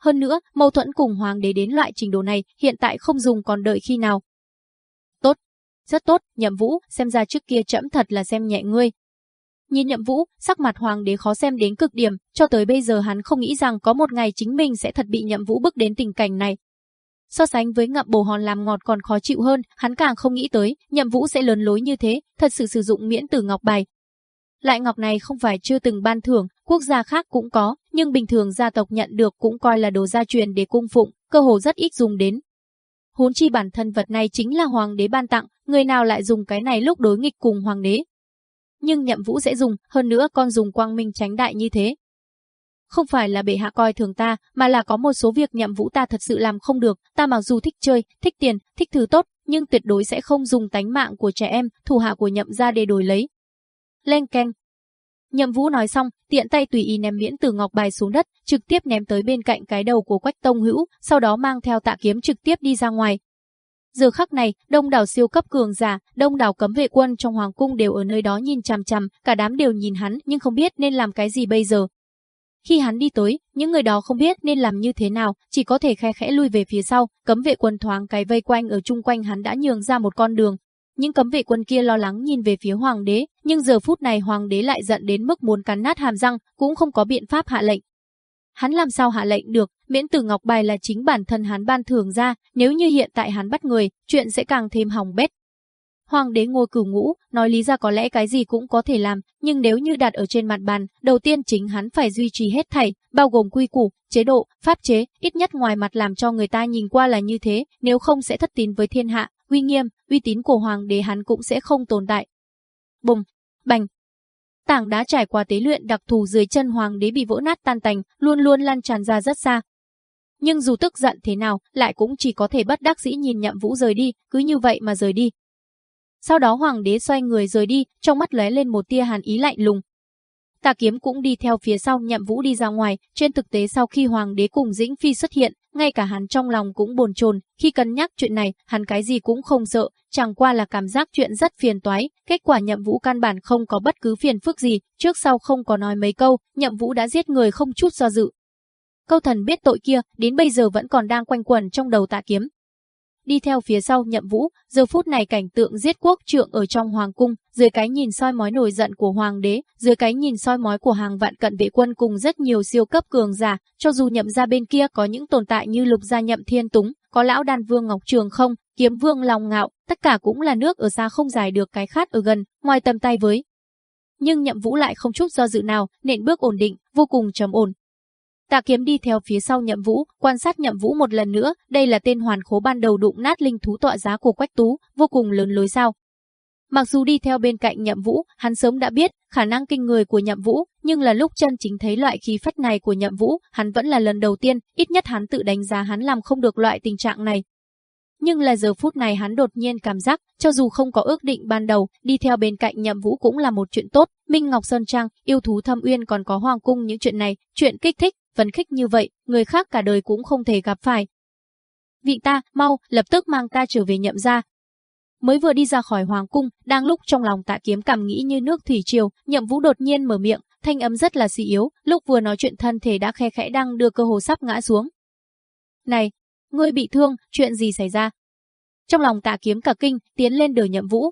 hơn nữa, mâu thuẫn cùng hoàng đế đến loại trình độ này, hiện tại không dùng còn đợi khi nào. Tốt, rất tốt, nhậm vũ, xem ra trước kia chậm thật là xem nhẹ ngươi. Nhìn nhậm vũ, sắc mặt hoàng đế khó xem đến cực điểm, cho tới bây giờ hắn không nghĩ rằng có một ngày chính mình sẽ thật bị nhậm vũ bức đến tình cảnh này. So sánh với ngậm bồ hòn làm ngọt còn khó chịu hơn, hắn càng không nghĩ tới, nhậm vũ sẽ lớn lối như thế, thật sự sử dụng miễn tử ngọc bài, lại ngọc này không phải chưa từng ban thưởng, quốc gia khác cũng có, nhưng bình thường gia tộc nhận được cũng coi là đồ gia truyền để cung phụng, cơ hồ rất ít dùng đến. Huống chi bản thân vật này chính là hoàng đế ban tặng, người nào lại dùng cái này lúc đối nghịch cùng hoàng đế. Nhưng nhậm vũ sẽ dùng, hơn nữa con dùng quang minh tránh đại như thế. Không phải là bệ hạ coi thường ta, mà là có một số việc nhậm vũ ta thật sự làm không được, ta mặc dù thích chơi, thích tiền, thích thứ tốt, nhưng tuyệt đối sẽ không dùng tánh mạng của trẻ em, thủ hạ của nhậm ra để đổi lấy, Lên keng. Nhậm Vũ nói xong, tiện tay tùy ý ném miễn từ ngọc bài xuống đất, trực tiếp ném tới bên cạnh cái đầu của Quách Tông Hữu, sau đó mang theo tạ kiếm trực tiếp đi ra ngoài. Giờ khắc này, đông đảo siêu cấp cường giả, đông đảo cấm vệ quân trong hoàng cung đều ở nơi đó nhìn chằm chằm, cả đám đều nhìn hắn nhưng không biết nên làm cái gì bây giờ. Khi hắn đi tới, những người đó không biết nên làm như thế nào, chỉ có thể khe khẽ lui về phía sau, cấm vệ quân thoáng cái vây quanh ở chung quanh hắn đã nhường ra một con đường, những cấm vệ quân kia lo lắng nhìn về phía hoàng đế, nhưng giờ phút này hoàng đế lại giận đến mức muốn cắn nát hàm răng, cũng không có biện pháp hạ lệnh. Hắn làm sao hạ lệnh được, miễn tử ngọc bài là chính bản thân hắn ban thường ra, nếu như hiện tại hắn bắt người, chuyện sẽ càng thêm hỏng bét. Hoàng đế ngồi cửu ngũ, nói lý ra có lẽ cái gì cũng có thể làm, nhưng nếu như đặt ở trên mặt bàn, đầu tiên chính hắn phải duy trì hết thảy, bao gồm quy củ, chế độ, pháp chế, ít nhất ngoài mặt làm cho người ta nhìn qua là như thế, nếu không sẽ thất tín với thiên hạ, uy nghiêm, uy tín của hoàng đế hắn cũng sẽ không tồn tại. Bùng, bành. Tảng đá trải qua tế luyện đặc thù dưới chân hoàng đế bị vỡ nát tan tành, luôn luôn lan tràn ra rất xa. Nhưng dù tức giận thế nào, lại cũng chỉ có thể bất đắc dĩ nhìn nhậm vũ rời đi, cứ như vậy mà rời đi. Sau đó hoàng đế xoay người rời đi, trong mắt lóe lên một tia hàn ý lạnh lùng. Tà kiếm cũng đi theo phía sau nhậm vũ đi ra ngoài, trên thực tế sau khi hoàng đế cùng dĩnh phi xuất hiện, ngay cả hắn trong lòng cũng bồn chồn, khi cân nhắc chuyện này, hắn cái gì cũng không sợ, chẳng qua là cảm giác chuyện rất phiền toái, kết quả nhậm vũ căn bản không có bất cứ phiền phức gì, trước sau không có nói mấy câu, nhậm vũ đã giết người không chút do dự. Câu thần biết tội kia, đến bây giờ vẫn còn đang quanh quẩn trong đầu tạ kiếm, đi theo phía sau nhậm vũ, giờ phút này cảnh tượng giết quốc trượng ở trong hoàng cung, dưới cái nhìn soi mói nổi giận của hoàng đế, dưới cái nhìn soi mói của hàng vạn cận vệ quân cùng rất nhiều siêu cấp cường giả, cho dù nhậm ra bên kia có những tồn tại như lục gia nhậm thiên túng, có lão đàn vương ngọc trường không, kiếm vương lòng ngạo, tất cả cũng là nước ở xa không giải được cái khát ở gần, ngoài tầm tay với. Nhưng nhậm vũ lại không chút do dự nào, nện bước ổn định, vô cùng trầm ổn, Tạ kiếm đi theo phía sau nhậm vũ, quan sát nhậm vũ một lần nữa, đây là tên hoàn khố ban đầu đụng nát linh thú tọa giá của quách tú, vô cùng lớn lối sao. Mặc dù đi theo bên cạnh nhậm vũ, hắn sớm đã biết khả năng kinh người của nhậm vũ, nhưng là lúc chân chính thấy loại khí phách này của nhậm vũ, hắn vẫn là lần đầu tiên, ít nhất hắn tự đánh giá hắn làm không được loại tình trạng này. Nhưng là giờ phút này hắn đột nhiên cảm giác, cho dù không có ước định ban đầu, đi theo bên cạnh nhậm vũ cũng là một chuyện tốt, Minh Ngọc Sơn Trang, yêu thú thâm uyên còn có hoàng cung những chuyện này, chuyện kích thích, phấn khích như vậy, người khác cả đời cũng không thể gặp phải. Vị ta, mau, lập tức mang ta trở về nhậm ra. Mới vừa đi ra khỏi hoàng cung, đang lúc trong lòng tạ kiếm cảm nghĩ như nước thủy triều, nhậm vũ đột nhiên mở miệng, thanh âm rất là suy yếu, lúc vừa nói chuyện thân thể đã khe khẽ đang đưa cơ hồ sắp ngã xuống. Này, ngươi bị thương, chuyện gì xảy ra? Trong lòng tạ kiếm cả kinh, tiến lên đỡ nhậm vũ,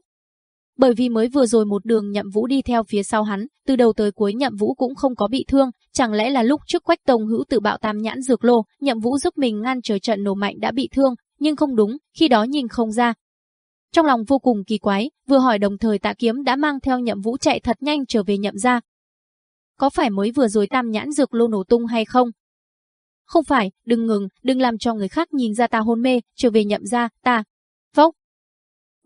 bởi vì mới vừa rồi một đường nhậm vũ đi theo phía sau hắn, từ đầu tới cuối nhậm vũ cũng không có bị thương, chẳng lẽ là lúc trước quách tông hữu tự bạo tam nhãn dược lô, nhậm vũ giúp mình ngăn trở trận nổ mạnh đã bị thương, nhưng không đúng, khi đó nhìn không ra. Trong lòng vô cùng kỳ quái, vừa hỏi đồng thời tạ kiếm đã mang theo nhậm vũ chạy thật nhanh trở về nhậm ra. Có phải mới vừa rồi tam nhãn dược lô nổ tung hay không? Không phải, đừng ngừng, đừng làm cho người khác nhìn ra ta hôn mê, trở về nhậm ra, ta. Vốc,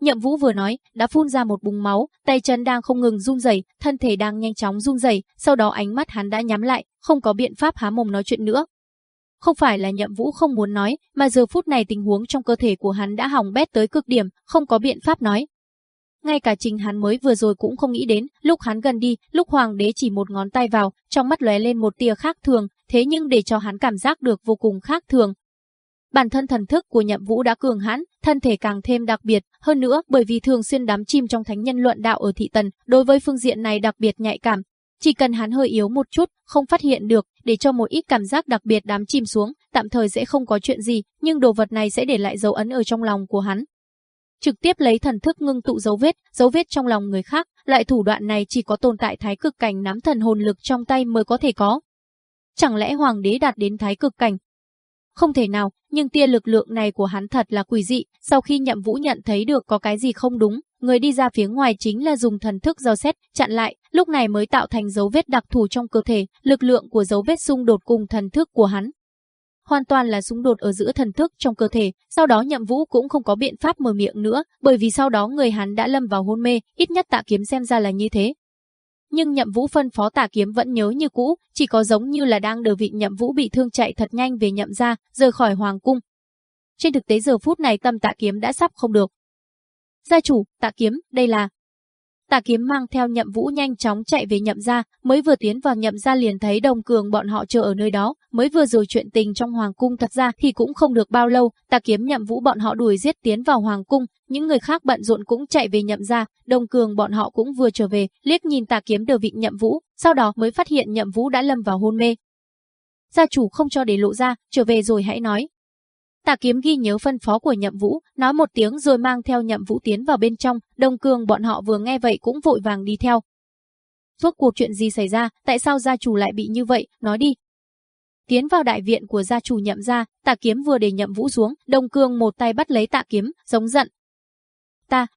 Nhậm Vũ vừa nói, đã phun ra một búng máu, tay chân đang không ngừng run rẩy, thân thể đang nhanh chóng run rẩy, sau đó ánh mắt hắn đã nhắm lại, không có biện pháp há mồm nói chuyện nữa. Không phải là Nhậm Vũ không muốn nói, mà giờ phút này tình huống trong cơ thể của hắn đã hỏng bét tới cực điểm, không có biện pháp nói. Ngay cả trình hắn mới vừa rồi cũng không nghĩ đến, lúc hắn gần đi, lúc hoàng đế chỉ một ngón tay vào, trong mắt lóe lên một tia khác thường, thế nhưng để cho hắn cảm giác được vô cùng khác thường, Bản thân thần thức của Nhậm Vũ đã cường hãn, thân thể càng thêm đặc biệt, hơn nữa bởi vì thường xuyên đắm chìm trong thánh nhân luận đạo ở thị tần, đối với phương diện này đặc biệt nhạy cảm. Chỉ cần hắn hơi yếu một chút, không phát hiện được, để cho một ít cảm giác đặc biệt đắm chìm xuống, tạm thời sẽ không có chuyện gì, nhưng đồ vật này sẽ để lại dấu ấn ở trong lòng của hắn. Trực tiếp lấy thần thức ngưng tụ dấu vết, dấu vết trong lòng người khác, loại thủ đoạn này chỉ có tồn tại thái cực cảnh nắm thần hồn lực trong tay mới có thể có. Chẳng lẽ hoàng đế đạt đến thái cực cảnh, không thể nào, nhưng tia lực lượng này của hắn thật là quỷ dị, sau khi nhậm vũ nhận thấy được có cái gì không đúng, người đi ra phía ngoài chính là dùng thần thức dò xét, chặn lại, lúc này mới tạo thành dấu vết đặc thù trong cơ thể, lực lượng của dấu vết xung đột cùng thần thức của hắn. Hoàn toàn là xung đột ở giữa thần thức trong cơ thể, sau đó nhậm vũ cũng không có biện pháp mở miệng nữa, bởi vì sau đó người hắn đã lâm vào hôn mê, ít nhất tạ kiếm xem ra là như thế, nhưng nhậm vũ phân phó tả kiếm vẫn nhớ như cũ, chỉ có giống như là đang đờ vị nhậm vũ bị thương chạy thật nhanh về nhậm ra, rời khỏi hoàng cung. Trên thực tế giờ phút này tâm tạ kiếm đã sắp không được. Gia chủ, tạ kiếm, đây là... Tà kiếm mang theo nhậm vũ nhanh chóng chạy về nhậm gia, mới vừa tiến vào nhậm gia liền thấy đồng cường bọn họ chờ ở nơi đó, mới vừa rồi chuyện tình trong hoàng cung thật ra thì cũng không được bao lâu, tà kiếm nhậm vũ bọn họ đuổi giết tiến vào hoàng cung, những người khác bận rộn cũng chạy về nhậm gia, đồng cường bọn họ cũng vừa trở về, liếc nhìn tà kiếm đều vị nhậm vũ, sau đó mới phát hiện nhậm vũ đã lâm vào hôn mê. Gia chủ không cho để lộ ra, trở về rồi hãy nói. Tạ Kiếm ghi nhớ phân phó của Nhậm Vũ, nói một tiếng rồi mang theo Nhậm Vũ tiến vào bên trong, Đông Cương bọn họ vừa nghe vậy cũng vội vàng đi theo. Suốt cuộc chuyện gì xảy ra, tại sao gia chủ lại bị như vậy, nói đi. Tiến vào đại viện của gia chủ Nhậm gia, Tạ Kiếm vừa để Nhậm Vũ xuống, Đông Cương một tay bắt lấy Tạ Kiếm, giống giận. Ta,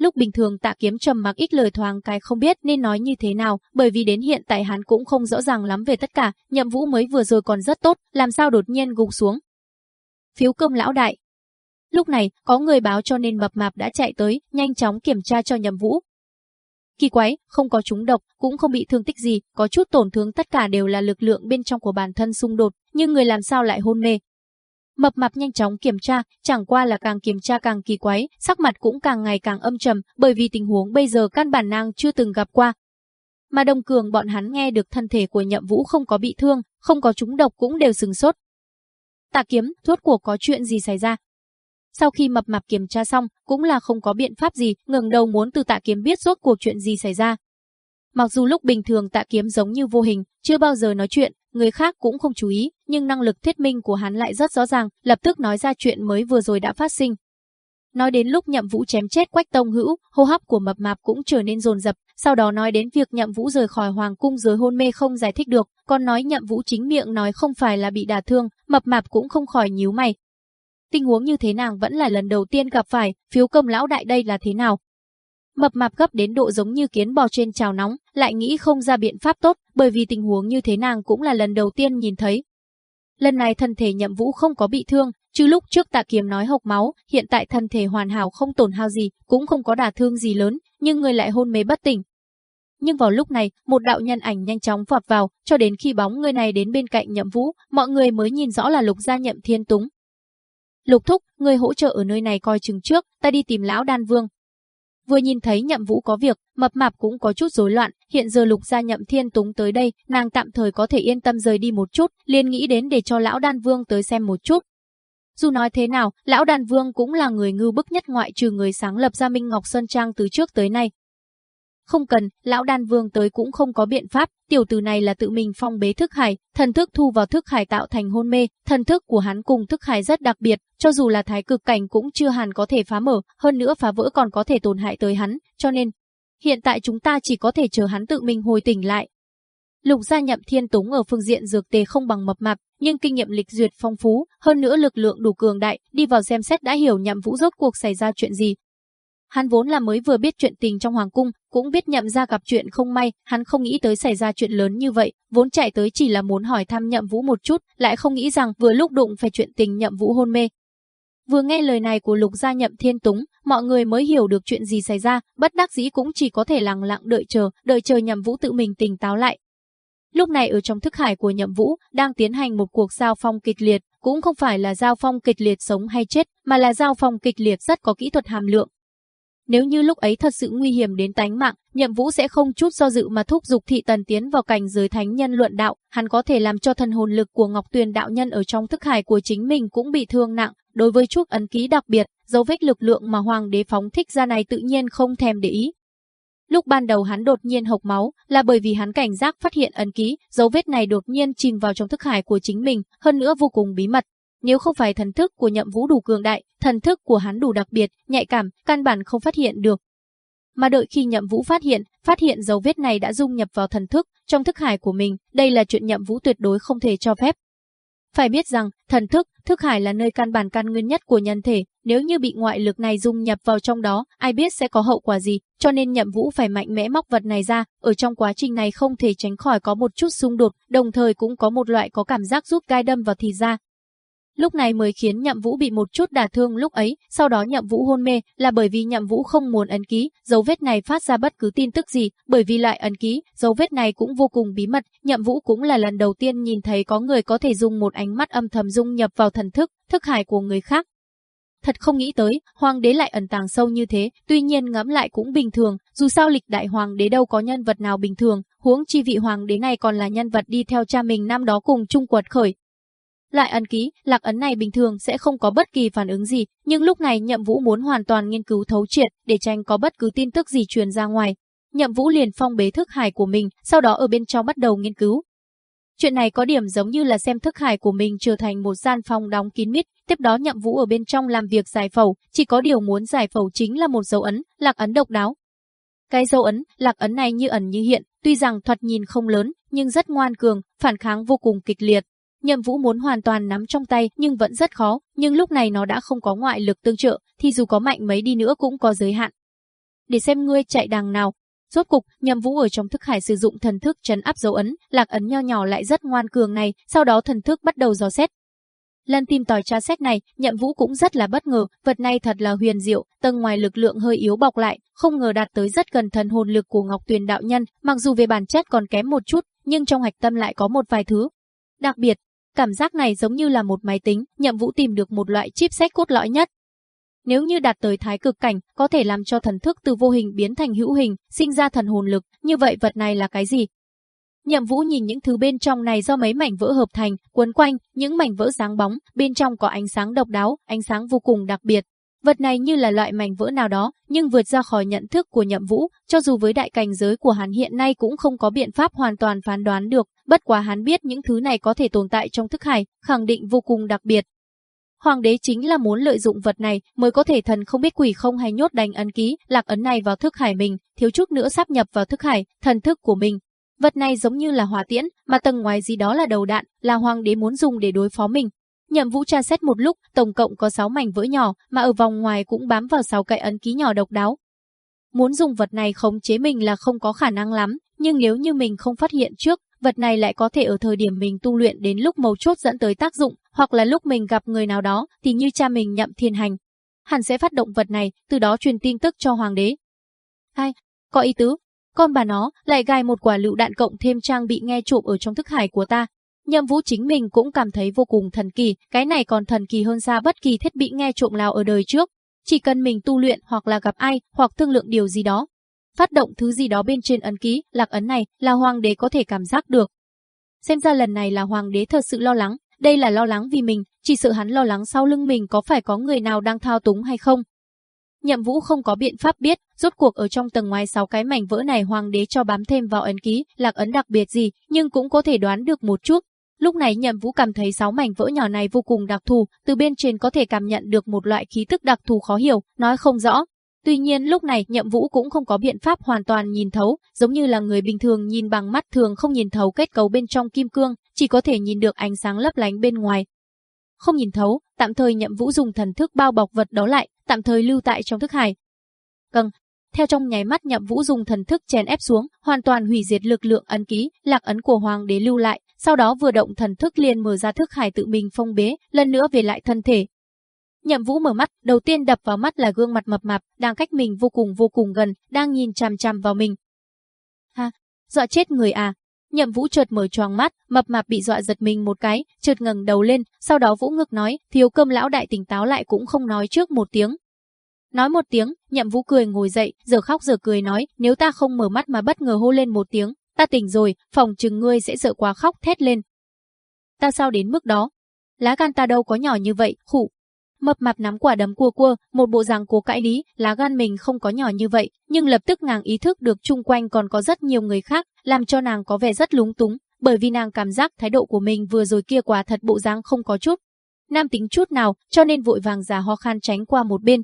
Lúc bình thường tạ kiếm trầm mặc ít lời thoáng cái không biết nên nói như thế nào, bởi vì đến hiện tại hắn cũng không rõ ràng lắm về tất cả, nhậm vũ mới vừa rồi còn rất tốt, làm sao đột nhiên gục xuống. Phiếu cơm lão đại. Lúc này, có người báo cho nên mập mạp đã chạy tới, nhanh chóng kiểm tra cho nhậm vũ. Kỳ quái, không có trúng độc, cũng không bị thương tích gì, có chút tổn thương tất cả đều là lực lượng bên trong của bản thân xung đột, nhưng người làm sao lại hôn mê, Mập mạp nhanh chóng kiểm tra, chẳng qua là càng kiểm tra càng kỳ quái, sắc mặt cũng càng ngày càng âm trầm, bởi vì tình huống bây giờ căn bản nàng chưa từng gặp qua. Mà Đông Cường bọn hắn nghe được thân thể của Nhậm Vũ không có bị thương, không có trúng độc cũng đều sừng sốt. Tạ kiếm, rốt cuộc có chuyện gì xảy ra? Sau khi mập mạp kiểm tra xong, cũng là không có biện pháp gì, ngừng đầu muốn từ tạ kiếm biết rốt cuộc chuyện gì xảy ra. Mặc dù lúc bình thường tạ kiếm giống như vô hình, chưa bao giờ nói chuyện, người khác cũng không chú ý, nhưng năng lực thuyết minh của hắn lại rất rõ ràng, lập tức nói ra chuyện mới vừa rồi đã phát sinh. Nói đến lúc nhậm vũ chém chết quách tông hữu, hô hấp của mập mạp cũng trở nên dồn dập, sau đó nói đến việc nhậm vũ rời khỏi hoàng cung dưới hôn mê không giải thích được, còn nói nhậm vũ chính miệng nói không phải là bị đả thương, mập mạp cũng không khỏi nhíu mày. Tình huống như thế nàng vẫn là lần đầu tiên gặp phải, phiếu công lão đại đây là thế nào, Mập mạp gấp đến độ giống như kiến bò trên chảo nóng, lại nghĩ không ra biện pháp tốt, bởi vì tình huống như thế nàng cũng là lần đầu tiên nhìn thấy. Lần này thân thể nhậm vũ không có bị thương, chứ lúc trước tạ kiếm nói hộc máu, hiện tại thân thể hoàn hảo không tổn hao gì, cũng không có đả thương gì lớn, nhưng người lại hôn mê bất tỉnh. Nhưng vào lúc này, một đạo nhân ảnh nhanh chóng vọt vào, cho đến khi bóng người này đến bên cạnh nhậm vũ, mọi người mới nhìn rõ là lục gia nhậm thiên túng. Lục thúc, người hỗ trợ ở nơi này coi chừng trước, ta đi tìm lão đan vương, Vừa nhìn thấy nhậm vũ có việc, mập mạp cũng có chút rối loạn, hiện giờ lục gia nhậm thiên túng tới đây, nàng tạm thời có thể yên tâm rời đi một chút, liền nghĩ đến để cho lão đan vương tới xem một chút. Dù nói thế nào, lão đan vương cũng là người ngưu bức nhất ngoại trừ người sáng lập ra Minh Ngọc Sơn Trang từ trước tới nay. Không cần, lão đan vương tới cũng không có biện pháp, tiểu tử này là tự mình phong bế thức hải, thần thức thu vào thức hải tạo thành hôn mê, thần thức của hắn cùng thức hải rất đặc biệt, cho dù là thái cực cảnh cũng chưa hẳn có thể phá mở, hơn nữa phá vỡ còn có thể tổn hại tới hắn, cho nên hiện tại chúng ta chỉ có thể chờ hắn tự mình hồi tỉnh lại. Lục gia nhậm thiên túng ở phương diện dược tề không bằng mập mạp, nhưng kinh nghiệm lịch duyệt phong phú, hơn nữa lực lượng đủ cường đại, đi vào xem xét đã hiểu nhậm vũ rốt cuộc xảy ra chuyện gì, Hắn vốn là mới vừa biết chuyện tình trong hoàng cung, cũng biết nhậm ra gặp chuyện không may, hắn không nghĩ tới xảy ra chuyện lớn như vậy, vốn chạy tới chỉ là muốn hỏi thăm nhậm vũ một chút, lại không nghĩ rằng vừa lúc đụng phải chuyện tình nhậm vũ hôn mê. Vừa nghe lời này của lục gia nhậm thiên túng, mọi người mới hiểu được chuyện gì xảy ra, bất đắc dĩ cũng chỉ có thể lặng lặng đợi chờ, đợi chờ nhậm vũ tự mình tỉnh táo lại. Lúc này ở trong thức hải của nhậm vũ, đang tiến hành một cuộc giao phong kịch liệt, cũng không phải là giao phong kịch liệt sống hay chết, mà là giao phong kịch liệt rất có kỹ thuật hàm lượng, nếu như lúc ấy thật sự nguy hiểm đến tánh mạng, Nhậm Vũ sẽ không chút do dự mà thúc giục thị tần tiến vào cảnh giới thánh nhân luận đạo, hắn có thể làm cho thần hồn lực của Ngọc Tuyền đạo nhân ở trong thức hải của chính mình cũng bị thương nặng, đối với chút ấn ký đặc biệt, dấu vết lực lượng mà hoàng đế phóng thích ra này tự nhiên không thèm để ý. Lúc ban đầu hắn đột nhiên hộc máu là bởi vì hắn cảnh giác phát hiện ấn ký, dấu vết này đột nhiên chìm vào trong thức hải của chính mình, hơn nữa vô cùng bí mật, nếu không phải thần thức của nhậm vũ đủ cường đại, thần thức của hắn đủ đặc biệt, nhạy cảm, căn bản không phát hiện được. Mà đợi khi nhậm vũ phát hiện, phát hiện dấu vết này đã dung nhập vào thần thức, trong thức hải của mình, đây là chuyện nhậm vũ tuyệt đối không thể cho phép. Phải biết rằng, thần thức, thức hải là nơi căn bản căn nguyên nhất của nhân thể, nếu như bị ngoại lực này dung nhập vào trong đó, ai biết sẽ có hậu quả gì, cho nên nhậm vũ phải mạnh mẽ móc vật này ra, ở trong quá trình này không thể tránh khỏi có một chút xung đột, đồng thời cũng có một loại có cảm giác rút gai đâm vào thịt ra, Lúc này mới khiến Nhậm Vũ bị một chút đả thương lúc ấy, sau đó Nhậm Vũ hôn mê là bởi vì Nhậm Vũ không muốn ấn ký, dấu vết này phát ra bất cứ tin tức gì, bởi vì lại ấn ký, dấu vết này cũng vô cùng bí mật, Nhậm Vũ cũng là lần đầu tiên nhìn thấy có người có thể dùng một ánh mắt âm thầm dung nhập vào thần thức, thức hải của người khác. Thật không nghĩ tới, hoàng đế lại ẩn tàng sâu như thế, tuy nhiên ngẫm lại cũng bình thường, dù sao lịch đại hoàng đế đâu có nhân vật nào bình thường, huống chi vị hoàng đế này còn là nhân vật đi theo cha mình năm đó cùng trung quật khởi, lại ấn ký, lạc ấn này bình thường sẽ không có bất kỳ phản ứng gì, nhưng lúc này Nhậm Vũ muốn hoàn toàn nghiên cứu thấu triệt để tránh có bất cứ tin tức gì truyền ra ngoài. Nhậm Vũ liền phong bế thức hải của mình, sau đó ở bên trong bắt đầu nghiên cứu. Chuyện này có điểm giống như là xem thức hải của mình trở thành một gian phòng đóng kín mít, tiếp đó nhậm vũ ở bên trong làm việc giải phẫu, chỉ có điều muốn giải phẫu chính là một dấu ấn, lạc ấn độc đáo. Cái dấu ấn, lạc ấn này như ẩn như hiện, tuy rằng thoạt nhìn không lớn, nhưng rất ngoan cường, phản kháng vô cùng kịch liệt. Nhậm Vũ muốn hoàn toàn nắm trong tay nhưng vẫn rất khó, nhưng lúc này nó đã không có ngoại lực tương trợ, thì dù có mạnh mấy đi nữa cũng có giới hạn. Để xem ngươi chạy đằng nào, Rốt cục, Nhậm Vũ ở trong thức hải sử dụng thần thức trấn áp dấu ấn, lạc ấn nho nhỏ lại rất ngoan cường này, sau đó thần thức bắt đầu dò xét. Lần tìm tòi tra xét này, Nhậm Vũ cũng rất là bất ngờ, vật này thật là huyền diệu, tầng ngoài lực lượng hơi yếu bọc lại, không ngờ đạt tới rất gần thần hồn lực của Ngọc Tuyền đạo nhân, mặc dù về bản chất còn kém một chút, nhưng trong hạch tâm lại có một vài thứ. Đặc biệt, cảm giác này giống như là một máy tính, Nhậm Vũ tìm được một loại chip xét cốt lõi nhất, nếu như đạt tới thái cực cảnh, có thể làm cho thần thức từ vô hình biến thành hữu hình, sinh ra thần hồn lực, như vậy vật này là cái gì? Nhậm Vũ nhìn những thứ bên trong này do mấy mảnh vỡ hợp thành, quấn quanh, những mảnh vỡ sáng bóng, bên trong có ánh sáng độc đáo, ánh sáng vô cùng đặc biệt. Vật này như là loại mảnh vỡ nào đó, nhưng vượt ra khỏi nhận thức của Nhậm Vũ, cho dù với đại cảnh giới của hắn hiện nay cũng không có biện pháp hoàn toàn phán đoán được, bất quá hắn biết những thứ này có thể tồn tại trong thức hải, khẳng định vô cùng đặc biệt, Hoàng đế chính là muốn lợi dụng vật này mới có thể thần không biết quỷ không hay nhốt đánh ấn ký, lạc ấn này vào thức hải mình, thiếu chút nữa sắp nhập vào thức hải, thần thức của mình. Vật này giống như là hỏa tiễn, mà tầng ngoài gì đó là đầu đạn, là hoàng đế muốn dùng để đối phó mình. Nhậm Vũ tra xét một lúc, tổng cộng có 6 mảnh vỡ nhỏ, mà ở vòng ngoài cũng bám vào 6 cây ấn ký nhỏ độc đáo. Muốn dùng vật này khống chế mình là không có khả năng lắm, nhưng nếu như mình không phát hiện trước, vật này lại có thể ở thời điểm mình tu luyện đến lúc mấu chốt dẫn tới tác dụng, hoặc là lúc mình gặp người nào đó thì như cha mình nhậm thiên hành. hẳn sẽ phát động vật này, từ đó truyền tin tức cho hoàng đế. Hai, có ý tứ, con bà nó lại gài một quả lựu đạn cộng thêm trang bị nghe trộm ở trong thức hải của ta. Nhậm Vũ chính mình cũng cảm thấy vô cùng thần kỳ, cái này còn thần kỳ hơn xa bất kỳ thiết bị nghe trộm nào ở đời trước. Chỉ cần mình tu luyện hoặc là gặp ai, hoặc thương lượng điều gì đó, phát động thứ gì đó bên trên ấn ký, lạc ấn này là hoàng đế có thể cảm giác được. Xem ra lần này là hoàng đế thật sự lo lắng, đây là lo lắng vì mình, chỉ sợ hắn lo lắng sau lưng mình có phải có người nào đang thao túng hay không. Nhậm Vũ không có biện pháp biết, rốt cuộc ở trong tầng ngoài sáu cái mảnh vỡ này hoàng đế cho bám thêm vào ấn ký, lạc ấn đặc biệt gì, nhưng cũng có thể đoán được một chút. Lúc này Nhậm Vũ cảm thấy sáu mảnh vỡ nhỏ này vô cùng đặc thù, từ bên trên có thể cảm nhận được một loại khí tức đặc thù khó hiểu, nói không rõ, Tuy nhiên lúc này nhậm vũ cũng không có biện pháp hoàn toàn nhìn thấu, giống như là người bình thường nhìn bằng mắt thường không nhìn thấu kết cấu bên trong kim cương, chỉ có thể nhìn được ánh sáng lấp lánh bên ngoài. Không nhìn thấu, tạm thời nhậm vũ dùng thần thức bao bọc vật đó lại, tạm thời lưu tại trong thức hải. Cần, theo trong nháy mắt nhậm vũ dùng thần thức chèn ép xuống, hoàn toàn hủy diệt lực lượng ấn ký, lạc ấn của hoàng đế lưu lại, sau đó vừa động thần thức liền mở ra thức hải tự mình phong bế, lần nữa về lại thân thể, Nhậm Vũ mở mắt, đầu tiên đập vào mắt là gương mặt mập mạp, đang cách mình vô cùng vô cùng gần, đang nhìn chằm chằm vào mình. Ha, dọa chết người à. Nhậm Vũ chợt mở choàng mắt, mập mạp bị dọa giật mình một cái, chợt ngẩng đầu lên, sau đó Vũ ngực nói, thiếu cơm lão đại tỉnh táo lại cũng không nói trước một tiếng. Nói một tiếng, Nhậm Vũ cười ngồi dậy, giờ khóc giờ cười nói, nếu ta không mở mắt mà bất ngờ hô lên một tiếng, ta tỉnh rồi, phòng chừng ngươi sẽ sợ quá khóc thét lên. Ta sao đến mức đó? Lá gan ta đâu có nhỏ như vậy, khủ, Mập mạp nắm quả đấm cua cua, một bộ dạng cố cãi lý, lá gan mình không có nhỏ như vậy, nhưng lập tức nàng ý thức được chung quanh còn có rất nhiều người khác, làm cho nàng có vẻ rất lúng túng, bởi vì nàng cảm giác thái độ của mình vừa rồi kia quả thật bộ dáng không có chút. Nam tính chút nào, cho nên vội vàng giả ho khan tránh qua một bên.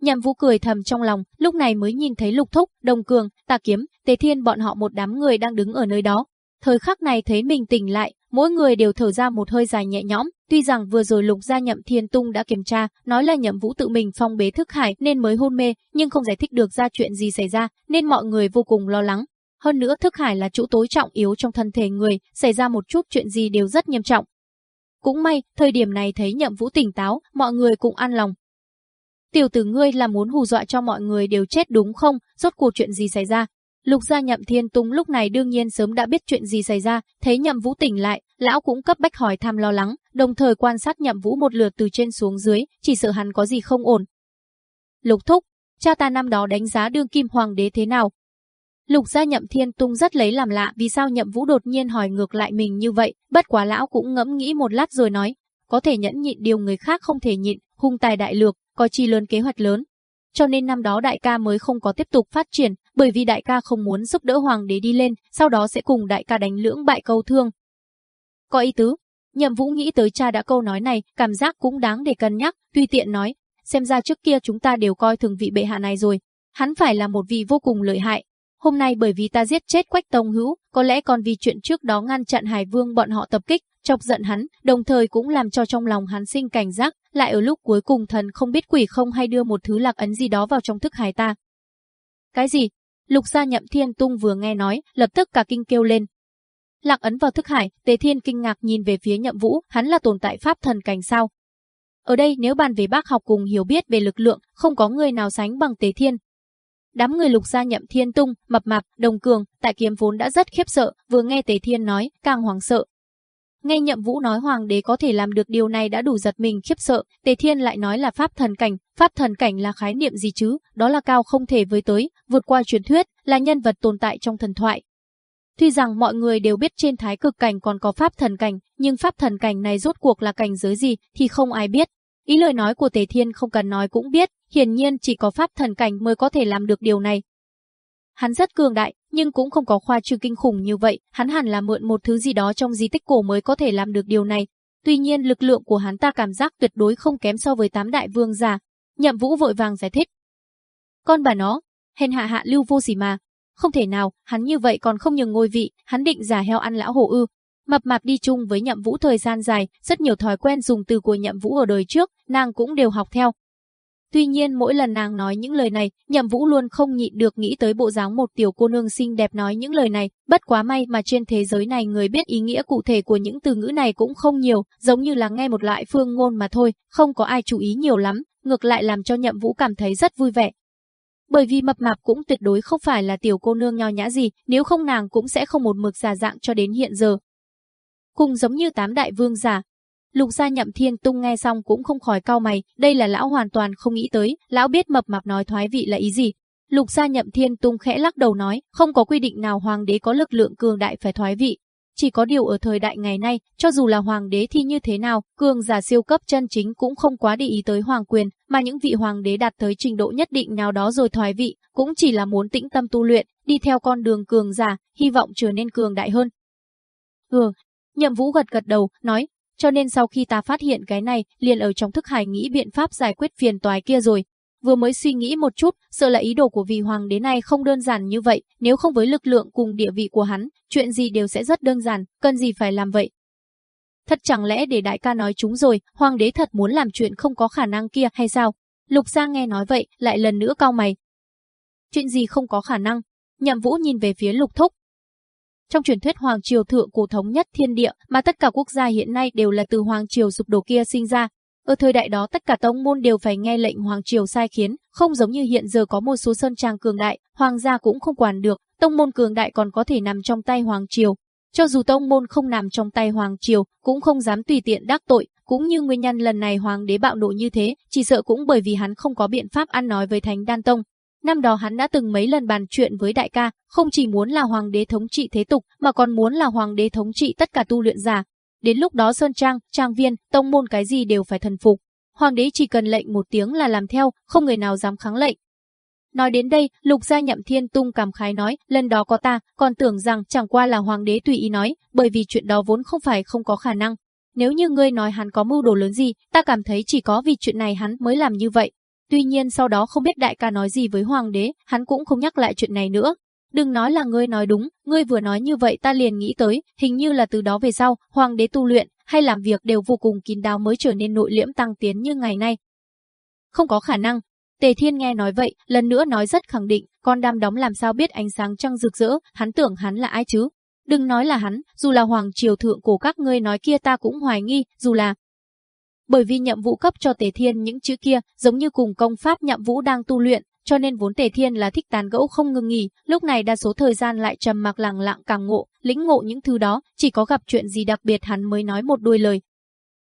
Nhậm vũ cười thầm trong lòng, lúc này mới nhìn thấy lục thúc, đồng cường, tà kiếm, tế thiên bọn họ một đám người đang đứng ở nơi đó. Thời khắc này thấy mình tỉnh lại, mỗi người đều thở ra một hơi dài nhẹ nhõm, tuy rằng vừa rồi Lục gia Nhậm Thiên Tung đã kiểm tra, nói là Nhậm Vũ tự mình phong bế thức hải nên mới hôn mê, nhưng không giải thích được ra chuyện gì xảy ra, nên mọi người vô cùng lo lắng. Hơn nữa thức hải là chỗ tối trọng yếu trong thân thể người, xảy ra một chút chuyện gì đều rất nghiêm trọng. Cũng may, thời điểm này thấy Nhậm Vũ tỉnh táo, mọi người cũng an lòng. Tiểu tử ngươi là muốn hù dọa cho mọi người đều chết đúng không? Rốt cuộc chuyện gì xảy ra? Lục gia nhậm thiên tung lúc này đương nhiên sớm đã biết chuyện gì xảy ra, thấy nhậm vũ tỉnh lại, lão cũng cấp bách hỏi thăm lo lắng, đồng thời quan sát nhậm vũ một lượt từ trên xuống dưới, chỉ sợ hắn có gì không ổn. Lục thúc, cha ta năm đó đánh giá đương kim hoàng đế thế nào? Lục gia nhậm thiên tung rất lấy làm lạ vì sao nhậm vũ đột nhiên hỏi ngược lại mình như vậy, bất quá lão cũng ngẫm nghĩ một lát rồi nói, có thể nhẫn nhịn điều người khác không thể nhịn, hung tài đại lược, có chi lớn kế hoạch lớn, cho nên năm đó đại ca mới không có tiếp tục phát triển, bởi vì đại ca không muốn giúp đỡ hoàng đế đi lên, sau đó sẽ cùng đại ca đánh lưỡng bại câu thương. Có ý tứ. Nhậm Vũ nghĩ tới cha đã câu nói này, cảm giác cũng đáng để cân nhắc, tùy tiện nói, xem ra trước kia chúng ta đều coi thường vị bệ hạ này rồi. Hắn phải là một vị vô cùng lợi hại. Hôm nay bởi vì ta giết chết Quách Tông Hữu, có lẽ còn vì chuyện trước đó ngăn chặn Hải Vương bọn họ tập kích, chọc giận hắn, đồng thời cũng làm cho trong lòng hắn sinh cảnh giác, lại ở lúc cuối cùng thần không biết quỷ không hay đưa một thứ lạc ấn gì đó vào trong thức hải ta. Cái gì? Lục gia nhậm thiên tung vừa nghe nói, lập tức cả kinh kêu lên. Lạc ấn vào thức hải, Tế Thiên kinh ngạc nhìn về phía nhậm vũ, hắn là tồn tại pháp thần cảnh sao? Ở đây nếu bàn về bác học cùng hiểu biết về lực lượng, không có người nào sánh bằng Tế Thiên. Đám người lục gia nhậm thiên tung, mập mạp, đồng cường, tại kiếm vốn đã rất khiếp sợ, vừa nghe tề Thiên nói, càng hoảng sợ, Nghe Nhậm Vũ nói hoàng đế có thể làm được điều này đã đủ giật mình khiếp sợ, Tề Thiên lại nói là pháp thần cảnh, pháp thần cảnh là khái niệm gì chứ, đó là cao không thể với tới, vượt qua truyền thuyết, là nhân vật tồn tại trong thần thoại. Tuy rằng mọi người đều biết trên thái cực cảnh còn có pháp thần cảnh, nhưng pháp thần cảnh này rốt cuộc là cảnh giới gì thì không ai biết. Ý lời nói của Tề Thiên không cần nói cũng biết, hiển nhiên chỉ có pháp thần cảnh mới có thể làm được điều này. Hắn rất cường đại, nhưng cũng không có khoa trương kinh khủng như vậy, hắn hẳn là mượn một thứ gì đó trong di tích cổ mới có thể làm được điều này. Tuy nhiên lực lượng của hắn ta cảm giác tuyệt đối không kém so với tám đại vương giả. Nhậm Vũ vội vàng giải thích. Con bà nó, hèn hạ hạ lưu vô gì mà. Không thể nào, hắn như vậy còn không nhường ngôi vị, hắn định giả heo ăn lão hổ ư. Mập mạp đi chung với Nhậm Vũ thời gian dài, rất nhiều thói quen dùng từ của Nhậm Vũ ở đời trước, nàng cũng đều học theo. Tuy nhiên mỗi lần nàng nói những lời này, Nhậm Vũ luôn không nhịn được nghĩ tới bộ dáng một tiểu cô nương xinh đẹp nói những lời này, bất quá may mà trên thế giới này người biết ý nghĩa cụ thể của những từ ngữ này cũng không nhiều, giống như là nghe một loại phương ngôn mà thôi, không có ai chú ý nhiều lắm, ngược lại làm cho Nhậm Vũ cảm thấy rất vui vẻ. Bởi vì mập mạp cũng tuyệt đối không phải là tiểu cô nương nho nhã gì, nếu không nàng cũng sẽ không một mực già dạng cho đến hiện giờ. Cùng giống như tám đại vương giả, Lục gia nhậm thiên tung nghe xong cũng không khỏi cau mày, đây là lão hoàn toàn không nghĩ tới, lão biết mập mạp nói thoái vị là ý gì. Lục gia nhậm thiên tung khẽ lắc đầu nói, không có quy định nào hoàng đế có lực lượng cường đại phải thoái vị. Chỉ có điều ở thời đại ngày nay, cho dù là hoàng đế thì như thế nào, cường giả siêu cấp chân chính cũng không quá để ý tới hoàng quyền, mà những vị hoàng đế đạt tới trình độ nhất định nào đó rồi thoái vị, cũng chỉ là muốn tĩnh tâm tu luyện, đi theo con đường cường giả, hy vọng trở nên cường đại hơn. Ừ, Nhậm Vũ gật gật đầu, nói, cho nên sau khi ta phát hiện cái này, liền ở trong thức hải nghĩ biện pháp giải quyết phiền toái kia rồi. Vừa mới suy nghĩ một chút, sợ là ý đồ của vị hoàng đế này không đơn giản như vậy, nếu không với lực lượng cùng địa vị của hắn, chuyện gì đều sẽ rất đơn giản, cần gì phải làm vậy. Thật chẳng lẽ để đại ca nói chúng rồi, hoàng đế thật muốn làm chuyện không có khả năng kia hay sao? Lục Giang nghe nói vậy, lại lần nữa cao mày. Chuyện gì không có khả năng? Nhậm Vũ nhìn về phía Lục Thúc, trong truyền thuyết Hoàng Triều thượng cổ thống nhất thiên địa mà tất cả quốc gia hiện nay đều là từ Hoàng Triều sụp đổ kia sinh ra. Ở thời đại đó tất cả tông môn đều phải nghe lệnh Hoàng Triều sai khiến, không giống như hiện giờ có một số sơn trang cường đại, Hoàng gia cũng không quản được, tông môn cường đại còn có thể nằm trong tay Hoàng Triều. Cho dù tông môn không nằm trong tay Hoàng Triều, cũng không dám tùy tiện đắc tội, cũng như nguyên nhân lần này Hoàng đế bạo nộ như thế, chỉ sợ cũng bởi vì hắn không có biện pháp ăn nói với Thánh Đan Tông, Năm đó hắn đã từng mấy lần bàn chuyện với đại ca, không chỉ muốn là hoàng đế thống trị thế tục, mà còn muốn là hoàng đế thống trị tất cả tu luyện giả. Đến lúc đó Sơn Trang, Trang Viên, Tông Môn cái gì đều phải thần phục. Hoàng đế chỉ cần lệnh một tiếng là làm theo, không người nào dám kháng lệnh. Nói đến đây, lục gia nhậm thiên tung cảm khái nói, lần đó có ta, còn tưởng rằng chẳng qua là hoàng đế tùy ý nói, bởi vì chuyện đó vốn không phải không có khả năng. Nếu như ngươi nói hắn có mưu đồ lớn gì, ta cảm thấy chỉ có vì chuyện này hắn mới làm như vậy. Tuy nhiên sau đó không biết đại ca nói gì với hoàng đế, hắn cũng không nhắc lại chuyện này nữa. Đừng nói là ngươi nói đúng, ngươi vừa nói như vậy ta liền nghĩ tới, hình như là từ đó về sau, hoàng đế tu luyện hay làm việc đều vô cùng kín đáo mới trở nên nội liễm tăng tiến như ngày nay. Không có khả năng. Tề Thiên nghe nói vậy, lần nữa nói rất khẳng định, con đam đóng làm sao biết ánh sáng trăng rực rỡ, hắn tưởng hắn là ai chứ? Đừng nói là hắn, dù là hoàng triều thượng cổ các ngươi nói kia ta cũng hoài nghi, dù là bởi vì nhậm vũ cấp cho Tề Thiên những chữ kia giống như cùng công pháp nhậm vũ đang tu luyện, cho nên vốn Tề Thiên là thích tán gẫu không ngừng nghỉ, lúc này đa số thời gian lại trầm mặc lặng lặng càng ngộ, lĩnh ngộ những thứ đó, chỉ có gặp chuyện gì đặc biệt hắn mới nói một đôi lời.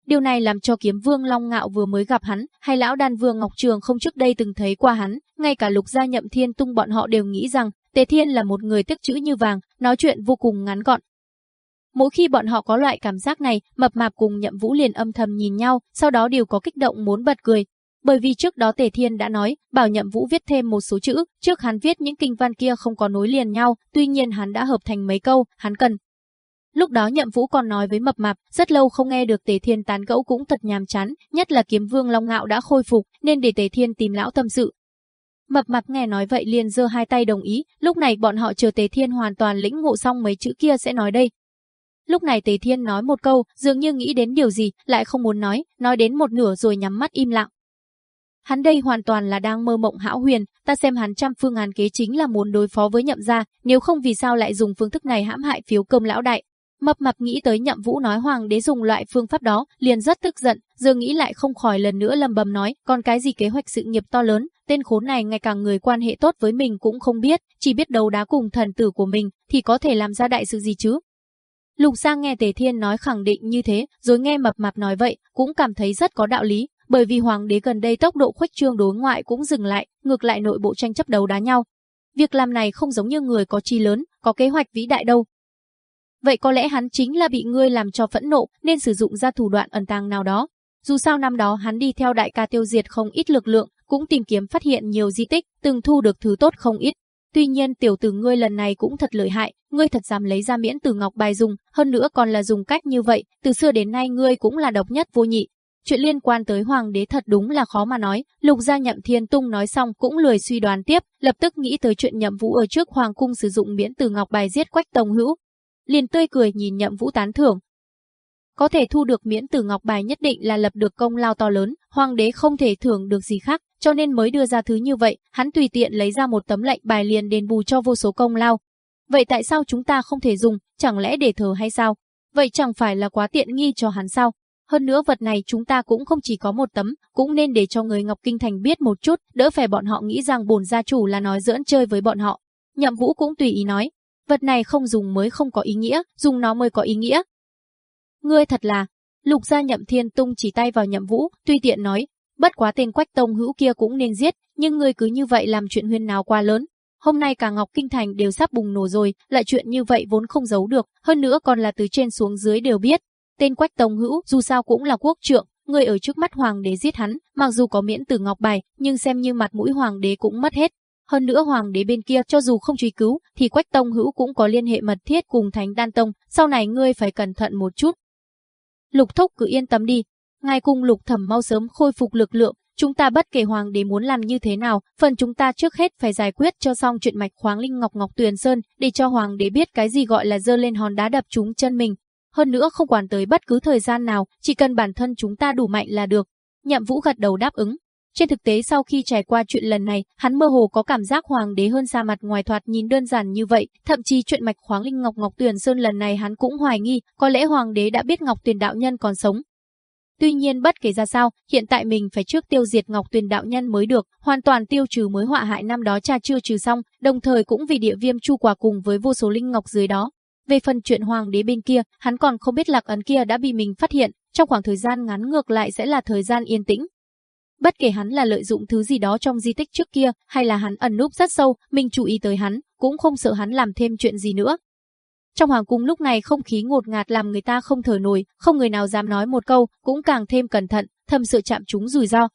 Điều này làm cho kiếm vương Long Ngạo vừa mới gặp hắn, hay lão đàn vương Ngọc Trường không trước đây từng thấy qua hắn, ngay cả lục gia nhậm thiên tung bọn họ đều nghĩ rằng Tề Thiên là một người tiếc chữ như vàng, nói chuyện vô cùng ngắn gọn, Mỗi khi bọn họ có loại cảm giác này, mập mạp cùng nhậm vũ liền âm thầm nhìn nhau, sau đó đều có kích động muốn bật cười. Bởi vì trước đó Tề Thiên đã nói, bảo nhậm vũ viết thêm một số chữ, trước hắn viết những kinh văn kia không có nối liền nhau, tuy nhiên hắn đã hợp thành mấy câu, hắn cần. Lúc đó Nhậm Vũ còn nói với Mập Mạp, rất lâu không nghe được Tề Thiên tán gẫu cũng thật nhàm chán, nhất là Kiếm Vương Long Ngạo đã khôi phục, nên để Tề Thiên tìm lão tâm sự. Mập Mạp nghe nói vậy liền giơ hai tay đồng ý, lúc này bọn họ chờ Tề Thiên hoàn toàn lĩnh ngộ xong mấy chữ kia sẽ nói đây. Lúc này Tề Thiên nói một câu, dường như nghĩ đến điều gì, lại không muốn nói, nói đến một nửa rồi nhắm mắt im lặng. Hắn đây hoàn toàn là đang mơ mộng hão huyền, ta xem hắn trăm phương ngàn kế chính là muốn đối phó với nhậm gia, nếu không vì sao lại dùng phương thức này hãm hại phiếu cơm lão đại. Mập mập nghĩ tới nhậm vũ nói hoàng đế dùng loại phương pháp đó, liền rất tức giận, giờ nghĩ lại không khỏi lần nữa lầm bầm nói, còn cái gì kế hoạch sự nghiệp to lớn, tên khốn này ngày càng người quan hệ tốt với mình cũng không biết, chỉ biết đấu đá cùng thần tử của mình, thì có thể làm ra đại sự gì chứ. Lục Giang nghe Tề Thiên nói khẳng định như thế, rồi nghe mập mạp nói vậy, cũng cảm thấy rất có đạo lý, bởi vì hoàng đế gần đây tốc độ khuếch trương đối ngoại cũng dừng lại, ngược lại nội bộ tranh chấp đấu đá nhau. Việc làm này không giống như người có chi lớn, có kế hoạch vĩ đại đâu. Vậy có lẽ hắn chính là bị ngươi làm cho phẫn nộ, nên sử dụng ra thủ đoạn ẩn tàng nào đó. Dù sao năm đó hắn đi theo đại ca tiêu diệt không ít lực lượng, cũng tìm kiếm phát hiện nhiều di tích, từng thu được thứ tốt không ít. Tuy nhiên tiểu tử ngươi lần này cũng thật lợi hại, ngươi thật dám lấy ra miễn tử ngọc bài dùng, hơn nữa còn là dùng cách như vậy, từ xưa đến nay ngươi cũng là độc nhất vô nhị, Chuyện liên quan tới hoàng đế thật đúng là khó mà nói, lục gia nhậm thiên tung nói xong cũng lười suy đoán tiếp, lập tức nghĩ tới chuyện nhậm vũ ở trước hoàng cung sử dụng miễn từ ngọc bài giết quách tông hữu. Liền tươi cười nhìn nhậm vũ tán thưởng. Có thể thu được miễn từ ngọc bài nhất định là lập được công lao to lớn, hoàng đế không thể thưởng được gì khác, cho nên mới đưa ra thứ như vậy, hắn tùy tiện lấy ra một tấm lệnh bài liền đền bù cho vô số công lao. Vậy tại sao chúng ta không thể dùng, chẳng lẽ để thờ hay sao? Vậy chẳng phải là quá tiện nghi cho hắn sao? Hơn nữa vật này chúng ta cũng không chỉ có một tấm, cũng nên để cho người Ngọc Kinh Thành biết một chút, đỡ phải bọn họ nghĩ rằng bổn gia chủ là nói giỡn chơi với bọn họ. Nhậm Vũ cũng tùy ý nói, vật này không dùng mới không có ý nghĩa, dùng nó mới có ý nghĩa. Ngươi thật là, lục gia nhậm thiên tung chỉ tay vào nhậm vũ, tùy tiện nói, bất quá tên quách tông hữu kia cũng nên giết, nhưng ngươi cứ như vậy làm chuyện huyên nào quá lớn. Hôm nay cả Ngọc Kinh Thành đều sắp bùng nổ rồi, lại chuyện như vậy vốn không giấu được, hơn nữa còn là từ trên xuống dưới đều biết, Tên Quách Tông Hữu dù sao cũng là quốc trượng, người ở trước mắt hoàng đế giết hắn, mặc dù có miễn từ ngọc bài, nhưng xem như mặt mũi hoàng đế cũng mất hết. Hơn nữa hoàng đế bên kia cho dù không truy cứu, thì Quách Tông Hữu cũng có liên hệ mật thiết cùng Thánh Đan Tông, sau này ngươi phải cẩn thận một chút. Lục Thúc cứ yên tâm đi, ngài cùng Lục Thẩm mau sớm khôi phục lực lượng, chúng ta bất kể hoàng đế muốn làm như thế nào, phần chúng ta trước hết phải giải quyết cho xong chuyện mạch khoáng linh ngọc ngọc tuyền sơn, để cho hoàng đế biết cái gì gọi là dơ lên hòn đá đập trúng chân mình, hơn nữa không quản tới bất cứ thời gian nào, chỉ cần bản thân chúng ta đủ mạnh là được. Nhậm Vũ gật đầu đáp ứng. Trên thực tế sau khi trải qua chuyện lần này, hắn mơ hồ có cảm giác hoàng đế hơn xa mặt ngoài thoạt nhìn đơn giản như vậy, thậm chí chuyện mạch khoáng linh Ngọc Ngọc Tuyền Sơn lần này hắn cũng hoài nghi, có lẽ hoàng đế đã biết Ngọc Tuyền đạo nhân còn sống. Tuy nhiên bất kể ra sao, hiện tại mình phải trước tiêu diệt Ngọc Tuyền đạo nhân mới được, hoàn toàn tiêu trừ mới họa hại năm đó cha chưa trừ xong, đồng thời cũng vì địa viêm chu quả cùng với vô số linh ngọc dưới đó, về phần chuyện hoàng đế bên kia, hắn còn không biết lạc ấn kia đã bị mình phát hiện, trong khoảng thời gian ngắn ngược lại sẽ là thời gian yên tĩnh. Bất kể hắn là lợi dụng thứ gì đó trong di tích trước kia, hay là hắn ẩn núp rất sâu, mình chú ý tới hắn, cũng không sợ hắn làm thêm chuyện gì nữa. Trong hoàng cung lúc này không khí ngột ngạt làm người ta không thở nổi, không người nào dám nói một câu, cũng càng thêm cẩn thận, thầm sợ chạm chúng rủi ro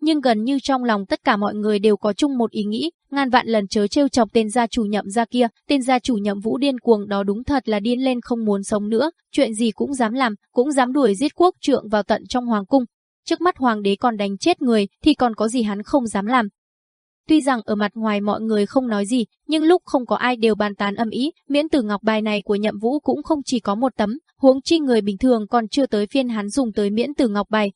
nhưng gần như trong lòng tất cả mọi người đều có chung một ý nghĩ, ngàn vạn lần chớ trêu chọc tên gia chủ nhậm gia kia, tên gia chủ nhậm vũ điên cuồng đó đúng thật là điên lên không muốn sống nữa, chuyện gì cũng dám làm, cũng dám đuổi giết quốc trượng vào tận trong hoàng cung. Trước mắt hoàng đế còn đánh chết người, thì còn có gì hắn không dám làm. Tuy rằng ở mặt ngoài mọi người không nói gì, nhưng lúc không có ai đều bàn tán âm ý, miễn tử ngọc bài này của nhậm vũ cũng không chỉ có một tấm, huống chi người bình thường còn chưa tới phiên hắn dùng tới miễn tử ngọc bài,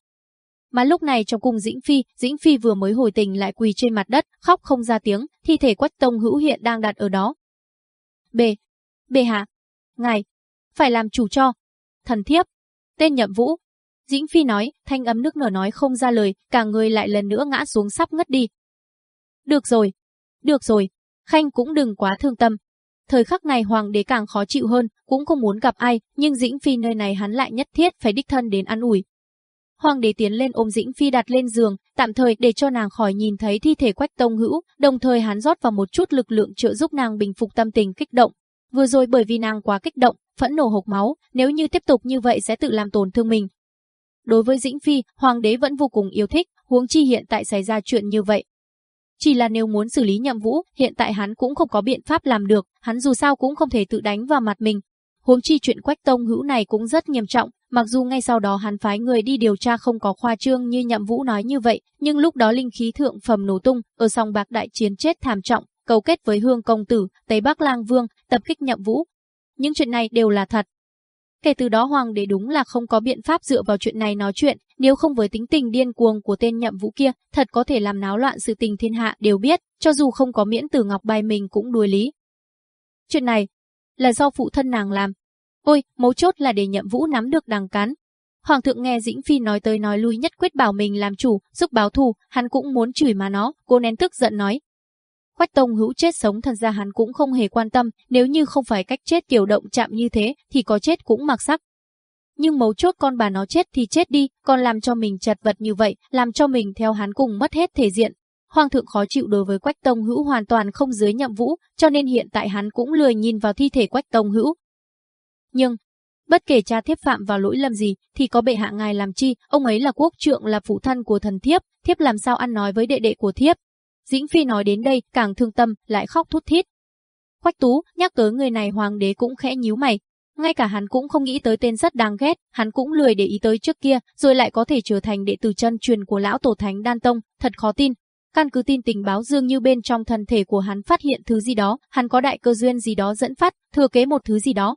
mà lúc này trong cung Dĩnh Phi, Dĩnh Phi vừa mới hồi tình lại quỳ trên mặt đất, khóc không ra tiếng, thi thể quách tông hữu hiện đang đặt ở đó. B. B hạ. Ngài. Phải làm chủ cho. Thần thiếp. Tên nhậm vũ. Dĩnh Phi nói, thanh âm nước nở nói không ra lời, cả người lại lần nữa ngã xuống sắp ngất đi. Được rồi. Được rồi. Khanh cũng đừng quá thương tâm. Thời khắc này hoàng đế càng khó chịu hơn, cũng không muốn gặp ai, nhưng Dĩnh Phi nơi này hắn lại nhất thiết phải đích thân đến ăn ủi, Hoàng đế tiến lên ôm Dĩnh Phi đặt lên giường, tạm thời để cho nàng khỏi nhìn thấy thi thể Quách Tông Hữu, đồng thời hắn rót vào một chút lực lượng trợ giúp nàng bình phục tâm tình kích động. Vừa rồi bởi vì nàng quá kích động, phẫn nổ hộc máu, nếu như tiếp tục như vậy sẽ tự làm tổn thương mình. Đối với Dĩnh Phi, hoàng đế vẫn vô cùng yêu thích, huống chi hiện tại xảy ra chuyện như vậy. Chỉ là nếu muốn xử lý nhậm vũ, hiện tại hắn cũng không có biện pháp làm được, hắn dù sao cũng không thể tự đánh vào mặt mình. huống chi chuyện Quách Tông Hữu này cũng rất nghiêm trọng, mặc dù ngay sau đó hắn phái người đi điều tra không có khoa trương như Nhậm Vũ nói như vậy, nhưng lúc đó linh khí thượng phẩm nổ tung, ở sòng bạc đại chiến chết thảm trọng, cấu kết với Hương công tử, Tây Bắc Lang Vương, tập kích Nhậm Vũ. Những chuyện này đều là thật. Kể từ đó hoàng đế đúng là không có biện pháp dựa vào chuyện này nói chuyện, nếu không với tính tình điên cuồng của tên nhậm vũ kia, thật có thể làm náo loạn sự tình thiên hạ đều biết, cho dù không có miễn tử ngọc bài mình cũng đuối lý. Chuyện này là do phụ thân nàng làm. Ôi, mấu chốt là để nhậm vũ nắm được đằng cán. Hoàng thượng nghe Dĩnh Phi nói tới nói lui nhất quyết bảo mình làm chủ, giúp báo thù, hắn cũng muốn chửi mà nó, cô nén tức giận nói, Quách Tông Hữu chết sống thật ra hắn cũng không hề quan tâm, nếu như không phải cách chết tiểu động chạm như thế, thì có chết cũng mặc sắc. Nhưng mấu chốt con bà nó chết thì chết đi, còn làm cho mình chật vật như vậy, làm cho mình theo hắn cùng mất hết thể diện. Hoàng thượng khó chịu đối với Quách Tông Hữu hoàn toàn không dưới nhậm vũ, cho nên hiện tại hắn cũng lười nhìn vào thi thể Quách Tông Hữu. Nhưng, bất kể cha thiếp phạm vào lỗi lầm gì, thì có bệ hạ ngài làm chi, ông ấy là quốc trượng là phụ thân của thần thiếp, thiếp làm sao ăn nói với đệ đệ của thiếp, Dĩnh Phi nói đến đây càng thương tâm, lại khóc thút thít. Quách Tú nhắc tới người này hoàng đế cũng khẽ nhíu mày. Ngay cả hắn cũng không nghĩ tới tên rất đáng ghét, hắn cũng lười để ý tới trước kia, rồi lại có thể trở thành đệ tử chân truyền của lão tổ thánh Đan Tông, thật khó tin. Căn cứ tin tình báo Dương như bên trong thân thể của hắn phát hiện thứ gì đó, hắn có đại cơ duyên gì đó dẫn phát, thừa kế một thứ gì đó.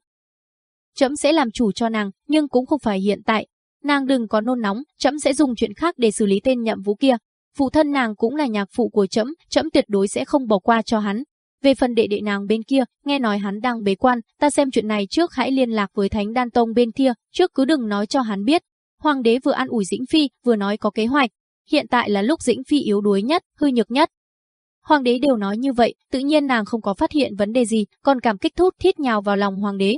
Chấm sẽ làm chủ cho nàng, nhưng cũng không phải hiện tại. Nàng đừng có nôn nóng, chấm sẽ dùng chuyện khác để xử lý tên nhậm vũ kia, phụ thân nàng cũng là nhạc phụ của trẫm, trẫm tuyệt đối sẽ không bỏ qua cho hắn. Về phần đệ đệ nàng bên kia, nghe nói hắn đang bế quan, ta xem chuyện này trước hãy liên lạc với Thánh Đan Tông bên kia, trước cứ đừng nói cho hắn biết. Hoàng đế vừa an ủi Dĩnh Phi, vừa nói có kế hoạch. Hiện tại là lúc Dĩnh Phi yếu đuối nhất, hư nhược nhất. Hoàng đế đều nói như vậy, tự nhiên nàng không có phát hiện vấn đề gì, còn cảm kích thút thít nhào vào lòng hoàng đế.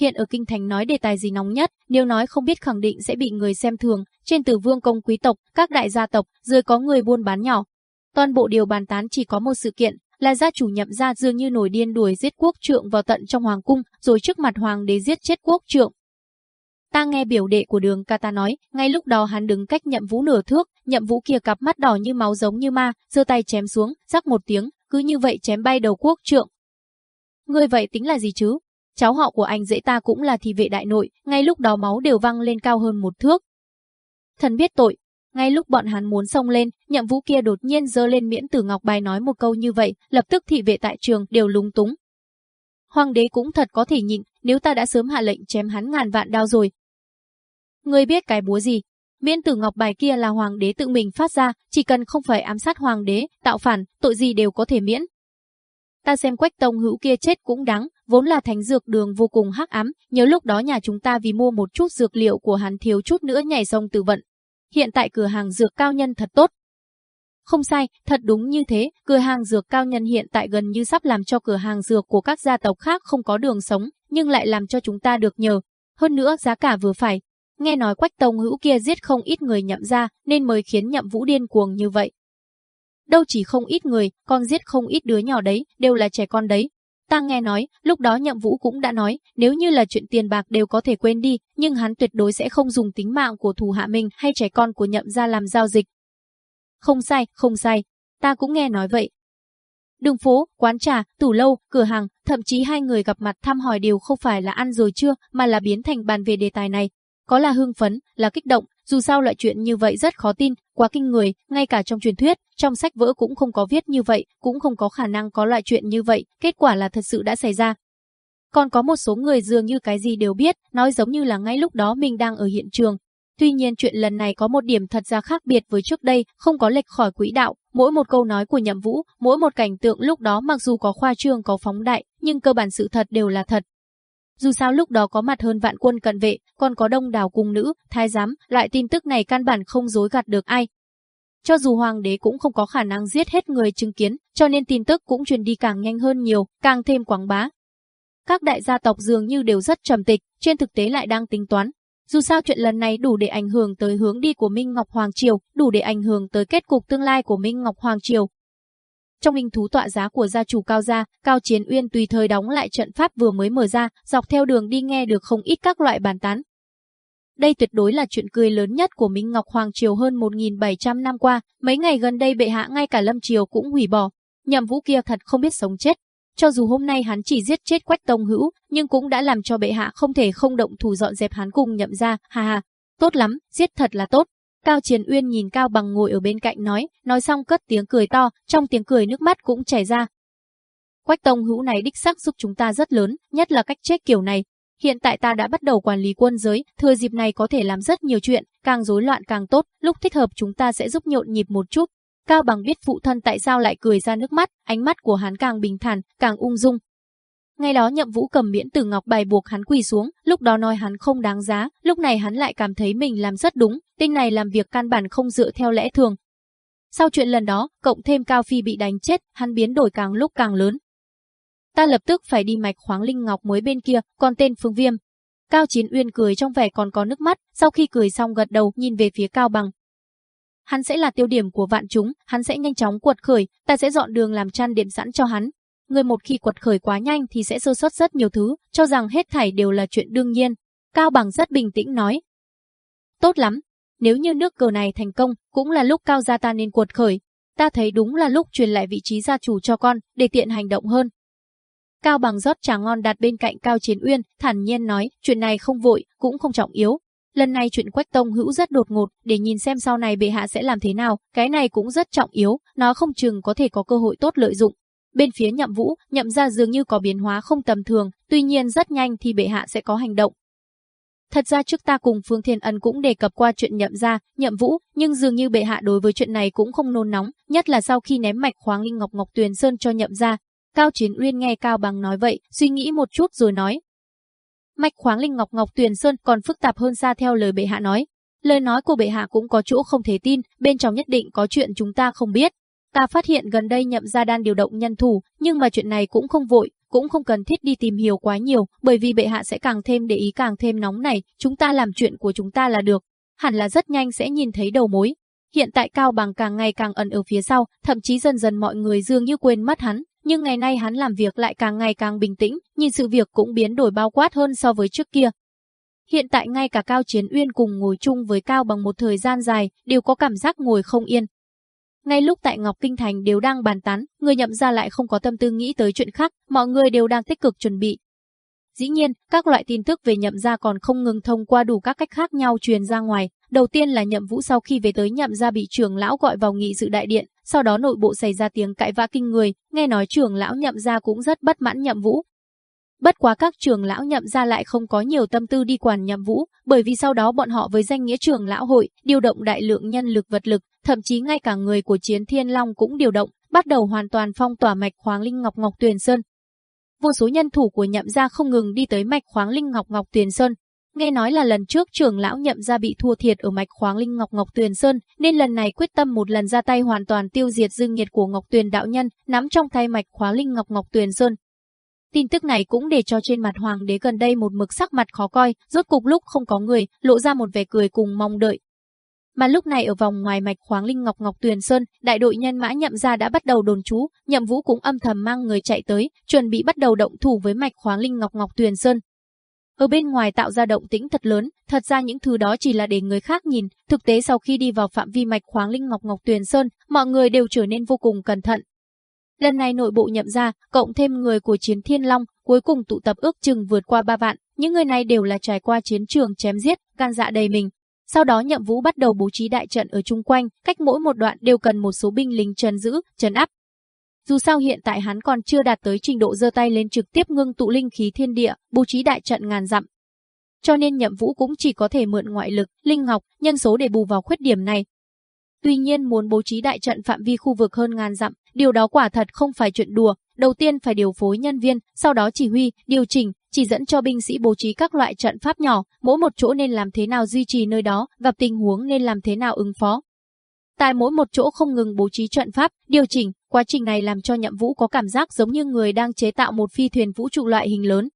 Hiện ở kinh thành nói đề tài gì nóng nhất, nếu nói không biết khẳng định sẽ bị người xem thường, trên tử vương công quý tộc, các đại gia tộc, dưới có người buôn bán nhỏ. Toàn bộ điều bàn tán chỉ có một sự kiện, là gia chủ nhậm gia dường như nổi điên đuổi giết quốc trượng vào tận trong hoàng cung, rồi trước mặt hoàng đế giết chết quốc trượng. Ta nghe biểu đệ của đường ca ta nói, ngay lúc đó hắn đứng cách nhậm vũ nửa thước, nhậm vũ kia cặp mắt đỏ như máu giống như ma, giơ tay chém xuống, rắc một tiếng, cứ như vậy chém bay đầu quốc trượng. Người vậy tính là gì chứ? Cháu họ của anh dễ ta cũng là thị vệ đại nội, ngay lúc đó máu đều văng lên cao hơn một thước. Thần biết tội, ngay lúc bọn hắn muốn xông lên, nhậm vũ kia đột nhiên dơ lên miễn tử ngọc bài nói một câu như vậy, lập tức thị vệ tại trường đều lúng túng. Hoàng đế cũng thật có thể nhịn, nếu ta đã sớm hạ lệnh chém hắn ngàn vạn đao rồi. Ngươi biết cái búa gì? Miễn tử ngọc bài kia là hoàng đế tự mình phát ra, chỉ cần không phải ám sát hoàng đế, tạo phản, tội gì đều có thể miễn. Ta xem quách tông hữu kia chết cũng đáng, vốn là thánh dược đường vô cùng hắc ám, nhớ lúc đó nhà chúng ta vì mua một chút dược liệu của hắn thiếu chút nữa nhảy sông tự vận. Hiện tại cửa hàng dược cao nhân thật tốt. Không sai, thật đúng như thế, cửa hàng dược cao nhân hiện tại gần như sắp làm cho cửa hàng dược của các gia tộc khác không có đường sống, nhưng lại làm cho chúng ta được nhờ. Hơn nữa giá cả vừa phải. Nghe nói quách tông hữu kia giết không ít người nhậm ra, nên mới khiến nhậm vũ điên cuồng như vậy. Đâu chỉ không ít người, con giết không ít đứa nhỏ đấy, đều là trẻ con đấy, Ta nghe nói, lúc đó nhậm vũ cũng đã nói, nếu như là chuyện tiền bạc đều có thể quên đi, nhưng hắn tuyệt đối sẽ không dùng tính mạng của thù hạ mình hay trẻ con của nhậm ra làm giao dịch. Không sai, không sai, ta cũng nghe nói vậy. Đường phố, quán trà, tủ lâu, cửa hàng, thậm chí hai người gặp mặt thăm hỏi đều không phải là ăn rồi chưa, mà là biến thành bàn về đề tài này. Có là hưng phấn, là kích động, dù sao loại chuyện như vậy rất khó tin, quá kinh người, ngay cả trong truyền thuyết, trong sách vỡ cũng không có viết như vậy, cũng không có khả năng có loại chuyện như vậy, kết quả là thật sự đã xảy ra. Còn có một số người dường như cái gì đều biết, nói giống như là ngay lúc đó mình đang ở hiện trường. Tuy nhiên chuyện lần này có một điểm thật ra khác biệt với trước đây, không có lệch khỏi quỹ đạo, mỗi một câu nói của Nhậm Vũ, mỗi một cảnh tượng lúc đó mặc dù có khoa trương có phóng đại, nhưng cơ bản sự thật đều là thật, dù sao lúc đó có mặt hơn vạn quân cận vệ, còn có đông đảo cung nữ, thái giám, loại tin tức này căn bản không dối gạt được ai. Cho dù hoàng đế cũng không có khả năng giết hết người chứng kiến, cho nên tin tức cũng truyền đi càng nhanh hơn nhiều, càng thêm quảng bá. Các đại gia tộc dường như đều rất trầm tịch, trên thực tế lại đang tính toán. Dù sao chuyện lần này đủ để ảnh hưởng tới hướng đi của Minh Ngọc Hoàng Triều, đủ để ảnh hưởng tới kết cục tương lai của Minh Ngọc Hoàng Triều, trong linh thú tọa giá của gia chủ Cao gia, Cao Chiến Uyên tùy thời đóng lại trận pháp vừa mới mở ra, dọc theo đường đi nghe được không ít các loại bàn tán. Đây tuyệt đối là chuyện cười lớn nhất của Minh Ngọc Hoàng Triều hơn 1.700 năm qua, mấy ngày gần đây bệ hạ ngay cả Lâm Triều cũng hủy bỏ. Nhậm vũ kia thật không biết sống chết. cho dù hôm nay hắn chỉ giết chết Quách Tông Hữu, nhưng cũng đã làm cho bệ hạ không thể không động thủ dọn dẹp hắn cùng nhậm ra, ha ha. Tốt lắm, giết thật là tốt. Cao Chiến Uyên nhìn Cao Bằng ngồi ở bên cạnh nói, nói xong cất tiếng cười to, trong tiếng cười nước mắt cũng chảy ra. Quách Tông Hữu này đích xác giúp chúng ta rất lớn, nhất là cách chết kiểu này. Hiện tại ta đã bắt đầu quản lý quân giới, thừa dịp này có thể làm rất nhiều chuyện, càng rối loạn càng tốt, lúc thích hợp chúng ta sẽ giúp nhộn nhịp một chút, Cao Bằng biết phụ thân tại sao lại cười ra nước mắt, ánh mắt của hắn càng bình thản, càng ung dung. Ngày đó Nhậm Vũ cầm miễn tử ngọc bài buộc hắn quỳ xuống, lúc đó nói hắn không đáng giá, lúc này hắn lại cảm thấy mình làm rất đúng, tên này làm việc căn bản không dựa theo lẽ thường. Sau chuyện lần đó, cộng thêm Cao Phi bị đánh chết, hắn biến đổi càng lúc càng lớn. Ta lập tức phải đi mạch khoáng linh ngọc mới bên kia, còn tên Phương Viêm. Cao Chiến Uyên cười trong vẻ còn có nước mắt, sau khi cười xong gật đầu nhìn về phía Cao Bằng, hắn sẽ là tiêu điểm của vạn chúng, hắn sẽ nhanh chóng quật khởi, ta sẽ dọn đường làm chăn đệm sẵn cho hắn. Người một khi quật khởi quá nhanh thì sẽ sơ suất rất nhiều thứ, cho rằng hết thảy đều là chuyện đương nhiên. Cao Bằng rất bình tĩnh nói. Tốt lắm, nếu như nước cờ này thành công, cũng là lúc Cao gia ta nên quật khởi. Ta thấy đúng là lúc truyền lại vị trí gia chủ cho con, để tiện hành động hơn. Cao Bằng rót trà ngon đặt bên cạnh Cao Chiến Uyên, thản nhiên nói, chuyện này không vội, cũng không trọng yếu, Lần này chuyện Quách Tông Hữu rất đột ngột, để nhìn xem sau này bệ hạ sẽ làm thế nào, cái này cũng rất trọng yếu, nó không chừng có thể có cơ hội tốt lợi dụng. Bên phía Nhậm Vũ, Nhậm gia dường như có biến hóa không tầm thường, tuy nhiên rất nhanh thì bệ hạ sẽ có hành động. Thật ra trước ta cùng Phương Thiên Ân cũng đề cập qua chuyện nhậm gia, nhậm vũ, nhưng dường như bệ hạ đối với chuyện này cũng không nôn nóng, nhất là sau khi ném mạch khoáng linh ngọc ngọc tuyền sơn cho nhậm gia. Cao Chiến Uyên nghe Cao Bằng nói vậy, suy nghĩ một chút rồi nói, Mạch khoáng linh ngọc ngọc tuyền sơn còn phức tạp hơn xa theo lời bệ hạ nói. Lời nói của bệ hạ cũng có chỗ không thể tin, bên trong nhất định có chuyện chúng ta không biết. Ta phát hiện gần đây nhậm gia đan điều động nhân thủ, nhưng mà chuyện này cũng không vội, cũng không cần thiết đi tìm hiểu quá nhiều, bởi vì bệ hạ sẽ càng thêm để ý càng thêm nóng này, chúng ta làm chuyện của chúng ta là được. Hẳn là rất nhanh sẽ nhìn thấy đầu mối. Hiện tại Cao Bằng càng ngày càng ẩn ở phía sau, thậm chí dần dần mọi người dường như quên mất hắn, nhưng ngày nay hắn làm việc lại càng ngày càng bình tĩnh, nhìn sự việc cũng biến đổi bao quát hơn so với trước kia. Hiện tại ngay cả Cao Chiến Uyên cùng ngồi chung với Cao bằng một thời gian dài, đều có cảm giác ngồi không yên. Ngay lúc tại Ngọc Kinh Thành đều đang bàn tán, người nhậm ra lại không có tâm tư nghĩ tới chuyện khác, mọi người đều đang tích cực chuẩn bị. Dĩ nhiên, các loại tin tức về nhậm gia còn không ngừng thông qua đủ các cách khác nhau truyền ra ngoài. Đầu tiên là nhậm vũ sau khi về tới nhậm gia bị trưởng lão gọi vào nghị sự đại điện, sau đó nội bộ xảy ra tiếng cãi vã kinh người, nghe nói trưởng lão nhậm gia cũng rất bất mãn nhậm vũ. Bất quá các trưởng lão nhậm gia lại không có nhiều tâm tư đi quản nhậm vũ, bởi vì sau đó bọn họ với danh nghĩa trưởng lão hội, điều động đại lượng nhân lực vật lực, thậm chí ngay cả người của chiến thiên long cũng điều động, bắt đầu hoàn toàn phong tỏa mạch khoáng linh ngọc ngọc tuyền sơn. Vô số nhân thủ của nhậm gia không ngừng đi tới mạch khoáng linh ngọc ngọc tuyền sơn, Nghe nói là lần trước trưởng lão nhậm ra bị thua thiệt ở mạch khoáng linh Ngọc Ngọc Tuyền Sơn, nên lần này quyết tâm một lần ra tay hoàn toàn tiêu diệt dương nhiệt của Ngọc Tuyền đạo nhân, nắm trong tay mạch khoáng linh Ngọc Ngọc Tuyền Sơn. Tin tức này cũng để cho trên mặt hoàng đế gần đây một mực sắc mặt khó coi, rốt cục lúc không có người, lộ ra một vẻ cười cùng mong đợi. Mà lúc này ở vòng ngoài mạch khoáng linh Ngọc Ngọc Tuyền Sơn, đại đội nhân mã nhậm ra đã bắt đầu đồn trú, nhậm vũ cũng âm thầm mang người chạy tới, chuẩn bị bắt đầu động thủ với mạch khoáng linh Ngọc Ngọc Tuyền Sơn. Ở bên ngoài tạo ra động tĩnh thật lớn, thật ra những thứ đó chỉ là để người khác nhìn, thực tế sau khi đi vào phạm vi mạch khoáng linh ngọc ngọc tuyền sơn, mọi người đều trở nên vô cùng cẩn thận. Lần này nội bộ nhậm ra, cộng thêm người của chiến thiên long, cuối cùng tụ tập ước chừng vượt qua ba vạn, những người này đều là trải qua chiến trường chém giết, gan dạ đầy mình. Sau đó nhậm vũ bắt đầu bố trí đại trận ở chung quanh, cách mỗi một đoạn đều cần một số binh lính trần giữ, trấn áp, dù sao hiện tại hắn còn chưa đạt tới trình độ giơ tay lên trực tiếp ngưng tụ linh khí thiên địa, bố trí đại trận ngàn dặm. Cho nên nhậm vũ cũng chỉ có thể mượn ngoại lực, linh ngọc, nhân số để bù vào khuyết điểm này. Tuy nhiên muốn bố trí đại trận phạm vi khu vực hơn ngàn dặm, điều đó quả thật không phải chuyện đùa. Đầu tiên phải điều phối nhân viên, sau đó chỉ huy, điều chỉnh, chỉ dẫn cho binh sĩ bố trí các loại trận pháp nhỏ, mỗi một chỗ nên làm thế nào duy trì nơi đó, gặp tình huống nên làm thế nào ứng phó. Tại mỗi một chỗ không ngừng bố trí trận pháp, điều chỉnh, quá trình này làm cho Nhậm Vũ có cảm giác giống như người đang chế tạo một phi thuyền vũ trụ loại hình lớn.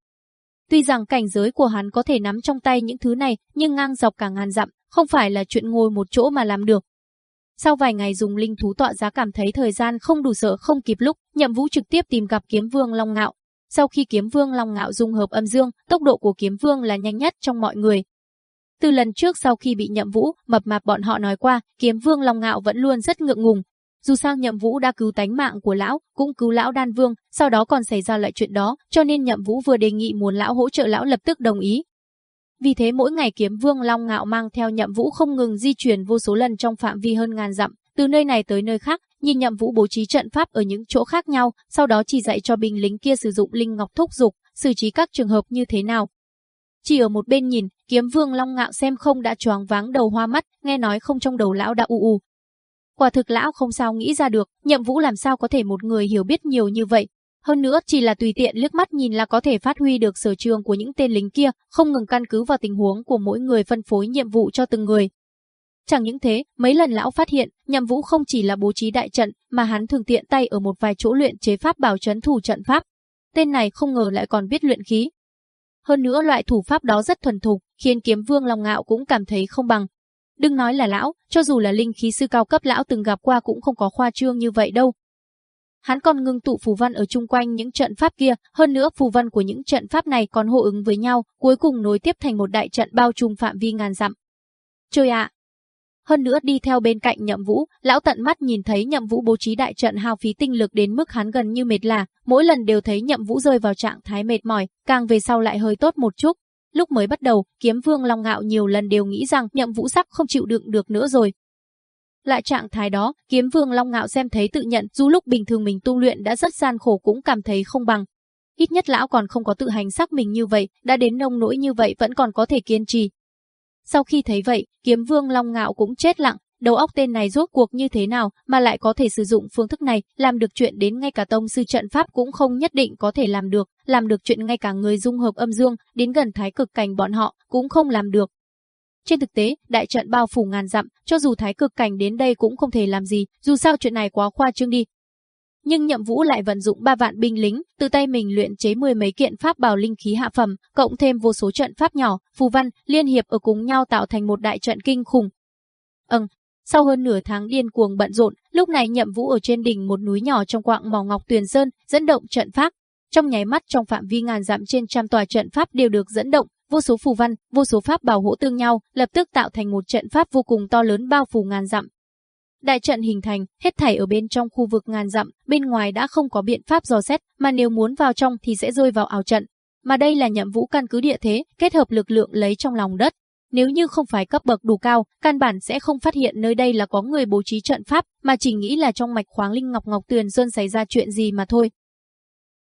Tuy rằng cảnh giới của hắn có thể nắm trong tay những thứ này, nhưng ngang dọc cả ngàn dặm, không phải là chuyện ngồi một chỗ mà làm được. Sau vài ngày dùng linh thú tọa giá cảm thấy thời gian không đủ sợ không kịp lúc, Nhậm Vũ trực tiếp tìm gặp Kiếm Vương Long Ngạo. Sau khi Kiếm Vương Long Ngạo dung hợp âm dương, tốc độ của Kiếm Vương là nhanh nhất trong mọi người, từ lần trước sau khi bị nhậm vũ, mập mạp bọn họ nói qua, kiếm vương Long Ngạo vẫn luôn rất ngượng ngùng. dù sao Nhậm Vũ đã cứu tánh mạng của lão, cũng cứu lão Đan Vương, sau đó còn xảy ra lại chuyện đó, cho nên Nhậm Vũ vừa đề nghị muốn lão hỗ trợ lão lập tức đồng ý. Vì thế mỗi ngày Kiếm Vương Long Ngạo mang theo Nhậm Vũ không ngừng di chuyển vô số lần trong phạm vi hơn ngàn dặm, từ nơi này tới nơi khác, nhìn Nhậm Vũ bố trí trận pháp ở những chỗ khác nhau, sau đó chỉ dạy cho binh lính kia sử dụng linh ngọc thúc dục, xử trí các trường hợp như thế nào. Chỉ ở một bên nhìn, Kiếm Vương Long Ngạo xem không đã choáng váng đầu hoa mắt, nghe nói không trong đầu lão đã u u. Quả thực lão không sao nghĩ ra được, Nhậm Vũ làm sao có thể một người hiểu biết nhiều như vậy, hơn nữa chỉ là tùy tiện liếc mắt nhìn là có thể phát huy được sở trường của những tên lính kia, không ngừng căn cứ vào tình huống của mỗi người phân phối nhiệm vụ cho từng người. Chẳng những thế, mấy lần lão phát hiện, nhằm vũ không chỉ là bố trí đại trận, mà hắn thường tiện tay ở một vài chỗ luyện chế pháp bảo trấn thủ trận pháp. Tên này không ngờ lại còn biết luyện khí. Hơn nữa loại thủ pháp đó rất thuần thục, khiến kiếm vương lòng ngạo cũng cảm thấy không bằng. Đừng nói là lão, cho dù là linh khí sư cao cấp lão từng gặp qua cũng không có khoa trương như vậy đâu. Hắn còn ngưng tụ phù văn ở chung quanh những trận pháp kia, hơn nữa phù văn của những trận pháp này còn hô ứng với nhau, cuối cùng nối tiếp thành một đại trận bao trùm phạm vi ngàn dặm. Trời ạ, hơn nữa đi theo bên cạnh Nhậm Vũ, lão tận mắt nhìn thấy Nhậm Vũ bố trí đại trận hao phí tinh lực đến mức hắn gần như mệt lả, mỗi lần đều thấy Nhậm Vũ rơi vào trạng thái mệt mỏi, càng về sau lại hơi tốt một chút. Lúc mới bắt đầu, Kiếm Vương Long Ngạo nhiều lần đều nghĩ rằng Nhậm Vũ sắp không chịu đựng được nữa rồi. Lại trạng thái đó, Kiếm Vương Long Ngạo xem thấy tự nhận, dù lúc bình thường mình tu luyện đã rất gian khổ cũng cảm thấy không bằng. Ít nhất lão còn không có tự hành xác mình như vậy, đã đến nông nỗi như vậy vẫn còn có thể kiên trì, sau khi thấy vậy, kiếm vương Long Ngạo cũng chết lặng, đầu óc tên này rốt cuộc như thế nào mà lại có thể sử dụng phương thức này, làm được chuyện đến ngay cả tông sư trận pháp cũng không nhất định có thể làm được, làm được chuyện ngay cả người dung hợp âm dương, đến gần thái cực cảnh bọn họ cũng không làm được. Trên thực tế, đại trận bao phủ ngàn dặm, cho dù thái cực cảnh đến đây cũng không thể làm gì, dù sao chuyện này quá khoa trương đi, nhưng Nhậm Vũ lại vận dụng ba vạn binh lính, từ tay mình luyện chế mười mấy kiện pháp bảo linh khí hạ phẩm, cộng thêm vô số trận pháp nhỏ, phù văn, liên hiệp ở cùng nhau tạo thành một đại trận kinh khủng. Ừm, sau hơn nửa tháng điên cuồng bận rộn, lúc này Nhậm Vũ ở trên đỉnh một núi nhỏ trong quạng mỏ ngọc tuyền sơn, dẫn động trận pháp. Trong nháy mắt trong phạm vi ngàn dặm trên trăm tòa trận pháp đều được dẫn động, vô số phù văn, vô số pháp bảo hỗ tương nhau, lập tức tạo thành một trận pháp vô cùng to lớn bao phủ ngàn dặm, Đại trận hình thành, hết thảy ở bên trong khu vực ngàn dặm, bên ngoài đã không có biện pháp dò xét, mà nếu muốn vào trong thì sẽ rơi vào ảo trận. Mà đây là nhậm vũ căn cứ địa thế, kết hợp lực lượng lấy trong lòng đất. Nếu như không phải cấp bậc đủ cao, căn bản sẽ không phát hiện nơi đây là có người bố trí trận pháp, mà chỉ nghĩ là trong mạch khoáng linh ngọc ngọc tuyền sơn xảy ra chuyện gì mà thôi.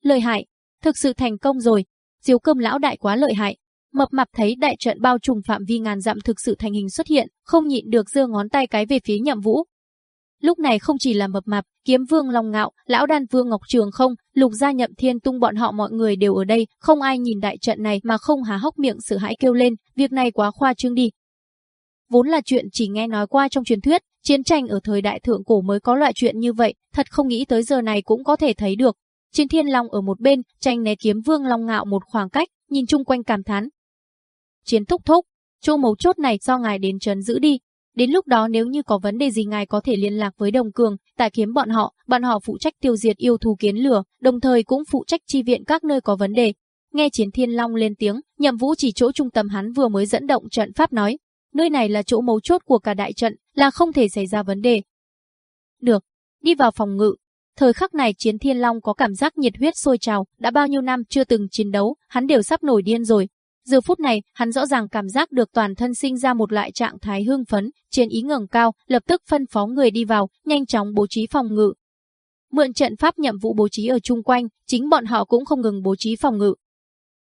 Lợi hại, thực sự thành công rồi. Diếu cơm lão đại quá lợi hại, Mập mạp thấy đại trận bao trùm phạm vi ngàn dặm thực sự thành hình xuất hiện, không nhịn được giơ ngón tay cái về phía Nhậm Vũ, Lúc này không chỉ là mập mạp, kiếm vương Long Ngạo, lão đan vương Ngọc Trường không, lục gia nhậm thiên tung bọn họ mọi người đều ở đây, không ai nhìn đại trận này mà không há hốc miệng sợ hãi kêu lên, việc này quá khoa trương đi. Vốn là chuyện chỉ nghe nói qua trong truyền thuyết, chiến tranh ở thời đại thượng cổ mới có loại chuyện như vậy, thật không nghĩ tới giờ này cũng có thể thấy được. Chiến thiên long ở một bên, tranh né kiếm vương Long Ngạo một khoảng cách, nhìn chung quanh cảm thán. Chiến thúc thúc, chỗ mấu chốt này do ngài đến trấn giữ đi, Đến lúc đó nếu như có vấn đề gì ngài có thể liên lạc với Đồng Cường, tại kiếm bọn họ, bọn họ phụ trách tiêu diệt yêu thú kiến lửa, đồng thời cũng phụ trách chi viện các nơi có vấn đề. Nghe Chiến Thiên Long lên tiếng, Nhậm Vũ chỉ chỗ trung tâm hắn vừa mới dẫn động trận pháp nói, nơi này là chỗ mấu chốt của cả đại trận, là không thể xảy ra vấn đề. Được, đi vào phòng ngự. Thời khắc này Chiến Thiên Long có cảm giác nhiệt huyết sôi trào, đã bao nhiêu năm chưa từng chiến đấu, hắn đều sắp nổi điên rồi, Giờ phút này, hắn rõ ràng cảm giác được toàn thân sinh ra một loại trạng thái hưng phấn, chiến ý ngẩng cao, lập tức phân phó người đi vào, nhanh chóng bố trí phòng ngự. Mượn trận pháp nhiệm vụ bố trí ở chung quanh, chính bọn họ cũng không ngừng bố trí phòng ngự.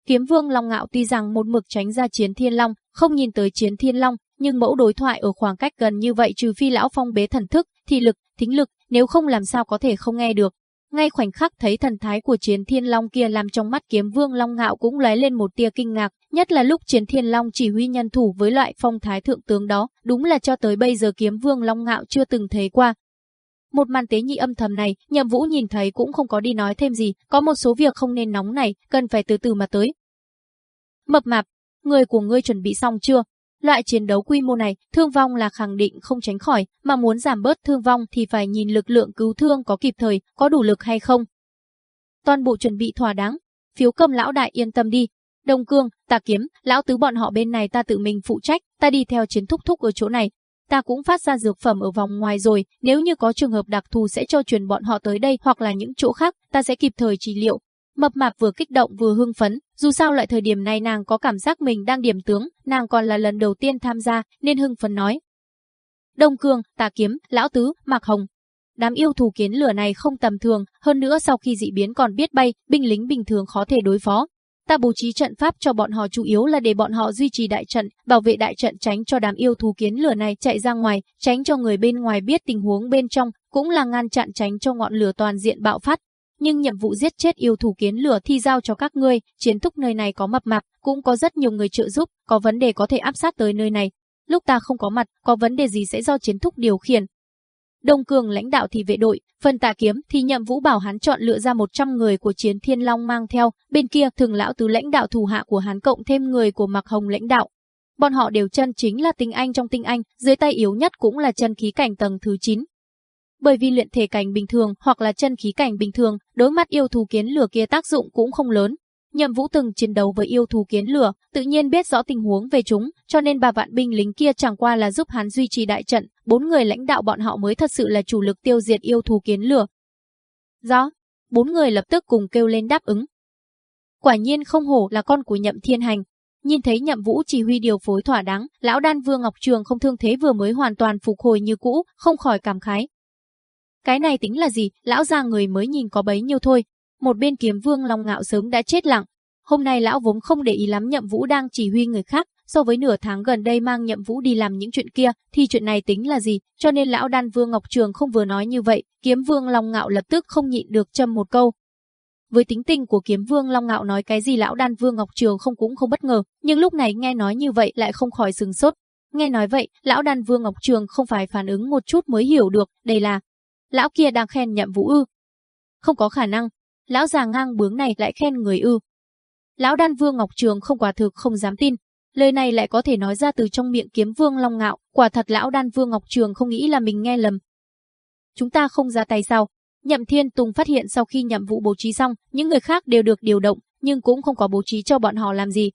Kiếm Vương Long Ngạo tuy rằng một mực tránh ra Chiến Thiên Long, không nhìn tới Chiến Thiên Long, nhưng mẫu đối thoại ở khoảng cách gần như vậy trừ phi lão phong bế thần thức, thị lực, thính lực, nếu không làm sao có thể không nghe được. Ngay khoảnh khắc thấy thần thái của chiến thiên long kia làm trong mắt kiếm vương long ngạo cũng lóe lên một tia kinh ngạc, nhất là lúc chiến thiên long chỉ huy nhân thủ với loại phong thái thượng tướng đó, đúng là cho tới bây giờ kiếm vương long ngạo chưa từng thấy qua. Một màn tế nhị âm thầm này, nhậm vũ nhìn thấy cũng không có đi nói thêm gì, có một số việc không nên nóng này, cần phải từ từ mà tới. Mập mạp, người của ngươi chuẩn bị xong chưa? Loại chiến đấu quy mô này, thương vong là khẳng định không tránh khỏi, mà muốn giảm bớt thương vong thì phải nhìn lực lượng cứu thương có kịp thời, có đủ lực hay không. Toàn bộ chuẩn bị thỏa đáng, phiếu cầm lão đại yên tâm đi. Đông Cương, ta kiếm, lão tứ bọn họ bên này ta tự mình phụ trách, ta đi theo chiến thúc thúc ở chỗ này. ta cũng phát ra dược phẩm ở vòng ngoài rồi, nếu như có trường hợp đặc thù sẽ cho truyền bọn họ tới đây hoặc là những chỗ khác, ta sẽ kịp thời trị liệu. Mập mạp vừa kích động vừa hưng phấn, dù sao loại thời điểm này nàng có cảm giác mình đang điểm tướng, nàng còn là lần đầu tiên tham gia, nên hưng phấn nói. Đông Cương, Tà Kiếm, Lão Tứ, Mạc Hồng. Đám yêu thù kiến lửa này không tầm thường, hơn nữa sau khi dị biến còn biết bay, binh lính bình thường khó thể đối phó. Ta bố trí trận pháp cho bọn họ chủ yếu là để bọn họ duy trì đại trận, bảo vệ đại trận tránh cho đám yêu thú kiến lửa này chạy ra ngoài, tránh cho người bên ngoài biết tình huống bên trong, cũng là ngăn chặn tránh cho ngọn lửa toàn diện bạo phát. Nhưng nhiệm vụ giết chết yêu thú kiến lửa thi giao cho các ngươi, chiến thúc nơi này có mập mạp, cũng có rất nhiều người trợ giúp, có vấn đề có thể áp sát tới nơi này. Lúc ta không có mặt, có vấn đề gì sẽ do chiến thúc điều khiển, Đông Cường lãnh đạo thì vệ đội, phần tà kiếm thì nhậm vũ bảo hắn chọn lựa ra 100 người của chiến thiên long mang theo, bên kia thường lão tứ lãnh đạo thủ hạ của hắn cộng thêm người của mặc hồng lãnh đạo. Bọn họ đều chân chính là tinh anh trong tinh anh, dưới tay yếu nhất cũng là chân khí cảnh tầng thứ 9. Bởi vì luyện thể cảnh bình thường hoặc là chân khí cảnh bình thường, đối mặt yêu thú kiến lửa kia tác dụng cũng không lớn, Nhậm Vũ từng chiến đấu với yêu thú kiến lửa, tự nhiên biết rõ tình huống về chúng, cho nên bà vạn binh lính kia chẳng qua là giúp hắn duy trì đại trận, bốn người lãnh đạo bọn họ mới thật sự là chủ lực tiêu diệt yêu thú kiến lửa. Rõ, bốn người lập tức cùng kêu lên đáp ứng. Quả nhiên không hổ là con của Nhậm Thiên Hành. Nhìn thấy Nhậm Vũ chỉ huy điều phối thỏa đáng, lão đan Vương Ngọc Trường không thương thế vừa mới hoàn toàn phục hồi như cũ, không khỏi cảm khái. Cái này tính là gì, lão già người mới nhìn có bấy nhiêu thôi, một bên kiếm vương Long Ngạo sớm đã chết lặng. Hôm nay lão vốn không để ý lắm nhậm vũ đang chỉ huy người khác, so với nửa tháng gần đây mang nhậm vũ đi làm những chuyện kia, thì chuyện này tính là gì, cho nên lão đan vương Ngọc Trường không vừa nói như vậy, kiếm vương Long Ngạo lập tức không nhịn được châm một câu. Với tính tình của kiếm vương Long Ngạo nói cái gì lão đan vương Ngọc Trường không cũng không bất ngờ, nhưng lúc này nghe nói như vậy lại không khỏi sừng sốt. Nghe nói vậy, lão đan vương Ngọc Trường không phải phản ứng một chút mới hiểu được, đây là... Lão kia đang khen nhậm vũ ư. Không có khả năng, lão già ngang bướng này lại khen người ư. Lão đan vương Ngọc Trường không quả thực không dám tin, lời này lại có thể nói ra từ trong miệng kiếm vương Long Ngạo, quả thật lão đan vương Ngọc Trường không nghĩ là mình nghe lầm. Chúng ta không ra tay sao? Nhậm Thiên Tùng phát hiện sau khi nhậm vụ bố trí xong, những người khác đều được điều động, nhưng cũng không có bố trí cho bọn họ làm gì.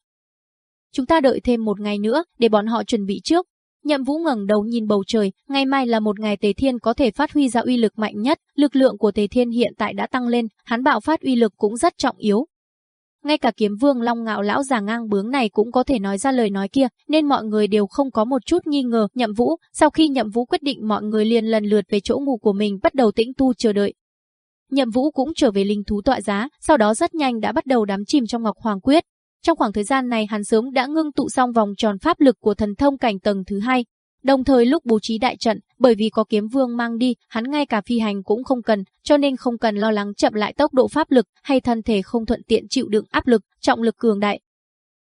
Chúng ta đợi thêm một ngày nữa, để bọn họ chuẩn bị trước, Nhậm Vũ ngẩng đầu nhìn bầu trời, ngày mai là một ngày Tề Thiên có thể phát huy ra uy lực mạnh nhất, lực lượng của Tề Thiên hiện tại đã tăng lên, hắn bạo phát uy lực cũng rất trọng yếu. Ngay cả kiếm vương long ngạo lão già ngang bướng này cũng có thể nói ra lời nói kia, nên mọi người đều không có một chút nghi ngờ. Nhậm Vũ, sau khi Nhậm Vũ quyết định mọi người liền lần lượt về chỗ ngủ của mình bắt đầu tĩnh tu chờ đợi. Nhậm Vũ cũng trở về linh thú tọa giá, sau đó rất nhanh đã bắt đầu đắm chìm trong Ngọc Hoàng Quyết. Trong khoảng thời gian này hắn sớm đã ngưng tụ xong vòng tròn pháp lực của thần thông cảnh tầng thứ hai. Đồng thời lúc bố trí đại trận, bởi vì có kiếm vương mang đi, hắn ngay cả phi hành cũng không cần, cho nên không cần lo lắng chậm lại tốc độ pháp lực hay thân thể không thuận tiện chịu đựng áp lực, trọng lực cường đại.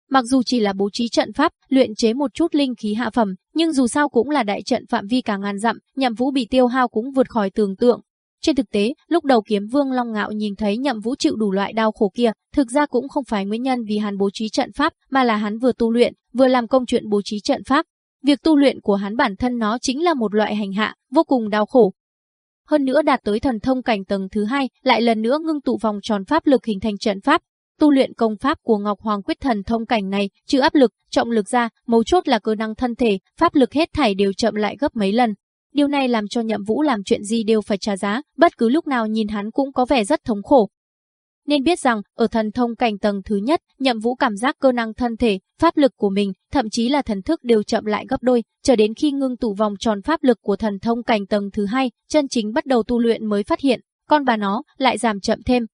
Mặc dù chỉ là bố trí trận pháp, luyện chế một chút linh khí hạ phẩm, nhưng dù sao cũng là đại trận phạm vi cả ngàn dặm, nhằm vũ bị tiêu hao cũng vượt khỏi tưởng tượng, trên thực tế, lúc đầu kiếm vương Long Ngạo nhìn thấy nhậm vũ chịu đủ loại đau khổ kia, thực ra cũng không phải nguyên nhân vì hắn bố trí trận pháp, mà là hắn vừa tu luyện, vừa làm công chuyện bố trí trận pháp. Việc tu luyện của hắn bản thân nó chính là một loại hành hạ, vô cùng đau khổ. Hơn nữa đạt tới thần thông cảnh tầng thứ hai, lại lần nữa ngưng tụ vòng tròn pháp lực hình thành trận pháp. Tu luyện công pháp của Ngọc Hoàng quyết thần thông cảnh này, trừ áp lực, trọng lực ra, mấu chốt là cơ năng thân thể, pháp lực hết thảy đều chậm lại gấp mấy lần, Điều này làm cho nhậm vũ làm chuyện gì đều phải trả giá, bất cứ lúc nào nhìn hắn cũng có vẻ rất thống khổ. Nên biết rằng, ở thần thông cảnh tầng thứ nhất, nhậm vũ cảm giác cơ năng thân thể, pháp lực của mình, thậm chí là thần thức đều chậm lại gấp đôi, cho đến khi ngưng tụ vòng tròn pháp lực của thần thông cảnh tầng thứ hai, chân chính bắt đầu tu luyện mới phát hiện, con bà nó lại giảm chậm thêm.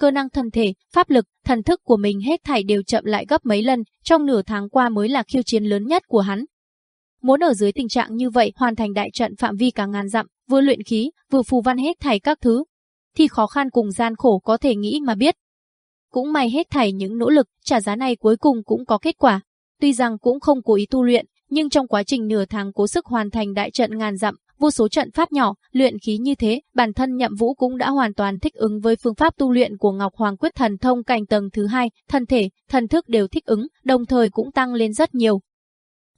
Cơ năng thân thể, pháp lực, thần thức của mình hết thảy đều chậm lại gấp mấy lần, trong nửa tháng qua mới là khiêu chiến lớn nhất của hắn, Muốn ở dưới tình trạng như vậy hoàn thành đại trận phạm vi cả ngàn dặm, vừa luyện khí, vừa phù văn hết thảy các thứ, thì khó khăn cùng gian khổ có thể nghĩ mà biết. Cũng may hết thảy những nỗ lực, trả giá này cuối cùng cũng có kết quả. Tuy rằng cũng không cố ý tu luyện, nhưng trong quá trình nửa tháng cố sức hoàn thành đại trận ngàn dặm, vô số trận pháp nhỏ, luyện khí như thế, bản thân Nhậm Vũ cũng đã hoàn toàn thích ứng với phương pháp tu luyện của Ngọc Hoàng Quyết Thần Thông cảnh tầng thứ hai, thân thể, thần thức đều thích ứng, đồng thời cũng tăng lên rất nhiều,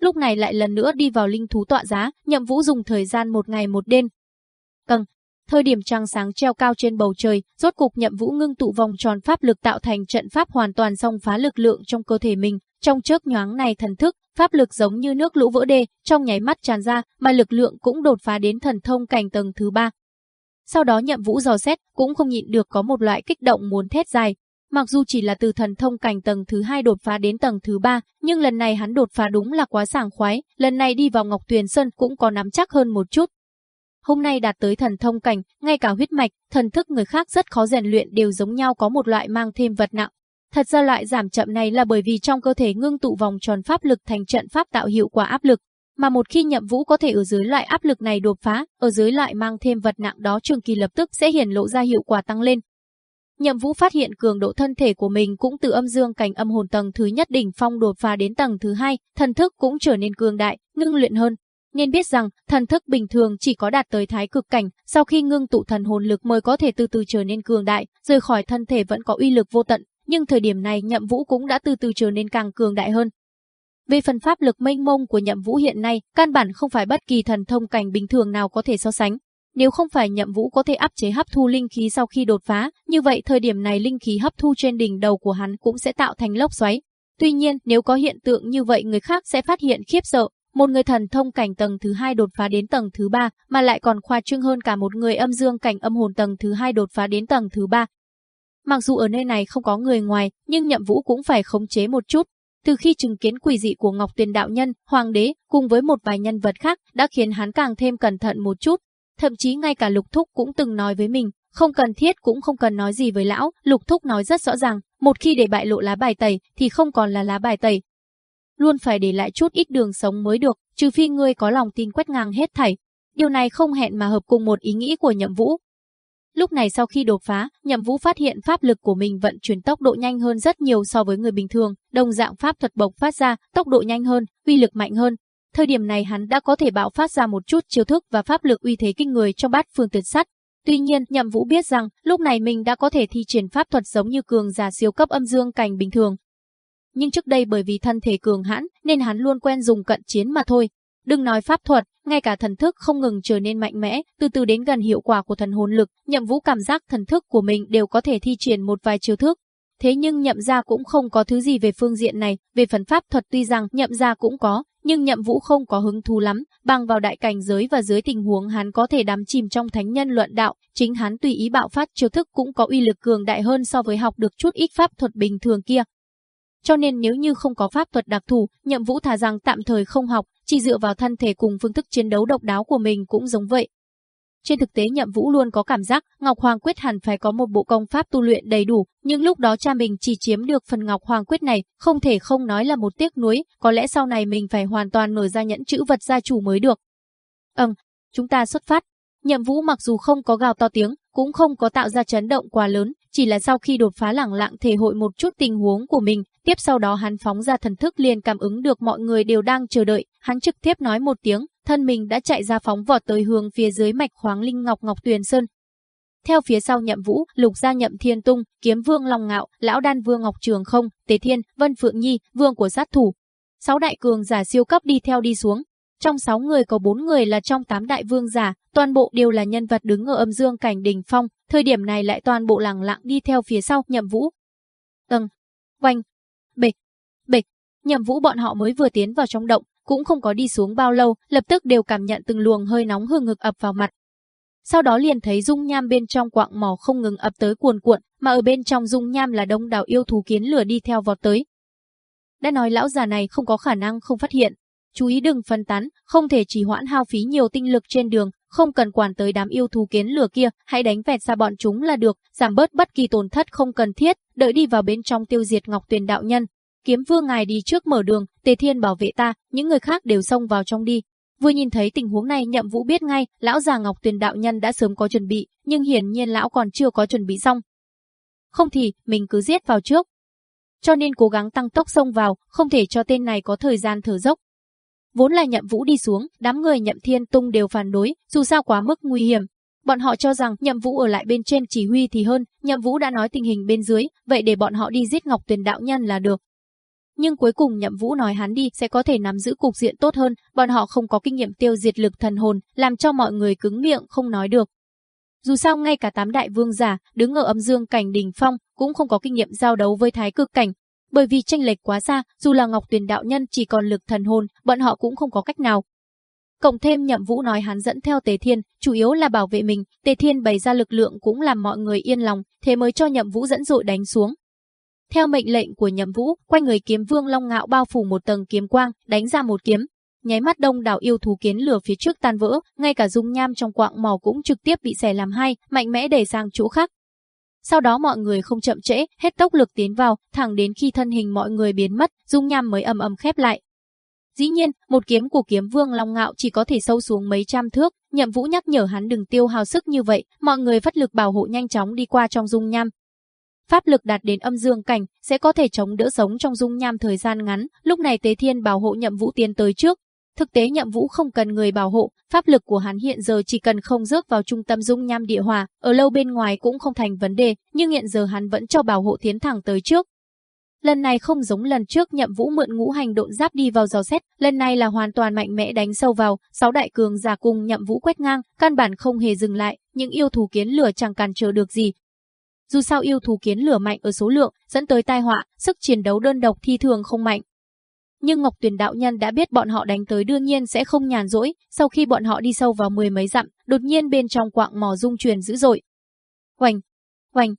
lúc này lại lần nữa đi vào linh thú tọa giá, nhậm vũ dùng thời gian một ngày một đêm. Cần, Thời điểm trăng sáng treo cao trên bầu trời, rốt cục Nhậm Vũ ngưng tụ vòng tròn pháp lực tạo thành trận pháp hoàn toàn xông phá lực lượng trong cơ thể mình, trong chớp nhoáng này thần thức, pháp lực giống như nước lũ vỡ đê, trong nháy mắt tràn ra, mà lực lượng cũng đột phá đến thần thông cảnh tầng thứ ba. Sau đó Nhậm Vũ dò xét, cũng không nhịn được có một loại kích động muốn thét dài. Mặc dù chỉ là từ thần thông cảnh tầng thứ hai đột phá đến tầng thứ ba, nhưng lần này hắn đột phá đúng là quá sảng khoái, lần này đi vào Ngọc Tuyền Sơn cũng có nắm chắc hơn một chút, hôm nay đạt tới thần thông cảnh, ngay cả huyết mạch, thần thức người khác rất khó rèn luyện đều giống nhau có một loại mang thêm vật nặng. Thật ra loại giảm chậm này là bởi vì trong cơ thể ngưng tụ vòng tròn pháp lực thành trận pháp tạo hiệu quả áp lực, mà một khi nhậm vũ có thể ở dưới loại áp lực này đột phá, ở dưới loại mang thêm vật nặng đó trường kỳ lập tức sẽ hiển lộ ra hiệu quả tăng lên. Nhậm Vũ phát hiện cường độ thân thể của mình cũng từ âm dương cảnh âm hồn tầng thứ nhất đỉnh phong đột phá đến tầng thứ hai, thần thức cũng trở nên cường đại, ngưng luyện hơn, nên biết rằng thần thức bình thường chỉ có đạt tới thái cực cảnh, sau khi ngưng tụ thần hồn lực mới có thể từ từ trở nên cường đại, rời khỏi thân thể vẫn có uy lực vô tận, nhưng thời điểm này Nhậm Vũ cũng đã từ từ trở nên càng cường đại hơn. Về phần pháp lực mênh mông của Nhậm Vũ hiện nay, căn bản không phải bất kỳ thần thông cảnh bình thường nào có thể so sánh. Nếu không phải Nhậm Vũ có thể áp chế hấp thu linh khí sau khi đột phá, như vậy thời điểm này linh khí hấp thu trên đỉnh đầu của hắn cũng sẽ tạo thành lốc xoáy. Tuy nhiên, nếu có hiện tượng như vậy người khác sẽ phát hiện khiếp sợ, một người thần thông cảnh tầng thứ hai đột phá đến tầng thứ ba, mà lại còn khoa trương hơn cả một người âm dương cảnh âm hồn tầng thứ hai đột phá đến tầng thứ ba. Mặc dù ở nơi này không có người ngoài, nhưng Nhậm Vũ cũng phải khống chế một chút. Từ khi chứng kiến quỷ dị của Ngọc Tuyền đạo nhân, hoàng đế cùng với một vài nhân vật khác đã khiến hắn càng thêm cẩn thận một chút. Thậm chí ngay cả Lục Thúc cũng từng nói với mình, không cần thiết cũng không cần nói gì với lão, Lục Thúc nói rất rõ ràng, một khi để bại lộ lá bài tẩy thì không còn là lá bài tẩy, luôn phải để lại chút ít đường sống mới được, trừ phi ngươi có lòng tin quét ngang hết thảy. Điều này không hẹn mà hợp cùng một ý nghĩ của Nhậm Vũ. Lúc này sau khi đột phá, Nhậm Vũ phát hiện pháp lực của mình vận chuyển tốc độ nhanh hơn rất nhiều so với người bình thường, đồng dạng pháp thuật bộc phát ra, tốc độ nhanh hơn, uy lực mạnh hơn. Thời điểm này hắn đã có thể bạo phát ra một chút chiêu thức và pháp lực uy thế kinh người trong bát phương tuyệt sắt. Tuy nhiên, Nhậm Vũ biết rằng, lúc này mình đã có thể thi triển pháp thuật giống như cường giả siêu cấp âm dương cảnh bình thường, nhưng trước đây bởi vì thân thể cường hãn nên hắn luôn quen dùng cận chiến mà thôi. Đừng nói pháp thuật, ngay cả thần thức không ngừng trở nên mạnh mẽ, từ từ đến gần hiệu quả của thần hồn lực, nhậm vũ cảm giác thần thức của mình đều có thể thi triển một vài chiêu thức. Thế nhưng nhậm gia cũng không có thứ gì về phương diện này, về phần pháp thuật tuy rằng nhậm gia cũng có, nhưng nhậm vũ không có hứng thú lắm, bằng vào đại cảnh giới và dưới tình huống hắn có thể đắm chìm trong thánh nhân luận đạo, chính hắn tùy ý bạo phát chiêu thức cũng có uy lực cường đại hơn so với học được chút ít pháp thuật bình thường kia, cho nên nếu như không có pháp thuật đặc thù, nhậm vũ thà rằng tạm thời không học, chỉ dựa vào thân thể cùng phương thức chiến đấu độc đáo của mình cũng giống vậy. Trên thực tế nhậm vũ luôn có cảm giác Ngọc Hoàng Quyết hẳn phải có một bộ công pháp tu luyện đầy đủ, nhưng lúc đó cha mình chỉ chiếm được phần Ngọc Hoàng Quyết này, không thể không nói là một tiếc nuối, có lẽ sau này mình phải hoàn toàn nổi ra nhẫn chữ vật gia chủ mới được. Ừm, chúng ta xuất phát. Nhậm vũ mặc dù không có gào to tiếng, cũng không có tạo ra chấn động quá lớn, chỉ là sau khi đột phá lẳng lặng thể hội một chút tình huống của mình, tiếp sau đó hắn phóng ra thần thức liền cảm ứng được mọi người đều đang chờ đợi, hắn trực tiếp nói một tiếng, thân mình đã chạy ra phóng vọt tới hướng phía dưới mạch khoáng linh ngọc ngọc tuyền sơn. Theo phía sau Nhậm Vũ, Lục gia Nhậm Thiên Tung, Kiếm Vương Long Ngạo, Lão Đan Vương Ngọc Trường Không, Tế Thiên, Vân Phượng Nhi, Vương của sát thủ. Sáu đại cường giả siêu cấp đi theo đi xuống, trong 6 người có 4 người là trong 8 đại vương giả, toàn bộ đều là nhân vật đứng ở âm dương cảnh đỉnh phong, thời điểm này lại toàn bộ lặng lặng đi theo phía sau Nhậm Vũ. Tầng, vành, bịch, bịch, Nhậm Vũ bọn họ mới vừa tiến vào trong động, cũng không có đi xuống bao lâu, lập tức đều cảm nhận từng luồng hơi nóng hừng hực ập vào mặt. Sau đó liền thấy dung nham bên trong quạng mỏ không ngừng ập tới cuồn cuộn, mà ở bên trong dung nham là đông đảo yêu thú kiến lửa đi theo vọt tới. Đã nói lão già này không có khả năng không phát hiện, chú ý đừng phân tán, không thể chỉ hoãn hao phí nhiều tinh lực trên đường, không cần quản tới đám yêu thú kiến lửa kia, hãy đánh vẹt ra bọn chúng là được, giảm bớt bất kỳ tổn thất không cần thiết, đợi đi vào bên trong tiêu diệt Ngọc Tuyền đạo nhân. Kiếm Vương ngài đi trước mở đường, Tề Thiên bảo vệ ta, những người khác đều xông vào trong đi. Vừa nhìn thấy tình huống này Nhậm Vũ biết ngay, lão già Ngọc Tuyền đạo nhân đã sớm có chuẩn bị, nhưng hiển nhiên lão còn chưa có chuẩn bị xong. Không thì, mình cứ giết vào trước. Cho nên cố gắng tăng tốc xông vào, không thể cho tên này có thời gian thở dốc. Vốn là nhậm vũ đi xuống, đám người nhậm thiên tung đều phản đối, dù sao quá mức nguy hiểm. Bọn họ cho rằng nhậm vũ ở lại bên trên chỉ huy thì hơn, nhậm vũ đã nói tình hình bên dưới, vậy để bọn họ đi giết Ngọc Tuyền đạo nhân là được. Nhưng cuối cùng nhậm vũ nói hắn đi sẽ có thể nắm giữ cục diện tốt hơn, bọn họ không có kinh nghiệm tiêu diệt lực thần hồn, làm cho mọi người cứng miệng không nói được. Dù sao ngay cả tám đại vương giả đứng ở âm dương cảnh đỉnh phong cũng không có kinh nghiệm giao đấu với thái cực cảnh, bởi vì tranh lệch quá xa, dù là Ngọc Tuyền đạo nhân chỉ còn lực thần hồn, bọn họ cũng không có cách nào. Cộng thêm Nhậm Vũ nói hắn dẫn theo Tề Thiên, chủ yếu là bảo vệ mình, Tề Thiên bày ra lực lượng cũng làm mọi người yên lòng, thế mới cho Nhậm Vũ dẫn dội đánh xuống. Theo mệnh lệnh của Nhậm Vũ, quanh người kiếm vương Long Ngạo bao phủ một tầng kiếm quang, đánh ra một kiếm. Nháy mắt đông đảo yêu thú kiến lửa phía trước tan vỡ, ngay cả dung nham trong quạng mỏ cũng trực tiếp bị xẻ làm hai, mạnh mẽ đẩy sang chỗ khác. Sau đó mọi người không chậm trễ, hết tốc lực tiến vào, thẳng đến khi thân hình mọi người biến mất, dung nham mới ầm ầm khép lại. Dĩ nhiên, một kiếm của kiếm vương Long Ngạo chỉ có thể sâu xuống mấy trăm thước, nhậm vũ nhắc nhở hắn đừng tiêu hao sức như vậy, mọi người phát lực bảo hộ nhanh chóng đi qua trong dung nham. Pháp lực đạt đến âm dương cảnh sẽ có thể chống đỡ sống trong dung nham thời gian ngắn, lúc này Tế Thiên bảo hộ nhậm vũ tiến tới trước. Thực tế nhậm vũ không cần người bảo hộ, pháp lực của hắn hiện giờ chỉ cần không rước vào trung tâm dung nham địa hòa, ở lâu bên ngoài cũng không thành vấn đề, nhưng hiện giờ hắn vẫn cho bảo hộ tiến thẳng tới trước. Lần này không giống lần trước nhậm vũ mượn ngũ hành độn giáp đi vào dò xét, lần này là hoàn toàn mạnh mẽ đánh sâu vào, sáu đại cường giả cùng nhậm vũ quét ngang, căn bản không hề dừng lại, những yêu thú kiến lửa chẳng cản trở được gì. Dù sao yêu thú kiến lửa mạnh ở số lượng, dẫn tới tai họa, sức chiến đấu đơn độc thi thường không mạnh. Nhưng Ngọc Tuyền đạo nhân đã biết bọn họ đánh tới đương nhiên sẽ không nhàn rỗi, sau khi bọn họ đi sâu vào mười mấy dặm, đột nhiên bên trong quạng mỏ rung truyền dữ dội. Hoành, hoành,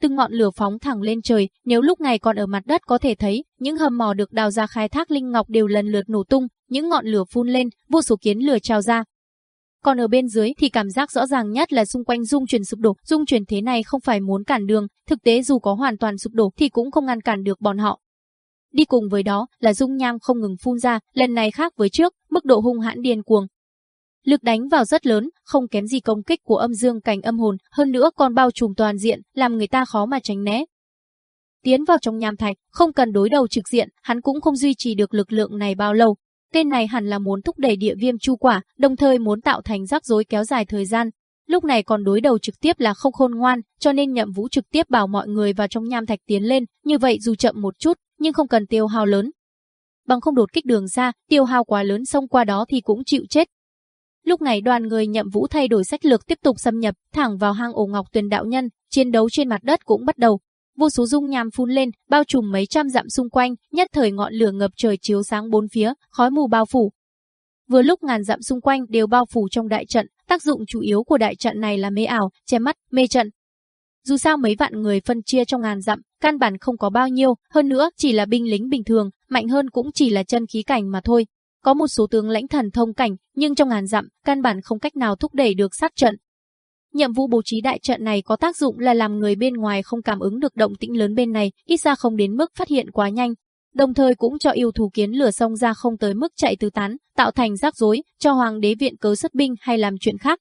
từng ngọn lửa phóng thẳng lên trời, nếu lúc này còn ở mặt đất có thể thấy, những hầm mỏ được đào ra khai thác linh ngọc đều lần lượt nổ tung, những ngọn lửa phun lên, vô số kiến lửa trào ra. Còn ở bên dưới thì cảm giác rõ ràng nhất là xung quanh dung chuyển sụp đổ, dung chuyển thế này không phải muốn cản đường, thực tế dù có hoàn toàn sụp đổ thì cũng không ngăn cản được bọn họ. Đi cùng với đó là dung nham không ngừng phun ra, lần này khác với trước, mức độ hung hãn điên cuồng, Lực đánh vào rất lớn, không kém gì công kích của âm dương cảnh âm hồn, hơn nữa còn bao trùm toàn diện, làm người ta khó mà tránh né. Tiến vào trong nham thạch, không cần đối đầu trực diện, hắn cũng không duy trì được lực lượng này bao lâu. Tên này hẳn là muốn thúc đẩy địa viêm chu quả, đồng thời muốn tạo thành rắc rối kéo dài thời gian. Lúc này còn đối đầu trực tiếp là không khôn ngoan, cho nên nhậm vũ trực tiếp bảo mọi người vào trong nham thạch tiến lên, như vậy dù chậm một chút, nhưng không cần tiêu hao lớn. Bằng không đột kích đường ra, tiêu hao quá lớn xông qua đó thì cũng chịu chết, Lúc này đoàn người nhậm vũ thay đổi sách lược tiếp tục xâm nhập, thẳng vào hang ổ ngọc tuyền đạo nhân, chiến đấu trên mặt đất cũng bắt đầu. Vô số dung nham phun lên, bao trùm mấy trăm dặm xung quanh, nhất thời ngọn lửa ngập trời chiếu sáng bốn phía, khói mù bao phủ. Vừa lúc ngàn dặm xung quanh đều bao phủ trong đại trận, tác dụng chủ yếu của đại trận này là mê ảo, che mắt, mê trận. Dù sao mấy vạn người phân chia trong ngàn dặm, căn bản không có bao nhiêu, hơn nữa chỉ là binh lính bình thường, mạnh hơn cũng chỉ là chân khí cảnh mà thôi, có một số tướng lãnh thần thông cảnh, nhưng trong ngàn dặm, căn bản không cách nào thúc đẩy được sát trận. Nhiệm vụ bố trí đại trận này có tác dụng là làm người bên ngoài không cảm ứng được động tĩnh lớn bên này, ít ra không đến mức phát hiện quá nhanh. Đồng thời cũng cho yêu thú kiến lửa sông ra không tới mức chạy tứ tán, tạo thành rắc rối, cho hoàng đế viện cớ xuất binh hay làm chuyện khác.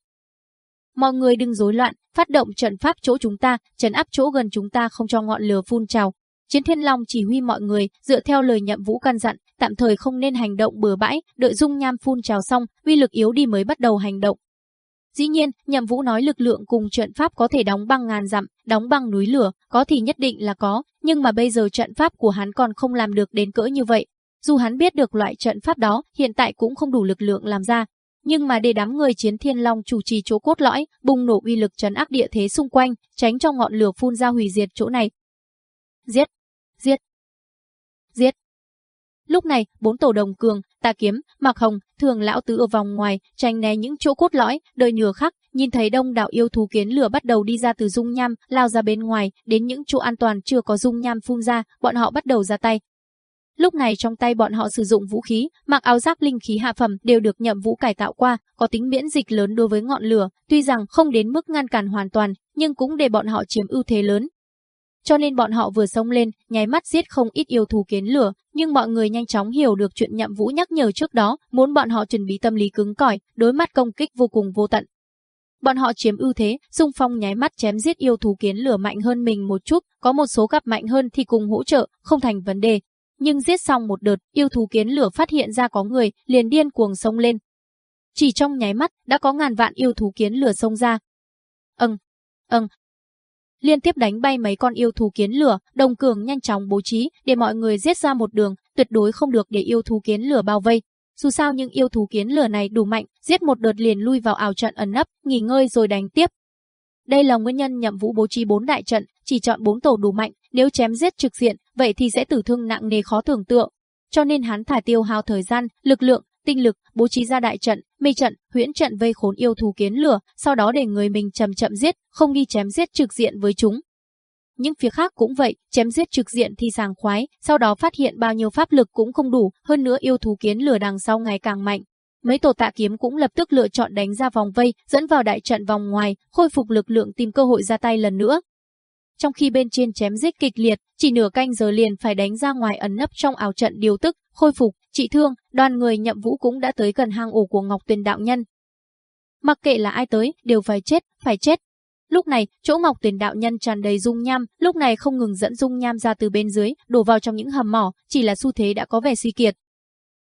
Mọi người đừng rối loạn, phát động trận pháp chỗ chúng ta, trấn áp chỗ gần chúng ta không cho ngọn lửa phun trào. Chiến Thiên Long chỉ huy mọi người, dựa theo lời nhậm vũ căn dặn, tạm thời không nên hành động bừa bãi, đợi dung nham phun trào xong, uy lực yếu đi mới bắt đầu hành động. Dĩ nhiên, Nhậm Vũ nói lực lượng cùng trận pháp có thể đóng băng ngàn dặm, đóng băng núi lửa, có thì nhất định là có, nhưng mà bây giờ trận pháp của hắn còn không làm được đến cỡ như vậy. Dù hắn biết được loại trận pháp đó, hiện tại cũng không đủ lực lượng làm ra. Nhưng mà để đám người chiến thiên long chủ trì chỗ cốt lõi, bùng nổ uy lực trấn áp địa thế xung quanh, tránh cho ngọn lửa phun ra hủy diệt chỗ này. Giết! Giết! Giết! Lúc này, bốn tổ đồng cường, tà kiếm, mặc hồng, thường lão tứ ở vòng ngoài, tranh né những chỗ cốt lõi, đời nửa khắc, nhìn thấy đông đảo yêu thú kiến lửa bắt đầu đi ra từ dung nham, lao ra bên ngoài, đến những chỗ an toàn chưa có dung nham phun ra, bọn họ bắt đầu ra tay. Lúc này trong tay bọn họ sử dụng vũ khí, mặc áo giáp linh khí hạ phẩm đều được nhậm vũ cải tạo qua, có tính miễn dịch lớn đối với ngọn lửa, tuy rằng không đến mức ngăn cản hoàn toàn, nhưng cũng để bọn họ chiếm ưu thế lớn, cho nên bọn họ vừa xông lên, nháy mắt giết không ít yêu thú kiến lửa, nhưng mọi người nhanh chóng hiểu được chuyện nhậm vũ nhắc nhở trước đó, muốn bọn họ chuẩn bị tâm lý cứng cỏi, đối mặt công kích vô cùng vô tận. Bọn họ chiếm ưu thế, xung phong nháy mắt chém giết yêu thú kiến lửa mạnh hơn mình một chút, có một số gặp mạnh hơn thì cùng hỗ trợ, không thành vấn đề. Nhưng giết xong một đợt, yêu thú kiến lửa phát hiện ra có người, liền điên cuồng xông lên. Chỉ trong nháy mắt, đã có ngàn vạn yêu thú kiến lửa xông ra. Âng, âng, liên tiếp đánh bay mấy con yêu thú kiến lửa, đồng cường nhanh chóng bố trí để mọi người giết ra một đường, tuyệt đối không được để yêu thú kiến lửa bao vây. Dù sao những yêu thú kiến lửa này đủ mạnh, giết một đợt liền lui vào ảo trận ẩn nấp, nghỉ ngơi rồi đánh tiếp. Đây là nguyên nhân nhậm vũ bố trí bốn đại trận, chỉ chọn bốn tổ đủ mạnh, nếu chém giết trực diện, vậy thì sẽ tử thương nặng nề khó tưởng tượng. Cho nên hắn thả tiêu hao thời gian, lực lượng, tinh lực, bố trí ra đại trận, mê trận, huyễn trận vây khốn yêu thú kiến lửa, sau đó để người mình chậm chậm giết, không đi chém giết trực diện với chúng. Những phía khác cũng vậy, chém giết trực diện thì sàng khoái, sau đó phát hiện bao nhiêu pháp lực cũng không đủ, hơn nữa yêu thú kiến lửa đằng sau ngày càng mạnh. Mấy tổ tạ kiếm cũng lập tức lựa chọn đánh ra vòng vây, dẫn vào đại trận vòng ngoài, khôi phục lực lượng tìm cơ hội ra tay lần nữa. Trong khi bên trên chém giết kịch liệt, chỉ nửa canh giờ liền phải đánh ra ngoài ẩn nấp trong ảo trận điều tức, khôi phục, trị thương, đoàn người nhậm vũ cũng đã tới gần hang ổ của Ngọc Tuyền đạo nhân. Mặc kệ là ai tới, đều phải chết, phải chết. Lúc này, chỗ Ngọc Tuyền đạo nhân tràn đầy dung nham, lúc này không ngừng dẫn dung nham ra từ bên dưới, đổ vào trong những hầm mỏ, chỉ là xu thế đã có vẻ suy kiệt.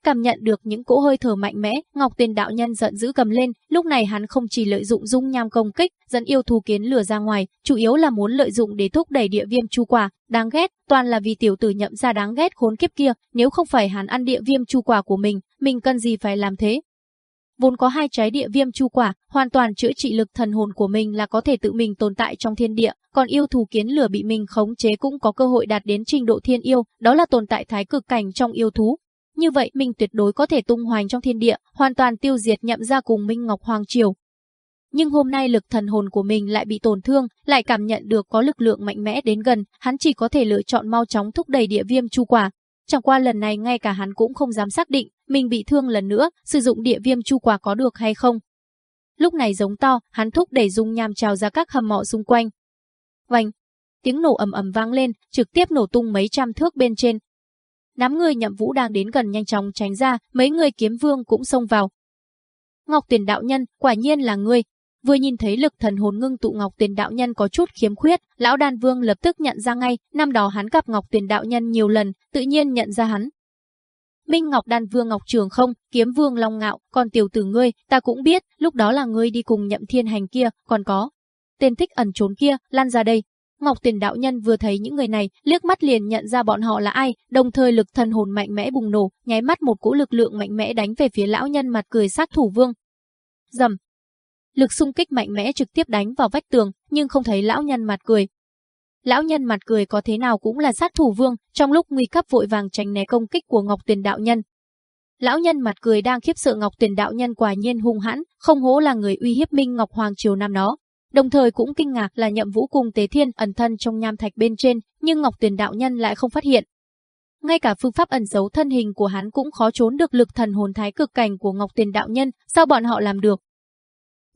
Cảm nhận được những cỗ hơi thở mạnh mẽ, Ngọc Tuyền đạo nhân giận dữ cầm lên, lúc này hắn không chỉ lợi dụng dung nham công kích, dẫn yêu thú kiến lửa ra ngoài, chủ yếu là muốn lợi dụng để thúc đẩy địa viêm chu quả, đáng ghét, toàn là vì tiểu tử nhậm ra đáng ghét khốn kiếp kia, nếu không phải hắn ăn địa viêm chu quả của mình, mình cần gì phải làm thế? Vốn có hai trái địa viêm chu quả, hoàn toàn chữa trị lực thần hồn của mình là có thể tự mình tồn tại trong thiên địa, còn yêu thú kiến lửa bị mình khống chế cũng có cơ hội đạt đến trình độ thiên yêu, đó là tồn tại thái cực cảnh trong yêu thú, như vậy mình tuyệt đối có thể tung hoành trong thiên địa, hoàn toàn tiêu diệt nhậm ra cùng Minh Ngọc Hoàng Triều. Nhưng hôm nay lực thần hồn của mình lại bị tổn thương, lại cảm nhận được có lực lượng mạnh mẽ đến gần, hắn chỉ có thể lựa chọn mau chóng thúc đẩy địa viêm chu quả. Chẳng qua lần này ngay cả hắn cũng không dám xác định, mình bị thương lần nữa, sử dụng địa viêm chu quả có được hay không. Lúc này giống to, hắn thúc đẩy dung nham trào ra các hầm mỏ xung quanh. Vành, tiếng nổ ầm ầm vang lên, trực tiếp nổ tung mấy trăm thước bên trên, Đám người nhậm vũ đang đến gần nhanh chóng tránh ra, mấy người kiếm vương cũng xông vào. Ngọc Tiền đạo nhân, quả nhiên là ngươi. Vừa nhìn thấy lực thần hồn ngưng tụ Ngọc Tiền đạo nhân có chút khiếm khuyết, lão đan vương lập tức nhận ra ngay, năm đó hắn gặp Ngọc Tiền đạo nhân nhiều lần, tự nhiên nhận ra hắn. Minh Ngọc Đan Vương Ngọc Trường không, kiếm vương Long Ngạo, còn tiểu tử ngươi, ta cũng biết, lúc đó là ngươi đi cùng nhậm thiên hành kia, còn có. Tên thích ẩn trốn kia, lan ra đây, Ngọc Tiền đạo nhân vừa thấy những người này, liếc mắt liền nhận ra bọn họ là ai, đồng thời lực thần hồn mạnh mẽ bùng nổ, nháy mắt một cỗ lực lượng mạnh mẽ đánh về phía lão nhân mặt cười sát thủ vương. Dầm. Lực xung kích mạnh mẽ trực tiếp đánh vào vách tường, nhưng không thấy lão nhân mặt cười. Lão nhân mặt cười có thế nào cũng là sát thủ vương, trong lúc nguy cấp vội vàng tránh né công kích của Ngọc Tiền đạo nhân. Lão nhân mặt cười đang khiếp sợ Ngọc Tiền đạo nhân quả nhiên hung hãn, không hổ là người uy hiếp Minh Ngọc Hoàng triều năm đó, Đồng thời cũng kinh ngạc là nhậm vũ cùng tế thiên ẩn thân trong nham thạch bên trên, nhưng Ngọc Tuyền đạo nhân lại không phát hiện. Ngay cả phương pháp ẩn giấu thân hình của hắn cũng khó trốn được lực thần hồn thái cực cảnh của Ngọc Tuyền đạo nhân, sao bọn họ làm được?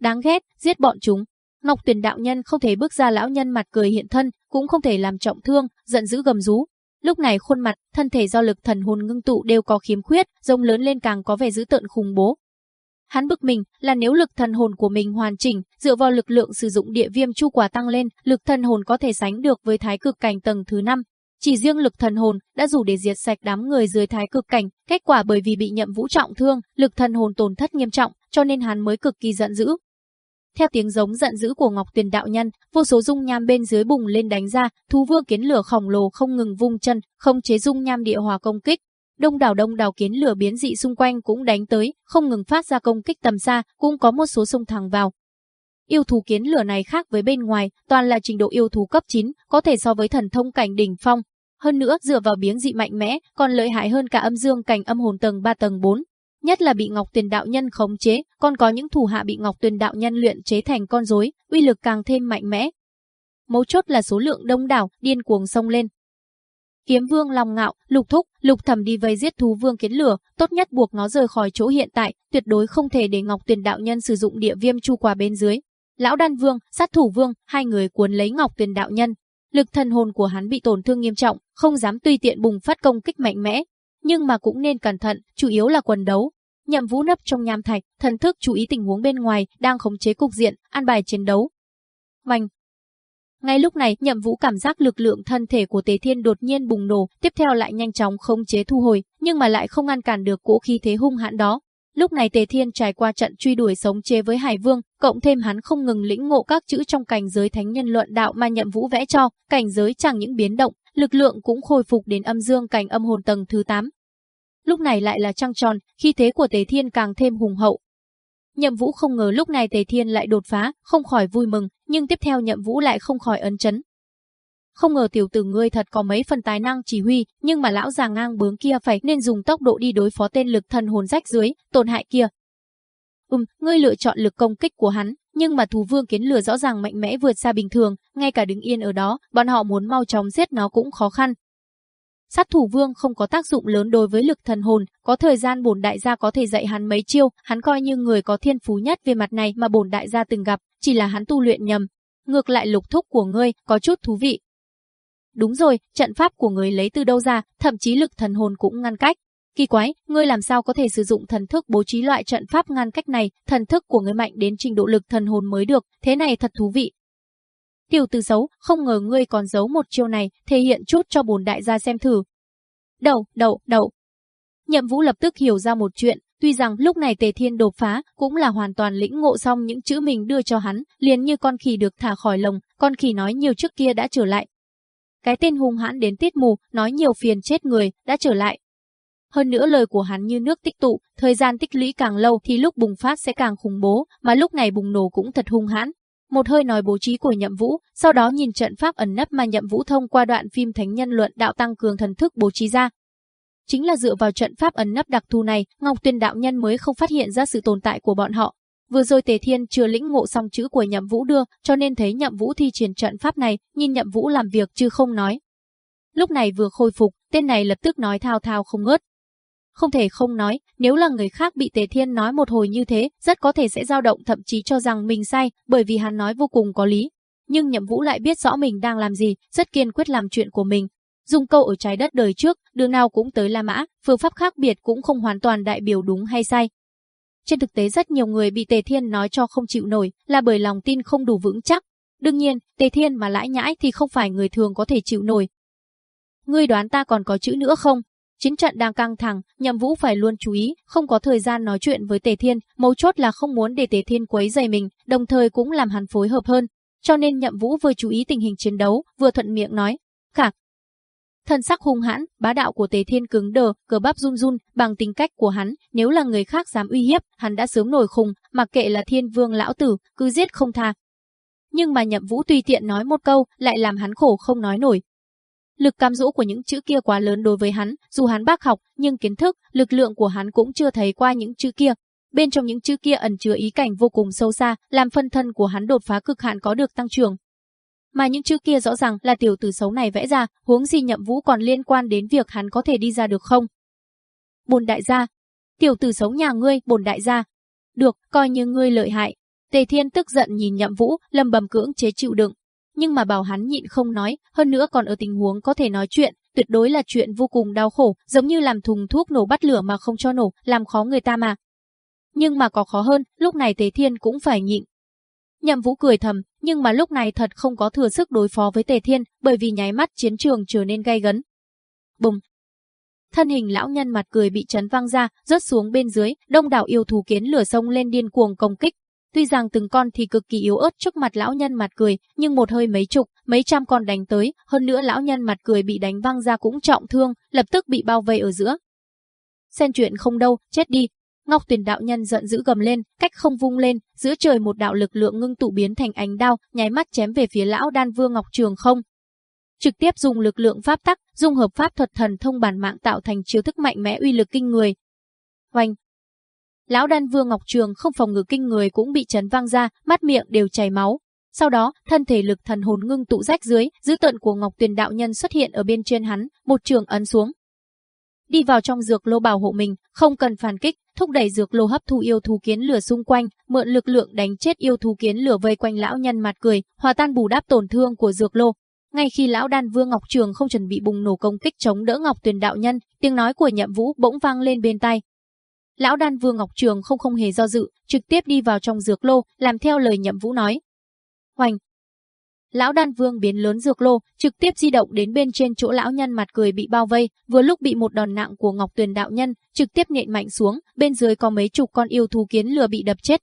Đáng ghét, giết bọn chúng. Ngọc Tuyền đạo nhân không thể bước ra lão nhân mặt cười hiện thân, cũng không thể làm trọng thương, giận dữ gầm rú. Lúc này khuôn mặt, thân thể do lực thần hồn ngưng tụ đều có khiếm khuyết, rông lớn lên càng có vẻ dữ tợn khủng bố. Hắn bực mình là nếu lực thần hồn của mình hoàn chỉnh, dựa vào lực lượng sử dụng địa viêm chu quả tăng lên, lực thần hồn có thể sánh được với thái cực cảnh tầng thứ 5. Chỉ riêng lực thần hồn đã đủ để diệt sạch đám người dưới thái cực cảnh, kết quả bởi vì bị nhậm vũ trọng thương, lực thần hồn tổn thất nghiêm trọng, cho nên hắn mới cực kỳ giận dữ. Theo tiếng giống giận dữ của Ngọc Tuyền đạo nhân, vô số dung nham bên dưới bùng lên đánh ra, thú vương kiến lửa khổng lồ không ngừng vung chân, không chế dung nham địa hòa công kích, Đông đảo đông đảo kiến lửa biến dị xung quanh cũng đánh tới, không ngừng phát ra công kích tầm xa, cũng có một số xông thẳng vào. Yêu thú kiến lửa này khác với bên ngoài, toàn là trình độ yêu thú cấp 9, có thể so với thần thông cảnh đỉnh phong. Hơn nữa, dựa vào biến dị mạnh mẽ, còn lợi hại hơn cả âm dương cảnh âm hồn tầng 3 tầng 4. Nhất là bị Ngọc Tuyền đạo nhân khống chế, còn có những thủ hạ bị Ngọc Tuyền đạo nhân luyện chế thành con rối, uy lực càng thêm mạnh mẽ. Mấu chốt là số lượng đông đảo, điên cuồng xông lên, Kiếm Vương lòng Ngạo, Lục Thúc, Lục Thẩm đi vây giết thú vương kiến lửa, tốt nhất buộc nó rời khỏi chỗ hiện tại, tuyệt đối không thể để Ngọc Tuyền đạo nhân sử dụng địa viêm chu qua bên dưới. Lão Đan Vương, Sát Thủ Vương, hai người cuốn lấy Ngọc Tuyền đạo nhân. Lực thần hồn của hắn bị tổn thương nghiêm trọng, không dám tùy tiện bùng phát công kích mạnh mẽ, nhưng mà cũng nên cẩn thận, chủ yếu là quần đấu. Nhậm Vũ nấp trong nham thạch, thần thức chú ý tình huống bên ngoài, đang khống chế cục diện, an bài chiến đấu. Vành, ngay lúc này, Nhậm Vũ cảm giác lực lượng thân thể của Tế Thiên đột nhiên bùng nổ, tiếp theo lại nhanh chóng khống chế thu hồi, nhưng mà lại không ngăn cản được cỗ khí thế hung hãn đó. Lúc này Tề Thiên trải qua trận truy đuổi sống chế với Hải Vương, cộng thêm hắn không ngừng lĩnh ngộ các chữ trong cảnh giới thánh nhân luận đạo mà Nhậm Vũ vẽ cho, cảnh giới chẳng những biến động, lực lượng cũng khôi phục đến âm dương cảnh âm hồn tầng thứ 8. Lúc này lại là trăng tròn, khi thế của Tề Thiên càng thêm hùng hậu. Nhậm Vũ không ngờ lúc này Tề Thiên lại đột phá, không khỏi vui mừng, nhưng tiếp theo Nhậm Vũ lại không khỏi ấn chấn. Không ngờ tiểu tử ngươi thật có mấy phần tài năng chỉ huy, nhưng mà lão già ngang bướng kia phải nên dùng tốc độ đi đối phó tên lực thần hồn rách dưới, tổn hại kia. Ừm, ngươi lựa chọn lực công kích của hắn, nhưng mà thú vương kiến lửa rõ ràng mạnh mẽ vượt xa bình thường, ngay cả đứng yên ở đó, bọn họ muốn mau chóng giết nó cũng khó khăn. Sát thủ vương không có tác dụng lớn đối với lực thần hồn, có thời gian bổn đại gia có thể dạy hắn mấy chiêu, hắn coi như người có thiên phú nhất về mặt này mà bổn đại gia từng gặp, chỉ là hắn tu luyện nhầm. Ngược lại lục thúc của ngươi có chút thú vị. Đúng rồi, trận pháp của ngươi lấy từ đâu ra, thậm chí lực thần hồn cũng ngăn cách. Kỳ quái, ngươi làm sao có thể sử dụng thần thức bố trí loại trận pháp ngăn cách này, thần thức của ngươi mạnh đến trình độ lực thần hồn mới được, thế này thật thú vị. Tiểu tử xấu, không ngờ ngươi còn giấu một chiêu này, thể hiện chút cho bổn đại gia xem thử. Đậu, đậu, đậu. Nhậm Vũ lập tức hiểu ra một chuyện, tuy rằng lúc này Tề Thiên đột phá cũng là hoàn toàn lĩnh ngộ xong những chữ mình đưa cho hắn, liền như con khỉ được thả khỏi lồng, con khỉ nói nhiều trước kia đã trở lại. Cái tên hung hãn đến tiết mù, nói nhiều phiền chết người, đã trở lại. Hơn nữa lời của hắn như nước tích tụ, thời gian tích lũy càng lâu thì lúc bùng phát sẽ càng khủng bố, mà lúc này bùng nổ cũng thật hung hãn, một hơi nói bố trí của Nhậm Vũ, sau đó nhìn trận pháp ẩn nấp mà Nhậm Vũ thông qua đoạn phim Thánh Nhân Luận đạo tăng cường thần thức bố trí ra. Chính là dựa vào trận pháp ẩn nấp đặc thù này, Ngọc Tuyên đạo nhân mới không phát hiện ra sự tồn tại của bọn họ. Vừa rồi Tề Thiên chưa lĩnh ngộ xong chữ của Nhậm Vũ đưa, cho nên thấy Nhậm Vũ thi triển trận pháp này, nhìn Nhậm Vũ làm việc chứ không nói. Lúc này vừa khôi phục, tên này lập tức nói thao thao không ngớt, không thể không nói, nếu là người khác bị Tề Thiên nói một hồi như thế, rất có thể sẽ dao động thậm chí cho rằng mình sai, bởi vì hắn nói vô cùng có lý. Nhưng Nhậm Vũ lại biết rõ mình đang làm gì, rất kiên quyết làm chuyện của mình. Dùng câu ở trái đất đời trước, đường nào cũng tới La Mã, phương pháp khác biệt cũng không hoàn toàn đại biểu đúng hay sai. Trên thực tế rất nhiều người bị Tề Thiên nói cho không chịu nổi, là bởi lòng tin không đủ vững chắc. Đương nhiên, Tề Thiên mà lãi nhãi thì không phải người thường có thể chịu nổi. Ngươi đoán ta còn có chữ nữa không? Chiến trận đang căng thẳng, Nhậm Vũ phải luôn chú ý, không có thời gian nói chuyện với Tề Thiên, mấu chốt là không muốn để Tề Thiên quấy rầy mình, đồng thời cũng làm hắn phối hợp hơn. Cho nên Nhậm Vũ vừa chú ý tình hình chiến đấu, vừa thuận miệng nói, "Khả." Thân sắc hung hãn, bá đạo của Tề Thiên cứng đờ, cờ bắp run run, bằng tính cách của hắn, nếu là người khác dám uy hiếp, hắn đã sớm nổi khùng, mặc kệ là Thiên Vương lão tử, cứ giết không tha. Nhưng mà Nhậm Vũ tùy tiện nói một câu, lại làm hắn khổ không nói nổi, Lực cam rũ của những chữ kia quá lớn đối với hắn, dù hắn bác học, nhưng kiến thức, lực lượng của hắn cũng chưa thấy qua những chữ kia. Bên trong những chữ kia ẩn chứa ý cảnh vô cùng sâu xa, làm phân thân của hắn đột phá cực hạn có được tăng trưởng. Mà những chữ kia rõ ràng là tiểu tử xấu này vẽ ra, huống gì nhậm vũ còn liên quan đến việc hắn có thể đi ra được không? Bồn đại gia, tiểu tử xấu nhà ngươi, bồn đại gia. Được, coi như ngươi lợi hại. Tề Thiên tức giận nhìn nhậm vũ, lầm bầm cưỡng chế chịu đựng, nhưng mà bảo hắn nhịn không nói, hơn nữa còn ở tình huống có thể nói chuyện, tuyệt đối là chuyện vô cùng đau khổ, giống như làm thùng thuốc nổ bắt lửa mà không cho nổ, làm khó người ta mà. Nhưng mà có khó hơn, lúc này Tề Thiên cũng phải nhịn. Nhậm Vũ cười thầm, nhưng mà lúc này thật không có thừa sức đối phó với Tề Thiên, bởi vì nháy mắt chiến trường trở nên gay gấn. Bùng! Thân hình lão nhân mặt cười bị chấn văng ra, rớt xuống bên dưới, đông đảo yêu thú kiến lửa sông lên điên cuồng công kích, Tuy rằng từng con thì cực kỳ yếu ớt trước mặt lão nhân mặt cười, nhưng một hơi mấy chục, mấy trăm con đánh tới, hơn nữa lão nhân mặt cười bị đánh văng ra cũng trọng thương, lập tức bị bao vây ở giữa. Xen chuyện không đâu, chết đi. Ngọc Tuyền đạo nhân giận dữ gầm lên, cách không vung lên, giữa trời một đạo lực lượng ngưng tụ biến thành ánh đao, nháy mắt chém về phía lão đan vương Ngọc Trường không. Trực tiếp dùng lực lượng pháp tắc, dung hợp pháp thuật thần thông bản mạng tạo thành chiêu thức mạnh mẽ uy lực kinh người. Hoành, Lão đan vương Ngọc Trường không phòng ngự kinh người cũng bị chấn vang ra, mắt miệng đều chảy máu. Sau đó, thân thể lực thần hồn ngưng tụ rách dưới, dữ tợn của Ngọc Tuyền đạo nhân xuất hiện ở bên trên hắn, một trường ấn xuống. Đi vào trong dược lô bảo hộ mình, không cần phản kích, thúc đẩy dược lô hấp thu yêu thú kiến lửa xung quanh, mượn lực lượng đánh chết yêu thú kiến lửa vây quanh lão nhân mặt cười, hòa tan bù đắp tổn thương của dược lô. Ngay khi lão đan vương Ngọc Trường không chuẩn bị bùng nổ công kích chống đỡ Ngọc Tuyền đạo nhân, tiếng nói của Nhậm Vũ bỗng vang lên bên tai, Lão đan vương Ngọc Trường không không hề do dự, trực tiếp đi vào trong dược lô, làm theo lời nhậm vũ nói. Hoành! Lão đan vương biến lớn dược lô, trực tiếp di động đến bên trên chỗ lão nhân mặt cười bị bao vây, vừa lúc bị một đòn nặng của Ngọc Tuyền đạo nhân, trực tiếp nện mạnh xuống, bên dưới có mấy chục con yêu thú kiến lừa bị đập chết.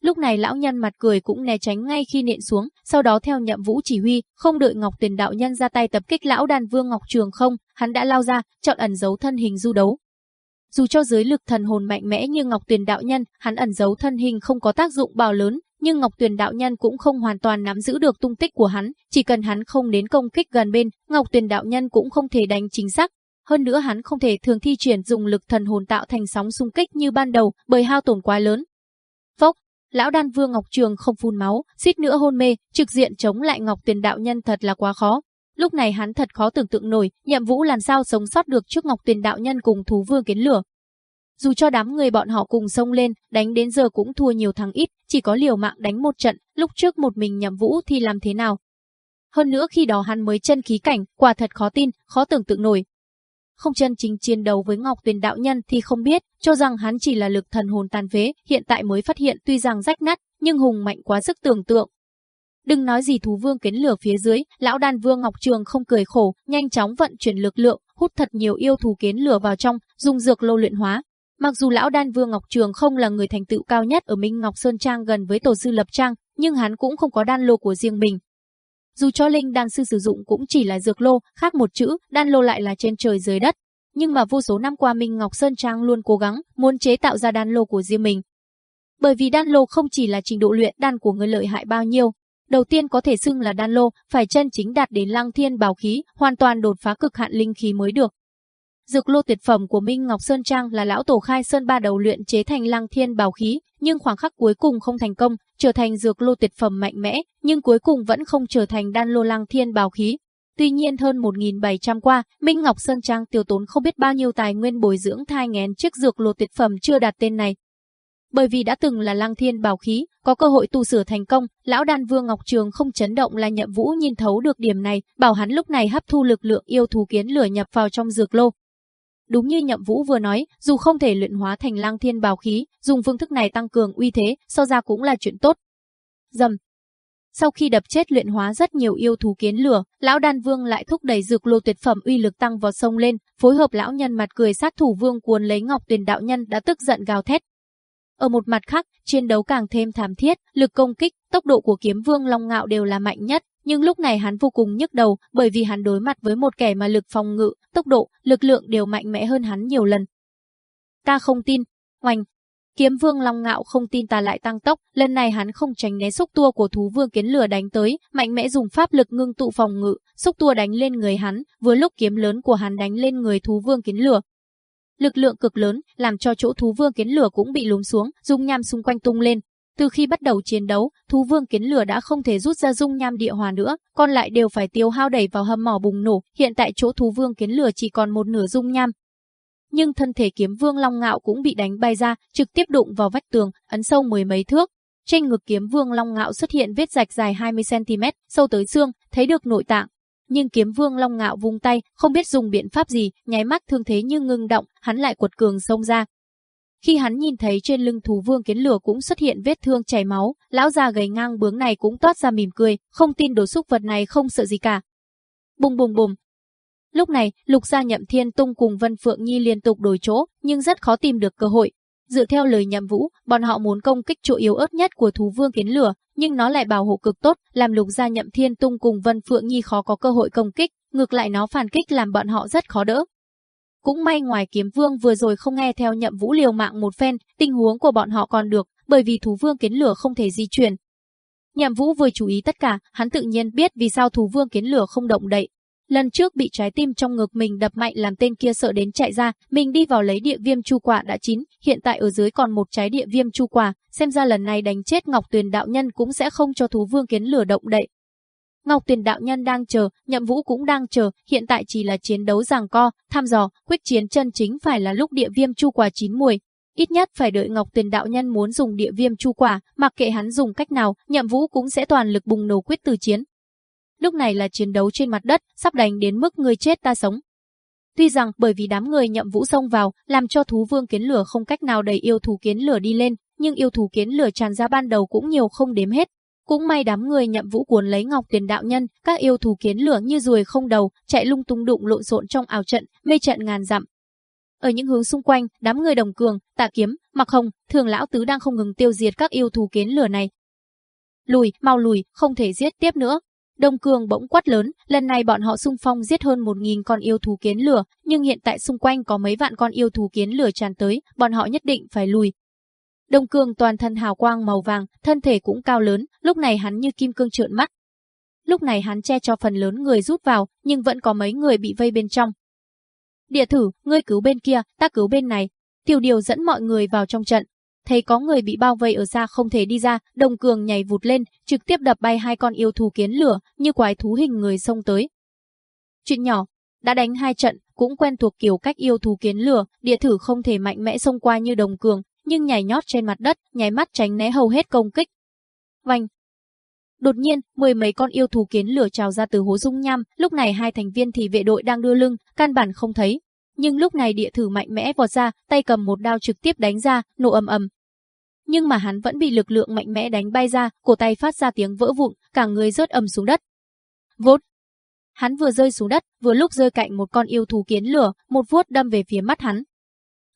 Lúc này lão nhân mặt cười cũng né tránh ngay khi nện xuống, sau đó theo nhậm vũ chỉ huy, không đợi Ngọc Tuyền đạo nhân ra tay tập kích lão đan vương Ngọc Trường không, hắn đã lao ra, chọn ẩn giấu thân hình du đấu, dù cho dưới lực thần hồn mạnh mẽ như Ngọc Tuyền đạo nhân, hắn ẩn giấu thân hình không có tác dụng bao lớn, nhưng Ngọc Tuyền đạo nhân cũng không hoàn toàn nắm giữ được tung tích của hắn, chỉ cần hắn không đến công kích gần bên, Ngọc Tuyền đạo nhân cũng không thể đánh chính xác. Hơn nữa hắn không thể thường thi triển dùng lực thần hồn tạo thành sóng xung kích như ban đầu, bởi hao tổn quá lớn. Phốc, lão đan vương Ngọc Trường không phun máu, suýt nữa hôn mê, trực diện chống lại Ngọc Tuyền đạo nhân thật là quá khó. Lúc này hắn thật khó tưởng tượng nổi, Nhậm Vũ làm sao sống sót được trước Ngọc Tuyền đạo nhân cùng thú vương kiến lửa. Dù cho đám người bọn họ cùng xông lên, đánh đến giờ cũng thua nhiều thắng ít, chỉ có liều mạng đánh một trận, lúc trước một mình Nhậm Vũ thì làm thế nào? Hơn nữa khi đó hắn mới chân khí cảnh, quả thật khó tin, khó tưởng tượng nổi. Không chân chính chiến đấu với Ngọc Tuyền đạo nhân thì không biết, cho rằng hắn chỉ là lực thần hồn tàn phế, hiện tại mới phát hiện tuy rằng rách nát, nhưng hùng mạnh quá sức tưởng tượng. Đừng nói gì thú vương kiến lửa phía dưới, lão đan vương Ngọc Trường không cười khổ, nhanh chóng vận chuyển lực lượng, hút thật nhiều yêu thú kiến lửa vào trong, dùng dược lô luyện hóa. Mặc dù lão đan vương Ngọc Trường không là người thành tựu cao nhất ở Minh Ngọc Sơn Trang gần với tổ sư lập trang, nhưng hắn cũng không có đan lô của riêng mình. Dù cho linh đan sư sử dụng cũng chỉ là dược lô, khác một chữ, đan lô lại là trên trời dưới đất. Nhưng mà vô số năm qua Minh Ngọc Sơn Trang luôn cố gắng muốn chế tạo ra đan lô của riêng mình. Bởi vì đan lô không chỉ là trình độ luyện đan của người lợi hại bao nhiêu, Đầu tiên có thể xưng là đan lô, phải chân chính đạt đến lăng thiên bảo khí, hoàn toàn đột phá cực hạn linh khí mới được. Dược lô tuyệt phẩm của Minh Ngọc Sơn Trang là lão tổ khai sơn ba đầu luyện chế thành lăng thiên bảo khí, nhưng khoảng khắc cuối cùng không thành công, trở thành dược lô tuyệt phẩm mạnh mẽ, nhưng cuối cùng vẫn không trở thành đan lô lăng thiên bảo khí. Tuy nhiên hơn 1.700 qua, Minh Ngọc Sơn Trang tiêu tốn không biết bao nhiêu tài nguyên bồi dưỡng thai ngén chiếc dược lô tuyệt phẩm chưa đạt tên này, bởi vì đã từng là lăng thiên bảo khí, có cơ hội tu sửa thành công, lão đan vương Ngọc Trường không chấn động là nhậm vũ nhìn thấu được điểm này, bảo hắn lúc này hấp thu lực lượng yêu thú kiến lửa nhập vào trong dược lô. Đúng như nhậm vũ vừa nói, dù không thể luyện hóa thành lăng thiên bảo khí, dùng phương thức này tăng cường uy thế, so ra cũng là chuyện tốt. Dầm, sau khi đập chết luyện hóa rất nhiều yêu thú kiến lửa, lão đan vương lại thúc đẩy dược lô tuyệt phẩm uy lực tăng vào sông lên, phối hợp lão nhân mặt cười sát thủ vương cuốn lấy ngọc tuyền đạo nhân đã tức giận gào thét, ở một mặt khác, chiến đấu càng thêm thảm thiết, lực công kích, tốc độ của kiếm vương Long Ngạo đều là mạnh nhất, nhưng lúc này hắn vô cùng nhức đầu, bởi vì hắn đối mặt với một kẻ mà lực phòng ngự, tốc độ, lực lượng đều mạnh mẽ hơn hắn nhiều lần. Ta không tin, oanh. Kiếm vương Long Ngạo không tin ta lại tăng tốc, lần này hắn không tránh né xúc tua của thú vương kiến lửa đánh tới, mạnh mẽ dùng pháp lực ngưng tụ phòng ngự, xúc tua đánh lên người hắn, vừa lúc kiếm lớn của hắn đánh lên người thú vương kiến lửa, lực lượng cực lớn, làm cho chỗ thú vương kiến lửa cũng bị lún xuống, dung nham xung quanh tung lên. Từ khi bắt đầu chiến đấu, thú vương kiến lửa đã không thể rút ra dung nham địa hòa nữa, còn lại đều phải tiêu hao đẩy vào hầm mỏ bùng nổ, hiện tại chỗ thú vương kiến lửa chỉ còn một nửa dung nham. Nhưng thân thể kiếm vương long ngạo cũng bị đánh bay ra, trực tiếp đụng vào vách tường, ấn sâu mười mấy thước. Trên ngực kiếm vương long ngạo xuất hiện vết rạch dài 20cm, sâu tới xương, thấy được nội tạng, nhưng kiếm vương long ngạo vung tay, không biết dùng biện pháp gì, nháy mắt thương thế như ngưng động, hắn lại quật cường xông ra. Khi hắn nhìn thấy trên lưng thú vương kiến lửa cũng xuất hiện vết thương chảy máu, lão già gầy ngang bướng này cũng toát ra mỉm cười, không tin đồ xúc vật này không sợ gì cả. Bùng bùng bùng. Lúc này, lục gia nhậm thiên tung cùng Vân Phượng Nhi liên tục đổi chỗ, nhưng rất khó tìm được cơ hội. Dựa theo lời nhậm vũ, bọn họ muốn công kích chỗ yếu ớt nhất của thú vương kiến lửa, nhưng nó lại bảo hộ cực tốt, làm lục gia nhậm thiên tung cùng Vân Phượng Nhi khó có cơ hội công kích, ngược lại nó phản kích làm bọn họ rất khó đỡ. Cũng may ngoài kiếm vương vừa rồi không nghe theo nhậm vũ liều mạng một phen, tình huống của bọn họ còn được, bởi vì thú vương kiến lửa không thể di chuyển. Nhậm vũ vừa chú ý tất cả, hắn tự nhiên biết vì sao thú vương kiến lửa không động đậy, Lần trước bị trái tim trong ngực mình đập mạnh làm tên kia sợ đến chạy ra, mình đi vào lấy địa viêm chu quả đã chín, hiện tại ở dưới còn một trái địa viêm chu quả, xem ra lần này đánh chết Ngọc Tuyền đạo nhân cũng sẽ không cho thú vương kiến lửa động đậy. Ngọc Tuyền đạo nhân đang chờ, Nhậm Vũ cũng đang chờ, hiện tại chỉ là chiến đấu giằng co, thăm dò, quyết chiến chân chính phải là lúc địa viêm chu quả chín mùi. Ít nhất phải đợi Ngọc Tuyền đạo nhân muốn dùng địa viêm chu quả, mặc kệ hắn dùng cách nào, Nhậm Vũ cũng sẽ toàn lực bùng nổ quyết tử chiến, Lúc này là chiến đấu trên mặt đất, sắp đánh đến mức người chết ta sống. Tuy rằng bởi vì đám người nhậm vũ xông vào, làm cho thú vương kiến lửa không cách nào đẩy yêu thú kiến lửa đi lên, nhưng yêu thú kiến lửa tràn ra ban đầu cũng nhiều không đếm hết. Cũng may đám người nhậm vũ cuốn lấy ngọc tiền đạo nhân, các yêu thú kiến lửa như ruồi không đầu, chạy lung tung đụng lộn xộn trong ảo trận, mê trận ngàn dặm. Ở những hướng xung quanh, đám người đồng cường, tạ kiếm, mặc hồng, thường lão tứ đang không ngừng tiêu diệt các yêu thú kiến lửa này. Lùi, mau lùi, không thể giết tiếp nữa. Đông Cường bỗng quát lớn, lần này bọn họ xung phong giết hơn 1.000 con yêu thú kiến lửa, nhưng hiện tại xung quanh có mấy vạn con yêu thú kiến lửa tràn tới, bọn họ nhất định phải lùi. Đông Cường toàn thân hào quang màu vàng, thân thể cũng cao lớn, lúc này hắn như kim cương trợn mắt. Lúc này hắn che cho phần lớn người rút vào, nhưng vẫn có mấy người bị vây bên trong. Địa thử, ngươi cứu bên kia, ta cứu bên này. Tiểu điều dẫn mọi người vào trong trận, thấy có người bị bao vây ở xa không thể đi ra, Đồng Cường nhảy vụt lên, trực tiếp đập bay hai con yêu thú kiến lửa, như quái thú hình người xông tới. Chuyện nhỏ, đã đánh hai trận, cũng quen thuộc kiểu cách yêu thú kiến lửa, địa thử không thể mạnh mẽ xông qua như Đồng Cường, nhưng nhảy nhót trên mặt đất, nháy mắt tránh né hầu hết công kích. Vành, Đột nhiên, mười mấy con yêu thú kiến lửa trào ra từ hố dung nham, lúc này hai thành viên thì vệ đội đang đưa lưng, căn bản không thấy. Nhưng lúc này địa thử mạnh mẽ vọt ra, tay cầm một đao trực tiếp đánh ra, nổ ầm ầm, nhưng mà hắn vẫn bị lực lượng mạnh mẽ đánh bay ra, cổ tay phát ra tiếng vỡ vụn, cả người rớt ầm xuống đất. Vốt! Hắn vừa rơi xuống đất, vừa lúc rơi cạnh một con yêu thú kiến lửa, một vuốt đâm về phía mắt hắn.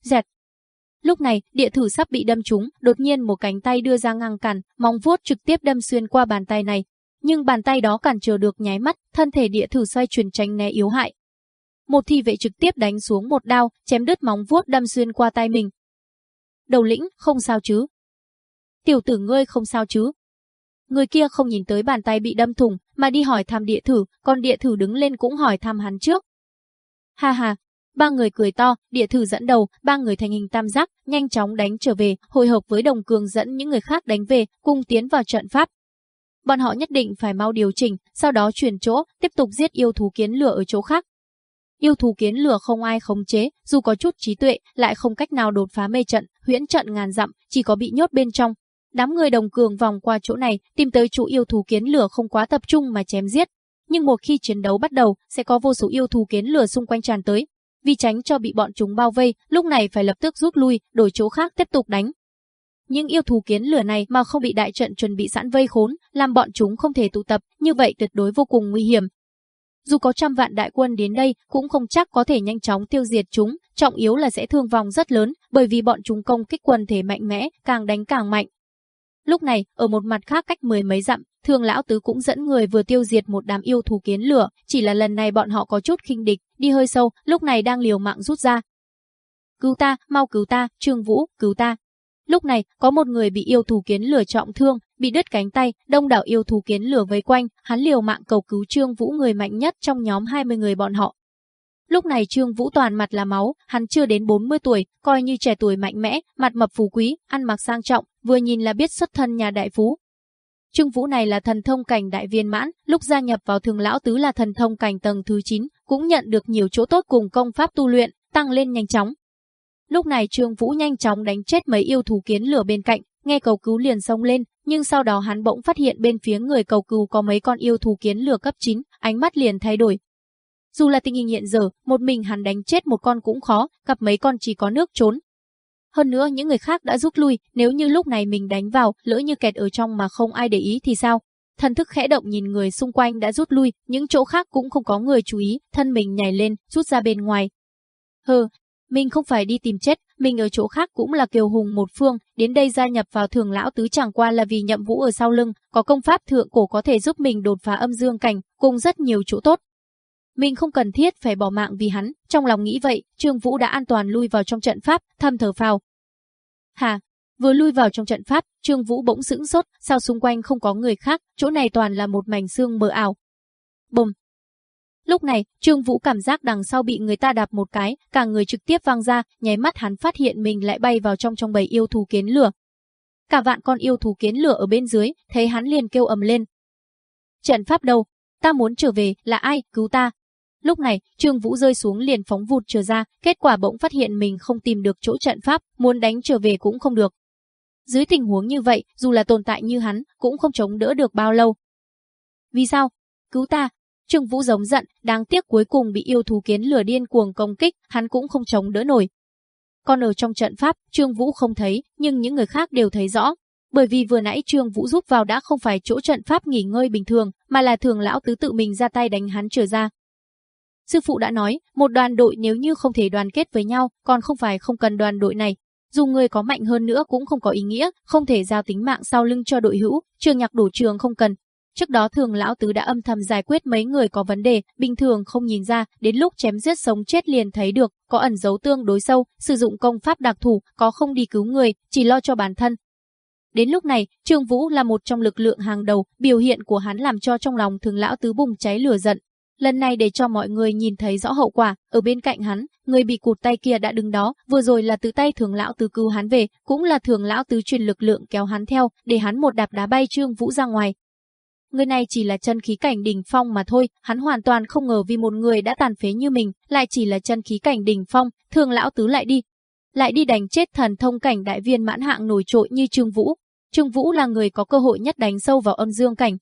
Dẹt! Lúc này, địa thử sắp bị đâm trúng, đột nhiên một cánh tay đưa ra ngăn cản, mong vuốt trực tiếp đâm xuyên qua bàn tay này. Nhưng bàn tay đó cản trở được nháy mắt, thân thể địa thử xoay chuyển tránh né yếu hại. Một thi vệ trực tiếp đánh xuống một đao, chém đứt móng vuốt đâm xuyên qua tay mình. Đầu lĩnh, không sao chứ, tiểu tử ngươi không sao chứ. Người kia không nhìn tới bàn tay bị đâm thủng, mà đi hỏi thăm địa thử, còn địa thử đứng lên cũng hỏi thăm hắn trước. Ha ha, ba người cười to, địa thử dẫn đầu, ba người thành hình tam giác, nhanh chóng đánh trở về, hồi hợp với đồng cường dẫn những người khác đánh về, cùng tiến vào trận pháp. Bọn họ nhất định phải mau điều chỉnh, sau đó chuyển chỗ, tiếp tục giết yêu thú kiến lửa ở chỗ khác. Yêu thú kiến lửa không ai khống chế, dù có chút trí tuệ, lại không cách nào đột phá mê trận, huyễn trận ngàn dặm, chỉ có bị nhốt bên trong, Đám người đồng cường vòng qua chỗ này, tìm tới chủ yêu thú kiến lửa không quá tập trung mà chém giết. Nhưng một khi chiến đấu bắt đầu, sẽ có vô số yêu thú kiến lửa xung quanh tràn tới. Vì tránh cho bị bọn chúng bao vây, lúc này phải lập tức rút lui, đổi chỗ khác tiếp tục đánh. Những yêu thú kiến lửa này mà không bị đại trận chuẩn bị sẵn vây khốn, làm bọn chúng không thể tụ tập, như vậy tuyệt đối vô cùng nguy hiểm. Dù có trăm vạn đại quân đến đây, cũng không chắc có thể nhanh chóng tiêu diệt chúng, trọng yếu là sẽ thương vong rất lớn, bởi vì bọn chúng công kích quân thể mạnh mẽ, càng đánh càng mạnh, Lúc này, ở một mặt khác cách mười mấy dặm, thường lão tứ cũng dẫn người vừa tiêu diệt một đám yêu thú kiến lửa, chỉ là lần này bọn họ có chút khinh địch, đi hơi sâu, lúc này đang liều mạng rút ra. Cứu ta, mau cứu ta, Trương Vũ, cứu ta. Lúc này, có một người bị yêu thú kiến lửa trọng thương, bị đứt cánh tay, đông đảo yêu thú kiến lửa vây quanh, hắn liều mạng cầu cứu Trương Vũ người mạnh nhất trong nhóm 20 người bọn họ. Lúc này Trương Vũ toàn mặt là máu, hắn chưa đến 40 tuổi, coi như trẻ tuổi mạnh mẽ, mặt mập phú quý, ăn mặc sang trọng, vừa nhìn là biết xuất thân nhà đại phú. Trương Vũ này là thần thông cảnh đại viên mãn, lúc gia nhập vào thường lão tứ là thần thông cảnh tầng thứ 9, cũng nhận được nhiều chỗ tốt cùng công pháp tu luyện, tăng lên nhanh chóng. Lúc này Trương Vũ nhanh chóng đánh chết mấy yêu thú kiến lửa bên cạnh, nghe cầu cứu liền xông lên, nhưng sau đó hắn bỗng phát hiện bên phía người cầu cứu có mấy con yêu thú kiến lửa cấp 9, ánh mắt liền thay đổi, dù là tình hình hiện giờ, một mình hắn đánh chết một con cũng khó, gặp mấy con chỉ có nước trốn. Hơn nữa những người khác đã rút lui, nếu như lúc này mình đánh vào, lỡ như kẹt ở trong mà không ai để ý thì sao? Thần thức khẽ động nhìn người xung quanh đã rút lui, những chỗ khác cũng không có người chú ý, thân mình nhảy lên, rút ra bên ngoài. Hừ, mình không phải đi tìm chết, mình ở chỗ khác cũng là kiều hùng một phương, đến đây gia nhập vào thường lão tứ chẳng qua là vì nhậm vũ ở sau lưng, có công pháp thượng cổ có thể giúp mình đột phá âm dương cảnh, cùng rất nhiều chỗ tốt, mình không cần thiết phải bỏ mạng vì hắn, trong lòng nghĩ vậy, Trương Vũ đã an toàn lui vào trong trận pháp, thầm thở phào. Hà, vừa lui vào trong trận pháp, Trương Vũ bỗng sững sốt, sao xung quanh không có người khác, chỗ này toàn là một mảnh xương mờ ảo. Bùm. Lúc này, Trương Vũ cảm giác đằng sau bị người ta đạp một cái, cả người trực tiếp văng ra, nháy mắt hắn phát hiện mình lại bay vào trong trong bầy yêu thú kiến lửa. Cả vạn con yêu thú kiến lửa ở bên dưới, thấy hắn liền kêu ầm lên. Trận pháp đâu? Ta muốn trở về, là ai, cứu ta, Lúc này, Trương Vũ rơi xuống liền phóng vụt trở ra, kết quả bỗng phát hiện mình không tìm được chỗ trận pháp, muốn đánh trở về cũng không được. Dưới tình huống như vậy, dù là tồn tại như hắn, cũng không chống đỡ được bao lâu. Vì sao? Cứu ta! Trương Vũ giống giận, đáng tiếc cuối cùng bị yêu thú kiến lửa điên cuồng công kích, hắn cũng không chống đỡ nổi. Còn ở trong trận pháp, Trương Vũ không thấy, nhưng những người khác đều thấy rõ. Bởi vì vừa nãy Trương Vũ giúp vào đã không phải chỗ trận pháp nghỉ ngơi bình thường, mà là thường lão tứ tự mình ra tay đánh hắn trở ra, Sư phụ đã nói, một đoàn đội nếu như không thể đoàn kết với nhau, còn không phải không cần đoàn đội này. Dù người có mạnh hơn nữa cũng không có ý nghĩa, không thể giao tính mạng sau lưng cho đội hữu, trường nhạc đủ trường không cần. Trước đó thường lão tứ đã âm thầm giải quyết mấy người có vấn đề, bình thường không nhìn ra, đến lúc chém giết sống chết liền thấy được, có ẩn giấu tương đối sâu, sử dụng công pháp đặc thù, có không đi cứu người, chỉ lo cho bản thân. Đến lúc này, Trương Vũ là một trong lực lượng hàng đầu, biểu hiện của hắn làm cho trong lòng thường lão tứ bùng cháy lửa giận. Lần này để cho mọi người nhìn thấy rõ hậu quả, ở bên cạnh hắn, người bị cụt tay kia đã đứng đó, vừa rồi là từ tay thường lão tứ cứu hắn về, cũng là thường lão tứ truyền lực lượng kéo hắn theo, để hắn một đạp đá bay Trương Vũ ra ngoài, Người này chỉ là chân khí cảnh đỉnh phong mà thôi, hắn hoàn toàn không ngờ vì một người đã tàn phế như mình, lại chỉ là chân khí cảnh đỉnh phong, thường lão tứ lại đi. Lại đi đánh chết thần thông cảnh đại viên mãn hạng nổi trội như Trương Vũ. Trương Vũ là người có cơ hội nhất đánh sâu vào âm dương cảnh.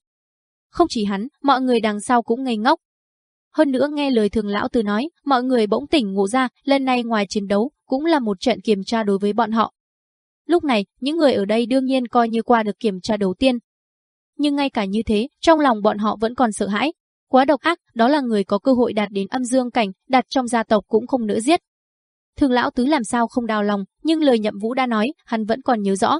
Không chỉ hắn, mọi người đằng sau cũng ngây ngốc. Hơn nữa nghe lời thường lão tứ nói, mọi người bỗng tỉnh ngộ ra, lần này ngoài chiến đấu, cũng là một trận kiểm tra đối với bọn họ. Lúc này, những người ở đây đương nhiên coi như qua được kiểm tra đầu tiên, nhưng ngay cả như thế, trong lòng bọn họ vẫn còn sợ hãi. Quá độc ác, đó là người có cơ hội đạt đến âm dương cảnh, đặt trong gia tộc cũng không nỡ giết. Thường lão tứ làm sao không đau lòng, nhưng lời nhậm vũ đã nói, hắn vẫn còn nhớ rõ.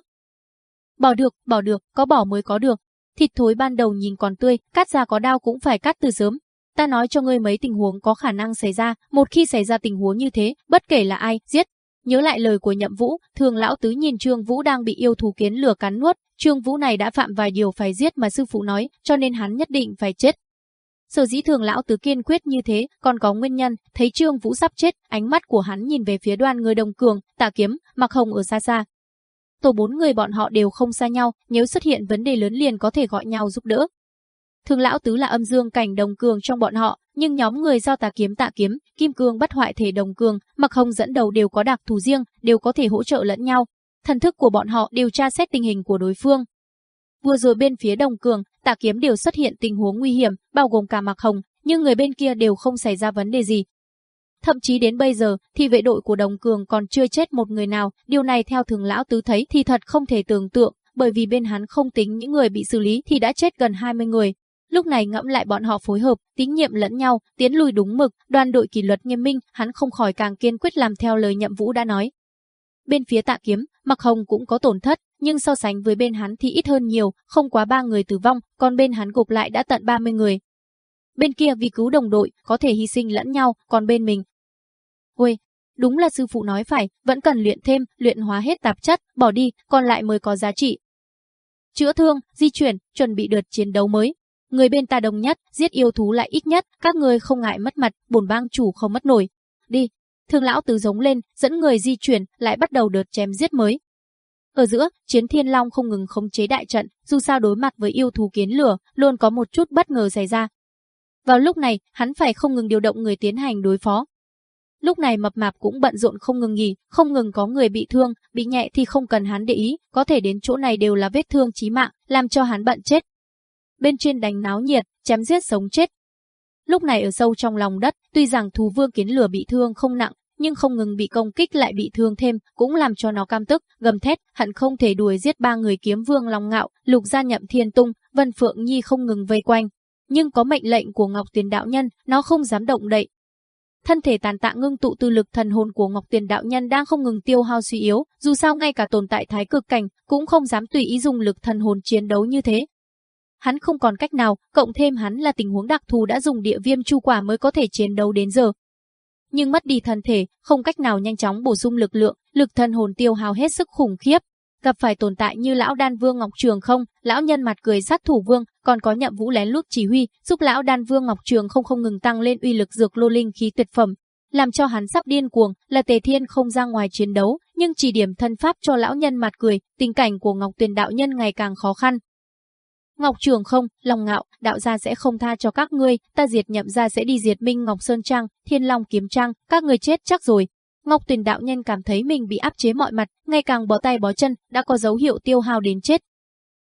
Bỏ được, bỏ được, có bỏ mới có được. Thịt thối ban đầu nhìn còn tươi, cắt ra có đau cũng phải cắt từ sớm. Ta nói cho ngươi mấy tình huống có khả năng xảy ra, một khi xảy ra tình huống như thế, bất kể là ai, giết, Nhớ lại lời của Nhậm Vũ, thường lão tứ nhìn Trương Vũ đang bị yêu thú kiến lửa cắn nuốt, Trương Vũ này đã phạm vài điều phải giết mà sư phụ nói, cho nên hắn nhất định phải chết. Sở dĩ thường lão tứ kiên quyết như thế, còn có nguyên nhân, thấy Trương Vũ sắp chết, ánh mắt của hắn nhìn về phía đoàn người đồng cường, tạ kiếm, mặc hồng ở xa xa. Tổ bốn người bọn họ đều không xa nhau, nếu xuất hiện vấn đề lớn liền có thể gọi nhau giúp đỡ. Thường lão tứ là âm dương cảnh đồng cường trong bọn họ, nhưng nhóm người do tà kiếm tạ kiếm, kim cương bất hoại thể đồng cường, mặc hồng dẫn đầu đều có đặc thù riêng, đều có thể hỗ trợ lẫn nhau. Thần thức của bọn họ điều tra xét tình hình của đối phương. Vừa rồi bên phía đồng cường, tạ kiếm đều xuất hiện tình huống nguy hiểm, bao gồm cả mặc hồng, nhưng người bên kia đều không xảy ra vấn đề gì. Thậm chí đến bây giờ, thì vệ đội của đồng cường còn chưa chết một người nào, điều này theo thường lão tứ thấy thì thật không thể tưởng tượng, bởi vì bên hắn không tính những người bị xử lý thì đã chết gần 20 người, Lúc này ngẫm lại bọn họ phối hợp, tín nhiệm lẫn nhau, tiến lùi đúng mực, đoàn đội kỷ luật nghiêm minh, hắn không khỏi càng kiên quyết làm theo lời Nhậm Vũ đã nói. Bên phía Tạ Kiếm, Mặc Hồng cũng có tổn thất, nhưng so sánh với bên hắn thì ít hơn nhiều, không quá ba người tử vong, còn bên hắn gục lại đã tận 30 người. Bên kia vì cứu đồng đội, có thể hy sinh lẫn nhau, còn bên mình. Ôi, đúng là sư phụ nói phải, vẫn cần luyện thêm, luyện hóa hết tạp chất, bỏ đi, còn lại mới có giá trị. Chữa thương, di chuyển, chuẩn bị đợt chiến đấu mới, Người bên ta đông nhất, giết yêu thú lại ít nhất, các người không ngại mất mặt, bổn bang chủ không mất nổi. Đi. Thương lão từ giống lên, dẫn người di chuyển, lại bắt đầu đợt chém giết mới. Ở giữa, chiến thiên long không ngừng khống chế đại trận, dù sao đối mặt với yêu thú kiến lửa, luôn có một chút bất ngờ xảy ra. Vào lúc này, hắn phải không ngừng điều động người tiến hành đối phó. Lúc này mập mạp cũng bận rộn không ngừng nghỉ, không ngừng có người bị thương, bị nhẹ thì không cần hắn để ý, có thể đến chỗ này đều là vết thương chí mạng, làm cho hắn bận chết bên trên đánh náo nhiệt, chém giết sống chết. Lúc này ở sâu trong lòng đất, tuy rằng thú vương kiến lửa bị thương không nặng, nhưng không ngừng bị công kích lại bị thương thêm, cũng làm cho nó cam tức, gầm thét, hận không thể đuổi giết ba người kiếm vương long ngạo, lục gia nhậm thiên tung, vân phượng nhi không ngừng vây quanh. Nhưng có mệnh lệnh của Ngọc Tiền Đạo Nhân, nó không dám động đậy. Thân thể tàn tạ ngưng tụ tư lực thần hồn của Ngọc Tiền Đạo Nhân đang không ngừng tiêu hao suy yếu, dù sao ngay cả tồn tại thái cực cảnh, cũng không dám tùy ý dùng lực thần hồn chiến đấu như thế, hắn không còn cách nào, cộng thêm hắn là tình huống đặc thù đã dùng địa viêm chu quả mới có thể chiến đấu đến giờ. Nhưng mất đi thân thể, không cách nào nhanh chóng bổ sung lực lượng, lực thân hồn tiêu hao hết sức khủng khiếp. Gặp phải tồn tại như lão đan vương Ngọc Trường không, lão nhân mặt cười sát thủ vương, còn có nhậm vũ lén lút chỉ huy, giúp lão đan vương Ngọc Trường không không ngừng tăng lên uy lực dược lô linh khí tuyệt phẩm, làm cho hắn sắp điên cuồng, là Tề Thiên không ra ngoài chiến đấu, nhưng chỉ điểm thân pháp cho lão nhân mặt cười, tình cảnh của Ngọc Tuyền đạo nhân ngày càng khó khăn, Ngọc Trường không, lòng ngạo, đạo gia sẽ không tha cho các ngươi, ta diệt nhậm gia sẽ đi diệt Minh Ngọc Sơn Trang, Thiên Long Kiếm Trang, các ngươi chết chắc rồi. Ngọc Tuyền đạo nhân cảm thấy mình bị áp chế mọi mặt, ngày càng bó tay bó chân, đã có dấu hiệu tiêu hao đến chết.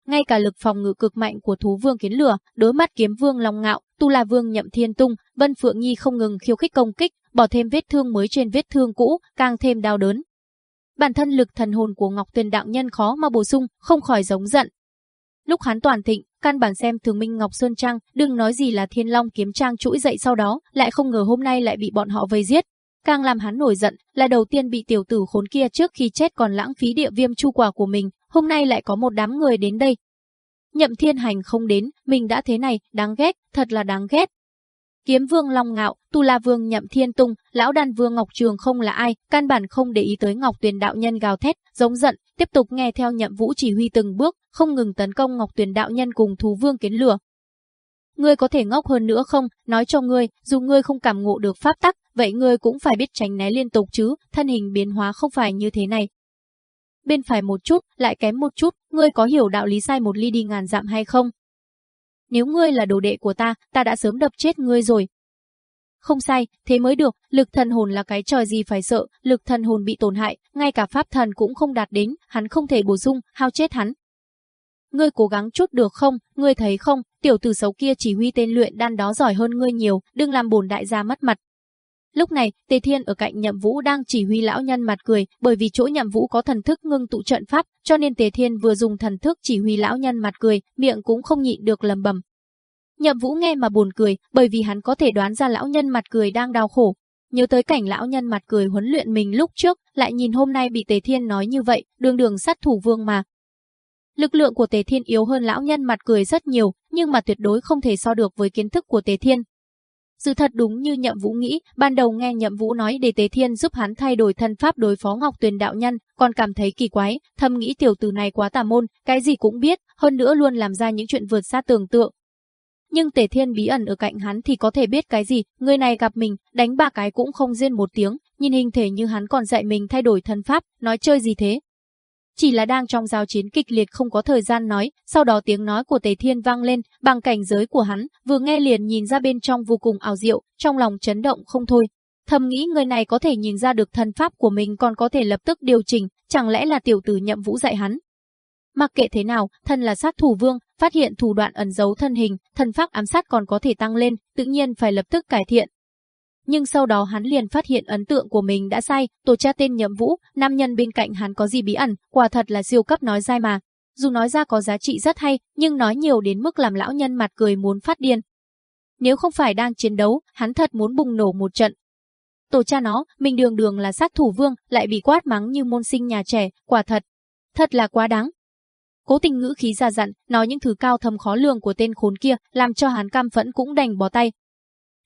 Ngay cả lực phòng ngự cực mạnh của thú vương kiến lửa, đối mặt kiếm vương Long Ngạo, Tu La Vương Nhậm Thiên Tung, Vân Phượng Nhi không ngừng khiêu khích công kích, bỏ thêm vết thương mới trên vết thương cũ, càng thêm đau đớn. Bản thân lực thần hồn của Ngọc Tuyền đạo nhân khó mà bổ sung, không khỏi giống giận, Lúc hắn toàn thịnh, căn bản xem thường Minh Ngọc Sơn Trang, đừng nói gì là Thiên Long kiếm trang trỗi dậy sau đó, lại không ngờ hôm nay lại bị bọn họ vây giết. Càng làm hắn nổi giận, là đầu tiên bị tiểu tử khốn kia trước khi chết còn lãng phí địa viêm chu quả của mình, hôm nay lại có một đám người đến đây. Nhậm Thiên Hành không đến, mình đã thế này, đáng ghét, thật là đáng ghét. Kiếm Vương Long Ngạo, Tu La Vương Nhậm Thiên Tung, lão đàn Vương Ngọc Trường không là ai, căn bản không để ý tới Ngọc Tuyền đạo nhân gào thét, giống giận, tiếp tục nghe theo Nhậm Vũ chỉ huy từng bước, không ngừng tấn công Ngọc Tuyền đạo nhân cùng thú vương kiến lửa. Ngươi có thể ngốc hơn nữa không? Nói cho ngươi, dù ngươi không cảm ngộ được pháp tắc, vậy ngươi cũng phải biết tránh né liên tục chứ, thân hình biến hóa không phải như thế này. Bên phải một chút, lại kém một chút, ngươi có hiểu đạo lý sai một ly đi ngàn dặm hay không? Nếu ngươi là đồ đệ của ta, ta đã sớm đập chết ngươi rồi. Không sai, thế mới được, lực thần hồn là cái trò gì phải sợ, lực thần hồn bị tổn hại, ngay cả pháp thần cũng không đạt đến, hắn không thể bổ sung, hao chết hắn. Ngươi cố gắng chút được không, ngươi thấy không, tiểu tử xấu kia chỉ huy tên luyện đan đó giỏi hơn ngươi nhiều, đừng làm bổn đại gia mất mặt. Lúc này, Tề Thiên ở cạnh Nhậm Vũ đang chỉ huy lão nhân mặt cười, bởi vì chỗ Nhậm Vũ có thần thức ngưng tụ trận pháp, cho nên Tề Thiên vừa dùng thần thức chỉ huy lão nhân mặt cười, miệng cũng không nhịn được lầm bầm. Nhậm Vũ nghe mà buồn cười, bởi vì hắn có thể đoán ra lão nhân mặt cười đang đau khổ. Nhớ tới cảnh lão nhân mặt cười huấn luyện mình lúc trước, lại nhìn hôm nay bị Tề Thiên nói như vậy, đường đường sát thủ vương mà. Lực lượng của Tề Thiên yếu hơn lão nhân mặt cười rất nhiều, nhưng mà tuyệt đối không thể so được với kiến thức của Tề Thiên, sự thật đúng như Nhậm Vũ nghĩ, ban đầu nghe Nhậm Vũ nói để Tế Thiên giúp hắn thay đổi thân pháp đối phó Ngọc Tuyền đạo nhân, còn cảm thấy kỳ quái, thầm nghĩ tiểu tử này quá tà môn, cái gì cũng biết, hơn nữa luôn làm ra những chuyện vượt xa tưởng tượng. Nhưng Tề Thiên bí ẩn ở cạnh hắn thì có thể biết cái gì, người này gặp mình, đánh ba cái cũng không riêng một tiếng, nhìn hình thể như hắn còn dạy mình thay đổi thân pháp, nói chơi gì thế, chỉ là đang trong giao chiến kịch liệt không có thời gian nói, sau đó tiếng nói của Tề Thiên vang lên, bằng cảnh giới của hắn, vừa nghe liền nhìn ra bên trong vô cùng ảo diệu, trong lòng chấn động không thôi. Thầm nghĩ người này có thể nhìn ra được thân pháp của mình còn có thể lập tức điều chỉnh, chẳng lẽ là tiểu tử nhậm vũ dạy hắn. Mặc kệ thế nào, thân là sát thủ vương, phát hiện thủ đoạn ẩn giấu thân hình, thần pháp ám sát còn có thể tăng lên, tự nhiên phải lập tức cải thiện, nhưng sau đó hắn liền phát hiện ấn tượng của mình đã sai, tổ cha tên Nhậm Vũ, nam nhân bên cạnh hắn có gì bí ẩn, quả thật là siêu cấp nói dai mà. Dù nói ra có giá trị rất hay, nhưng nói nhiều đến mức làm lão nhân mặt cười muốn phát điên. Nếu không phải đang chiến đấu, hắn thật muốn bùng nổ một trận. Tổ cha nó, mình đường đường là sát thủ vương, lại bị quát mắng như môn sinh nhà trẻ, quả thật. Thật là quá đáng. Cố tình ngữ khí ra dặn, nói những thứ cao thâm khó lường của tên khốn kia, làm cho hắn cam phẫn cũng đành bỏ tay,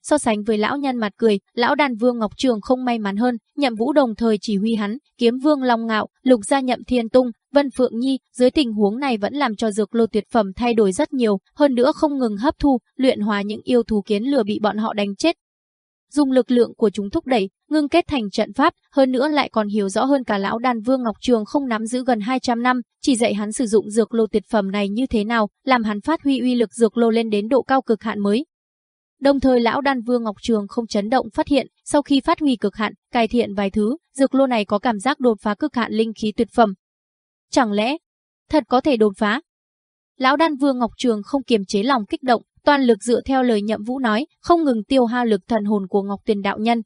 So sánh với lão nhân mặt cười, lão đàn vương Ngọc Trường không may mắn hơn, nhậm vũ đồng thời chỉ huy hắn, kiếm vương Long Ngạo, lục gia nhậm thiên tung, Vân Phượng Nhi, dưới tình huống này vẫn làm cho dược lô tuyệt phẩm thay đổi rất nhiều, hơn nữa không ngừng hấp thu, luyện hòa những yêu thú kiến lừa bị bọn họ đánh chết. Dùng lực lượng của chúng thúc đẩy, ngưng kết thành trận pháp, hơn nữa lại còn hiểu rõ hơn cả lão đàn vương Ngọc Trường không nắm giữ gần 200 năm, chỉ dạy hắn sử dụng dược lô tuyệt phẩm này như thế nào, làm hắn phát huy uy lực dược lô lên đến độ cao cực hạn mới, Đồng thời lão đan vương Ngọc Trường không chấn động phát hiện, sau khi phát huy cực hạn, cải thiện vài thứ, dược lô này có cảm giác đột phá cực hạn linh khí tuyệt phẩm. Chẳng lẽ, thật có thể đột phá? Lão đan vương Ngọc Trường không kiềm chế lòng kích động, toàn lực dựa theo lời nhậm vũ nói, không ngừng tiêu hao lực thần hồn của Ngọc Tuyền đạo nhân.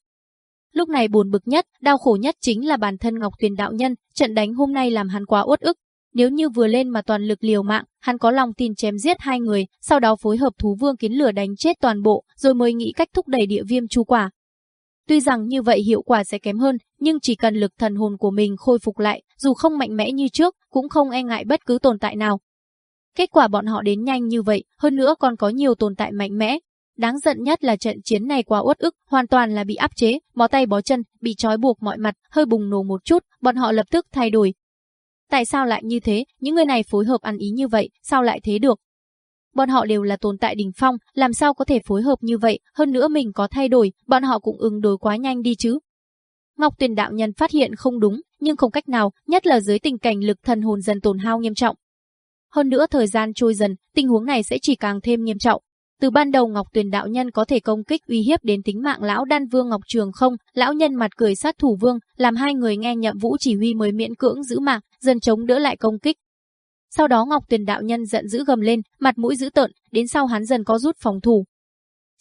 Lúc này buồn bực nhất, đau khổ nhất chính là bản thân Ngọc Tuyền đạo nhân, trận đánh hôm nay làm hắn quá uất ức, nếu như vừa lên mà toàn lực liều mạng, hắn có lòng tin chém giết hai người, sau đó phối hợp thú vương kiến lửa đánh chết toàn bộ, rồi mới nghĩ cách thúc đẩy địa viêm chu quả. Tuy rằng như vậy hiệu quả sẽ kém hơn, nhưng chỉ cần lực thần hồn của mình khôi phục lại, dù không mạnh mẽ như trước, cũng không e ngại bất cứ tồn tại nào. Kết quả bọn họ đến nhanh như vậy, hơn nữa còn có nhiều tồn tại mạnh mẽ. Đáng giận nhất là trận chiến này quá uất ức, hoàn toàn là bị áp chế, bó tay bó chân, bị trói buộc mọi mặt, hơi bùng nổ một chút, bọn họ lập tức thay đổi, Tại sao lại như thế, những người này phối hợp ăn ý như vậy, sao lại thế được? Bọn họ đều là tồn tại đỉnh phong, làm sao có thể phối hợp như vậy, hơn nữa mình có thay đổi, bọn họ cũng ứng đối quá nhanh đi chứ. Ngọc Tuyền đạo nhân phát hiện không đúng, nhưng không cách nào, nhất là dưới tình cảnh lực thần hồn dần tổn hao nghiêm trọng. Hơn nữa thời gian trôi dần, tình huống này sẽ chỉ càng thêm nghiêm trọng. Từ ban đầu Ngọc Tuyền đạo nhân có thể công kích uy hiếp đến tính mạng lão đan vương Ngọc Trường không, lão nhân mặt cười sát thủ vương, làm hai người nghe nhậm vũ chỉ huy mới miễn cưỡng giữ mạng, dần chống đỡ lại công kích. Sau đó Ngọc Tuyền đạo nhân giận dữ gầm lên, mặt mũi dữ tợn, đến sau hắn dần có rút phòng thủ.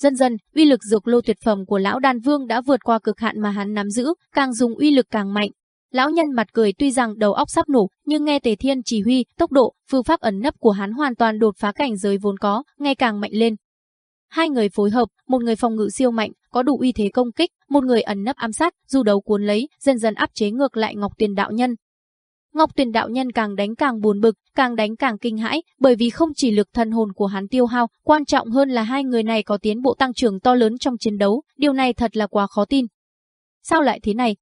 Dần dần, uy lực dược lô tuyệt phẩm của lão đan vương đã vượt qua cực hạn mà hắn nắm giữ, càng dùng uy lực càng mạnh. Lão nhân mặt cười tuy rằng đầu óc sắp nổ, nhưng nghe Tề Thiên chỉ huy, tốc độ, phương pháp ẩn nấp của hắn hoàn toàn đột phá cảnh giới vốn có, ngày càng mạnh lên. Hai người phối hợp, một người phòng ngự siêu mạnh, có đủ uy thế công kích, một người ẩn nấp ám sát, dù đấu cuốn lấy, dần dần áp chế ngược lại Ngọc Tuyền đạo nhân. Ngọc Tuyền đạo nhân càng đánh càng buồn bực, càng đánh càng kinh hãi, bởi vì không chỉ lực thần hồn của hắn tiêu hao, quan trọng hơn là hai người này có tiến bộ tăng trưởng to lớn trong chiến đấu, điều này thật là quá khó tin. Sao lại thế này?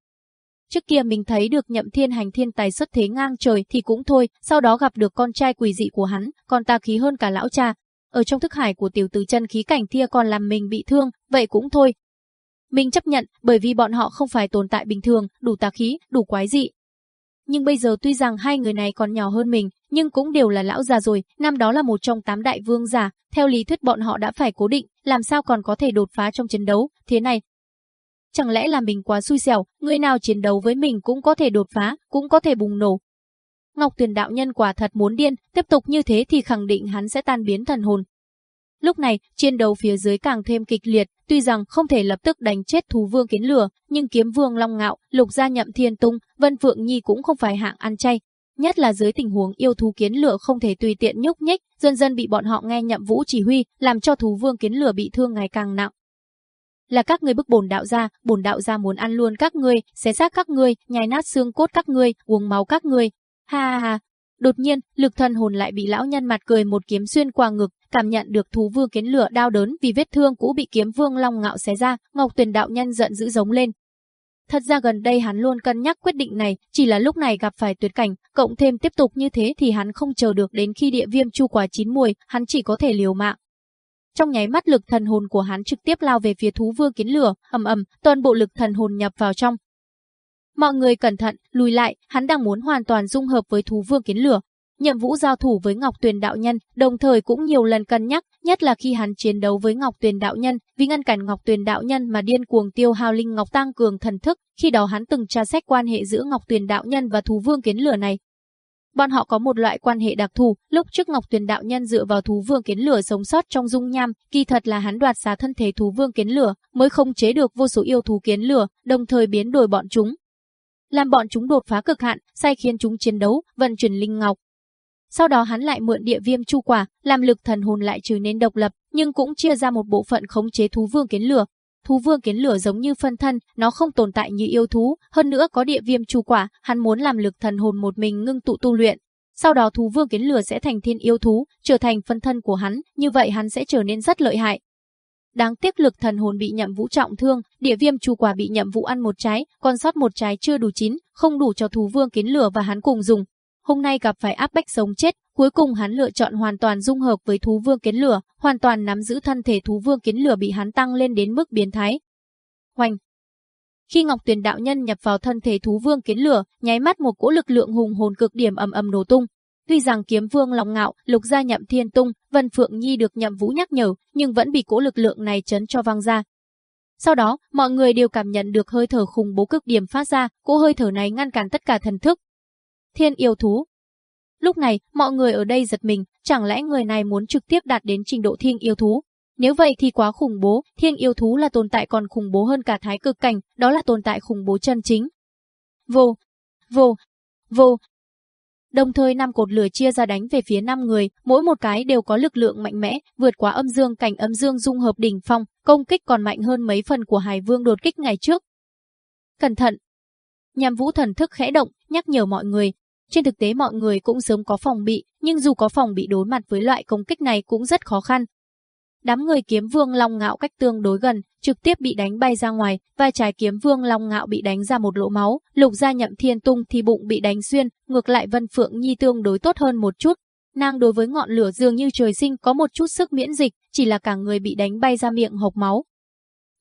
Trước kia mình thấy được nhậm thiên hành thiên tài xuất thế ngang trời thì cũng thôi, sau đó gặp được con trai quỷ dị của hắn, còn ta khí hơn cả lão cha. Ở trong thức hải của tiểu tử chân khí cảnh thia còn làm mình bị thương, vậy cũng thôi. Mình chấp nhận, bởi vì bọn họ không phải tồn tại bình thường, đủ tà khí, đủ quái dị, nhưng bây giờ tuy rằng hai người này còn nhỏ hơn mình, nhưng cũng đều là lão già rồi, năm đó là một trong tám đại vương giả, theo lý thuyết bọn họ đã phải cố định, làm sao còn có thể đột phá trong chiến đấu, thế này. Chẳng lẽ là mình quá xui xẻo, người nào chiến đấu với mình cũng có thể đột phá, cũng có thể bùng nổ. Ngọc Tuyền đạo nhân quả thật muốn điên, tiếp tục như thế thì khẳng định hắn sẽ tan biến thần hồn, Lúc này, chiến đấu phía dưới càng thêm kịch liệt, tuy rằng không thể lập tức đánh chết thú vương kiến lửa, nhưng kiếm vương long ngạo, lục gia nhậm thiên tung, vân phượng nhi cũng không phải hạng ăn chay. Nhất là dưới tình huống yêu thú kiến lửa không thể tùy tiện nhúc nhích, dần dần bị bọn họ nghe nhậm vũ chỉ huy, làm cho thú vương kiến lửa bị thương ngày càng nặng. Là các ngươi bức bổn đạo ra, bổn đạo ra muốn ăn luôn các ngươi, xé xác các ngươi, nhai nát xương cốt các ngươi, uống máu các ngươi. Ha ha Đột nhiên, lực thần hồn lại bị lão nhân mặt cười một kiếm xuyên qua ngực, cảm nhận được thú vương kiến lửa đau đớn vì vết thương cũ bị kiếm vương long ngạo xé ra, Ngọc Tuyền đạo nhân giận dữ giống lên. Thật ra gần đây hắn luôn cân nhắc quyết định này, chỉ là lúc này gặp phải tuyệt cảnh, cộng thêm tiếp tục như thế thì hắn không chờ được đến khi địa viêm chu quả chín mùi, hắn chỉ có thể liều mạng. Trong nháy mắt lực thần hồn của hắn trực tiếp lao về phía thú vương kiến lửa, ầm ầm, toàn bộ lực thần hồn nhập vào trong, Mọi người cẩn thận, lùi lại, hắn đang muốn hoàn toàn dung hợp với thú vương kiến lửa. Nhậm Vũ giao thủ với Ngọc Tuyền đạo nhân, đồng thời cũng nhiều lần cân nhắc, nhất là khi hắn chiến đấu với Ngọc Tuyền đạo nhân, vì ngăn cản Ngọc Tuyền đạo nhân mà điên cuồng tiêu hao linh ngọc tăng cường thần thức, khi đó hắn từng tra xét quan hệ giữa Ngọc Tuyền đạo nhân và thú vương kiến lửa này. Bọn họ có một loại quan hệ đặc thù, lúc trước Ngọc Tuyền đạo nhân dựa vào thú vương kiến lửa sống sót trong dung nham, kỳ thật là hắn đoạt xá thân thể thú vương kiến lửa, mới không chế được vô số yêu thú kiến lửa, đồng thời biến đổi bọn chúng, làm bọn chúng đột phá cực hạn, sai khiến chúng chiến đấu, vận chuyển linh ngọc. Sau đó hắn lại mượn địa viêm chu quả, làm lực thần hồn lại trừ nên độc lập, nhưng cũng chia ra một bộ phận khống chế thú vương kiến lửa. Thú vương kiến lửa giống như phân thân, nó không tồn tại như yêu thú, hơn nữa có địa viêm chu quả, hắn muốn làm lực thần hồn một mình ngưng tụ tu luyện. Sau đó thú vương kiến lửa sẽ thành thiên yêu thú, trở thành phân thân của hắn, như vậy hắn sẽ trở nên rất lợi hại. Đáng tiếc lực thần hồn bị nhậm vũ trọng thương, địa viêm chu quả bị nhậm vũ ăn một trái, còn sót một trái chưa đủ chín, không đủ cho thú vương kiến lửa và hắn cùng dùng. Hôm nay gặp phải áp bách sống chết, cuối cùng hắn lựa chọn hoàn toàn dung hợp với thú vương kiến lửa, hoàn toàn nắm giữ thân thể thú vương kiến lửa bị hắn tăng lên đến mức biến thái. Hoành! Khi Ngọc Tuyền đạo nhân nhập vào thân thể thú vương kiến lửa, nháy mắt một cỗ lực lượng hùng hồn cực điểm ầm ầm nổ tung, Tuy rằng kiếm vương lòng ngạo, lục gia nhậm thiên tung, Vân Phượng Nhi được nhậm vũ nhắc nhở, nhưng vẫn bị cỗ lực lượng này chấn cho văng ra. Sau đó, mọi người đều cảm nhận được hơi thở khủng bố cực điểm phát ra, cỗ hơi thở này ngăn cản tất cả thần thức. Thiên yêu thú. Lúc này, mọi người ở đây giật mình, chẳng lẽ người này muốn trực tiếp đạt đến trình độ thiên yêu thú? Nếu vậy thì quá khủng bố, thiên yêu thú là tồn tại còn khủng bố hơn cả thái cực cảnh, đó là tồn tại khủng bố chân chính. Vô, vô, vô, Đồng thời năm cột lửa chia ra đánh về phía năm người, mỗi một cái đều có lực lượng mạnh mẽ, vượt quá âm dương cảnh âm dương dung hợp đỉnh phong, công kích còn mạnh hơn mấy phần của Hải Vương đột kích ngày trước. Cẩn thận! Nhằm vũ thần thức khẽ động, nhắc nhở mọi người. Trên thực tế mọi người cũng sớm có phòng bị, nhưng dù có phòng bị đối mặt với loại công kích này cũng rất khó khăn. Đám người kiếm vương long ngạo cách tương đối gần, trực tiếp bị đánh bay ra ngoài, và trái kiếm vương long ngạo bị đánh ra một lỗ máu, lục gia nhậm thiên tung thì bụng bị đánh xuyên, ngược lại Vân Phượng Nhi tương đối tốt hơn một chút. Nàng đối với ngọn lửa dường như trời sinh có một chút sức miễn dịch, chỉ là cả người bị đánh bay ra miệng hộc máu.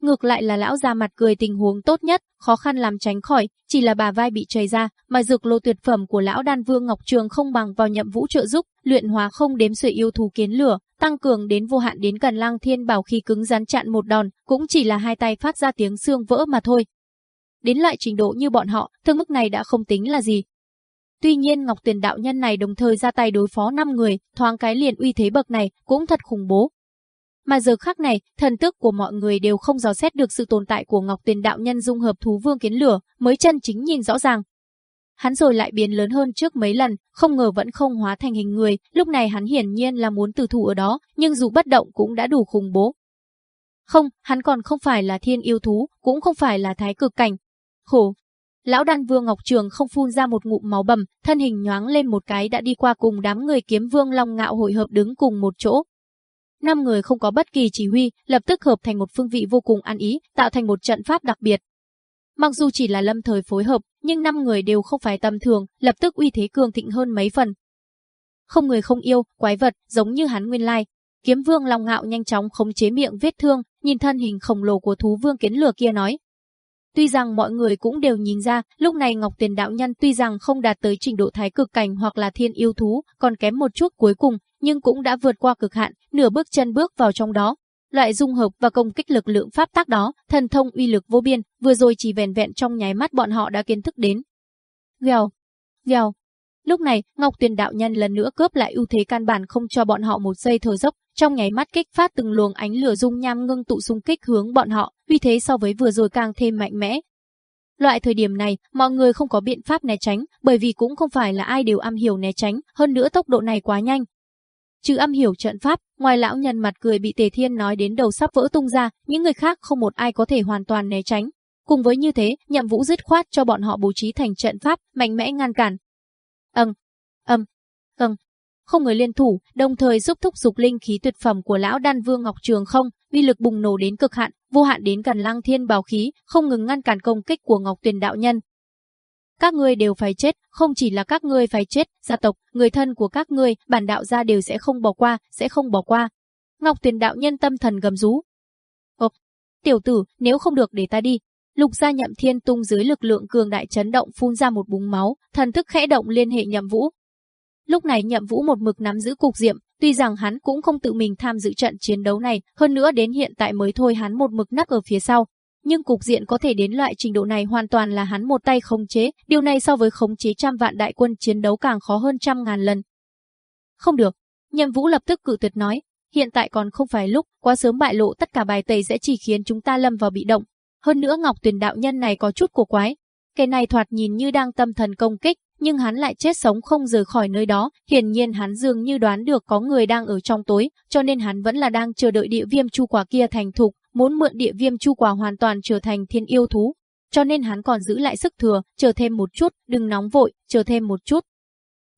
Ngược lại là lão già mặt cười tình huống tốt nhất, khó khăn làm tránh khỏi, chỉ là bà vai bị chảy ra, mà dược lô tuyệt phẩm của lão đan vương Ngọc Trường không bằng vào nhậm vũ trợ giúp, luyện hóa không đếm xuể yêu thú kiến lửa, tăng cường đến vô hạn đến gần lang thiên bảo khi cứng rắn chặn một đòn, cũng chỉ là hai tay phát ra tiếng xương vỡ mà thôi. Đến loại trình độ như bọn họ, thương mức này đã không tính là gì. Tuy nhiên Ngọc Tuyền đạo nhân này đồng thời ra tay đối phó 5 người, thoáng cái liền uy thế bậc này, cũng thật khủng bố. Mà giờ khác này, thần tức của mọi người đều không dò xét được sự tồn tại của Ngọc Tuyền đạo nhân dung hợp thú vương kiến lửa, mới chân chính nhìn rõ ràng, Hắn rồi lại biến lớn hơn trước mấy lần, không ngờ vẫn không hóa thành hình người, lúc này hắn hiển nhiên là muốn tử thủ ở đó, nhưng dù bất động cũng đã đủ khủng bố. Không, hắn còn không phải là thiên yêu thú, cũng không phải là thái cực cảnh. Khổ. Lão đan vương Ngọc Trường không phun ra một ngụm máu bầm, thân hình nhoáng lên một cái đã đi qua cùng đám người kiếm vương long ngạo hội hợp đứng cùng một chỗ. Năm người không có bất kỳ chỉ huy, lập tức hợp thành một phương vị vô cùng ăn ý, tạo thành một trận pháp đặc biệt. Mặc dù chỉ là lâm thời phối hợp, nhưng năm người đều không phải tầm thường, lập tức uy thế cường thịnh hơn mấy phần. Không người không yêu, quái vật, giống như hắn nguyên lai. Kiếm vương lòng ngạo nhanh chóng khống chế miệng vết thương, nhìn thân hình khổng lồ của thú vương kiến lửa kia nói, Tuy rằng mọi người cũng đều nhìn ra, lúc này Ngọc Tiền đạo nhân tuy rằng không đạt tới trình độ thái cực cảnh hoặc là thiên yêu thú, còn kém một chút cuối cùng, nhưng cũng đã vượt qua cực hạn, nửa bước chân bước vào trong đó. Loại dung hợp và công kích lực lượng pháp tác đó, thần thông uy lực vô biên, vừa rồi chỉ vẻn vẹn trong nháy mắt bọn họ đã kiến thức đến. Gèo, gèo. Lúc này, Ngọc Tuyền đạo nhân lần nữa cướp lại ưu thế căn bản không cho bọn họ một giây thở dốc, trong nháy mắt kích phát từng luồng ánh lửa dung nham ngưng tụ xung kích hướng bọn họ, uy thế so với vừa rồi càng thêm mạnh mẽ. Loại thời điểm này, mọi người không có biện pháp né tránh, bởi vì cũng không phải là ai đều am hiểu né tránh, hơn nữa tốc độ này quá nhanh. Trừ âm hiểu trận pháp, ngoài lão nhân mặt cười bị Tề Thiên nói đến đầu sắp vỡ tung ra, những người khác không một ai có thể hoàn toàn né tránh. Cùng với như thế, nhậm vũ dứt khoát cho bọn họ bố trí thành trận pháp, mạnh mẽ ngăn cản. Ầm, ầm, ầm, không người liên thủ, đồng thời giúp thúc dục linh khí tuyệt phẩm của lão đan vương Ngọc Trường không, uy lực bùng nổ đến cực hạn, vô hạn đến gần lăng thiên bảo khí, không ngừng ngăn cản công kích của Ngọc Tuyền đạo nhân. Các ngươi đều phải chết, không chỉ là các ngươi phải chết, gia tộc, người thân của các ngươi, bản đạo gia đều sẽ không bỏ qua, sẽ không bỏ qua. Ngọc Tuyền đạo nhân tâm thần gầm rú. Ồ, tiểu tử, nếu không được để ta đi. Lục gia nhậm thiên tung dưới lực lượng cường đại chấn động phun ra một búng máu, thần thức khẽ động liên hệ nhậm vũ, Lúc này Nhậm Vũ một mực nắm giữ cục diệm, tuy rằng hắn cũng không tự mình tham dự trận chiến đấu này, hơn nữa đến hiện tại mới thôi hắn một mực nấp ở phía sau. Nhưng cục diện có thể đến loại trình độ này hoàn toàn là hắn một tay khống chế, điều này so với khống chế trăm vạn đại quân chiến đấu càng khó hơn trăm ngàn lần. Không được, Nhậm Vũ lập tức cự tuyệt nói, hiện tại còn không phải lúc, quá sớm bại lộ tất cả bài tẩy sẽ chỉ khiến chúng ta lâm vào bị động. Hơn nữa Ngọc Tuyền đạo nhân này có chút cổ quái, cái này thoạt nhìn như đang tâm thần công kích, nhưng hắn lại chết sống không rời khỏi nơi đó, hiển nhiên hắn dường như đoán được có người đang ở trong tối, cho nên hắn vẫn là đang chờ đợi địa viêm chu quả kia thành thục, muốn mượn địa viêm chu quả hoàn toàn trở thành thiên yêu thú. Cho nên hắn còn giữ lại sức thừa, chờ thêm một chút, đừng nóng vội, chờ thêm một chút.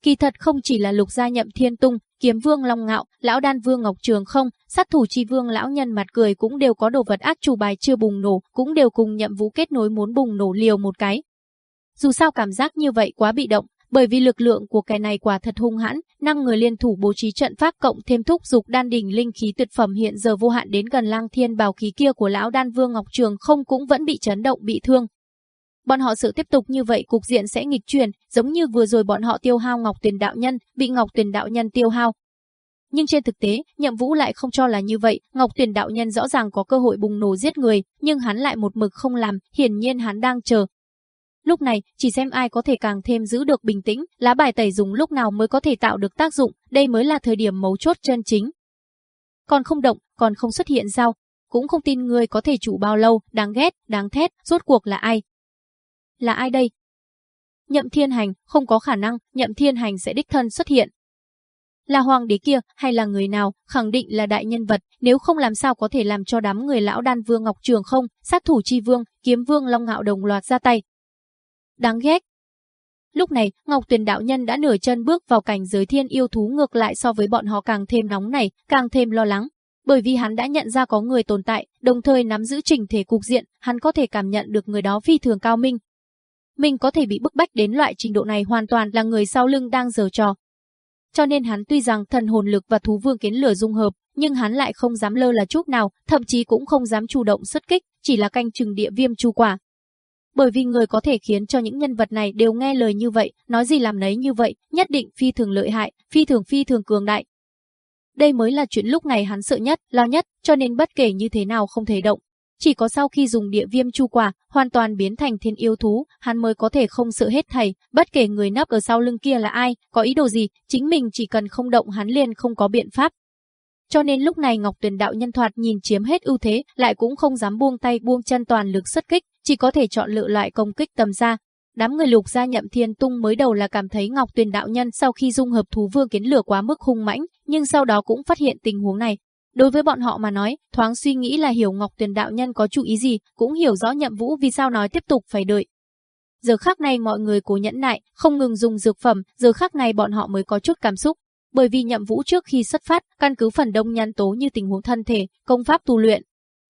Kỳ thật không chỉ là lục gia nhậm thiên tung, kiếm vương long ngạo, lão đan vương ngọc trường không, sát thủ chi vương lão nhân mặt cười cũng đều có đồ vật ác chủ bài chưa bùng nổ, cũng đều cùng nhậm vũ kết nối muốn bùng nổ liều một cái, dù sao cảm giác như vậy quá bị động, bởi vì lực lượng của cái này quả thật hung hãn, năm người liên thủ bố trí trận pháp cộng thêm thúc dục đan đỉnh linh khí tuyệt phẩm hiện giờ vô hạn đến gần Lang Thiên bào khí kia của lão đan vương Ngọc Trường không cũng vẫn bị chấn động bị thương. Bọn họ sự tiếp tục như vậy cục diện sẽ nghịch chuyển, giống như vừa rồi bọn họ tiêu hao Ngọc Tuyền đạo nhân, bị Ngọc Tuyền đạo nhân tiêu hao. Nhưng trên thực tế, Nhậm Vũ lại không cho là như vậy, Ngọc Tuyền đạo nhân rõ ràng có cơ hội bùng nổ giết người, nhưng hắn lại một mực không làm, hiển nhiên hắn đang chờ, Lúc này, chỉ xem ai có thể càng thêm giữ được bình tĩnh, lá bài tẩy dùng lúc nào mới có thể tạo được tác dụng, đây mới là thời điểm mấu chốt chân chính. Còn không động, còn không xuất hiện sao? Cũng không tin người có thể chủ bao lâu, đáng ghét, đáng thét, rốt cuộc là ai? Là ai đây? Nhậm thiên hành, không có khả năng, nhậm thiên hành sẽ đích thân xuất hiện. Là hoàng đế kia, hay là người nào, khẳng định là đại nhân vật, nếu không làm sao có thể làm cho đám người lão đan vương Ngọc Trường không, sát thủ chi vương, kiếm vương Long Ngạo đồng loạt ra tay, đáng ghét. Lúc này, Ngọc Tuyền đạo nhân đã nửa chân bước vào cảnh giới thiên yêu thú ngược lại so với bọn họ càng thêm nóng này, càng thêm lo lắng. Bởi vì hắn đã nhận ra có người tồn tại, đồng thời nắm giữ trình thể cục diện, hắn có thể cảm nhận được người đó phi thường cao minh. Mình có thể bị bức bách đến loại trình độ này hoàn toàn là người sau lưng đang giở trò. Cho nên hắn tuy rằng thần hồn lực và thú vương kiến lửa dung hợp, nhưng hắn lại không dám lơ là chút nào, thậm chí cũng không dám chủ động xuất kích, chỉ là canh chừng địa viêm chu quả, bởi vì người có thể khiến cho những nhân vật này đều nghe lời như vậy, nói gì làm nấy như vậy, nhất định phi thường lợi hại, phi thường phi thường cường đại. Đây mới là chuyện lúc này hắn sợ nhất, lo nhất, cho nên bất kể như thế nào không thể động. Chỉ có sau khi dùng địa viêm chu quả, hoàn toàn biến thành thiên yêu thú, hắn mới có thể không sợ hết thầy, bất kể người nấp ở sau lưng kia là ai, có ý đồ gì, chính mình chỉ cần không động hắn liền không có biện pháp. Cho nên lúc này Ngọc Tuyền đạo nhân thoạt nhìn chiếm hết ưu thế, lại cũng không dám buông tay buông chân toàn lực xuất kích, chỉ có thể chọn lựa loại công kích tầm xa. Đám người lục gia nhậm thiên tung mới đầu là cảm thấy Ngọc Tuyền đạo nhân sau khi dung hợp thú vương kiến lửa quá mức hung mãnh, nhưng sau đó cũng phát hiện tình huống này. Đối với bọn họ mà nói, thoáng suy nghĩ là hiểu Ngọc Tuyền đạo nhân có chủ ý gì, cũng hiểu rõ nhậm vũ vì sao nói tiếp tục phải đợi. giờ khắc này mọi người cố nhẫn nại, không ngừng dùng dược phẩm, giờ khắc này bọn họ mới có chút cảm xúc. Bởi vì nhậm vũ trước khi xuất phát, căn cứ phần đông nhân tố như tình huống thân thể, công pháp tu luyện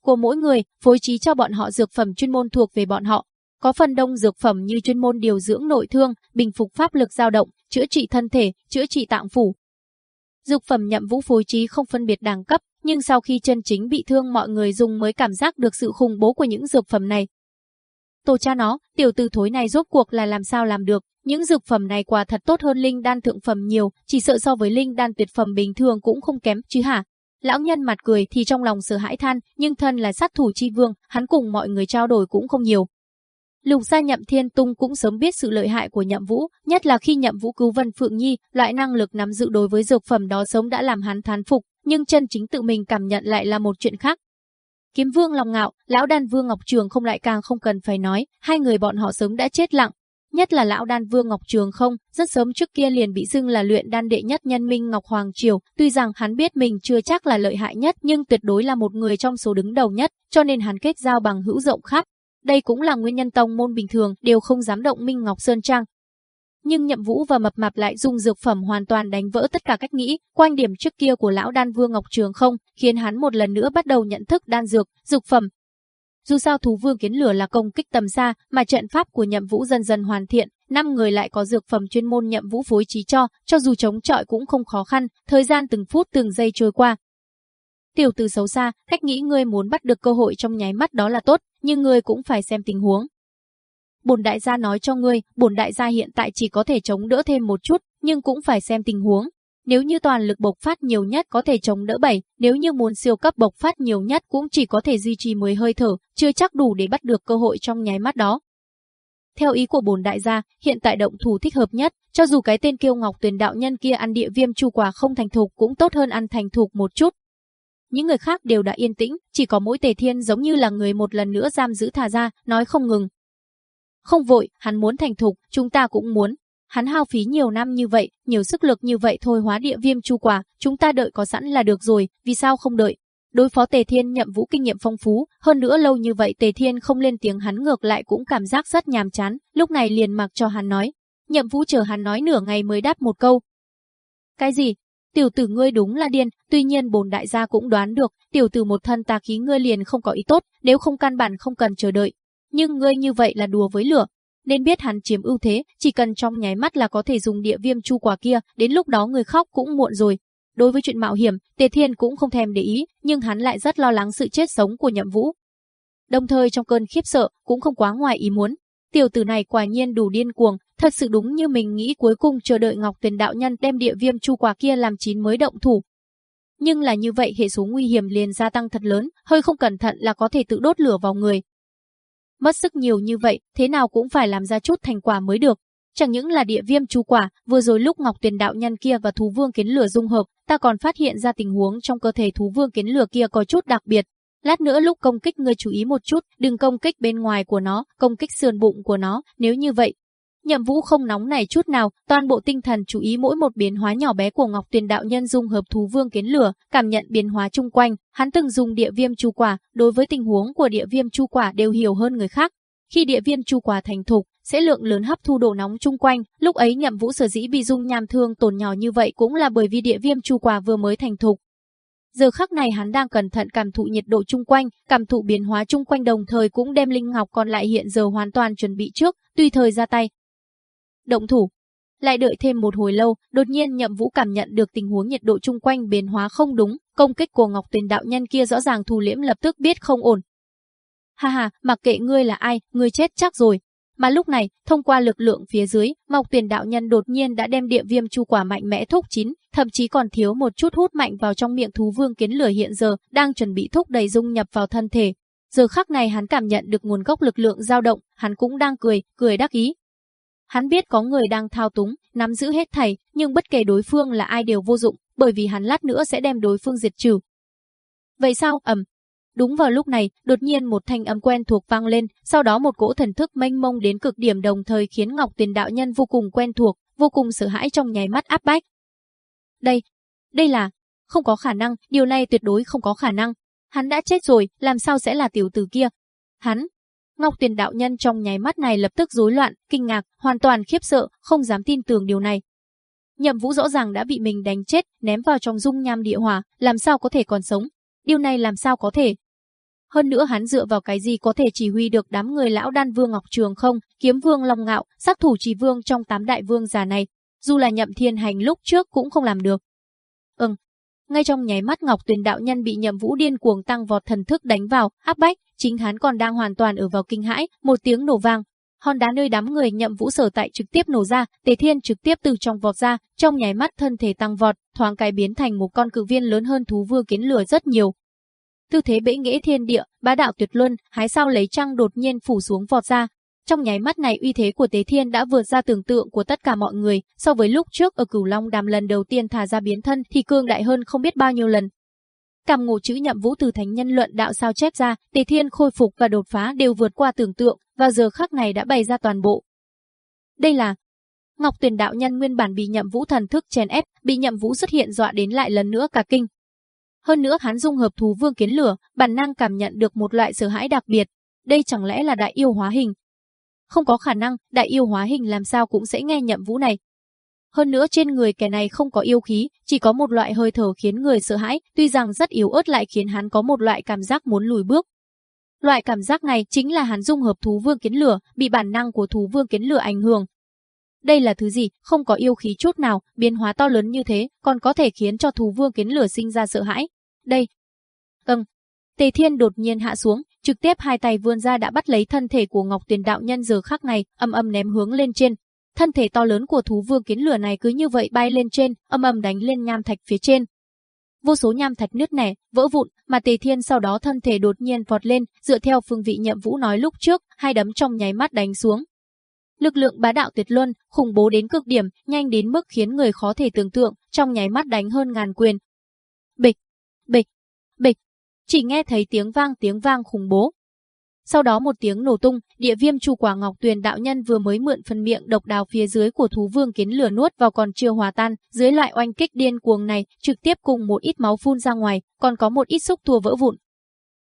của mỗi người, phối trí cho bọn họ dược phẩm chuyên môn thuộc về bọn họ. Có phần đông dược phẩm như chuyên môn điều dưỡng nội thương, bình phục pháp lực dao động, chữa trị thân thể, chữa trị tạng phủ. Dược phẩm nhậm vũ phối trí không phân biệt đẳng cấp, nhưng sau khi chân chính bị thương mọi người dùng mới cảm giác được sự khủng bố của những dược phẩm này. Tổ cha nó, tiểu tư thối này rốt cuộc là làm sao làm được, những dược phẩm này quả thật tốt hơn linh đan thượng phẩm nhiều, chỉ sợ so với linh đan tuyệt phẩm bình thường cũng không kém chứ hả? Lão nhân mặt cười thì trong lòng sợ hãi than, nhưng thân là sát thủ chi vương, hắn cùng mọi người trao đổi cũng không nhiều. Lục gia nhậm thiên tung cũng sớm biết sự lợi hại của nhậm vũ, nhất là khi nhậm vũ cứu Vân Phượng Nhi, loại năng lực nắm giữ đối với dược phẩm đó sớm đã làm hắn thán phục, nhưng chân chính tự mình cảm nhận lại là một chuyện khác. Kiếm vương lòng ngạo, lão đan vương Ngọc Trường không lại càng không cần phải nói, hai người bọn họ sớm đã chết lặng. Nhất là lão đan vương Ngọc Trường không, rất sớm trước kia liền bị xưng là luyện đan đệ nhất nhân minh Ngọc Hoàng Triều, tuy rằng hắn biết mình chưa chắc là lợi hại nhất nhưng tuyệt đối là một người trong số đứng đầu nhất, cho nên hắn kết giao bằng hữu rộng khắp. Đây cũng là nguyên nhân tông môn bình thường đều không dám động Minh Ngọc Sơn Trang, nhưng Nhậm Vũ và Mập Mạp lại dùng dược phẩm hoàn toàn đánh vỡ tất cả cách nghĩ, quanh điểm trước kia của lão đan vương Ngọc Trường không, khiến hắn một lần nữa bắt đầu nhận thức đan dược, dược phẩm. Dù sao thú vương kiến lửa là công kích tầm xa, mà trận pháp của Nhậm Vũ dần dần hoàn thiện, năm người lại có dược phẩm chuyên môn Nhậm Vũ phối trí cho, cho dù chống chọi cũng không khó khăn, thời gian từng phút từng giây trôi qua. Tiểu tử xấu xa, cách nghĩ ngươi muốn bắt được cơ hội trong nháy mắt đó là tốt, nhưng ngươi cũng phải xem tình huống bổn đại gia nói cho ngươi, bổn đại gia hiện tại chỉ có thể chống đỡ thêm một chút, nhưng cũng phải xem tình huống. Nếu như toàn lực bộc phát nhiều nhất có thể chống đỡ 7, nếu như muốn siêu cấp bộc phát nhiều nhất cũng chỉ có thể duy trì 10 hơi thở, chưa chắc đủ để bắt được cơ hội trong nháy mắt đó. Theo ý của bổn đại gia, hiện tại động thủ thích hợp nhất, cho dù cái tên kiêu ngọc tuyển đạo nhân kia ăn địa viêm chu quả không thành thục cũng tốt hơn ăn thành thục một chút. Những người khác đều đã yên tĩnh, chỉ có mỗi tề thiên giống như là người một lần nữa giam giữ thả ra, nói không ngừng, không vội, hắn muốn thành thục, chúng ta cũng muốn. Hắn hao phí nhiều năm như vậy, nhiều sức lực như vậy thôi hóa địa viêm chu quả, chúng ta đợi có sẵn là được rồi, vì sao không đợi? Đối phó Tề Thiên nhậm vũ kinh nghiệm phong phú, hơn nữa lâu như vậy Tề Thiên không lên tiếng hắn ngược lại cũng cảm giác rất nhàm chán, lúc này liền mặc cho hắn nói. Nhậm vũ chờ hắn nói nửa ngày mới đáp một câu. Cái gì? Tiểu tử ngươi đúng là điên, tuy nhiên bồn đại gia cũng đoán được, tiểu tử một thân tà khí ngươi liền không có ý tốt, nếu không căn bản không cần chờ đợi, nhưng ngươi như vậy là đùa với lửa. Nên biết hắn chiếm ưu thế, chỉ cần trong nháy mắt là có thể dùng địa viêm chu quả kia, đến lúc đó người khóc cũng muộn rồi. Đối với chuyện mạo hiểm, Tề Thiên cũng không thèm để ý, nhưng hắn lại rất lo lắng sự chết sống của Nhậm Vũ. Đồng thời trong cơn khiếp sợ, cũng không quá ngoài ý muốn. Tiểu tử này quả nhiên đủ điên cuồng, thật sự đúng như mình nghĩ cuối cùng chờ đợi Ngọc Tuyền đạo nhân đem địa viêm chu quả kia làm chín mới động thủ. Nhưng là như vậy hệ số nguy hiểm liền gia tăng thật lớn, hơi không cẩn thận là có thể tự đốt lửa vào người, Mất sức nhiều như vậy, thế nào cũng phải làm ra chút thành quả mới được. Chẳng những là địa viêm chu quả, vừa rồi lúc Ngọc Tuyền đạo nhân kia và thú vương kiến lửa dung hợp, ta còn phát hiện ra tình huống trong cơ thể thú vương kiến lửa kia có chút đặc biệt. Lát nữa lúc công kích ngươi chú ý một chút, đừng công kích bên ngoài của nó, công kích sườn bụng của nó, nếu như vậy, Nhậm Vũ không nóng này chút nào, toàn bộ tinh thần chú ý mỗi một biến hóa nhỏ bé của Ngọc Tuyền đạo nhân dung hợp thú vương kiến lửa, cảm nhận biến hóa chung quanh, hắn từng dùng địa viêm chu quả, đối với tình huống của địa viêm chu quả đều hiểu hơn người khác. Khi địa viêm chu quả thành thục, sẽ lượng lớn hấp thu độ nóng chung quanh, lúc ấy Nhậm Vũ sở dĩ bị dung nham thương tổn nhỏ như vậy cũng là bởi vì địa viêm chu quả vừa mới thành thục. Giờ khắc này hắn đang cẩn thận cảm thụ nhiệt độ chung quanh, cảm thụ biến hóa chung quanh đồng thời cũng đem linh ngọc còn lại hiện giờ hoàn toàn chuẩn bị trước, tùy thời ra tay, động thủ. Lại đợi thêm một hồi lâu, đột nhiên Nhậm Vũ cảm nhận được tình huống nhiệt độ chung quanh biến hóa không đúng, công kích của Ngọc Tuyền đạo nhân kia rõ ràng thu liễm lập tức biết không ổn. Ha ha, mặc kệ ngươi là ai, ngươi chết chắc rồi. Mà lúc này, thông qua lực lượng phía dưới, Ngọc Tuyền đạo nhân đột nhiên đã đem địa viêm chu quả mạnh mẽ thúc chín, thậm chí còn thiếu một chút hút mạnh vào trong miệng thú vương kiến lửa hiện giờ, đang chuẩn bị thúc đầy dung nhập vào thân thể. Giờ khắc này hắn cảm nhận được nguồn gốc lực lượng dao động, hắn cũng đang cười, cười đắc ý, Hắn biết có người đang thao túng, nắm giữ hết thảy, nhưng bất kể đối phương là ai đều vô dụng, bởi vì hắn lát nữa sẽ đem đối phương diệt trừ. Vậy sao? Ầm. Đúng vào lúc này, đột nhiên một thanh âm quen thuộc vang lên, sau đó một cỗ thần thức mênh mông đến cực điểm đồng thời khiến Ngọc Tiền đạo nhân vô cùng quen thuộc, vô cùng sợ hãi trong nháy mắt áp bách. Đây, đây là không có khả năng, điều này tuyệt đối không có khả năng. Hắn đã chết rồi, làm sao sẽ là tiểu tử kia? Hắn, Ngọc Tuyền đạo nhân trong nháy mắt này lập tức rối loạn, kinh ngạc, hoàn toàn khiếp sợ, không dám tin tưởng điều này. Nhậm Vũ rõ ràng đã bị mình đánh chết, ném vào trong dung nham địa hỏa, làm sao có thể còn sống? Điều này làm sao có thể? Hơn nữa hắn dựa vào cái gì có thể chỉ huy được đám người lão đan vương Ngọc Trường không, kiếm vương Long Ngạo, sát thủ trì vương trong tám đại vương già này, dù là nhậm thiên hành lúc trước cũng không làm được. Ừm, ngay trong nháy mắt Ngọc Tuyền đạo nhân bị nhậm vũ điên cuồng tăng vọt thần thức đánh vào, áp bách, chính hắn còn đang hoàn toàn ở vào kinh hãi, một tiếng nổ vang, hòn đá nơi đám người nhậm vũ sở tại trực tiếp nổ ra, Tề Thiên trực tiếp từ trong vọt ra, trong nháy mắt thân thể tăng vọt, thoáng cái biến thành một con cự viên lớn hơn thú vương kiến lửa rất nhiều. Tư thế bẽ nghĩa thiên địa, bá đạo tuyệt luân, hái sao lấy trăng đột nhiên phủ xuống vọt ra. Trong nháy mắt này uy thế của Tế Thiên đã vượt ra tưởng tượng của tất cả mọi người, so với lúc trước ở Cửu Long Đàm lần đầu tiên thả ra biến thân thì cương đại hơn không biết bao nhiêu lần. Cảm ngộ chữ nhậm vũ từ thánh nhân luận đạo sao chép ra, tế Thiên khôi phục và đột phá đều vượt qua tưởng tượng, và giờ khắc này đã bày ra toàn bộ. Đây là Ngọc Tuyền đạo nhân nguyên bản bị nhậm vũ thần thức chèn ép, bị nhậm vũ xuất hiện dọa đến lại lần nữa cả kinh. Hơn nữa hắn dung hợp thú vương kiến lửa, bản năng cảm nhận được một loại sợ hãi đặc biệt. Đây chẳng lẽ là đại yêu hóa hình? Không có khả năng, đại yêu hóa hình làm sao cũng sẽ nghe nhậm vũ này. Hơn nữa trên người kẻ này không có yêu khí, chỉ có một loại hơi thở khiến người sợ hãi, tuy rằng rất yếu ớt lại khiến hắn có một loại cảm giác muốn lùi bước. Loại cảm giác này chính là hắn dung hợp thú vương kiến lửa, bị bản năng của thú vương kiến lửa ảnh hưởng. Đây là thứ gì, không có yêu khí chút nào, biến hóa to lớn như thế, còn có thể khiến cho thú vương kiến lửa sinh ra sợ hãi. Đây. Ừm. Tề Thiên đột nhiên hạ xuống, trực tiếp hai tay vươn ra đã bắt lấy thân thể của Ngọc Tuyền đạo nhân giờ khắc này, âm âm ném hướng lên trên, Thân thể to lớn của thú vương kiến lửa này cứ như vậy bay lên trên, âm âm đánh lên nham thạch phía trên. Vô số nham thạch nứt nẻ, vỡ vụn, mà Tề Thiên sau đó thân thể đột nhiên vọt lên, dựa theo phương vị Nhậm Vũ nói lúc trước, hai đấm trong nháy mắt đánh xuống. Lực lượng bá đạo tuyệt luân, khủng bố đến cực điểm, nhanh đến mức khiến người khó thể tưởng tượng, trong nháy mắt đánh hơn ngàn quyền. Bịch, bịch, bịch. Chỉ nghe thấy tiếng vang tiếng vang khủng bố, sau đó một tiếng nổ tung, địa viêm chu quả ngọc tuyền đạo nhân vừa mới mượn phần miệng độc đào phía dưới của thú vương kiến lửa nuốt vào còn chưa hòa tan, dưới loại oanh kích điên cuồng này, trực tiếp cùng một ít máu phun ra ngoài, còn có một ít xúc thua vỡ vụn.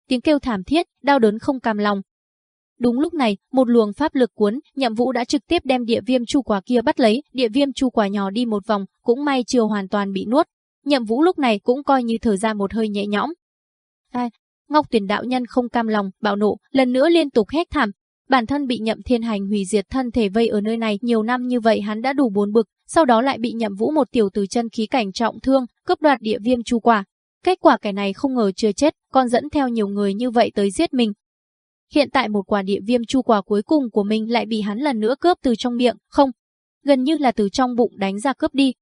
Tiếng kêu thảm thiết, đau đớn không cam lòng. Đúng lúc này, một luồng pháp lực cuốn, Nhậm Vũ đã trực tiếp đem địa viêm chu quả kia bắt lấy, địa viêm chu quả nhỏ đi một vòng, cũng may chưa hoàn toàn bị nuốt. Nhậm Vũ lúc này cũng coi như thở ra một hơi nhẹ nhõm. Ai? Ngọc Tuyền đạo nhân không cam lòng, bạo nộ, lần nữa liên tục hét thảm. Bản thân bị Nhậm Thiên Hành hủy diệt thân thể vây ở nơi này nhiều năm như vậy hắn đã đủ bốn bực, sau đó lại bị Nhậm Vũ một tiểu từ chân khí cảnh trọng thương, cướp đoạt địa viêm chu quả. Kết quả kẻ này không ngờ chưa chết, còn dẫn theo nhiều người như vậy tới giết mình. Hiện tại một quả địa viêm chu quả cuối cùng của mình lại bị hắn lần nữa cướp từ trong miệng, không, gần như là từ trong bụng đánh ra cướp đi.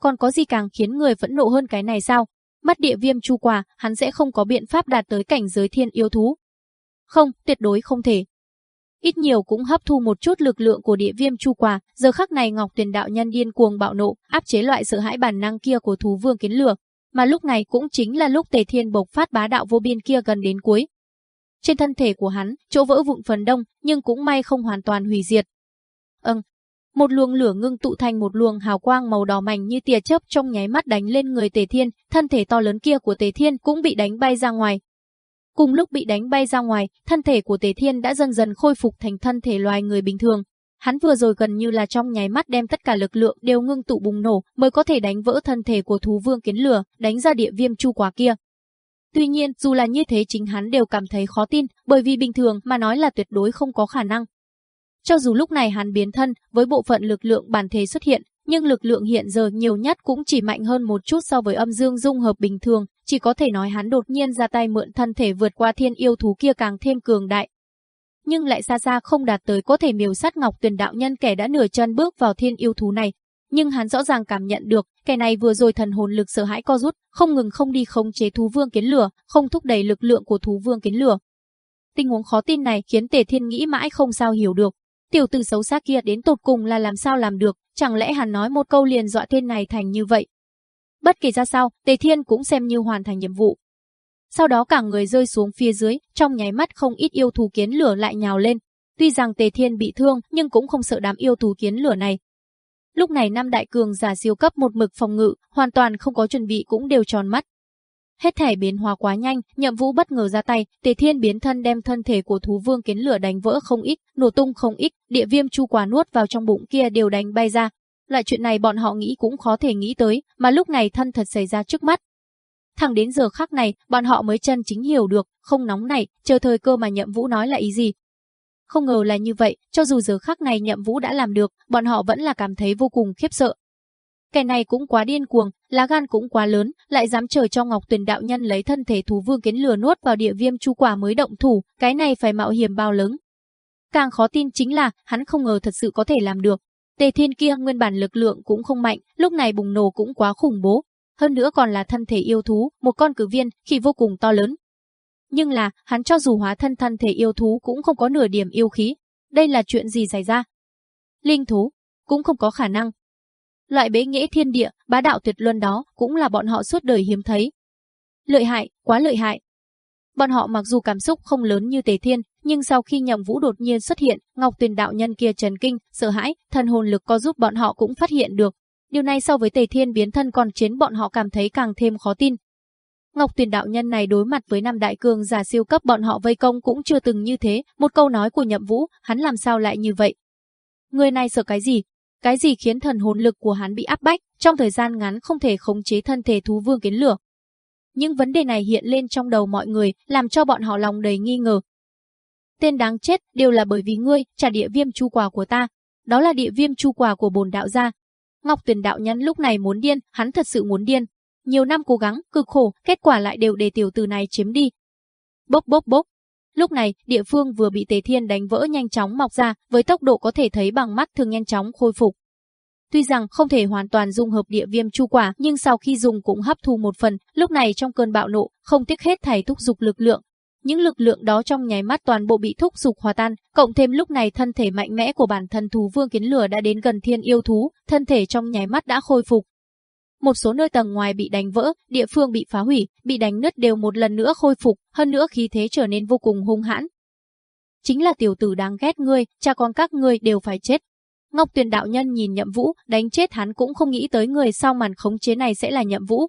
Còn có gì càng khiến người phẫn nộ hơn cái này sao? Mất địa viêm chu quả, hắn sẽ không có biện pháp đạt tới cảnh giới thiên yêu thú. Không, tuyệt đối không thể. Ít nhiều cũng hấp thu một chút lực lượng của địa viêm chu quả, giờ khắc này Ngọc Tuyền đạo nhân điên cuồng bạo nộ, áp chế loại sợ hãi bản năng kia của thú vương kiến lửa, mà lúc này cũng chính là lúc Tề Thiên bộc phát bá đạo vô biên kia gần đến cuối. Trên thân thể của hắn, chỗ vỡ vụn phần đông, nhưng cũng may không hoàn toàn hủy diệt. Ừm, một luồng lửa ngưng tụ thành một luồng hào quang màu đỏ mảnh như tia chớp trong nháy mắt đánh lên người Tề Thiên, thân thể to lớn kia của Tề Thiên cũng bị đánh bay ra ngoài. Cùng lúc bị đánh bay ra ngoài, thân thể của Tề Thiên đã dần dần khôi phục thành thân thể loài người bình thường. Hắn vừa rồi gần như là trong nháy mắt đem tất cả lực lượng đều ngưng tụ bùng nổ mới có thể đánh vỡ thân thể của thú vương kiến lửa, đánh ra địa viêm chu quả kia. Tuy nhiên, dù là như thế chính hắn đều cảm thấy khó tin, bởi vì bình thường mà nói là tuyệt đối không có khả năng. Cho dù lúc này hắn biến thân với bộ phận lực lượng bản thể xuất hiện, nhưng lực lượng hiện giờ nhiều nhất cũng chỉ mạnh hơn một chút so với âm dương dung hợp bình thường, chỉ có thể nói hắn đột nhiên ra tay mượn thân thể vượt qua thiên yêu thú kia càng thêm cường đại. Nhưng lại xa xa không đạt tới có thể miêu sát Ngọc Tuyền đạo nhân kẻ đã nửa chân bước vào thiên yêu thú này. Nhưng hắn rõ ràng cảm nhận được, kẻ này vừa rồi thần hồn lực sợ hãi co rút, không ngừng không đi khống chế thú vương kiến lửa, không thúc đẩy lực lượng của thú vương kiến lửa. Tình huống khó tin này khiến Tề Thiên nghĩ mãi không sao hiểu được, Tiểu tử xấu xa kia đến tột cùng là làm sao làm được, chẳng lẽ hắn nói một câu liền dọa tên này thành như vậy. Bất kỳ ra sao, Tề Thiên cũng xem như hoàn thành nhiệm vụ. Sau đó cả người rơi xuống phía dưới, trong nháy mắt không ít yêu thú kiến lửa lại nhào lên. Tuy rằng Tề Thiên bị thương, nhưng cũng không sợ đám yêu thú kiến lửa này. Lúc này năm đại cường giả siêu cấp một mực phòng ngự, hoàn toàn không có chuẩn bị cũng đều tròn mắt. Hết thể biến hóa quá nhanh, Nhậm Vũ bất ngờ ra tay, Tề Thiên biến thân đem thân thể của thú vương kiến lửa đánh vỡ không ít, nổ tung không ít, địa viêm chu quả nuốt vào trong bụng kia đều đánh bay ra. Loại chuyện này bọn họ nghĩ cũng khó thể nghĩ tới, mà lúc này thân thật xảy ra trước mắt. Thẳng đến giờ khắc này, bọn họ mới chân chính hiểu được, không nóng này, chờ thời cơ mà Nhậm Vũ nói là ý gì. Không ngờ là như vậy, cho dù giờ khắc này Nhậm Vũ đã làm được, bọn họ vẫn là cảm thấy vô cùng khiếp sợ. Kẻ này cũng quá điên cuồng, lá gan cũng quá lớn, lại dám chờ cho Ngọc Tuyền đạo nhân lấy thân thể thú vương kiến lừa nuốt vào địa viêm chu quả mới động thủ, cái này phải mạo hiểm bao lớn. Càng khó tin chính là, hắn không ngờ thật sự có thể làm được. Tề Thiên kia nguyên bản lực lượng cũng không mạnh, lúc này bùng nổ cũng quá khủng bố, hơn nữa còn là thân thể yêu thú, một con cử viên, khi vô cùng to lớn. Nhưng là, hắn cho dù hóa thân thân thể yêu thú cũng không có nửa điểm yêu khí. Đây là chuyện gì xảy ra? Linh thú, cũng không có khả năng. Loại bế nghĩa thiên địa, bá đạo tuyệt luân đó cũng là bọn họ suốt đời hiếm thấy. Lợi hại, quá lợi hại. Bọn họ mặc dù cảm xúc không lớn như Tề Thiên, nhưng sau khi Nhậm Vũ đột nhiên xuất hiện, Ngọc Tuyền đạo nhân kia trần kinh, sợ hãi, thần hồn lực có giúp bọn họ cũng phát hiện được, Điều này so với Tề Thiên biến thân còn khiến bọn họ cảm thấy càng thêm khó tin. Ngọc Tuyền đạo nhân này đối mặt với năm đại cường giả siêu cấp bọn họ vây công cũng chưa từng như thế, một câu nói của Nhậm Vũ, hắn làm sao lại như vậy? Người này sợ cái gì? Cái gì khiến thần hồn lực của hắn bị áp bách, trong thời gian ngắn không thể khống chế thân thể thú vương kiến lửa? Những vấn đề này hiện lên trong đầu mọi người, làm cho bọn họ lòng đầy nghi ngờ. Tên đáng chết đều là bởi vì ngươi trả địa viêm chu quả của ta. Đó là địa viêm chu quả của bồn đạo gia, Ngọc Tuyền đạo nhân lúc này muốn điên, hắn thật sự muốn điên. Nhiều năm cố gắng, cực khổ, kết quả lại đều để tiểu tử này chiếm đi. Bốc bốc bốc. Lúc này, địa phương vừa bị Tề Thiên đánh vỡ nhanh chóng mọc ra, với tốc độ có thể thấy bằng mắt thường nhanh chóng khôi phục. Tuy rằng không thể hoàn toàn dung hợp địa viêm chu quả, nhưng sau khi dùng cũng hấp thu một phần, lúc này trong cơn bạo nộ, không tiếc hết thảy thúc dục lực lượng, những lực lượng đó trong nháy mắt toàn bộ bị thúc dục hòa tan, cộng thêm lúc này thân thể mạnh mẽ của bản thân thú vương kiến lửa đã đến gần thiên yêu thú, thân thể trong nháy mắt đã khôi phục. Một số nơi tầng ngoài bị đánh vỡ, địa phương bị phá hủy, bị đánh nứt đều một lần nữa khôi phục, hơn nữa khí thế trở nên vô cùng hung hãn. Chính là tiểu tử đáng ghét ngươi, cha con các ngươi đều phải chết. Ngọc Tuyền đạo nhân nhìn Nhậm Vũ, đánh chết hắn cũng không nghĩ tới người sau màn khống chế này sẽ là Nhậm Vũ,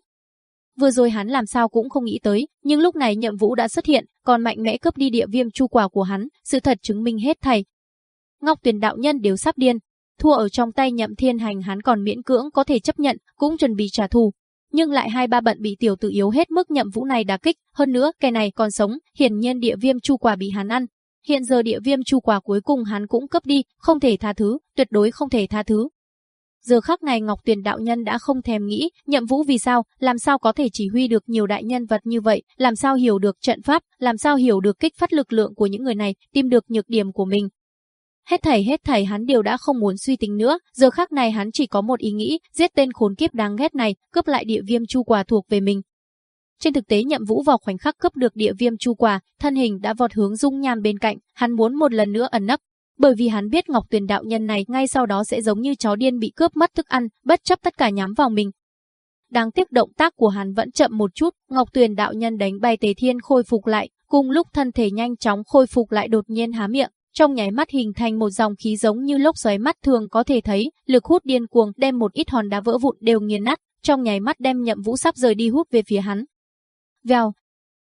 Vừa rồi hắn làm sao cũng không nghĩ tới, nhưng lúc này nhậm vũ đã xuất hiện, còn mạnh mẽ cướp đi địa viêm chu quả của hắn, sự thật chứng minh hết thầy. Ngọc Tuyền đạo nhân đều sắp điên, thua ở trong tay nhậm thiên hành hắn còn miễn cưỡng có thể chấp nhận, cũng chuẩn bị trả thù. Nhưng lại hai ba bận bị tiểu tử yếu hết mức nhậm vũ này đả kích, hơn nữa kẻ này còn sống, hiển nhiên địa viêm chu quả bị hắn ăn. Hiện giờ địa viêm chu quả cuối cùng hắn cũng cấp đi, không thể tha thứ, tuyệt đối không thể tha thứ. Giờ khắc này Ngọc Tuyền đạo nhân đã không thèm nghĩ, nhậm vũ vì sao, làm sao có thể chỉ huy được nhiều đại nhân vật như vậy, làm sao hiểu được trận pháp, làm sao hiểu được kích phát lực lượng của những người này, tìm được nhược điểm của mình. Hết thảy hết thảy hắn đều đã không muốn suy tính nữa, giờ khắc này hắn chỉ có một ý nghĩ, giết tên khốn kiếp đáng ghét này, cướp lại địa viêm chu quả thuộc về mình. Trên thực tế Nhậm Vũ vào khoảnh khắc cướp được địa viêm chu quả, thân hình đã vọt hướng Dung Nham bên cạnh, hắn muốn một lần nữa ẩn nấp, bởi vì hắn biết Ngọc Tuyền đạo nhân này ngay sau đó sẽ giống như chó điên bị cướp mất thức ăn, bất chấp tất cả nhắm vào mình. Đáng tiếc động tác của hắn vẫn chậm một chút, Ngọc Tuyền đạo nhân đánh bay Tề Thiên khôi phục lại, cùng lúc thân thể nhanh chóng khôi phục lại đột nhiên há miệng, trong nháy mắt hình thành một dòng khí giống như lốc xoáy mắt thường có thể thấy, lực hút điên cuồng đem một ít hòn đá vỡ vụn đều nghiền nát, trong nháy mắt đem Nhậm Vũ sắp rời đi hút về phía hắn. Vèo,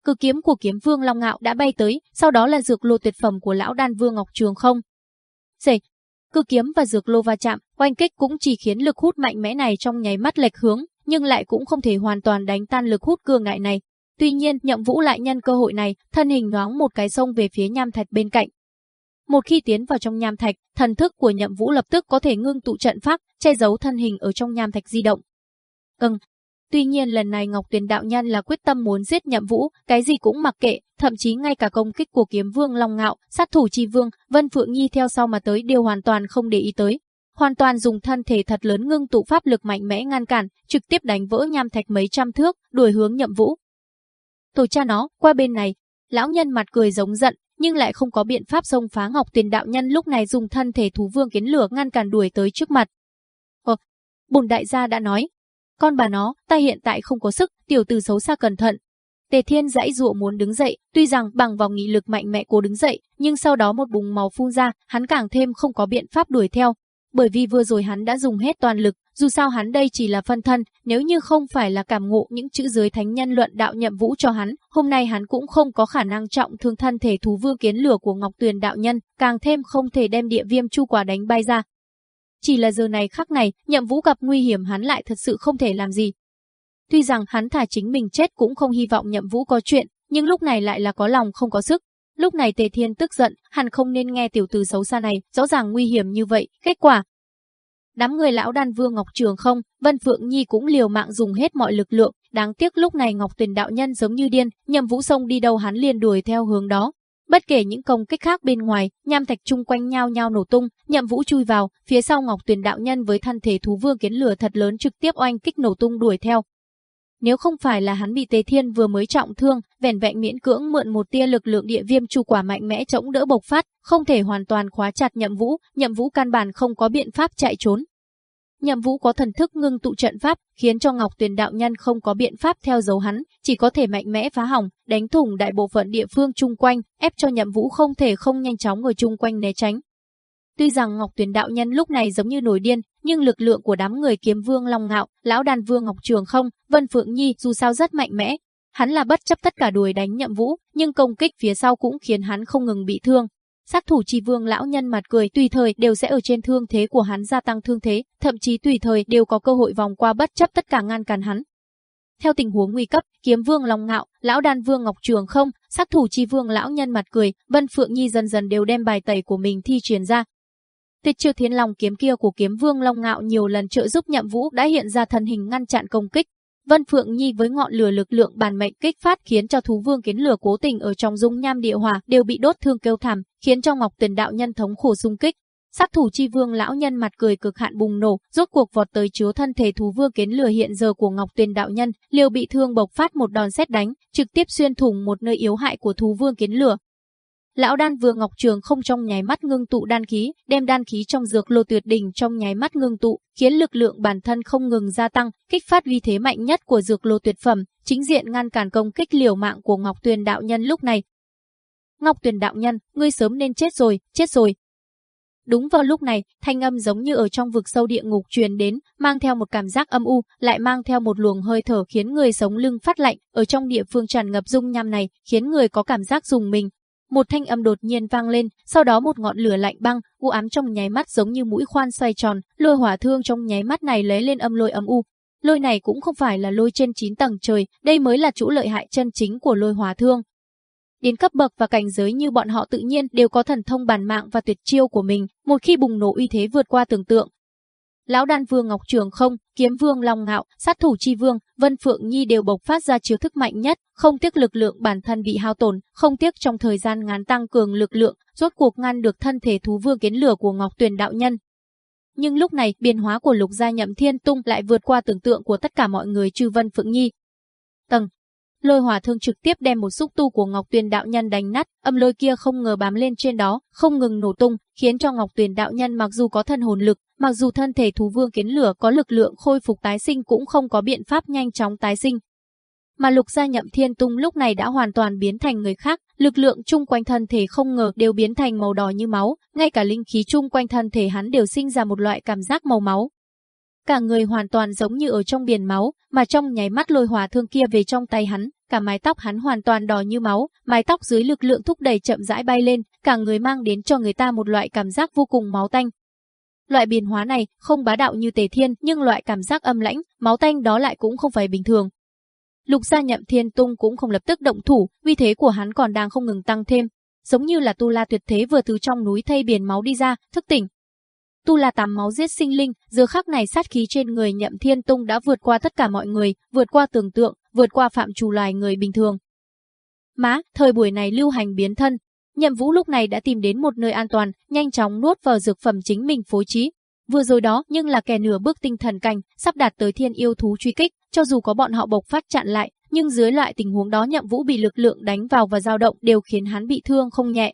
cự kiếm của kiếm vương Long Ngạo đã bay tới, sau đó là dược lô tuyệt phẩm của lão đan vương Ngọc Trường không, Rể, cự kiếm và dược lô va chạm, oanh kích cũng chỉ khiến lực hút mạnh mẽ này trong nháy mắt lệch hướng, nhưng lại cũng không thể hoàn toàn đánh tan lực hút cương ngại này. Tuy nhiên, Nhậm Vũ lại nhân cơ hội này, thân hình nhoáng một cái sông về phía nham thạch bên cạnh. Một khi tiến vào trong nham thạch, thần thức của Nhậm Vũ lập tức có thể ngưng tụ trận pháp, che giấu thân hình ở trong nham thạch di động. Ừm, Tuy nhiên lần này Ngọc Tuyền đạo nhân là quyết tâm muốn giết Nhậm Vũ, cái gì cũng mặc kệ, thậm chí ngay cả công kích của Kiếm Vương Long Ngạo, sát thủ Chi Vương, Vân Phượng Nhi theo sau mà tới đều hoàn toàn không để ý tới. Hoàn toàn dùng thân thể thật lớn ngưng tụ pháp lực mạnh mẽ ngăn cản, trực tiếp đánh vỡ nham thạch mấy trăm thước, đuổi hướng Nhậm Vũ. Tổ cha nó, qua bên này, lão nhân mặt cười giống giận, nhưng lại không có biện pháp xông phá Ngọc Tuyền đạo nhân lúc này dùng thân thể thú vương kiến lửa ngăn cản đuổi tới trước mặt. Ờ, bùn đại gia đã nói, con bà nó, ta hiện tại không có sức, tiểu tử xấu xa cẩn thận. Tề Thiên dãy dụa muốn đứng dậy, tuy rằng bằng vào nghị lực mạnh mẽ cố đứng dậy, nhưng sau đó một bùng máu phun ra, hắn càng thêm không có biện pháp đuổi theo bởi vì vừa rồi hắn đã dùng hết toàn lực, dù sao hắn đây chỉ là phân thân, nếu như không phải là cảm ngộ những chữ dưới thánh nhân luận đạo nhậm vũ cho hắn, hôm nay hắn cũng không có khả năng trọng thương thân thể thú vương kiến lửa của Ngọc Tuyền đạo nhân, càng thêm không thể đem địa viêm chu quả đánh bay ra. Chỉ là giờ này khắc này, nhậm vũ gặp nguy hiểm hắn lại thật sự không thể làm gì. Tuy rằng hắn thả chính mình chết cũng không hy vọng nhậm vũ có chuyện, nhưng lúc này lại là có lòng không có sức. Lúc này Tề Thiên tức giận, hắn không nên nghe tiểu tử xấu xa này, rõ ràng nguy hiểm như vậy, kết quả. Đám người lão đan vương Ngọc Trường không, Vân Phượng Nhi cũng liều mạng dùng hết mọi lực lượng, đáng tiếc lúc này Ngọc Tuyền đạo nhân giống như điên, nhầm vũ sông đi đâu hắn liền đuổi theo hướng đó. Bất kể những công kích khác bên ngoài, nham thạch chung quanh nhau nhau nổ tung, nhậm vũ chui vào, phía sau Ngọc Tuyền đạo nhân với thân thể thú vương kiến lửa thật lớn trực tiếp oanh kích nổ tung đuổi theo, nếu không phải là hắn bị Tề Thiên vừa mới trọng thương, vẻn vẹn miễn cưỡng mượn một tia lực lượng địa viêm chu quả mạnh mẽ chống đỡ bộc phát, không thể hoàn toàn khóa chặt Nhậm Vũ, Nhậm Vũ căn bản không có biện pháp chạy trốn. Nhậm Vũ có thần thức ngưng tụ trận pháp, khiến cho Ngọc Tuyền đạo nhân không có biện pháp theo dấu hắn, chỉ có thể mạnh mẽ phá hỏng, đánh thủng đại bộ phận địa phương chung quanh, ép cho Nhậm Vũ không thể không nhanh chóng ở chung quanh né tránh. Tuy rằng Ngọc Tuyền đạo nhân lúc này giống như nổi điên, nhưng lực lượng của đám người kiếm vương Long Ngạo, lão đàn vương Ngọc Trường không, Vân Phượng Nhi dù sao rất mạnh mẽ. Hắn là bất chấp tất cả đuổi đánh nhậm vũ, nhưng công kích phía sau cũng khiến hắn không ngừng bị thương. Sát thủ chi vương lão nhân mặt cười tùy thời đều sẽ ở trên thương thế của hắn gia tăng thương thế, thậm chí tùy thời đều có cơ hội vòng qua bất chấp tất cả ngăn cản hắn. Theo tình huống nguy cấp, kiếm vương Long Ngạo, lão đan vương Ngọc Trường không, sát thủ chi vương lão nhân mặt cười, Vân Phượng Nhi dần dần đều đem bài tẩy của mình thi truyền ra, Tuyệt chiêu thiên long kiếm kia của kiếm vương Long Ngạo nhiều lần trợ giúp nhậm vũ đã hiện ra thân hình ngăn chặn công kích. Vân Phượng Nhi với ngọn lửa lực lượng bàn mệnh kích phát khiến cho thú vương kiến lửa cố tình ở trong dung nham địa hòa đều bị đốt thương kêu thảm, khiến cho Ngọc Tần đạo nhân thống khổ xung kích. Sát thủ chi vương lão nhân mặt cười cực hạn bùng nổ, rốt cuộc vọt tới chứa thân thể thú vương kiến lửa hiện giờ của Ngọc Tuyền đạo nhân, liều bị thương bộc phát một đòn xét đánh, trực tiếp xuyên thủng một nơi yếu hại của thú vương kiến lửa, Lão đan vừa Ngọc Trường không trong nháy mắt ngưng tụ đan khí, đem đan khí trong dược lô tuyệt đỉnh trong nháy mắt ngưng tụ, khiến lực lượng bản thân không ngừng gia tăng, kích phát uy thế mạnh nhất của dược lô tuyệt phẩm, chính diện ngăn cản công kích liều mạng của Ngọc Tuyền đạo nhân lúc này. Ngọc Tuyền đạo nhân, ngươi sớm nên chết rồi, chết rồi. Đúng vào lúc này, thanh âm giống như ở trong vực sâu địa ngục truyền đến, mang theo một cảm giác âm u, lại mang theo một luồng hơi thở khiến người sống lưng phát lạnh, ở trong địa phương tràn ngập dung nham này, khiến người có cảm giác dùng mình, một thanh âm đột nhiên vang lên, sau đó một ngọn lửa lạnh băng, u ám trong nháy mắt giống như mũi khoan xoay tròn, lôi hỏa thương trong nháy mắt này lấy lên âm lôi âm u. Lôi này cũng không phải là lôi trên 9 tầng trời, đây mới là chỗ lợi hại chân chính của lôi hỏa thương. Đến cấp bậc và cảnh giới như bọn họ tự nhiên đều có thần thông bản mạng và tuyệt chiêu của mình, một khi bùng nổ uy thế vượt qua tưởng tượng, Lão Đan Vương Ngọc Trường không, Kiếm Vương Long Ngạo, Sát thủ Chi Vương, Vân Phượng Nhi đều bộc phát ra chiêu thức mạnh nhất, không tiếc lực lượng bản thân bị hao tổn, không tiếc trong thời gian ngắn tăng cường lực lượng, rốt cuộc ngăn được thân thể thú vương kiến lửa của Ngọc Tuyền đạo nhân. Nhưng lúc này, biến hóa của Lục Gia Nhậm Thiên Tung lại vượt qua tưởng tượng của tất cả mọi người trừ Vân Phượng Nhi. Tầng Lôi hỏa thương trực tiếp đem một xúc tu của Ngọc Tuyền đạo nhân đánh nát, âm lôi kia không ngờ bám lên trên đó, không ngừng nổ tung, khiến cho Ngọc Tuyền đạo nhân mặc dù có thân hồn lực, mặc dù thân thể thú vương kiến lửa có lực lượng khôi phục tái sinh cũng không có biện pháp nhanh chóng tái sinh. Mà lục gia nhậm thiên tung lúc này đã hoàn toàn biến thành người khác, lực lượng chung quanh thân thể không ngờ đều biến thành màu đỏ như máu, ngay cả linh khí chung quanh thân thể hắn đều sinh ra một loại cảm giác màu máu, cả người hoàn toàn giống như ở trong biển máu, mà trong nháy mắt lôi hòa thương kia về trong tay hắn, cả mái tóc hắn hoàn toàn đỏ như máu, mái tóc dưới lực lượng thúc đẩy chậm rãi bay lên, cả người mang đến cho người ta một loại cảm giác vô cùng máu tanh. Loại biến hóa này không bá đạo như Tề Thiên, nhưng loại cảm giác âm lãnh, máu tanh đó lại cũng không phải bình thường. Lục gia nhậm thiên tung cũng không lập tức động thủ, uy thế của hắn còn đang không ngừng tăng thêm, giống như là tu la tuyệt thế vừa từ trong núi thay biển máu đi ra, thức tỉnh, Tu La tắm máu giết sinh linh, giờ khắc này sát khí trên người Nhậm Thiên Tung đã vượt qua tất cả mọi người, vượt qua tưởng tượng, vượt qua phạm trù loài người bình thường. Má, thời buổi này lưu hành biến thân, Nhậm Vũ lúc này đã tìm đến một nơi an toàn, nhanh chóng nuốt vào dược phẩm chính mình phối trí. Vừa rồi đó, nhưng là kẻ nửa bước tinh thần cảnh, sắp đạt tới thiên yêu thú truy kích, cho dù có bọn họ bộc phát chặn lại, nhưng dưới loại tình huống đó Nhậm Vũ bị lực lượng đánh vào và dao động đều khiến hắn bị thương không nhẹ.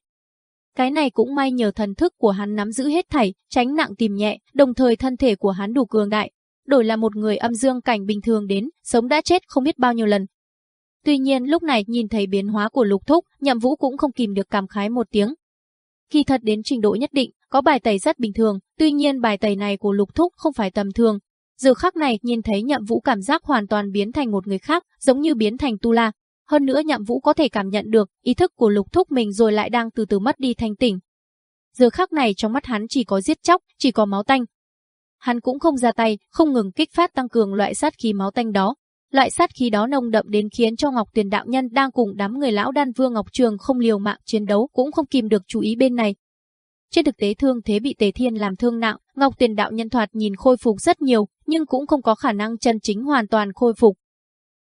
Cái này cũng may nhờ thần thức của hắn nắm giữ hết thảy, tránh nặng tìm nhẹ, đồng thời thân thể của hắn đủ cường đại. Đổi là một người âm dương cảnh bình thường đến, sống đã chết không biết bao nhiêu lần. Tuy nhiên lúc này nhìn thấy biến hóa của lục thúc, nhậm vũ cũng không kìm được cảm khái một tiếng. Khi thật đến trình độ nhất định, có bài tẩy rất bình thường, tuy nhiên bài tẩy này của Lục Thúc không phải tầm thường. Giờ khắc này nhìn thấy Nhậm Vũ cảm giác hoàn toàn biến thành một người khác, giống như biến thành Tu La. Hơn nữa Nhậm Vũ có thể cảm nhận được ý thức của Lục Thúc mình rồi lại đang từ từ mất đi thanh tỉnh. Giờ khắc này trong mắt hắn chỉ có giết chóc, chỉ có máu tanh. Hắn cũng không ra tay, không ngừng kích phát tăng cường loại sát khí máu tanh đó, Loại sát khí đó nồng đậm đến khiến cho Ngọc Tuyền đạo nhân đang cùng đám người lão đan vương Ngọc Trường không liều mạng chiến đấu cũng không kìm được chú ý bên này. Trên thực tế thương thế bị Tề Thiên làm thương nặng, Ngọc Tuyền đạo nhân thoạt nhìn khôi phục rất nhiều, nhưng cũng không có khả năng chân chính hoàn toàn khôi phục.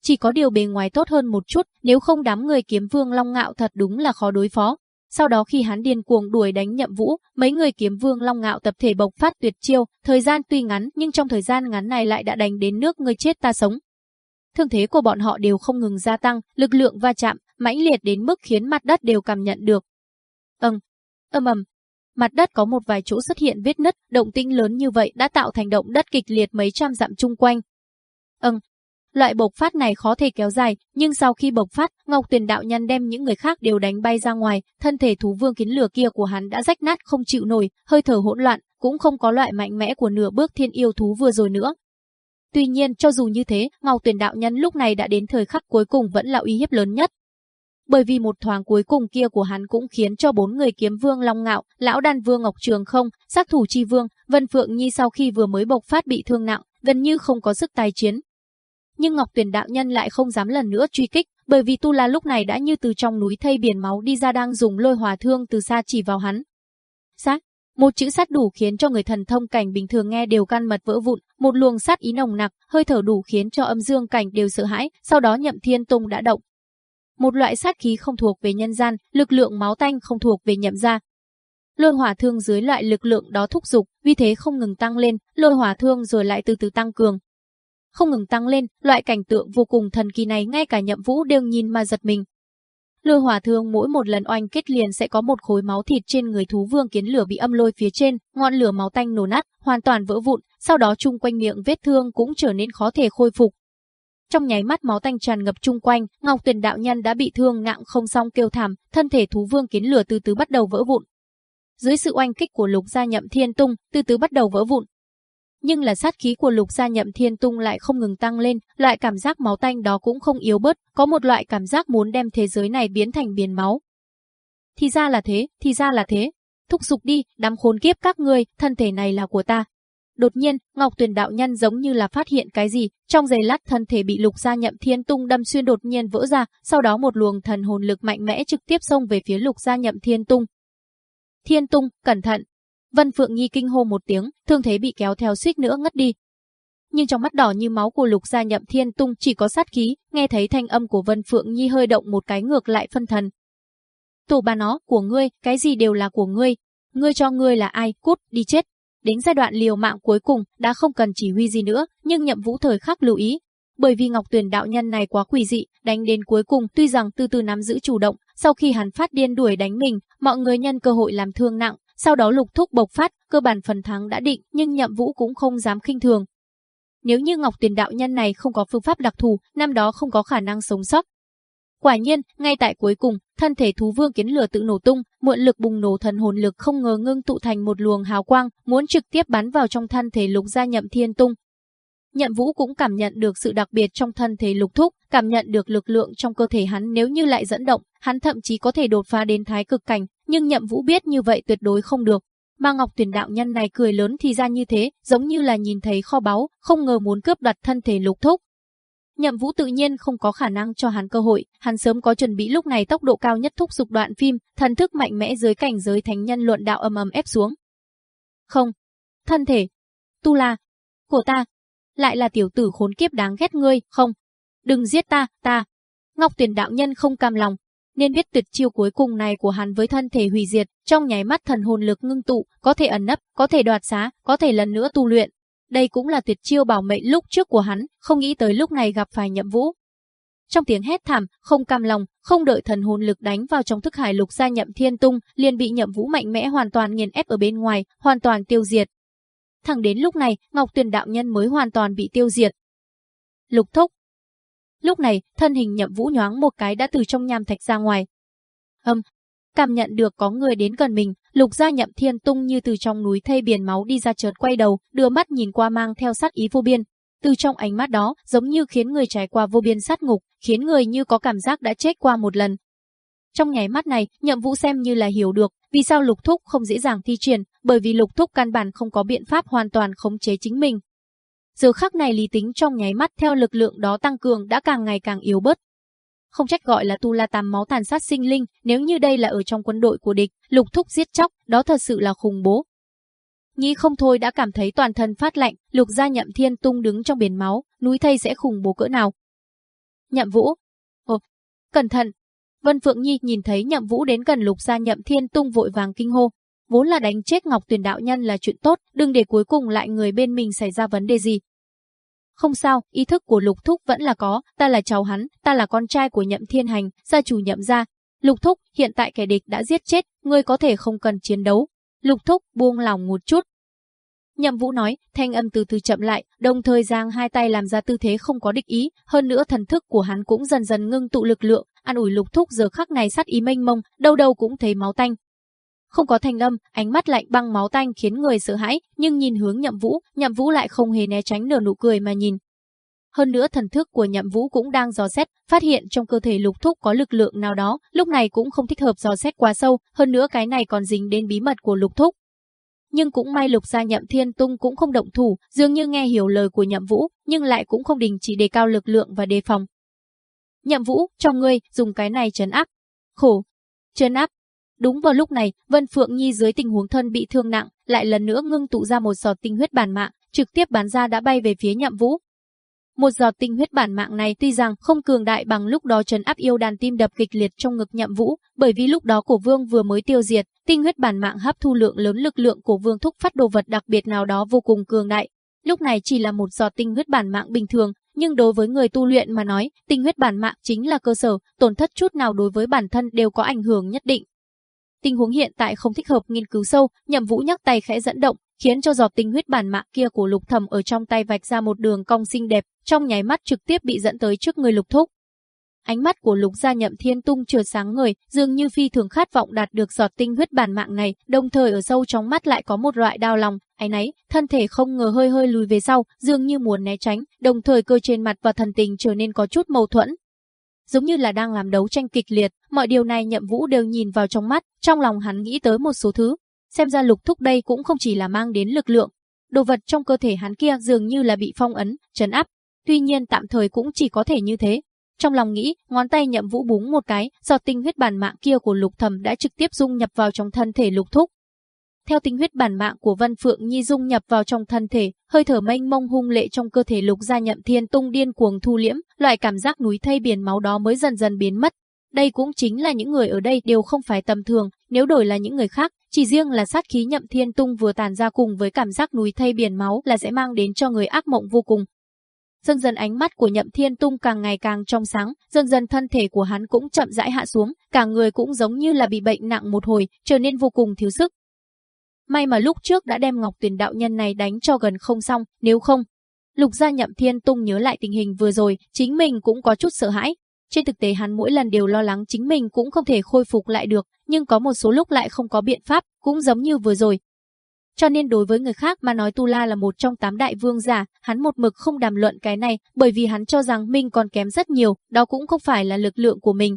Chỉ có điều bề ngoài tốt hơn một chút, nếu không đám người kiếm vương Long Ngạo thật đúng là khó đối phó. Sau đó khi hắn điên cuồng đuổi đánh nhậm vũ, mấy người kiếm vương Long Ngạo tập thể bộc phát tuyệt chiêu, thời gian tuy ngắn nhưng trong thời gian ngắn này lại đã đánh đến nước người chết ta sống, thương thế của bọn họ đều không ngừng gia tăng, lực lượng va chạm, mãnh liệt đến mức khiến mặt đất đều cảm nhận được. Ầm, ầm ầm, mặt đất có một vài chỗ xuất hiện vết nứt, động tĩnh lớn như vậy đã tạo thành động đất kịch liệt mấy trăm dặm chung quanh. Ừm, loại bộc phát này khó thể kéo dài, nhưng sau khi bộc phát, Ngọc Tuyền đạo nhân đem những người khác đều đánh bay ra ngoài, thân thể thú vương kiến lửa kia của hắn đã rách nát không chịu nổi, hơi thở hỗn loạn, cũng không có loại mạnh mẽ của nửa bước thiên yêu thú vừa rồi nữa, Tuy nhiên, cho dù như thế, Ngao Tuyền đạo nhân lúc này đã đến thời khắc cuối cùng vẫn là uy hiếp lớn nhất. Bởi vì một thoáng cuối cùng kia của hắn cũng khiến cho bốn người kiếm vương Long Ngạo, lão đan vương Ngọc Trường không, sát thủ chi vương, Vân Phượng Nhi sau khi vừa mới bộc phát bị thương nặng, gần như không có sức tài chiến. Nhưng Ngọc Tuyền đạo nhân lại không dám lần nữa truy kích, bởi vì Tu La lúc này đã như từ trong núi thây biển máu đi ra đang dùng lôi hòa thương từ xa chỉ vào hắn. Sát, một chữ sát đủ khiến cho người thần thông cảnh bình thường nghe đều gan mật vỡ vụn, một luồng sát ý nồng nặc, hơi thở đủ khiến cho âm dương cảnh đều sợ hãi, sau đó Nhậm Thiên tông đã động. Một loại sát khí không thuộc về nhân gian, lực lượng máu tanh không thuộc về Nhậm gia. Lôi hỏa thương dưới loại lực lượng đó thúc dục, vì thế không ngừng tăng lên, lôi hỏa thương rồi lại từ từ tăng cường. Không ngừng tăng lên, loại cảnh tượng vô cùng thần kỳ này ngay cả Nhậm Vũ đều nhìn mà giật mình, lư hỏa thương mỗi một lần oanh kết liền sẽ có một khối máu thịt trên người thú vương kiến lửa bị âm lôi phía trên, ngọn lửa máu tanh nổ nát, hoàn toàn vỡ vụn, sau đó chung quanh miệng vết thương cũng trở nên khó thể khôi phục. Trong nháy mắt máu tanh tràn ngập chung quanh, Ngọc Tuyền đạo nhân đã bị thương nặng không xong kêu thảm, thân thể thú vương kiến lửa từ từ bắt đầu vỡ vụn. Dưới sự oanh kích của Lục Gia Nhậm Thiên Tung, từ từ bắt đầu vỡ vụn, nhưng là sát khí của lục gia nhậm thiên tung lại không ngừng tăng lên, loại cảm giác máu tanh đó cũng không yếu bớt, có một loại cảm giác muốn đem thế giới này biến thành biển máu. Thì ra là thế, thì ra là thế. Thúc giục đi, đám khốn kiếp các ngươi, thân thể này là của ta. Đột nhiên, Ngọc Tuyền đạo nhân giống như là phát hiện cái gì, trong giây lát thân thể bị lục gia nhậm thiên tung đâm xuyên đột nhiên vỡ ra, sau đó một luồng thần hồn lực mạnh mẽ trực tiếp xông về phía lục gia nhậm thiên tung. Thiên tung, cẩn thận, Vân Phượng Nhi kinh hô một tiếng, thương thế bị kéo theo suýt nữa ngất đi. Nhưng trong mắt đỏ như máu của Lục Gia Nhậm Thiên Tung chỉ có sát khí, nghe thấy thanh âm của Vân Phượng Nhi hơi động một cái ngược lại phân thần. Tổ bà nó, của ngươi, cái gì đều là của ngươi. Ngươi cho ngươi là ai, cút, đi chết. Đến giai đoạn liều mạng cuối cùng, đã không cần chỉ huy gì nữa, nhưng nhậm vũ thời khắc lưu ý. Bởi vì Ngọc Tuyền đạo nhân này quá quỷ dị, đánh đến cuối cùng tuy rằng từ từ nắm giữ chủ động, sau khi hắn phát điên đuổi đánh mình, mọi người nhân cơ hội làm thương nặng, sau đó lục thúc bộc phát, cơ bản phần thắng đã định, nhưng nhậm vũ cũng không dám khinh thường. Nếu như Ngọc Tuyền đạo nhân này không có phương pháp đặc thù, năm đó không có khả năng sống sót. Quả nhiên, ngay tại cuối cùng, thân thể thú vương kiến lửa tự nổ tung, muộn lực bùng nổ thần hồn lực không ngờ ngưng tụ thành một luồng hào quang, muốn trực tiếp bắn vào trong thân thể lục gia nhậm thiên tung. Nhậm vũ cũng cảm nhận được sự đặc biệt trong thân thể lục thúc, cảm nhận được lực lượng trong cơ thể hắn nếu như lại dẫn động, hắn thậm chí có thể đột phá đến thái cực cảnh, nhưng Nhậm Vũ biết như vậy tuyệt đối không được. Mà Ngọc Tuyển đạo nhân này cười lớn thì ra như thế, giống như là nhìn thấy kho báu, không ngờ muốn cướp đoạt thân thể lục thúc. Nhậm Vũ tự nhiên không có khả năng cho hắn cơ hội, hắn sớm có chuẩn bị lúc này tốc độ cao nhất thúc dục đoạn phim, thần thức mạnh mẽ dưới cảnh giới thánh nhân luận đạo ầm ầm ép xuống. Không, thân thể, tu la, của ta, lại là tiểu tử khốn kiếp đáng ghét ngươi, không, đừng giết ta, ta. Ngọc Tuyển đạo nhân không cam lòng, nên biết tuyệt chiêu cuối cùng này của hắn với thân thể hủy diệt, trong nháy mắt thần hồn lực ngưng tụ, có thể ẩn nấp, có thể đoạt xá, có thể lần nữa tu luyện. Đây cũng là tuyệt chiêu bảo mệnh lúc trước của hắn, không nghĩ tới lúc này gặp phải nhậm vũ. Trong tiếng hét thảm, không cam lòng, không đợi thần hồn lực đánh vào trong thức hải lục gia nhậm thiên tung, liền bị nhậm vũ mạnh mẽ hoàn toàn nghiền ép ở bên ngoài, hoàn toàn tiêu diệt. Thẳng đến lúc này, Ngọc Tuyền đạo nhân mới hoàn toàn bị tiêu diệt. Lục thúc, Lúc này, thân hình nhậm vũ nhoáng một cái đã từ trong nham thạch ra ngoài. Âm, cảm nhận được có người đến gần mình, Lục gia nhậm thiên tung như từ trong núi thây biển máu đi ra chợt quay đầu, đưa mắt nhìn qua mang theo sát ý vô biên. Từ trong ánh mắt đó, giống như khiến người trải qua vô biên sát ngục, khiến người như có cảm giác đã chết qua một lần. Trong nháy mắt này, nhậm vũ xem như là hiểu được, vì sao lục thúc không dễ dàng thi triển, bởi vì lục thúc căn bản không có biện pháp hoàn toàn khống chế chính mình. Giờ khắc này lý tính trong nháy mắt theo lực lượng đó tăng cường đã càng ngày càng yếu bớt, không trách gọi là tu la tam máu tàn sát sinh linh, nếu như đây là ở trong quân đội của địch, lục thúc giết chóc, đó thật sự là khủng bố. nhi không thôi đã cảm thấy toàn thân phát lạnh, lục gia nhậm thiên tung đứng trong biển máu, núi thây sẽ khủng bố cỡ nào. Nhậm vũ. Ồ, cẩn thận. Vân Phượng Nhi nhìn thấy nhậm vũ đến gần lục gia nhậm thiên tung vội vàng kinh hô. Vốn là đánh chết Ngọc Tuyền đạo nhân là chuyện tốt, đừng để cuối cùng lại người bên mình xảy ra vấn đề gì. Không sao, ý thức của Lục Thúc vẫn là có, ta là cháu hắn, ta là con trai của Nhậm Thiên Hành, gia chủ Nhậm gia. Lục Thúc, hiện tại kẻ địch đã giết chết, ngươi có thể không cần chiến đấu. Lục Thúc buông lòng một chút. Nhậm Vũ nói, thanh âm từ từ chậm lại, đồng thời giang hai tay làm ra tư thế không có địch ý, hơn nữa thần thức của hắn cũng dần dần ngưng tụ lực lượng, an ủi Lục Thúc giờ khắc này sát ý mênh mông, đâu đâu cũng thấy máu tanh, không có thanh âm, ánh mắt lạnh băng máu tanh khiến người sợ hãi, nhưng nhìn hướng Nhậm Vũ, Nhậm Vũ lại không hề né tránh nở nụ cười mà nhìn. Hơn nữa thần thức của Nhậm Vũ cũng đang dò xét, phát hiện trong cơ thể Lục Thúc có lực lượng nào đó, lúc này cũng không thích hợp dò xét quá sâu, hơn nữa cái này còn dính đến bí mật của Lục Thúc. Nhưng cũng may Lục gia Nhậm Thiên Tung cũng không động thủ, dường như nghe hiểu lời của Nhậm Vũ, nhưng lại cũng không đình chỉ đề cao lực lượng và đề phòng. Nhậm Vũ, cho ngươi, dùng cái này trấn áp. Khổ. Trấn áp, Đúng vào lúc này, Vân Phượng Nhi dưới tình huống thân bị thương nặng, lại lần nữa ngưng tụ ra một giọt tinh huyết bản mạng, trực tiếp bắn ra đã bay về phía Nhậm Vũ. Một giọt tinh huyết bản mạng này tuy rằng không cường đại bằng lúc đó trấn áp yêu đàn tim đập kịch liệt trong ngực Nhậm Vũ, bởi vì lúc đó cổ vương vừa mới tiêu diệt, tinh huyết bản mạng hấp thu lượng lớn lực lượng của vương thúc phát đồ vật đặc biệt nào đó vô cùng cường đại. Lúc này chỉ là một giọt tinh huyết bản mạng bình thường, nhưng đối với người tu luyện mà nói, tinh huyết bản mạng chính là cơ sở, tổn thất chút nào đối với bản thân đều có ảnh hưởng nhất định. Tình huống hiện tại không thích hợp nghiên cứu sâu, Nhậm Vũ nhắc tay khẽ dẫn động, khiến cho giọt tinh huyết bản mạng kia của Lục Thầm ở trong tay vạch ra một đường cong xinh đẹp, trong nháy mắt trực tiếp bị dẫn tới trước người Lục Thúc. Ánh mắt của Lục Gia Nhậm Thiên Tung chợt sáng ngời, dường như phi thường khát vọng đạt được giọt tinh huyết bản mạng này, đồng thời ở sâu trong mắt lại có một loại đau lòng, ấy nấy, thân thể không ngờ hơi hơi lùi về sau, dường như muốn né tránh, đồng thời cơ trên mặt và thần tình trở nên có chút mâu thuẫn, giống như là đang làm đấu tranh kịch liệt, mọi điều này Nhậm Vũ đều nhìn vào trong mắt, trong lòng hắn nghĩ tới một số thứ. Xem ra lục thúc đây cũng không chỉ là mang đến lực lượng, đồ vật trong cơ thể hắn kia dường như là bị phong ấn, trấn áp. Tuy nhiên tạm thời cũng chỉ có thể như thế. Trong lòng nghĩ, ngón tay Nhậm Vũ búng một cái, giọt tinh huyết bản mạng kia của Lục Thầm đã trực tiếp dung nhập vào trong thân thể Lục Thúc. Theo tinh huyết bản mạng của Văn Phượng Nhi dung nhập vào trong thân thể, hơi thở mênh mông hung lệ trong cơ thể Lục Gia Nhậm Thiên Tung điên cuồng thu liễm, loại cảm giác núi thây biển máu đó mới dần dần biến mất. Đây cũng chính là những người ở đây đều không phải tầm thường, nếu đổi là những người khác, chỉ riêng là sát khí Nhậm Thiên Tung vừa tàn ra cùng với cảm giác núi thây biển máu là sẽ mang đến cho người ác mộng vô cùng. Dần dần ánh mắt của Nhậm Thiên Tung càng ngày càng trong sáng, dần dần thân thể của hắn cũng chậm rãi hạ xuống, cả người cũng giống như là bị bệnh nặng một hồi, trở nên vô cùng thiếu sức, May mà lúc trước đã đem Ngọc Tuyền đạo nhân này đánh cho gần không xong, nếu không. Lục gia nhậm thiên tung nhớ lại tình hình vừa rồi, chính mình cũng có chút sợ hãi. Trên thực tế hắn mỗi lần đều lo lắng chính mình cũng không thể khôi phục lại được, nhưng có một số lúc lại không có biện pháp, cũng giống như vừa rồi. Cho nên đối với người khác mà nói Tu La là một trong tám đại vương giả, hắn một mực không đàm luận cái này, bởi vì hắn cho rằng mình còn kém rất nhiều, đó cũng không phải là lực lượng của mình.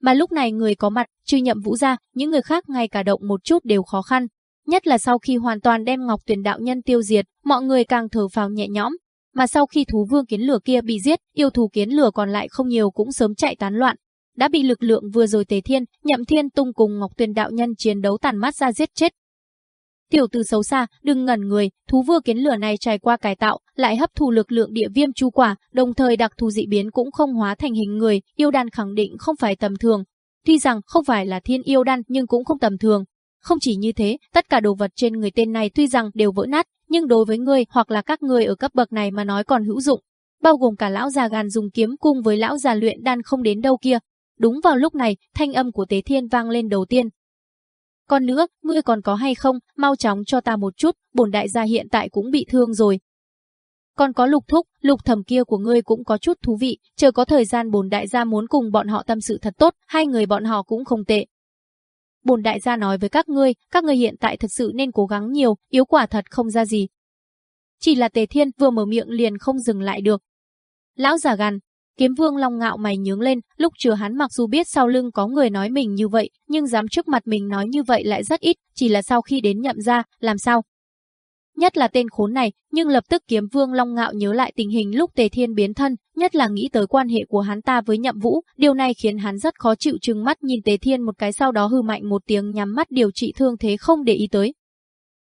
Mà lúc này người có mặt, trừ nhậm vũ ra, những người khác ngay cả động một chút đều khó khăn, Nhất là sau khi hoàn toàn đem Ngọc Tuyền đạo nhân tiêu diệt, mọi người càng thở phào nhẹ nhõm. Mà sau khi thú vương kiến lửa kia bị giết, yêu thú kiến lửa còn lại không nhiều cũng sớm chạy tán loạn. Đã bị lực lượng vừa rồi Tề Thiên, Nhậm Thiên Tung cùng Ngọc Tuyền đạo nhân chiến đấu tàn mắt ra giết chết. Tiểu tử xấu xa, đừng ngẩn người, thú vương kiến lửa này trải qua cải tạo, lại hấp thu lực lượng địa viêm chu quả, đồng thời đặc thù dị biến cũng không hóa thành hình người, yêu đan khẳng định không phải tầm thường. Tuy rằng không phải là thiên yêu đan nhưng cũng không tầm thường, không chỉ như thế, tất cả đồ vật trên người tên này tuy rằng đều vỡ nát, nhưng đối với ngươi hoặc là các ngươi ở cấp bậc này mà nói còn hữu dụng, bao gồm cả lão già gàn dùng kiếm cung với lão già luyện đan không đến đâu kia. Đúng vào lúc này, thanh âm của Tế Thiên vang lên đầu tiên. Còn nữa, ngươi còn có hay không, mau chóng cho ta một chút, bổn đại gia hiện tại cũng bị thương rồi. Còn có lục thúc, lục thầm kia của ngươi cũng có chút thú vị, chờ có thời gian bổn đại gia muốn cùng bọn họ tâm sự thật tốt, hai người bọn họ cũng không tệ bổn đại gia nói với các ngươi, các ngươi hiện tại thật sự nên cố gắng nhiều, yếu quả thật không ra gì. Chỉ là Tề Thiên vừa mở miệng liền không dừng lại được. Lão già gằn, Kiếm Vương Long ngạo mày nhướng lên, lúc chưa hắn mặc dù biết sau lưng có người nói mình như vậy, nhưng dám trước mặt mình nói như vậy lại rất ít, chỉ là sau khi đến nhậm ra, làm sao? Nhất là tên khốn này, nhưng lập tức Kiếm Vương Long ngạo nhớ lại tình hình lúc Tề Thiên biến thân, nhất là nghĩ tới quan hệ của hắn ta với Nhậm Vũ, điều này khiến hắn rất khó chịu trừng mắt nhìn Tề Thiên một cái sau đó hư mạnh một tiếng nhắm mắt điều trị thương thế không để ý tới.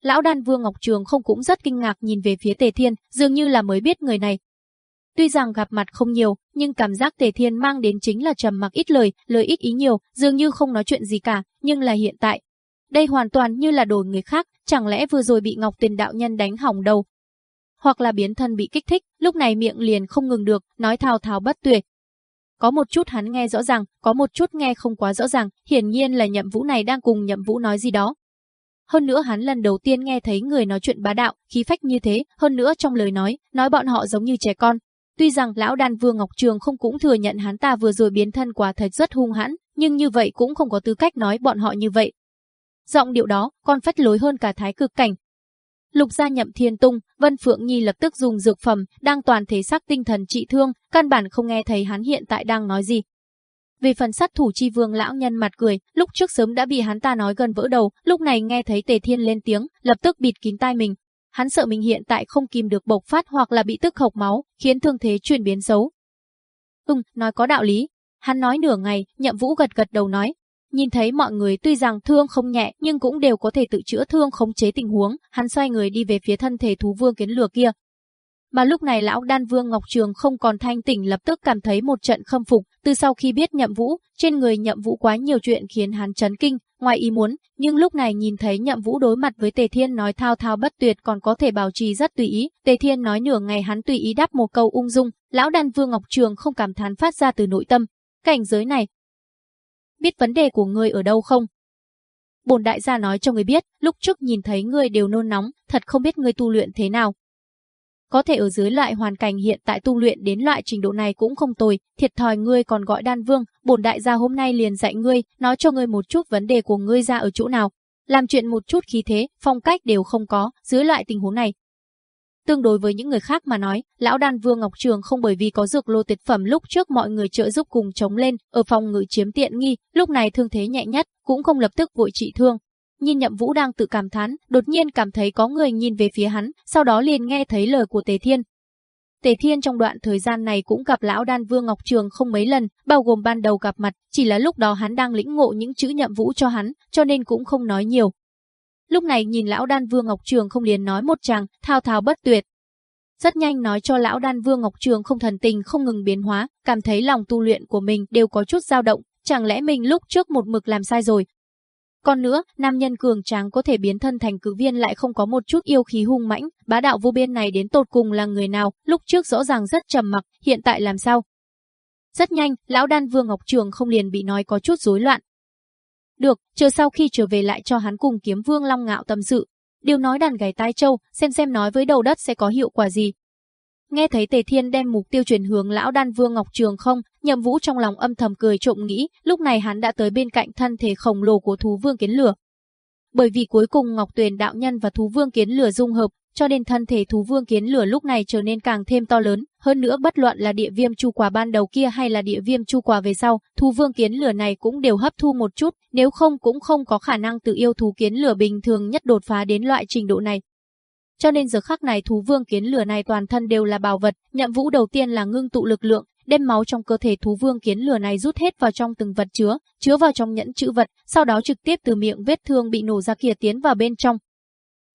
Lão đan Vương Ngọc Trường không cũng rất kinh ngạc nhìn về phía Tề Thiên, dường như là mới biết người này, Tuy rằng gặp mặt không nhiều, nhưng cảm giác Tề Thiên mang đến chính là trầm mặc ít lời, lời ít ý nhiều, dường như không nói chuyện gì cả, nhưng là hiện tại. Đây hoàn toàn như là đổi người khác, chẳng lẽ vừa rồi bị Ngọc Tuyền đạo nhân đánh hỏng đầu, hoặc là biến thân bị kích thích, lúc này miệng liền không ngừng được, nói thao thao bất tuyệt. Có một chút hắn nghe rõ ràng, có một chút nghe không quá rõ ràng, hiển nhiên là Nhậm Vũ này đang cùng Nhậm Vũ nói gì đó. Hơn nữa hắn lần đầu tiên nghe thấy người nói chuyện bá đạo, khí phách như thế, hơn nữa trong lời nói, nói bọn họ giống như trẻ con, Tuy rằng lão đan vương Ngọc Trường không cũng thừa nhận hắn ta vừa rồi biến thân quá thật rất hung hãn, nhưng như vậy cũng không có tư cách nói bọn họ như vậy. Giọng điệu đó còn phách lối hơn cả thái cực cảnh. Lục gia nhậm thiên tung, Vân Phượng Nhi lập tức dùng dược phẩm, đang toàn thể xác tinh thần trị thương, căn bản không nghe thấy hắn hiện tại đang nói gì. Về phần sát thủ chi vương lão nhân mặt cười, lúc trước sớm đã bị hắn ta nói gần vỡ đầu, lúc này nghe thấy tề thiên lên tiếng, lập tức bịt kín tai mình, hắn sợ mình hiện tại không kìm được bộc phát hoặc là bị tức hộc máu, khiến thương thế chuyển biến xấu. Ừm, nói có đạo lý. Hắn nói nửa ngày, nhậm vũ gật gật đầu nói. Nhìn thấy mọi người tuy rằng thương không nhẹ nhưng cũng đều có thể tự chữa thương khống chế tình huống, hắn xoay người đi về phía thân thể thú vương kiến lửa kia. Mà lúc này lão đan vương Ngọc Trường không còn thanh tỉnh lập tức cảm thấy một trận khâm phục, từ sau khi biết nhậm vũ, trên người nhậm vũ quá nhiều chuyện khiến hắn chấn kinh, ngoài ý muốn, nhưng lúc này nhìn thấy nhậm vũ đối mặt với Tề Thiên nói thao thao bất tuyệt còn có thể bảo trì rất tùy ý, Tề Thiên nói nửa ngày hắn tùy ý đáp một câu ung dung, lão đan vương Ngọc Trường không cảm thán phát ra từ nội tâm. Cảnh giới này, biết vấn đề của ngươi ở đâu không? Bồn đại gia nói cho ngươi biết, lúc trước nhìn thấy ngươi đều nôn nóng, thật không biết ngươi tu luyện thế nào, có thể ở dưới loại hoàn cảnh hiện tại tu luyện đến loại trình độ này cũng không tồi, thiệt thòi ngươi còn gọi đan vương, bổn đại gia hôm nay liền dạy ngươi, nói cho ngươi một chút vấn đề của ngươi ra ở chỗ nào. Làm chuyện một chút khí thế, phong cách đều không có, dưới loại tình huống này. Tương đối với những người khác mà nói, lão đan vương Ngọc Trường không bởi vì có dược lô tuyệt phẩm lúc trước mọi người trợ giúp cùng chống lên, ở phòng ngự chiếm tiện nghi, lúc này thương thế nhẹ nhất, cũng không lập tức vội trị thương, Nhìn Nhậm Vũ đang tự cảm thán, đột nhiên cảm thấy có người nhìn về phía hắn, sau đó liền nghe thấy lời của Tề Thiên. Tề Thiên trong đoạn thời gian này cũng gặp lão đan vương Ngọc Trường không mấy lần, bao gồm ban đầu gặp mặt, chỉ là lúc đó hắn đang lĩnh ngộ những chữ Nhậm Vũ cho hắn, cho nên cũng không nói nhiều. Lúc này nhìn lão đan vương Ngọc Trường không liền nói một chàng, thao thao bất tuyệt. Rất nhanh nói cho lão đan vương Ngọc Trường không thần tình không ngừng biến hóa, cảm thấy lòng tu luyện của mình đều có chút dao động, chẳng lẽ mình lúc trước một mực làm sai rồi, còn nữa, nam nhân cường tráng có thể biến thân thành cử viên lại không có một chút yêu khí hung mãnh, bá đạo vô biên này đến tột cùng là người nào, lúc trước rõ ràng rất trầm mặc, hiện tại làm sao? Rất nhanh, lão đan vương Ngọc Trường không liền bị nói có chút rối loạn. Được, chờ sau khi trở về lại cho hắn cùng kiếm vương Long Ngạo tâm sự. Điều nói đàn gảy tai châu, xem xem nói với đầu đất sẽ có hiệu quả gì. Nghe thấy Tề Thiên đem mục tiêu chuyển hướng lão đan vương Ngọc Trường không, nhậm vũ trong lòng âm thầm cười trộm nghĩ, lúc này hắn đã tới bên cạnh thân thể khổng lồ của thú vương kiến lửa. Bởi vì cuối cùng Ngọc Tuyền đạo nhân và thú vương kiến lửa dung hợp, cho nên thân thể thú vương kiến lửa lúc này trở nên càng thêm to lớn, hơn nữa bất luận là địa viêm chu quả ban đầu kia hay là địa viêm chu quả về sau, thú vương kiến lửa này cũng đều hấp thu một chút, nếu không cũng không có khả năng tự yêu thú kiến lửa bình thường nhất đột phá đến loại trình độ này. Cho nên giờ khắc này thú vương kiến lửa này toàn thân đều là bảo vật, nhậm vũ đầu tiên là ngưng tụ lực lượng, đem máu trong cơ thể thú vương kiến lửa này rút hết vào trong từng vật chứa, chứa vào trong nhẫn chữ vật, sau đó trực tiếp từ miệng vết thương bị nổ ra kia tiến vào bên trong.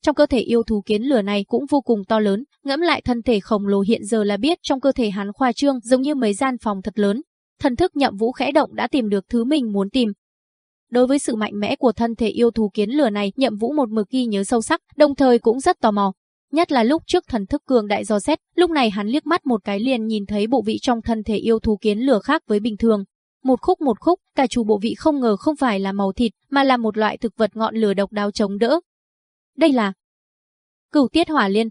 Trong cơ thể yêu thú kiến lửa này cũng vô cùng to lớn, ngẫm lại thân thể khổng lồ hiện giờ là biết trong cơ thể hắn khoa trương giống như mấy gian phòng thật lớn. Thần thức nhậm vũ khẽ động đã tìm được thứ mình muốn tìm, Đối với sự mạnh mẽ của thân thể yêu thú kiến lửa này, Nhậm Vũ một mực ghi nhớ sâu sắc, đồng thời cũng rất tò mò. Nhất là lúc trước thần thức cường đại do xét, lúc này hắn liếc mắt một cái liền nhìn thấy bộ vị trong thân thể yêu thú kiến lửa khác với bình thường. Một khúc một khúc, cả chủ bộ vị không ngờ không phải là màu thịt, mà là một loại thực vật ngọn lửa độc đáo chống đỡ. Đây là Cửu tiết hỏa liên.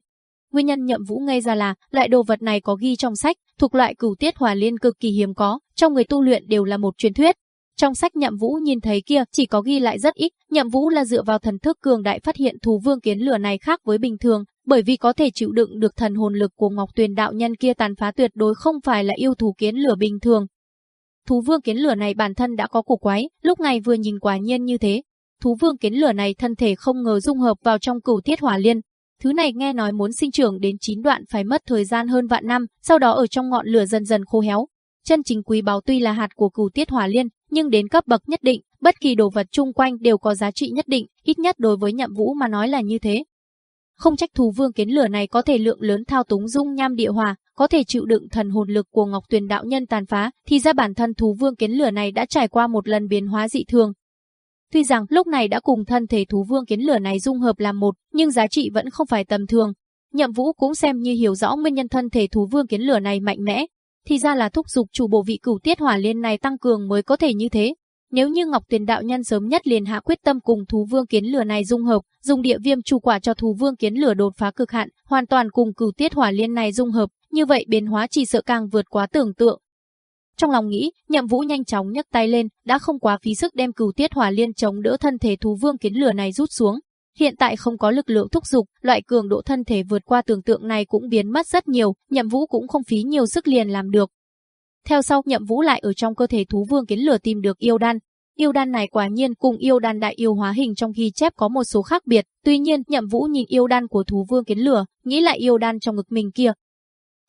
Nguyên nhân Nhậm Vũ ngay ra là, loại đồ vật này có ghi trong sách, thuộc loại cửu tiết hỏa liên cực kỳ hiếm có, trong người tu luyện đều là một truyền thuyết, Trong sách Nhậm Vũ nhìn thấy kia chỉ có ghi lại rất ít, Nhậm Vũ là dựa vào thần thức cường đại phát hiện thú vương kiến lửa này khác với bình thường, bởi vì có thể chịu đựng được thần hồn lực của Ngọc Tuyền đạo nhân kia tàn phá tuyệt đối không phải là yêu thú kiến lửa bình thường. Thú vương kiến lửa này bản thân đã có cổ quái, lúc này vừa nhìn quả nhiên như thế. Thú vương kiến lửa này thân thể không ngờ dung hợp vào trong cửu thiết hỏa liên, Thứ này nghe nói muốn sinh trưởng đến 9 đoạn phải mất thời gian hơn vạn năm, sau đó ở trong ngọn lửa dần dần khô héo. Chân chính quý báu tuy là hạt của cửu tiết hỏa liên, nhưng đến cấp bậc nhất định, bất kỳ đồ vật chung quanh đều có giá trị nhất định, ít nhất đối với nhậm vũ mà nói là như thế. Không trách thú vương kiến lửa này có thể lượng lớn thao túng dung nham địa hòa, có thể chịu đựng thần hồn lực của Ngọc Tuyền đạo nhân tàn phá, thì ra bản thân thú vương kiến lửa này đã trải qua một lần biến hóa dị thường, Tuy rằng lúc này đã cùng thân thể thú vương kiến lửa này dung hợp làm một, nhưng giá trị vẫn không phải tầm thường. Nhậm Vũ cũng xem như hiểu rõ nguyên nhân thân thể thú vương kiến lửa này mạnh mẽ, thì ra là thúc dục chủ bộ vị cửu tiết hỏa liên này tăng cường mới có thể như thế. Nếu như Ngọc Tuyền đạo nhân sớm nhất liền hạ quyết tâm cùng thú vương kiến lửa này dung hợp, dùng địa viêm chủ quả cho thú vương kiến lửa đột phá cực hạn, hoàn toàn cùng cửu tiết hỏa liên này dung hợp, như vậy biến hóa chỉ sợ càng vượt quá tưởng tượng. Trong lòng nghĩ, Nhậm Vũ nhanh chóng nhấc tay lên, đã không quá phí sức đem cửu tiết hỏa liên chống đỡ thân thể thú vương kiến lửa này rút xuống. Hiện tại không có lực lượng thúc dục, loại cường độ thân thể vượt qua tưởng tượng này cũng biến mất rất nhiều, Nhậm Vũ cũng không phí nhiều sức liền làm được. Theo sau, Nhậm Vũ lại ở trong cơ thể thú vương kiến lửa tìm được yêu đan. Yêu đan này quả nhiên cùng yêu đan đại yêu hóa hình trong ghi chép có một số khác biệt, tuy nhiên, Nhậm Vũ nhìn yêu đan của thú vương kiến lửa, nghĩ lại yêu đan trong ngực mình kia,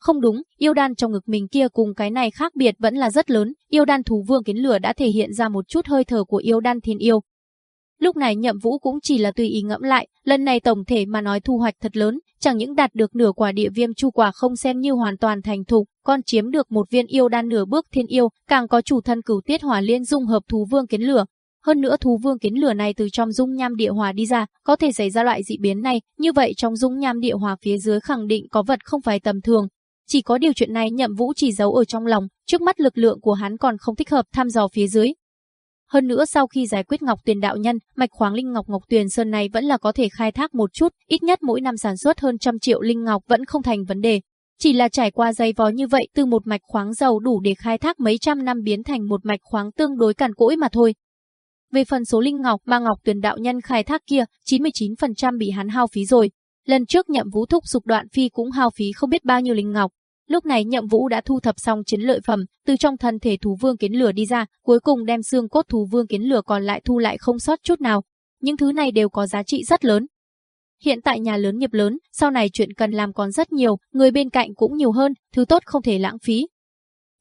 không đúng, yêu đan trong ngực mình kia cùng cái này khác biệt vẫn là rất lớn, yêu đan thú vương kiến lửa đã thể hiện ra một chút hơi thở của yêu đan thiên yêu. Lúc này nhậm vũ cũng chỉ là tùy ý ngẫm lại, lần này tổng thể mà nói thu hoạch thật lớn, chẳng những đạt được nửa quả địa viêm chu quả không xem như hoàn toàn thành thục, còn chiếm được một viên yêu đan nửa bước thiên yêu, càng có chủ thân cửu tiết hỏa liên dung hợp thú vương kiến lửa. Hơn nữa thú vương kiến lửa này từ trong dung nham địa hỏa đi ra, có thể xảy ra loại dị biến này, như vậy trong dung nham địa hỏa phía dưới khẳng định có vật không phải tầm thường, chỉ có điều chuyện này nhậm vũ chỉ giấu ở trong lòng, trước mắt lực lượng của hắn còn không thích hợp thăm dò phía dưới. Hơn nữa sau khi giải quyết Ngọc Tuyền đạo nhân, mạch khoáng linh ngọc Ngọc Tuyền Sơn này vẫn là có thể khai thác một chút, ít nhất mỗi năm sản xuất hơn trăm triệu linh ngọc vẫn không thành vấn đề. Chỉ là trải qua dây vó như vậy từ một mạch khoáng giàu đủ để khai thác mấy trăm năm biến thành một mạch khoáng tương đối cằn cỗi mà thôi. Về phần số linh ngọc mà Ngọc Tuyền đạo nhân khai thác kia, 99% bị hắn hao phí rồi, Lần trước nhậm vũ thúc dục đoạn phi cũng hao phí không biết bao nhiêu linh ngọc. Lúc này nhậm vũ đã thu thập xong chiến lợi phẩm, từ trong thân thể thú vương kiến lửa đi ra, cuối cùng đem xương cốt thú vương kiến lửa còn lại thu lại không sót chút nào. Những thứ này đều có giá trị rất lớn. Hiện tại nhà lớn nghiệp lớn, sau này chuyện cần làm còn rất nhiều, người bên cạnh cũng nhiều hơn, thứ tốt không thể lãng phí.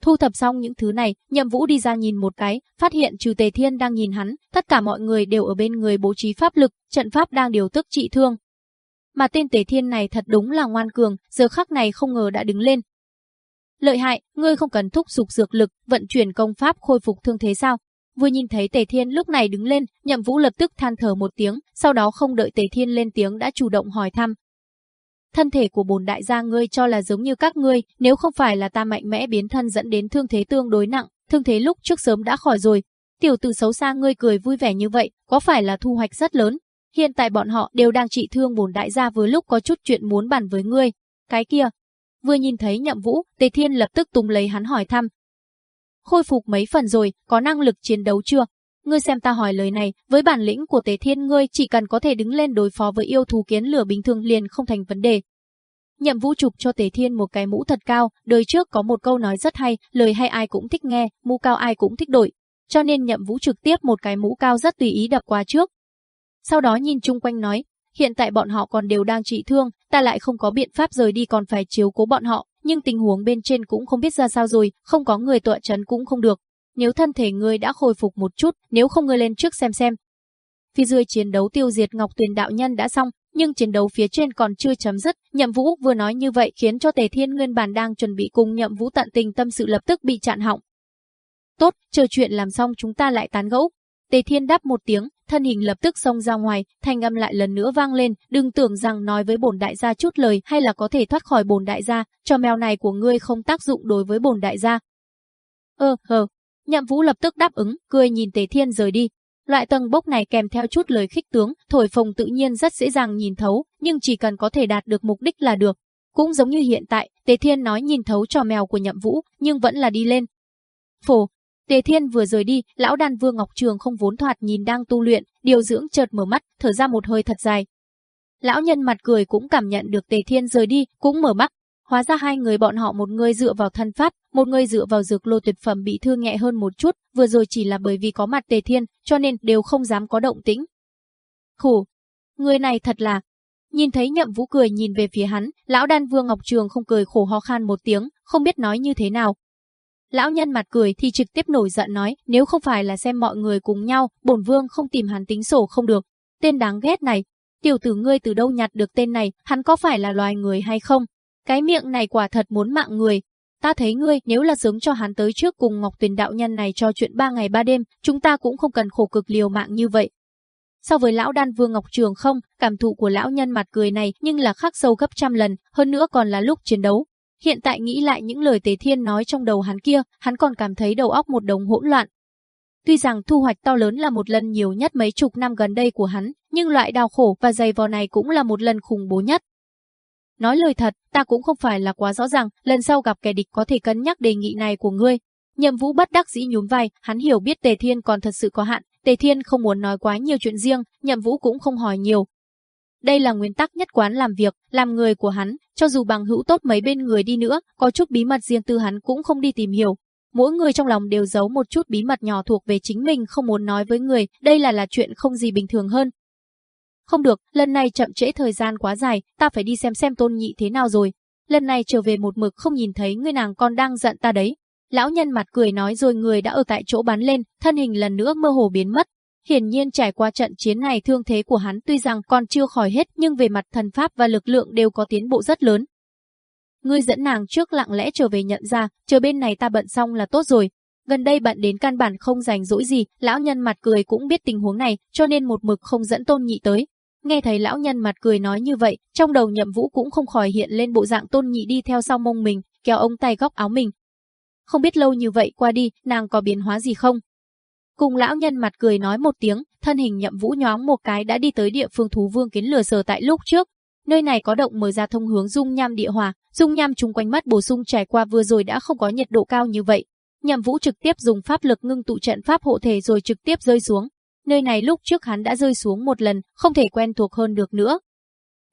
Thu thập xong những thứ này, Nhậm Vũ đi ra nhìn một cái, phát hiện trừ Tề Thiên đang nhìn hắn, tất cả mọi người đều ở bên người bố trí pháp lực, trận pháp đang điều tức trị thương, mà tên Tề Thiên này thật đúng là ngoan cường, giờ khắc này không ngờ đã đứng lên. Lợi hại, ngươi không cần thúc dục dược lực, vận chuyển công pháp khôi phục thương thế sao? Vừa nhìn thấy Tề Thiên lúc này đứng lên, Nhậm Vũ lập tức than thở một tiếng, sau đó không đợi Tề Thiên lên tiếng đã chủ động hỏi thăm. Thân thể của bồn đại gia ngươi cho là giống như các ngươi, nếu không phải là ta mạnh mẽ biến thân dẫn đến thương thế tương đối nặng, thương thế lúc trước sớm đã khỏi rồi. Tiểu tử xấu xa ngươi cười vui vẻ như vậy, có phải là thu hoạch rất lớn? Hiện tại bọn họ đều đang trị thương bổn đại gia vừa lúc có chút chuyện muốn bàn với ngươi. Cái kia, vừa nhìn thấy nhậm vũ, Tề Thiên lập tức tung lấy hắn hỏi thăm. Khôi phục mấy phần rồi, có năng lực chiến đấu chưa? Ngươi xem ta hỏi lời này, với bản lĩnh của Tề Thiên ngươi chỉ cần có thể đứng lên đối phó với yêu thú kiến lửa bình thường liền không thành vấn đề. Nhậm Vũ chụp cho Tề Thiên một cái mũ thật cao, đời trước có một câu nói rất hay, lời hay ai cũng thích nghe, mũ cao ai cũng thích đổi. Cho nên Nhậm Vũ trực tiếp một cái mũ cao rất tùy ý đập qua trước, sau đó nhìn chung quanh nói, hiện tại bọn họ còn đều đang trị thương, ta lại không có biện pháp rời đi còn phải chiếu cố bọn họ, nhưng tình huống bên trên cũng không biết ra sao rồi, không có người tọa chấn cũng không được. Nếu thân thể ngươi đã khôi phục một chút, nếu không ngươi lên trước xem xem. Phía dưới chiến đấu tiêu diệt Ngọc Tuyền đạo nhân đã xong, nhưng chiến đấu phía trên còn chưa chấm dứt. Nhậm Vũ vừa nói như vậy khiến cho Tề Thiên nguyên bản đang chuẩn bị cùng Nhậm Vũ tận tình tâm sự lập tức bị chặn họng. Tốt, chờ chuyện làm xong chúng ta lại tán gẫu. Tề Thiên đáp một tiếng, thân hình lập tức xông ra ngoài, thanh âm lại lần nữa vang lên, đừng tưởng rằng nói với bổn đại gia chút lời hay là có thể thoát khỏi bổn đại gia, cho mèo này của ngươi không tác dụng đối với bổn đại gia. Ơ, hờ, nhậm vũ lập tức đáp ứng, cười nhìn Tề Thiên rời đi. Loại tầng bốc này kèm theo chút lời khích tướng, thổi phồng tự nhiên rất dễ dàng nhìn thấu, nhưng chỉ cần có thể đạt được mục đích là được. Cũng giống như hiện tại, Tề Thiên nói nhìn thấu trò mèo của nhậm vũ, nhưng vẫn là đi lên. Phổ, Tề Thiên vừa rời đi, lão đan vương Ngọc Trường không vốn thoạt nhìn đang tu luyện, điều dưỡng chợt mở mắt, thở ra một hơi thật dài. Lão nhân mặt cười cũng cảm nhận được Tề Thiên rời đi, cũng mở mắt. Hóa ra hai người bọn họ một người dựa vào thân pháp, một người dựa vào dược lô tuyệt phẩm bị thương nhẹ hơn một chút, vừa rồi chỉ là bởi vì có mặt Tề Thiên, cho nên đều không dám có động tĩnh. Khủ, người này thật là... Nhìn thấy nhậm vũ cười nhìn về phía hắn, lão đan vương Ngọc Trường không cười khổ ho khan một tiếng, không biết nói như thế nào, Lão nhân mặt cười thì trực tiếp nổi giận nói, nếu không phải là xem mọi người cùng nhau, bổn vương không tìm hắn tính sổ không được. Tên đáng ghét này, tiểu tử ngươi từ đâu nhặt được tên này, hắn có phải là loài người hay không? Cái miệng này quả thật muốn mạng người. Ta thấy ngươi nếu là sớm cho hắn tới trước cùng Ngọc Tuyền đạo nhân này cho chuyện ba ngày ba đêm, chúng ta cũng không cần khổ cực liều mạng như vậy. So với lão đan vương Ngọc Trường không, cảm thụ của lão nhân mặt cười này nhưng là khắc sâu gấp trăm lần, hơn nữa còn là lúc chiến đấu, Hiện tại nghĩ lại những lời Tề Thiên nói trong đầu hắn kia, hắn còn cảm thấy đầu óc một đống hỗn loạn. Tuy rằng thu hoạch to lớn là một lần nhiều nhất mấy chục năm gần đây của hắn, nhưng loại đau khổ và dày vò này cũng là một lần khủng bố nhất. Nói lời thật, ta cũng không phải là quá rõ ràng, lần sau gặp kẻ địch có thể cân nhắc đề nghị này của ngươi. Nhậm Vũ bất đắc dĩ nhún vai, hắn hiểu biết Tề Thiên còn thật sự có hạn, Tề Thiên không muốn nói quá nhiều chuyện riêng, Nhậm Vũ cũng không hỏi nhiều, đây là nguyên tắc nhất quán làm việc, làm người của hắn, cho dù bằng hữu tốt mấy bên người đi nữa, có chút bí mật riêng tư hắn cũng không đi tìm hiểu. Mỗi người trong lòng đều giấu một chút bí mật nhỏ thuộc về chính mình không muốn nói với người, đây là là chuyện không gì bình thường hơn. Không được, lần này chậm trễ thời gian quá dài, ta phải đi xem xem tôn nhị thế nào rồi. Lần này trở về một mực không nhìn thấy người nàng con đang giận ta đấy. Lão nhân mặt cười nói rồi người đã ở tại chỗ bắn lên, thân hình lần nữa mơ hồ biến mất, Hiển nhiên trải qua trận chiến này thương thế của hắn tuy rằng còn chưa khỏi hết nhưng về mặt thần pháp và lực lượng đều có tiến bộ rất lớn. Ngươi dẫn nàng trước lặng lẽ trở về nhận ra, chờ bên này ta bận xong là tốt rồi. Gần đây bận đến căn bản không rảnh rỗi gì, lão nhân mặt cười cũng biết tình huống này, cho nên một mực không dẫn tôn nhị tới. Nghe thấy lão nhân mặt cười nói như vậy, trong đầu nhậm vũ cũng không khỏi hiện lên bộ dạng tôn nhị đi theo sau mông mình, kéo ông tay góc áo mình. Không biết lâu như vậy qua đi, nàng có biến hóa gì không? Cùng lão nhân mặt cười nói một tiếng, thân hình nhậm vũ nhoáng một cái đã đi tới địa phương thú vương kiến lửa sờ tại lúc trước. Nơi này có động mở ra thông hướng dung nham địa hòa, dung nham chung quanh mắt bổ sung trải qua vừa rồi đã không có nhiệt độ cao như vậy. Nhậm vũ trực tiếp dùng pháp lực ngưng tụ trận pháp hộ thể rồi trực tiếp rơi xuống. Nơi này lúc trước hắn đã rơi xuống một lần, không thể quen thuộc hơn được nữa.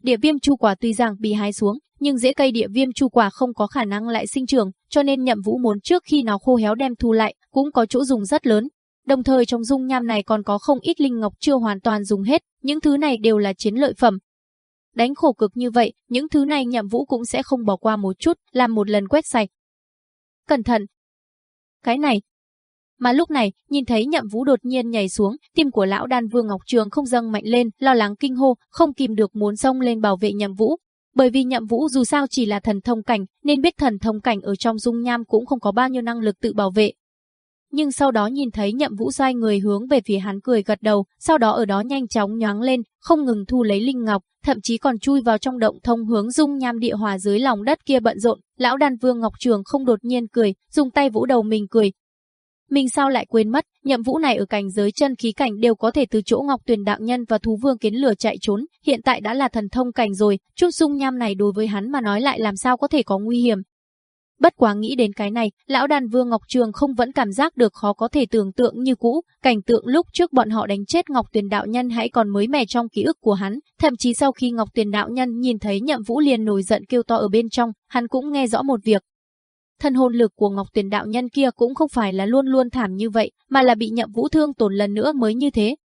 Địa viêm chu quả tuy rằng bị hái xuống, nhưng rễ cây địa viêm chu quả không có khả năng lại sinh trưởng, cho nên nhậm vũ muốn trước khi nó khô héo đem thu lại, cũng có chỗ dùng rất lớn, Đồng thời trong dung nham này còn có không ít linh ngọc chưa hoàn toàn dùng hết, những thứ này đều là chiến lợi phẩm. Đánh khổ cực như vậy, những thứ này nhậm vũ cũng sẽ không bỏ qua một chút, làm một lần quét sạch. Cẩn thận! Cái này! Mà lúc này, nhìn thấy nhậm vũ đột nhiên nhảy xuống, tim của lão đan vương Ngọc Trường không dâng mạnh lên, lo lắng kinh hô, không kìm được muốn xông lên bảo vệ nhậm vũ, bởi vì nhậm vũ dù sao chỉ là thần thông cảnh, nên biết thần thông cảnh ở trong dung nham cũng không có bao nhiêu năng lực tự bảo vệ, nhưng sau đó nhìn thấy nhậm vũ xoay người hướng về phía hắn cười gật đầu, sau đó ở đó nhanh chóng nhoáng lên, không ngừng thu lấy linh ngọc, thậm chí còn chui vào trong động thông hướng dung nham địa hòa dưới lòng đất kia bận rộn, lão đàn vương Ngọc Trường không đột nhiên cười, dùng tay vũ đầu mình cười. Mình sao lại quên mất, nhậm vũ này ở cảnh giới chân khí cảnh đều có thể từ chỗ Ngọc Tuyền đạo nhân và thú vương kiến lửa chạy trốn, hiện tại đã là thần thông cảnh rồi, chút dung nham này đối với hắn mà nói lại làm sao có thể có nguy hiểm, Bất quá nghĩ đến cái này, lão đàn vương Ngọc Trường không vẫn cảm giác được khó có thể tưởng tượng như cũ, cảnh tượng lúc trước bọn họ đánh chết Ngọc Tuyền đạo nhân hãy còn mới mẻ trong ký ức của hắn, thậm chí sau khi Ngọc Tuyền đạo nhân nhìn thấy Nhậm Vũ liền nổi giận kêu to ở bên trong, hắn cũng nghe rõ một việc. Thân hồn lực của Ngọc Tuyền đạo nhân kia cũng không phải là luôn luôn thảm như vậy, mà là bị Nhậm Vũ thương tổn lần nữa mới như thế,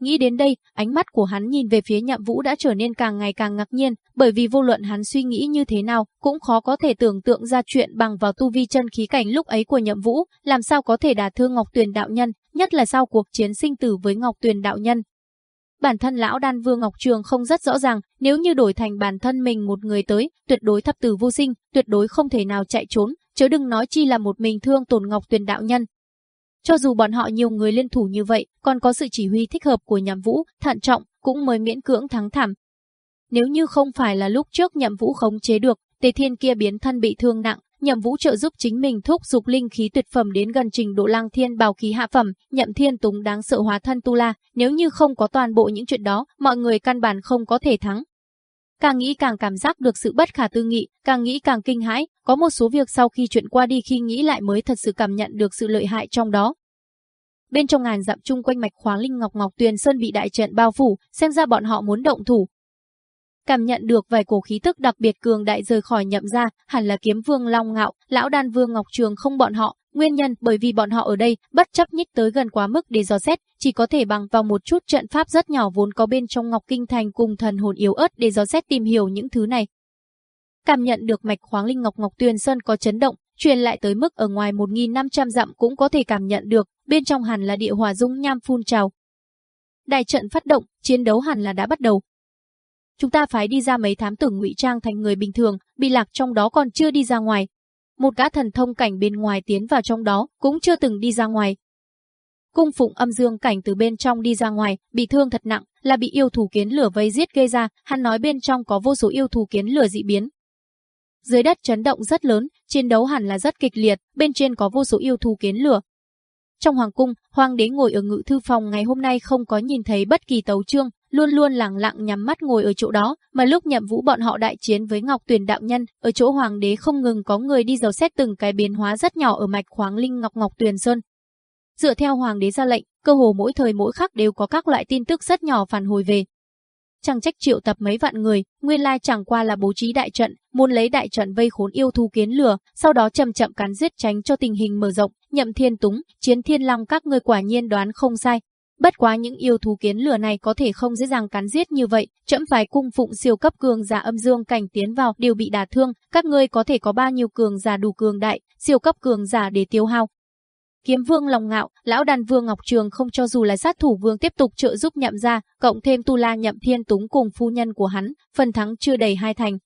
Nghĩ đến đây, ánh mắt của hắn nhìn về phía nhậm vũ đã trở nên càng ngày càng ngạc nhiên, bởi vì vô luận hắn suy nghĩ như thế nào, cũng khó có thể tưởng tượng ra chuyện bằng vào tu vi chân khí cảnh lúc ấy của nhậm vũ, làm sao có thể đả thương Ngọc Tuyền đạo nhân, nhất là sau cuộc chiến sinh tử với Ngọc Tuyền đạo nhân. Bản thân lão đan vương Ngọc Trường không rất rõ ràng, nếu như đổi thành bản thân mình một người tới, tuyệt đối thập tử vô sinh, tuyệt đối không thể nào chạy trốn, chớ đừng nói chi là một mình thương tổn Ngọc Tuyền đạo nhân. Cho dù bọn họ nhiều người liên thủ như vậy, còn có sự chỉ huy thích hợp của nhậm vũ, thận trọng, cũng mới miễn cưỡng thắng thảm. Nếu như không phải là lúc trước nhậm vũ khống chế được, tề thiên kia biến thân bị thương nặng, nhậm vũ trợ giúp chính mình thúc dục linh khí tuyệt phẩm đến gần trình độ lang thiên bào khí hạ phẩm, nhậm thiên túng đáng sợ hóa thân tu la, nếu như không có toàn bộ những chuyện đó, mọi người căn bản không có thể thắng càng nghĩ càng cảm giác được sự bất khả tư nghị, càng nghĩ càng kinh hãi, có một số việc sau khi chuyện qua đi khi nghĩ lại mới thật sự cảm nhận được sự lợi hại trong đó. Bên trong ngàn dặm chung quanh mạch khoáng linh ngọc ngọc tuyền sơn bị đại trận bao phủ, xem ra bọn họ muốn động thủ. Cảm nhận được vài cổ khí tức đặc biệt cường đại rời khỏi nhậm ra, hẳn là kiếm vương long ngạo, lão đan vương ngọc trường không bọn họ, Nguyên nhân bởi vì bọn họ ở đây bất chấp nhích tới gần quá mức để dò xét, chỉ có thể bằng vào một chút trận pháp rất nhỏ vốn có bên trong Ngọc Kinh Thành cùng thần hồn yếu ớt để dò xét tìm hiểu những thứ này. Cảm nhận được mạch khoáng linh ngọc ngọc tuyền sơn có chấn động, truyền lại tới mức ở ngoài 1.500 dặm cũng có thể cảm nhận được, bên trong hẳn là địa hỏa dung nham phun trào. Đại trận phát động, chiến đấu hẳn là đã bắt đầu. Chúng ta phải đi ra mấy thám tử ngụy trang thành người bình thường, bị lạc trong đó còn chưa đi ra ngoài, một gã thần thông cảnh bên ngoài tiến vào trong đó, cũng chưa từng đi ra ngoài. Cung phụng âm dương cảnh từ bên trong đi ra ngoài, bị thương thật nặng, là bị yêu thú kiến lửa vây giết gây ra, hắn nói bên trong có vô số yêu thú kiến lửa dị biến. Dưới đất chấn động rất lớn, chiến đấu hẳn là rất kịch liệt, bên trên có vô số yêu thú kiến lửa. Trong hoàng cung, hoàng đế ngồi ở ngự thư phòng ngày hôm nay không có nhìn thấy bất kỳ tấu chương, luôn luôn lặng lặng nhắm mắt ngồi ở chỗ đó, mà lúc nhậm vũ bọn họ đại chiến với Ngọc Tuyền đạo nhân, ở chỗ hoàng đế không ngừng có người đi dò xét từng cái biến hóa rất nhỏ ở mạch khoáng linh Ngọc Ngọc Tuyền Sơn. Dựa theo hoàng đế ra lệnh, cơ hồ mỗi thời mỗi khắc đều có các loại tin tức rất nhỏ phản hồi về. Chẳng trách triệu tập mấy vạn người, nguyên lai chẳng qua là bố trí đại trận, muốn lấy đại trận vây khốn yêu thú kiến lửa, sau đó chậm chậm cắn giết tránh cho tình hình mở rộng, nhậm thiên túng, chiến thiên long các người quả nhiên đoán không sai, Bất quá những yêu thú kiến lửa này có thể không dễ dàng cắn giết như vậy, chậm phải cung phụng siêu cấp cường giả âm dương cảnh tiến vào đều bị đả thương, các ngươi có thể có bao nhiêu cường giả đủ cường đại, siêu cấp cường giả để tiêu hao. Kiếm vương lòng ngạo, lão đàn vương Ngọc Trường không cho dù là sát thủ vương tiếp tục trợ giúp nhậm ra, cộng thêm tu la nhậm thiên túng cùng phu nhân của hắn, phần thắng chưa đầy hai thành.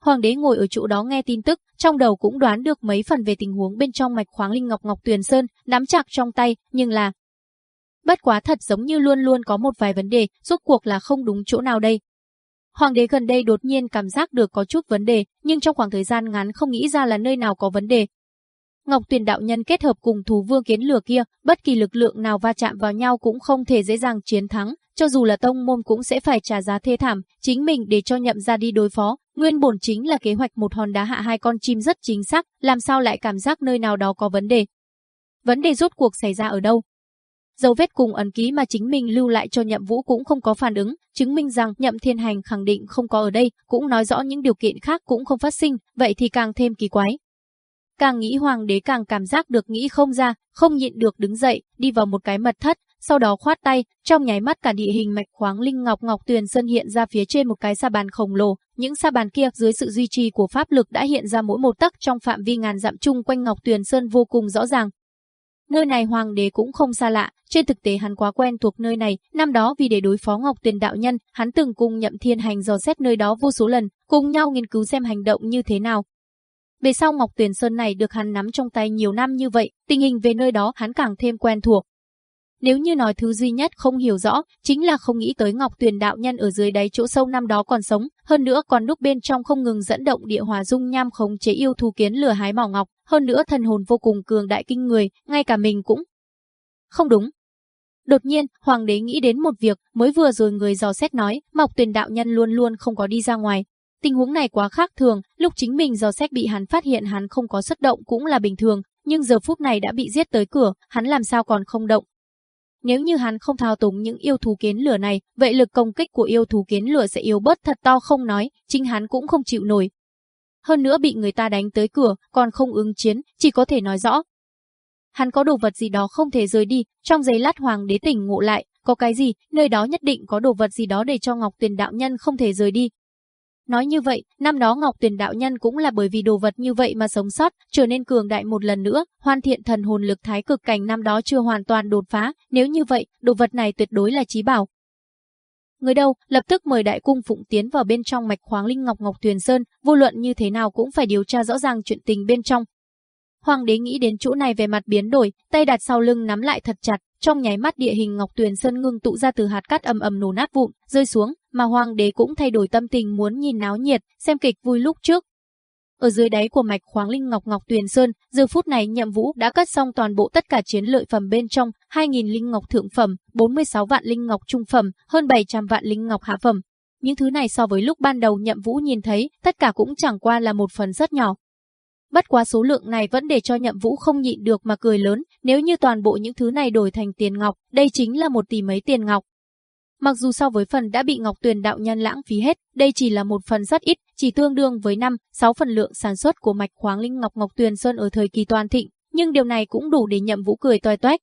Hoàng đế ngồi ở chỗ đó nghe tin tức, trong đầu cũng đoán được mấy phần về tình huống bên trong mạch khoáng linh ngọc ngọc tuyền sơn, nắm chặt trong tay, nhưng là Bất quá thật giống như luôn luôn có một vài vấn đề, rốt cuộc là không đúng chỗ nào đây. Hoàng đế gần đây đột nhiên cảm giác được có chút vấn đề, nhưng trong khoảng thời gian ngắn không nghĩ ra là nơi nào có vấn đề. Ngọc Tuyền đạo nhân kết hợp cùng thú vương kiến lửa kia, bất kỳ lực lượng nào va chạm vào nhau cũng không thể dễ dàng chiến thắng, cho dù là tông môn cũng sẽ phải trả giá thê thảm, chính mình để cho nhậm ra đi đối phó, nguyên bổn chính là kế hoạch một hòn đá hạ hai con chim rất chính xác, làm sao lại cảm giác nơi nào đó có vấn đề. Vấn đề rốt cuộc xảy ra ở đâu? Dấu vết cùng ấn ký mà chính mình lưu lại cho nhậm vũ cũng không có phản ứng, chứng minh rằng nhậm thiên hành khẳng định không có ở đây, cũng nói rõ những điều kiện khác cũng không phát sinh, vậy thì càng thêm kỳ quái. Càng nghĩ hoàng đế càng cảm giác được nghĩ không ra, không nhịn được đứng dậy, đi vào một cái mật thất, sau đó khoát tay, trong nháy mắt cả địa hình mạch khoáng linh ngọc ngọc tuyền sơn hiện ra phía trên một cái sa bàn khổng lồ, những sa bàn kia dưới sự duy trì của pháp lực đã hiện ra mỗi một tấc trong phạm vi ngàn dặm chung quanh ngọc tuyền sơn vô cùng rõ ràng, Nơi này hoàng đế cũng không xa lạ, trên thực tế hắn quá quen thuộc nơi này, năm đó vì để đối phó Ngọc Tuyền đạo nhân, hắn từng cùng Nhậm Thiên Hành dò xét nơi đó vô số lần, cùng nhau nghiên cứu xem hành động như thế nào. Về sau Ngọc Tuyền Sơn này được hắn nắm trong tay nhiều năm như vậy, tình hình về nơi đó hắn càng thêm quen thuộc. Nếu như nói thứ duy nhất không hiểu rõ, chính là không nghĩ tới Ngọc Tuyền đạo nhân ở dưới đáy chỗ sâu năm đó còn sống, hơn nữa còn lúc bên trong không ngừng dẫn động địa hòa dung nham khống chế yêu thú kiến lửa hái mỏ ngọc, hơn nữa thần hồn vô cùng cường đại kinh người, ngay cả mình cũng không đúng. Đột nhiên, hoàng đế nghĩ đến một việc, mới vừa rồi người dò xét nói, mộc Tuyền đạo nhân luôn luôn không có đi ra ngoài. Tình huống này quá khác thường, lúc chính mình dò xét bị hắn phát hiện hắn không có xuất động cũng là bình thường, nhưng giờ phút này đã bị giết tới cửa, hắn làm sao còn không động, nếu như hắn không thao túng những yêu thú kiến lửa này, vậy lực công kích của yêu thú kiến lửa sẽ yếu bớt thật to không nói, chính hắn cũng không chịu nổi. Hơn nữa bị người ta đánh tới cửa, còn không ứng chiến, chỉ có thể nói rõ. Hắn có đồ vật gì đó không thể rời đi, trong giấy lát hoàng đế tỉnh ngộ lại, có cái gì, nơi đó nhất định có đồ vật gì đó để cho Ngọc Tuyền đạo nhân không thể rời đi, Nói như vậy, năm đó Ngọc Tuyền đạo nhân cũng là bởi vì đồ vật như vậy mà sống sót, trở nên cường đại một lần nữa, hoàn thiện thần hồn lực thái cực cảnh năm đó chưa hoàn toàn đột phá, nếu như vậy, đồ vật này tuyệt đối là trí bảo. Người đâu, lập tức mời đại cung phụng tiến vào bên trong mạch khoáng linh ngọc ngọc tuyền sơn, vô luận như thế nào cũng phải điều tra rõ ràng chuyện tình bên trong. Hoàng đế nghĩ đến chỗ này về mặt biến đổi, tay đặt sau lưng nắm lại thật chặt, trong nháy mắt địa hình Ngọc Tuyền Sơn ngưng tụ ra từ hạt cát ầm ầm nổ nát vụn, rơi xuống, mà hoàng đế cũng thay đổi tâm tình muốn nhìn náo nhiệt, xem kịch vui lúc trước. Ở dưới đáy của mạch khoáng linh Ngọc Ngọc Tuyền Sơn, giờ phút này Nhậm Vũ đã cất xong toàn bộ tất cả chiến lợi phẩm bên trong, 2.000 linh ngọc thượng phẩm, 46 vạn linh ngọc trung phẩm, hơn 700 vạn linh ngọc hạ phẩm. những thứ này so với lúc ban đầu nhậm vũ nhìn thấy, tất cả cũng chẳng qua là một phần rất nhỏ. Bất quá số lượng này vẫn để cho nhậm vũ không nhịn được mà cười lớn, nếu như toàn bộ những thứ này đổi thành tiền ngọc, đây chính là một tỷ mấy tiền ngọc. Mặc dù so với phần đã bị Ngọc Tuyền đạo nhân lãng phí hết, đây chỉ là một phần rất ít, chỉ tương đương với 5, 6 phần lượng sản xuất của mạch khoáng linh ngọc Ngọc Tuyền Sơn ở thời kỳ toàn thịnh, nhưng điều này cũng đủ để nhậm vũ cười toe toét.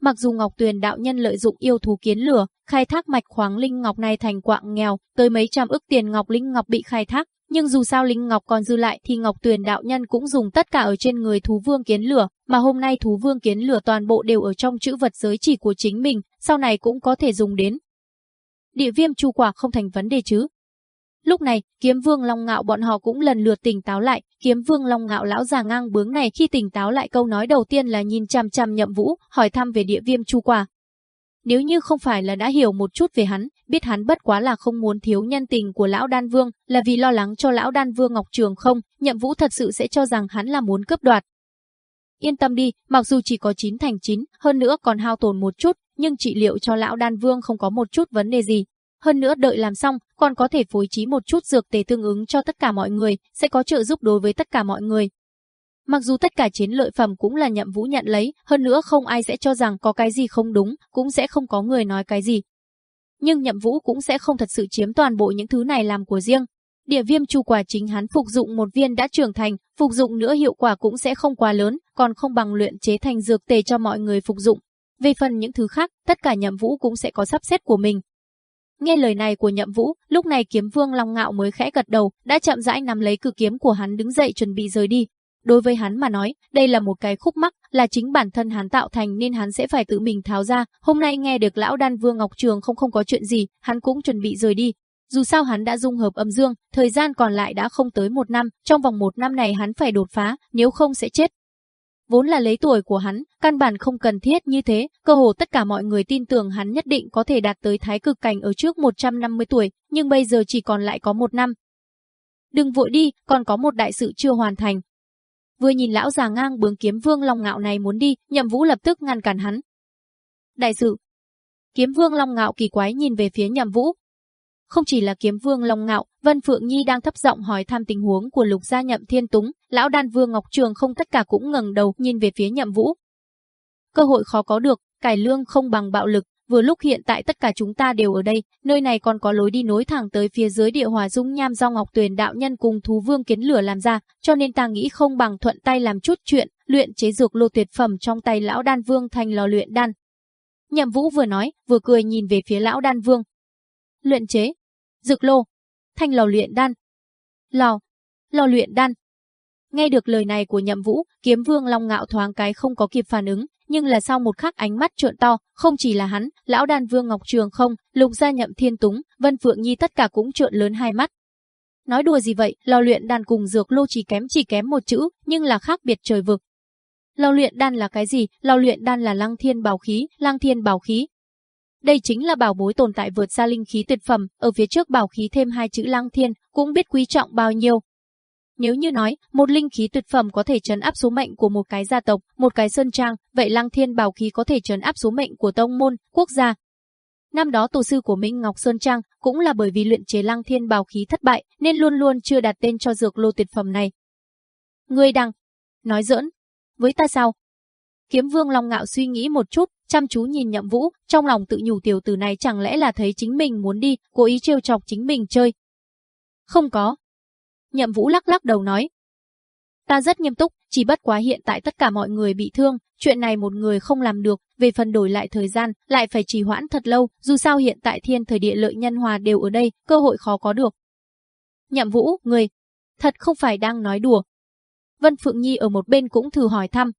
Mặc dù Ngọc Tuyền đạo nhân lợi dụng yêu thú kiến lửa, khai thác mạch khoáng linh ngọc này thành quạng nghèo, tới mấy trăm ức tiền ngọc linh ngọc bị khai thác, nhưng dù sao linh ngọc còn dư lại thì Ngọc Tuyền đạo nhân cũng dùng tất cả ở trên người thú vương kiến lửa, mà hôm nay thú vương kiến lửa toàn bộ đều ở trong chữ vật giới chỉ của chính mình, sau này cũng có thể dùng đến. Địa viêm chu quả không thành vấn đề chứ? Lúc này, kiếm vương long ngạo bọn họ cũng lần lượt tỉnh táo lại, kiếm vương long ngạo lão già ngang bướng này khi tỉnh táo lại câu nói đầu tiên là nhìn chằm chằm nhậm vũ, hỏi thăm về địa viêm chu quả. Nếu như không phải là đã hiểu một chút về hắn, biết hắn bất quá là không muốn thiếu nhân tình của lão đan vương, là vì lo lắng cho lão đan vương Ngọc Trường không, nhậm vũ thật sự sẽ cho rằng hắn là muốn cướp đoạt. Yên tâm đi, mặc dù chỉ có 9 thành 9, hơn nữa còn hao tổn một chút, nhưng trị liệu cho lão đan vương không có một chút vấn đề gì, hơn nữa đợi làm xong, còn có thể phối trí một chút dược tề tương ứng cho tất cả mọi người, sẽ có trợ giúp đối với tất cả mọi người. Mặc dù tất cả chiến lợi phẩm cũng là nhậm vũ nhận lấy, hơn nữa không ai sẽ cho rằng có cái gì không đúng, cũng sẽ không có người nói cái gì. Nhưng nhậm vũ cũng sẽ không thật sự chiếm toàn bộ những thứ này làm của riêng. Địa viêm chu quả chính hắn phục dụng một viên đã trưởng thành, phục dụng nữa hiệu quả cũng sẽ không quá lớn, còn không bằng luyện chế thành dược tề cho mọi người phục dụng. Về phần những thứ khác, tất cả nhậm vũ cũng sẽ có sắp xếp của mình, Nghe lời này của Nhậm Vũ, lúc này kiếm vương Long Ngạo mới khẽ gật đầu, đã chậm rãi nắm lấy cử kiếm của hắn đứng dậy chuẩn bị rời đi. Đối với hắn mà nói, đây là một cái khúc mắc, là chính bản thân hắn tạo thành nên hắn sẽ phải tự mình tháo ra. Hôm nay nghe được lão đan vương Ngọc Trường không không có chuyện gì, hắn cũng chuẩn bị rời đi. Dù sao hắn đã dung hợp âm dương, thời gian còn lại đã không tới một năm, trong vòng một năm này hắn phải đột phá, nếu không sẽ chết. Vốn là lấy tuổi của hắn, căn bản không cần thiết như thế, cơ hồ tất cả mọi người tin tưởng hắn nhất định có thể đạt tới thái cực cảnh ở trước 150 tuổi, nhưng bây giờ chỉ còn lại có một năm. Đừng vội đi, còn có một đại sự chưa hoàn thành. Vừa nhìn lão già ngang bướng kiếm vương long ngạo này muốn đi, nhậm vũ lập tức ngăn cản hắn. Đại sự. Kiếm vương long ngạo kỳ quái nhìn về phía nhậm vũ, không chỉ là kiếm vương Long Ngạo, Vân Phượng Nhi đang thấp giọng hỏi thăm tình huống của lục gia nhậm thiên túng, lão đan vương Ngọc Trường không tất cả cũng ngẩng đầu nhìn về phía nhậm vũ. Cơ hội khó có được, cải lương không bằng bạo lực, vừa lúc hiện tại tất cả chúng ta đều ở đây, nơi này còn có lối đi nối thẳng tới phía dưới địa hòa dung nham do Ngọc Tuyền đạo nhân cùng thú vương kiến lửa làm ra, cho nên ta nghĩ không bằng thuận tay làm chút chuyện, luyện chế dược lô tuyệt phẩm trong tay lão đan vương thành lò luyện đan. Nhậm Vũ vừa nói, vừa cười nhìn về phía lão đan vương. Luyện chế, dược lô, thanh lò luyện đan. Lò, lò luyện đan. Nghe được lời này của Nhậm Vũ, Kiếm Vương Long Ngạo thoáng cái không có kịp phản ứng, nhưng là sau một khắc ánh mắt trợn to, không chỉ là hắn, lão đan Vương Ngọc Trường không, Lục gia Nhậm Thiên Túng, Vân Phượng Nhi tất cả cũng trợn lớn hai mắt. Nói đùa gì vậy, lò luyện đan cùng dược lô chỉ kém chỉ kém một chữ, nhưng là khác biệt trời vực. Lò luyện đan là cái gì? Lò luyện đan là lăng thiên bảo khí, lăng thiên bảo khí, đây chính là bảo bối tồn tại vượt xa linh khí tuyệt phẩm, ở phía trước bảo khí thêm hai chữ lăng thiên, cũng biết quý trọng bao nhiêu. Nếu như nói, một linh khí tuyệt phẩm có thể trấn áp số mệnh của một cái gia tộc, một cái sơn trang, vậy lăng thiên bảo khí có thể trấn áp số mệnh của tông môn, quốc gia. Năm đó tổ sư của Minh Ngọc Sơn Trang cũng là bởi vì luyện chế lăng thiên bảo khí thất bại nên luôn luôn chưa đặt tên cho dược lô tuyệt phẩm này. Ngươi đằng nói giỡn, với ta sao? Kiếm Vương Long Ngạo suy nghĩ một chút, chăm chú nhìn Nhậm Vũ, trong lòng tự nhủ tiểu tử này chẳng lẽ là thấy chính mình muốn đi, cố ý trêu chọc chính mình chơi. Không có. Nhậm Vũ lắc lắc đầu nói. Ta rất nghiêm túc, chỉ bất quá hiện tại tất cả mọi người bị thương, chuyện này một người không làm được, về phần đổi lại thời gian, lại phải trì hoãn thật lâu, dù sao hiện tại thiên thời địa lợi nhân hòa đều ở đây, cơ hội khó có được. Nhậm Vũ, người, thật không phải đang nói đùa. Vân Phượng Nhi ở một bên cũng thử hỏi thăm,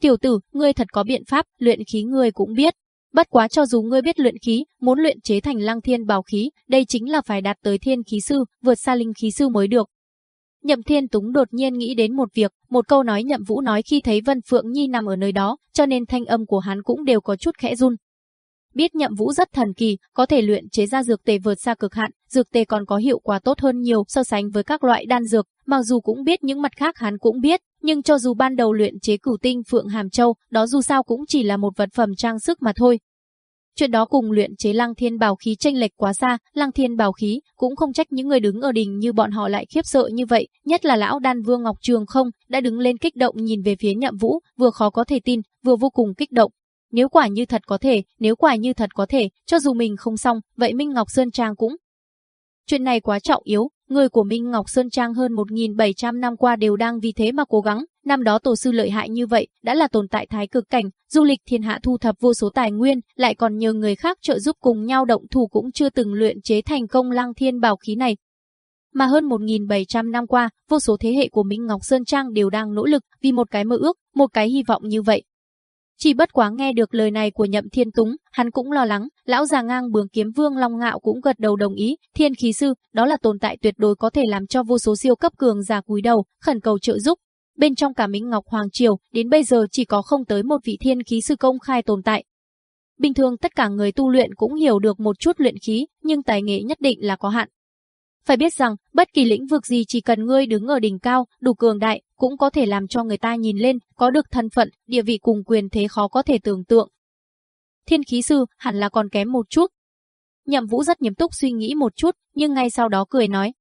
Tiểu tử, ngươi thật có biện pháp, luyện khí ngươi cũng biết. Bất quá cho dù ngươi biết luyện khí, muốn luyện chế thành lăng thiên bảo khí, đây chính là phải đạt tới thiên khí sư, vượt xa linh khí sư mới được. Nhậm Thiên Túng đột nhiên nghĩ đến một việc, một câu nói Nhậm Vũ nói khi thấy Vân Phượng Nhi nằm ở nơi đó, cho nên thanh âm của hắn cũng đều có chút khẽ run. Biết Nhậm Vũ rất thần kỳ, có thể luyện chế ra dược tề vượt xa cực hạn, dược tề còn có hiệu quả tốt hơn nhiều so sánh với các loại đan dược, mặc dù cũng biết những mặt khác hắn cũng biết, nhưng cho dù ban đầu luyện chế cửu tinh Phượng Hàm Châu, đó dù sao cũng chỉ là một vật phẩm trang sức mà thôi. Chuyện đó cùng luyện chế lăng thiên bảo khí tranh lệch quá xa, lăng thiên bảo khí cũng không trách những người đứng ở đỉnh như bọn họ lại khiếp sợ như vậy, nhất là lão đan vương Ngọc Trường không, đã đứng lên kích động nhìn về phía nhậm vũ, vừa khó có thể tin, vừa vô cùng kích động. Nếu quả như thật có thể, nếu quả như thật có thể, cho dù mình không xong, vậy Minh Ngọc Sơn Trang cũng. Chuyện này quá trọng yếu, người của Minh Ngọc Sơn Trang hơn 1.700 năm qua đều đang vì thế mà cố gắng, năm đó tổ sư lợi hại như vậy, đã là tồn tại thái cực cảnh, du lịch thiên hạ thu thập vô số tài nguyên, lại còn nhờ người khác trợ giúp cùng nhau động thủ cũng chưa từng luyện chế thành công lăng thiên bảo khí này. Mà hơn 1.700 năm qua, vô số thế hệ của Minh Ngọc Sơn Trang đều đang nỗ lực vì một cái mơ ước, một cái hy vọng như vậy. Chỉ bất quá nghe được lời này của Nhậm Thiên Túng, hắn cũng lo lắng, lão già ngang bướng kiếm vương Long Ngạo cũng gật đầu đồng ý, thiên khí sư, đó là tồn tại tuyệt đối có thể làm cho vô số siêu cấp cường giả cúi đầu, khẩn cầu trợ giúp. Bên trong cả Minh Ngọc Hoàng Triều, đến bây giờ chỉ có không tới một vị thiên khí sư công khai tồn tại. Bình thường tất cả người tu luyện cũng hiểu được một chút luyện khí, nhưng tài nghệ nhất định là có hạn. Phải biết rằng, bất kỳ lĩnh vực gì chỉ cần ngươi đứng ở đỉnh cao, đủ cường đại, cũng có thể làm cho người ta nhìn lên, có được thân phận, địa vị cùng quyền thế khó có thể tưởng tượng. Thiên khí sư hẳn là còn kém một chút. Nhậm Vũ rất nghiêm túc suy nghĩ một chút, nhưng ngay sau đó cười nói.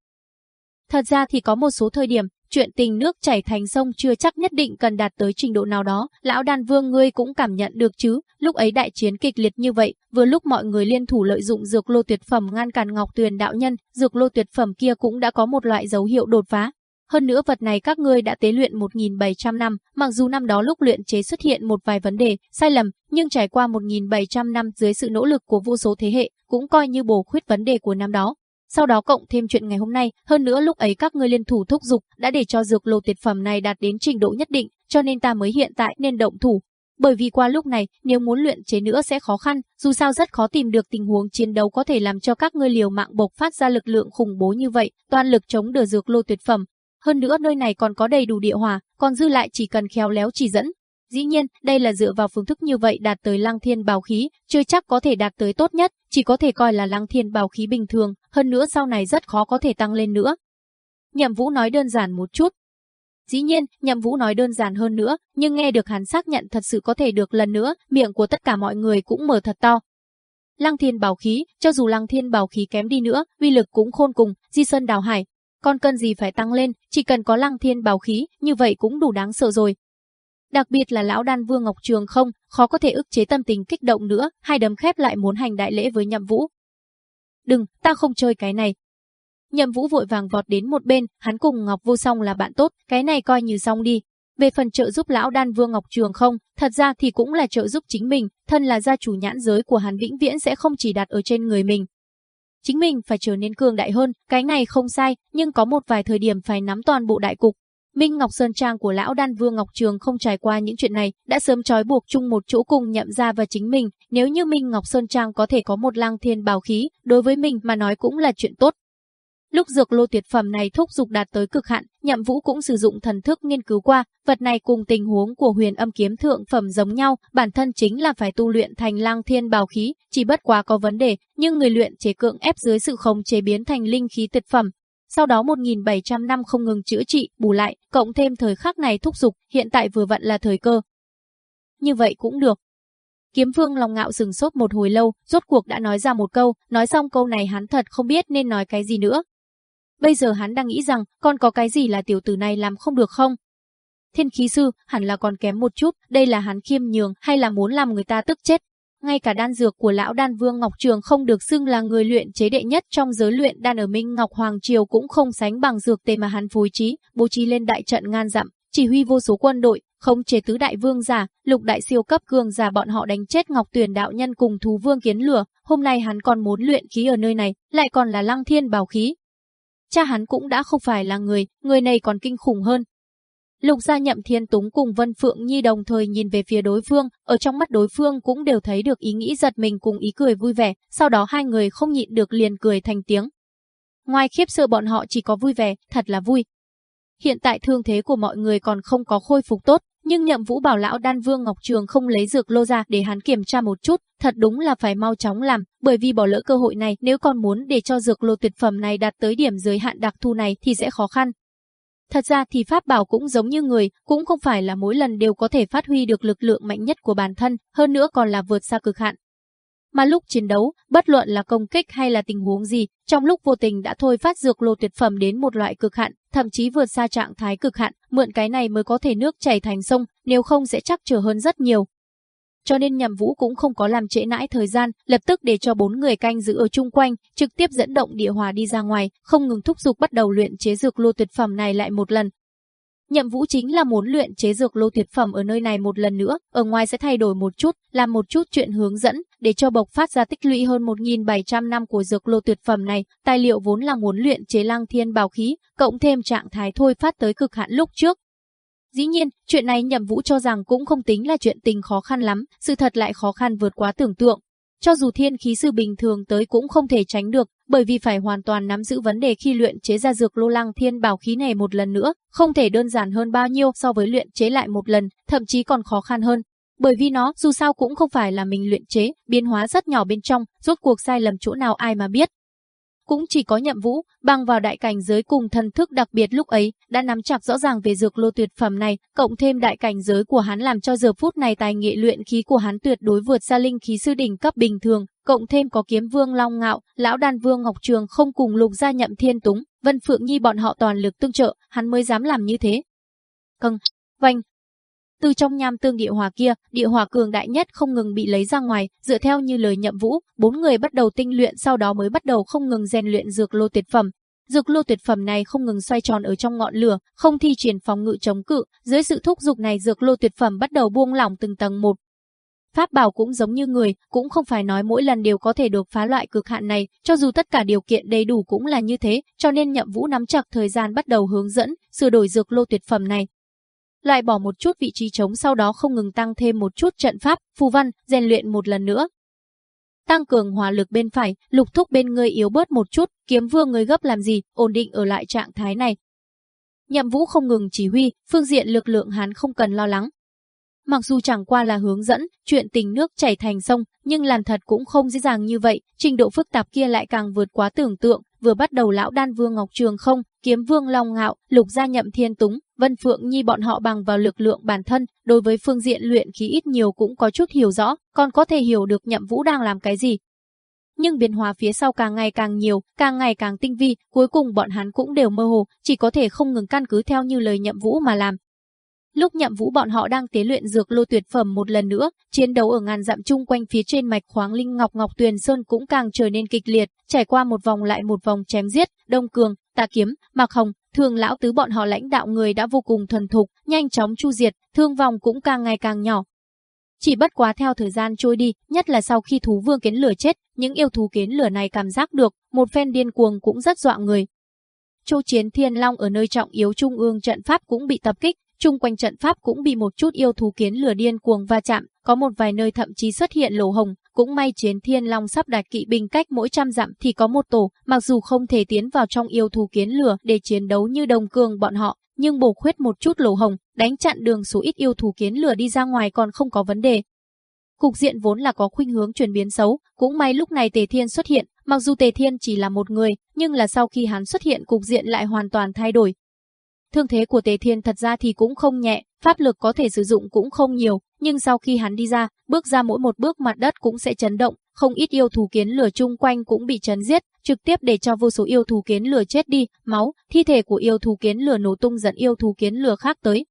Thật ra thì có một số thời điểm, chuyện tình nước chảy thành sông chưa chắc nhất định cần đạt tới trình độ nào đó, lão đan vương ngươi cũng cảm nhận được chứ, lúc ấy đại chiến kịch liệt như vậy, vừa lúc mọi người liên thủ lợi dụng dược lô tuyệt phẩm ngăn cản Ngọc Tuyền đạo nhân, dược lô tuyệt phẩm kia cũng đã có một loại dấu hiệu đột phá, hơn nữa vật này các ngươi đã tế luyện 1.700 năm, mặc dù năm đó lúc luyện chế xuất hiện một vài vấn đề, sai lầm, nhưng trải qua 1.700 năm dưới sự nỗ lực của vô số thế hệ, cũng coi như bổ khuyết vấn đề của năm đó. Sau đó cộng thêm chuyện ngày hôm nay, hơn nữa lúc ấy các ngươi liên thủ thúc dục đã để cho dược lô tuyệt phẩm này đạt đến trình độ nhất định, cho nên ta mới hiện tại nên động thủ. Bởi vì qua lúc này, nếu muốn luyện chế nữa sẽ khó khăn, dù sao rất khó tìm được tình huống chiến đấu có thể làm cho các ngươi liều mạng bộc phát ra lực lượng khủng bố như vậy, toàn lực chống đỡ dược lô tuyệt phẩm, hơn nữa nơi này còn có đầy đủ địa hòa còn dư lại chỉ cần khéo léo chỉ dẫn. Dĩ nhiên, đây là dựa vào phương thức như vậy đạt tới lăng thiên bào khí, chưa chắc có thể đạt tới tốt nhất, chỉ có thể coi là lăng thiên bào khí bình thường, hơn nữa sau này rất khó có thể tăng lên nữa. Nhậm Vũ nói đơn giản một chút. Dĩ nhiên, Nhậm Vũ nói đơn giản hơn nữa, nhưng nghe được hắn xác nhận thật sự có thể được lần nữa, miệng của tất cả mọi người cũng mở thật to. Lăng thiên bảo khí, cho dù lăng thiên bảo khí kém đi nữa, uy lực cũng khôn cùng, di sơn đào hải, còn cần gì phải tăng lên, chỉ cần có lăng thiên bào khí, như vậy cũng đủ đáng sợ rồi. Đặc biệt là lão đan vương Ngọc Trường không, khó có thể ức chế tâm tình kích động nữa, hai đấm khép lại muốn hành đại lễ với nhậm vũ. Đừng, ta không chơi cái này. Nhậm vũ vội vàng vọt đến một bên, hắn cùng Ngọc vô song là bạn tốt, cái này coi như xong đi. Về phần trợ giúp lão đan vương Ngọc Trường không, thật ra thì cũng là trợ giúp chính mình, thân là gia chủ nhãn giới của hắn vĩnh viễn sẽ không chỉ đặt ở trên người mình, Chính mình phải trở nên cường đại hơn, cái này không sai, nhưng có một vài thời điểm phải nắm toàn bộ đại cục. Minh Ngọc Sơn Trang của lão đan vương Ngọc Trường không trải qua những chuyện này, đã sớm trói buộc chung một chỗ cùng nhậm ra và chính mình, nếu như Minh Ngọc Sơn Trang có thể có một lang thiên bảo khí, đối với mình mà nói cũng là chuyện tốt. Lúc dược lô tuyệt phẩm này thúc dục đạt tới cực hạn, Nhậm Vũ cũng sử dụng thần thức nghiên cứu qua, vật này cùng tình huống của huyền âm kiếm thượng phẩm giống nhau, bản thân chính là phải tu luyện thành lang thiên bào khí, chỉ bất quá có vấn đề, nhưng người luyện chế cưỡng ép dưới sự khống chế biến thành linh khí tuyệt phẩm. Sau đó 1.700 năm không ngừng chữa trị, bù lại, cộng thêm thời khắc này thúc dục, hiện tại vừa vặn là thời cơ. Như vậy cũng được, Kiếm Vương lòng ngạo sừng sốt một hồi lâu, rốt cuộc đã nói ra một câu, nói xong câu này hắn thật không biết nên nói cái gì nữa. Bây giờ hắn đang nghĩ rằng còn có cái gì là tiểu tử này làm không được không? Thiên khí sư hẳn là còn kém một chút, đây là hắn khiêm nhường hay là muốn làm người ta tức chết. Ngay cả đan dược của lão đan vương Ngọc Trường không được xưng là người luyện chế đệ nhất trong giới luyện đan ở Minh Ngọc Hoàng Triều cũng không sánh bằng dược tề mà hắn phối trí, bố trí lên đại trận ngàn dặm, chỉ huy vô số quân đội, không chế tứ đại vương giả, lục đại siêu cấp cường giả bọn họ đánh chết Ngọc tuyền đạo nhân cùng thú vương kiến lửa, hôm nay hắn còn muốn luyện khí ở nơi này, lại còn là lăng thiên bảo khí, cha hắn cũng đã không phải là người, người này còn kinh khủng hơn. Lục gia nhậm thiên túng cùng Vân Phượng Nhi đồng thời nhìn về phía đối phương, ở trong mắt đối phương cũng đều thấy được ý nghĩ giật mình cùng ý cười vui vẻ, sau đó hai người không nhịn được liền cười thành tiếng. Ngoài khiếp sợ bọn họ chỉ có vui vẻ, thật là vui. Hiện tại thương thế của mọi người còn không có khôi phục tốt, nhưng nhậm vũ bảo lão đan vương Ngọc Trường không lấy dược lô ra để hắn kiểm tra một chút, thật đúng là phải mau chóng làm, bởi vì bỏ lỡ cơ hội này nếu còn muốn để cho dược lô tuyệt phẩm này đạt tới điểm giới hạn đặc thu này thì sẽ khó khăn. Thật ra thì pháp bảo cũng giống như người, cũng không phải là mỗi lần đều có thể phát huy được lực lượng mạnh nhất của bản thân, hơn nữa còn là vượt xa cực hạn. Mà lúc chiến đấu, bất luận là công kích hay là tình huống gì, trong lúc vô tình đã thôi phát dược lô tuyệt phẩm đến một loại cực hạn, thậm chí vượt xa trạng thái cực hạn, mượn cái này mới có thể nước chảy thành sông, nếu không sẽ chắc trở hơn rất nhiều. Cho nên nhằm Vũ cũng không có làm trễ nãi thời gian, lập tức để cho bốn người canh giữ ở chung quanh, trực tiếp dẫn động địa hòa đi ra ngoài, không ngừng thúc giục bắt đầu luyện chế dược lô tuyệt phẩm này lại một lần, Nhậm Vũ chính là muốn luyện chế dược lô tuyệt phẩm ở nơi này một lần nữa, ở ngoài sẽ thay đổi một chút, làm một chút chuyện hướng dẫn, để cho bộc phát ra tích lũy hơn 1.700 năm của dược lô tuyệt phẩm này, tài liệu vốn là muốn luyện chế lang thiên bảo khí, cộng thêm trạng thái thôi phát tới cực hạn lúc trước. Dĩ nhiên, chuyện này Nhậm Vũ cho rằng cũng không tính là chuyện tình khó khăn lắm, sự thật lại khó khăn vượt quá tưởng tượng, cho dù thiên khí sư bình thường tới cũng không thể tránh được, bởi vì phải hoàn toàn nắm giữ vấn đề khi luyện chế ra dược lô lăng thiên bảo khí này một lần nữa, không thể đơn giản hơn bao nhiêu so với luyện chế lại một lần, thậm chí còn khó khăn hơn. Bởi vì nó dù sao cũng không phải là mình luyện chế, biến hóa rất nhỏ bên trong, rốt cuộc sai lầm chỗ nào ai mà biết. Cũng chỉ có nhậm vũ, bằng vào đại cảnh giới cùng thần thức đặc biệt lúc ấy, đã nắm chặt rõ ràng về dược lô tuyệt phẩm này, cộng thêm đại cảnh giới của hắn làm cho giờ phút này tài nghệ luyện khí của hắn tuyệt đối vượt xa linh khí sư đỉnh cấp bình thường, cộng thêm có kiếm vương long ngạo, lão đan vương ngọc trường không cùng lục gia nhậm thiên túng, vân phượng nhi bọn họ toàn lực tương trợ, hắn mới dám làm như thế. Câng, vành, từ trong nham tương địa hỏa kia, địa hỏa cường đại nhất không ngừng bị lấy ra ngoài, dựa theo như lời nhậm vũ, bốn người bắt đầu tinh luyện sau đó mới bắt đầu không ngừng rèn luyện dược lô tuyệt phẩm. Dược lô tuyệt phẩm này không ngừng xoay tròn ở trong ngọn lửa, không thi triển phòng ngự chống cự, dưới sự thúc giục này dược lô tuyệt phẩm bắt đầu buông lỏng từng tầng một, Pháp bảo cũng giống như người, cũng không phải nói mỗi lần đều có thể được phá loại cực hạn này, cho dù tất cả điều kiện đầy đủ cũng là như thế, cho nên nhậm vũ nắm chặt thời gian bắt đầu hướng dẫn, sửa đổi dược lô tuyệt phẩm này loại bỏ một chút vị trí trống sau đó không ngừng tăng thêm một chút trận pháp, phù văn, rèn luyện một lần nữa. Tăng cường hỏa lực bên phải, lục thúc bên người yếu bớt một chút, kiếm vương người gấp làm gì, ổn định ở lại trạng thái này. Nhậm vũ không ngừng chỉ huy, phương diện lực lượng hắn không cần lo lắng. Mặc dù chẳng qua là hướng dẫn, chuyện tình nước chảy thành sông, nhưng làm thật cũng không dễ dàng như vậy, trình độ phức tạp kia lại càng vượt quá tưởng tượng, vừa bắt đầu lão đan vương Ngọc Trường không, kiếm vương Long Ngạo, lục gia nhậm thiên túng, Vân Phượng Nhi bọn họ bằng vào lực lượng bản thân, đối với phương diện luyện khí ít nhiều cũng có chút hiểu rõ, còn có thể hiểu được nhậm vũ đang làm cái gì. Nhưng biến hóa phía sau càng ngày càng nhiều, càng ngày càng tinh vi, cuối cùng bọn hắn cũng đều mơ hồ, chỉ có thể không ngừng căn cứ theo như lời nhậm vũ mà làm. Lúc nhậm vũ bọn họ đang tế luyện dược lô tuyệt phẩm một lần nữa, chiến đấu ở ngàn dặm chung quanh phía trên mạch khoáng linh ngọc ngọc tuyền sơn cũng càng trở nên kịch liệt, trải qua một vòng lại một vòng chém giết, đông cường, tà kiếm, mạc hồng, thường lão tứ bọn họ lãnh đạo người đã vô cùng thuần thục, nhanh chóng chu diệt, thương vong cũng càng ngày càng nhỏ. Chỉ bất quá theo thời gian trôi đi, nhất là sau khi thú vương kiến lửa chết, những yêu thú kiến lửa này cảm giác được, một phen điên cuồng cũng rất dọa người. Châu Chiến Thiên Long ở nơi trọng yếu trung ương trận pháp cũng bị tập kích, chung quanh trận pháp cũng bị một chút yêu thú kiến lửa điên cuồng va chạm, có một vài nơi thậm chí xuất hiện lỗ hồng, cũng may chiến thiên long sắp đạt kỵ binh cách mỗi trăm dặm thì có một tổ, mặc dù không thể tiến vào trong yêu thú kiến lửa để chiến đấu như đồng cường bọn họ, nhưng bổ khuyết một chút lỗ hồng, đánh chặn đường số ít yêu thú kiến lửa đi ra ngoài còn không có vấn đề. Cục diện vốn là có khuynh hướng chuyển biến xấu, cũng may lúc này Tề Thiên xuất hiện, mặc dù Tề Thiên chỉ là một người, nhưng là sau khi hắn xuất hiện cục diện lại hoàn toàn thay đổi, Thương thế của Tề Thiên thật ra thì cũng không nhẹ, pháp lực có thể sử dụng cũng không nhiều, nhưng sau khi hắn đi ra, bước ra mỗi một bước mặt đất cũng sẽ chấn động, không ít yêu thú kiến lửa chung quanh cũng bị chấn giết, trực tiếp để cho vô số yêu thú kiến lửa chết đi, máu, thi thể của yêu thú kiến lửa nổ tung dẫn yêu thú kiến lửa khác tới.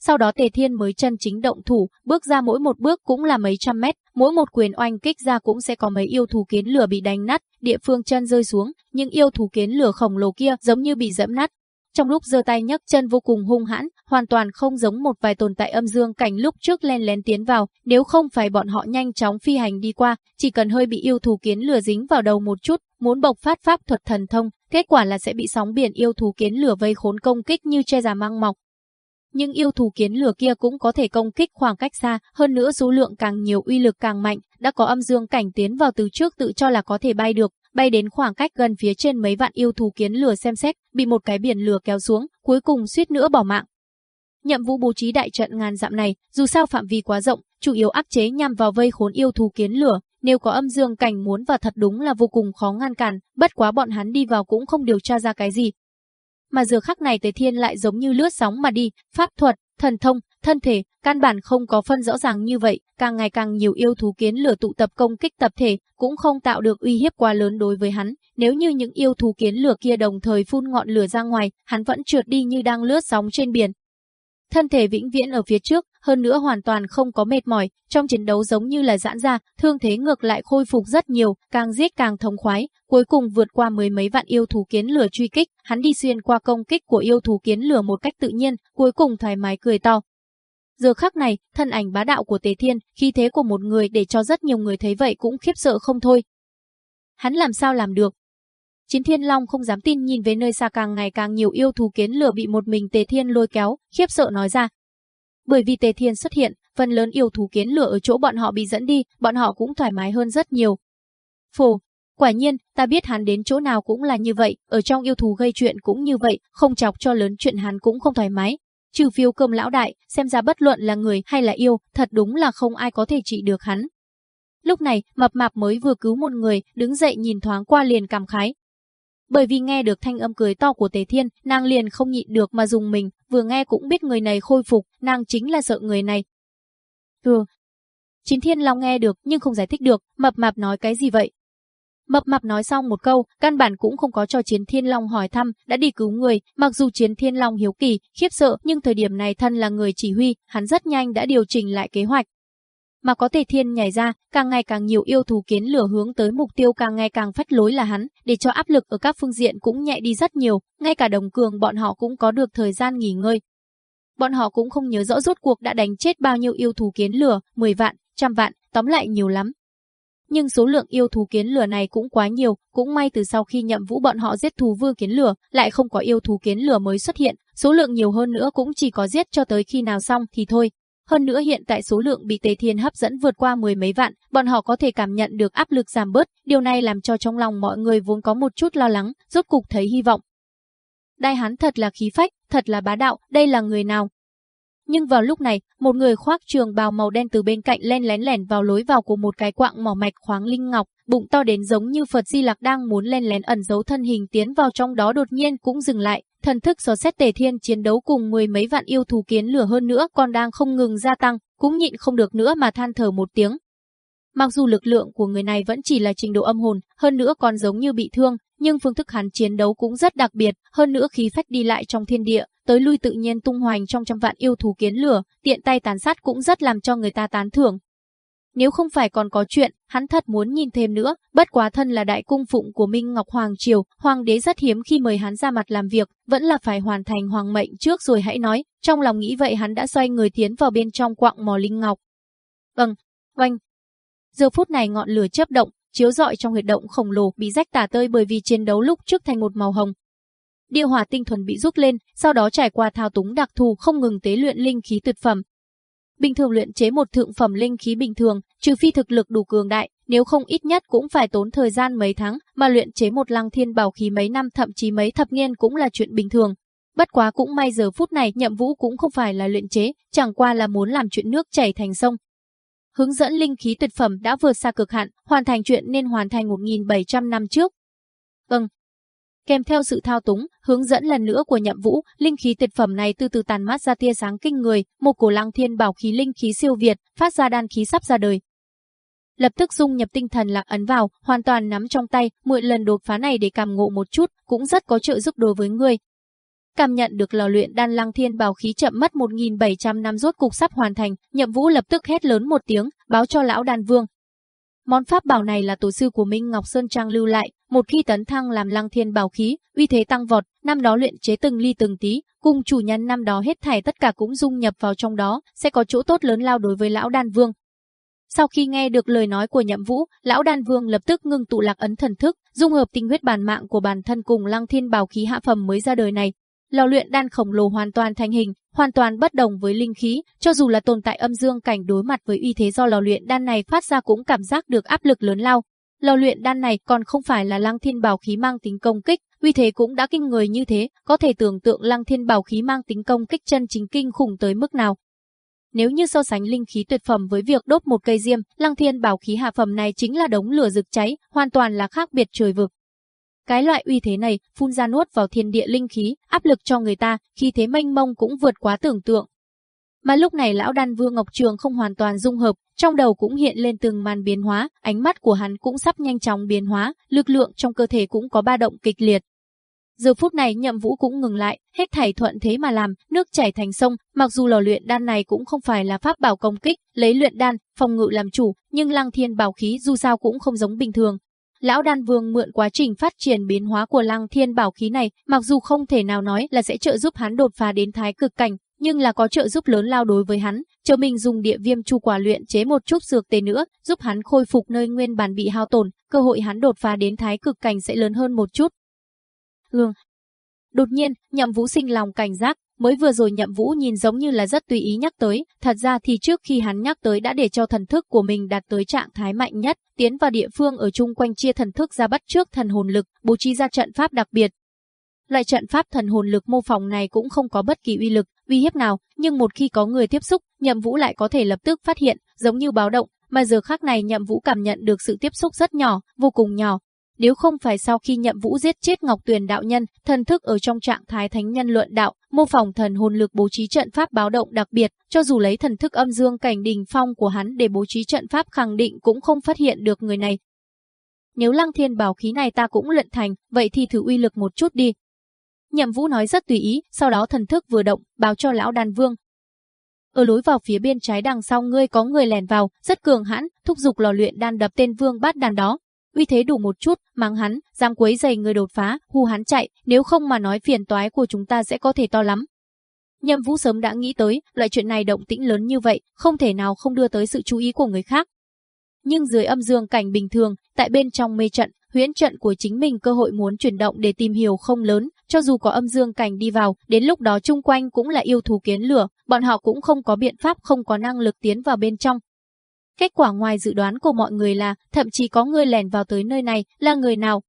Sau đó Tề Thiên mới chân chính động thủ, bước ra mỗi một bước cũng là mấy trăm mét, mỗi một quyền oanh kích ra cũng sẽ có mấy yêu thú kiến lửa bị đánh nát, địa phương chân rơi xuống, nhưng yêu thú kiến lửa khổng lồ kia giống như bị dẫm nát, trong lúc giơ tay nhấc chân vô cùng hung hãn, hoàn toàn không giống một vài tồn tại âm dương cảnh lúc trước len lén tiến vào, nếu không phải bọn họ nhanh chóng phi hành đi qua, chỉ cần hơi bị yêu thú kiến lửa dính vào đầu một chút, muốn bộc phát pháp thuật thần thông, kết quả là sẽ bị sóng biển yêu thú kiến lửa vây khốn công kích như che già mang mọc. Nhưng yêu thú kiến lửa kia cũng có thể công kích khoảng cách xa, hơn nữa số lượng càng nhiều uy lực càng mạnh, đã có âm dương cảnh tiến vào từ trước tự cho là có thể bay được, bay đến khoảng cách gần phía trên mấy vạn yêu thú kiến lửa xem xét, bị một cái biển lửa kéo xuống, cuối cùng suýt nữa bỏ mạng. Nhậm Vũ bố trí đại trận ngàn dặm này, dù sao phạm vi quá rộng, chủ yếu áp chế nhằm vào vây khốn yêu thú kiến lửa, nếu có âm dương cảnh muốn vào thật đúng là vô cùng khó ngăn cản, bất quá bọn hắn đi vào cũng không điều tra ra cái gì. Mà giờ khắc này Tế Thiên lại giống như lướt sóng mà đi, pháp thuật, thần thông, thân thể, căn bản không có phân rõ ràng như vậy, càng ngày càng nhiều yêu thú kiến lửa tụ tập công kích tập thể, cũng không tạo được uy hiếp quá lớn đối với hắn. Nếu như những yêu thú kiến lửa kia đồng thời phun ngọn lửa ra ngoài, hắn vẫn trượt đi như đang lướt sóng trên biển. Thân thể vĩnh viễn ở phía trước, hơn nữa hoàn toàn không có mệt mỏi, trong chiến đấu giống như là giãn ra, thương thế ngược lại khôi phục rất nhiều, càng giết càng thống khoái, cuối cùng vượt qua mười mấy vạn yêu thú kiến lửa truy kích, hắn đi xuyên qua công kích của yêu thú kiến lửa một cách tự nhiên, cuối cùng thoải mái cười to. Giờ khắc này, thân ảnh bá đạo của Tề Thiên, khi thế của một người để cho rất nhiều người thấy vậy cũng khiếp sợ không thôi. Hắn làm sao làm được? Chiến Thiên Long không dám tin nhìn về nơi xa càng ngày càng nhiều yêu thú kiến lửa bị một mình Tề Thiên lôi kéo, khiếp sợ nói ra. Bởi vì Tề Thiên xuất hiện, phần lớn yêu thú kiến lửa ở chỗ bọn họ bị dẫn đi, bọn họ cũng thoải mái hơn rất nhiều. Phù, quả nhiên, ta biết hắn đến chỗ nào cũng là như vậy, ở trong yêu thú gây chuyện cũng như vậy, không chọc cho lớn chuyện hắn cũng không thoải mái, Trừ phiêu cơm lão đại, xem ra bất luận là người hay là yêu, thật đúng là không ai có thể trị được hắn. Lúc này, mập mạp mới vừa cứu một người, đứng dậy nhìn thoáng qua liền cảm khái. Bởi vì nghe được thanh âm cười to của Tề Thiên, nàng liền không nhịn được mà dùng mình, vừa nghe cũng biết người này khôi phục, nàng chính là sợ người này. Ừ. Chín Thiên Long nghe được nhưng không giải thích được, mập mạp nói cái gì vậy, Mập mạp nói xong một câu, căn bản cũng không có cho Chiến Thiên Long hỏi thăm, đã đi cứu người, mặc dù Chiến Thiên Long hiếu kỳ, khiếp sợ, nhưng thời điểm này thân là người chỉ huy, hắn rất nhanh đã điều chỉnh lại kế hoạch. Mà có thể thiên nhảy ra, càng ngày càng nhiều yêu thú kiến lửa hướng tới mục tiêu càng ngày càng phách lối là hắn, để cho áp lực ở các phương diện cũng nhẹ đi rất nhiều, ngay cả đồng cường bọn họ cũng có được thời gian nghỉ ngơi. Bọn họ cũng không nhớ rõ rốt cuộc đã đánh chết bao nhiêu yêu thú kiến lửa, 10 vạn, trăm vạn, tóm lại nhiều lắm, nhưng số lượng yêu thú kiến lửa này cũng quá nhiều, cũng may từ sau khi nhậm vũ bọn họ giết thú vương kiến lửa, lại không có yêu thú kiến lửa mới xuất hiện, số lượng nhiều hơn nữa cũng chỉ có giết cho tới khi nào xong thì thôi. Hơn nữa hiện tại số lượng bị Tề Thiên hấp dẫn vượt qua mười mấy vạn, bọn họ có thể cảm nhận được áp lực giảm bớt, điều này làm cho trong lòng mọi người vốn có một chút lo lắng, rốt cục thấy hy vọng. Đai hắn thật là khí phách, thật là bá đạo, đây là người nào, nhưng vào lúc này, một người khoác trường bào màu đen từ bên cạnh len lén lẻn vào lối vào của một cái quạng mỏ mạch khoáng linh ngọc, bụng to đến giống như Phật Di Lặc đang muốn len lén ẩn giấu thân hình tiến vào trong đó đột nhiên cũng dừng lại, thần thức do xét tề thiên chiến đấu cùng mười mấy vạn yêu thú kiến lửa hơn nữa còn đang không ngừng gia tăng, cũng nhịn không được nữa mà than thở một tiếng. Mặc dù lực lượng của người này vẫn chỉ là trình độ âm hồn, hơn nữa còn giống như bị thương, nhưng phương thức hắn chiến đấu cũng rất đặc biệt, hơn nữa khí phách đi lại trong thiên địa, tới lui tự nhiên tung hoành trong trăm vạn yêu thú kiến lửa, tiện tay tàn sát cũng rất làm cho người ta tán thưởng. Nếu không phải còn có chuyện, hắn thật muốn nhìn thêm nữa, bất quá thân là đại cung phụng của Minh Ngọc Hoàng Triều, Hoàng đế rất hiếm khi mời hắn ra mặt làm việc, vẫn là phải hoàn thành hoàng mệnh trước rồi hãy nói, trong lòng nghĩ vậy hắn đã xoay người tiến vào bên trong quạng mò linh ngọc. Vâng, oanh. Giờ phút này ngọn lửa chớp động, chiếu rọi trong huyệt động khổng lồ bị rách tả tơi bởi vì chiến đấu lúc trước thành một màu hồng, địa hỏa tinh thuần bị rút lên, sau đó trải qua thao túng đặc thù không ngừng tế luyện linh khí tuyệt phẩm. Bình thường luyện chế một thượng phẩm linh khí bình thường, trừ phi thực lực đủ cường đại, nếu không ít nhất cũng phải tốn thời gian mấy tháng, mà luyện chế một lăng thiên bảo khí mấy năm thậm chí mấy thập niên cũng là chuyện bình thường. Bất quá cũng may giờ phút này nhậm vũ cũng không phải là luyện chế, chẳng qua là muốn làm chuyện nước chảy thành sông. Hướng dẫn linh khí tuyệt phẩm đã vượt xa cực hạn, hoàn thành chuyện nên hoàn thành 1.700 năm trước. Vâng, Kèm theo sự thao túng, hướng dẫn lần nữa của nhậm vũ, linh khí tuyệt phẩm này từ từ tàn mát ra tia sáng kinh người, một cổ lăng thiên bảo khí linh khí siêu việt, phát ra đan khí sắp ra đời. Lập tức dung nhập tinh thần lạc ấn vào, hoàn toàn nắm trong tay, mượn lần đột phá này để cảm ngộ một chút, cũng rất có trợ giúp đối với người. Cảm nhận được lò luyện đan lăng thiên bào khí chậm mất 1.700 năm rốt cục sắp hoàn thành, nhậm vũ lập tức hét lớn một tiếng, báo cho lão đan vương, Món pháp bảo này là tổ sư của Minh Ngọc Sơn Trang lưu lại, một khi tấn thăng làm lăng thiên bào khí, uy thế tăng vọt, năm đó luyện chế từng ly từng tí, cùng chủ nhân năm đó hết thảy tất cả cũng dung nhập vào trong đó, sẽ có chỗ tốt lớn lao đối với lão đan vương. Sau khi nghe được lời nói của Nhậm Vũ, lão đan vương lập tức ngưng tụ lạc ấn thần thức, dung hợp tinh huyết bản mạng của bản thân cùng lăng thiên bảo khí hạ phẩm mới ra đời này, lò luyện đan khổng lồ hoàn toàn thành hình, hoàn toàn bất đồng với linh khí, cho dù là tồn tại âm dương cảnh đối mặt với uy thế do lò luyện đan này phát ra cũng cảm giác được áp lực lớn lao. Lò luyện đan này còn không phải là lăng thiên bảo khí mang tính công kích, uy thế cũng đã kinh người như thế, có thể tưởng tượng lăng thiên bảo khí mang tính công kích chân chính kinh khủng tới mức nào. Nếu như so sánh linh khí tuyệt phẩm với việc đốt một cây diêm, lăng thiên bảo khí hạ phẩm này chính là đống lửa rực cháy, hoàn toàn là khác biệt trời vực. Cái loại uy thế này, phun ra nuốt vào thiên địa linh khí, áp lực cho người ta, khi thế mênh mông cũng vượt quá tưởng tượng. Mà lúc này lão đan vương Ngọc Trường không hoàn toàn dung hợp, trong đầu cũng hiện lên từng màn biến hóa, ánh mắt của hắn cũng sắp nhanh chóng biến hóa, lực lượng trong cơ thể cũng có ba động kịch liệt. Giờ phút này nhậm vũ cũng ngừng lại, hết thảy thuận thế mà làm, nước chảy thành sông, mặc dù lò luyện đan này cũng không phải là pháp bảo công kích, lấy luyện đan, phòng ngự làm chủ, nhưng lăng thiên bảo khí dù sao cũng không giống bình thường. Lão đan vương mượn quá trình phát triển biến hóa của lăng thiên bảo khí này, mặc dù không thể nào nói là sẽ trợ giúp hắn đột phá đến thái cực cảnh, nhưng là có trợ giúp lớn lao đối với hắn, chờ mình dùng địa viêm chu quả luyện chế một chút dược tề nữa, giúp hắn khôi phục nơi nguyên bản bị hao tổn, cơ hội hắn đột phá đến thái cực cảnh sẽ lớn hơn một chút. Hương. Đột nhiên, Nhậm Vũ sinh lòng cảnh giác, mới vừa rồi Nhậm Vũ nhìn giống như là rất tùy ý nhắc tới, thật ra thì trước khi hắn nhắc tới đã để cho thần thức của mình đạt tới trạng thái mạnh nhất, tiến vào địa phương ở chung quanh chia thần thức ra bắt trước thần hồn lực, bố trí ra trận pháp đặc biệt, Loại trận pháp thần hồn lực mô phỏng này cũng không có bất kỳ uy lực, uy hiếp nào, nhưng một khi có người tiếp xúc, Nhậm Vũ lại có thể lập tức phát hiện, giống như báo động, mà giờ khác này Nhậm Vũ cảm nhận được sự tiếp xúc rất nhỏ, vô cùng nhỏ. Nếu không phải sau khi Nhậm Vũ giết chết Ngọc Tuyền đạo nhân, thần thức ở trong trạng thái thánh nhân luận đạo, mô phỏng thần hồn lực bố trí trận pháp báo động đặc biệt, cho dù lấy thần thức âm dương cảnh đình phong của hắn để bố trí trận pháp khẳng định cũng không phát hiện được người này. Nếu Lăng Thiên bảo khí này ta cũng luyện thành, vậy thì thử uy lực một chút đi, Nhậm Vũ nói rất tùy ý, sau đó thần thức vừa động, báo cho lão đàn vương. Ở lối vào phía bên trái đằng sau ngươi có người lèn vào, rất cường hãn, thúc giục lò luyện đan đập tên vương bát đàn đó. Uy thế đủ một chút, mang hắn, dám quấy giày người đột phá, hù hắn chạy, nếu không mà nói phiền toái của chúng ta sẽ có thể to lắm. Nhâm Vũ sớm đã nghĩ tới, loại chuyện này động tĩnh lớn như vậy, không thể nào không đưa tới sự chú ý của người khác. Nhưng dưới âm dương cảnh bình thường, tại bên trong mê trận, huyễn trận của chính mình cơ hội muốn chuyển động để tìm hiểu không lớn, cho dù có âm dương cảnh đi vào, đến lúc đó chung quanh cũng là yêu thú kiến lửa, bọn họ cũng không có biện pháp không có năng lực tiến vào bên trong. Kết quả ngoài dự đoán của mọi người là, thậm chí có người lèn vào tới nơi này, là người nào?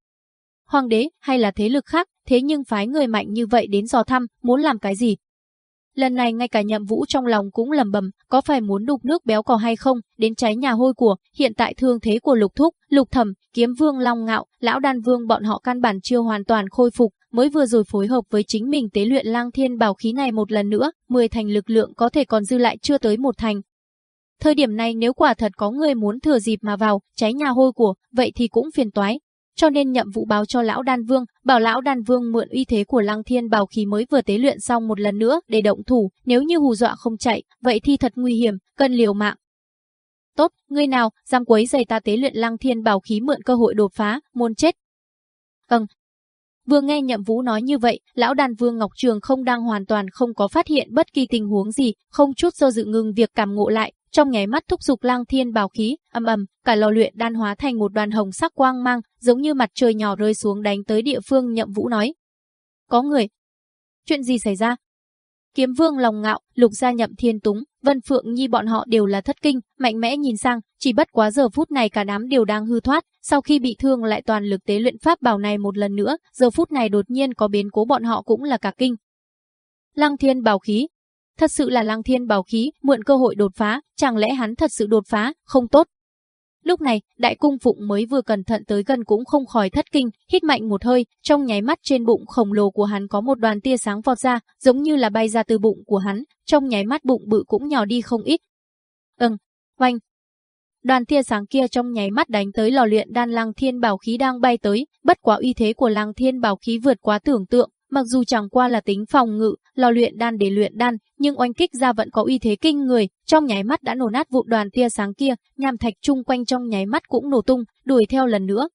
Hoàng đế hay là thế lực khác, thế nhưng phái người mạnh như vậy đến dò thăm, muốn làm cái gì? Lần này ngay cả nhậm vũ trong lòng cũng lầm bầm, có phải muốn đục nước béo cò hay không, đến cháy nhà hôi của, hiện tại thương thế của lục thúc, lục thẩm, kiếm vương long ngạo, lão đan vương bọn họ căn bản chưa hoàn toàn khôi phục, mới vừa rồi phối hợp với chính mình tế luyện lang thiên bảo khí này một lần nữa, 10 thành lực lượng có thể còn dư lại chưa tới một thành. Thời điểm này nếu quả thật có người muốn thừa dịp mà vào, cháy nhà hôi của, vậy thì cũng phiền toái. Cho nên nhậm vụ báo cho lão đan vương, bảo lão đan vương mượn uy thế của lăng thiên bảo khí mới vừa tế luyện xong một lần nữa để động thủ, nếu như hù dọa không chạy, vậy thì thật nguy hiểm, cần liều mạng. Tốt, ngươi nào, dám quấy giày ta tế luyện lăng thiên bảo khí mượn cơ hội đột phá, muôn chết. Vâng, Vừa nghe Nhậm Vũ nói như vậy, lão đàn vương Ngọc Trường không đang hoàn toàn không có phát hiện bất kỳ tình huống gì, không chút do dự ngừng việc cảm ngộ lại, trong nháy mắt thúc giục lang thiên bào khí, âm ầm, cả lò luyện đan hóa thành một đoàn hồng sắc quang mang, giống như mặt trời nhỏ rơi xuống đánh tới địa phương Nhậm Vũ nói. Có người. Chuyện gì xảy ra? Kiếm Vương lòng ngạo, Lục gia Nhậm Thiên Túng, Vân Phượng Nhi bọn họ đều là thất kinh, mạnh mẽ nhìn sang, chỉ bất quá giờ phút này cả đám đều đang hư thoát, sau khi bị thương lại toàn lực tế luyện pháp bảo này một lần nữa, giờ phút này đột nhiên có biến cố bọn họ cũng là cả kinh. Lăng Thiên bảo khí, thật sự là Lăng Thiên bảo khí, mượn cơ hội đột phá, chẳng lẽ hắn thật sự đột phá, không tốt. Lúc này, đại cung phụng mới vừa cẩn thận tới gần cũng không khỏi thất kinh, hít mạnh một hơi, trong nháy mắt trên bụng khổng lồ của hắn có một đoàn tia sáng vọt ra, giống như là bay ra từ bụng của hắn, trong nháy mắt bụng bự cũng nhỏ đi không ít. Ừm, oanh. Đoàn tia sáng kia trong nháy mắt đánh tới lò luyện đan lăng thiên bảo khí đang bay tới, bất quá uy thế của lăng thiên bảo khí vượt quá tưởng tượng, mặc dù chẳng qua là tính phòng ngự, lò luyện đan để luyện đan, nhưng oanh kích ra vẫn có uy thế kinh người, trong nháy mắt đã nổ nát vụ đoàn tia sáng kia, nham thạch chung quanh trong nháy mắt cũng nổ tung, đuổi theo lần nữa.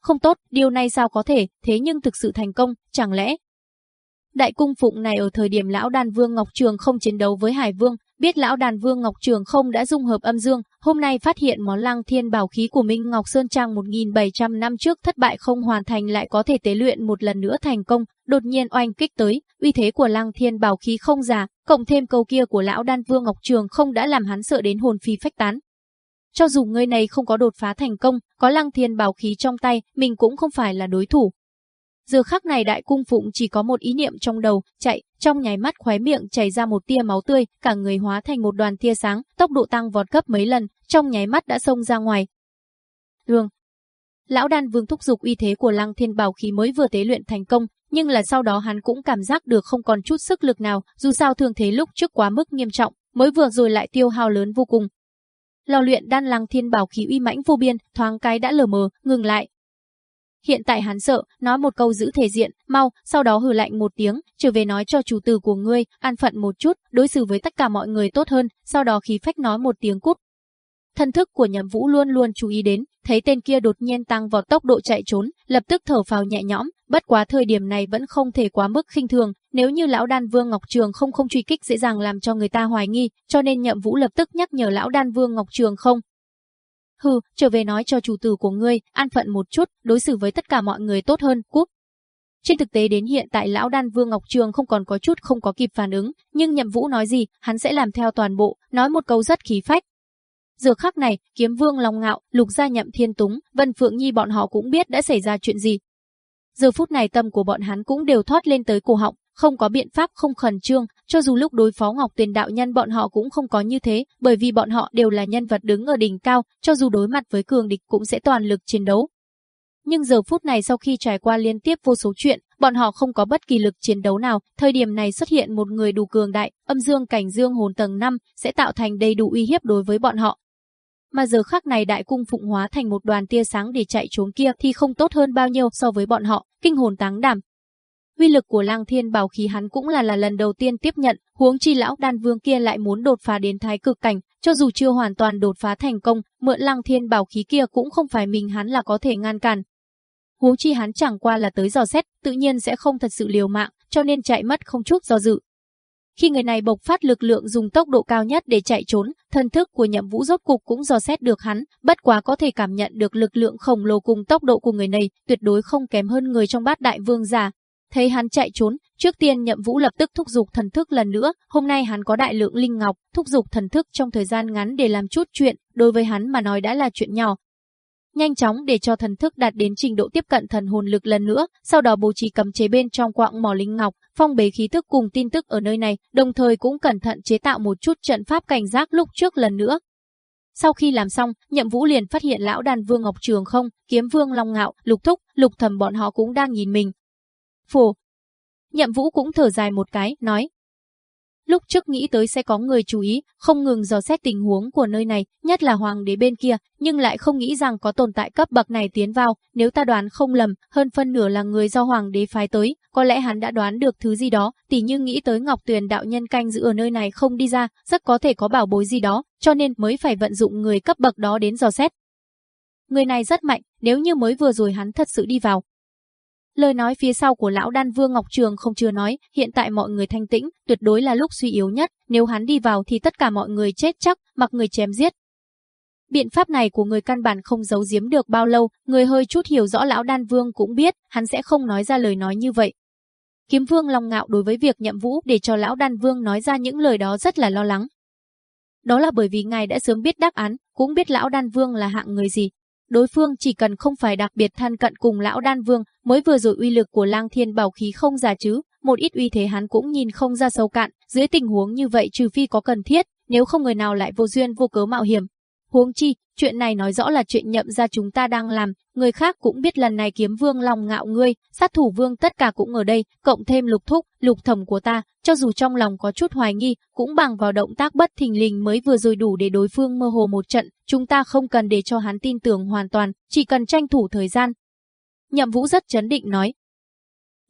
Không tốt, điều này sao có thể, thế nhưng thực sự thành công, chẳng lẽ Đại cung phụng này ở thời điểm lão đan vương Ngọc Trường không chiến đấu với Hải Vương, biết lão đàn vương Ngọc Trường không đã dung hợp âm dương, hôm nay phát hiện món lăng thiên bảo khí của Minh Ngọc Sơn Trang 1.700 năm trước thất bại không hoàn thành lại có thể tế luyện một lần nữa thành công, đột nhiên oanh kích tới, uy thế của lăng thiên bảo khí không già, cộng thêm câu kia của lão đan vương Ngọc Trường không đã làm hắn sợ đến hồn phi phách tán. Cho dù người này không có đột phá thành công, có lăng thiên bảo khí trong tay, mình cũng không phải là đối thủ, Giờ khắc này đại cung phụng chỉ có một ý niệm trong đầu, chạy, trong nháy mắt khóe miệng chảy ra một tia máu tươi, cả người hóa thành một đoàn tia sáng, tốc độ tăng vọt gấp mấy lần, trong nháy mắt đã xông ra ngoài. Đường. Lão đan vương thúc dục uy thế của lăng thiên bảo khí mới vừa tế luyện thành công, nhưng là sau đó hắn cũng cảm giác được không còn chút sức lực nào, dù sao thường thế lúc trước quá mức nghiêm trọng, mới vừa rồi lại tiêu hao lớn vô cùng. Lò luyện đan lăng thiên bảo khí uy mãnh vô biên, thoáng cái đã lờ mờ, ngừng lại. Hiện tại hắn sợ, nói một câu giữ thể diện, mau, sau đó hừ lạnh một tiếng, trở về nói cho chủ tử của ngươi, an phận một chút, đối xử với tất cả mọi người tốt hơn, sau đó khí phách nói một tiếng cút, Thân thức của Nhậm Vũ luôn luôn chú ý đến, thấy tên kia đột nhiên tăng vào tốc độ chạy trốn, lập tức thở phào nhẹ nhõm, bất quá thời điểm này vẫn không thể quá mức khinh thường, nếu như lão Đan Vương Ngọc Trường không không truy kích dễ dàng làm cho người ta hoài nghi, cho nên Nhậm Vũ lập tức nhắc nhở lão Đan Vương Ngọc Trường không. Hừ, trở về nói cho chủ tử của ngươi, an phận một chút, đối xử với tất cả mọi người tốt hơn, cúp. Trên thực tế đến hiện tại lão đan vương Ngọc Trường không còn có chút không có kịp phản ứng, nhưng Nhậm Vũ nói gì, hắn sẽ làm theo toàn bộ, nói một câu rất khí phách, Giờ khắc này, kiếm vương lòng Ngạo, lục gia nhậm thiên túng, Vân Phượng Nhi bọn họ cũng biết đã xảy ra chuyện gì. Giờ phút này tâm của bọn hắn cũng đều thoát lên tới cổ họng, không có biện pháp không khẩn trương, cho dù lúc đối phó Ngọc Tuyền đạo nhân bọn họ cũng không có như thế, bởi vì bọn họ đều là nhân vật đứng ở đỉnh cao, cho dù đối mặt với cường địch cũng sẽ toàn lực chiến đấu. Nhưng giờ phút này sau khi trải qua liên tiếp vô số chuyện, bọn họ không có bất kỳ lực chiến đấu nào, thời điểm này xuất hiện một người đủ cường đại, âm dương cảnh dương hồn tầng 5 sẽ tạo thành đầy đủ uy hiếp đối với bọn họ, mà giờ khắc này đại cung phụng hóa thành một đoàn tia sáng để chạy trốn kia thì không tốt hơn bao nhiêu so với bọn họ, kinh hồn táng đảm. Uy lực của Lang Thiên Bảo khí hắn cũng là là lần đầu tiên tiếp nhận, huống chi lão đan vương kia lại muốn đột phá đến thái cực cảnh, cho dù chưa hoàn toàn đột phá thành công, mượn Lang Thiên Bảo khí kia cũng không phải mình hắn là có thể ngăn cản. Huống chi hắn chẳng qua là tới dò xét, tự nhiên sẽ không thật sự liều mạng, cho nên chạy mất không chút do dự. Khi người này bộc phát lực lượng dùng tốc độ cao nhất để chạy trốn, thân thức của nhậm vũ rốt cục cũng dò xét được hắn, bất quá có thể cảm nhận được lực lượng khổng lồ cùng tốc độ của người này, tuyệt đối không kém hơn người trong bát đại vương giả. Thấy hắn chạy trốn, trước tiên nhậm vũ lập tức thúc giục thần thức lần nữa, hôm nay hắn có đại lượng linh ngọc, thúc giục thần thức trong thời gian ngắn để làm chút chuyện, đối với hắn mà nói đã là chuyện nhỏ, nhanh chóng để cho thần thức đạt đến trình độ tiếp cận thần hồn lực lần nữa, sau đó bố trí cấm chế bên trong quạng mỏ linh ngọc, phong bế khí thức cùng tin tức ở nơi này, đồng thời cũng cẩn thận chế tạo một chút trận pháp cảnh giác lúc trước lần nữa. Sau khi làm xong, Nhậm Vũ liền phát hiện lão đàn vương Ngọc Trường không, kiếm vương Long Ngạo, Lục Thúc, Lục Thầm bọn họ cũng đang nhìn mình. Phù. Nhậm Vũ cũng thở dài một cái, nói, Lúc trước nghĩ tới sẽ có người chú ý, không ngừng dò xét tình huống của nơi này, nhất là hoàng đế bên kia, nhưng lại không nghĩ rằng có tồn tại cấp bậc này tiến vào, nếu ta đoán không lầm, hơn phân nửa là người do hoàng đế phái tới, có lẽ hắn đã đoán được thứ gì đó, tỉ như nghĩ tới Ngọc Tuyền đạo nhân canh giữ ở nơi này không đi ra, rất có thể có bảo bối gì đó, cho nên mới phải vận dụng người cấp bậc đó đến dò xét. Người này rất mạnh, nếu như mới vừa rồi hắn thật sự đi vào, Lời nói phía sau của lão đan vương Ngọc Trường không chưa nói, hiện tại mọi người thanh tĩnh, tuyệt đối là lúc suy yếu nhất, nếu hắn đi vào thì tất cả mọi người chết chắc, mặc người chém giết. Biện pháp này của người căn bản không giấu giếm được bao lâu, người hơi chút hiểu rõ lão đan vương cũng biết, hắn sẽ không nói ra lời nói như vậy. Kiếm vương lòng ngạo đối với việc nhậm vũ để cho lão đan vương nói ra những lời đó rất là lo lắng. Đó là bởi vì ngài đã sớm biết đáp án, cũng biết lão đan vương là hạng người gì, đối phương chỉ cần không phải đặc biệt thân cận cùng lão đan vương, mới vừa rồi uy lực của lang thiên bảo khí không giả chứ, một ít uy thế hắn cũng nhìn không ra sâu cạn, dưới tình huống như vậy trừ phi có cần thiết, nếu không người nào lại vô duyên vô cớ mạo hiểm. Huống chi, chuyện này nói rõ là chuyện nhậm ra chúng ta đang làm, người khác cũng biết lần này kiếm vương lòng ngạo ngươi, sát thủ vương tất cả cũng ở đây, cộng thêm lục thúc, lục thẩm của ta, cho dù trong lòng có chút hoài nghi, cũng bằng vào động tác bất thình lình mới vừa rồi đủ để đối phương mơ hồ một trận, chúng ta không cần để cho hắn tin tưởng hoàn toàn, chỉ cần tranh thủ thời gian. Nhậm Vũ rất chấn định nói.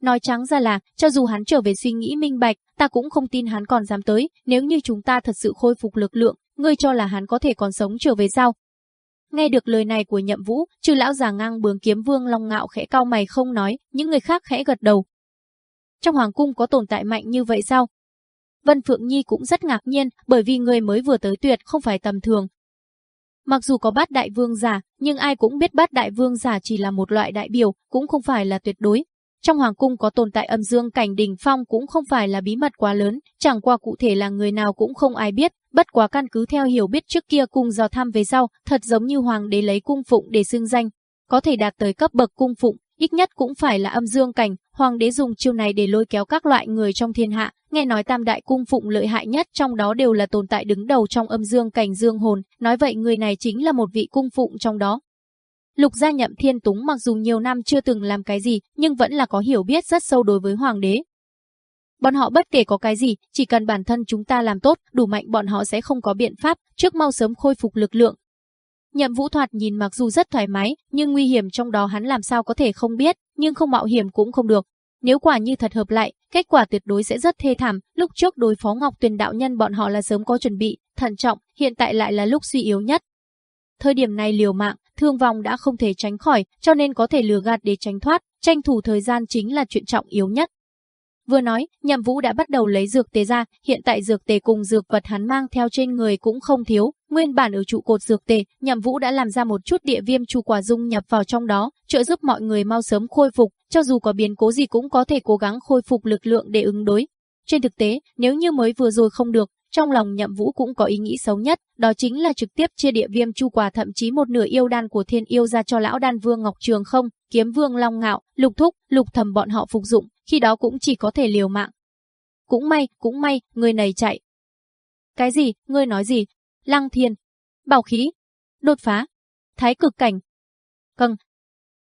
Nói trắng ra là, cho dù hắn trở về suy nghĩ minh bạch, ta cũng không tin hắn còn dám tới, nếu như chúng ta thật sự khôi phục lực lượng, ngươi cho là hắn có thể còn sống trở về sao? Nghe được lời này của Nhậm Vũ, trừ lão già ngang bướng kiếm vương long ngạo khẽ cao mày không nói, những người khác khẽ gật đầu. Trong hoàng cung có tồn tại mạnh như vậy sao? Vân Phượng Nhi cũng rất ngạc nhiên, bởi vì người mới vừa tới tuyệt không phải tầm thường. Mặc dù có bát đại vương giả, nhưng ai cũng biết bát đại vương giả chỉ là một loại đại biểu, cũng không phải là tuyệt đối. Trong hoàng cung có tồn tại âm dương cảnh đỉnh phong cũng không phải là bí mật quá lớn, chẳng qua cụ thể là người nào cũng không ai biết, bất quá căn cứ theo hiểu biết trước kia cung do thăm về sau, thật giống như hoàng đế lấy cung phụng để xưng danh, có thể đạt tới cấp bậc cung phụng, ít nhất cũng phải là âm dương cảnh, hoàng đế dùng chiêu này để lôi kéo các loại người trong thiên hạ, nghe nói tam đại cung phụng lợi hại nhất trong đó đều là tồn tại đứng đầu trong âm dương cảnh dương hồn, nói vậy người này chính là một vị cung phụng trong đó. Lục gia nhậm thiên túng mặc dù nhiều năm chưa từng làm cái gì, nhưng vẫn là có hiểu biết rất sâu đối với hoàng đế. Bọn họ bất kể có cái gì, chỉ cần bản thân chúng ta làm tốt, đủ mạnh bọn họ sẽ không có biện pháp, trước mau sớm khôi phục lực lượng. Nhậm vũ thoạt nhìn mặc dù rất thoải mái, nhưng nguy hiểm trong đó hắn làm sao có thể không biết, nhưng không mạo hiểm cũng không được. Nếu quả như thật hợp lại, kết quả tuyệt đối sẽ rất thê thảm, lúc trước đối phó Ngọc Tuyền đạo nhân bọn họ là sớm có chuẩn bị, thận trọng, hiện tại lại là lúc suy yếu nhất. Thời điểm này liều mạng, thương vong đã không thể tránh khỏi, cho nên có thể lừa gạt để tránh thoát, tranh thủ thời gian chính là chuyện trọng yếu nhất. Vừa nói, Nhậm Vũ đã bắt đầu lấy dược tề ra, hiện tại dược tề cùng dược vật hắn mang theo trên người cũng không thiếu, nguyên bản ở trụ cột dược tề, Nhậm Vũ đã làm ra một chút địa viêm chu quả dung nhập vào trong đó, trợ giúp mọi người mau sớm khôi phục, cho dù có biến cố gì cũng có thể cố gắng khôi phục lực lượng để ứng đối. Trên thực tế, nếu như mới vừa rồi không được, trong lòng Nhậm Vũ cũng có ý nghĩ xấu nhất, đó chính là trực tiếp chia địa viêm chu quả thậm chí một nửa yêu đan của thiên yêu ra cho lão đan vương Ngọc Trường không, kiếm vương Long Ngạo, lục thúc, lục thầm bọn họ phục dụng, khi đó cũng chỉ có thể liều mạng. Cũng may, cũng may, người này chạy. Cái gì, ngươi nói gì? Lăng thiên, bảo khí, đột phá, thái cực cảnh. Câng.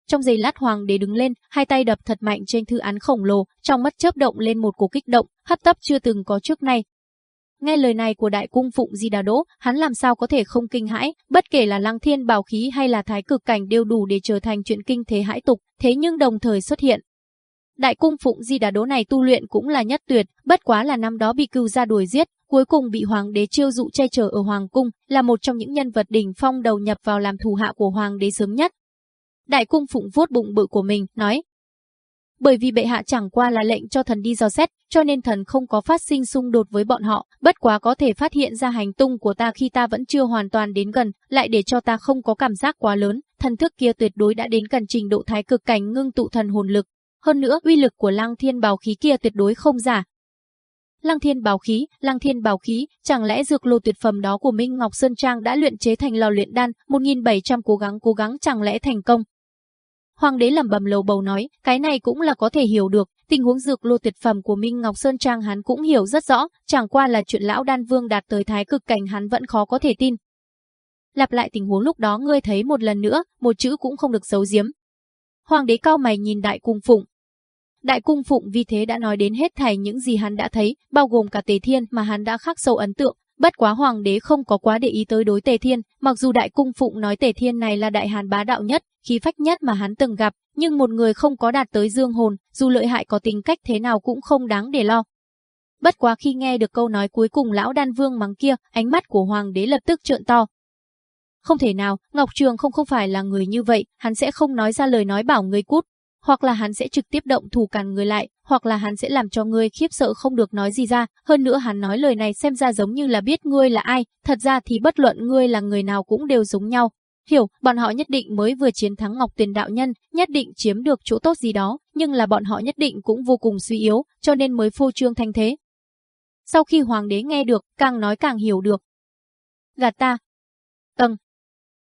Trong giây lát hoàng đế đứng lên, hai tay đập thật mạnh trên thư án khổng lồ, trong mắt chớp động lên một cổ kích động, hấp tấp chưa từng có trước nay, Nghe lời này của đại cung phụng Di Đà Đỗ, hắn làm sao có thể không kinh hãi, bất kể là lăng thiên bảo khí hay là thái cực cảnh đều đủ để trở thành chuyện kinh thế hãi tục, thế nhưng đồng thời xuất hiện. Đại cung phụng Di Đà Đỗ này tu luyện cũng là nhất tuyệt, bất quá là năm đó bị cưu ra đuổi giết, cuối cùng bị hoàng đế chiêu dụ che chở ở hoàng cung, là một trong những nhân vật đỉnh phong đầu nhập vào làm thủ hạ của hoàng đế sớm nhất. Đại cung phụng vuốt bụng bự của mình, nói, bởi vì bệ hạ chẳng qua là lệnh cho thần đi dò xét, cho nên thần không có phát sinh xung đột với bọn họ, bất quá có thể phát hiện ra hành tung của ta khi ta vẫn chưa hoàn toàn đến gần, lại để cho ta không có cảm giác quá lớn, thần thức kia tuyệt đối đã đến gần trình độ thái cực cảnh ngưng tụ thần hồn lực. Hơn nữa, uy lực của Lăng Thiên Bảo khí kia tuyệt đối không giả. Lăng Thiên Bảo khí, Lăng Thiên Bảo khí, chẳng lẽ dược lô tuyệt phẩm đó của Minh Ngọc Sơn Trang đã luyện chế thành lò luyện đan, 1700 cố gắng cố gắng chẳng lẽ thành công, Hoàng đế lẩm bẩm lầu bầu nói, cái này cũng là có thể hiểu được, tình huống dược lô tuyệt phẩm của Minh Ngọc Sơn Trang hắn cũng hiểu rất rõ, chẳng qua là chuyện lão đan vương đạt tới thái cực cảnh hắn vẫn khó có thể tin. Lặp lại tình huống lúc đó ngươi thấy một lần nữa, một chữ cũng không được giấu giếm. Hoàng đế cao mày nhìn đại cung phụng. Đại cung phụng vì thế đã nói đến hết thảy những gì hắn đã thấy, bao gồm cả tề thiên mà hắn đã khắc sâu ấn tượng, Bất quá hoàng đế không có quá để ý tới đối Tề Thiên, mặc dù đại cung phụng nói Tề Thiên này là đại hàn bá đạo nhất, khí phách nhất mà hắn từng gặp, nhưng một người không có đạt tới dương hồn, dù lợi hại có tính cách thế nào cũng không đáng để lo. Bất quá khi nghe được câu nói cuối cùng lão đan vương mắng kia, ánh mắt của hoàng đế lập tức trợn to. Không thể nào, Ngọc Trường không không phải là người như vậy, hắn sẽ không nói ra lời nói bảo người cút, hoặc là hắn sẽ trực tiếp động thủ càn người lại, hoặc là hắn sẽ làm cho ngươi khiếp sợ không được nói gì ra, hơn nữa hắn nói lời này xem ra giống như là biết ngươi là ai, thật ra thì bất luận ngươi là người nào cũng đều giống nhau. Hiểu, bọn họ nhất định mới vừa chiến thắng Ngọc Tuyền đạo nhân, nhất định chiếm được chỗ tốt gì đó, nhưng là bọn họ nhất định cũng vô cùng suy yếu, cho nên mới phô trương thanh thế. Sau khi hoàng đế nghe được, càng nói càng hiểu được. Gạt ta. Tầng,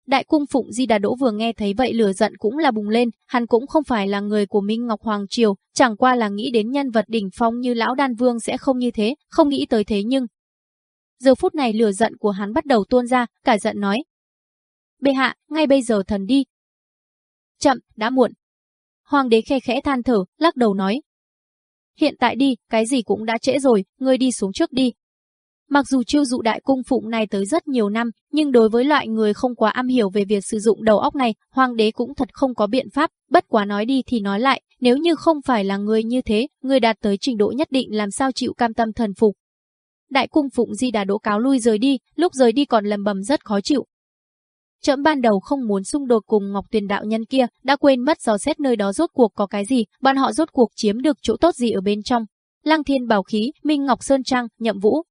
Đại cung phụng Di Đà Đỗ vừa nghe thấy vậy lửa giận cũng là bùng lên, hắn cũng không phải là người của Minh Ngọc Hoàng Triều, chẳng qua là nghĩ đến nhân vật đỉnh phong như Lão Đan Vương sẽ không như thế, không nghĩ tới thế nhưng. Giờ phút này lửa giận của hắn bắt đầu tuôn ra, cả giận nói. Bệ hạ, ngay bây giờ thần đi. Chậm, đã muộn. Hoàng đế khe khẽ than thở, lắc đầu nói. Hiện tại đi, cái gì cũng đã trễ rồi, ngươi đi xuống trước đi, Mặc dù chiêu dụ đại cung phụng này tới rất nhiều năm, nhưng đối với loại người không quá am hiểu về việc sử dụng đầu óc này, hoàng đế cũng thật không có biện pháp, bất quá nói đi thì nói lại, nếu như không phải là người như thế, người đạt tới trình độ nhất định làm sao chịu cam tâm thần phục. Đại cung phụng di đà đỗ cáo lui rời đi, lúc rời đi còn lầm bầm rất khó chịu. Trẫm ban đầu không muốn xung đột cùng Ngọc Tuyền đạo nhân kia, đã quên mất dò xét nơi đó rốt cuộc có cái gì, bọn họ rốt cuộc chiếm được chỗ tốt gì ở bên trong. Lăng Thiên Bảo Khí, Minh Ngọc Sơn Trang, Nhậm Vũ,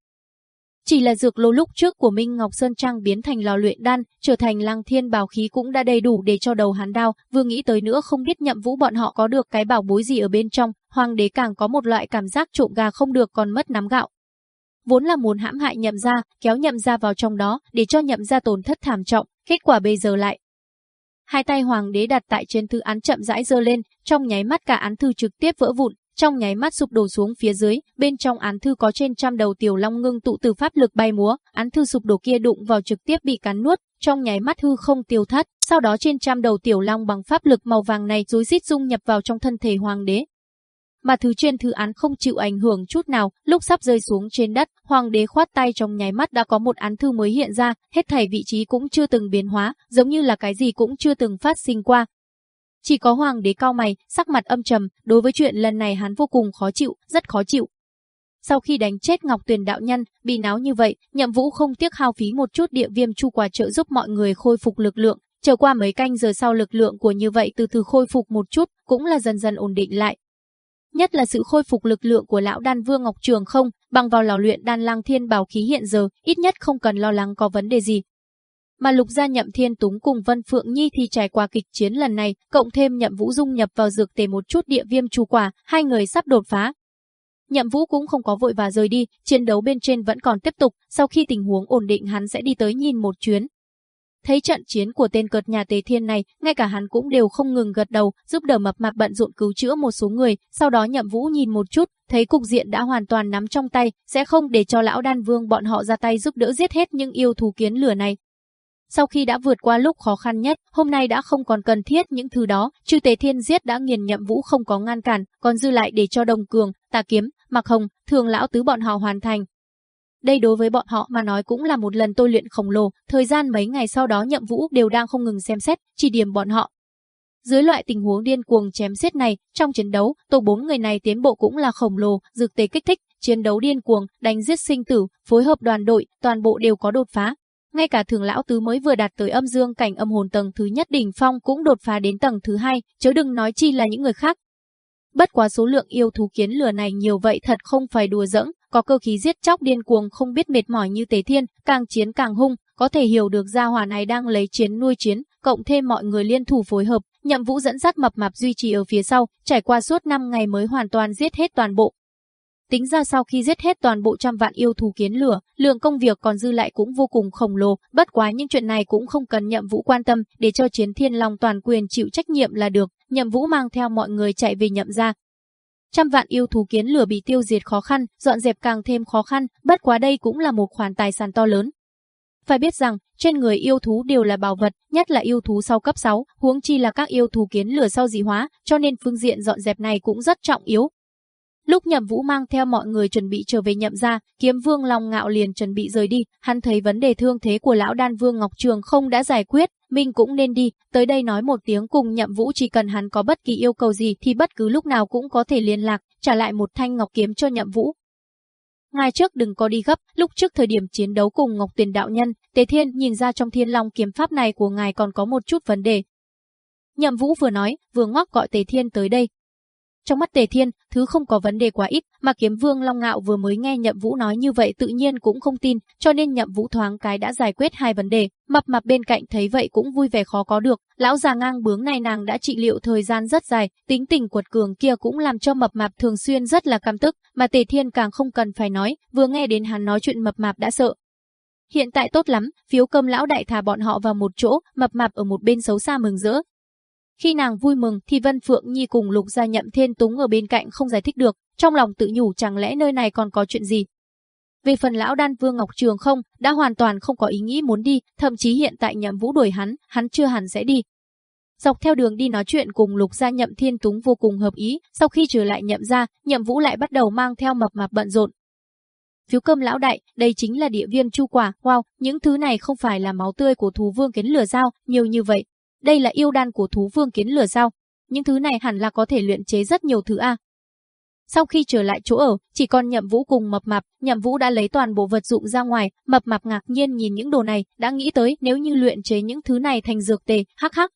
chỉ là dược lô lúc trước của Minh Ngọc Sơn Trang biến thành lò luyện đan, trở thành lăng thiên bảo khí cũng đã đầy đủ để cho đầu hắn đao, vừa nghĩ tới nữa không biết nhậm vũ bọn họ có được cái bảo bối gì ở bên trong, hoàng đế càng có một loại cảm giác trộm gà không được còn mất nắm gạo. Vốn là muốn hãm hại nhậm ra, kéo nhậm ra vào trong đó, để cho nhậm ra tổn thất thảm trọng, kết quả bây giờ lại. Hai tay hoàng đế đặt tại trên thư án chậm rãi dơ lên, trong nháy mắt cả án thư trực tiếp vỡ vụn, trong nháy mắt sụp đổ xuống phía dưới, bên trong án thư có trên trăm đầu tiểu long ngưng tụ từ pháp lực bay múa, án thư sụp đổ kia đụng vào trực tiếp bị cắn nuốt, trong nháy mắt hư không tiêu thất, sau đó trên trăm đầu tiểu long bằng pháp lực màu vàng này rối rít dung nhập vào trong thân thể hoàng đế. Mà thứ trên thư án không chịu ảnh hưởng chút nào, lúc sắp rơi xuống trên đất, hoàng đế khoát tay trong nháy mắt đã có một án thư mới hiện ra, hết thảy vị trí cũng chưa từng biến hóa, giống như là cái gì cũng chưa từng phát sinh qua, chỉ có hoàng đế cao mày, sắc mặt âm trầm, đối với chuyện lần này hắn vô cùng khó chịu, rất khó chịu. Sau khi đánh chết Ngọc Tuyền đạo nhân, bị náo như vậy, Nhậm Vũ không tiếc hao phí một chút địa viêm chu quả trợ giúp mọi người khôi phục lực lượng, chờ qua mấy canh giờ sau lực lượng của như vậy từ từ khôi phục một chút, cũng là dần dần ổn định lại. Nhất là sự khôi phục lực lượng của lão đan vương Ngọc Trường không, bằng vào lò luyện đan lang thiên bảo khí hiện giờ, ít nhất không cần lo lắng có vấn đề gì, mà Lục gia Nhậm Thiên Túng cùng Vân Phượng Nhi thì trải qua kịch chiến lần này, cộng thêm Nhậm Vũ dung nhập vào dược tề một chút địa viêm chu quả, hai người sắp đột phá. Nhậm Vũ cũng không có vội và rời đi, chiến đấu bên trên vẫn còn tiếp tục, sau khi tình huống ổn định hắn sẽ đi tới nhìn một chuyến. Thấy trận chiến của tên cợt nhà Tề Thiên này, ngay cả hắn cũng đều không ngừng gật đầu, giúp đỡ mập mạp bận rộn cứu chữa một số người, sau đó Nhậm Vũ nhìn một chút, thấy cục diện đã hoàn toàn nắm trong tay, sẽ không để cho lão đan vương bọn họ ra tay giúp đỡ giết hết những yêu thú kiến lửa này, sau khi đã vượt qua lúc khó khăn nhất, hôm nay đã không còn cần thiết những thứ đó, chư tế thiên giết đã nghiền nhậm vũ không có ngăn cản, còn dư lại để cho đồng cường, tà kiếm, mặc hồng, thường lão tứ bọn họ hoàn thành. Đây đối với bọn họ mà nói cũng là một lần tôi luyện khổng lồ, thời gian mấy ngày sau đó nhậm vũ đều đang không ngừng xem xét, chỉ điểm bọn họ. Dưới loại tình huống điên cuồng chém giết này, trong chiến đấu, tổ bốn người này tiến bộ cũng là khổng lồ, dược tế kích thích, chiến đấu điên cuồng, đánh giết sinh tử, phối hợp đoàn đội, toàn bộ đều có đột phá, ngay cả thường lão tứ mới vừa đạt tới âm dương cảnh âm hồn tầng thứ nhất đỉnh phong cũng đột phá đến tầng thứ hai, chớ đừng nói chi là những người khác. Bất quá số lượng yêu thú kiến lửa này nhiều vậy thật không phải đùa giỡn, có cơ khí giết chóc điên cuồng không biết mệt mỏi như Tế Thiên, càng chiến càng hung, có thể hiểu được gia hỏa này đang lấy chiến nuôi chiến, cộng thêm mọi người liên thủ phối hợp, Nhậm Vũ dẫn dắt mập mạp duy trì ở phía sau, trải qua suốt 5 ngày mới hoàn toàn giết hết toàn bộ, Tính ra sau khi giết hết toàn bộ trăm vạn yêu thú kiến lửa, lượng công việc còn dư lại cũng vô cùng khổng lồ, bất quá những chuyện này cũng không cần nhậm vũ quan tâm, để cho chiến thiên long toàn quyền chịu trách nhiệm là được, nhậm vũ mang theo mọi người chạy về nhậm ra. Trăm vạn yêu thú kiến lửa bị tiêu diệt khó khăn, dọn dẹp càng thêm khó khăn, bất quá đây cũng là một khoản tài sản to lớn. Phải biết rằng, trên người yêu thú đều là bảo vật, nhất là yêu thú sau cấp 6, huống chi là các yêu thú kiến lửa sau dị hóa, cho nên phương diện dọn dẹp này cũng rất trọng yếu, Lúc Nhậm Vũ mang theo mọi người chuẩn bị trở về nhậm ra, Kiếm Vương lòng Ngạo liền chuẩn bị rời đi, hắn thấy vấn đề thương thế của lão đan Vương Ngọc Trường không đã giải quyết, mình cũng nên đi, tới đây nói một tiếng cùng Nhậm Vũ chỉ cần hắn có bất kỳ yêu cầu gì thì bất cứ lúc nào cũng có thể liên lạc, trả lại một thanh ngọc kiếm cho Nhậm Vũ. Ngài trước đừng có đi gấp, lúc trước thời điểm chiến đấu cùng Ngọc Tuyền đạo nhân, Tế Thiên nhìn ra trong Thiên Long kiếm pháp này của ngài còn có một chút vấn đề. Nhậm Vũ vừa nói, vừa ngoắc gọi tề Thiên tới đây, trong mắt Tề Thiên, thứ không có vấn đề quá ít, mà Kiếm Vương Long Ngạo vừa mới nghe Nhậm Vũ nói như vậy tự nhiên cũng không tin, cho nên Nhậm Vũ thoáng cái đã giải quyết hai vấn đề. Mập mập bên cạnh thấy vậy cũng vui vẻ khó có được, lão già ngang bướng này nàng đã trị liệu thời gian rất dài, tính tình quật cường kia cũng làm cho mập mạp thường xuyên rất là cam tức, mà Tề Thiên càng không cần phải nói, vừa nghe đến hắn nói chuyện mập mạp đã sợ, Hiện tại tốt lắm, phiếu cơm lão đại thả bọn họ vào một chỗ, mập mạp ở một bên xấu xa mừng rỡ, khi nàng vui mừng thì Vân Phượng Nhi cùng Lục Gia Nhậm Thiên Túng ở bên cạnh không giải thích được, trong lòng tự nhủ chẳng lẽ nơi này còn có chuyện gì. Về phần lão đan vương Ngọc Trường không, đã hoàn toàn không có ý nghĩ muốn đi, thậm chí hiện tại nhậm vũ đuổi hắn, hắn chưa hẳn sẽ đi. Dọc theo đường đi nói chuyện cùng Lục Gia Nhậm Thiên Túng vô cùng hợp ý, sau khi trở lại nhậm ra, nhậm vũ lại bắt đầu mang theo mập mạp bận rộn, phiếu cơm lão đại, đây chính là địa viêm chu quả, wow, những thứ này không phải là máu tươi của thú vương kiến lửa dao, nhiều như vậy, đây là yêu đan của thú vương kiến lửa sao? Những thứ này hẳn là có thể luyện chế rất nhiều thứ a. Sau khi trở lại chỗ ở, chỉ còn Nhậm Vũ cùng Mập Mạp, Nhậm Vũ đã lấy toàn bộ vật dụng ra ngoài, Mập Mạp ngạc nhiên nhìn những đồ này, đã nghĩ tới nếu như luyện chế những thứ này thành dược tề, hắc hắc.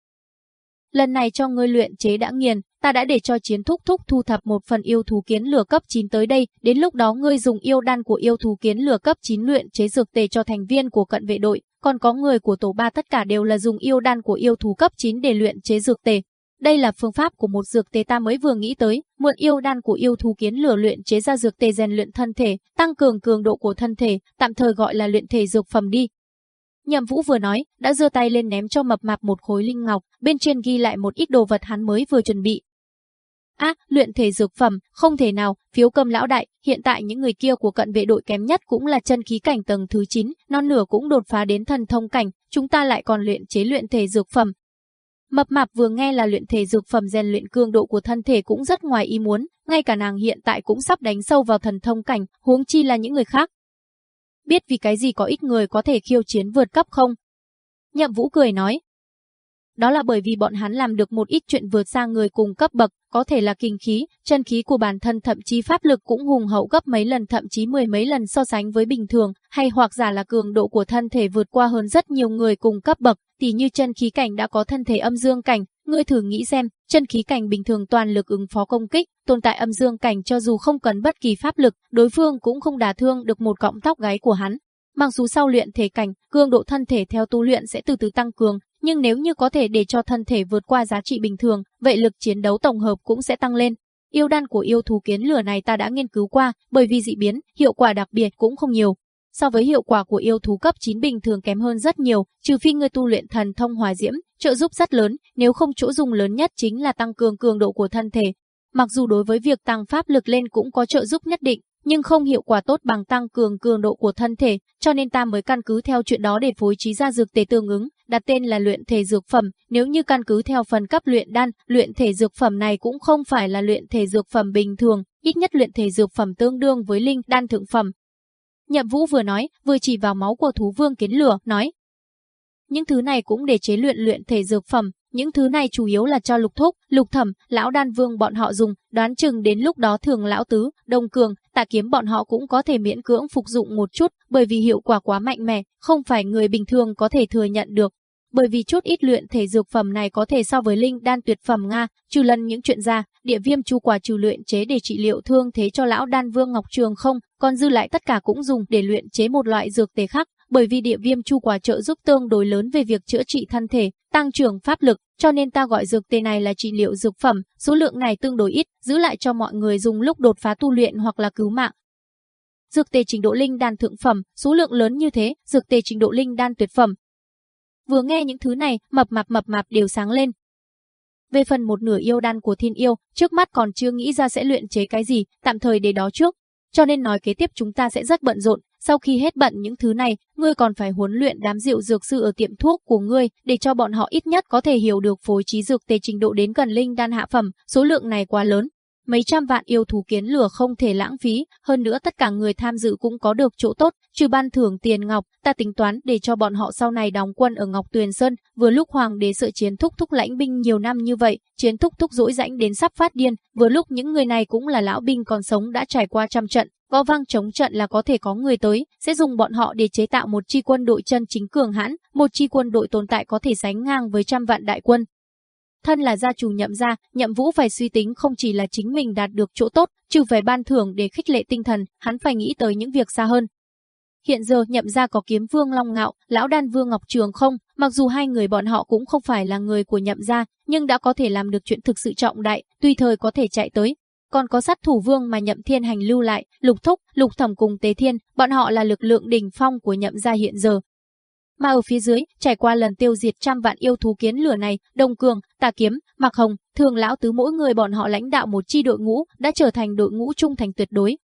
Lần này cho ngươi luyện chế đã nghiền, ta đã để cho chiến thúc thúc thu thập một phần yêu thú kiến lửa cấp 9 tới đây, đến lúc đó ngươi dùng yêu đan của yêu thú kiến lửa cấp 9 luyện chế dược tề cho thành viên của cận vệ đội, còn có người của tổ ba tất cả đều là dùng yêu đan của yêu thú cấp 9 để luyện chế dược tề. Đây là phương pháp của một dược tề ta mới vừa nghĩ tới, mượn yêu đan của yêu thú kiến lửa luyện chế ra dược tề rèn luyện thân thể, tăng cường cường độ của thân thể, tạm thời gọi là luyện thể dược phẩm đi. Nhậm Vũ vừa nói, đã giơ tay lên ném cho mập mạp một khối linh ngọc, bên trên ghi lại một ít đồ vật hắn mới vừa chuẩn bị. A, luyện thể dược phẩm, không thể nào, phiếu cầm lão đại, hiện tại những người kia của cận vệ đội kém nhất cũng là chân khí cảnh tầng thứ 9, non nửa cũng đột phá đến thần thông cảnh, chúng ta lại còn luyện chế luyện thể dược phẩm. Mập mạp vừa nghe là luyện thể dược phẩm rèn luyện cương độ của thân thể cũng rất ngoài ý muốn, ngay cả nàng hiện tại cũng sắp đánh sâu vào thần thông cảnh, huống chi là những người khác. Biết vì cái gì có ít người có thể khiêu chiến vượt cấp không? Nhậm Vũ cười nói, đó là bởi vì bọn hắn làm được một ít chuyện vượt xa người cùng cấp bậc, có thể là kinh khí, chân khí của bản thân thậm chí pháp lực cũng hùng hậu gấp mấy lần thậm chí mười mấy lần so sánh với bình thường, hay hoặc giả là cường độ của thân thể vượt qua hơn rất nhiều người cùng cấp bậc, tỉ như chân khí cảnh đã có thân thể âm dương cảnh, ngươi thử nghĩ xem, chân khí cảnh bình thường toàn lực ứng phó công kích, tồn tại âm dương cảnh cho dù không cần bất kỳ pháp lực, đối phương cũng không đả thương được một cọng tóc gáy của hắn. Mặc dù sau luyện thể cảnh, cường độ thân thể theo tu luyện sẽ từ từ tăng cường, nhưng nếu như có thể để cho thân thể vượt qua giá trị bình thường, vậy lực chiến đấu tổng hợp cũng sẽ tăng lên. Yêu đan của yêu thú kiến lửa này ta đã nghiên cứu qua, bởi vì dị biến, hiệu quả đặc biệt cũng không nhiều. So với hiệu quả của yêu thú cấp 9 bình thường kém hơn rất nhiều, trừ phi ngươi tu luyện thần thông hòa diễm, trợ giúp rất lớn, nếu không chỗ dùng lớn nhất chính là tăng cường cường độ của thân thể. Mặc dù đối với việc tăng pháp lực lên cũng có trợ giúp nhất định, nhưng không hiệu quả tốt bằng tăng cường cường độ của thân thể, cho nên ta mới căn cứ theo chuyện đó để phối trí ra dược tề tương ứng, đặt tên là luyện thể dược phẩm, nếu như căn cứ theo phần cấp luyện đan, luyện thể dược phẩm này cũng không phải là luyện thể dược phẩm bình thường, ít nhất luyện thể dược phẩm tương đương với linh đan thượng phẩm. Nhậm Vũ vừa nói, vừa chỉ vào máu của thú vương kiến lửa, nói: "Những thứ này cũng để chế luyện luyện thể dược phẩm, những thứ này chủ yếu là cho lục thúc, lục thẩm, lão đan vương bọn họ dùng, đoán chừng đến lúc đó thường lão tứ, đông cường, tạ kiếm bọn họ cũng có thể miễn cưỡng phục dụng một chút, bởi vì hiệu quả quá mạnh mẽ, không phải người bình thường có thể thừa nhận được. Bởi vì chút ít luyện thể dược phẩm này có thể so với linh đan tuyệt phẩm Nga, trừ lần những chuyện ra, địa viêm chu quả trừ luyện chế để trị liệu thương thế cho lão đan vương Ngọc Trường không, còn dư lại tất cả cũng dùng để luyện chế một loại dược tề khác, bởi vì địa viêm chu quả trợ giúp tương đối lớn về việc chữa trị thân thể, tăng trưởng pháp lực, cho nên ta gọi dược tề này là trị liệu dược phẩm, số lượng này tương đối ít, giữ lại cho mọi người dùng lúc đột phá tu luyện hoặc là cứu mạng. Dược tề trình độ linh đan thượng phẩm, số lượng lớn như thế, dược tề trình độ linh đan tuyệt phẩm. Vừa nghe những thứ này, mập mạp mập mạp đều sáng lên. Về phần một nửa yêu đan của thiên yêu, trước mắt còn chưa nghĩ ra sẽ luyện chế cái gì, tạm thời để đó trước. Cho nên nói kế tiếp chúng ta sẽ rất bận rộn, sau khi hết bận những thứ này, ngươi còn phải huấn luyện đám rượu dược sư ở tiệm thuốc của ngươi, để cho bọn họ ít nhất có thể hiểu được phối trí dược tề trình độ đến gần linh đan hạ phẩm, số lượng này quá lớn. Mấy trăm vạn yêu thú kiến lửa không thể lãng phí, hơn nữa tất cả người tham dự cũng có được chỗ tốt, trừ ban thưởng tiền ngọc, ta tính toán để cho bọn họ sau này đóng quân ở Ngọc Tuyền Sơn, vừa lúc hoàng đế sợ chiến thúc thúc lãnh binh nhiều năm như vậy, chiến thúc thúc dỗi rãnh đến sắp phát điên, vừa lúc những người này cũng là lão binh còn sống đã trải qua trăm trận, gõ vang chống trận là có thể có người tới, sẽ dùng bọn họ để chế tạo một chi quân đội chân chính cường hãn, một chi quân đội tồn tại có thể sánh ngang với trăm vạn đại quân. Thân là gia chủ nhậm gia, nhậm vũ phải suy tính không chỉ là chính mình đạt được chỗ tốt, trừ về ban thưởng để khích lệ tinh thần, hắn phải nghĩ tới những việc xa hơn. Hiện giờ nhậm gia có kiếm vương Long Ngạo, lão đan vương Ngọc Trường không, mặc dù hai người bọn họ cũng không phải là người của nhậm gia, nhưng đã có thể làm được chuyện thực sự trọng đại, tùy thời có thể chạy tới, còn có sát thủ vương mà nhậm thiên hành lưu lại, lục thúc, lục thẩm cùng tế thiên, bọn họ là lực lượng đỉnh phong của nhậm gia hiện giờ. Mà ở phía dưới, trải qua lần tiêu diệt trăm vạn yêu thú kiến lửa này, Đông Cường, Tà Kiếm, Mạc Hồng, Thường Lão Tứ mỗi người bọn họ lãnh đạo một chi đội ngũ, đã trở thành đội ngũ trung thành tuyệt đối.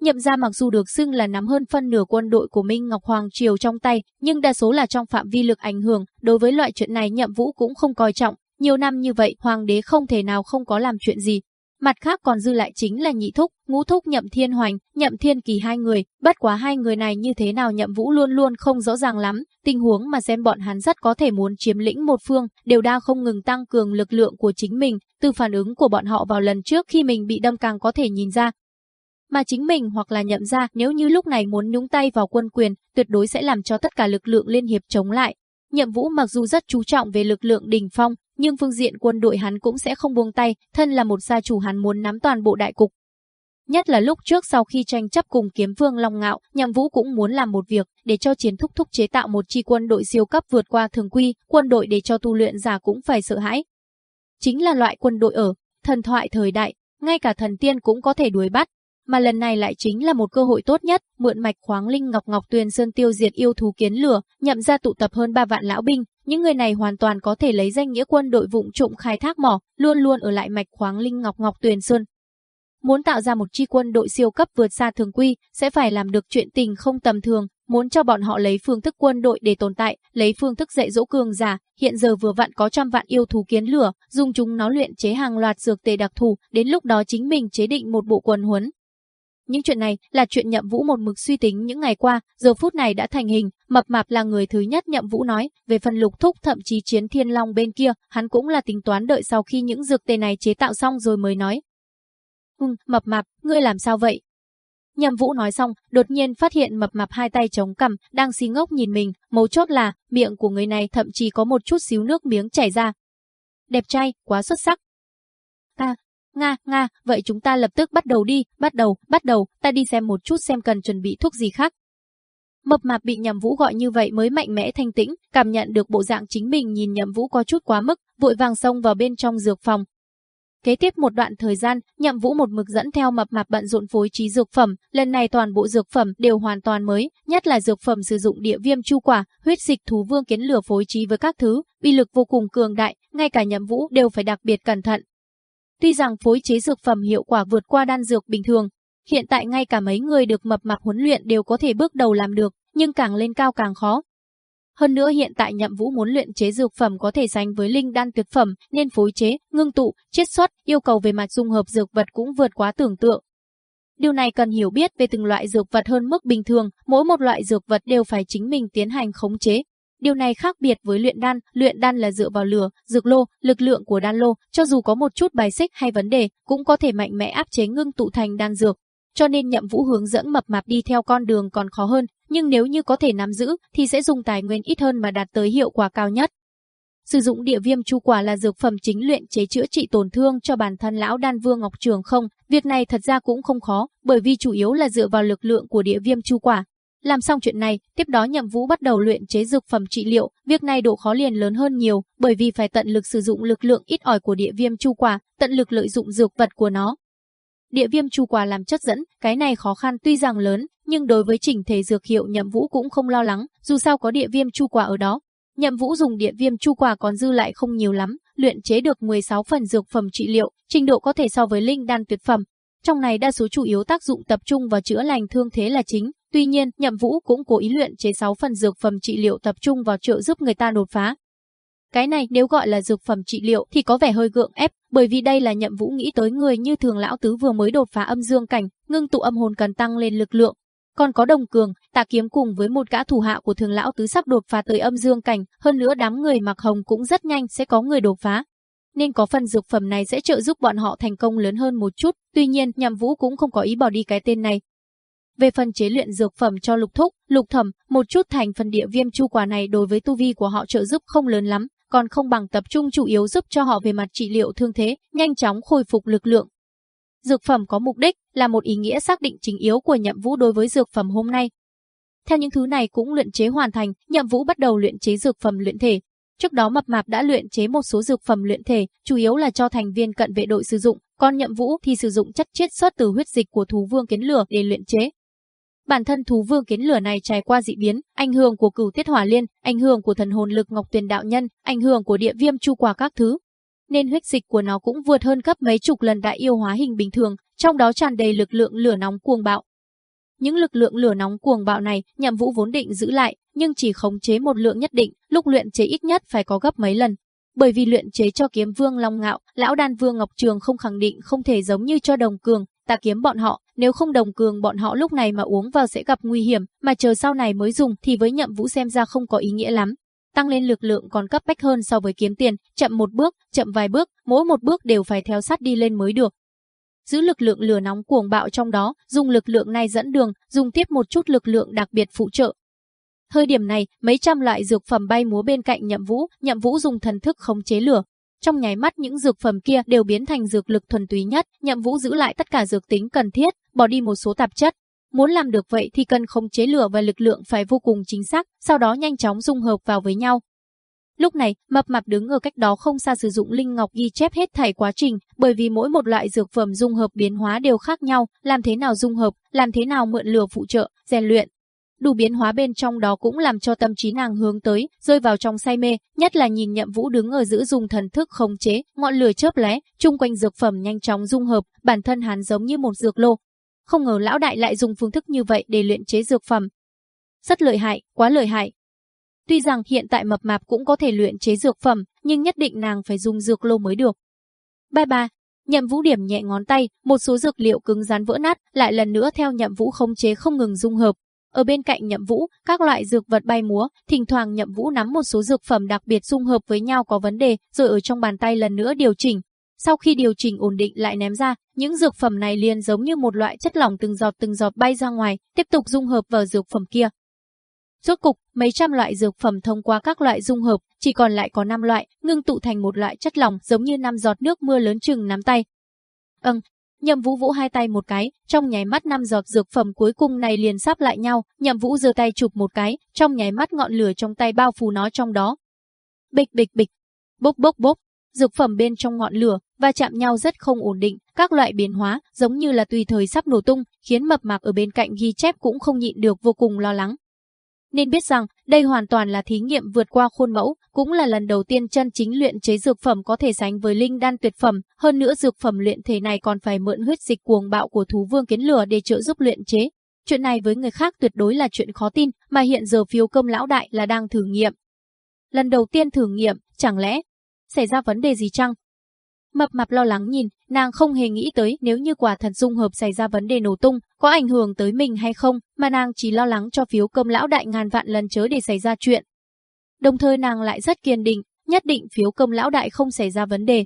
Nhậm gia mặc dù được xưng là nắm hơn phân nửa quân đội của Minh Ngọc Hoàng Triều trong tay, nhưng đa số là trong phạm vi lực ảnh hưởng, đối với loại chuyện này nhậm vũ cũng không coi trọng. Nhiều năm như vậy, hoàng đế không thể nào không có làm chuyện gì, Mặt khác còn dư lại chính là nhị thúc, ngũ thúc nhậm thiên hoành, nhậm thiên kỳ hai người, bất quá hai người này như thế nào nhậm vũ luôn luôn không rõ ràng lắm, tình huống mà xem bọn hắn rất có thể muốn chiếm lĩnh một phương, đều đang không ngừng tăng cường lực lượng của chính mình, từ phản ứng của bọn họ vào lần trước khi mình bị đâm càng có thể nhìn ra. Mà chính mình hoặc là nhậm ra nếu như lúc này muốn nhúng tay vào quân quyền, tuyệt đối sẽ làm cho tất cả lực lượng liên hiệp chống lại. Nhậm Vũ mặc dù rất chú trọng về lực lượng đỉnh phong, nhưng phương diện quân đội hắn cũng sẽ không buông tay, thân là một gia chủ hắn muốn nắm toàn bộ đại cục. Nhất là lúc trước sau khi tranh chấp cùng kiếm vương Long Ngạo, Nhậm Vũ cũng muốn làm một việc để cho chiến thúc thúc chế tạo một chi quân đội siêu cấp vượt qua thường quy, quân đội để cho tu luyện giả cũng phải sợ hãi. Chính là loại quân đội ở thần thoại thời đại, ngay cả thần tiên cũng có thể đuổi bắt mà lần này lại chính là một cơ hội tốt nhất, mượn mạch khoáng linh ngọc ngọc tuyền sơn tiêu diệt yêu thú kiến lửa, nhậm ra tụ tập hơn 3 vạn lão binh, những người này hoàn toàn có thể lấy danh nghĩa quân đội vụng trộm khai thác mỏ, luôn luôn ở lại mạch khoáng linh ngọc ngọc tuyền sơn. Muốn tạo ra một chi quân đội siêu cấp vượt xa thường quy, sẽ phải làm được chuyện tình không tầm thường, muốn cho bọn họ lấy phương thức quân đội để tồn tại, lấy phương thức dạy dỗ cường giả, hiện giờ vừa vặn có trăm vạn yêu thú kiến lửa, dùng chúng nó luyện chế hàng loạt dược tề đặc thù, đến lúc đó chính mình chế định một bộ quần huấn, những chuyện này là chuyện Nhậm Vũ một mực suy tính những ngày qua, giờ phút này đã thành hình, mập mạp là người thứ nhất Nhậm Vũ nói, về phần lục thúc thậm chí chiến thiên long bên kia, hắn cũng là tính toán đợi sau khi những dược tề này chế tạo xong rồi mới nói. Ừ, mập mạp, ngươi làm sao vậy? Nhậm Vũ nói xong, đột nhiên phát hiện mập mạp hai tay chống cằm, đang xí ngốc nhìn mình, mấu chốt là, miệng của người này thậm chí có một chút xíu nước miếng chảy ra. Đẹp trai, quá xuất sắc. Nga, Nga, vậy chúng ta lập tức bắt đầu đi, bắt đầu, bắt đầu, ta đi xem một chút xem cần chuẩn bị thuốc gì khác. Mập mạp bị nhầm vũ gọi như vậy mới mạnh mẽ thanh tĩnh, cảm nhận được bộ dạng chính mình nhìn nhậm vũ có chút quá mức, vội vàng xông vào bên trong dược phòng. Kế tiếp một đoạn thời gian, nhậm vũ một mực dẫn theo mập mạp bận rộn phối trí dược phẩm, lần này toàn bộ dược phẩm đều hoàn toàn mới, nhất là dược phẩm sử dụng địa viêm chu quả, huyết dịch thú vương kiến lửa phối trí với các thứ, uy lực vô cùng cường đại, ngay cả nhậm vũ đều phải đặc biệt cẩn thận, Tuy rằng phối chế dược phẩm hiệu quả vượt qua đan dược bình thường, hiện tại ngay cả mấy người được mập mạp huấn luyện đều có thể bước đầu làm được, nhưng càng lên cao càng khó. Hơn nữa hiện tại Nhậm Vũ muốn luyện chế dược phẩm có thể sánh với linh đan tuyệt phẩm, nên phối chế, ngưng tụ, chiết xuất, yêu cầu về mặt dung hợp dược vật cũng vượt quá tưởng tượng. Điều này cần hiểu biết về từng loại dược vật hơn mức bình thường, mỗi một loại dược vật đều phải chính mình tiến hành khống chế, Điều này khác biệt với luyện đan, luyện đan là dựa vào lửa, dược lô, lực lượng của đan lô, cho dù có một chút bài xích hay vấn đề, cũng có thể mạnh mẽ áp chế ngưng tụ thành đan dược. Cho nên nhậm vũ hướng dẫn mập mạp đi theo con đường còn khó hơn, nhưng nếu như có thể nắm giữ, thì sẽ dùng tài nguyên ít hơn mà đạt tới hiệu quả cao nhất. Sử dụng địa viêm chu quả là dược phẩm chính luyện chế chữa trị tổn thương cho bản thân lão đan vương Ngọc Trường không, việc này thật ra cũng không khó, bởi vì chủ yếu là dựa vào lực lượng của địa viêm chu quả, làm xong chuyện này, tiếp đó Nhậm Vũ bắt đầu luyện chế dược phẩm trị liệu, việc này độ khó liền lớn hơn nhiều, bởi vì phải tận lực sử dụng lực lượng ít ỏi của địa viêm chu quả, tận lực lợi dụng dược vật của nó. Địa viêm chu quả làm chất dẫn, cái này khó khăn tuy rằng lớn, nhưng đối với chỉnh thể dược hiệu Nhậm Vũ cũng không lo lắng, dù sao có địa viêm chu quả ở đó. Nhậm Vũ dùng địa viêm chu quả còn dư lại không nhiều lắm, luyện chế được 16 phần dược phẩm trị liệu, trình độ có thể so với linh đan tuyệt phẩm. Trong này đa số chủ yếu tác dụng tập trung vào chữa lành thương thế là chính, Tuy nhiên, Nhậm Vũ cũng cố ý luyện chế 6 phần dược phẩm trị liệu tập trung vào trợ giúp người ta đột phá. Cái này nếu gọi là dược phẩm trị liệu thì có vẻ hơi gượng ép, bởi vì đây là Nhậm Vũ nghĩ tới người như Thường lão tứ vừa mới đột phá âm dương cảnh, ngưng tụ âm hồn cần tăng lên lực lượng. Còn có Đồng Cường, Tạ Kiếm cùng với một gã thủ hạ của Thường lão tứ sắp đột phá tới âm dương cảnh, hơn nữa đám người mặc hồng cũng rất nhanh sẽ có người đột phá nên có phần dược phẩm này sẽ trợ giúp bọn họ thành công lớn hơn một chút. Tuy nhiên, Nhậm Vũ cũng không có ý bỏ đi cái tên này, về phần chế luyện dược phẩm cho lục thúc, lục thẩm, một chút thành phần địa viêm chu quả này đối với tu vi của họ trợ giúp không lớn lắm, còn không bằng tập trung chủ yếu giúp cho họ về mặt trị liệu thương thế, nhanh chóng khôi phục lực lượng. Dược phẩm có mục đích là một ý nghĩa xác định chính yếu của nhậm vũ đối với dược phẩm hôm nay. Theo những thứ này cũng luyện chế hoàn thành, nhậm vũ bắt đầu luyện chế dược phẩm luyện thể. Trước đó mập mạp đã luyện chế một số dược phẩm luyện thể, chủ yếu là cho thành viên cận vệ đội sử dụng, còn nhậm vũ thì sử dụng chất chiết xuất từ huyết dịch của thú vương kiến lửa để luyện chế. Bản thân thú vương kiến lửa này trải qua dị biến, ảnh hưởng của cửu tiết hỏa liên, ảnh hưởng của thần hồn lực ngọc tuyền đạo nhân, ảnh hưởng của địa viêm chu quả các thứ. Nên huyết dịch của nó cũng vượt hơn gấp mấy chục lần đại yêu hóa hình bình thường, trong đó tràn đầy lực lượng lửa nóng cuồng bạo. Những lực lượng lửa nóng cuồng bạo này, nhậm vũ vốn định giữ lại, nhưng chỉ khống chế một lượng nhất định, lúc luyện chế ít nhất phải có gấp mấy lần. Bởi vì luyện chế cho kiếm vương Long Ngạo, lão đan vương Ngọc Trường không khẳng định không thể giống như cho đồng cường, ta kiếm bọn họ, nếu không đồng cường bọn họ lúc này mà uống vào sẽ gặp nguy hiểm, mà chờ sau này mới dùng thì với nhậm vũ xem ra không có ý nghĩa lắm. Tăng lên lực lượng còn cấp bách hơn so với kiếm tiền, chậm một bước, chậm vài bước, mỗi một bước đều phải theo sát đi lên mới được. Giữ lực lượng lửa nóng cuồng bạo trong đó, dùng lực lượng này dẫn đường, dùng tiếp một chút lực lượng đặc biệt phụ trợ. Thời điểm này, mấy trăm loại dược phẩm bay múa bên cạnh nhậm vũ, nhậm vũ dùng thần thức khống chế lửa, trong nháy mắt những dược phẩm kia đều biến thành dược lực thuần túy nhất, Nhậm Vũ giữ lại tất cả dược tính cần thiết, bỏ đi một số tạp chất. Muốn làm được vậy thì cần khống chế lửa và lực lượng phải vô cùng chính xác, sau đó nhanh chóng dung hợp vào với nhau. Lúc này, mập mạp đứng ở cách đó không xa sử dụng linh ngọc ghi chép hết thảy quá trình, bởi vì mỗi một loại dược phẩm dung hợp biến hóa đều khác nhau, làm thế nào dung hợp, làm thế nào mượn lửa phụ trợ, rèn luyện. Đủ biến hóa bên trong đó cũng làm cho tâm trí nàng hướng tới, rơi vào trong say mê, nhất là nhìn Nhậm Vũ đứng ở giữa dùng thần thức khống chế, ngọn lửa chớp lóe, chung quanh dược phẩm nhanh chóng dung hợp, bản thân hắn giống như một dược lô. Không ngờ lão đại lại dùng phương thức như vậy để luyện chế dược phẩm. Rất lợi hại, quá lợi hại, Tuy rằng hiện tại mập mạp cũng có thể luyện chế dược phẩm, nhưng nhất định nàng phải dùng dược lô mới được. Ba ba, Nhậm Vũ điểm nhẹ ngón tay, một số dược liệu cứng rắn vỡ nát, lại lần nữa theo Nhậm Vũ khống chế không ngừng dung hợp. Ở bên cạnh Nhậm Vũ, các loại dược vật bay múa, thỉnh thoảng Nhậm Vũ nắm một số dược phẩm đặc biệt dung hợp với nhau có vấn đề, rồi ở trong bàn tay lần nữa điều chỉnh. Sau khi điều chỉnh ổn định lại ném ra, những dược phẩm này liền giống như một loại chất lỏng từng giọt từng giọt bay ra ngoài, tiếp tục dung hợp vào dược phẩm kia. Rốt cục, mấy trăm loại dược phẩm thông qua các loại dung hợp, chỉ còn lại có 5 loại, ngưng tụ thành một loại chất lỏng giống như năm giọt nước mưa lớn chừng nắm tay. Ừm, Nhậm Vũ vũ hai tay một cái, trong nháy mắt năm giọt dược phẩm cuối cùng này liền sắp lại nhau, Nhậm Vũ giơ tay chụp một cái, trong nháy mắt ngọn lửa trong tay bao phủ nó trong đó. Bịch bịch bịch, bốc bốc bốc, dược phẩm bên trong ngọn lửa và chạm nhau rất không ổn định, các loại biến hóa giống như là tùy thời sắp nổ tung, khiến mập mạp ở bên cạnh ghi chép cũng không nhịn được vô cùng lo lắng nên biết rằng đây hoàn toàn là thí nghiệm vượt qua khuôn mẫu, cũng là lần đầu tiên chân chính luyện chế dược phẩm có thể sánh với linh đan tuyệt phẩm, hơn nữa dược phẩm luyện thể này còn phải mượn huyết dịch cuồng bạo của thú vương kiến lửa để trợ giúp luyện chế. Chuyện này với người khác tuyệt đối là chuyện khó tin, mà hiện giờ phiếu công lão đại là đang thử nghiệm. Lần đầu tiên thử nghiệm, chẳng lẽ xảy ra vấn đề gì chăng? Mập mạp lo lắng nhìn, nàng không hề nghĩ tới nếu như quả thần dung hợp xảy ra vấn đề nổ tung, có ảnh hưởng tới mình hay không, mà nàng chỉ lo lắng cho phiếu cơm lão đại ngàn vạn lần chớ để xảy ra chuyện. Đồng thời nàng lại rất kiên định, nhất định phiếu cơm lão đại không xảy ra vấn đề.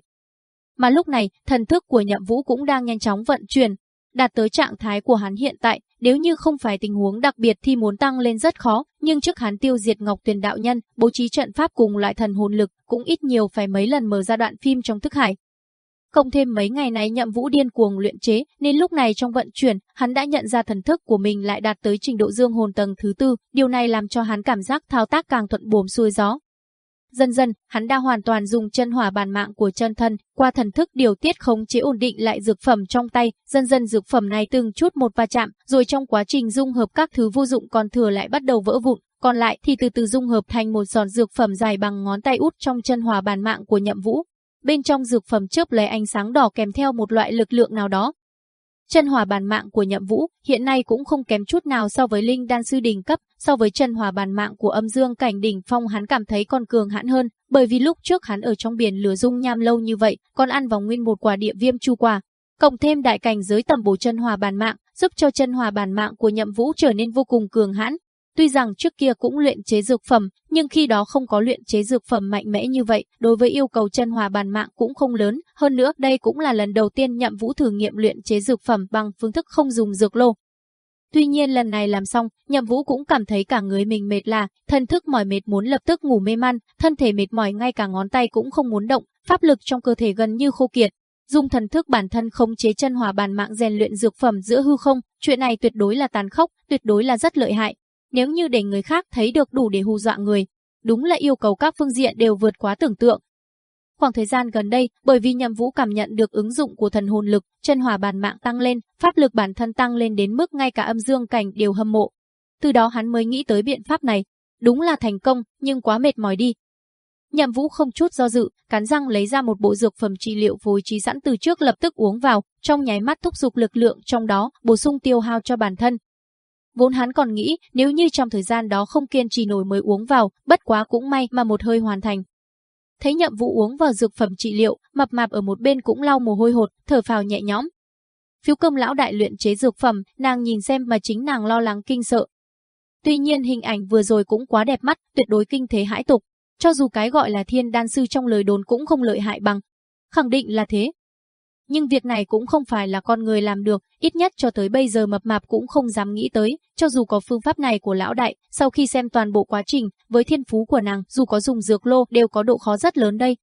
Mà lúc này, thần thức của nhậm vũ cũng đang nhanh chóng vận chuyển, đạt tới trạng thái của hắn hiện tại, nếu như không phải tình huống đặc biệt thì muốn tăng lên rất khó, nhưng trước hắn tiêu diệt Ngọc Tuyền đạo nhân, bố trí trận pháp cùng loại thần hồn lực, cũng ít nhiều phải mấy lần mở ra đoạn phim trong thức hải, Cộng thêm mấy ngày này nhậm vũ điên cuồng luyện chế, nên lúc này trong vận chuyển, hắn đã nhận ra thần thức của mình lại đạt tới trình độ dương hồn tầng thứ tư, điều này làm cho hắn cảm giác thao tác càng thuận buồm xuôi gió. Dần dần, hắn đã hoàn toàn dùng chân hỏa bàn mạng của chân thân, qua thần thức điều tiết khống chế ổn định lại dược phẩm trong tay, dần dần dược phẩm này từng chút một va chạm, rồi trong quá trình dung hợp các thứ vô dụng còn thừa lại bắt đầu vỡ vụn, còn lại thì từ từ dung hợp thành một giòn dược phẩm dài bằng ngón tay út trong chân hỏa bàn mạng của Nhậm Vũ bên trong dược phẩm chớp lóe ánh sáng đỏ kèm theo một loại lực lượng nào đó. Chân hỏa bàn mạng của Nhậm Vũ hiện nay cũng không kém chút nào so với linh đan sư đỉnh cấp, so với chân hỏa bàn mạng của âm dương cảnh đỉnh phong hắn cảm thấy còn cường hãn hơn, bởi vì lúc trước hắn ở trong biển lửa dung nham lâu như vậy, còn ăn vào nguyên một quả địa viêm chu quả, cộng thêm đại cảnh giới tầm bổ chân hỏa bàn mạng, giúp cho chân hỏa bàn mạng của Nhậm Vũ trở nên vô cùng cường hãn, Tuy rằng trước kia cũng luyện chế dược phẩm, nhưng khi đó không có luyện chế dược phẩm mạnh mẽ như vậy, đối với yêu cầu chân hòa bàn mạng cũng không lớn, hơn nữa đây cũng là lần đầu tiên nhậm vũ thử nghiệm luyện chế dược phẩm bằng phương thức không dùng dược lô. Tuy nhiên lần này làm xong, nhậm vũ cũng cảm thấy cả người mình mệt là, thân thức mỏi mệt muốn lập tức ngủ mê man, thân thể mệt mỏi ngay cả ngón tay cũng không muốn động, pháp lực trong cơ thể gần như khô kiệt. Dùng thần thức bản thân khống chế chân hòa bàn mạng rèn luyện dược phẩm giữa hư không, chuyện này tuyệt đối là tàn khốc, tuyệt đối là rất lợi hại, nếu như để người khác thấy được đủ để hù dọa người, đúng là yêu cầu các phương diện đều vượt quá tưởng tượng. Khoảng thời gian gần đây, bởi vì Nhậm Vũ cảm nhận được ứng dụng của thần hồn lực, chân hỏa bản mạng tăng lên, pháp lực bản thân tăng lên đến mức ngay cả âm dương cảnh đều hâm mộ. Từ đó hắn mới nghĩ tới biện pháp này, đúng là thành công, nhưng quá mệt mỏi đi. Nhậm Vũ không chút do dự, cắn răng lấy ra một bộ dược phẩm trị liệu phối trí sẵn từ trước lập tức uống vào, trong nháy mắt thúc giục lực lượng trong đó, bổ sung tiêu hao cho bản thân, Vốn hắn còn nghĩ nếu như trong thời gian đó không kiên trì nổi mới uống vào, bất quá cũng may mà một hơi hoàn thành. Thấy nhậm vụ uống vào dược phẩm trị liệu, mập mạp ở một bên cũng lau mồ hôi hột, thở phào nhẹ nhõm. Phiếu công lão đại luyện chế dược phẩm, nàng nhìn xem mà chính nàng lo lắng kinh sợ. Tuy nhiên hình ảnh vừa rồi cũng quá đẹp mắt, tuyệt đối kinh thế hãi tục. Cho dù cái gọi là thiên đan sư trong lời đồn cũng không lợi hại bằng. Khẳng định là thế, nhưng việc này cũng không phải là con người làm được, ít nhất cho tới bây giờ mập mạp cũng không dám nghĩ tới, cho dù có phương pháp này của lão đại, sau khi xem toàn bộ quá trình, với thiên phú của nàng, dù có dùng dược lô đều có độ khó rất lớn đây.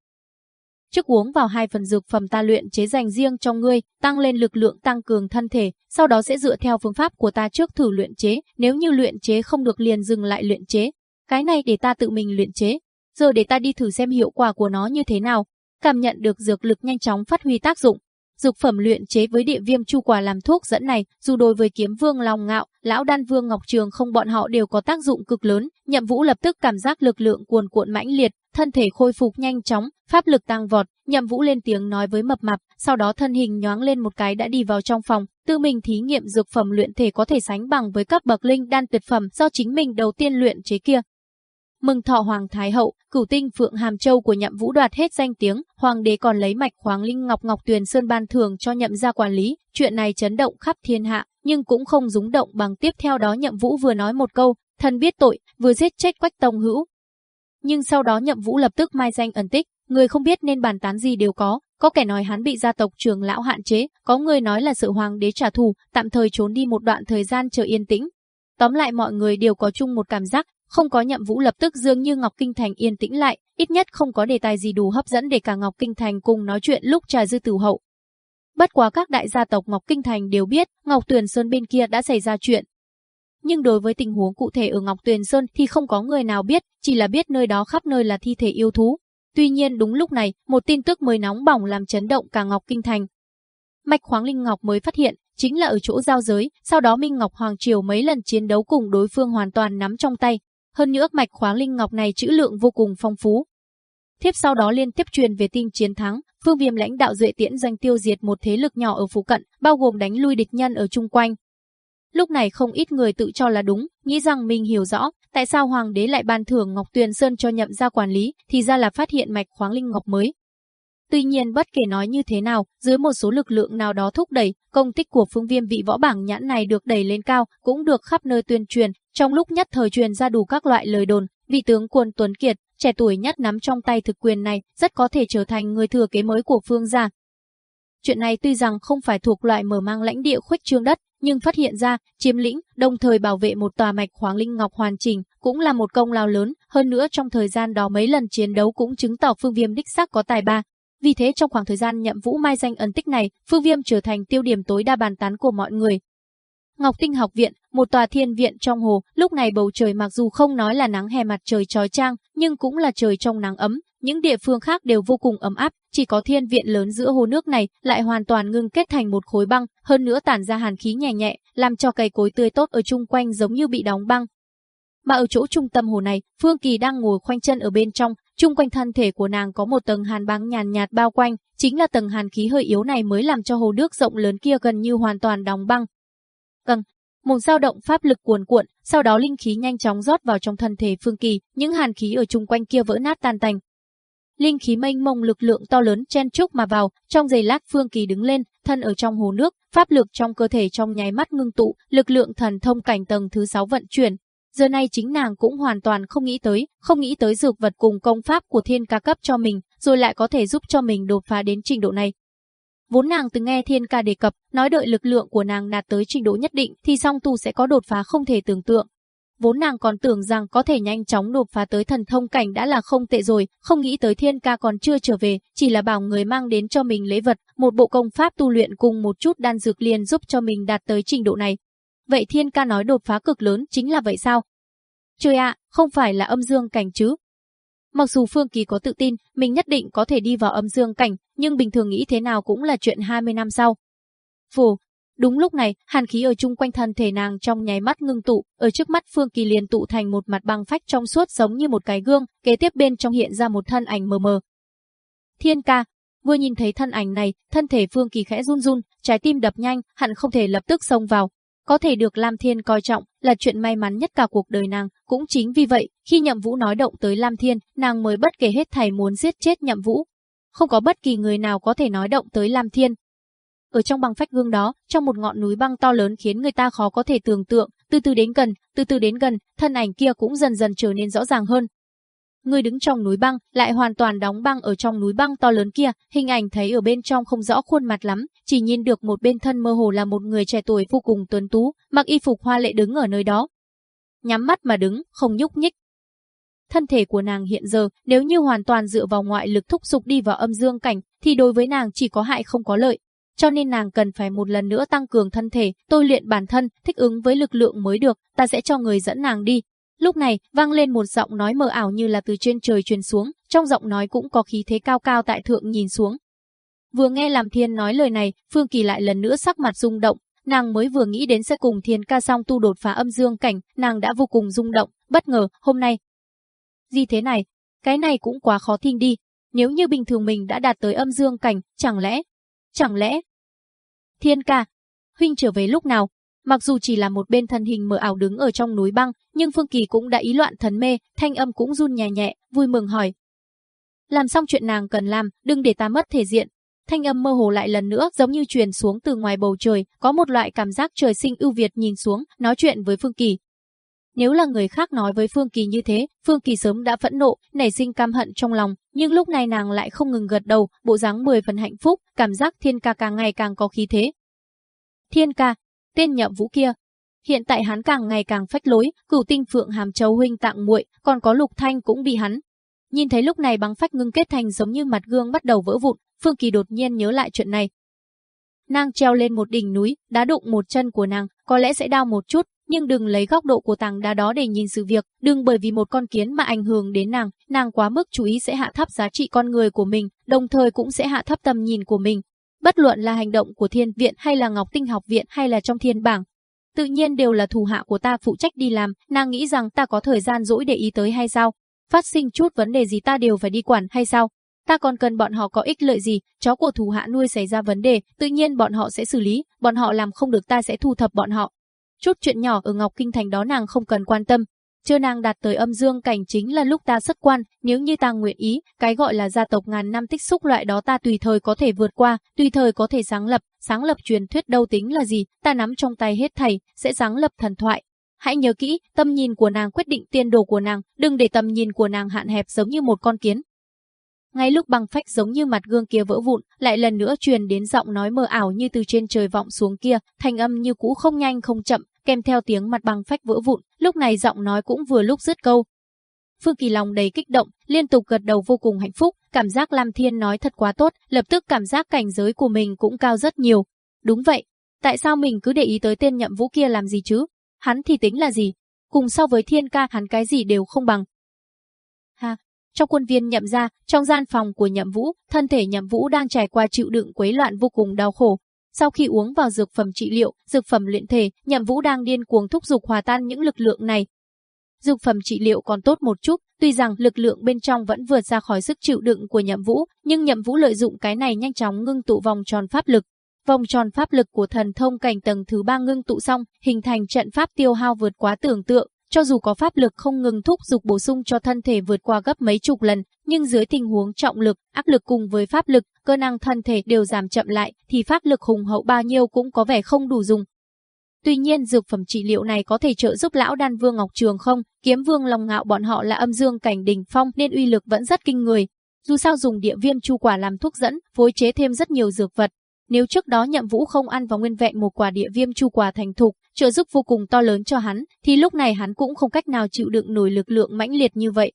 Trước uống vào hai phần dược phẩm ta luyện chế dành riêng cho ngươi, tăng lên lực lượng tăng cường thân thể, sau đó sẽ dựa theo phương pháp của ta trước thử luyện chế, nếu như luyện chế không được liền dừng lại luyện chế. Cái này để ta tự mình luyện chế. giờ để ta đi thử xem hiệu quả của nó như thế nào. Cảm nhận được dược lực nhanh chóng phát huy tác dụng, Dược phẩm luyện chế với địa viêm chu quả làm thuốc dẫn này, dù đối với kiếm vương lòng Ngạo, lão đan vương Ngọc Trường không bọn họ đều có tác dụng cực lớn, Nhậm Vũ lập tức cảm giác lực lượng cuồn cuộn mãnh liệt, thân thể khôi phục nhanh chóng, pháp lực tăng vọt, Nhậm Vũ lên tiếng nói với mập mạp, sau đó thân hình nhoáng lên một cái đã đi vào trong phòng, tự mình thí nghiệm dược phẩm luyện thể có thể sánh bằng với các bậc linh đan tuyệt phẩm do chính mình đầu tiên luyện chế kia. Mừng thọ Hoàng Thái Hậu, cửu tinh Phượng Hàm Châu của nhậm vũ đoạt hết danh tiếng, Hoàng đế còn lấy mạch khoáng linh ngọc ngọc tuyền sơn ban thường cho nhậm gia quản lý, chuyện này chấn động khắp thiên hạ, nhưng cũng không rúng động bằng tiếp theo đó nhậm vũ vừa nói một câu, thần biết tội, vừa giết chết quách tông hữu. Nhưng sau đó nhậm vũ lập tức mai danh ẩn tích, người không biết nên bàn tán gì đều có, có kẻ nói hắn bị gia tộc trường lão hạn chế, có người nói là sự hoàng đế trả thù, tạm thời trốn đi một đoạn thời gian chờ yên tĩnh. Tóm lại mọi người đều có chung một cảm giác, không có nhậm vũ lập tức dường như Ngọc Kinh Thành yên tĩnh lại, ít nhất không có đề tài gì đủ hấp dẫn để cả Ngọc Kinh Thành cùng nói chuyện lúc trà dư tử hậu. Bất quá các đại gia tộc Ngọc Kinh Thành đều biết Ngọc Tuyền Sơn bên kia đã xảy ra chuyện. Nhưng đối với tình huống cụ thể ở Ngọc Tuyền Sơn thì không có người nào biết, chỉ là biết nơi đó khắp nơi là thi thể yêu thú. Tuy nhiên đúng lúc này, một tin tức mới nóng bỏng làm chấn động cả Ngọc Kinh Thành. Mạch khoáng linh ngọc mới phát hiện, chính là ở chỗ giao giới, sau đó Minh Ngọc Hoàng Triều mấy lần chiến đấu cùng đối phương hoàn toàn nắm trong tay, hơn nữa mạch khoáng linh ngọc này trữ lượng vô cùng phong phú. Tiếp sau đó liên tiếp truyền về tin chiến thắng, Phương Viêm lãnh đạo duệ tiễn danh tiêu diệt một thế lực nhỏ ở phụ cận, bao gồm đánh lui địch nhân ở chung quanh. Lúc này không ít người tự cho là đúng, nghĩ rằng mình hiểu rõ, tại sao hoàng đế lại ban thưởng Ngọc Tuyền Sơn cho nhậm gia quản lý, thì ra là phát hiện mạch khoáng linh ngọc mới. Tuy nhiên bất kể nói như thế nào, dưới một số lực lượng nào đó thúc đẩy, công tích của phương viêm vị võ bảng nhãn này được đẩy lên cao, cũng được khắp nơi tuyên truyền, trong lúc nhất thời truyền ra đủ các loại lời đồn, vị tướng quân Tuấn Kiệt, trẻ tuổi nhất nắm trong tay thực quyền này, rất có thể trở thành người thừa kế mới của phương gia. Chuyện này tuy rằng không phải thuộc loại mở mang lãnh địa khuếch trương đất, nhưng phát hiện ra, chiếm lĩnh, đồng thời bảo vệ một tòa mạch khoáng linh ngọc hoàn chỉnh, cũng là một công lao lớn, hơn nữa trong thời gian đó mấy lần chiến đấu cũng chứng tỏ Phương Viêm đích xác có tài ba, vì thế trong khoảng thời gian nhậm vũ mai danh ấn tích này, Phương Viêm trở thành tiêu điểm tối đa bàn tán của mọi người. Ngọc Tinh học viện, một tòa thiên viện trong hồ, lúc này bầu trời mặc dù không nói là nắng hè mặt trời trói trang, nhưng cũng là trời trong nắng ấm, những địa phương khác đều vô cùng ấm áp, chỉ có thiên viện lớn giữa hồ nước này lại hoàn toàn ngưng kết thành một khối băng, hơn nữa tản ra hàn khí nhẹ nhẹ, làm cho cây cối tươi tốt ở chung quanh giống như bị đóng băng. Mà ở chỗ trung tâm hồ này, Phương Kỳ đang ngồi khoanh chân ở bên trong, chung quanh thân thể của nàng có một tầng hàn băng nhàn nhạt bao quanh, chính là tầng hàn khí hơi yếu này mới làm cho hồ nước rộng lớn kia gần như hoàn toàn đóng băng tầng. một dao động pháp lực cuồn cuộn, sau đó linh khí nhanh chóng rót vào trong thân thể Phương Kỳ, những hàn khí ở chung quanh kia vỡ nát tan tành. Linh khí mênh mông lực lượng to lớn chen chúc mà vào, trong giây lát Phương Kỳ đứng lên, thân ở trong hồ nước, pháp lực trong cơ thể trong nháy mắt ngưng tụ, lực lượng thần thông cảnh tầng thứ 6 vận chuyển, Giờ này chính nàng cũng hoàn toàn không nghĩ tới, không nghĩ tới dược vật cùng công pháp của thiên ca cấp cho mình, rồi lại có thể giúp cho mình đột phá đến trình độ này. Vốn nàng từng nghe thiên ca đề cập, nói đợi lực lượng của nàng đạt tới trình độ nhất định thì song tu sẽ có đột phá không thể tưởng tượng. Vốn nàng còn tưởng rằng có thể nhanh chóng đột phá tới thần thông cảnh đã là không tệ rồi, không nghĩ tới thiên ca còn chưa trở về, chỉ là bảo người mang đến cho mình lễ vật, một bộ công pháp tu luyện cùng một chút đan dược liền giúp cho mình đạt tới trình độ này, Vậy thiên ca nói đột phá cực lớn chính là vậy sao? Trời ạ, không phải là âm dương cảnh chứ? Mặc dù Phương Kỳ có tự tin mình nhất định có thể đi vào âm dương cảnh, nhưng bình thường nghĩ thế nào cũng là chuyện 20 năm sau. Phù, đúng lúc này, hàn khí ở chung quanh thân thể nàng trong nháy mắt ngưng tụ, ở trước mắt Phương Kỳ liền tụ thành một mặt băng phách trong suốt giống như một cái gương, kế tiếp bên trong hiện ra một thân ảnh mờ mờ. Thiên ca, vừa nhìn thấy thân ảnh này, thân thể Phương Kỳ khẽ run run, trái tim đập nhanh, hẳn không thể lập tức xông vào, có thể được Lam Thiên coi trọng là chuyện may mắn nhất cả cuộc đời nàng, cũng chính vì vậy, khi Nhậm Vũ nói động tới Lam Thiên, nàng mới bất kể hết thảy muốn giết chết Nhậm Vũ. Không có bất kỳ người nào có thể nói động tới Lam Thiên. Ở trong băng phách gương đó, trong một ngọn núi băng to lớn khiến người ta khó có thể tưởng tượng, từ từ đến gần, từ từ đến gần, thân ảnh kia cũng dần dần trở nên rõ ràng hơn, Người đứng trong núi băng lại hoàn toàn đóng băng ở trong núi băng to lớn kia, hình ảnh thấy ở bên trong không rõ khuôn mặt lắm, chỉ nhìn được một bên thân mơ hồ là một người trẻ tuổi vô cùng tuấn tú, mặc y phục hoa lệ đứng ở nơi đó. Nhắm mắt mà đứng, không nhúc nhích. Thân thể của nàng hiện giờ, nếu như hoàn toàn dựa vào ngoại lực thúc dục đi vào âm dương cảnh, thì đối với nàng chỉ có hại không có lợi. Cho nên nàng cần phải một lần nữa tăng cường thân thể, tôi luyện bản thân, thích ứng với lực lượng mới được, ta sẽ cho người dẫn nàng đi, Lúc này, vang lên một giọng nói mờ ảo như là từ trên trời truyền xuống, trong giọng nói cũng có khí thế cao cao tại thượng nhìn xuống. Vừa nghe làm thiên nói lời này, Phương Kỳ lại lần nữa sắc mặt rung động, nàng mới vừa nghĩ đến sẽ cùng thiên ca song tu đột phá âm dương cảnh, nàng đã vô cùng rung động, bất ngờ, hôm nay. Gì thế này? Cái này cũng quá khó tin đi, nếu như bình thường mình đã đạt tới âm dương cảnh, chẳng lẽ, chẳng lẽ... Thiên ca, huynh trở về lúc nào? Mặc dù chỉ là một bên thân hình mờ ảo đứng ở trong núi băng, nhưng Phương Kỳ cũng đã ý loạn thần mê, thanh âm cũng run nhẹ nhẹ, vui mừng hỏi. Làm xong chuyện nàng cần làm, đừng để ta mất thể diện. Thanh âm mơ hồ lại lần nữa giống như truyền xuống từ ngoài bầu trời, có một loại cảm giác trời sinh ưu việt nhìn xuống, nói chuyện với Phương Kỳ. Nếu là người khác nói với Phương Kỳ như thế, Phương Kỳ sớm đã phẫn nộ, nảy sinh cam hận trong lòng, nhưng lúc này nàng lại không ngừng gật đầu, bộ dáng mười phần hạnh phúc, cảm giác thiên ca càng ngày càng có khí thế. Thiên ca, tên nhậm vũ kia. Hiện tại hắn càng ngày càng phách lối, cửu tinh phượng hàm châu huynh tặng muội, còn có lục thanh cũng bị hắn. Nhìn thấy lúc này băng phách ngưng kết thành giống như mặt gương bắt đầu vỡ vụn, Phương Kỳ đột nhiên nhớ lại chuyện này. Nàng treo lên một đỉnh núi, đá đụng một chân của nàng, có lẽ sẽ đau một chút, nhưng đừng lấy góc độ của tảng đá đó để nhìn sự việc, đừng bởi vì một con kiến mà ảnh hưởng đến nàng, nàng quá mức chú ý sẽ hạ thấp giá trị con người của mình, đồng thời cũng sẽ hạ thấp tầm nhìn của mình. Bất luận là hành động của thiên viện hay là ngọc tinh học viện hay là trong thiên bảng, tự nhiên đều là thủ hạ của ta phụ trách đi làm, nàng nghĩ rằng ta có thời gian dỗi để ý tới hay sao? Phát sinh chút vấn đề gì ta đều phải đi quản hay sao? Ta còn cần bọn họ có ích lợi gì, chó của thủ hạ nuôi xảy ra vấn đề, tự nhiên bọn họ sẽ xử lý, bọn họ làm không được ta sẽ thu thập bọn họ. Chút chuyện nhỏ ở Ngọc Kinh Thành đó nàng không cần quan tâm. Chưa nàng đạt tới âm dương cảnh chính là lúc ta xuất quan, nếu như ta nguyện ý, cái gọi là gia tộc ngàn năm tích xúc loại đó ta tùy thời có thể vượt qua, tùy thời có thể sáng lập, sáng lập truyền thuyết đâu tính là gì, ta nắm trong tay hết thầy, sẽ sáng lập thần thoại. Hãy nhớ kỹ, tâm nhìn của nàng quyết định tiên đồ của nàng, đừng để tầm nhìn của nàng hạn hẹp giống như một con kiến. Ngay lúc băng phách giống như mặt gương kia vỡ vụn, lại lần nữa truyền đến giọng nói mơ ảo như từ trên trời vọng xuống kia, thanh âm như cũ không nhanh không chậm, kèm theo tiếng mặt băng phách vỡ vụn, lúc này giọng nói cũng vừa lúc dứt câu. Phương Kỳ lòng đầy kích động, liên tục gật đầu vô cùng hạnh phúc, cảm giác Lam Thiên nói thật quá tốt, lập tức cảm giác cảnh giới của mình cũng cao rất nhiều. Đúng vậy, tại sao mình cứ để ý tới tên nhậm vũ kia làm gì chứ? Hắn thì tính là gì? Cùng so với thiên ca hắn cái gì đều không bằng. Ha, trong quân viên nhậm ra, trong gian phòng của nhậm vũ, thân thể nhậm vũ đang trải qua chịu đựng quấy loạn vô cùng đau khổ, sau khi uống vào dược phẩm trị liệu, dược phẩm luyện thể, Nhậm Vũ đang điên cuồng thúc giục hòa tan những lực lượng này. Dược phẩm trị liệu còn tốt một chút, tuy rằng lực lượng bên trong vẫn vượt ra khỏi sức chịu đựng của Nhậm Vũ, nhưng Nhậm Vũ lợi dụng cái này nhanh chóng ngưng tụ vòng tròn pháp lực. Vòng tròn pháp lực của thần thông cảnh tầng thứ ba ngưng tụ xong, hình thành trận pháp tiêu hao vượt quá tưởng tượng, cho dù có pháp lực không ngừng thúc giục bổ sung cho thân thể vượt qua gấp mấy chục lần, nhưng dưới tình huống trọng lực, áp lực cùng với pháp lực, cơ năng thân thể đều giảm chậm lại, thì pháp lực hùng hậu bao nhiêu cũng có vẻ không đủ dùng. Tuy nhiên dược phẩm trị liệu này có thể trợ giúp lão đan vương Ngọc Trường không, kiếm vương Long Ngạo bọn họ là âm dương cảnh đỉnh phong nên uy lực vẫn rất kinh người. Dù sao dùng địa viêm chu quả làm thuốc dẫn, phối chế thêm rất nhiều dược vật, nếu trước đó nhậm vũ không ăn vào nguyên vẹn một quả địa viêm chu quả thành thục, trợ giúp vô cùng to lớn cho hắn, thì lúc này hắn cũng không cách nào chịu đựng nổi lực lượng mãnh liệt như vậy.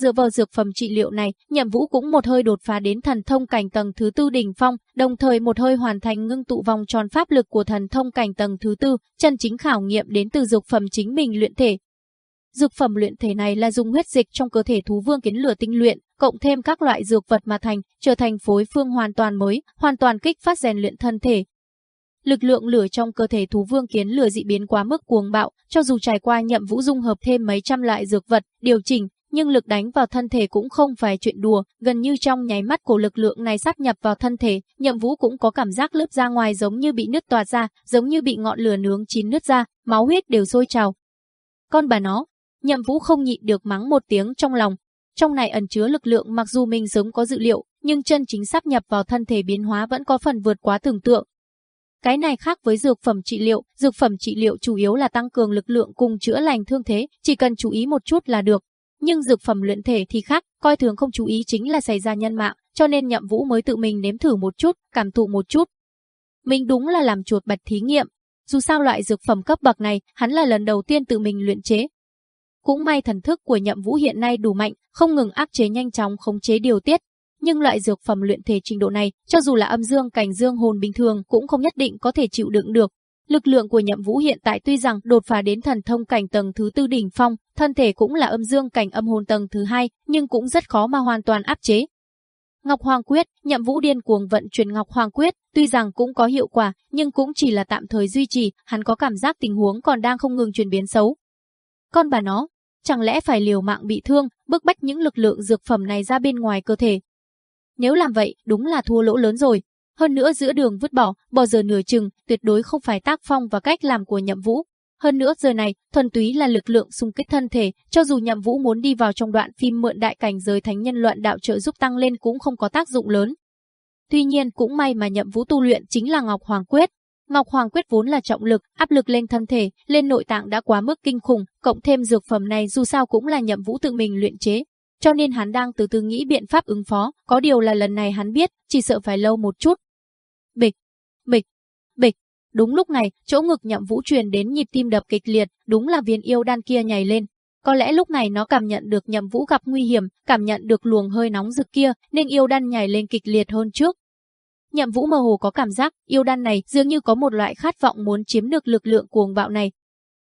Dựa vào dược phẩm trị liệu này, nhậm vũ cũng một hơi đột phá đến thần thông cảnh tầng thứ tư đỉnh phong, đồng thời một hơi hoàn thành ngưng tụ vòng tròn pháp lực của thần thông cảnh tầng thứ tư, chân chính khảo nghiệm đến từ dược phẩm chính mình luyện thể. Dược phẩm luyện thể này là dùng huyết dịch trong cơ thể thú vương kiến lửa tinh luyện, cộng thêm các loại dược vật mà thành, trở thành phối phương hoàn toàn mới, hoàn toàn kích phát rèn luyện thân thể. Lực lượng lửa trong cơ thể thú vương kiến lửa dị biến quá mức cuồng bạo, cho dù trải qua nhậm vũ dung hợp thêm mấy trăm loại dược vật, điều chỉnh, nhưng lực đánh vào thân thể cũng không phải chuyện đùa, gần như trong nháy mắt của lực lượng này sát nhập vào thân thể, nhậm vũ cũng có cảm giác lớp ra ngoài giống như bị nứt toạt ra, giống như bị ngọn lửa nướng chín nứt ra, máu huyết đều sôi trào. Con bà nó, nhậm vũ không nhịn được mắng một tiếng trong lòng, trong này ẩn chứa lực lượng mặc dù mình sớm có dự liệu, nhưng chân chính sắp nhập vào thân thể biến hóa vẫn có phần vượt quá tưởng tượng. Cái này khác với dược phẩm trị liệu, dược phẩm trị liệu chủ yếu là tăng cường lực lượng cùng chữa lành thương thế, chỉ cần chú ý một chút là được. Nhưng dược phẩm luyện thể thì khác, coi thường không chú ý chính là xảy ra nhân mạng, cho nên nhậm vũ mới tự mình nếm thử một chút, cảm thụ một chút. Mình đúng là làm chuột bạch thí nghiệm. Dù sao loại dược phẩm cấp bậc này, hắn là lần đầu tiên tự mình luyện chế, cũng may thần thức của nhậm vũ hiện nay đủ mạnh, không ngừng áp chế nhanh chóng khống chế điều tiết. Nhưng loại dược phẩm luyện thể trình độ này, cho dù là âm dương cảnh dương hồn bình thường cũng không nhất định có thể chịu đựng được. Lực lượng của Nhậm Vũ hiện tại tuy rằng đột phá đến thần thông cảnh tầng thứ tư đỉnh phong, thân thể cũng là âm dương cảnh âm hồn tầng thứ hai, nhưng cũng rất khó mà hoàn toàn áp chế. Ngọc Hoàng Quyết, Nhậm Vũ điên cuồng vận chuyển Ngọc Hoàng Quyết, tuy rằng cũng có hiệu quả, nhưng cũng chỉ là tạm thời duy trì, hắn có cảm giác tình huống còn đang không ngừng chuyển biến xấu. Con bà nó, chẳng lẽ phải liều mạng bị thương, bức bách những lực lượng dược phẩm này ra bên ngoài cơ thể. Nếu làm vậy, đúng là thua lỗ lớn rồi. Hơn nữa giữa đường vứt bỏ, bỏ giờ nửa chừng, tuyệt đối không phải tác phong và cách làm của Nhậm Vũ. Hơn nữa giờ này, thuần túy là lực lượng xung kích thân thể, cho dù Nhậm Vũ muốn đi vào trong đoạn phim mượn đại cảnh giới thánh nhân loạn đạo trợ giúp tăng lên cũng không có tác dụng lớn. Tuy nhiên cũng may mà Nhậm Vũ tu luyện chính là Ngọc Hoàng Quyết, Ngọc Hoàng quyết vốn là trọng lực, áp lực lên thân thể, lên nội tạng đã quá mức kinh khủng, cộng thêm dược phẩm này dù sao cũng là nhậm vũ tự mình luyện chế. Cho nên hắn đang từ từ nghĩ biện pháp ứng phó, có điều là lần này hắn biết, chỉ sợ phải lâu một chút. Đúng lúc này, chỗ ngực nhậm vũ truyền đến nhịp tim đập kịch liệt, đúng là viên yêu đan kia nhảy lên. Có lẽ lúc này nó cảm nhận được nhậm vũ gặp nguy hiểm, cảm nhận được luồng hơi nóng rực kia, nên yêu đan nhảy lên kịch liệt hơn trước, Nhậm Vũ mơ hồ có cảm giác yêu đan này dường như có một loại khát vọng muốn chiếm được lực lượng cuồng bạo này.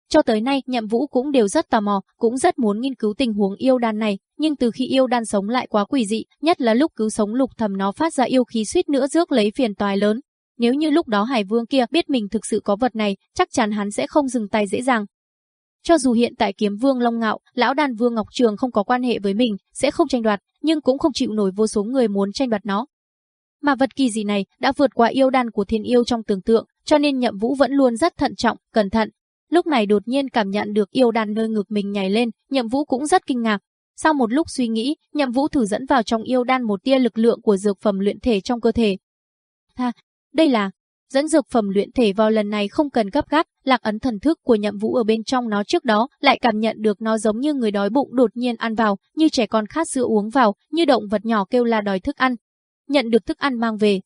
Cho tới nay, Nhậm Vũ cũng đều rất tò mò, cũng rất muốn nghiên cứu tình huống yêu đan này, nhưng từ khi yêu đan sống lại quá quỷ dị, nhất là lúc cứu sống lục thầm nó phát ra yêu khí suýt nữa rước lấy phiền toái lớn. Nếu như lúc đó Hải Vương kia biết mình thực sự có vật này, chắc chắn hắn sẽ không dừng tay dễ dàng. Cho dù hiện tại kiếm vương Long Ngạo, lão đàn vương Ngọc Trường không có quan hệ với mình, sẽ không tranh đoạt, nhưng cũng không chịu nổi vô số người muốn tranh đoạt nó, mà vật kỳ gì này đã vượt qua yêu đan của thiên yêu trong tưởng tượng, cho nên nhậm vũ vẫn luôn rất thận trọng, cẩn thận. Lúc này đột nhiên cảm nhận được yêu đan nơi ngực mình nhảy lên, nhậm vũ cũng rất kinh ngạc. Sau một lúc suy nghĩ, nhậm vũ thử dẫn vào trong yêu đan một tia lực lượng của dược phẩm luyện thể trong cơ thể. Ha, đây là dẫn dược phẩm luyện thể vào lần này không cần gấp gáp, lạc ấn thần thức của nhậm vũ ở bên trong nó trước đó, lại cảm nhận được nó giống như người đói bụng đột nhiên ăn vào, như trẻ con khát sữa uống vào, như động vật nhỏ kêu là đòi thức ăn, nhận được thức ăn mang về.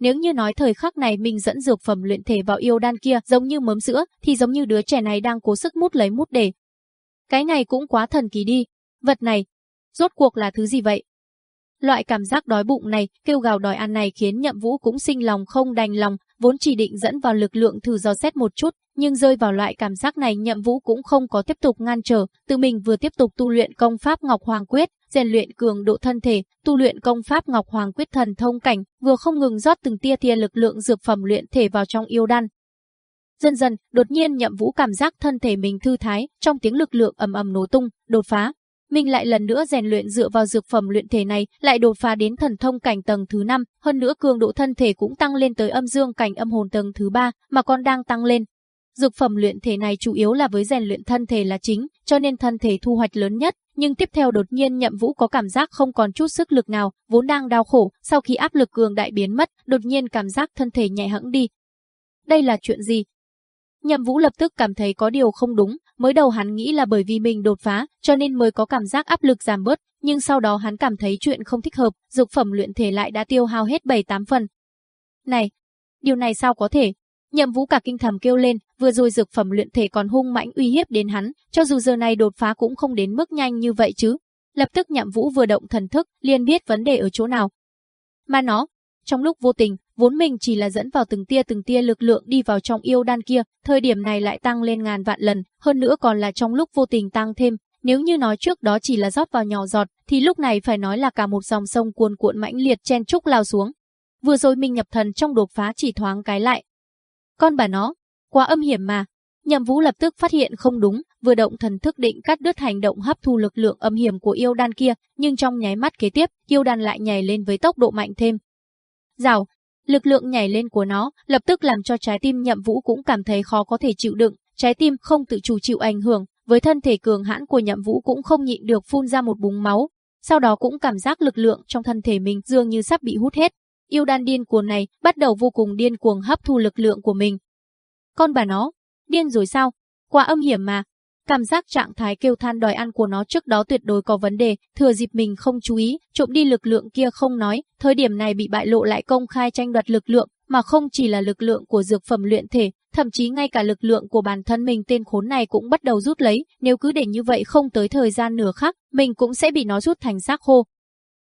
Nếu như nói thời khắc này mình dẫn dược phẩm luyện thể vào yêu đan kia giống như mớm sữa, thì giống như đứa trẻ này đang cố sức mút lấy mút để. Cái này cũng quá thần kỳ đi. Vật này, rốt cuộc là thứ gì vậy? Loại cảm giác đói bụng này, kêu gào đòi ăn này khiến nhậm vũ cũng sinh lòng không đành lòng, vốn chỉ định dẫn vào lực lượng thử dò xét một chút, nhưng rơi vào loại cảm giác này nhậm vũ cũng không có tiếp tục ngăn trở, tự mình vừa tiếp tục tu luyện công pháp Ngọc Hoàng Quyết, rèn luyện cường độ thân thể, tu luyện công pháp Ngọc Hoàng Quyết thần thông cảnh, vừa không ngừng rót từng tia tia lực lượng dược phẩm luyện thể vào trong yêu đan. Dần dần, đột nhiên nhậm vũ cảm giác thân thể mình thư thái, trong tiếng lực lượng ầm ầm nổ tung, đột phá, mình lại lần nữa rèn luyện dựa vào dược phẩm luyện thể này, lại đột phá đến thần thông cảnh tầng thứ 5, hơn nữa cường độ thân thể cũng tăng lên tới âm dương cảnh âm hồn tầng thứ 3, mà còn đang tăng lên. Dược phẩm luyện thể này chủ yếu là với rèn luyện thân thể là chính, cho nên thân thể thu hoạch lớn nhất, nhưng tiếp theo đột nhiên Nhậm Vũ có cảm giác không còn chút sức lực nào, vốn đang đau khổ, sau khi áp lực cường đại biến mất, đột nhiên cảm giác thân thể nhẹ hẫng đi. Đây là chuyện gì? Nhậm Vũ lập tức cảm thấy có điều không đúng, mới đầu hắn nghĩ là bởi vì mình đột phá, cho nên mới có cảm giác áp lực giảm bớt, nhưng sau đó hắn cảm thấy chuyện không thích hợp, dược phẩm luyện thể lại đã tiêu hao hết 7-8 phần. Này, điều này sao có thể? Nhậm Vũ cả kinh thầm kêu lên, vừa rồi dược phẩm luyện thể còn hung mãnh uy hiếp đến hắn, cho dù giờ này đột phá cũng không đến mức nhanh như vậy chứ. Lập tức Nhậm Vũ vừa động thần thức, liền biết vấn đề ở chỗ nào. Mà nó, trong lúc vô tình, vốn mình chỉ là dẫn vào từng tia từng tia lực lượng đi vào trong yêu đan kia, thời điểm này lại tăng lên ngàn vạn lần, hơn nữa còn là trong lúc vô tình tăng thêm. Nếu như nói trước đó chỉ là rót vào nhỏ giọt, thì lúc này phải nói là cả một dòng sông cuồn cuộn mãnh liệt chen trúc lao xuống. Vừa rồi mình nhập thần trong đột phá chỉ thoáng cái lại. Con bà nó, quá âm hiểm mà. Nhậm Vũ lập tức phát hiện không đúng, vừa động thần thức định cắt đứt hành động hấp thu lực lượng âm hiểm của yêu đan kia, nhưng trong nháy mắt kế tiếp, yêu đan lại nhảy lên với tốc độ mạnh thêm, Rào, lực lượng nhảy lên của nó lập tức làm cho trái tim nhậm vũ cũng cảm thấy khó có thể chịu đựng, trái tim không tự chủ chịu ảnh hưởng, với thân thể cường hãn của nhậm vũ cũng không nhịn được phun ra một búng máu, sau đó cũng cảm giác lực lượng trong thân thể mình dường như sắp bị hút hết. Yêu đan điên cuồng này bắt đầu vô cùng điên cuồng hấp thu lực lượng của mình. Con bà nó, điên rồi sao? Quá âm hiểm mà, Cảm giác trạng thái kêu than đòi ăn của nó trước đó tuyệt đối có vấn đề, thừa dịp mình không chú ý, trộm đi lực lượng kia không nói, thời điểm này bị bại lộ lại công khai tranh đoạt lực lượng, mà không chỉ là lực lượng của dược phẩm luyện thể, thậm chí ngay cả lực lượng của bản thân mình tên khốn này cũng bắt đầu rút lấy, nếu cứ để như vậy không tới thời gian nửa khắc, mình cũng sẽ bị nó rút thành xác khô.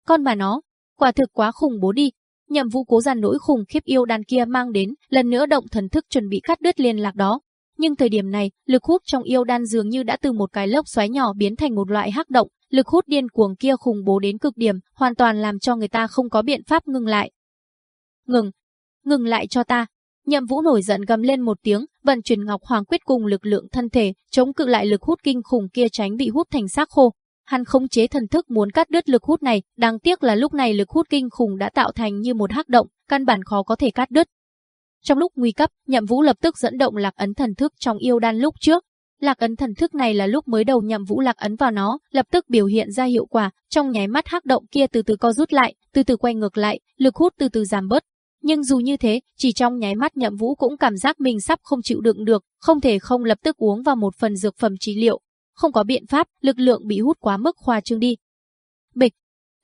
Con bà nó, quả thực quá khủng bố đi. Nhậm Vũ cố ra nỗi khủng khiếp yêu đàn kia mang đến, lần nữa động thần thức chuẩn bị cắt đứt liên lạc đó. Nhưng thời điểm này, lực hút trong yêu đan dường như đã từ một cái lốc xoáy nhỏ biến thành một loại hắc động, lực hút điên cuồng kia khủng bố đến cực điểm, hoàn toàn làm cho người ta không có biện pháp ngừng lại. Ngừng, ngừng lại cho ta. Nhậm Vũ nổi giận gầm lên một tiếng, vận chuyển Ngọc Hoàng quyết cùng lực lượng thân thể, chống cự lại lực hút kinh khủng kia tránh bị hút thành xác khô. Hắn khống chế thần thức muốn cắt đứt lực hút này, đáng tiếc là lúc này lực hút kinh khủng đã tạo thành như một hắc động, căn bản khó có thể cắt đứt. Trong lúc nguy cấp, Nhậm Vũ lập tức dẫn động Lạc ấn thần thức trong yêu đan lúc trước. Lạc ấn thần thức này là lúc mới đầu Nhậm Vũ Lạc ấn vào nó, lập tức biểu hiện ra hiệu quả, trong nháy mắt hắc động kia từ từ co rút lại, từ từ quay ngược lại, lực hút từ từ giảm bớt. Nhưng dù như thế, chỉ trong nháy mắt Nhậm Vũ cũng cảm giác mình sắp không chịu đựng được, không thể không lập tức uống vào một phần dược phẩm trị liệu, không có biện pháp, lực lượng bị hút quá mức khoa trương đi. Bịch,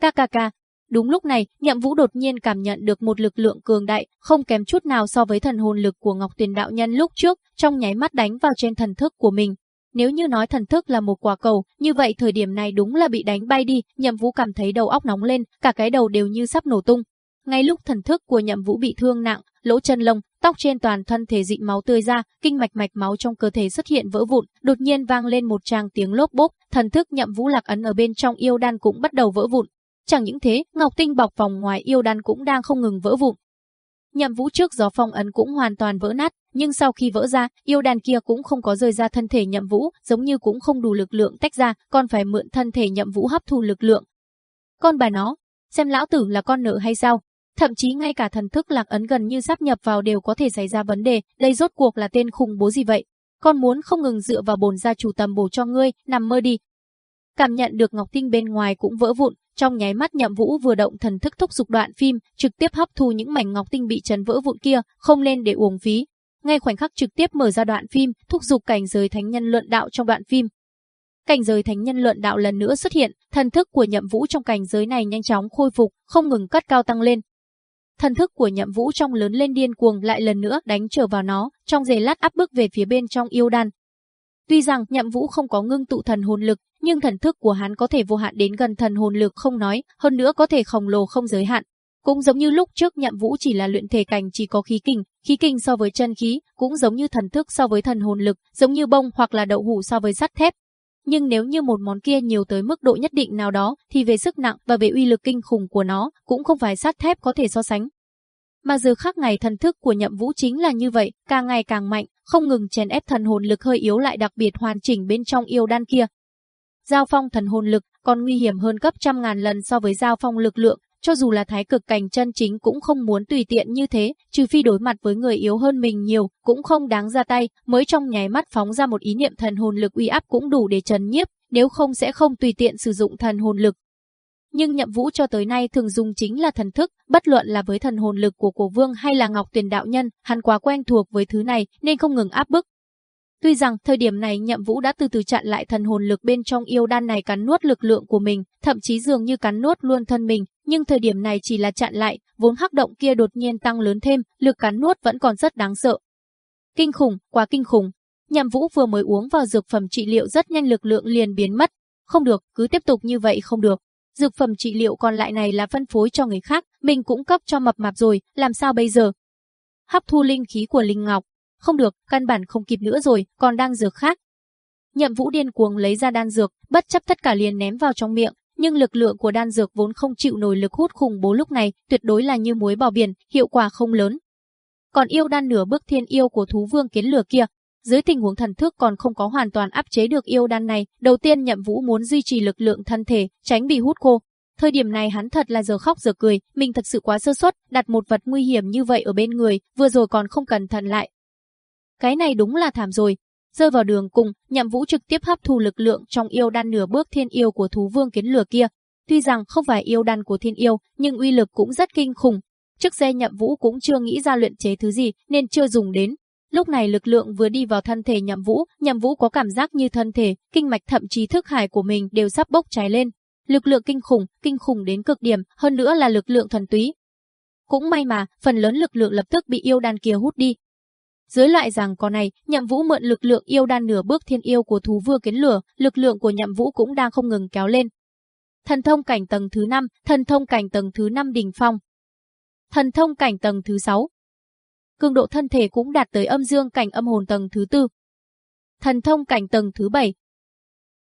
ca ca ca. Đúng lúc này, Nhậm Vũ đột nhiên cảm nhận được một lực lượng cường đại, không kém chút nào so với thần hồn lực của Ngọc Tuyền đạo nhân lúc trước, trong nháy mắt đánh vào trên thần thức của mình. Nếu như nói thần thức là một quả cầu, như vậy thời điểm này đúng là bị đánh bay đi, Nhậm Vũ cảm thấy đầu óc nóng lên, cả cái đầu đều như sắp nổ tung. Ngay lúc thần thức của Nhậm Vũ bị thương nặng, lỗ chân lông, tóc trên toàn thân thể dịn máu tươi ra, kinh mạch mạch máu trong cơ thể xuất hiện vỡ vụn, đột nhiên vang lên một tràng tiếng lốp bốp, thần thức Nhậm Vũ lạc ấn ở bên trong yêu đan cũng bắt đầu vỡ vụn. Chẳng những thế, ngọc tinh bọc vòng ngoài yêu đan cũng đang không ngừng vỡ vụn. Nhậm Vũ trước gió phong ấn cũng hoàn toàn vỡ nát, nhưng sau khi vỡ ra, yêu đan kia cũng không có rơi ra thân thể Nhậm Vũ, giống như cũng không đủ lực lượng tách ra, còn phải mượn thân thể Nhậm Vũ hấp thu lực lượng. Con bà nó, xem lão tử là con nợ hay sao? Thậm chí ngay cả thần thức lạc ấn gần như sắp nhập vào đều có thể xảy ra vấn đề, đây rốt cuộc là tên khủng bố gì vậy? Con muốn không ngừng dựa vào bồn gia chủ tầm bổ cho ngươi, nằm mơ đi. Cảm nhận được ngọc tinh bên ngoài cũng vỡ vụn, trong nháy mắt nhậm vũ vừa động thần thức thúc dục đoạn phim, trực tiếp hấp thu những mảnh ngọc tinh bị chấn vỡ vụn kia, không lên để uổng phí. Ngay khoảnh khắc trực tiếp mở ra đoạn phim, thúc dục cảnh giới thánh nhân luận đạo trong đoạn phim, cảnh giới thánh nhân luận đạo lần nữa xuất hiện, thần thức của Nhậm Vũ trong cảnh giới này nhanh chóng khôi phục, không ngừng cất cao tăng lên, Thần thức của nhậm vũ trong lớn lên điên cuồng lại lần nữa đánh trở vào nó, trong giây lát áp bức về phía bên trong yêu đan. Tuy rằng nhậm vũ không có ngưng tụ thần hồn lực, nhưng thần thức của hắn có thể vô hạn đến gần thần hồn lực không nói, hơn nữa có thể khổng lồ không giới hạn. Cũng giống như lúc trước nhậm vũ chỉ là luyện thể cảnh chỉ có khí kình, khí kình so với chân khí, cũng giống như thần thức so với thần hồn lực, giống như bông hoặc là đậu hũ so với sắt thép. Nhưng nếu như một món kia nhiều tới mức độ nhất định nào đó, thì về sức nặng và về uy lực kinh khủng của nó, cũng không phải sắt thép có thể so sánh. Mà giờ khác ngày thần thức của nhậm vũ chính là như vậy, càng ngày càng mạnh, không ngừng chèn ép thần hồn lực hơi yếu lại đặc biệt hoàn chỉnh bên trong yêu đan kia. Giao phong thần hồn lực còn nguy hiểm hơn gấp trăm ngàn lần so với giao phong lực lượng, cho dù là thái cực cảnh chân chính cũng không muốn tùy tiện như thế, trừ phi đối mặt với người yếu hơn mình nhiều, cũng không đáng ra tay, mới trong nháy mắt phóng ra một ý niệm thần hồn lực uy áp cũng đủ để trấn nhiếp, nếu không sẽ không tùy tiện sử dụng thần hồn lực. Nhưng nhậm vũ cho tới nay thường dùng chính là thần thức, bất luận là với thần hồn lực của cổ vương hay là ngọc tuyển đạo nhân, hắn quá quen thuộc với thứ này nên không ngừng áp bức, Tuy rằng thời điểm này Nhậm Vũ đã từ từ chặn lại thần hồn lực bên trong yêu đan này cắn nuốt lực lượng của mình, thậm chí dường như cắn nuốt luôn thân mình, nhưng thời điểm này chỉ là chặn lại, vốn hắc động kia đột nhiên tăng lớn thêm, lực cắn nuốt vẫn còn rất đáng sợ. Kinh khủng, quá kinh khủng. Nhậm Vũ vừa mới uống vào dược phẩm trị liệu rất nhanh lực lượng liền biến mất. Không được, cứ tiếp tục như vậy không được. Dược phẩm trị liệu còn lại này là phân phối cho người khác, mình cũng cấp cho mập mạp rồi, làm sao bây giờ? Hấp thu linh khí của Linh Ngọc, không được, căn bản không kịp nữa rồi, còn đang dược khác. Nhậm Vũ điên cuồng lấy ra đan dược, bất chấp tất cả liền ném vào trong miệng, nhưng lực lượng của đan dược vốn không chịu nổi lực hút khủng bố lúc này, tuyệt đối là như muối bỏ biển, hiệu quả không lớn. Còn yêu đan nửa bước thiên yêu của thú vương kiến lửa kia, dưới tình huống thần thức còn không có hoàn toàn áp chế được yêu đan này, đầu tiên Nhậm Vũ muốn duy trì lực lượng thân thể, tránh bị hút khô. Thời điểm này hắn thật là giờ khóc giờ cười, mình thật sự quá sơ suất, đặt một vật nguy hiểm như vậy ở bên người, vừa rồi còn không cẩn thận lại, cái này đúng là thảm rồi. Rơi vào đường cùng, nhậm vũ trực tiếp hấp thu lực lượng trong yêu đan nửa bước thiên yêu của thú vương kiến lửa kia. Tuy rằng không phải yêu đan của thiên yêu, nhưng uy lực cũng rất kinh khủng. Trước xe nhậm vũ cũng chưa nghĩ ra luyện chế thứ gì, nên chưa dùng đến. Lúc này lực lượng vừa đi vào thân thể nhậm vũ, nhậm vũ có cảm giác như thân thể, kinh mạch thậm chí thức hải của mình đều sắp bốc cháy lên. Lực lượng kinh khủng, kinh khủng đến cực điểm, hơn nữa là lực lượng thuần túy. Cũng may mà, phần lớn lực lượng lập tức bị yêu đan kia hút đi, dưới loại rằng có này, Nhậm Vũ mượn lực lượng yêu đan nửa bước thiên yêu của thú vương kiến lửa, lực lượng của Nhậm Vũ cũng đang không ngừng kéo lên. Thần thông cảnh tầng thứ 5, thần thông cảnh tầng thứ 5 đỉnh phong. thần thông cảnh tầng thứ 6. Cường độ thân thể cũng đạt tới âm dương cảnh âm hồn tầng thứ tư Thần thông cảnh tầng thứ bảy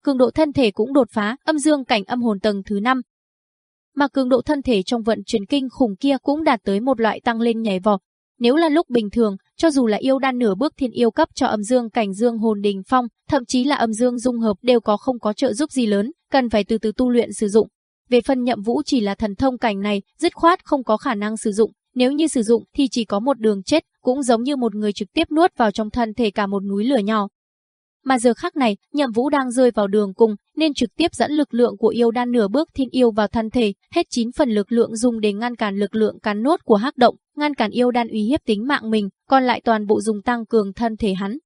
Cường độ thân thể cũng đột phá âm dương cảnh âm hồn tầng thứ năm Mà cường độ thân thể trong vận chuyển kinh khủng kia cũng đạt tới một loại tăng lên nhảy vọt. Nếu là lúc bình thường, cho dù là yêu đan nửa bước thiên yêu cấp cho âm dương cảnh dương hồn đình phong, thậm chí là âm dương dung hợp đều có không có trợ giúp gì lớn, cần phải từ từ tu luyện sử dụng. Về phần nhậm vũ chỉ là thần thông cảnh này, dứt khoát không có khả năng sử dụng, nếu như sử dụng thì chỉ có một đường chết, cũng giống như một người trực tiếp nuốt vào trong thân thể cả một núi lửa nhỏ. Mà giờ khắc này, nhậm vũ đang rơi vào đường cùng, nên trực tiếp dẫn lực lượng của yêu đan nửa bước thiên yêu vào thân thể, hết 9 phần lực lượng dùng để ngăn cản lực lượng cắn nốt của hắc động, ngăn cản yêu đan uy hiếp tính mạng mình, còn lại toàn bộ dùng tăng cường thân thể hắn.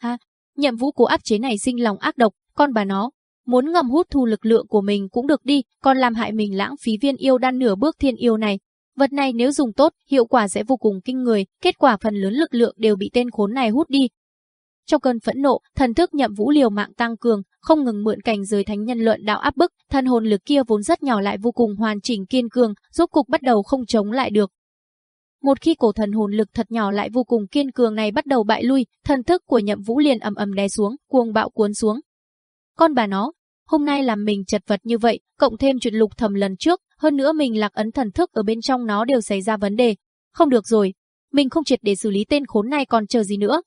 Ha, nhậm vũ cố áp chế này sinh lòng ác độc, con bà nó, muốn ngầm hút thu lực lượng của mình cũng được đi, còn làm hại mình lãng phí viên yêu đan nửa bước thiên yêu này. Vật này nếu dùng tốt, hiệu quả sẽ vô cùng kinh người, kết quả phần lớn lực lượng đều bị tên khốn này hút đi. Trong cơn phẫn nộ, thần thức nhậm vũ liều mạng tăng cường, không ngừng mượn cảnh giới thánh nhân luận đạo áp bức, thân hồn lực kia vốn rất nhỏ lại vô cùng hoàn chỉnh kiên cường, rốt cục bắt đầu không chống lại được. Một khi cổ thần hồn lực thật nhỏ lại vô cùng kiên cường này bắt đầu bại lui, thần thức của nhậm vũ liền ầm ầm đè xuống, cuồng bạo cuốn xuống, con bà nó, hôm nay làm mình chật vật như vậy, cộng thêm chuyện lục thầm lần trước, hơn nữa mình lạc ấn thần thức ở bên trong nó đều xảy ra vấn đề. Không được rồi, mình không triệt để xử lý tên khốn này còn chờ gì nữa.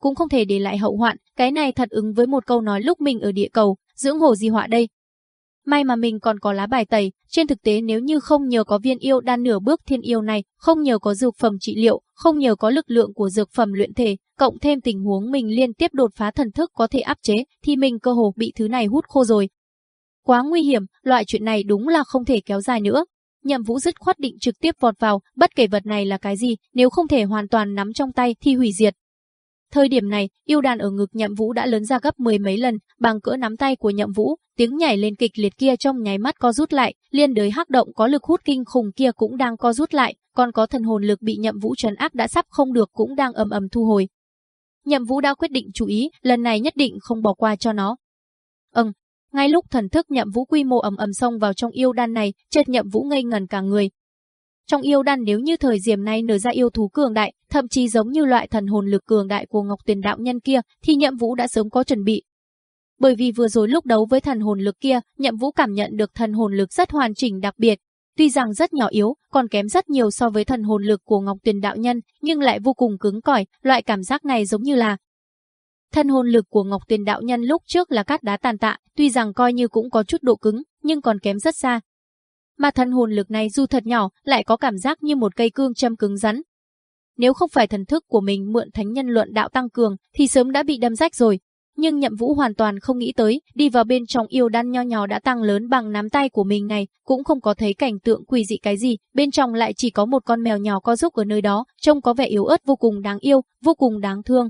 Cũng không thể để lại hậu hoạn, cái này thật ứng với một câu nói lúc mình ở địa cầu, dưỡng hồ di họa đây. May mà mình còn có lá bài tẩy, trên thực tế nếu như không nhờ có viên yêu đan nửa bước thiên yêu này, không nhờ có dược phẩm trị liệu, không nhờ có lực lượng của dược phẩm luyện thể, cộng thêm tình huống mình liên tiếp đột phá thần thức có thể áp chế, thì mình cơ hồ bị thứ này hút khô rồi. Quá nguy hiểm, loại chuyện này đúng là không thể kéo dài nữa. Nhậm Vũ dứt khoát định trực tiếp vọt vào, bất kể vật này là cái gì, nếu không thể hoàn toàn nắm trong tay thì hủy diệt. Thời điểm này, yêu đàn ở ngực Nhậm Vũ đã lớn ra gấp mười mấy lần, bằng cỡ nắm tay của Nhậm Vũ, tiếng nhảy lên kịch liệt kia trong nháy mắt co rút lại, liên đới hắc động có lực hút kinh khủng kia cũng đang co rút lại, còn có thần hồn lực bị Nhậm Vũ trấn áp đã sắp không được cũng đang ầm ầm thu hồi. Nhậm Vũ đã quyết định chú ý, lần này nhất định không bỏ qua cho nó. Ừm, ngay lúc thần thức Nhậm Vũ quy mô ầm ầm xông vào trong yêu đan này, chợt Nhậm Vũ ngây ngần cả người. Trong yêu đan nếu như thời điểm này nở ra yêu thú cường đại, thậm chí giống như loại thần hồn lực cường đại của Ngọc Tuyền đạo nhân kia, thì Nhậm Vũ đã sớm có chuẩn bị. Bởi vì vừa rồi lúc đấu với thần hồn lực kia, Nhậm Vũ cảm nhận được thần hồn lực rất hoàn chỉnh đặc biệt, Tuy rằng rất nhỏ yếu, còn kém rất nhiều so với thần hồn lực của Ngọc Tuyền đạo nhân, nhưng lại vô cùng cứng cỏi, loại cảm giác này giống như là Thần hồn lực của Ngọc Tuyền đạo nhân lúc trước là cát đá tàn tạ, tuy rằng coi như cũng có chút độ cứng, nhưng còn kém rất xa. Mà thần hồn lực này dù thật nhỏ, lại có cảm giác như một cây cương châm cứng rắn. Nếu không phải thần thức của mình mượn thánh nhân luận đạo tăng cường, thì sớm đã bị đâm rách rồi, nhưng Nhậm Vũ hoàn toàn không nghĩ tới, đi vào bên trong yêu đan nho nhỏ đã tăng lớn bằng nắm tay của mình này, cũng không có thấy cảnh tượng quỷ dị cái gì, bên trong lại chỉ có một con mèo nhỏ co giúp ở nơi đó, trông có vẻ yếu ớt vô cùng đáng yêu, vô cùng đáng thương.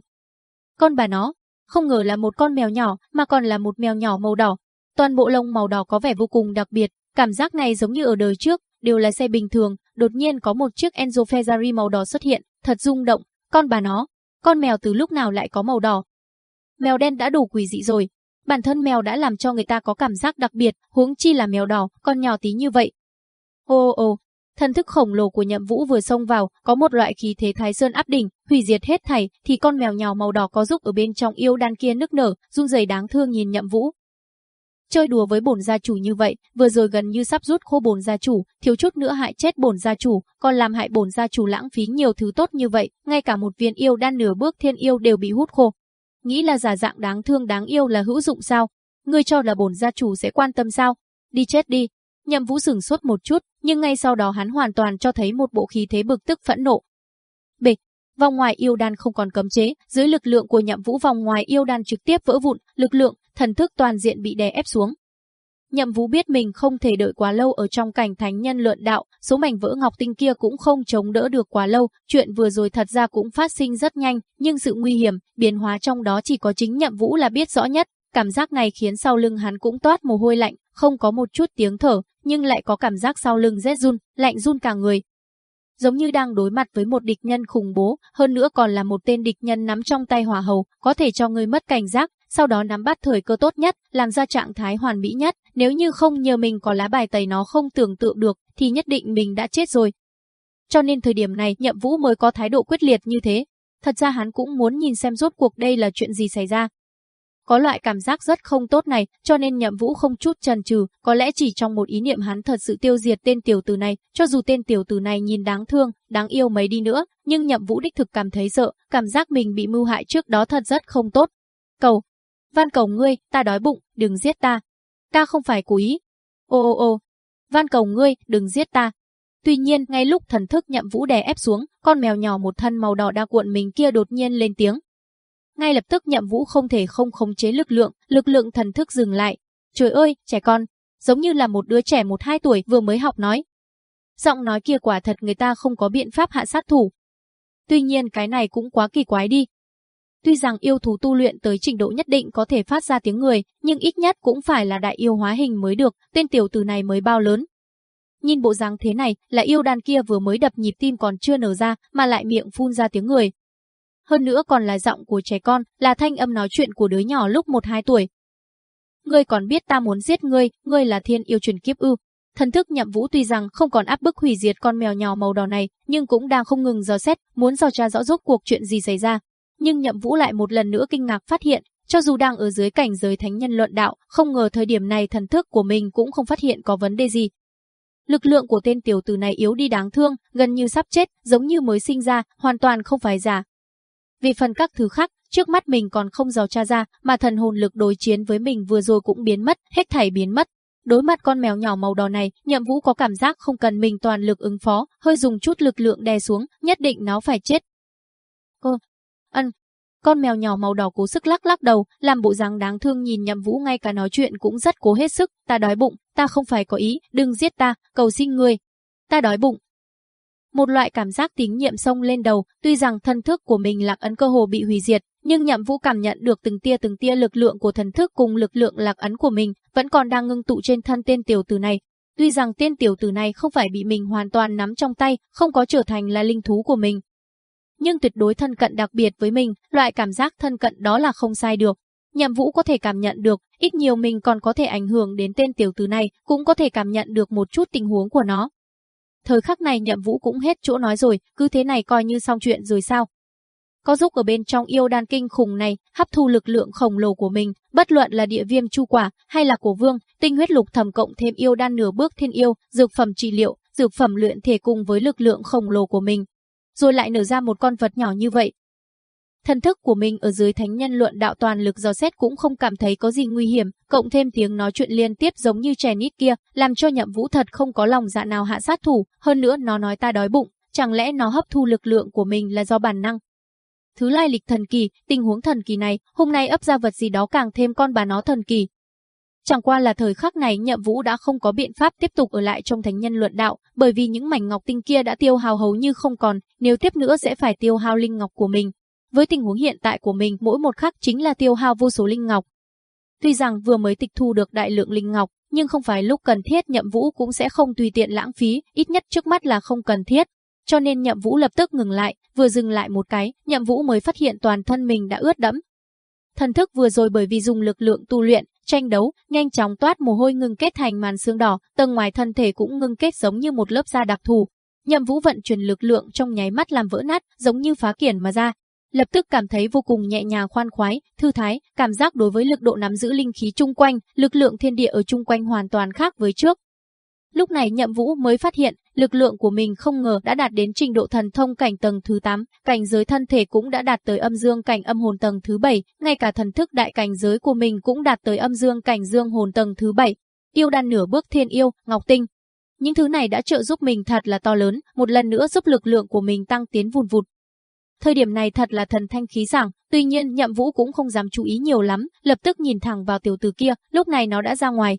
Con bà nó, không ngờ là một con mèo nhỏ, mà còn là một mèo nhỏ màu đỏ. Toàn bộ lông màu đỏ có vẻ vô cùng đặc biệt, cảm giác này giống như ở đời trước, đều là xe bình thường, đột nhiên có một chiếc Enzo Ferrari màu đỏ xuất hiện, thật rung động, con bà nó, con mèo từ lúc nào lại có màu đỏ, Mèo đen đã đủ quỷ dị rồi. Bản thân mèo đã làm cho người ta có cảm giác đặc biệt, huống chi là mèo đỏ, con nhỏ tí như vậy. Ô ô, thần thức khổng lồ của nhậm vũ vừa xông vào, có một loại khí thế thái sơn áp đỉnh, hủy diệt hết thảy, thì con mèo nhỏ màu đỏ có giúp ở bên trong yêu đan kia nức nở, run rẩy đáng thương nhìn nhậm vũ. Chơi đùa với bổn gia chủ như vậy, vừa rồi gần như sắp rút khô bổn gia chủ, thiếu chút nữa hại chết bổn gia chủ, còn làm hại bổn gia chủ lãng phí nhiều thứ tốt như vậy, ngay cả một viên yêu đan nửa bước thiên yêu đều bị hút khô, nghĩ là giả dạng đáng thương đáng yêu là hữu dụng sao? Ngươi cho là bổn gia chủ sẽ quan tâm sao? Đi chết đi. Nhậm Vũ sửng sốt một chút, nhưng ngay sau đó hắn hoàn toàn cho thấy một bộ khí thế bực tức phẫn nộ. Vòng ngoài yêu đan không còn cấm chế, dưới lực lượng của Nhậm Vũ vòng ngoài yêu đan trực tiếp vỡ vụn, lực lượng, thần thức toàn diện bị đè ép xuống. Nhậm Vũ biết mình không thể đợi quá lâu ở trong cảnh thánh nhân luận đạo, số mảnh vỡ ngọc tinh kia cũng không chống đỡ được quá lâu, chuyện vừa rồi thật ra cũng phát sinh rất nhanh, nhưng sự nguy hiểm, biến hóa trong đó chỉ có chính Nhậm Vũ là biết rõ nhất, cảm giác này khiến sau lưng hắn cũng toát mồ hôi lạnh, không có một chút tiếng thở, nhưng lại có cảm giác sau lưng rét run, lạnh run cả người. Giống như đang đối mặt với một địch nhân khủng bố, hơn nữa còn là một tên địch nhân nắm trong tay hỏa hầu, có thể cho người mất cảnh giác, sau đó nắm bắt thời cơ tốt nhất, làm ra trạng thái hoàn mỹ nhất, nếu như không nhờ mình có lá bài tẩy nó không tưởng tượng được, thì nhất định mình đã chết rồi. cho nên thời điểm này Nhậm Vũ mới có thái độ quyết liệt như thế. Thật ra hắn cũng muốn nhìn xem rốt cuộc đây là chuyện gì xảy ra. Có loại cảm giác rất không tốt này, cho nên Nhậm Vũ không chút chần chừ, có lẽ chỉ trong một ý niệm hắn thật sự tiêu diệt tên tiểu tử này, cho dù tên tiểu tử này nhìn đáng thương, đáng yêu mấy đi nữa, nhưng Nhậm Vũ đích thực cảm thấy sợ, cảm giác mình bị mưu hại trước đó thật rất không tốt. Cầu, van cầu ngươi, ta đói bụng, đừng giết ta. Ta không phải cố ý. Ô ô ô, van cầu ngươi, đừng giết ta. Tuy nhiên, ngay lúc thần thức Nhậm Vũ đè ép xuống, con mèo nhỏ một thân màu đỏ đa cuộn mình kia đột nhiên lên tiếng, ngay lập tức nhậm vũ không thể không khống chế lực lượng, lực lượng thần thức dừng lại. Trời ơi, trẻ con, giống như là một đứa trẻ một hai tuổi vừa mới học nói. Giọng nói kia quả thật người ta không có biện pháp hạ sát thủ. Tuy nhiên cái này cũng quá kỳ quái đi. Tuy rằng yêu thú tu luyện tới trình độ nhất định có thể phát ra tiếng người, nhưng ít nhất cũng phải là đại yêu hóa hình mới được, tên tiểu tử này mới bao lớn. Nhìn bộ dáng thế này, là yêu đàn kia vừa mới đập nhịp tim còn chưa nở ra, mà lại miệng phun ra tiếng người, hơn nữa còn là giọng của trẻ con, là thanh âm nói chuyện của đứa nhỏ lúc 1-2 tuổi. Ngươi còn biết ta muốn giết ngươi, ngươi là thiên yêu truyền kiếp ư. Thần thức nhậm vũ tuy rằng không còn áp bức hủy diệt con mèo nhỏ màu đỏ này, nhưng cũng đang không ngừng dò xét, muốn dò tra rõ rốt cuộc chuyện gì xảy ra. Nhưng nhậm vũ lại một lần nữa kinh ngạc phát hiện, cho dù đang ở dưới cảnh giới thánh nhân luận đạo, không ngờ thời điểm này thần thức của mình cũng không phát hiện có vấn đề gì. Lực lượng của tên tiểu tử này yếu đi đáng thương, gần như sắp chết, giống như mới sinh ra, hoàn toàn không phải giả, vì phần các thứ khác, trước mắt mình còn không dò tra ra, mà thần hồn lực đối chiến với mình vừa rồi cũng biến mất, hết thảy biến mất. Đối mặt con mèo nhỏ màu đỏ này, nhậm vũ có cảm giác không cần mình toàn lực ứng phó, hơi dùng chút lực lượng đè xuống, nhất định nó phải chết. Cô, ân, con mèo nhỏ màu đỏ cố sức lắc lắc đầu, làm bộ dáng đáng thương nhìn nhậm vũ ngay cả nói chuyện cũng rất cố hết sức, ta đói bụng, ta không phải có ý, đừng giết ta, cầu xin người. Ta đói bụng, một loại cảm giác tín nhiệm sông lên đầu, tuy rằng thân thức của mình lạc ấn cơ hồ bị hủy diệt, nhưng nhậm vũ cảm nhận được từng tia từng tia lực lượng của thần thức cùng lực lượng lạc ấn của mình, vẫn còn đang ngưng tụ trên thân tên tiểu tử này. Tuy rằng tên tiểu tử này không phải bị mình hoàn toàn nắm trong tay, không có trở thành là linh thú của mình. Nhưng tuyệt đối thân cận đặc biệt với mình, loại cảm giác thân cận đó là không sai được. Nhậm Vũ có thể cảm nhận được, ít nhiều mình còn có thể ảnh hưởng đến tên tiểu tử này, cũng có thể cảm nhận được một chút tình huống của nó. Thời khắc này nhậm vũ cũng hết chỗ nói rồi, cứ thế này coi như xong chuyện rồi sao. Có giúp ở bên trong yêu đan kinh khủng này hấp thu lực lượng khổng lồ của mình, bất luận là địa viêm chu quả hay là của vương, tinh huyết lục thầm cộng thêm yêu đan nửa bước thiên yêu, dược phẩm trị liệu, dược phẩm luyện thể cùng với lực lượng khổng lồ của mình. Rồi lại nở ra một con vật nhỏ như vậy, Thần thức của mình ở dưới thánh nhân luận đạo toàn lực dò xét cũng không cảm thấy có gì nguy hiểm, cộng thêm tiếng nói chuyện liên tiếp giống như trẻ nít kia, làm cho nhậm vũ thật không có lòng dạ nào hạ sát thủ, hơn nữa nó nói ta đói bụng, chẳng lẽ nó hấp thu lực lượng của mình là do bản năng. Thứ lai lịch thần kỳ, tình huống thần kỳ này, hôm nay ấp ra vật gì đó càng thêm con bà nó thần kỳ. Chẳng qua là thời khắc này nhậm vũ đã không có biện pháp tiếp tục ở lại trong thánh nhân luận đạo, bởi vì những mảnh ngọc tinh kia đã tiêu hao hầu như không còn, nếu tiếp nữa sẽ phải tiêu hao linh ngọc của mình, với tình huống hiện tại của mình mỗi một khắc chính là tiêu hao vô số linh ngọc. Tuy rằng vừa mới tịch thu được đại lượng linh ngọc, nhưng không phải lúc cần thiết nhậm vũ cũng sẽ không tùy tiện lãng phí, ít nhất trước mắt là không cần thiết. Cho nên nhậm vũ lập tức ngừng lại, vừa dừng lại một cái, nhậm vũ mới phát hiện toàn thân mình đã ướt đẫm. Thần thức vừa rồi bởi vì dùng lực lượng tu luyện, tranh đấu, nhanh chóng toát mồ hôi ngừng kết thành màn xương đỏ, tầng ngoài thân thể cũng ngưng kết giống như một lớp da đặc thù. Nhậm Vũ vận chuyển lực lượng trong nháy mắt làm vỡ nát, giống như phá kiển mà ra, lập tức cảm thấy vô cùng nhẹ nhàng khoan khoái, thư thái, cảm giác đối với lực độ nắm giữ linh khí chung quanh, lực lượng thiên địa ở chung quanh hoàn toàn khác với trước. Lúc này Nhậm Vũ mới phát hiện, lực lượng của mình không ngờ đã đạt đến trình độ thần thông cảnh tầng thứ 8, cảnh giới thân thể cũng đã đạt tới âm dương cảnh âm hồn tầng thứ 7, ngay cả thần thức đại cảnh giới của mình cũng đạt tới âm dương cảnh dương hồn tầng thứ 7. Yêu đan nửa bước thiên yêu, ngọc tinh. Những thứ này đã trợ giúp mình thật là to lớn, một lần nữa giúp lực lượng của mình tăng tiến vùn vụt, Thời điểm này thật là thần thanh khí sảng, tuy nhiên Nhậm Vũ cũng không dám chú ý nhiều lắm, lập tức nhìn thẳng vào tiểu tử kia, lúc này nó đã ra ngoài.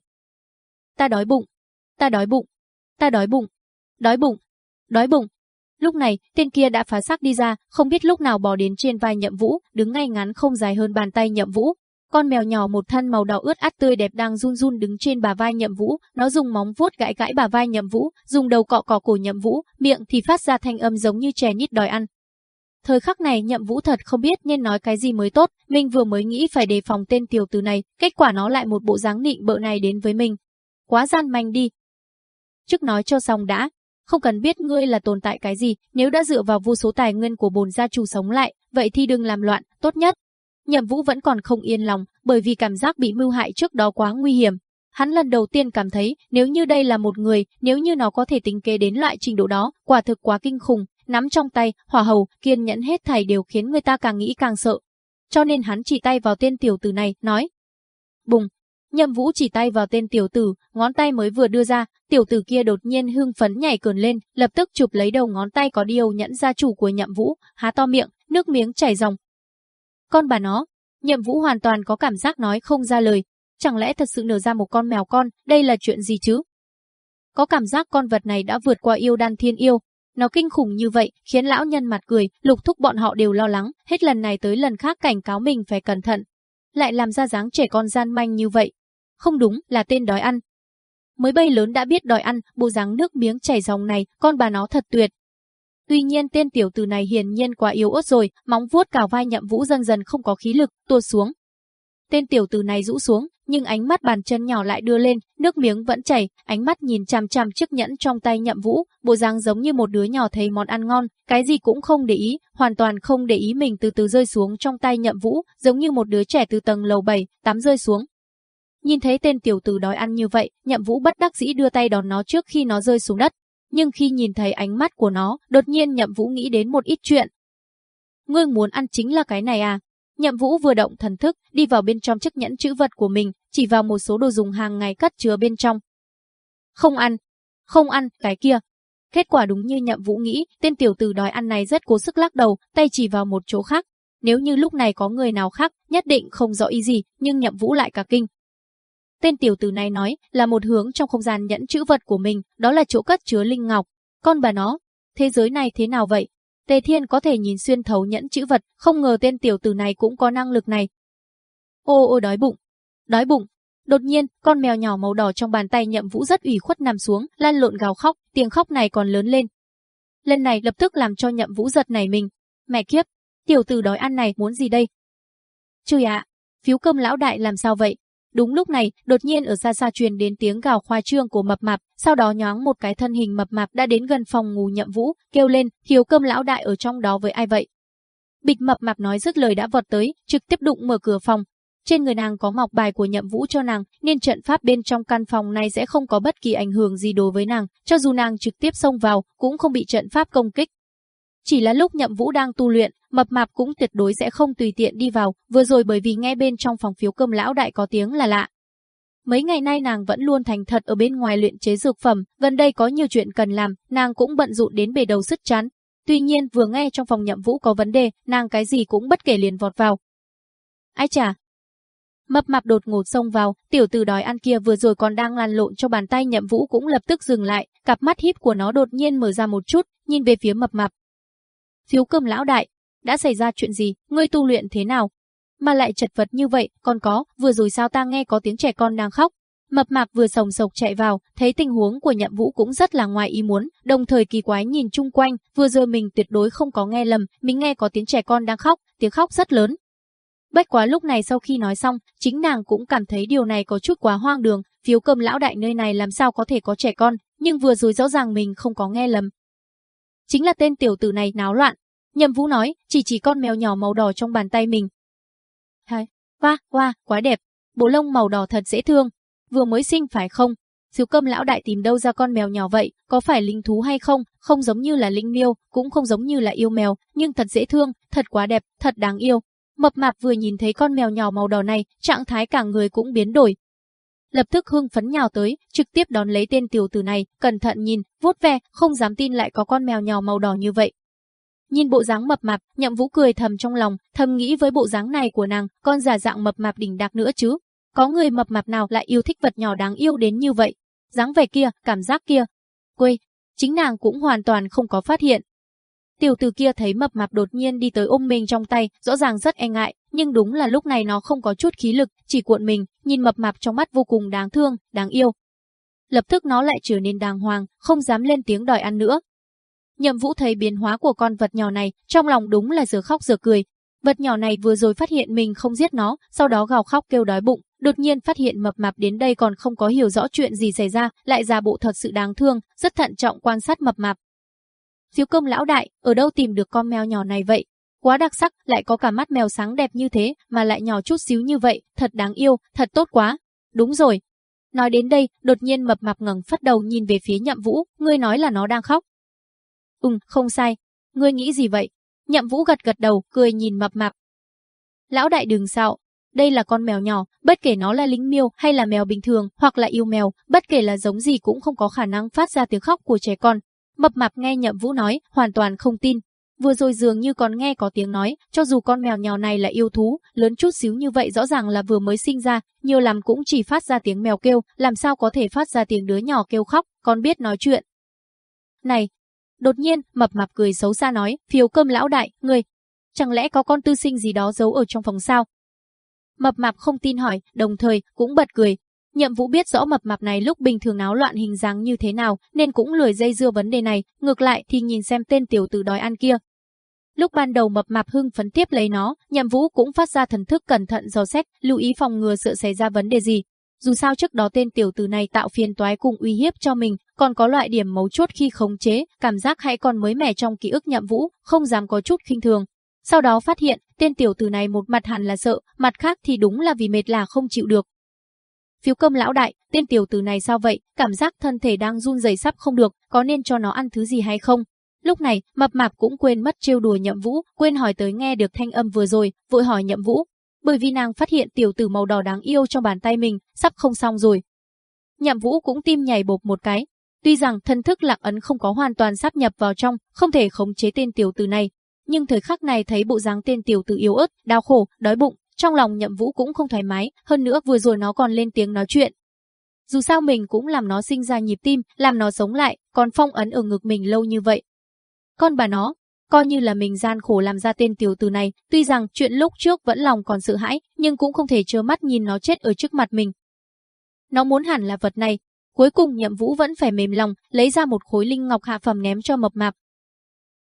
Ta đói bụng, ta đói bụng, ta đói bụng, đói bụng, đói bụng. Lúc này, tên kia đã phá xác đi ra, không biết lúc nào bò đến trên vai Nhậm Vũ, đứng ngay ngắn không dài hơn bàn tay Nhậm Vũ. Con mèo nhỏ một thân màu đỏ ướt át tươi đẹp đang run run đứng trên bà vai Nhậm Vũ, nó dùng móng vuốt gãi gãi bà vai Nhậm Vũ, dùng đầu cọ cọ cổ Nhậm Vũ, miệng thì phát ra thanh âm giống như trẻ nít đòi ăn. Thời khắc này nhậm vũ thật không biết nên nói cái gì mới tốt, mình vừa mới nghĩ phải đề phòng tên tiểu tử này, kết quả nó lại một bộ dáng nịnh bợ này đến với mình. Quá gian manh đi. Trước nói cho xong đã, không cần biết ngươi là tồn tại cái gì, nếu đã dựa vào vô số tài nguyên của bồn gia chủ sống lại, vậy thì đừng làm loạn, tốt nhất. Nhậm Vũ vẫn còn không yên lòng, bởi vì cảm giác bị mưu hại trước đó quá nguy hiểm. Hắn lần đầu tiên cảm thấy, nếu như đây là một người, nếu như nó có thể tính kế đến loại trình độ đó, quả thực quá kinh khủng, nắm trong tay, hỏa hầu, kiên nhẫn hết thảy đều khiến người ta càng nghĩ càng sợ. Cho nên hắn chỉ tay vào tên tiểu tử này, nói. Bùng, Nhậm Vũ chỉ tay vào tên tiểu tử, ngón tay mới vừa đưa ra, tiểu tử kia đột nhiên hưng phấn nhảy cườn lên, lập tức chụp lấy đầu ngón tay có điều nhẫn gia chủ của Nhậm Vũ, há to miệng, nước miếng chảy ròng. Con bà nó, Nhậm Vũ hoàn toàn có cảm giác nói không ra lời, chẳng lẽ thật sự nở ra một con mèo con, đây là chuyện gì chứ? Có cảm giác con vật này đã vượt qua yêu đan thiên yêu, nó kinh khủng như vậy, khiến lão nhân mặt cười, lục thúc bọn họ đều lo lắng, hết lần này tới lần khác cảnh cáo mình phải cẩn thận. Lại làm ra dáng trẻ con gian manh như vậy, không đúng, là tên đói ăn. Mới bay lớn đã biết đòi ăn, bộ dáng nước miếng chảy dòng này, con bà nó thật tuyệt. Tuy nhiên tên tiểu tử này hiển nhiên quá yếu ớt rồi, móng vuốt cào vai nhậm vũ dần dần không có khí lực, tua xuống. Tên tiểu tử này rũ xuống, nhưng ánh mắt bàn chân nhỏ lại đưa lên, nước miếng vẫn chảy, ánh mắt nhìn chằm chằm chiếc nhẫn trong tay nhậm vũ, bộ dáng giống như một đứa nhỏ thấy món ăn ngon, cái gì cũng không để ý, hoàn toàn không để ý mình từ từ rơi xuống trong tay nhậm vũ, giống như một đứa trẻ từ tầng lầu 7, tắm rơi xuống. Nhìn thấy tên tiểu tử đói ăn như vậy, nhậm vũ bất đắc dĩ đưa tay đón nó trước khi nó rơi xuống đất. Nhưng khi nhìn thấy ánh mắt của nó, đột nhiên nhậm vũ nghĩ đến một ít chuyện. Ngươi muốn ăn chính là cái này à? Nhậm vũ vừa động thần thức, đi vào bên trong chiếc nhẫn chữ vật của mình, chỉ vào một số đồ dùng hàng ngày cất chứa bên trong. Không ăn, không ăn, cái kia. Kết quả đúng như nhậm vũ nghĩ, tên tiểu tử đói ăn này rất cố sức lắc đầu, tay chỉ vào một chỗ khác. Nếu như lúc này có người nào khác, nhất định không rõ ý gì, nhưng nhậm vũ lại cả kinh. Tên tiểu tử này nói là một hướng trong không gian nhẫn chữ vật của mình, đó là chỗ cất chứa linh ngọc. Con bà nó, thế giới này thế nào vậy? Tề Thiên có thể nhìn xuyên thấu nhẫn chữ vật, không ngờ tên tiểu tử này cũng có năng lực này. Ô ô đói bụng, đói bụng. Đột nhiên, con mèo nhỏ màu đỏ trong bàn tay nhậm vũ rất ủy khuất nằm xuống, lan lộn gào khóc, tiếng khóc này còn lớn lên. Lần này lập tức làm cho nhậm vũ giật nảy mình. Mẹ kiếp, tiểu tử đói ăn này muốn gì đây? Chư ạ, phiếu cơm lão đại làm sao vậy? Đúng lúc này, đột nhiên ở xa xa truyền đến tiếng gào khoa trương của mập mạp, sau đó nhoáng một cái thân hình mập mạp đã đến gần phòng ngủ nhậm vũ, kêu lên, thiếu cơm lão đại ở trong đó với ai vậy? Bịch mập mạp nói dứt lời đã vọt tới, trực tiếp đụng mở cửa phòng. Trên người nàng có ngọc bài của nhậm vũ cho nàng, nên trận pháp bên trong căn phòng này sẽ không có bất kỳ ảnh hưởng gì đối với nàng, cho dù nàng trực tiếp xông vào, cũng không bị trận pháp công kích. Chỉ là lúc nhậm vũ đang tu luyện, mập mạp cũng tuyệt đối sẽ không tùy tiện đi vào, vừa rồi bởi vì nghe bên trong phòng phiếu cơm lão đại có tiếng là lạ. Mấy ngày nay nàng vẫn luôn thành thật ở bên ngoài luyện chế dược phẩm, gần đây có nhiều chuyện cần làm, nàng cũng bận rộn đến bề đầu sức chán. Tuy nhiên vừa nghe trong phòng nhậm vũ có vấn đề, nàng cái gì cũng bất kể liền vọt vào. Ai chả, Mập mạp đột ngột xông vào, tiểu tử đói ăn kia vừa rồi còn đang lăn lộn cho bàn tay nhậm vũ cũng lập tức dừng lại, cặp mắt híp của nó đột nhiên mở ra một chút, nhìn về phía mập mạp. Phiếu cơm lão đại, đã xảy ra chuyện gì, ngươi tu luyện thế nào? Mà lại chật vật như vậy, còn có, vừa rồi sao ta nghe có tiếng trẻ con đang khóc. Mập mạp vừa sồng sộc chạy vào, thấy tình huống của nhậm vũ cũng rất là ngoài ý muốn, đồng thời kỳ quái nhìn chung quanh, vừa rồi mình tuyệt đối không có nghe lầm, mình nghe có tiếng trẻ con đang khóc, tiếng khóc rất lớn. bách quá lúc này sau khi nói xong, chính nàng cũng cảm thấy điều này có chút quá hoang đường, phiếu cơm lão đại nơi này làm sao có thể có trẻ con, nhưng vừa rồi rõ ràng mình không có nghe lầm. Chính là tên tiểu tử này náo loạn, Nhậm Vũ nói, chỉ chỉ con mèo nhỏ màu đỏ trong bàn tay mình. Hai, qua, qua, quá đẹp, bộ lông màu đỏ thật dễ thương, vừa mới sinh phải không? Siêu cơm lão đại tìm đâu ra con mèo nhỏ vậy, có phải linh thú hay không, không giống như là linh miêu, cũng không giống như là yêu mèo, nhưng thật dễ thương, thật quá đẹp, thật đáng yêu. Mập mạp vừa nhìn thấy con mèo nhỏ màu đỏ này, trạng thái cả người cũng biến đổi. Lập tức hưng phấn nhào tới, trực tiếp đón lấy tên tiểu tử này, cẩn thận nhìn, vuốt ve, không dám tin lại có con mèo nhỏ màu đỏ như vậy. Nhìn bộ dáng mập mạp, nhậm vũ cười thầm trong lòng, thầm nghĩ với bộ dáng này của nàng, con giả dạng mập mạp đỉnh đạc nữa chứ. Có người mập mạp nào lại yêu thích vật nhỏ đáng yêu đến như vậy. dáng vẻ kia, cảm giác kia. Quê, chính nàng cũng hoàn toàn không có phát hiện. Tiểu tử kia thấy mập mạp đột nhiên đi tới ôm mình trong tay, rõ ràng rất e ngại, nhưng đúng là lúc này nó không có chút khí lực, chỉ cuộn mình, nhìn mập mạp trong mắt vô cùng đáng thương, đáng yêu. Lập tức nó lại trở nên đàng hoàng, không dám lên tiếng đòi ăn nữa, Nhậm Vũ thấy biến hóa của con vật nhỏ này, trong lòng đúng là giờ khóc giờ cười. Vật nhỏ này vừa rồi phát hiện mình không giết nó, sau đó gào khóc kêu đói bụng, đột nhiên phát hiện mập mạp đến đây còn không có hiểu rõ chuyện gì xảy ra, lại ra bộ thật sự đáng thương, rất thận trọng quan sát mập mạp. Diếu công lão đại, ở đâu tìm được con mèo nhỏ này vậy? Quá đặc sắc, lại có cả mắt mèo sáng đẹp như thế, mà lại nhỏ chút xíu như vậy, thật đáng yêu, thật tốt quá. Đúng rồi. Nói đến đây, đột nhiên mập mạp ngẩng phát đầu nhìn về phía nhậm vũ, ngươi nói là nó đang khóc. Ừm, không sai. Ngươi nghĩ gì vậy? Nhậm vũ gật gật đầu, cười nhìn mập mạp. Lão đại đừng xạo, đây là con mèo nhỏ, bất kể nó là lính miêu hay là mèo bình thường hoặc là yêu mèo, bất kể là giống gì cũng không có khả năng phát ra tiếng khóc của trẻ con. Mập mạp nghe Nhậm Vũ nói, hoàn toàn không tin. Vừa rồi dường như còn nghe có tiếng nói, cho dù con mèo nhỏ này là yêu thú, lớn chút xíu như vậy rõ ràng là vừa mới sinh ra, nhiều làm cũng chỉ phát ra tiếng mèo kêu, làm sao có thể phát ra tiếng đứa nhỏ kêu khóc, con biết nói chuyện. Này, đột nhiên, mập mạp cười xấu xa nói, phiếu cơm lão đại, người, chẳng lẽ có con tư sinh gì đó giấu ở trong phòng sao? Mập mạp không tin hỏi, đồng thời cũng bật cười. Nhậm Vũ biết rõ mập mạp này lúc bình thường náo loạn hình dáng như thế nào, nên cũng lười dây dưa vấn đề này, ngược lại thì nhìn xem tên tiểu tử đói ăn kia. Lúc ban đầu mập mạp hưng phấn tiếp lấy nó, Nhậm Vũ cũng phát ra thần thức cẩn thận dò xét, lưu ý phòng ngừa sợ xảy ra vấn đề gì. Dù sao trước đó tên tiểu tử này tạo phiền toái cùng uy hiếp cho mình, còn có loại điểm mấu chốt khi khống chế, cảm giác hay còn mới mẻ trong ký ức Nhậm Vũ, không dám có chút khinh thường. Sau đó phát hiện, tên tiểu tử này một mặt hẳn là sợ, mặt khác thì đúng là vì mệt là không chịu được. Phiếu cơm lão đại, tên tiểu tử này sao vậy, cảm giác thân thể đang run rẩy sắp không được, có nên cho nó ăn thứ gì hay không? Lúc này, mập mạp cũng quên mất trêu đùa nhậm vũ, quên hỏi tới nghe được thanh âm vừa rồi, vội hỏi nhậm vũ. Bởi vì nàng phát hiện tiểu tử màu đỏ đáng yêu trong bàn tay mình, sắp không xong rồi. Nhậm vũ cũng tim nhảy bột một cái. Tuy rằng thân thức lạc ấn không có hoàn toàn sắp nhập vào trong, không thể khống chế tên tiểu tử này, nhưng thời khắc này thấy bộ dáng tên tiểu tử yếu ớt, đau khổ, đói bụng, trong lòng nhậm vũ cũng không thoải mái, hơn nữa vừa rồi nó còn lên tiếng nói chuyện. Dù sao mình cũng làm nó sinh ra nhịp tim, làm nó sống lại, còn phong ấn ở ngực mình lâu như vậy. Con bà nó, coi như là mình gian khổ làm ra tên tiểu tử này, tuy rằng chuyện lúc trước vẫn lòng còn sợ hãi, nhưng cũng không thể trơ mắt nhìn nó chết ở trước mặt mình. Nó muốn hẳn là vật này, cuối cùng nhậm vũ vẫn phải mềm lòng, lấy ra một khối linh ngọc hạ phẩm ném cho mập mạp.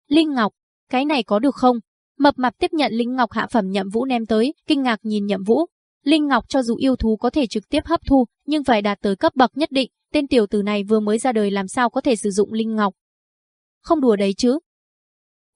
Linh ngọc, cái này có được không? Mập mạp tiếp nhận linh ngọc hạ phẩm nhậm vũ ném tới, kinh ngạc nhìn nhậm vũ. Linh ngọc cho dù yêu thú có thể trực tiếp hấp thu, nhưng phải đạt tới cấp bậc nhất định, tên tiểu tử này vừa mới ra đời làm sao có thể sử dụng linh ngọc. Không đùa đấy chứ.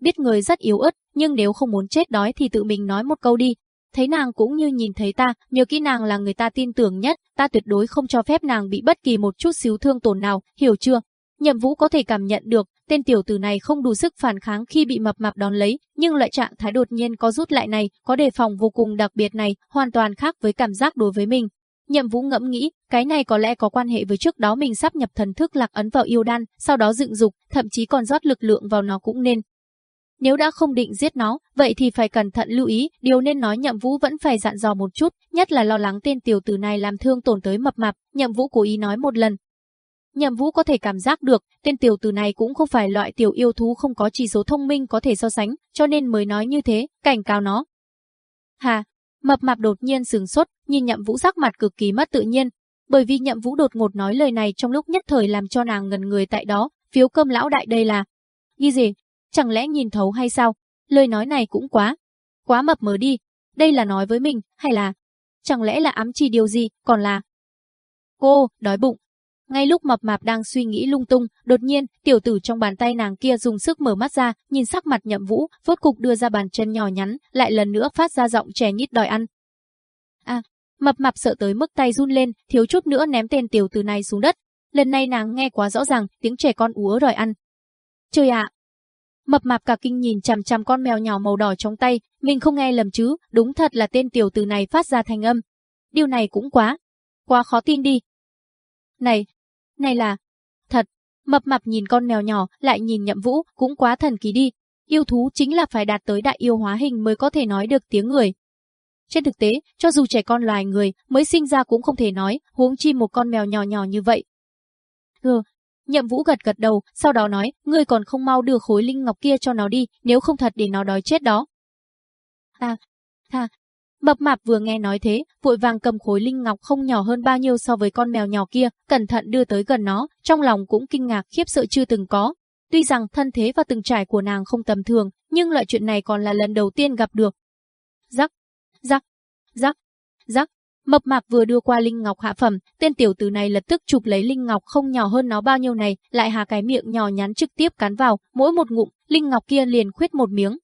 Biết người rất yếu ớt, nhưng nếu không muốn chết đói thì tự mình nói một câu đi. Thấy nàng cũng như nhìn thấy ta, nhờ kỹ nàng là người ta tin tưởng nhất, ta tuyệt đối không cho phép nàng bị bất kỳ một chút xíu thương tổn nào, hiểu chưa? Nhậm Vũ có thể cảm nhận được, tên tiểu tử này không đủ sức phản kháng khi bị mập mạp đón lấy, nhưng loại trạng thái đột nhiên có rút lại này, có đề phòng vô cùng đặc biệt này, hoàn toàn khác với cảm giác đối với mình. Nhậm Vũ ngẫm nghĩ, cái này có lẽ có quan hệ với trước đó mình sắp nhập thần thức lạc ấn vào yêu đan, sau đó dựng dục, thậm chí còn rót lực lượng vào nó cũng nên. Nếu đã không định giết nó, vậy thì phải cẩn thận lưu ý, điều nên nói Nhậm Vũ vẫn phải dặn dò một chút, nhất là lo lắng tên tiểu tử này làm thương tổn tới mập mạp, Nhậm Vũ cố ý nói một lần, Nhậm Vũ có thể cảm giác được, tên tiểu tử này cũng không phải loại tiểu yêu thú không có chỉ số thông minh có thể so sánh, cho nên mới nói như thế, cảnh cáo nó. Hà, mập mạp đột nhiên sừng sốt, nhìn Nhậm Vũ sắc mặt cực kỳ mất tự nhiên, bởi vì Nhậm Vũ đột ngột nói lời này trong lúc nhất thời làm cho nàng ngần người tại đó, phiếu cơm lão đại đây là Ghi gì? Chẳng lẽ nhìn thấu hay sao? Lời nói này cũng quá, quá mập mờ đi. Đây là nói với mình, hay là chẳng lẽ là ám chỉ điều gì, còn là Cô, đói bụng, ngay lúc mập mạp đang suy nghĩ lung tung, đột nhiên, tiểu tử trong bàn tay nàng kia dùng sức mở mắt ra, nhìn sắc mặt nhậm vũ, vốt cục đưa ra bàn chân nhỏ nhắn, lại lần nữa phát ra giọng trẻ nhít đòi ăn. À, mập mạp sợ tới mức tay run lên, thiếu chút nữa ném tên tiểu tử này xuống đất. Lần này nàng nghe quá rõ ràng, tiếng trẻ con úa đòi ăn. Trời ạ! Mập mạp cả kinh nhìn chằm chằm con mèo nhỏ màu đỏ trong tay, mình không nghe lầm chứ, đúng thật là tên tiểu tử này phát ra thành âm. Điều này cũng quá, quá khó tin đi. Này, này là... Thật, mập mập nhìn con mèo nhỏ, lại nhìn nhậm vũ, cũng quá thần kỳ đi. Yêu thú chính là phải đạt tới đại yêu hóa hình mới có thể nói được tiếng người. Trên thực tế, cho dù trẻ con loài người mới sinh ra cũng không thể nói, huống chi một con mèo nhỏ nhỏ như vậy. Ừ, nhậm vũ gật gật đầu, sau đó nói, ngươi còn không mau đưa khối linh ngọc kia cho nó đi, nếu không thật để nó đói chết đó. À, ta ta Mập mạp vừa nghe nói thế, vội vàng cầm khối linh ngọc không nhỏ hơn bao nhiêu so với con mèo nhỏ kia, cẩn thận đưa tới gần nó, trong lòng cũng kinh ngạc khiếp sợ chưa từng có. Tuy rằng thân thế và từng trải của nàng không tầm thường, nhưng loại chuyện này còn là lần đầu tiên gặp được. Rắc, rắc, rắc, rắc, Mập mạp vừa đưa qua linh ngọc hạ phẩm, tên tiểu tử này lập tức chụp lấy linh ngọc không nhỏ hơn nó bao nhiêu này, lại hà cái miệng nhỏ nhắn trực tiếp cắn vào, mỗi một ngụm, linh ngọc kia liền khuyết một miếng.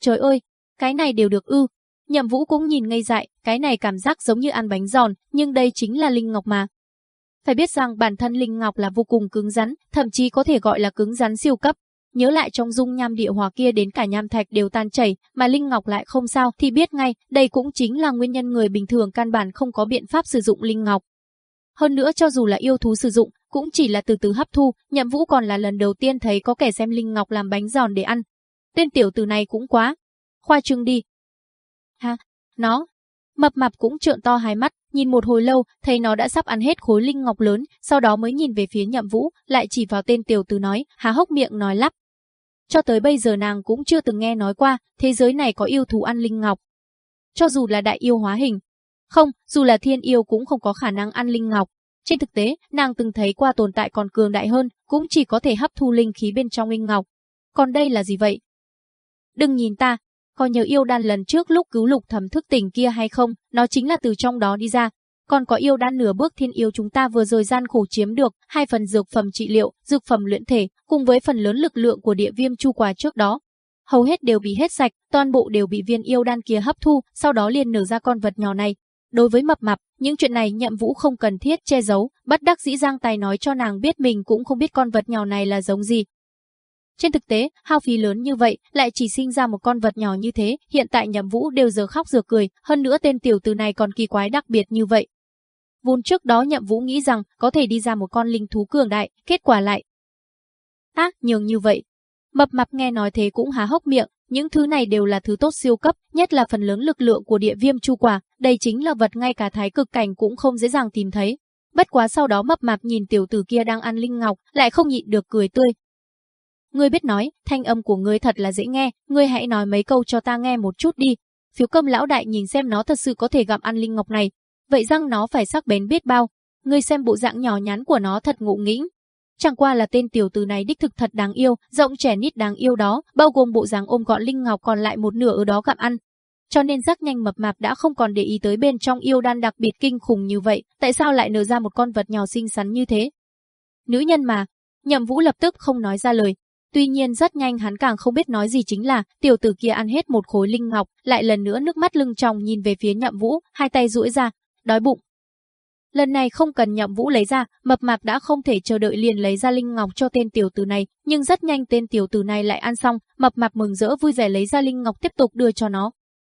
Trời ơi, cái này đều được ư. Nhậm Vũ cũng nhìn ngây dại, cái này cảm giác giống như ăn bánh giòn, nhưng đây chính là linh ngọc mà. Phải biết rằng bản thân linh ngọc là vô cùng cứng rắn, thậm chí có thể gọi là cứng rắn siêu cấp. Nhớ lại trong dung nham địa hòa kia đến cả nham thạch đều tan chảy, mà linh ngọc lại không sao thì biết ngay, đây cũng chính là nguyên nhân người bình thường căn bản không có biện pháp sử dụng linh ngọc. Hơn nữa cho dù là yêu thú sử dụng, cũng chỉ là từ từ hấp thu, nhậm vũ còn là lần đầu tiên thấy có kẻ xem linh ngọc làm bánh giòn để ăn. Tên tiểu tử này cũng quá. Khoa trương đi. Ha, nó. Mập mạp cũng trợn to hai mắt, nhìn một hồi lâu, thấy nó đã sắp ăn hết khối linh ngọc lớn, sau đó mới nhìn về phía nhậm vũ, lại chỉ vào tên tiểu tử nói, há hốc miệng nói lắp. Cho tới bây giờ nàng cũng chưa từng nghe nói qua, thế giới này có yêu thú ăn linh ngọc. Cho dù là đại yêu hóa hình. Không, dù là thiên yêu cũng không có khả năng ăn linh ngọc. Trên thực tế, nàng từng thấy qua tồn tại còn cường đại hơn, cũng chỉ có thể hấp thu linh khí bên trong linh ngọc. Còn đây là gì vậy? Đừng nhìn ta, có nhớ yêu đan lần trước lúc cứu lục thầm thức tỉnh kia hay không, nó chính là từ trong đó đi ra, còn có yêu đan nửa bước thiên yêu chúng ta vừa rồi gian khổ chiếm được, hai phần dược phẩm trị liệu, dược phẩm luyện thể, cùng với phần lớn lực lượng của địa viêm chu quả trước đó. Hầu hết đều bị hết sạch, toàn bộ đều bị viên yêu đan kia hấp thu, sau đó liền nở ra con vật nhỏ này. Đối với mập mạp, những chuyện này nhậm vũ không cần thiết che giấu, bất đắc dĩ giang tài nói cho nàng biết mình cũng không biết con vật nhỏ này là giống gì. Trên thực tế, hao phí lớn như vậy, lại chỉ sinh ra một con vật nhỏ như thế, hiện tại nhậm vũ đều giờ khóc giờ cười, hơn nữa tên tiểu tử này còn kỳ quái đặc biệt như vậy. Vốn trước đó nhậm vũ nghĩ rằng có thể đi ra một con linh thú cường đại, kết quả lại. Á, nhường như vậy. Mập mập nghe nói thế cũng há hốc miệng, những thứ này đều là thứ tốt siêu cấp, nhất là phần lớn lực lượng của địa viêm chu quả, đây chính là vật ngay cả thái cực cảnh cũng không dễ dàng tìm thấy. Bất quá sau đó mập mạp nhìn tiểu tử kia đang ăn linh ngọc, lại không nhịn được cười tươi. Ngươi biết nói, thanh âm của ngươi thật là dễ nghe, ngươi hãy nói mấy câu cho ta nghe một chút đi. Phiếu cơm lão đại nhìn xem nó thật sự có thể gặm ăn linh ngọc này, vậy rằng nó phải sắc bén biết bao. Ngươi xem bộ dạng nhỏ nhắn của nó thật ngụ nghĩnh. Chẳng qua là tên tiểu tử này đích thực thật đáng yêu, rộng trẻ nít đáng yêu đó, bao gồm bộ dáng ôm gọn linh ngọc còn lại một nửa ở đó gặm ăn. Cho nên rắc nhanh mập mạp đã không còn để ý tới bên trong yêu đan đặc biệt kinh khủng như vậy, tại sao lại nở ra một con vật nhỏ xinh xắn như thế? Nữ nhân mà, Nhậm Vũ lập tức không nói ra lời, Tuy nhiên rất nhanh hắn càng không biết nói gì chính là, tiểu tử kia ăn hết một khối linh ngọc, lại lần nữa nước mắt lưng tròng nhìn về phía nhậm vũ, hai tay duỗi ra, đói bụng. Lần này không cần nhậm vũ lấy ra, mập mạp đã không thể chờ đợi liền lấy ra linh ngọc cho tên tiểu tử này, nhưng rất nhanh tên tiểu tử này lại ăn xong, mập mạp mừng rỡ vui vẻ lấy ra linh ngọc tiếp tục đưa cho nó.